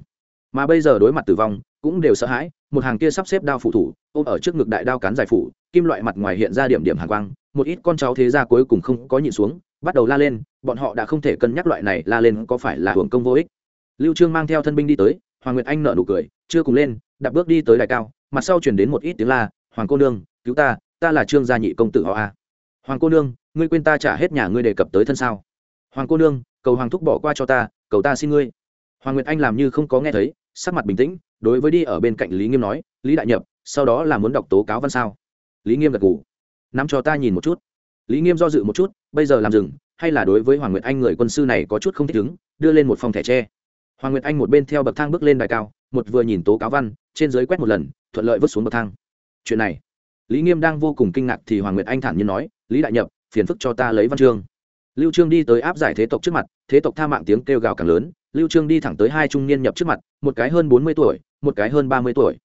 mà bây giờ đối mặt tử vong, cũng đều sợ hãi, một hàng kia sắp xếp đao phụ thủ, ôm ở trước ngực đại đao cán dài phủ, kim loại mặt ngoài hiện ra điểm điểm hàng quang, một ít con cháu thế gia cuối cùng không có nhịn xuống, bắt đầu la lên, bọn họ đã không thể cân nhắc loại này la lên có phải là hưởng công vô ích. Lưu trương mang theo thân binh đi tới, hoàng nguyệt anh nở nụ cười, chưa cùng lên đặt bước đi tới đài cao, mặt sau truyền đến một ít tiếng la hoàng cô nương, cứu ta ta là trương gia nhị công tử họ a. Hoàng cô nương, ngươi quên ta trả hết nhà ngươi đề cập tới thân sao? Hoàng cô nương, cầu hoàng thúc bỏ qua cho ta, cầu ta xin ngươi. Hoàng nguyệt anh làm như không có nghe thấy, sắc mặt bình tĩnh, đối với đi ở bên cạnh lý nghiêm nói, lý đại nhập, sau đó là muốn đọc tố cáo văn sao? Lý nghiêm gật gù. Nắm cho ta nhìn một chút. Lý nghiêm do dự một chút, bây giờ làm dừng, hay là đối với hoàng nguyệt anh người quân sư này có chút không thích ứng, đưa lên một phòng thẻ tre. Hoàng nguyệt anh một bên theo bậc thang bước lên đài cao, một vừa nhìn tố cáo văn, trên dưới quét một lần, thuận lợi vứt xuống bậc thang chuyện này, lý nghiêm đang vô cùng kinh ngạc thì hoàng nguyệt anh thản nhiên nói, lý đại nhập, phiền phức cho ta lấy văn chương. Lưu trương đi tới áp giải thế tộc trước mặt, thế tộc tha mạng tiếng kêu gào càng lớn, lưu trương đi thẳng tới hai trung niên nhập trước mặt, một cái hơn bốn mươi tuổi, một cái hơn ba mươi tuổi.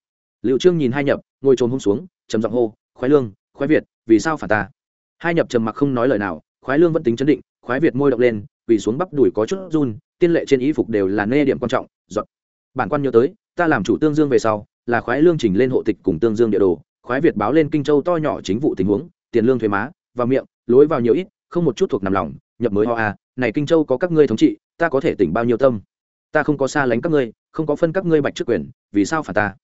Lưu trương nhìn hai nhập, ngồi trồn hôm xuống, trầm giọng hô, khoái lương, khoái việt, vì sao phản ta? Hai nhập trầm mặc không nói lời nào, khoái lương vẫn tính chấn định, khoái việt môi động lên, vì xuống bắp đùi có chút run, tiên lệ trên y phục đều là nê điểm quan trọng, giọt. Bản quan nhớ tới, ta làm chủ tương dương về sau là khoái lương trình lên hộ tịch cùng tương dương địa đồ, khoái việt báo lên kinh châu to nhỏ chính vụ tình huống, tiền lương thuế má, vào miệng, lối vào nhiều ít, không một chút thuộc nằm lòng, nhập mới ho a này kinh châu có các ngươi thống trị, ta có thể tỉnh bao nhiêu tâm? Ta không có xa lánh các ngươi, không có phân các ngươi bạch chức quyền, vì sao phản ta?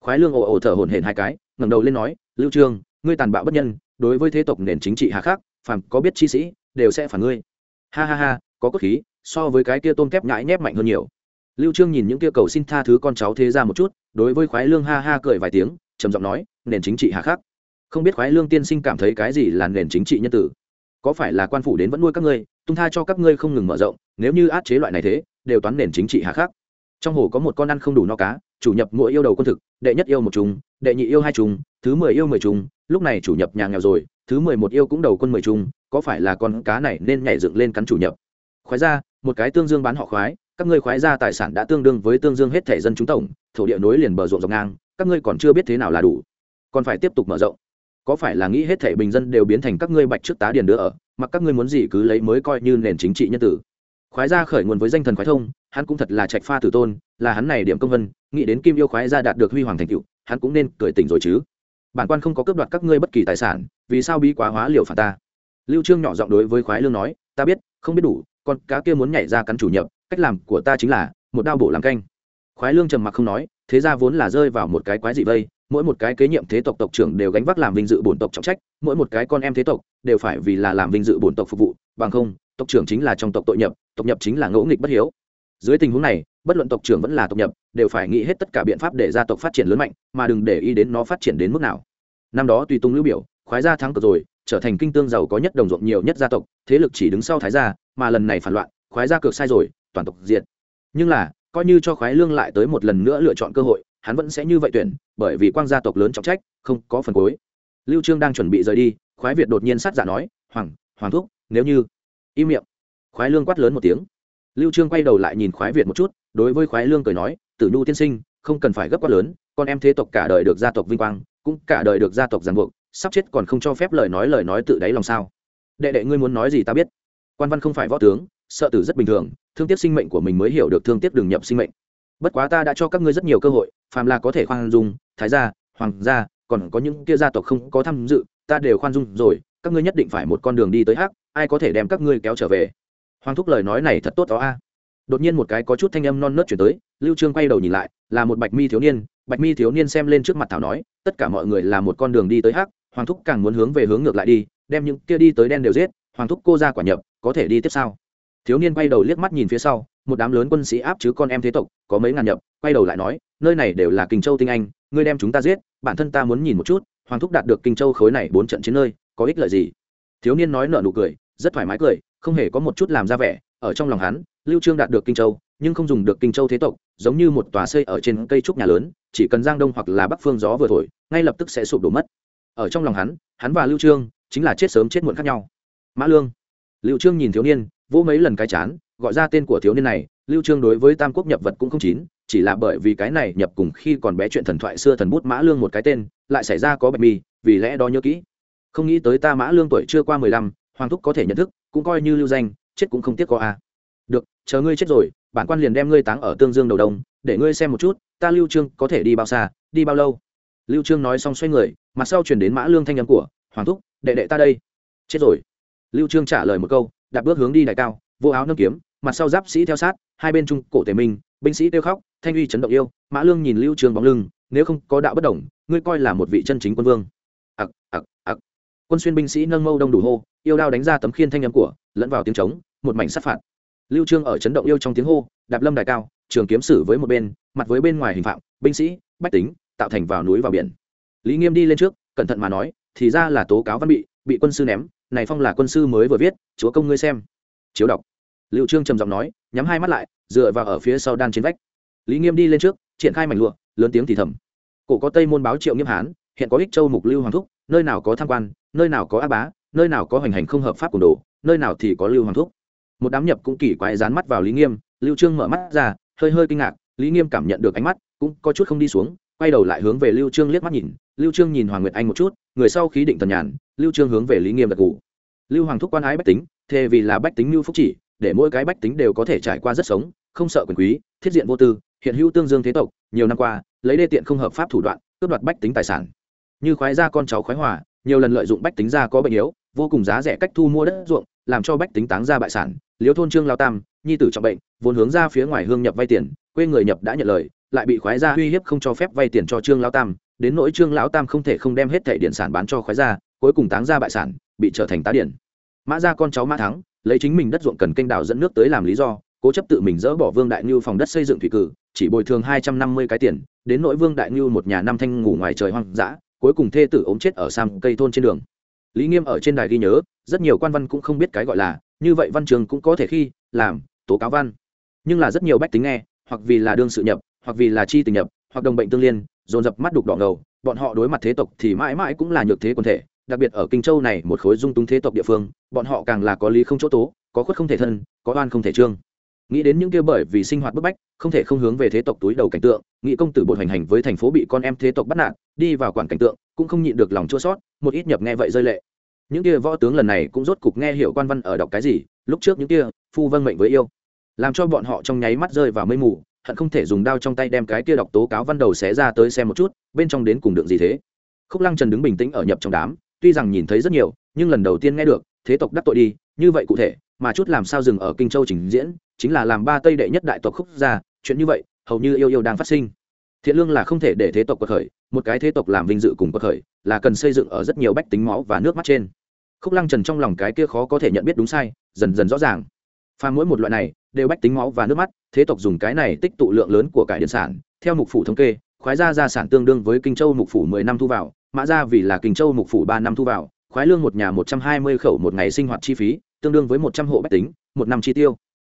Khoái lương ồ ồ thở hổn hển hai cái, ngẩng đầu lên nói, lưu trương, ngươi tàn bạo bất nhân, đối với thế tộc nền chính trị hà khắc, phàm có biết chi sĩ, đều sẽ phản ngươi. Ha ha ha, có cốt khí, so với cái kia tôm thép nhãi nhép mạnh hơn nhiều lưu trương nhìn những kia cầu xin tha thứ con cháu thế ra một chút, đối với khoái lương ha ha cười vài tiếng, trầm giọng nói, nền chính trị hà khắc. Không biết khoái lương tiên sinh cảm thấy cái gì là nền chính trị nhân tử? Có phải là quan phủ đến vẫn nuôi các ngươi, tung tha cho các ngươi không ngừng mở rộng, nếu như át chế loại này thế, đều toán nền chính trị hà khắc. Trong hồ có một con ăn không đủ no cá, chủ nhập mỗi yêu đầu quân thực, đệ nhất yêu một chúng đệ nhị yêu hai chúng thứ mười yêu mười chúng lúc này chủ nhập nhà nghèo rồi, thứ mười một yêu cũng đầu quân mười chúng có phải là con cá này nên nhảy dựng lên cắn chủ nhập? Khoái ra, một cái tương dương bán họ khoái các ngươi khoái ra tài sản đã tương đương với tương dương hết thể dân chúng tổng, thổ địa nối liền bờ ruộng dọc ngang, các ngươi còn chưa biết thế nào là đủ. Còn phải tiếp tục mở rộng. Có phải là nghĩ hết thể bình dân đều biến thành các ngươi bạch trước tá điền đứa ở, mặc các ngươi muốn gì cứ lấy mới coi như nền chính trị nhân tử. Khoái ra khởi nguồn với danh thần khoái thông, hắn cũng thật là trạch pha tử tôn, là hắn này điểm công vân, nghĩ đến kim yêu khoái ra đạt được huy hoàng thành cựu hắn cũng nên cười tỉnh rồi chứ. Bản quan không có cướp đoạt các ngươi bất kỳ tài sản, vì sao bí quá hóa liều phạt ta? Lưu trương nhỏ giọng đối với khoái lương nói, ta biết, không biết đủ, con cá kia muốn nhảy ra cắn chủ nhập cách làm của ta chính là, một đao bổ làm canh. Khoái lương trầm mặc không nói, thế ra vốn là rơi vào một cái quái dị vây, mỗi một cái kế nhiệm thế tộc tộc trưởng đều gánh vác làm vinh dự bổn tộc trọng trách, mỗi một cái con em thế tộc đều phải vì là làm vinh dự bổn tộc phục vụ, bằng không, tộc trưởng chính là trong tộc tội nhập, tộc nhập chính là ngẫu nghịch bất hiếu. Dưới tình huống này, bất luận tộc trưởng vẫn là tộc nhập, đều phải nghĩ hết tất cả biện pháp để gia tộc phát triển lớn mạnh, mà đừng để ý đến nó phát triển đến mức nào. Năm đó tùy tung lưu biểu, khoái gia thắng cược rồi, trở thành kinh tương giàu có nhất đồng ruộng nhiều nhất gia tộc, thế lực chỉ đứng sau thái gia, mà lần này phản loạn, khoái gia cược sai rồi toàn tộc diệt. Nhưng là, coi như cho khoái lương lại tới một lần nữa lựa chọn cơ hội, hắn vẫn sẽ như vậy tuyển, bởi vì quang gia tộc lớn trọng trách, không có phần cuối. Lưu trương đang chuẩn bị rời đi, khoái việt đột nhiên sát giả nói, hoàng hoàng thúc, nếu như im miệng. Khoái lương quát lớn một tiếng. Lưu trương quay đầu lại nhìn khoái việt một chút, đối với khoái lương cười nói, tử nhu tiên sinh, không cần phải gấp quá lớn, con em thế tộc cả đời được gia tộc vinh quang, cũng cả đời được gia tộc giàn buộc, sắp chết còn không cho phép lời nói lời nói tự đáy lòng sao? Đệ đệ ngươi muốn nói gì ta biết. Quan văn không phải võ tướng, sợ tử rất bình thường thương tiếc sinh mệnh của mình mới hiểu được thương tiếc đường nhập sinh mệnh. Bất quá ta đã cho các ngươi rất nhiều cơ hội, phàm là có thể khoan dung, thái gia, hoàng gia, còn có những kia gia tộc không có tham dự, ta đều khoan dung rồi, các ngươi nhất định phải một con đường đi tới hắc, ai có thể đem các ngươi kéo trở về. Hoàng thúc lời nói này thật tốt đó a. Đột nhiên một cái có chút thanh âm non nớt chuyển tới, lưu trương quay đầu nhìn lại, là một bạch mi thiếu niên, bạch mi thiếu niên xem lên trước mặt thảo nói, tất cả mọi người là một con đường đi tới hắc, hoàng thúc càng muốn hướng về hướng ngược lại đi, đem những kia đi tới đen đều giết, hoàng thúc cô ra quả nhập, có thể đi tiếp sau thiếu niên quay đầu liếc mắt nhìn phía sau, một đám lớn quân sĩ áp chứ con em thế tộc, có mấy ngàn nhập, quay đầu lại nói, nơi này đều là kinh châu tinh anh, ngươi đem chúng ta giết, bản thân ta muốn nhìn một chút, hoàng thúc đạt được kinh châu khối này bốn trận chiến nơi, có ích lợi gì? Thiếu niên nói nợ nụ cười, rất thoải mái cười, không hề có một chút làm ra vẻ, ở trong lòng hắn, lưu trương đạt được kinh châu, nhưng không dùng được kinh châu thế tộc, giống như một tòa xây ở trên cây trúc nhà lớn, chỉ cần giang đông hoặc là bắc phương gió vừa thổi, ngay lập tức sẽ sụp đổ mất. Ở trong lòng hắn hắn và lưu trương, chính là chết sớm chết muộn khác nhau. Mã lương. Lưu trương nhìn thiếu niên vỗ mấy lần cái chán, gọi ra tên của thiếu niên này, lưu trương đối với tam quốc nhập vật cũng không chín, chỉ là bởi vì cái này nhập cùng khi còn bé chuyện thần thoại xưa thần bút mã lương một cái tên, lại xảy ra có bạch mi, vì lẽ đó nhớ kỹ. Không nghĩ tới ta mã lương tuổi chưa qua mười lăm, hoàng thúc có thể nhận thức, cũng coi như lưu danh, chết cũng không tiếc có a. Được, chờ ngươi chết rồi, bản quan liền đem ngươi táng ở tương dương đầu đông, để ngươi xem một chút, ta lưu trương có thể đi bao xa, đi bao lâu? Lưu trương nói xong xoay người, mặt sau truyền đến mã lương thanh âm của, hoàng thúc, đệ đệ ta đây. Chết rồi. Lưu trương trả lời một câu đạp bước hướng đi đại cao, vô áo nâng kiếm, mặt sau giáp sĩ theo sát, hai bên trung cổ tề minh, binh sĩ tiêu khóc, thanh uy chấn động yêu, mã lương nhìn lưu Trường bóng lưng, nếu không có đạo bất đồng, ngươi coi là một vị chân chính quân vương. Ặc ặc ặc. Quân xuyên binh sĩ nâng mâu đông đủ hô, yêu đao đánh ra tấm khiên thanh âm của, lẫn vào tiếng trống, một mảnh sát phạt. Lưu trương ở chấn động yêu trong tiếng hô, đạp lâm đại cao, trường kiếm sử với một bên, mặt với bên ngoài hình phạm, binh sĩ, bách tính, tạo thành vào núi vào biển. Lý nghiêm đi lên trước, cẩn thận mà nói, thì ra là tố cáo văn bị bị quân sư ném này phong là quân sư mới vừa viết, chúa công ngươi xem. Chiếu đọc. Liệu trương trầm giọng nói, nhắm hai mắt lại, dựa vào ở phía sau đan trên vách. Lý nghiêm đi lên trước, triển khai mảnh lụa, lớn tiếng thì thầm. Cổ có tây môn báo triệu nghiêm hán, hiện có ích châu mục lưu hoàng thúc, nơi nào có tham quan, nơi nào có á bá, nơi nào có hành hành không hợp pháp của đồ, nơi nào thì có lưu hoàng thúc. Một đám nhập cũng kỳ quái dán mắt vào lý nghiêm, lưu trương mở mắt ra, hơi hơi kinh ngạc, lý nghiêm cảm nhận được ánh mắt, cũng có chút không đi xuống, quay đầu lại hướng về lưu trương liếc mắt nhìn, lưu trương nhìn hoàng nguyệt anh một chút, người sau khí định tần nhàn lưu trương hướng về lý nghiêm gật gù. Lưu hoàng thúc quan ái bách tính, thề vì là bách tính lưu phúc chỉ, để mỗi cái bách tính đều có thể trải qua rất sống, không sợ quyền quý, thiết diện vô tư, hiện hữu tương dương thế tộc, nhiều năm qua, lấy đê tiện không hợp pháp thủ đoạn, cướp đoạt bách tính tài sản. Như khoái gia con cháu khoái hòa, nhiều lần lợi dụng bách tính gia có bệnh yếu, vô cùng giá rẻ cách thu mua đất ruộng, làm cho bách tính táng ra bại sản liếu thôn trương lao tam, nhi tử trọng bệnh, vốn hướng ra phía ngoài hương nhập vay tiền, quê người nhập đã nhận lời, lại bị khoái gia uy hiếp không cho phép vay tiền cho trương lao tam, đến nỗi trương lão tam không thể không đem hết thẻ điện sản bán cho khoái gia cuối cùng táng ra bại sản, bị trở thành tá điển. Mã gia con cháu mã thắng, lấy chính mình đất ruộng cần kênh đào dẫn nước tới làm lý do, cố chấp tự mình dỡ bỏ vương đại ngưu phòng đất xây dựng thủy cử, chỉ bồi thường hai trăm năm mươi cái tiền, đến nỗi vương đại ngưu một nhà năm thanh ngủ ngoài trời hoang dã, cuối cùng thê tử ốm chết ở sam cây thôn trên đường. Lý nghiêm ở trên đài ghi nhớ, rất nhiều quan văn cũng không biết cái gọi là, như vậy văn trường cũng có thể khi, làm, tố cáo văn. Nhưng là rất nhiều bách tính nghe, hoặc vì là đương sự nhập, hoặc vì là chi tình nhập, hoặc đồng bệnh tương liên, dồn dập mắt đục đỏ ngầu, bọn họ đối mặt thế tộc thì mãi mãi cũng là nhược thế quần thể đặc biệt ở kinh châu này một khối dung túng thế tộc địa phương, bọn họ càng là có lý không chỗ tố, có khuất không thể thân, có oan không thể trương. Nghĩ đến những kia bởi vì sinh hoạt bức bách, không thể không hướng về thế tộc túi đầu cảnh tượng nghĩ công tử bột hành hành với thành phố bị con em thế tộc bắt nạt, đi vào quản cảnh tượng, cũng không nhịn được lòng chua sót một ít nhập nghe vậy rơi lệ. Những kia võ tướng lần này cũng rốt cục nghe hiểu quan văn ở đọc cái gì, lúc trước những kia phu vâng mệnh với yêu. Làm cho bọn họ trong nháy mắt rơi vào mây mù, hận không thể dùng đao trong tay đem cái kia đọc tố cáo văn đầu xé ra tới xem một chút, bên trong đến cùng đựng gì thế. Khúc lăng trần đứng bình tĩnh ở nhập trong đám tuy rằng nhìn thấy rất nhiều, nhưng lần đầu tiên nghe được, thế tộc đắc tội đi, như vậy cụ thể, mà chút làm sao dừng ở kinh châu trình diễn, chính là làm ba tây đệ nhất đại tộc khúc gia chuyện như vậy, hầu như yêu yêu đang phát sinh. Thiện lương là không thể để thế tộc quật khởi, một cái thế tộc làm vinh dự cùng quật khởi, là cần xây dựng ở rất nhiều bách tính máu và nước mắt trên. Khúc lăng trần trong lòng cái kia khó có thể nhận biết đúng sai, dần dần rõ ràng. Pha mỗi một loại này, đều bách tính máu và nước mắt, thế tộc dùng cái này tích tụ lượng lớn của cải điện sản, theo mục phủ thống kê, khoái gia gia sản tương đương với kinh châu mục phủ mười năm thu vào mã gia vì là kinh châu mục phủ ba năm thu vào, khoái lương một nhà một trăm hai mươi khẩu một ngày sinh hoạt chi phí, tương đương với một trăm hộ bách tính, một năm chi tiêu.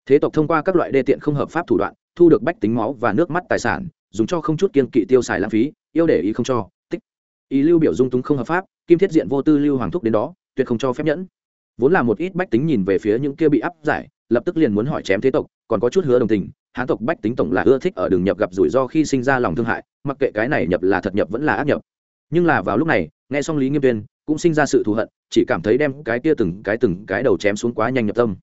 Thế tộc thông qua các loại đê tiện không hợp pháp thủ đoạn, thu được bách tính máu và nước mắt tài sản, dùng cho không chút kiên kỵ tiêu xài lãng phí, yêu để ý không cho, tích. Ý lưu biểu dung túng không hợp pháp, kim thiết diện vô tư lưu hoàng thúc đến đó, tuyệt không cho phép nhẫn. Vốn là một ít bách tính nhìn về phía những kia bị áp giải, lập tức liền muốn hỏi chém thế tộc, còn có chút hứa đồng tình, hán tộc bách tính tổng là ưa thích ở đường nhập gặp rủi ro khi sinh ra lòng thương hại, mặc kệ cái này nhập là thật nhập vẫn là ác nhập nhưng là vào lúc này, nghe xong lý nghiêm tuyên, cũng sinh ra sự thù hận, chỉ cảm thấy đem cái kia từng cái từng cái đầu chém xuống quá nhanh nhập tâm.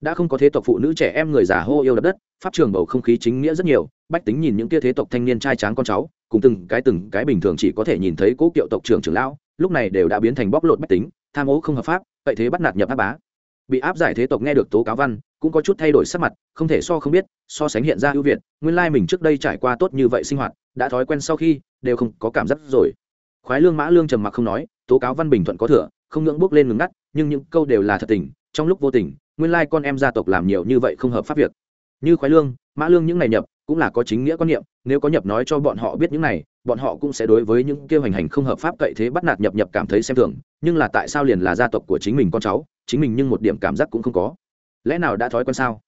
Đã không có thế tộc phụ nữ trẻ em người già hô yêu đập đất, pháp trường bầu không khí chính nghĩa rất nhiều, bách tính nhìn những kia thế tộc thanh niên trai tráng con cháu, cùng từng cái từng cái bình thường chỉ có thể nhìn thấy cố kiệu tộc trưởng trưởng lão, lúc này đều đã biến thành bóc lột bách tính, tham ô không hợp pháp, vậy thế bắt nạt nhập áp bá. Bị áp giải thế tộc nghe được tố cáo văn, cũng có chút thay đổi sắc mặt, không thể so không biết, so sánh hiện ra ưu việt, nguyên lai mình trước đây trải qua tốt như vậy sinh hoạt, đã thói quen sau khi, đều không có cảm giác rồi khoái lương mã lương trầm mặc không nói, tố cáo văn bình thuận có thừa, không ngưỡng bước lên ngừng ngắt, nhưng những câu đều là thật tình, trong lúc vô tình, nguyên lai con em gia tộc làm nhiều như vậy không hợp pháp việc. Như khoái lương, mã lương những ngày nhập, cũng là có chính nghĩa quan niệm, nếu có nhập nói cho bọn họ biết những này, bọn họ cũng sẽ đối với những kêu hành hành không hợp pháp cậy thế bắt nạt nhập nhập cảm thấy xem thường, nhưng là tại sao liền là gia tộc của chính mình con cháu, chính mình nhưng một điểm cảm giác cũng không có. Lẽ nào đã thói quen sao?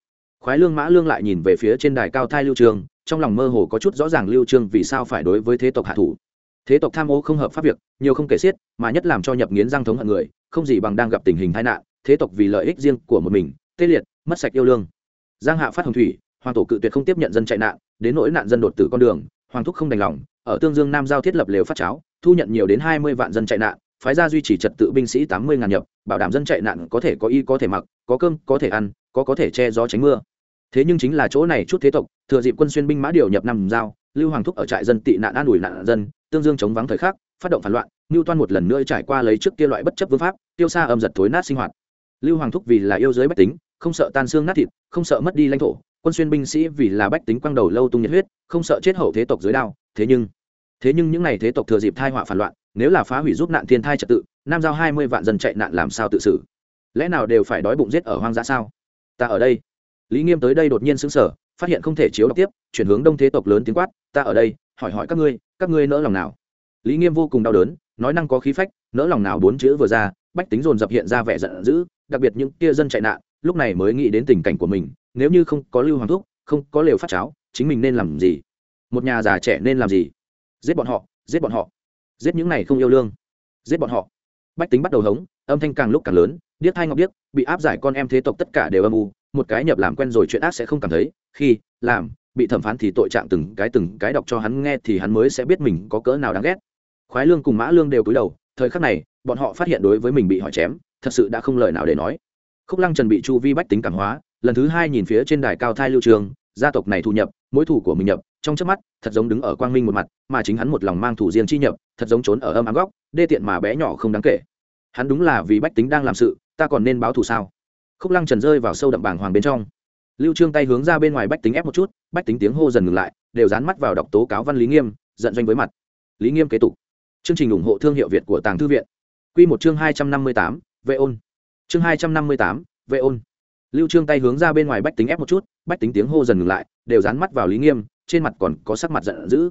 Khoái lương mã lương lại nhìn về phía trên đài cao thai lưu trường, trong lòng mơ hồ có chút rõ ràng lưu trương vì sao phải đối với thế tộc hạ thủ thế tộc tham ô không hợp pháp việc, nhiều không kể xiết, mà nhất làm cho nhập nghiến răng thống hận người, không gì bằng đang gặp tình hình tai nạn, thế tộc vì lợi ích riêng của một mình, tê liệt, mất sạch yêu lương. Giang hạ phát hồng thủy, hoàng tổ cự tuyệt không tiếp nhận dân chạy nạn, đến nỗi nạn dân đột tử con đường, hoàng thúc không đành lòng, ở tương dương nam giao thiết lập lều phát cháo, thu nhận nhiều đến hai mươi vạn dân chạy nạn, phái ra duy trì trật tự binh sĩ tám mươi ngàn nhập, bảo đảm dân chạy nạn có thể có y có thể mặc, có cơm, có thể ăn, có có thể che gió tránh mưa. Thế nhưng chính là chỗ này chút thế tộc, thừa dịp quân xuyên binh mã điều nhập nằm giao, lưu hoàng thúc ở trại dân tị nạn an ủi nạn dân tương dương chống vắng thời khắc, phát động phản loạn lưu toan một lần nữa trải qua lấy trước kia loại bất chấp vương pháp, tiêu xa âm giật thối nát sinh hoạt. Lưu hoàng thúc vì là yêu giới bách tính, không sợ tan xương nát thịt, không sợ mất đi lãnh thổ, quân xuyên binh sĩ vì là bách tính quang đầu lâu tung nhiệt huyết, không sợ chết hậu thế tộc dưới đao, thế nhưng thế nhưng những n à y thế tộc thừa dịp thai họa phản loạn, nếu là phá hủy giúp nạn thiên thai trật tự, nam giao hai mươi vạn dân chạy nạn làm sao tự xử? Lẽ nào đều phải đói bụng giết ở hoang dã sao? Ta ở đây. Lý nghiêm tới đây đột nhiên xứng sở phát hiện không thể chiếu đọc tiếp, chuyển hướng đông thế tộc lớn tiếng quát, ta ở đây, hỏi hỏi các ngươi các ngươi nỡ lòng nào? Lý nghiêm vô cùng đau đớn, nói năng có khí phách, nỡ lòng nào bốn chữ vừa ra, bách tính dồn dập hiện ra vẻ giận dữ, đặc biệt những kia dân chạy nạn, lúc này mới nghĩ đến tình cảnh của mình, nếu như không có lưu hoàng thúc, không có lều phát cháo, chính mình nên làm gì? Một nhà già trẻ nên làm gì? Giết bọn họ, giết bọn họ. Giết những này không yêu lương. Giết bọn họ. Bách tính bắt đầu hống, âm thanh càng lúc càng lớn, điếc hai ngọc điếc, bị áp giải con em thế tộc tất cả đều âm u, một cái nhập làm quen rồi chuyện ác sẽ không cảm thấy, khi, làm bị thẩm phán thì tội trạng từng cái từng cái đọc cho hắn nghe thì hắn mới sẽ biết mình có cỡ nào đáng ghét. Khoái lương cùng mã lương đều cúi đầu, thời khắc này, bọn họ phát hiện đối với mình bị hỏi chém, thật sự đã không lời nào để nói. Khúc lăng trần bị chu vi bách tính cảm hóa, lần thứ hai nhìn phía trên đài cao thai lưu trường, gia tộc này thu nhập mỗi thủ của mình nhập, trong chớp mắt, thật giống đứng ở quang minh một mặt, mà chính hắn một lòng mang thủ riêng chi nhập, thật giống trốn ở âm ám góc, đê tiện mà bé nhỏ không đáng kể. Hắn đúng là vì bách tính đang làm sự, ta còn nên báo thù sao? Khúc lăng trần rơi vào sâu đậm bảng hoàng bên trong lưu trương tay hướng ra bên ngoài bách tính ép một chút, bách tính tiếng hô dần ngừng lại, đều dán mắt vào đọc tố cáo văn lý nghiêm, giận doanh với mặt. Lý nghiêm kế tục. Chương trình ủng hộ thương hiệu việt của tàng thư viện. Quy một chương hai trăm năm mươi tám, vệ ôn. Chương hai trăm năm mươi tám, vệ ôn. Lưu trương tay hướng ra bên ngoài bách tính ép một chút, bách tính tiếng hô dần ngừng lại, đều dán mắt vào lý nghiêm, trên mặt còn có sắc mặt giận dữ.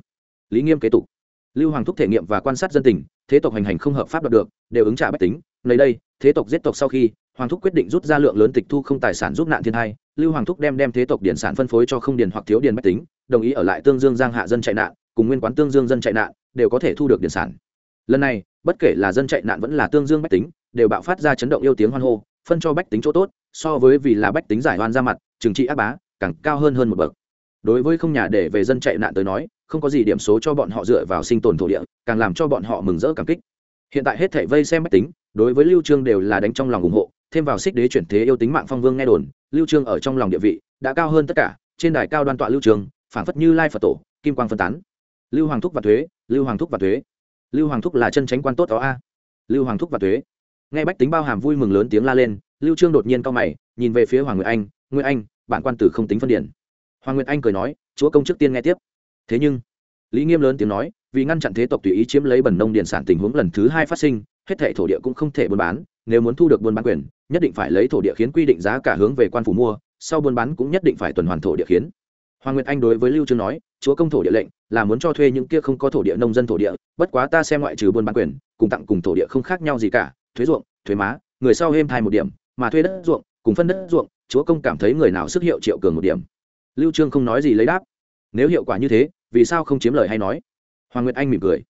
Lý nghiêm kế tục. Lưu hoàng thúc thể nghiệm và quan sát dân tình, thế tộc hành hành không hợp pháp được, đều ứng trả bách tính nơi đây, thế tộc giết tộc sau khi hoàng thúc quyết định rút ra lượng lớn tịch thu không tài sản giúp nạn thiên hai lưu hoàng thúc đem đem thế tộc điển sản phân phối cho không điền hoặc thiếu điền bách tính, đồng ý ở lại tương dương giang hạ dân chạy nạn, cùng nguyên quán tương dương dân chạy nạn, đều có thể thu được điển sản. Lần này, bất kể là dân chạy nạn vẫn là tương dương bách tính, đều bạo phát ra chấn động yêu tiếng hoan hô, phân cho bách tính chỗ tốt, so với vì là bách tính giải oan ra mặt, trừng trị ác bá, càng cao hơn hơn một bậc. Đối với không nhà để về dân chạy nạn tới nói, không có gì điểm số cho bọn họ dựa vào sinh tồn thổ địa, càng làm cho bọn họ mừng rỡ cảm kích. Hiện tại hết thảy vây xem bách tính, đối với lưu trương đều là đánh trong lòng ủng hộ thêm vào xích đế chuyển thế yêu tính mạng phong vương nghe đồn, lưu trương ở trong lòng địa vị đã cao hơn tất cả, trên đài cao đoan tọa lưu trương, phảng phất như lai phật tổ, kim quang phân tán. Lưu hoàng thúc và thuế, lưu hoàng thúc và thuế. Lưu hoàng thúc là chân tránh quan tốt đó a. Lưu hoàng thúc và thuế. Nghe bách tính bao hàm vui mừng lớn tiếng la lên, lưu trương đột nhiên cao mày, nhìn về phía hoàng nguyệt anh nguyệt anh, bản quan tử không tính phân điển. Hoàng nguyệt anh cười nói, chúa công trước tiên nghe tiếp. Thế nhưng, lý nghiêm lớn tiếng nói, vì ngăn chặn thế tộc tùy ý chiếm lấy bẩn nông điển sản tình huống lần thứ hai phát sinh, hết thệ thổ địa cũng không thể buôn bán nếu muốn thu được buôn bán quyền, nhất định phải lấy thổ địa khiến quy định giá cả hướng về quan phủ mua, sau buôn bán cũng nhất định phải tuần hoàn thổ địa khiến. Hoàng nguyệt anh đối với lưu trương nói, chúa công thổ địa lệnh, là muốn cho thuê những kia không có thổ địa nông dân thổ địa, bất quá ta xem ngoại trừ buôn bán quyền, cùng tặng cùng thổ địa không khác nhau gì cả, thuế ruộng, thuế má, người sau êm thai một điểm, mà thuê đất ruộng, cùng phân đất ruộng, chúa công cảm thấy người nào sức hiệu triệu cường một điểm. Lưu trương không nói gì lấy đáp. Nếu hiệu quả như thế, vì sao không chiếm lời hay nói? Hoàng nguyệt anh mỉm cười.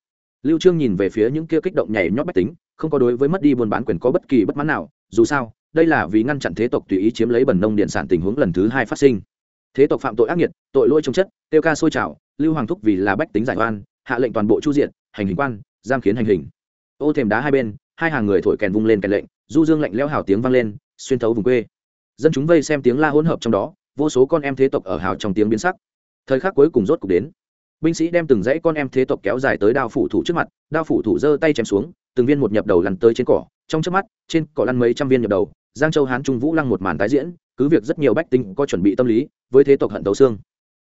Lưu trương nhìn về phía những kia kích động nhảy nhót bách tính không có đối với mất đi buôn bán quyền có bất kỳ bất mãn nào, dù sao, đây là vì ngăn chặn thế tộc tùy ý chiếm lấy bần nông điện sản tình huống lần thứ hai phát sinh. Thế tộc phạm tội ác nghiệt, tội lỗi trồng chất, tiêu ca sôi trào, lưu hoàng thúc vì là bách tính giải oan, hạ lệnh toàn bộ chu diện, hành hình quan, giam khiến hành hình. Ô thềm đá hai bên, hai hàng người thổi kèn vung lên kèn lệnh, du dương lạnh lẽo hào tiếng vang lên, xuyên thấu vùng quê. Dân chúng vây xem tiếng la hỗn hợp trong đó, vô số con em thế tộc ở hào trong tiếng biến sắc. Thời khắc cuối cùng rốt cục đến. Binh sĩ đem từng dãy con em thế tộc kéo dài tới đao phủ thủ trước mặt, đao phủ thủ giơ tay chém xuống từng viên một nhập đầu lăn tới trên cỏ. Trong trước mắt, trên cỏ lăn mấy trăm viên nhập đầu, giang châu, hán trung vũ lăng một màn tái diễn, cứ việc rất nhiều bách tính có chuẩn bị tâm lý, với thế tộc hận tấu xương.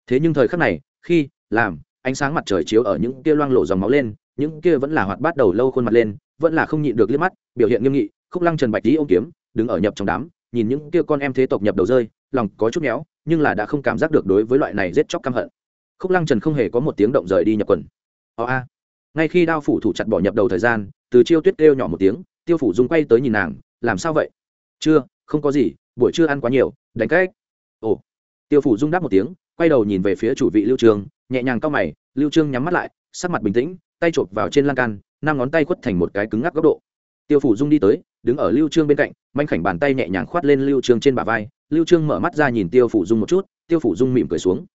Thế nhưng thời khắc này, khi, làm, ánh sáng mặt trời chiếu ở những kia loang lộ dòng máu lên, những kia vẫn là hoạt bát đầu lâu khuôn mặt lên, vẫn là không nhịn được liếc mắt, biểu hiện nghiêm nghị, khúc lăng trần bạch lý ô kiếm, đứng ở nhập trong đám, nhìn những kia con em thế tộc nhập đầu rơi, lòng có chút méo, nhưng là đã không cảm giác được đối với loại này giết chóc căm hận. Khúc lăng trần không hề có một tiếng động rời đi nhập quần. Ò a ngay khi đao phủ thủ chặt bỏ nhập đầu thời gian, từ chiêu tuyết kêu nhỏ một tiếng, tiêu phủ dung quay tới nhìn nàng, làm sao vậy? Chưa, không có gì, buổi trưa ăn quá nhiều, đánh cách. Ồ. Tiêu phủ dung đáp một tiếng, quay đầu nhìn về phía chủ vị lưu trường, nhẹ nhàng cau mày, lưu trương nhắm mắt lại, sắc mặt bình tĩnh, tay chộp vào trên lan can, năm ngón tay khuất thành một cái cứng ngắc góc độ. Tiêu phủ dung đi tới, đứng ở lưu trương bên cạnh, manh khảnh bàn tay nhẹ nhàng khoát lên lưu trương trên bả vai, lưu trương mở mắt ra nhìn tiêu phủ dung một chút, tiêu phủ dung mỉm cười xuống.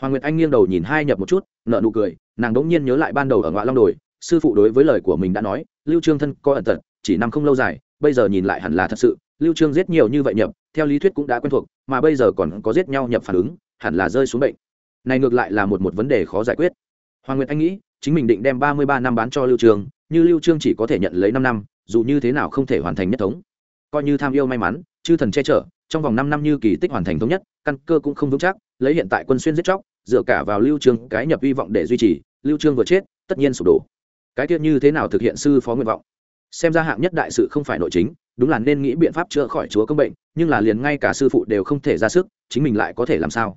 Hoàng nguyệt anh nghiêng đầu nhìn hai nhập một chút nợ nụ cười nàng đỗng nhiên nhớ lại ban đầu ở ngoại long đồi, sư phụ đối với lời của mình đã nói, lưu trương thân có ẩn tật, chỉ năm không lâu dài, bây giờ nhìn lại hẳn là thật sự, lưu trương giết nhiều như vậy nhập, theo lý thuyết cũng đã quen thuộc, mà bây giờ còn có giết nhau nhập phản ứng, hẳn là rơi xuống bệnh. Này ngược lại là một một vấn đề khó giải quyết. Hoàng nguyệt anh nghĩ, chính mình định đem ba mươi ba năm bán cho lưu trương, như lưu trương chỉ có thể nhận lấy năm năm, dù như thế nào không thể hoàn thành nhất thống. Coi như tham yêu may mắn, chư thần che chở, trong vòng năm năm như kỳ tích hoàn thành thống nhất, căn cơ cũng không vững chắc, lấy hiện tại quân xuyên giết chóc dựa cả vào lưu trương cái nhập hy vọng để duy trì, lưu trương vừa chết, tất nhiên sụp đổ. Cái tiết như thế nào thực hiện sư phó nguyện vọng? Xem ra hạng nhất đại sự không phải nội chính, đúng là nên nghĩ biện pháp chữa khỏi chúa công bệnh, nhưng là liền ngay cả sư phụ đều không thể ra sức, chính mình lại có thể làm sao?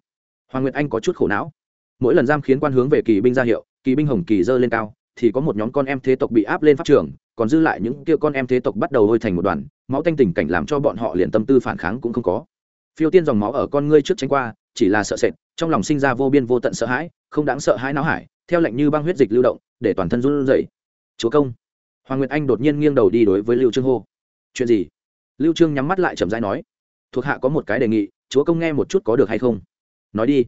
Hoàng nguyệt anh có chút khổ não. Mỗi lần giam khiến quan hướng về kỳ binh ra hiệu, kỳ binh hồng kỳ dơ lên cao, thì có một nhóm con em thế tộc bị áp lên pháp trường, còn dư lại những kia con em thế tộc bắt đầu hôi thành một đoàn, máu tanh tình cảnh làm cho bọn họ liền tâm tư phản kháng cũng không có. Phiêu tiên dòng máu ở con ngươi trước tránh qua chỉ là sợ sệt, trong lòng sinh ra vô biên vô tận sợ hãi, không đáng sợ hãi não hải, theo lệnh như băng huyết dịch lưu động, để toàn thân run rẩy. Chúa công. Hoàng nguyệt anh đột nhiên nghiêng đầu đi đối với lưu trương hô. Chuyện gì? Lưu trương nhắm mắt lại chậm rãi nói. Thuộc hạ có một cái đề nghị, chúa công nghe một chút có được hay không? Nói đi.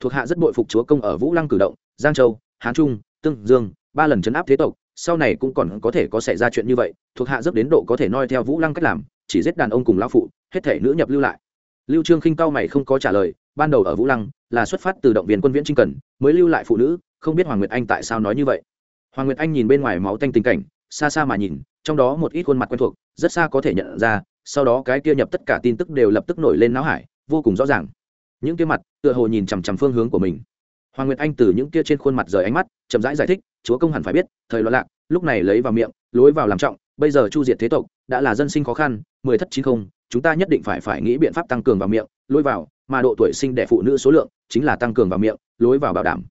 Thuộc hạ rất bội phục chúa công ở vũ lăng cử động, giang châu, hán trung, tương dương, ba lần chấn áp thế tộc, sau này cũng còn có thể có xảy ra chuyện như vậy, thuộc hạ dấp đến độ có thể noi theo vũ lăng cách làm, chỉ giết đàn ông cùng lão phụ, hết thể nữ nhập lưu lại. Lưu trương khinh cao mày không có trả lời ban đầu ở vũ lăng là xuất phát từ động viên quân viễn trinh cần mới lưu lại phụ nữ không biết hoàng nguyệt anh tại sao nói như vậy. Hoàng nguyệt anh nhìn bên ngoài máu tanh tình cảnh xa xa mà nhìn trong đó một ít khuôn mặt quen thuộc rất xa có thể nhận ra sau đó cái kia nhập tất cả tin tức đều lập tức nổi lên não hải vô cùng rõ ràng. Những kia mặt tựa hồ nhìn chằm chằm phương hướng của mình. Hoàng nguyệt anh từ những kia trên khuôn mặt rời ánh mắt chậm rãi giải, giải thích chúa công hẳn phải biết thời loạn lạc lúc này lấy vào miệng lối vào làm trọng bây giờ chu diệt thế tộc đã là dân sinh khó khăn mười thất chín không chúng ta nhất định phải phải nghĩ biện pháp tăng cường vào miệng lối vào mà độ tuổi sinh đẻ phụ nữ số lượng chính là tăng cường vào miệng, lối vào bảo đảm.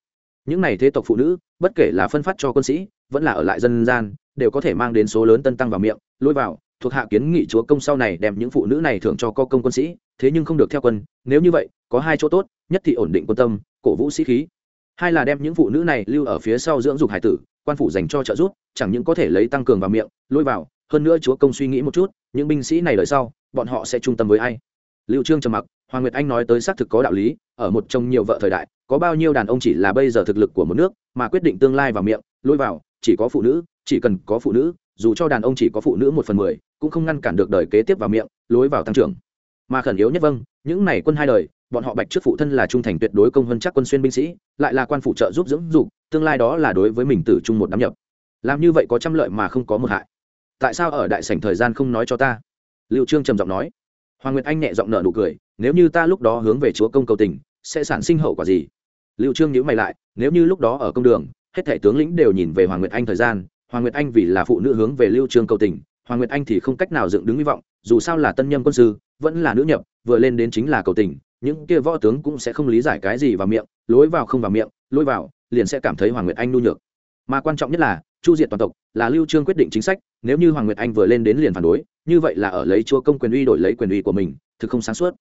Những này thế tộc phụ nữ, bất kể là phân phát cho quân sĩ, vẫn là ở lại dân gian, đều có thể mang đến số lớn tân tăng vào miệng, lối vào, thuộc hạ kiến nghị chúa công sau này đem những phụ nữ này thưởng cho co công quân sĩ, thế nhưng không được theo quân, nếu như vậy, có hai chỗ tốt, nhất thì ổn định quân tâm, cổ vũ sĩ khí. Hai là đem những phụ nữ này lưu ở phía sau dưỡng dục hải tử, quan phủ dành cho trợ giúp, chẳng những có thể lấy tăng cường vào miệng lôi vào, hơn nữa chúa công suy nghĩ một chút, những binh sĩ này đời sau, bọn họ sẽ trung tâm với ai? Lưu trương trầm mặc hoàng nguyệt anh nói tới xác thực có đạo lý, ở một trong nhiều vợ thời đại, có bao nhiêu đàn ông chỉ là bây giờ thực lực của một nước, mà quyết định tương lai vào miệng, lôi vào, chỉ có phụ nữ, chỉ cần có phụ nữ, dù cho đàn ông chỉ có phụ nữ một phần mười, cũng không ngăn cản được đời kế tiếp vào miệng, lối vào tăng trưởng. Mà khẩn yếu nhất vâng những này quân hai đời, bọn họ bạch trước phụ thân là trung thành tuyệt đối công hơn chắc quân xuyên binh sĩ, lại là quan phụ trợ giúp dưỡng dục, tương lai đó là đối với mình tử chung một đám nhập. Làm như vậy có trăm lợi mà không có một hại. Tại sao ở đại sảnh thời gian không nói cho ta? Liệu trương trầm giọng nói. Hoàng nguyệt anh nhẹ giọng nở nụ cười nếu như ta lúc đó hướng về chúa công cầu tình, sẽ sản sinh hậu quả gì? Liệu trương nhữ mày lại, nếu như lúc đó ở công đường, hết thể tướng lĩnh đều nhìn về hoàng nguyệt anh thời gian, hoàng nguyệt anh vì là phụ nữ hướng về lưu trương cầu tình, hoàng nguyệt anh thì không cách nào dựng đứng hy vọng, dù sao là tân nhâm quân sư, vẫn là nữ nhập, vừa lên đến chính là cầu tình, những kia võ tướng cũng sẽ không lý giải cái gì vào miệng, lối vào không vào miệng, lối vào, liền sẽ cảm thấy hoàng nguyệt anh nhu nhược. Mà quan trọng nhất là, chu diệt toàn tộc, là lưu trương quyết định chính sách, nếu như hoàng nguyệt anh vừa lên đến liền phản đối, như vậy là ở lấy chúa công quyền uy đổi lấy quyền uy của mình, thực không sáng suốt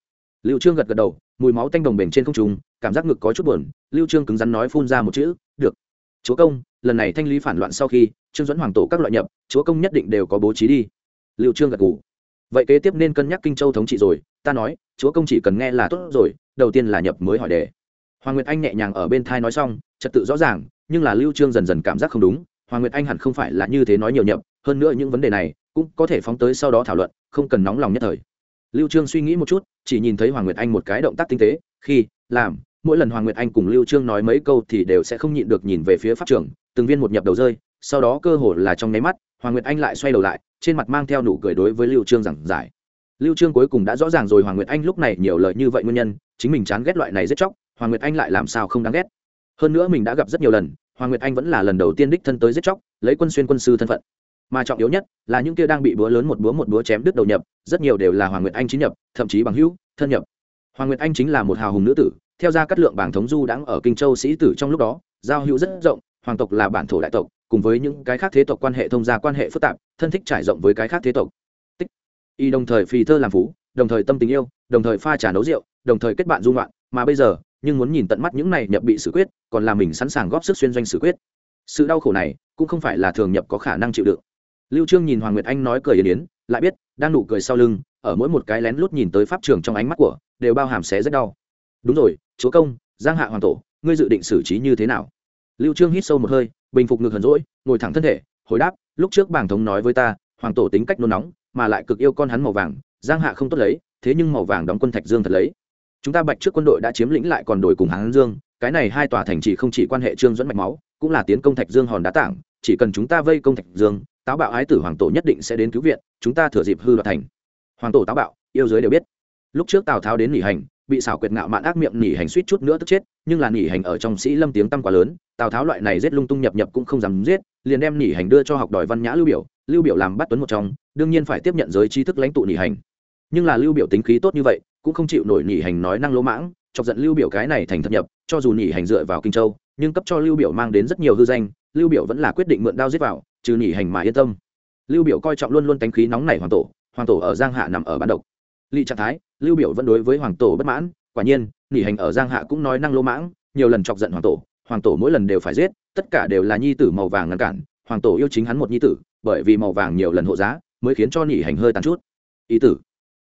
lưu trương gật gật đầu, mùi máu tanh đồng bền trên không trung, cảm giác ngực có chút buồn, lưu trương cứng rắn nói phun ra một chữ, được. Chúa công, lần này thanh lý phản loạn sau khi, trương dẫn hoàng tổ các loại nhập, chúa công nhất định đều có bố trí đi. Lưu trương gật gù. Vậy kế tiếp nên cân nhắc kinh châu thống trị rồi, ta nói, chúa công chỉ cần nghe là tốt rồi, đầu tiên là nhập mới hỏi đề. Hoàng nguyệt anh nhẹ nhàng ở bên thai nói xong, trật tự rõ ràng, nhưng là lưu trương dần dần cảm giác không đúng, hoàng nguyệt anh hẳn không phải là như thế nói nhiều nhập, hơn nữa những vấn đề này cũng có thể phóng tới sau đó thảo luận, không cần nóng lòng nhất thời lưu trương suy nghĩ một chút, chỉ nhìn thấy hoàng nguyệt anh một cái động tác tinh tế, khi, làm, mỗi lần hoàng nguyệt anh cùng lưu trương nói mấy câu thì đều sẽ không nhịn được nhìn về phía pháp trưởng, từng viên một nhập đầu rơi, sau đó cơ hồ là trong nháy mắt, hoàng nguyệt anh lại xoay đầu lại, trên mặt mang theo nụ cười đối với lưu trương giảng giải. Lưu trương cuối cùng đã rõ ràng rồi hoàng nguyệt anh lúc này nhiều lời như vậy nguyên nhân, chính mình chán ghét loại này rất chóc, hoàng nguyệt anh lại làm sao không đáng ghét. Hơn nữa mình đã gặp rất nhiều lần, hoàng nguyệt anh vẫn là lần đầu tiên đích thân tới giết chóc, lấy quân xuyên quân sư thân phận mà trọng yếu nhất là những kia đang bị búa lớn một búa một búa chém đứt đầu nhập, rất nhiều đều là hoàng nguyệt anh chính nhập, thậm chí bằng hữu, thân nhập. Hoàng nguyệt anh chính là một hào hùng nữ tử, theo ra cắt lượng bảng thống du đãng ở kinh châu sĩ tử trong lúc đó, giao hữu rất rộng, hoàng tộc là bản thổ đại tộc, cùng với những cái khác thế tộc quan hệ thông gia quan hệ phức tạp, thân thích trải rộng với cái khác thế tộc. Tích. Y đồng thời phì thơ làm phú, đồng thời tâm tình yêu, đồng thời pha trà nấu rượu, đồng thời kết bạn dung loạn mà bây giờ, nhưng muốn nhìn tận mắt những này nhập bị xử quyết, còn là mình sẵn sàng góp sức xuyên doanh xử quyết. Sự đau khổ này cũng không phải là thường nhập có khả năng chịu đựng lưu trương nhìn hoàng nguyệt anh nói cười yến yến, lại biết, đang nụ cười sau lưng, ở mỗi một cái lén lút nhìn tới pháp trường trong ánh mắt của, đều bao hàm xé rất đau. Đúng rồi, chúa công, giang hạ hoàng tổ, ngươi dự định xử trí như thế nào? Lưu trương hít sâu một hơi, bình phục ngực hờn rỗi ngồi thẳng thân thể, hồi đáp, lúc trước bảng thống nói với ta, hoàng tổ tính cách nôn nóng, mà lại cực yêu con hắn màu vàng, giang hạ không tốt lấy, thế nhưng màu vàng đóng quân thạch dương thật lấy. Chúng ta bạch trước quân đội đã chiếm lĩnh lại còn đổi cùng hán dương, cái này hai tòa thành chỉ không chỉ quan hệ trương dẫn mạch máu, cũng là tiến công thạch dương hòn đá tảng, chỉ cần chúng ta vây công thạch dương táo bạo ái tử hoàng tổ nhất định sẽ đến cứu viện, chúng ta thừa dịp hư đoạt thành. Hoàng tổ táo bạo, yêu giới đều biết. Lúc trước tào tháo đến nghỉ hành, bị xảo quyệt ngạo mạn ác miệng nghỉ hành suýt chút nữa tức chết, nhưng là nghỉ hành ở trong sĩ lâm tiếng tăm quá lớn, tào tháo loại này giết lung tung nhập nhập cũng không dám giết, liền đem nghỉ hành đưa cho học đòi văn nhã lưu biểu lưu biểu làm bắt tuấn một trong, đương nhiên phải tiếp nhận giới trí thức lãnh tụ nghỉ hành. Nhưng là lưu biểu tính khí tốt như vậy, cũng không chịu nổi nghỉ hành nói năng lỗ mãng, chọc giận lưu biểu cái này thành thật nhập, cho dù nghỉ hành dựa vào kinh châu nhưng cấp cho lưu biểu mang đến rất nhiều hư danh, lưu biểu vẫn là quyết định mượn đao giết vào, trừ nhỉ hành mà yên tâm. Lưu biểu coi trọng luôn luôn tánh khí nóng nảy hoàng tổ hoàng tổ ở giang hạ nằm ở bán độc. Lị trạng thái, lưu biểu vẫn đối với hoàng tổ bất mãn, quả nhiên nhỉ hành ở giang hạ cũng nói năng lô mãng, nhiều lần chọc giận hoàng tổ hoàng tổ mỗi lần đều phải giết, tất cả đều là nhi tử màu vàng ngăn cản, hoàng tổ yêu chính hắn một nhi tử, bởi vì màu vàng nhiều lần hộ giá, mới khiến cho nhỉ hành hơi tàn chút. Ý tử,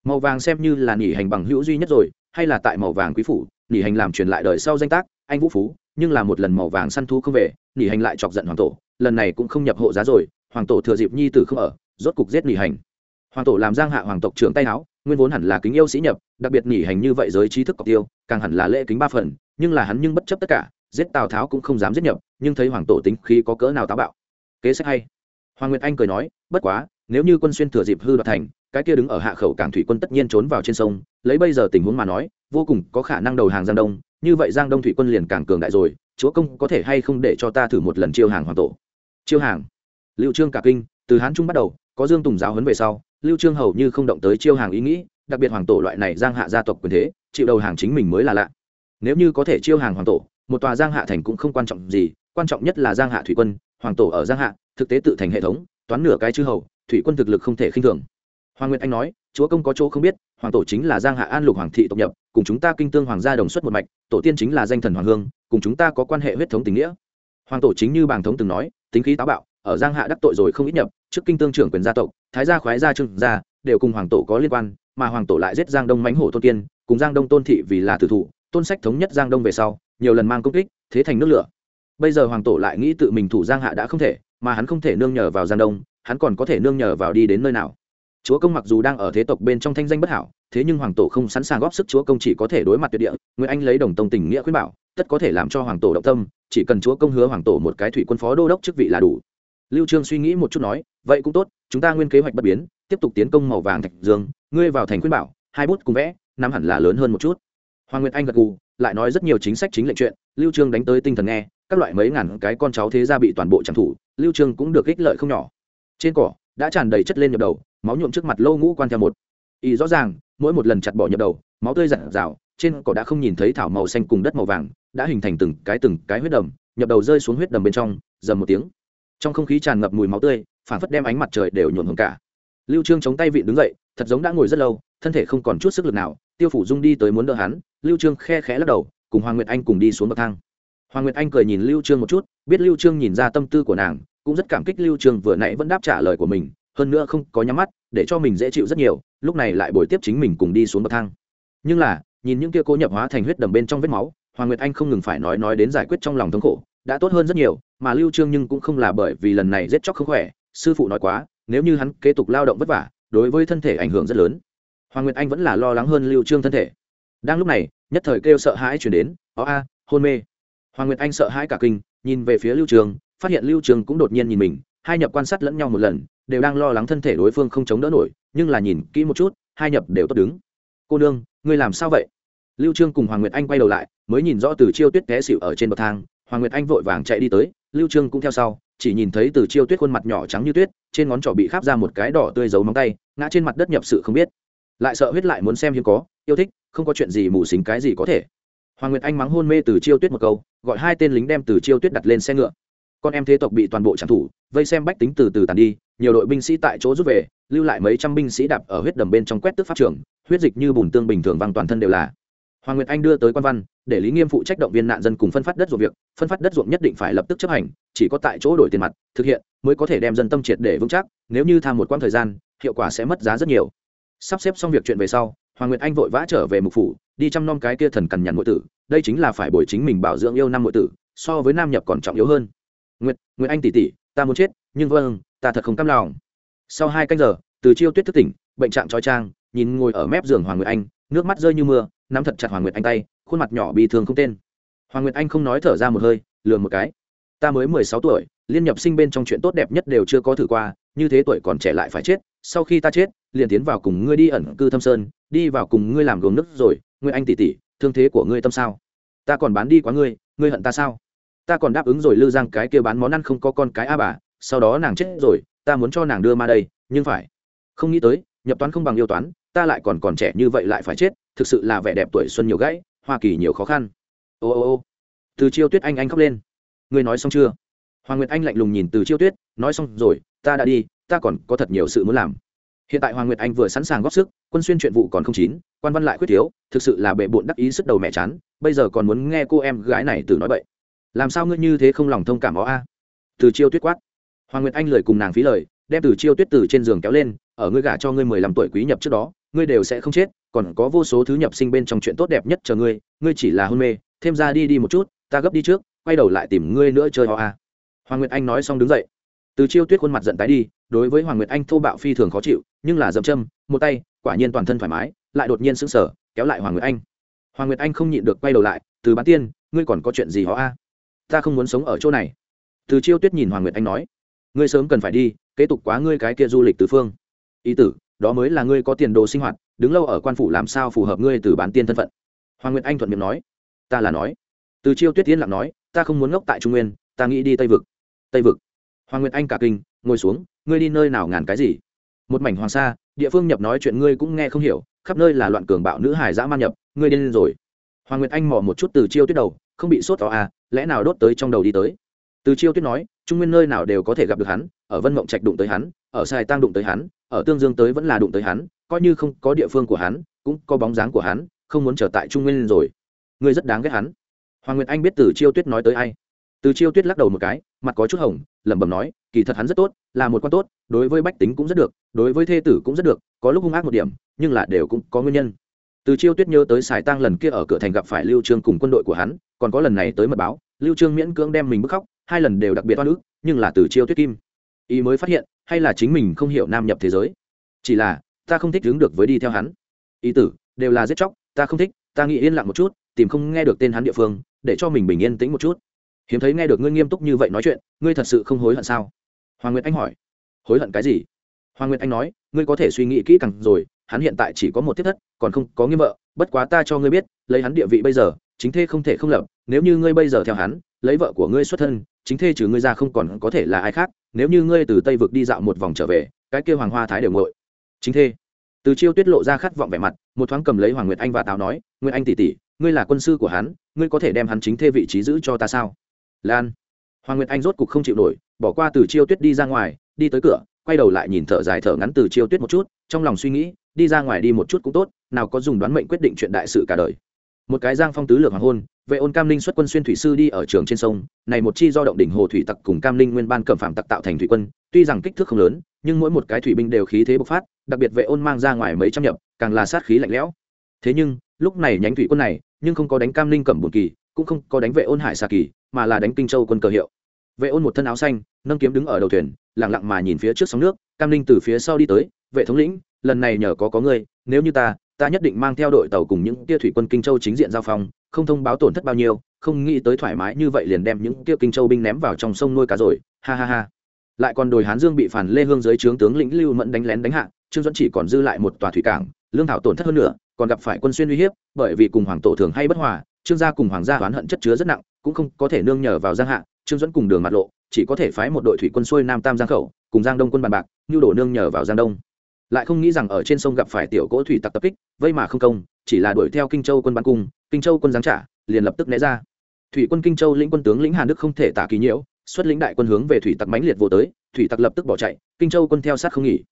màu vàng xem như là nhỉ hành bằng hữu duy nhất rồi, hay là tại màu vàng quý phủ nhỉ hành làm truyền lại đời sau danh tác anh vũ phú, nhưng là một lần màu vàng săn thu không về nghỉ hành lại chọc giận hoàng tổ, lần này cũng không nhập hộ giá rồi, hoàng tổ thừa dịp nhi tử không ở, rốt cục giết nghỉ hành. Hoàng tổ làm giang hạ hoàng tộc trưởng tay áo, nguyên vốn hẳn là kính yêu sĩ nhập, đặc biệt nghỉ hành như vậy giới trí thức cọc tiêu, càng hẳn là lễ kính ba phần, nhưng là hắn nhưng bất chấp tất cả, giết tào tháo cũng không dám giết nhập, nhưng thấy hoàng tổ tính khí có cỡ nào táo bạo. Kế sách hay. Hoàng nguyệt anh cười nói, bất quá, nếu như quân xuyên thừa dịp hư đoạt thành, cái kia đứng ở hạ khẩu cảng thủy quân tất nhiên trốn vào trên sông, lấy bây giờ tình huống mà nói, vô cùng có khả năng đầu hàng giang đông như vậy giang đông thủy quân liền càng cường đại rồi, chúa công có thể hay không để cho ta thử một lần chiêu hàng hoàng tổ? Chiêu hàng. Lưu trương cả kinh, từ hán trung bắt đầu, có dương tùng giáo huấn về sau, lưu trương hầu như không động tới chiêu hàng ý nghĩ, đặc biệt hoàng tổ loại này giang hạ gia tộc quyền thế, chịu đầu hàng chính mình mới là lạ. Nếu như có thể chiêu hàng hoàng tổ, một tòa giang hạ thành cũng không quan trọng gì, quan trọng nhất là giang hạ thủy quân, hoàng tổ ở giang hạ, thực tế tự thành hệ thống, toán nửa cái chư hầu, thủy quân thực lực không thể khinh thường. Hoàng nguyệt anh nói chúa công có chỗ không biết hoàng tổ chính là giang hạ an lục hoàng thị tộc nhập cùng chúng ta kinh tương hoàng gia đồng xuất một mạch tổ tiên chính là danh thần hoàng hương cùng chúng ta có quan hệ huyết thống tình nghĩa. Hoàng tổ chính như bàng thống từng nói tính khí táo bạo ở giang hạ đắc tội rồi không ít nhập trước kinh tương trưởng quyền gia tộc thái gia khoái gia trương gia đều cùng hoàng tổ có liên quan mà hoàng tổ lại giết giang đông mãnh hổ tôn tiên, cùng giang đông tôn thị vì là tử thủ tôn sách thống nhất giang đông về sau nhiều lần mang công kích thế thành nước lửa. Bây giờ hoàng tổ lại nghĩ tự mình thủ giang hạ đã không thể mà hắn không thể nương nhờ vào giang đông hắn còn có thể nương nhờ vào đi đến nơi nào? Chúa công mặc dù đang ở thế tộc bên trong thanh danh bất hảo, thế nhưng hoàng tổ không sẵn sàng góp sức chúa công chỉ có thể đối mặt tuyệt địa nguyễn anh lấy đồng tông tình nghĩa khuyên bảo, tất có thể làm cho hoàng tổ động tâm, chỉ cần chúa công hứa hoàng tổ một cái thủy quân phó đô đốc chức vị là đủ. Lưu trương suy nghĩ một chút nói, vậy cũng tốt, chúng ta nguyên kế hoạch bất biến, tiếp tục tiến công màu vàng thạch dương, ngươi vào thành khuyên bảo, hai bút cùng vẽ, năm hẳn là lớn hơn một chút. Hoàng nguyệt anh gật gù, lại nói rất nhiều chính sách chính lệnh chuyện, lưu trương đánh tới tinh thần nghe, các loại mấy ngàn cái con cháu thế gia bị toàn bộ trảm thủ, lưu trương cũng được ích lợi không nhỏ. Trên cỏ đã tràn đầy chất lên nhập đầu, máu nhuộm trước mặt lâu ngũ quan theo một. Ý rõ ràng, mỗi một lần chặt bỏ nhập đầu, máu tươi giặt rào, trên cỏ đã không nhìn thấy thảo màu xanh cùng đất màu vàng, đã hình thành từng cái từng cái huyết đầm, nhập đầu rơi xuống huyết đầm bên trong, dầm một tiếng. Trong không khí tràn ngập mùi máu tươi phản phất đem ánh mặt trời đều nhuộm hưởng cả. Lưu trương chống tay vị đứng dậy, thật giống đã ngồi rất lâu, thân thể không còn chút sức lực nào, tiêu phủ dung đi tới muốn đỡ hắn, lưu trương khe khẽ lắc đầu, cùng hoàng nguyệt anh cùng đi xuống bậc thang. Hoàng nguyệt anh cười nhìn lưu trương một chút, biết lưu trương nhìn ra tâm tư của nàng cũng rất cảm kích lưu Trường vừa nãy vẫn đáp trả lời của mình, hơn nữa không có nhắm mắt, để cho mình dễ chịu rất nhiều, lúc này lại bồi tiếp chính mình cùng đi xuống bậc thang. Nhưng là, nhìn những kia cố nhập hóa thành huyết đầm bên trong vết máu, hoàng nguyệt anh không ngừng phải nói nói đến giải quyết trong lòng thống khổ, đã tốt hơn rất nhiều, mà lưu trương nhưng cũng không là bởi vì lần này giết chóc không khỏe, sư phụ nói quá, nếu như hắn kế tục lao động vất vả, đối với thân thể ảnh hưởng rất lớn. Hoàng nguyệt anh vẫn là lo lắng hơn lưu trương thân thể. Đang lúc này, nhất thời kêu sợ hãi chuyển đến, ó a, hôn mê. Hoàng nguyệt anh sợ hãi cả kinh, nhìn về phía lưu trường phát hiện lưu trường cũng đột nhiên nhìn mình, hai nhập quan sát lẫn nhau một lần, đều đang lo lắng thân thể đối phương không chống đỡ nổi, nhưng là nhìn kỹ một chút, hai nhập đều tốt đứng. Cô nương, ngươi làm sao vậy? Lưu trương cùng hoàng nguyệt anh quay đầu lại, mới nhìn rõ từ chiêu tuyết té xỉu ở trên bậc thang, hoàng nguyệt anh vội vàng chạy đi tới, lưu trương cũng theo sau, chỉ nhìn thấy từ chiêu tuyết khuôn mặt nhỏ trắng như tuyết, trên ngón trỏ bị khắp ra một cái đỏ tươi dấu móng tay, ngã trên mặt đất nhập sự không biết. Lại sợ huyết lại muốn xem hiếm có, yêu thích, không có chuyện gì mù xính cái gì có thể. Hoàng nguyệt anh mắng hôn mê từ chiêu tuyết một câu, gọi hai tên lính đem từ chiêu tuyết đặt lên xe ngựa con em thế tộc bị toàn bộ trảm thủ, vây xem bách tính từ từ tàn đi, nhiều đội binh sĩ tại chỗ rút về, lưu lại mấy trăm binh sĩ đạp ở huyết đầm bên trong quét tức pháp trường, huyết dịch như bùn tương bình thường văng toàn thân đều là. Hoàng nguyệt anh đưa tới quan văn, để lý nghiêm phụ trách động viên nạn dân cùng phân phát đất ruộng việc, phân phát đất ruộng nhất định phải lập tức chấp hành, chỉ có tại chỗ đổi tiền mặt, thực hiện, mới có thể đem dân tâm triệt để vững chắc, nếu như tham một quãng thời gian, hiệu quả sẽ mất giá rất nhiều. Sắp xếp xong việc chuyện về sau, hoàng nguyệt anh vội vã trở về mục phủ, đi chăm nom cái kia thần cằn nhằn nội tử, đây chính là phải bồi chính mình bảo dưỡng yêu năm nội tử, so với nam nhập còn trọng yếu hơn nguyệt nguyệt anh tỷ tỷ, ta muốn chết, nhưng vâng ta thật không cam lòng. Sau hai canh giờ, từ chiêu tuyết thức tỉnh, bệnh trạng trói trang, nhìn ngồi ở mép giường hoàng nguyệt anh, nước mắt rơi như mưa, nắm thật chặt hoàng nguyệt anh tay, khuôn mặt nhỏ bị thương không tên. Hoàng nguyệt anh không nói thở ra một hơi, lườm một cái. Ta mới mười sáu tuổi, liên nhập sinh bên trong chuyện tốt đẹp nhất đều chưa có thử qua, như thế tuổi còn trẻ lại phải chết, sau khi ta chết, liền tiến vào cùng ngươi đi ẩn cư thâm sơn, đi vào cùng ngươi làm gồm nước rồi ngươi anh tỷ tỷ, thương thế của ngươi tâm sao? Ta còn bán đi quá ngươi ngươi hận ta sao? Ta còn đáp ứng rồi lư giang cái kia bán món ăn không có con cái a bà, sau đó nàng chết rồi, ta muốn cho nàng đưa ma đây, nhưng phải. Không nghĩ tới, nhập toán không bằng yêu toán, ta lại còn còn trẻ như vậy lại phải chết, thực sự là vẻ đẹp tuổi xuân nhiều gãy, hoa kỳ nhiều khó khăn. Ô ô ô. Từ chiêu tuyết anh anh khóc lên. Ngươi nói xong chưa? Hoàng nguyệt anh lạnh lùng nhìn từ chiêu tuyết, nói xong rồi, ta đã đi, ta còn có thật nhiều sự muốn làm. Hiện tại hoàng nguyệt anh vừa sẵn sàng góp sức, quân xuyên chuyện vụ còn không chín, quan văn lại khuyết thiếu, thực sự là bệ bộn đắc ý sức đầu mẹ chán, bây giờ còn muốn nghe cô em gái này từ nói vậy làm sao ngươi như thế không lòng thông cảm ó a? Từ chiêu tuyết quát. Hoàng nguyệt anh lời cùng nàng phí lời, đem từ chiêu tuyết từ trên giường kéo lên, ở ngươi gả cho ngươi mười lăm tuổi quý nhập trước đó, ngươi đều sẽ không chết, còn có vô số thứ nhập sinh bên trong chuyện tốt đẹp nhất chờ ngươi ngươi chỉ là hôn mê, thêm ra đi đi một chút, ta gấp đi trước, quay đầu lại tìm ngươi nữa chơi ho a. Hoàng nguyệt anh nói xong đứng dậy. Từ chiêu tuyết khuôn mặt giận tái đi, đối với hoàng nguyệt anh thô bạo phi thường khó chịu, nhưng là dậm châm một tay, quả nhiên toàn thân thoải mái, lại đột nhiên sững sờ, kéo lại hoàng nguyệt anh. Hoàng nguyệt anh không nhịn được quay đầu lại, từ bán tiên, ngươi còn có chuyện gì ho a? Ta không muốn sống ở chỗ này. Từ chiêu tuyết nhìn hoàng nguyệt anh nói, ngươi sớm cần phải đi, kế tục quá ngươi cái kia du lịch tứ phương. Ý tử, đó mới là ngươi có tiền đồ sinh hoạt, đứng lâu ở quan phủ làm sao phù hợp ngươi từ bán tiên thân phận. Hoàng nguyệt anh thuận miệng nói, ta là nói. Từ chiêu tuyết tiến lặng nói, ta không muốn ngốc tại trung nguyên, ta nghĩ đi tây vực. Tây vực. Hoàng nguyệt anh cả kinh, ngồi xuống, ngươi đi nơi nào ngàn cái gì? Một mảnh hoàng sa, địa phương nhập nói chuyện ngươi cũng nghe không hiểu, khắp nơi là loạn cường bạo nữ hải dã man nhập, ngươi điên rồi. Hoàng nguyệt anh mò một chút từ chiêu tuyết đầu, không bị sốt tỏ à lẽ nào đốt tới trong đầu đi tới? Từ chiêu tuyết nói, trung nguyên nơi nào đều có thể gặp được hắn, ở vân mộng trạch đụng tới hắn, ở sài tăng đụng tới hắn, ở tương dương tới vẫn là đụng tới hắn, coi như không có địa phương của hắn, cũng có bóng dáng của hắn, không muốn trở tại trung nguyên rồi. Ngươi rất đáng ghét hắn. Hoàng nguyệt anh biết từ chiêu tuyết nói tới ai. Từ chiêu tuyết lắc đầu một cái, mặt có chút hồng, lẩm bẩm nói, kỳ thật hắn rất tốt, là một quan tốt, đối với bách tính cũng rất được, đối với thê tử cũng rất được, có lúc hung ác một điểm, nhưng là đều cũng có nguyên nhân từ chiêu tuyết nhớ tới xài tang lần kia ở cửa thành gặp phải lưu trương cùng quân đội của hắn, còn có lần này tới mật báo, lưu trương miễn cưỡng đem mình bức khóc, hai lần đều đặc biệt oan ức, nhưng là từ chiêu tuyết kim, ý mới phát hiện, hay là chính mình không hiểu nam nhập thế giới. Chỉ là, ta không thích đứng được với đi theo hắn. Ý tử, đều là giết chóc, ta không thích, ta nghĩ yên lặng một chút, tìm không nghe được tên hắn địa phương, để cho mình bình yên tĩnh một chút. Hiếm thấy nghe được ngươi nghiêm túc như vậy nói chuyện, ngươi thật sự không hối hận sao? Hoàng nguyệt anh hỏi. Hối hận cái gì? Hoàng nguyệt anh nói, ngươi có thể suy nghĩ kỹ càng rồi hắn hiện tại chỉ có một thiết thất, còn không có nghiêm vợ, bất quá ta cho ngươi biết, lấy hắn địa vị bây giờ, chính thê không thể không lập, nếu như ngươi bây giờ theo hắn, lấy vợ của ngươi xuất thân, chính thê trừ ngươi ra không còn có thể là ai khác, nếu như ngươi từ tây vực đi dạo một vòng trở về, cái kia hoàng hoa thái đều ngội chính thê. Từ chiêu tuyết lộ ra khát vọng vẻ mặt, một thoáng cầm lấy hoàng nguyệt anh và tào nói, nguyệt anh tỷ tỷ, ngươi là quân sư của hắn, ngươi có thể đem hắn chính thê vị trí giữ cho ta sao? Lan. Hoàng nguyệt anh rốt cục không chịu nổi, bỏ qua từ chiêu tuyết đi ra ngoài, đi tới cửa, quay đầu lại nhìn thở dài thở ngắn từ chiêu tuyết một chút, trong lòng suy nghĩ đi ra ngoài đi một chút cũng tốt, nào có dùng đoán mệnh quyết định chuyện đại sự cả đời. Một cái giang phong tứ lược hoàng hôn, vệ ôn cam linh xuất quân xuyên thủy sư đi ở trường trên sông, này một chi do động đỉnh hồ thủy tặc cùng cam linh nguyên ban cẩm phạm tặc tạo thành thủy quân, tuy rằng kích thước không lớn, nhưng mỗi một cái thủy binh đều khí thế bộc phát, đặc biệt vệ ôn mang ra ngoài mấy trăm nhập, càng là sát khí lạnh lẽo. Thế nhưng, lúc này nhánh thủy quân này, nhưng không có đánh cam linh cẩm bột kỳ, cũng không có đánh vệ ôn hải xà kỳ, mà là đánh kinh châu quân cờ hiệu. Vệ ôn một thân áo xanh, nâng kiếm đứng ở đầu thuyền, lặng lặng mà nhìn phía trước sóng nước, cam linh từ phía sau đi tới, vệ thống lĩnh lần này nhờ có có ngươi, nếu như ta ta nhất định mang theo đội tàu cùng những tia thủy quân kinh châu chính diện giao phong, không thông báo tổn thất bao nhiêu, không nghĩ tới thoải mái như vậy liền đem những tia kinh châu binh ném vào trong sông nuôi cá rồi, ha ha ha. Lại còn đồi hán dương bị phản lê hương dưới trướng tướng lĩnh lưu mẫn đánh lén đánh hạ, trương dẫn chỉ còn dư lại một tòa thủy cảng, lương thảo tổn thất hơn nữa còn gặp phải quân xuyên uy hiếp, bởi vì cùng hoàng tổ thường hay bất hòa, trương gia cùng hoàng gia oán hận chất chứa rất nặng, cũng không có thể nương nhờ vào giang hạ, trương dẫn cùng đường mặt lộ, chỉ có thể phái một đội thủy quân xuôi nam tam giang khẩu, cùng giang đông quân bàn bạc như đổ nương nhờ vào giang đông lại không nghĩ rằng ở trên sông gặp phải tiểu cỗ thủy tặc tập kích, vây mà không công, chỉ là đuổi theo kinh châu quân bắn cung, kinh châu quân giáng trả, liền lập tức né ra. Thủy quân kinh châu lĩnh quân tướng lĩnh hàn đức không thể tả kỳ nhiễu, xuất lĩnh đại quân hướng về thủy tặc mãnh liệt vô tới, thủy tặc lập tức bỏ chạy, kinh châu quân theo sát không nghỉ.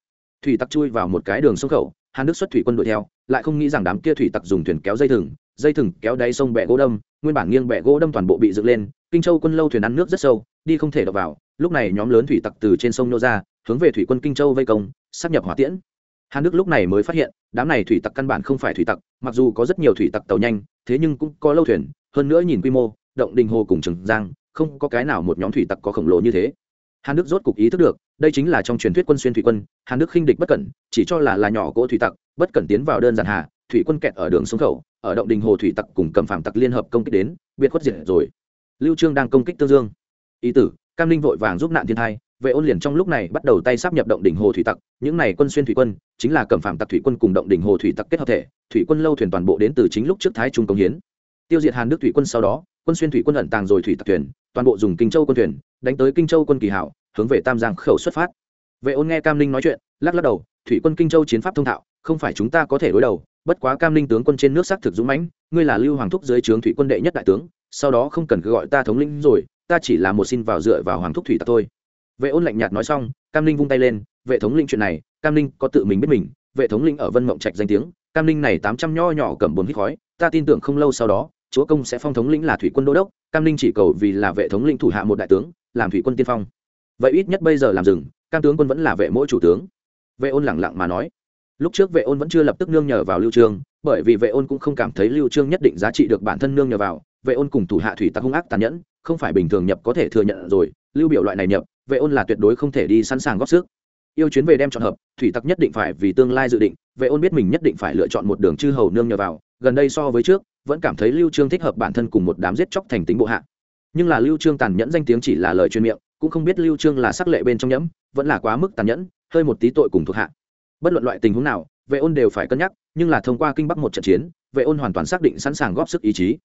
Thủy tặc chui vào một cái đường sông khẩu, hàn đức xuất thủy quân đuổi theo, lại không nghĩ rằng đám kia thủy tặc dùng thuyền kéo dây thừng dây thừng kéo đáy sông bẹ gỗ đâm, nguyên bản nghiêng bẹ gỗ đâm toàn bộ bị dựng lên, kinh châu quân lâu thuyền ăn nước rất sâu, đi không thể đập vào, lúc này nhóm lớn thủy tặc từ trên sông nô ra hướng về thủy quân kinh châu vây công sắp nhập hỏa tiễn. Hàn đức lúc này mới phát hiện, đám này thủy tặc căn bản không phải thủy tặc, mặc dù có rất nhiều thủy tặc tàu nhanh, thế nhưng cũng có lâu thuyền, hơn nữa nhìn quy mô, động đình hồ cùng trường giang, không có cái nào một nhóm thủy tặc có khổng lồ như thế. Hàn đức rốt cục ý thức được, đây chính là trong truyền thuyết quân xuyên thủy quân, hàn đức khinh địch bất cẩn, chỉ cho là là nhỏ cỗ thủy tặc, bất cẩn tiến vào đơn giản hà, thủy quân kẹt ở đường xuống khẩu, ở động đình hồ thủy tặc cùng cầm phạm tặc liên hợp công kích đến, biệt khuất diệt rồi. Lưu trương đang công kích tương dương. Ý tử, cam linh vội vàng giúp nạn thiên thai vệ ôn liền trong lúc này bắt đầu tay sắp nhập động đỉnh hồ thủy tặc, những này quân xuyên thủy quân, chính là cẩm phạm tặc thủy quân cùng động đỉnh hồ thủy tặc kết hợp thể, thủy quân lâu thuyền toàn bộ đến từ chính lúc trước thái trung công hiến. Tiêu diệt hàn đức thủy quân sau đó, quân xuyên thủy quân ẩn tàng rồi thủy tặc thuyền, toàn bộ dùng kinh châu quân thuyền, đánh tới kinh châu quân kỳ hảo, hướng về tam giang khẩu xuất phát. Vệ ôn nghe cam linh nói chuyện, lắc lắc đầu, thủy quân kinh châu chiến pháp thông thạo, không phải chúng ta có thể đối đầu, bất quá cam linh tướng quân trên nước xác thực dũng mãnh, ngươi là lưu hoàng thúc dưới trướng thủy quân đệ nhất đại tướng, sau đó không cần cứ gọi ta thống lĩnh rồi, ta chỉ là một xin vào dựa vào hoàng thúc thủy tặc thôi vệ ôn lạnh nhạt nói xong, cam linh vung tay lên, vệ thống linh chuyện này, cam linh có tự mình biết mình, vệ thống linh ở vân mộng trạch danh tiếng, cam linh này tám trăm nho nhỏ cầm bốn hít khói, ta tin tưởng không lâu sau đó, chúa công sẽ phong thống lĩnh là thủy quân đô đốc, cam linh chỉ cầu vì là vệ thống lĩnh thủ hạ một đại tướng, làm thủy quân tiên phong. Vậy ít nhất bây giờ làm rừng cam tướng quân vẫn là vệ mỗi chủ tướng. Vệ ôn lẳng lặng mà nói. Lúc trước vệ ôn vẫn chưa lập tức nương nhờ vào lưu trương, bởi vì vệ ôn cũng không cảm thấy lưu trương nhất định giá trị được bản thân nương nhờ vào, vệ ôn cùng thủ hạ thủy tặc hung ác tàn nhẫn, không phải bình thường nhập có thể thừa nhận rồi, lưu biểu loại này nhập vệ ôn là tuyệt đối không thể đi sẵn sàng góp sức. Yêu chuyến về đem chọn hợp, thủy tặc nhất định phải vì tương lai dự định, vệ ôn biết mình nhất định phải lựa chọn một đường chư hầu nương nhờ vào, gần đây so với trước, vẫn cảm thấy lưu trương thích hợp bản thân cùng một đám giết chóc thành tính bộ hạ. Nhưng là lưu trương tàn nhẫn danh tiếng chỉ là lời chuyên miệng, cũng không biết lưu trương là sắc lệ bên trong nhẫm, vẫn là quá mức tàn nhẫn, hơi một tí tội cùng thuộc hạ. Bất luận loại tình huống nào, vệ ôn đều phải cân nhắc, nhưng là thông qua kinh bắc một trận chiến, vệ ôn hoàn toàn xác định sẵn sàng góp sức ý chí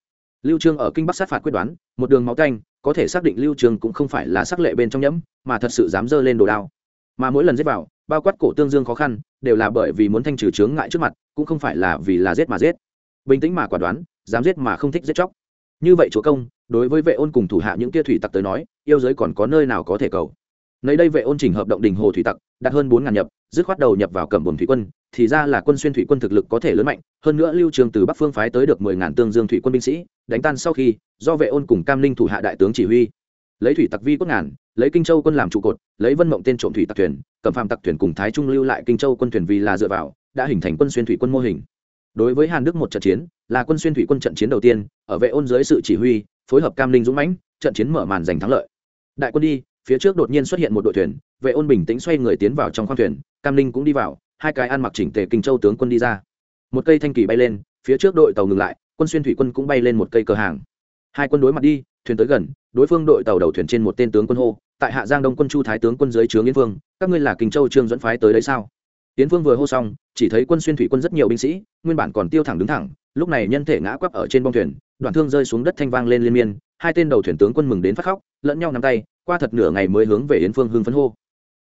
lưu trương ở kinh bắc sát phạt quyết đoán, một đường máu canh, có thể xác định lưu trương cũng không phải là sắc lệ bên trong nhẫm, mà thật sự dám dơ lên đồ đao. Mà mỗi lần giết vào, bao quát cổ tương dương khó khăn, đều là bởi vì muốn thanh trừ chướng ngại trước mặt, cũng không phải là vì là giết mà giết. Bình tĩnh mà quả đoán, dám giết mà không thích giết chóc. Như vậy chúa công, đối với vệ ôn cùng thủ hạ những kia thủy tặc tới nói, yêu giới còn có nơi nào có thể cầu? Nơi đây vệ ôn chỉnh hợp động đình hồ thủy tặc, đạt hơn bốn ngàn nhập, dứt khoát đầu nhập vào cẩm bồn thủy quân, thì ra là quân xuyên thủy quân thực lực có thể lớn mạnh, hơn nữa lưu trường từ bắc phương phái tới được mười ngàn tương dương thủy quân binh sĩ đánh tan sau khi, do vệ ôn cùng cam linh thủ hạ đại tướng chỉ huy. Lấy thủy tặc vi cốt ngàn, lấy kinh châu quân làm trụ cột, lấy vân mộng tên trộm thủy tặc thuyền, cầm phạm tặc thuyền cùng thái trung lưu lại kinh châu quân thuyền vì là dựa vào, đã hình thành quân xuyên thủy quân mô hình. Đối với hàn đức một trận chiến, là quân xuyên thủy quân trận chiến đầu tiên, ở vệ ôn dưới sự chỉ huy, phối hợp cam linh dũng mãnh, trận chiến mở màn giành thắng lợi. Đại quân đi, phía trước đột nhiên xuất hiện một đội thuyền, vệ ôn bình tĩnh xoay người tiến vào trong khoang thuyền, cam linh cũng đi vào, hai cái ăn mặc chỉnh tề kinh châu tướng quân đi ra. Một cây thanh kỳ bay lên, phía trước đội tàu ngừng lại quân xuyên thủy quân cũng bay lên một cây cờ hàng. Hai quân đối mặt đi, thuyền tới gần, đối phương đội tàu đầu thuyền trên một tên tướng quân hô, tại hạ giang đông quân chu thái tướng quân dưới trướng yến vương, các ngươi là kinh châu trương dẫn phái tới đấy sao? Yến vương vừa hô xong, chỉ thấy quân xuyên thủy quân rất nhiều binh sĩ, nguyên bản còn tiêu thẳng đứng thẳng, lúc này nhân thể ngã quắp ở trên bông thuyền đoạn thương rơi xuống đất thanh vang lên liên miên, hai tên đầu thuyền tướng quân mừng đến phát khóc, lẫn nhau nắm tay, qua thật nửa ngày mới hướng về yến phương hưng phấn hô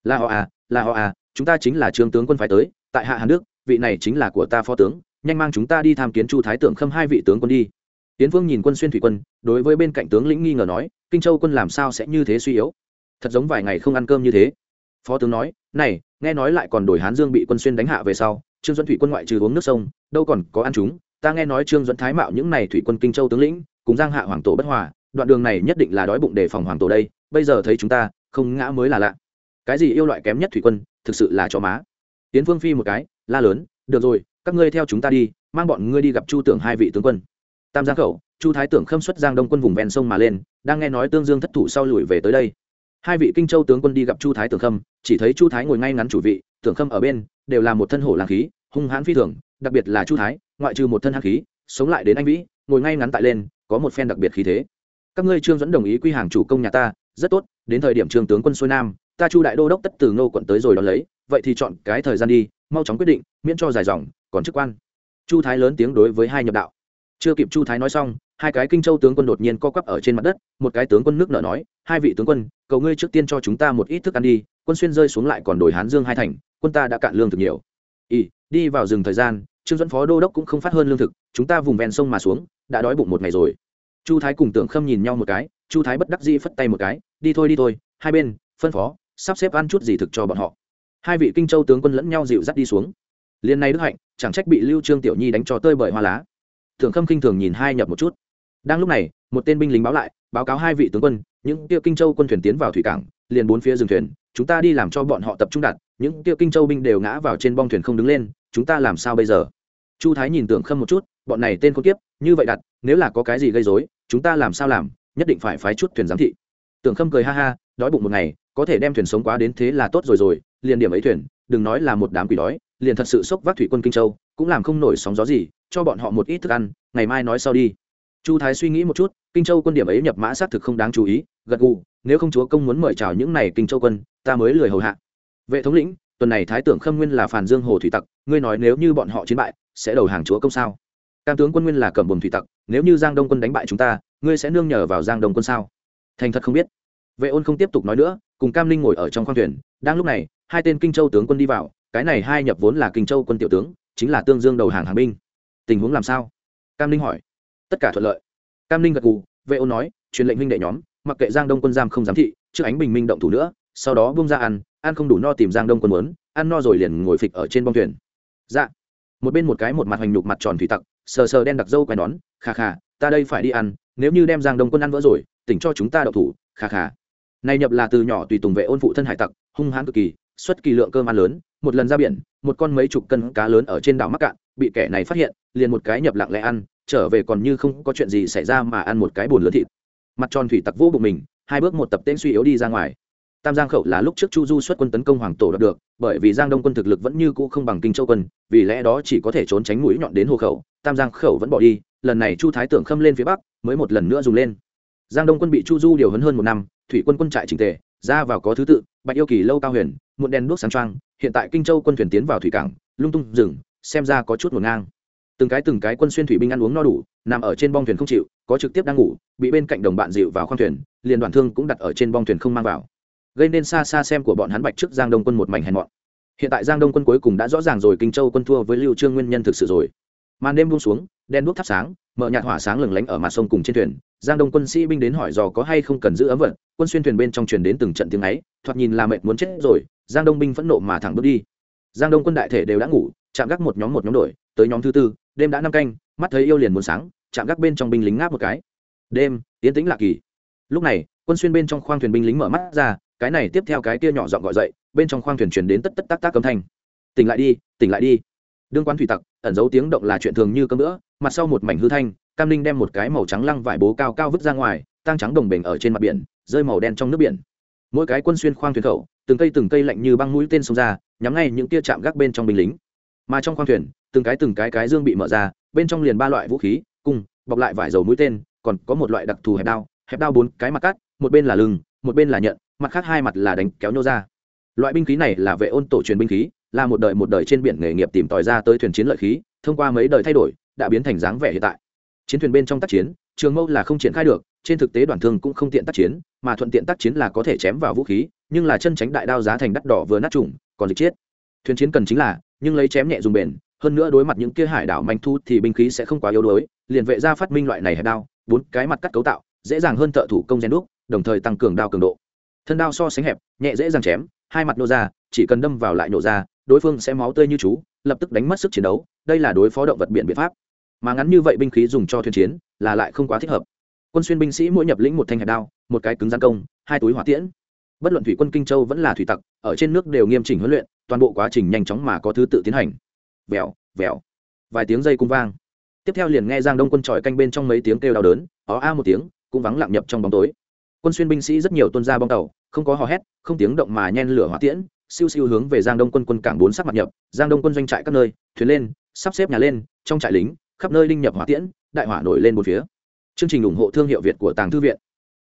là họ à là họ à chúng ta chính là trương tướng quân phải tới, tại hạ hàn đức, vị này chính là của ta phó tướng nhanh mang chúng ta đi tham kiến chu thái tưởng khâm hai vị tướng quân đi. Tiến vương nhìn quân xuyên thủy quân, đối với bên cạnh tướng lĩnh nghi ngờ nói, kinh châu quân làm sao sẽ như thế suy yếu? Thật giống vài ngày không ăn cơm như thế. Phó tướng nói, này, nghe nói lại còn đổi hán dương bị quân xuyên đánh hạ về sau, trương duẫn thủy quân ngoại trừ uống nước sông, đâu còn có ăn chúng. Ta nghe nói trương duẫn thái mạo những này thủy quân kinh châu tướng lĩnh, cùng giang hạ hoàng tổ bất hòa, đoạn đường này nhất định là đói bụng để phòng hoàng tổ đây, bây giờ thấy chúng ta, không ngã mới là lạ. Cái gì yêu loại kém nhất thủy quân, thực sự là chó má. Tiến phương phi một cái, la lớn, được rồi các ngươi theo chúng ta đi, mang bọn ngươi đi gặp chu tưởng hai vị tướng quân. Tam giang khẩu, chu thái tưởng khâm xuất giang đông quân vùng ven sông mà lên, đang nghe nói tương dương thất thủ sau lùi về tới đây. Hai vị kinh châu tướng quân đi gặp chu thái tưởng khâm, chỉ thấy chu thái ngồi ngay ngắn chủ vị, tưởng khâm ở bên, đều là một thân hổ làng khí, hung hãn phi thường, đặc biệt là chu thái, ngoại trừ một thân hắc khí, sống lại đến anh vĩ, ngồi ngay ngắn tại lên, có một phen đặc biệt khí thế. Các ngươi trương dẫn đồng ý quy hàng chủ công nhà ta, rất tốt, đến thời điểm trương tướng quân xuôi nam, ta chu đại đô đốc tất từ ngô quận tới rồi đón lấy, vậy thì chọn cái thời gian đi, mau chóng quyết định, miễn cho dài dòng còn chức quan. Chu thái lớn tiếng đối với hai nhập đạo. Chưa kịp chu thái nói xong, hai cái kinh châu tướng quân đột nhiên co quắp ở trên mặt đất, một cái tướng quân nước nở nói, hai vị tướng quân, cầu ngươi trước tiên cho chúng ta một ít thức ăn đi, quân xuyên rơi xuống lại còn đổi hán dương hai thành, quân ta đã cạn lương thực nhiều. Ỉ đi vào rừng thời gian, trương dẫn phó đô đốc cũng không phát hơn lương thực, chúng ta vùng ven sông mà xuống, đã đói bụng một ngày rồi. Chu thái cùng tưởng khâm nhìn nhau một cái, chu thái bất đắc dĩ phất tay một cái, đi thôi đi thôi, hai bên, phân phó, sắp xếp ăn chút gì thực cho bọn họ. Hai vị kinh châu tướng quân lẫn nhau dịu dắt đi xuống liên này đức hạnh, chẳng trách bị lưu trương tiểu nhi đánh cho tơi bởi hoa lá. Tưởng khâm kinh thường nhìn hai nhập một chút. Đang lúc này, một tên binh lính báo lại, báo cáo hai vị tướng quân, những tiêu kinh châu quân thuyền tiến vào thủy cảng, liền bốn phía dừng thuyền, chúng ta đi làm cho bọn họ tập trung đặt, những tiêu kinh châu binh đều ngã vào trên bong thuyền không đứng lên, chúng ta làm sao bây giờ? Chu thái nhìn tưởng khâm một chút, bọn này tên con tiếp như vậy đặt, nếu là có cái gì gây rối, chúng ta làm sao làm, nhất định phải phái chút thuyền giám thị. Tưởng khâm cười ha ha, đói bụng một ngày, có thể đem thuyền sống quá đến thế là tốt rồi rồi, liền điểm ấy thuyền, đừng nói là một đám quỷ đói liền thật sự sốc vác thủy quân kinh châu, cũng làm không nổi sóng gió gì, cho bọn họ một ít thức ăn, ngày mai nói sau đi. Chu thái suy nghĩ một chút, kinh châu quân điểm ấy nhập mã xác thực không đáng chú ý, gật gù, nếu không chúa công muốn mời chào những này kinh châu quân, ta mới lười hầu hạ. Vệ thống lĩnh, tuần này thái tưởng khâm nguyên là phản dương hồ thủy tặc, ngươi nói nếu như bọn họ chiến bại, sẽ đầu hàng chúa công sao? Cam tướng quân nguyên là cẩm bùn thủy tặc, nếu như giang đông quân đánh bại chúng ta, ngươi sẽ nương nhờ vào giang đông quân sao? Thành thật không biết. Vệ ôn không tiếp tục nói nữa, cùng cam linh ngồi ở trong khoang thuyền, đang lúc này, hai tên kinh châu tướng quân đi vào cái này hai nhập vốn là kinh châu quân tiểu tướng, chính là tương dương đầu hàng hàng binh. Tình huống làm sao? Cam linh hỏi. Tất cả thuận lợi. Cam linh gật gù vệ ôn nói, truyền lệnh huynh đệ nhóm, mặc kệ giang đông quân giam không giám thị, trước ánh bình minh động thủ nữa, sau đó bung ra ăn ăn không đủ no tìm giang đông quân muốn, ăn no rồi liền ngồi phịch ở trên bông thuyền. Dạ. Một bên một cái một mặt hoành nhục mặt tròn thủy tặc, sờ sờ đen đặc dâu quai nón khà khà ta đây phải đi ăn, nếu như đem giang đông quân ăn vỡ rồi, tỉnh cho chúng ta đậu thủ khà khà này nhập là từ nhỏ tùy tùng vệ ôn phụ thân hải tặc, hung hãn cực kỳ xuất kỳ lượng cơm ăn lớn, một lần ra biển, một con mấy chục cân cá lớn ở trên đảo mắc cạn, bị kẻ này phát hiện, liền một cái nhập lặng lẽ ăn, trở về còn như không có chuyện gì xảy ra mà ăn một cái bồn lớn thịt. Mặt tròn thủy tặc vô bụng mình, hai bước một tập tên suy yếu đi ra ngoài. Tam giang khẩu là lúc trước chu du xuất quân tấn công hoàng tổ đạt được, bởi vì giang đông quân thực lực vẫn như cũ không bằng kinh châu quân, vì lẽ đó chỉ có thể trốn tránh mũi nhọn đến hồ khẩu, tam giang khẩu vẫn bỏ đi, lần này chu thái tưởng khâm lên phía bắc, mới một lần nữa dùng lên. Giang đông quân bị chu du điều hấn hơn một năm, thủy quân quân trại trình tề, ra vào có thứ tự, bạch yêu kỳ lâu cao huyền muộn đèn đuốc sáng trăng hiện tại kinh châu quân thuyền tiến vào thủy cảng, lung tung rừng xem ra có chút ngổn ngang. Từng cái từng cái quân xuyên thủy binh ăn uống no đủ, nằm ở trên bong thuyền không chịu, có trực tiếp đang ngủ, bị bên cạnh đồng bạn dịu vào khoang thuyền, liền đoàn thương cũng đặt ở trên bong thuyền không mang vào. Gây nên xa xa xem của bọn hắn bạch trước giang đông quân một mảnh hèn mọn. Hiện tại giang đông quân cuối cùng đã rõ ràng rồi kinh châu quân thua với lưu trương nguyên nhân thực sự rồi. Màn đêm buông xuống đen đuốc thắp sáng, mở nhạt hỏa sáng lừng lánh ở mặt sông cùng trên thuyền. Giang đông quân sĩ binh đến hỏi dò có hay không cần giữ ấm vật quân xuyên thuyền bên trong truyền đến từng trận tiếng ấy, thoạt nhìn là mệt muốn chết rồi giang đông binh phẫn nộ mà thẳng bước đi. Giang đông quân đại thể đều đã ngủ chạm gác một nhóm một nhóm đội, tới nhóm thứ tư đêm đã năm canh mắt thấy yêu liền muốn sáng chạm gác bên trong binh lính ngáp một cái. Đêm tiến tĩnh lạ kỳ. Lúc này quân xuyên bên trong khoang thuyền binh lính mở mắt ra cái này tiếp theo cái kia nhỏ giọng gọi dậy bên trong khoang thuyền truyền đến tất tất tác tác cấm thanh. Tỉnh lại đi tỉnh lại đi. Đương quan thủy tặc ẩn giấu tiếng động là chuyện thường như cơm nữa mặt sau một mảnh hư thanh cam Ninh đem một cái màu trắng lăng vải bố cao cao vứt ra ngoài tăng trắng đồng bình ở trên mặt biển rơi màu đen trong nước biển mỗi cái quân xuyên khoang thuyền khẩu, từng cây từng cây lạnh như băng mũi tên xông ra, nhắm ngay những tia chạm gác bên trong binh lính. Mà trong khoang thuyền, từng cái từng cái cái dương bị mở ra, bên trong liền ba loại vũ khí, cung, bọc lại vải dầu mũi tên, còn có một loại đặc thù hẹp đao hẹp đao bốn cái mặt cắt, một bên là lưng, một bên là nhận, mặt khác hai mặt là đánh kéo nhô ra. Loại binh khí này là vệ ôn tổ truyền binh khí, là một đời một đời trên biển nghề nghiệp tìm tòi ra tới thuyền chiến lợi khí, thông qua mấy đời thay đổi, đã biến thành dáng vẻ hiện tại. Chiến thuyền bên trong tác chiến trường mâu là không triển khai được, trên thực tế đoàn thương cũng không tiện tác chiến, mà thuận tiện tác chiến là có thể chém vào vũ khí, nhưng là chân tránh đại đao giá thành đắt đỏ vừa nát trùng, còn dịch chết. Thuyền chiến cần chính là, nhưng lấy chém nhẹ dùng bền, hơn nữa đối mặt những kia hải đảo manh thu thì binh khí sẽ không quá yếu đuối, liền vệ ra phát minh loại này hẹp đao, bốn cái mặt cắt cấu tạo, dễ dàng hơn thợ thủ công gen đúc, đồng thời tăng cường đao cường độ. Thân đao so sánh hẹp, nhẹ dễ dàng chém, hai mặt nô ra, chỉ cần đâm vào lại nổ ra, đối phương sẽ máu tươi như chú, lập tức đánh mất sức chiến đấu, đây là đối phó động vật biển biện pháp mà ngắn như vậy binh khí dùng cho thuyền chiến là lại không quá thích hợp. Quân xuyên binh sĩ mỗi nhập lĩnh một thanh hạt đao, một cái cứng gian công, hai túi hỏa tiễn. Bất luận thủy quân kinh châu vẫn là thủy tặc, ở trên nước đều nghiêm chỉnh huấn luyện, toàn bộ quá trình nhanh chóng mà có thứ tự tiến hành. Vèo vèo. Vài tiếng dây cung vang. Tiếp theo liền nghe giang đông quân tròi canh bên trong mấy tiếng kêu đau đớn, ó a một tiếng, cũng vắng lặng nhập trong bóng tối. Quân xuyên binh sĩ rất nhiều tuân ra bong tàu, không có hò hét, không tiếng động mà nhen lửa hỏa tiễn, siêu siêu hướng về giang đông quân quân cảng bốn sắc mặt nhập. Giang đông quân doanh trại các nơi, thuyền lên, sắp xếp nhà lên, trong trại lính khắp nơi linh nhập hỏa tiễn, đại hỏa nổi lên một phía. Chương trình ủng hộ thương hiệu việt của tàng thư viện.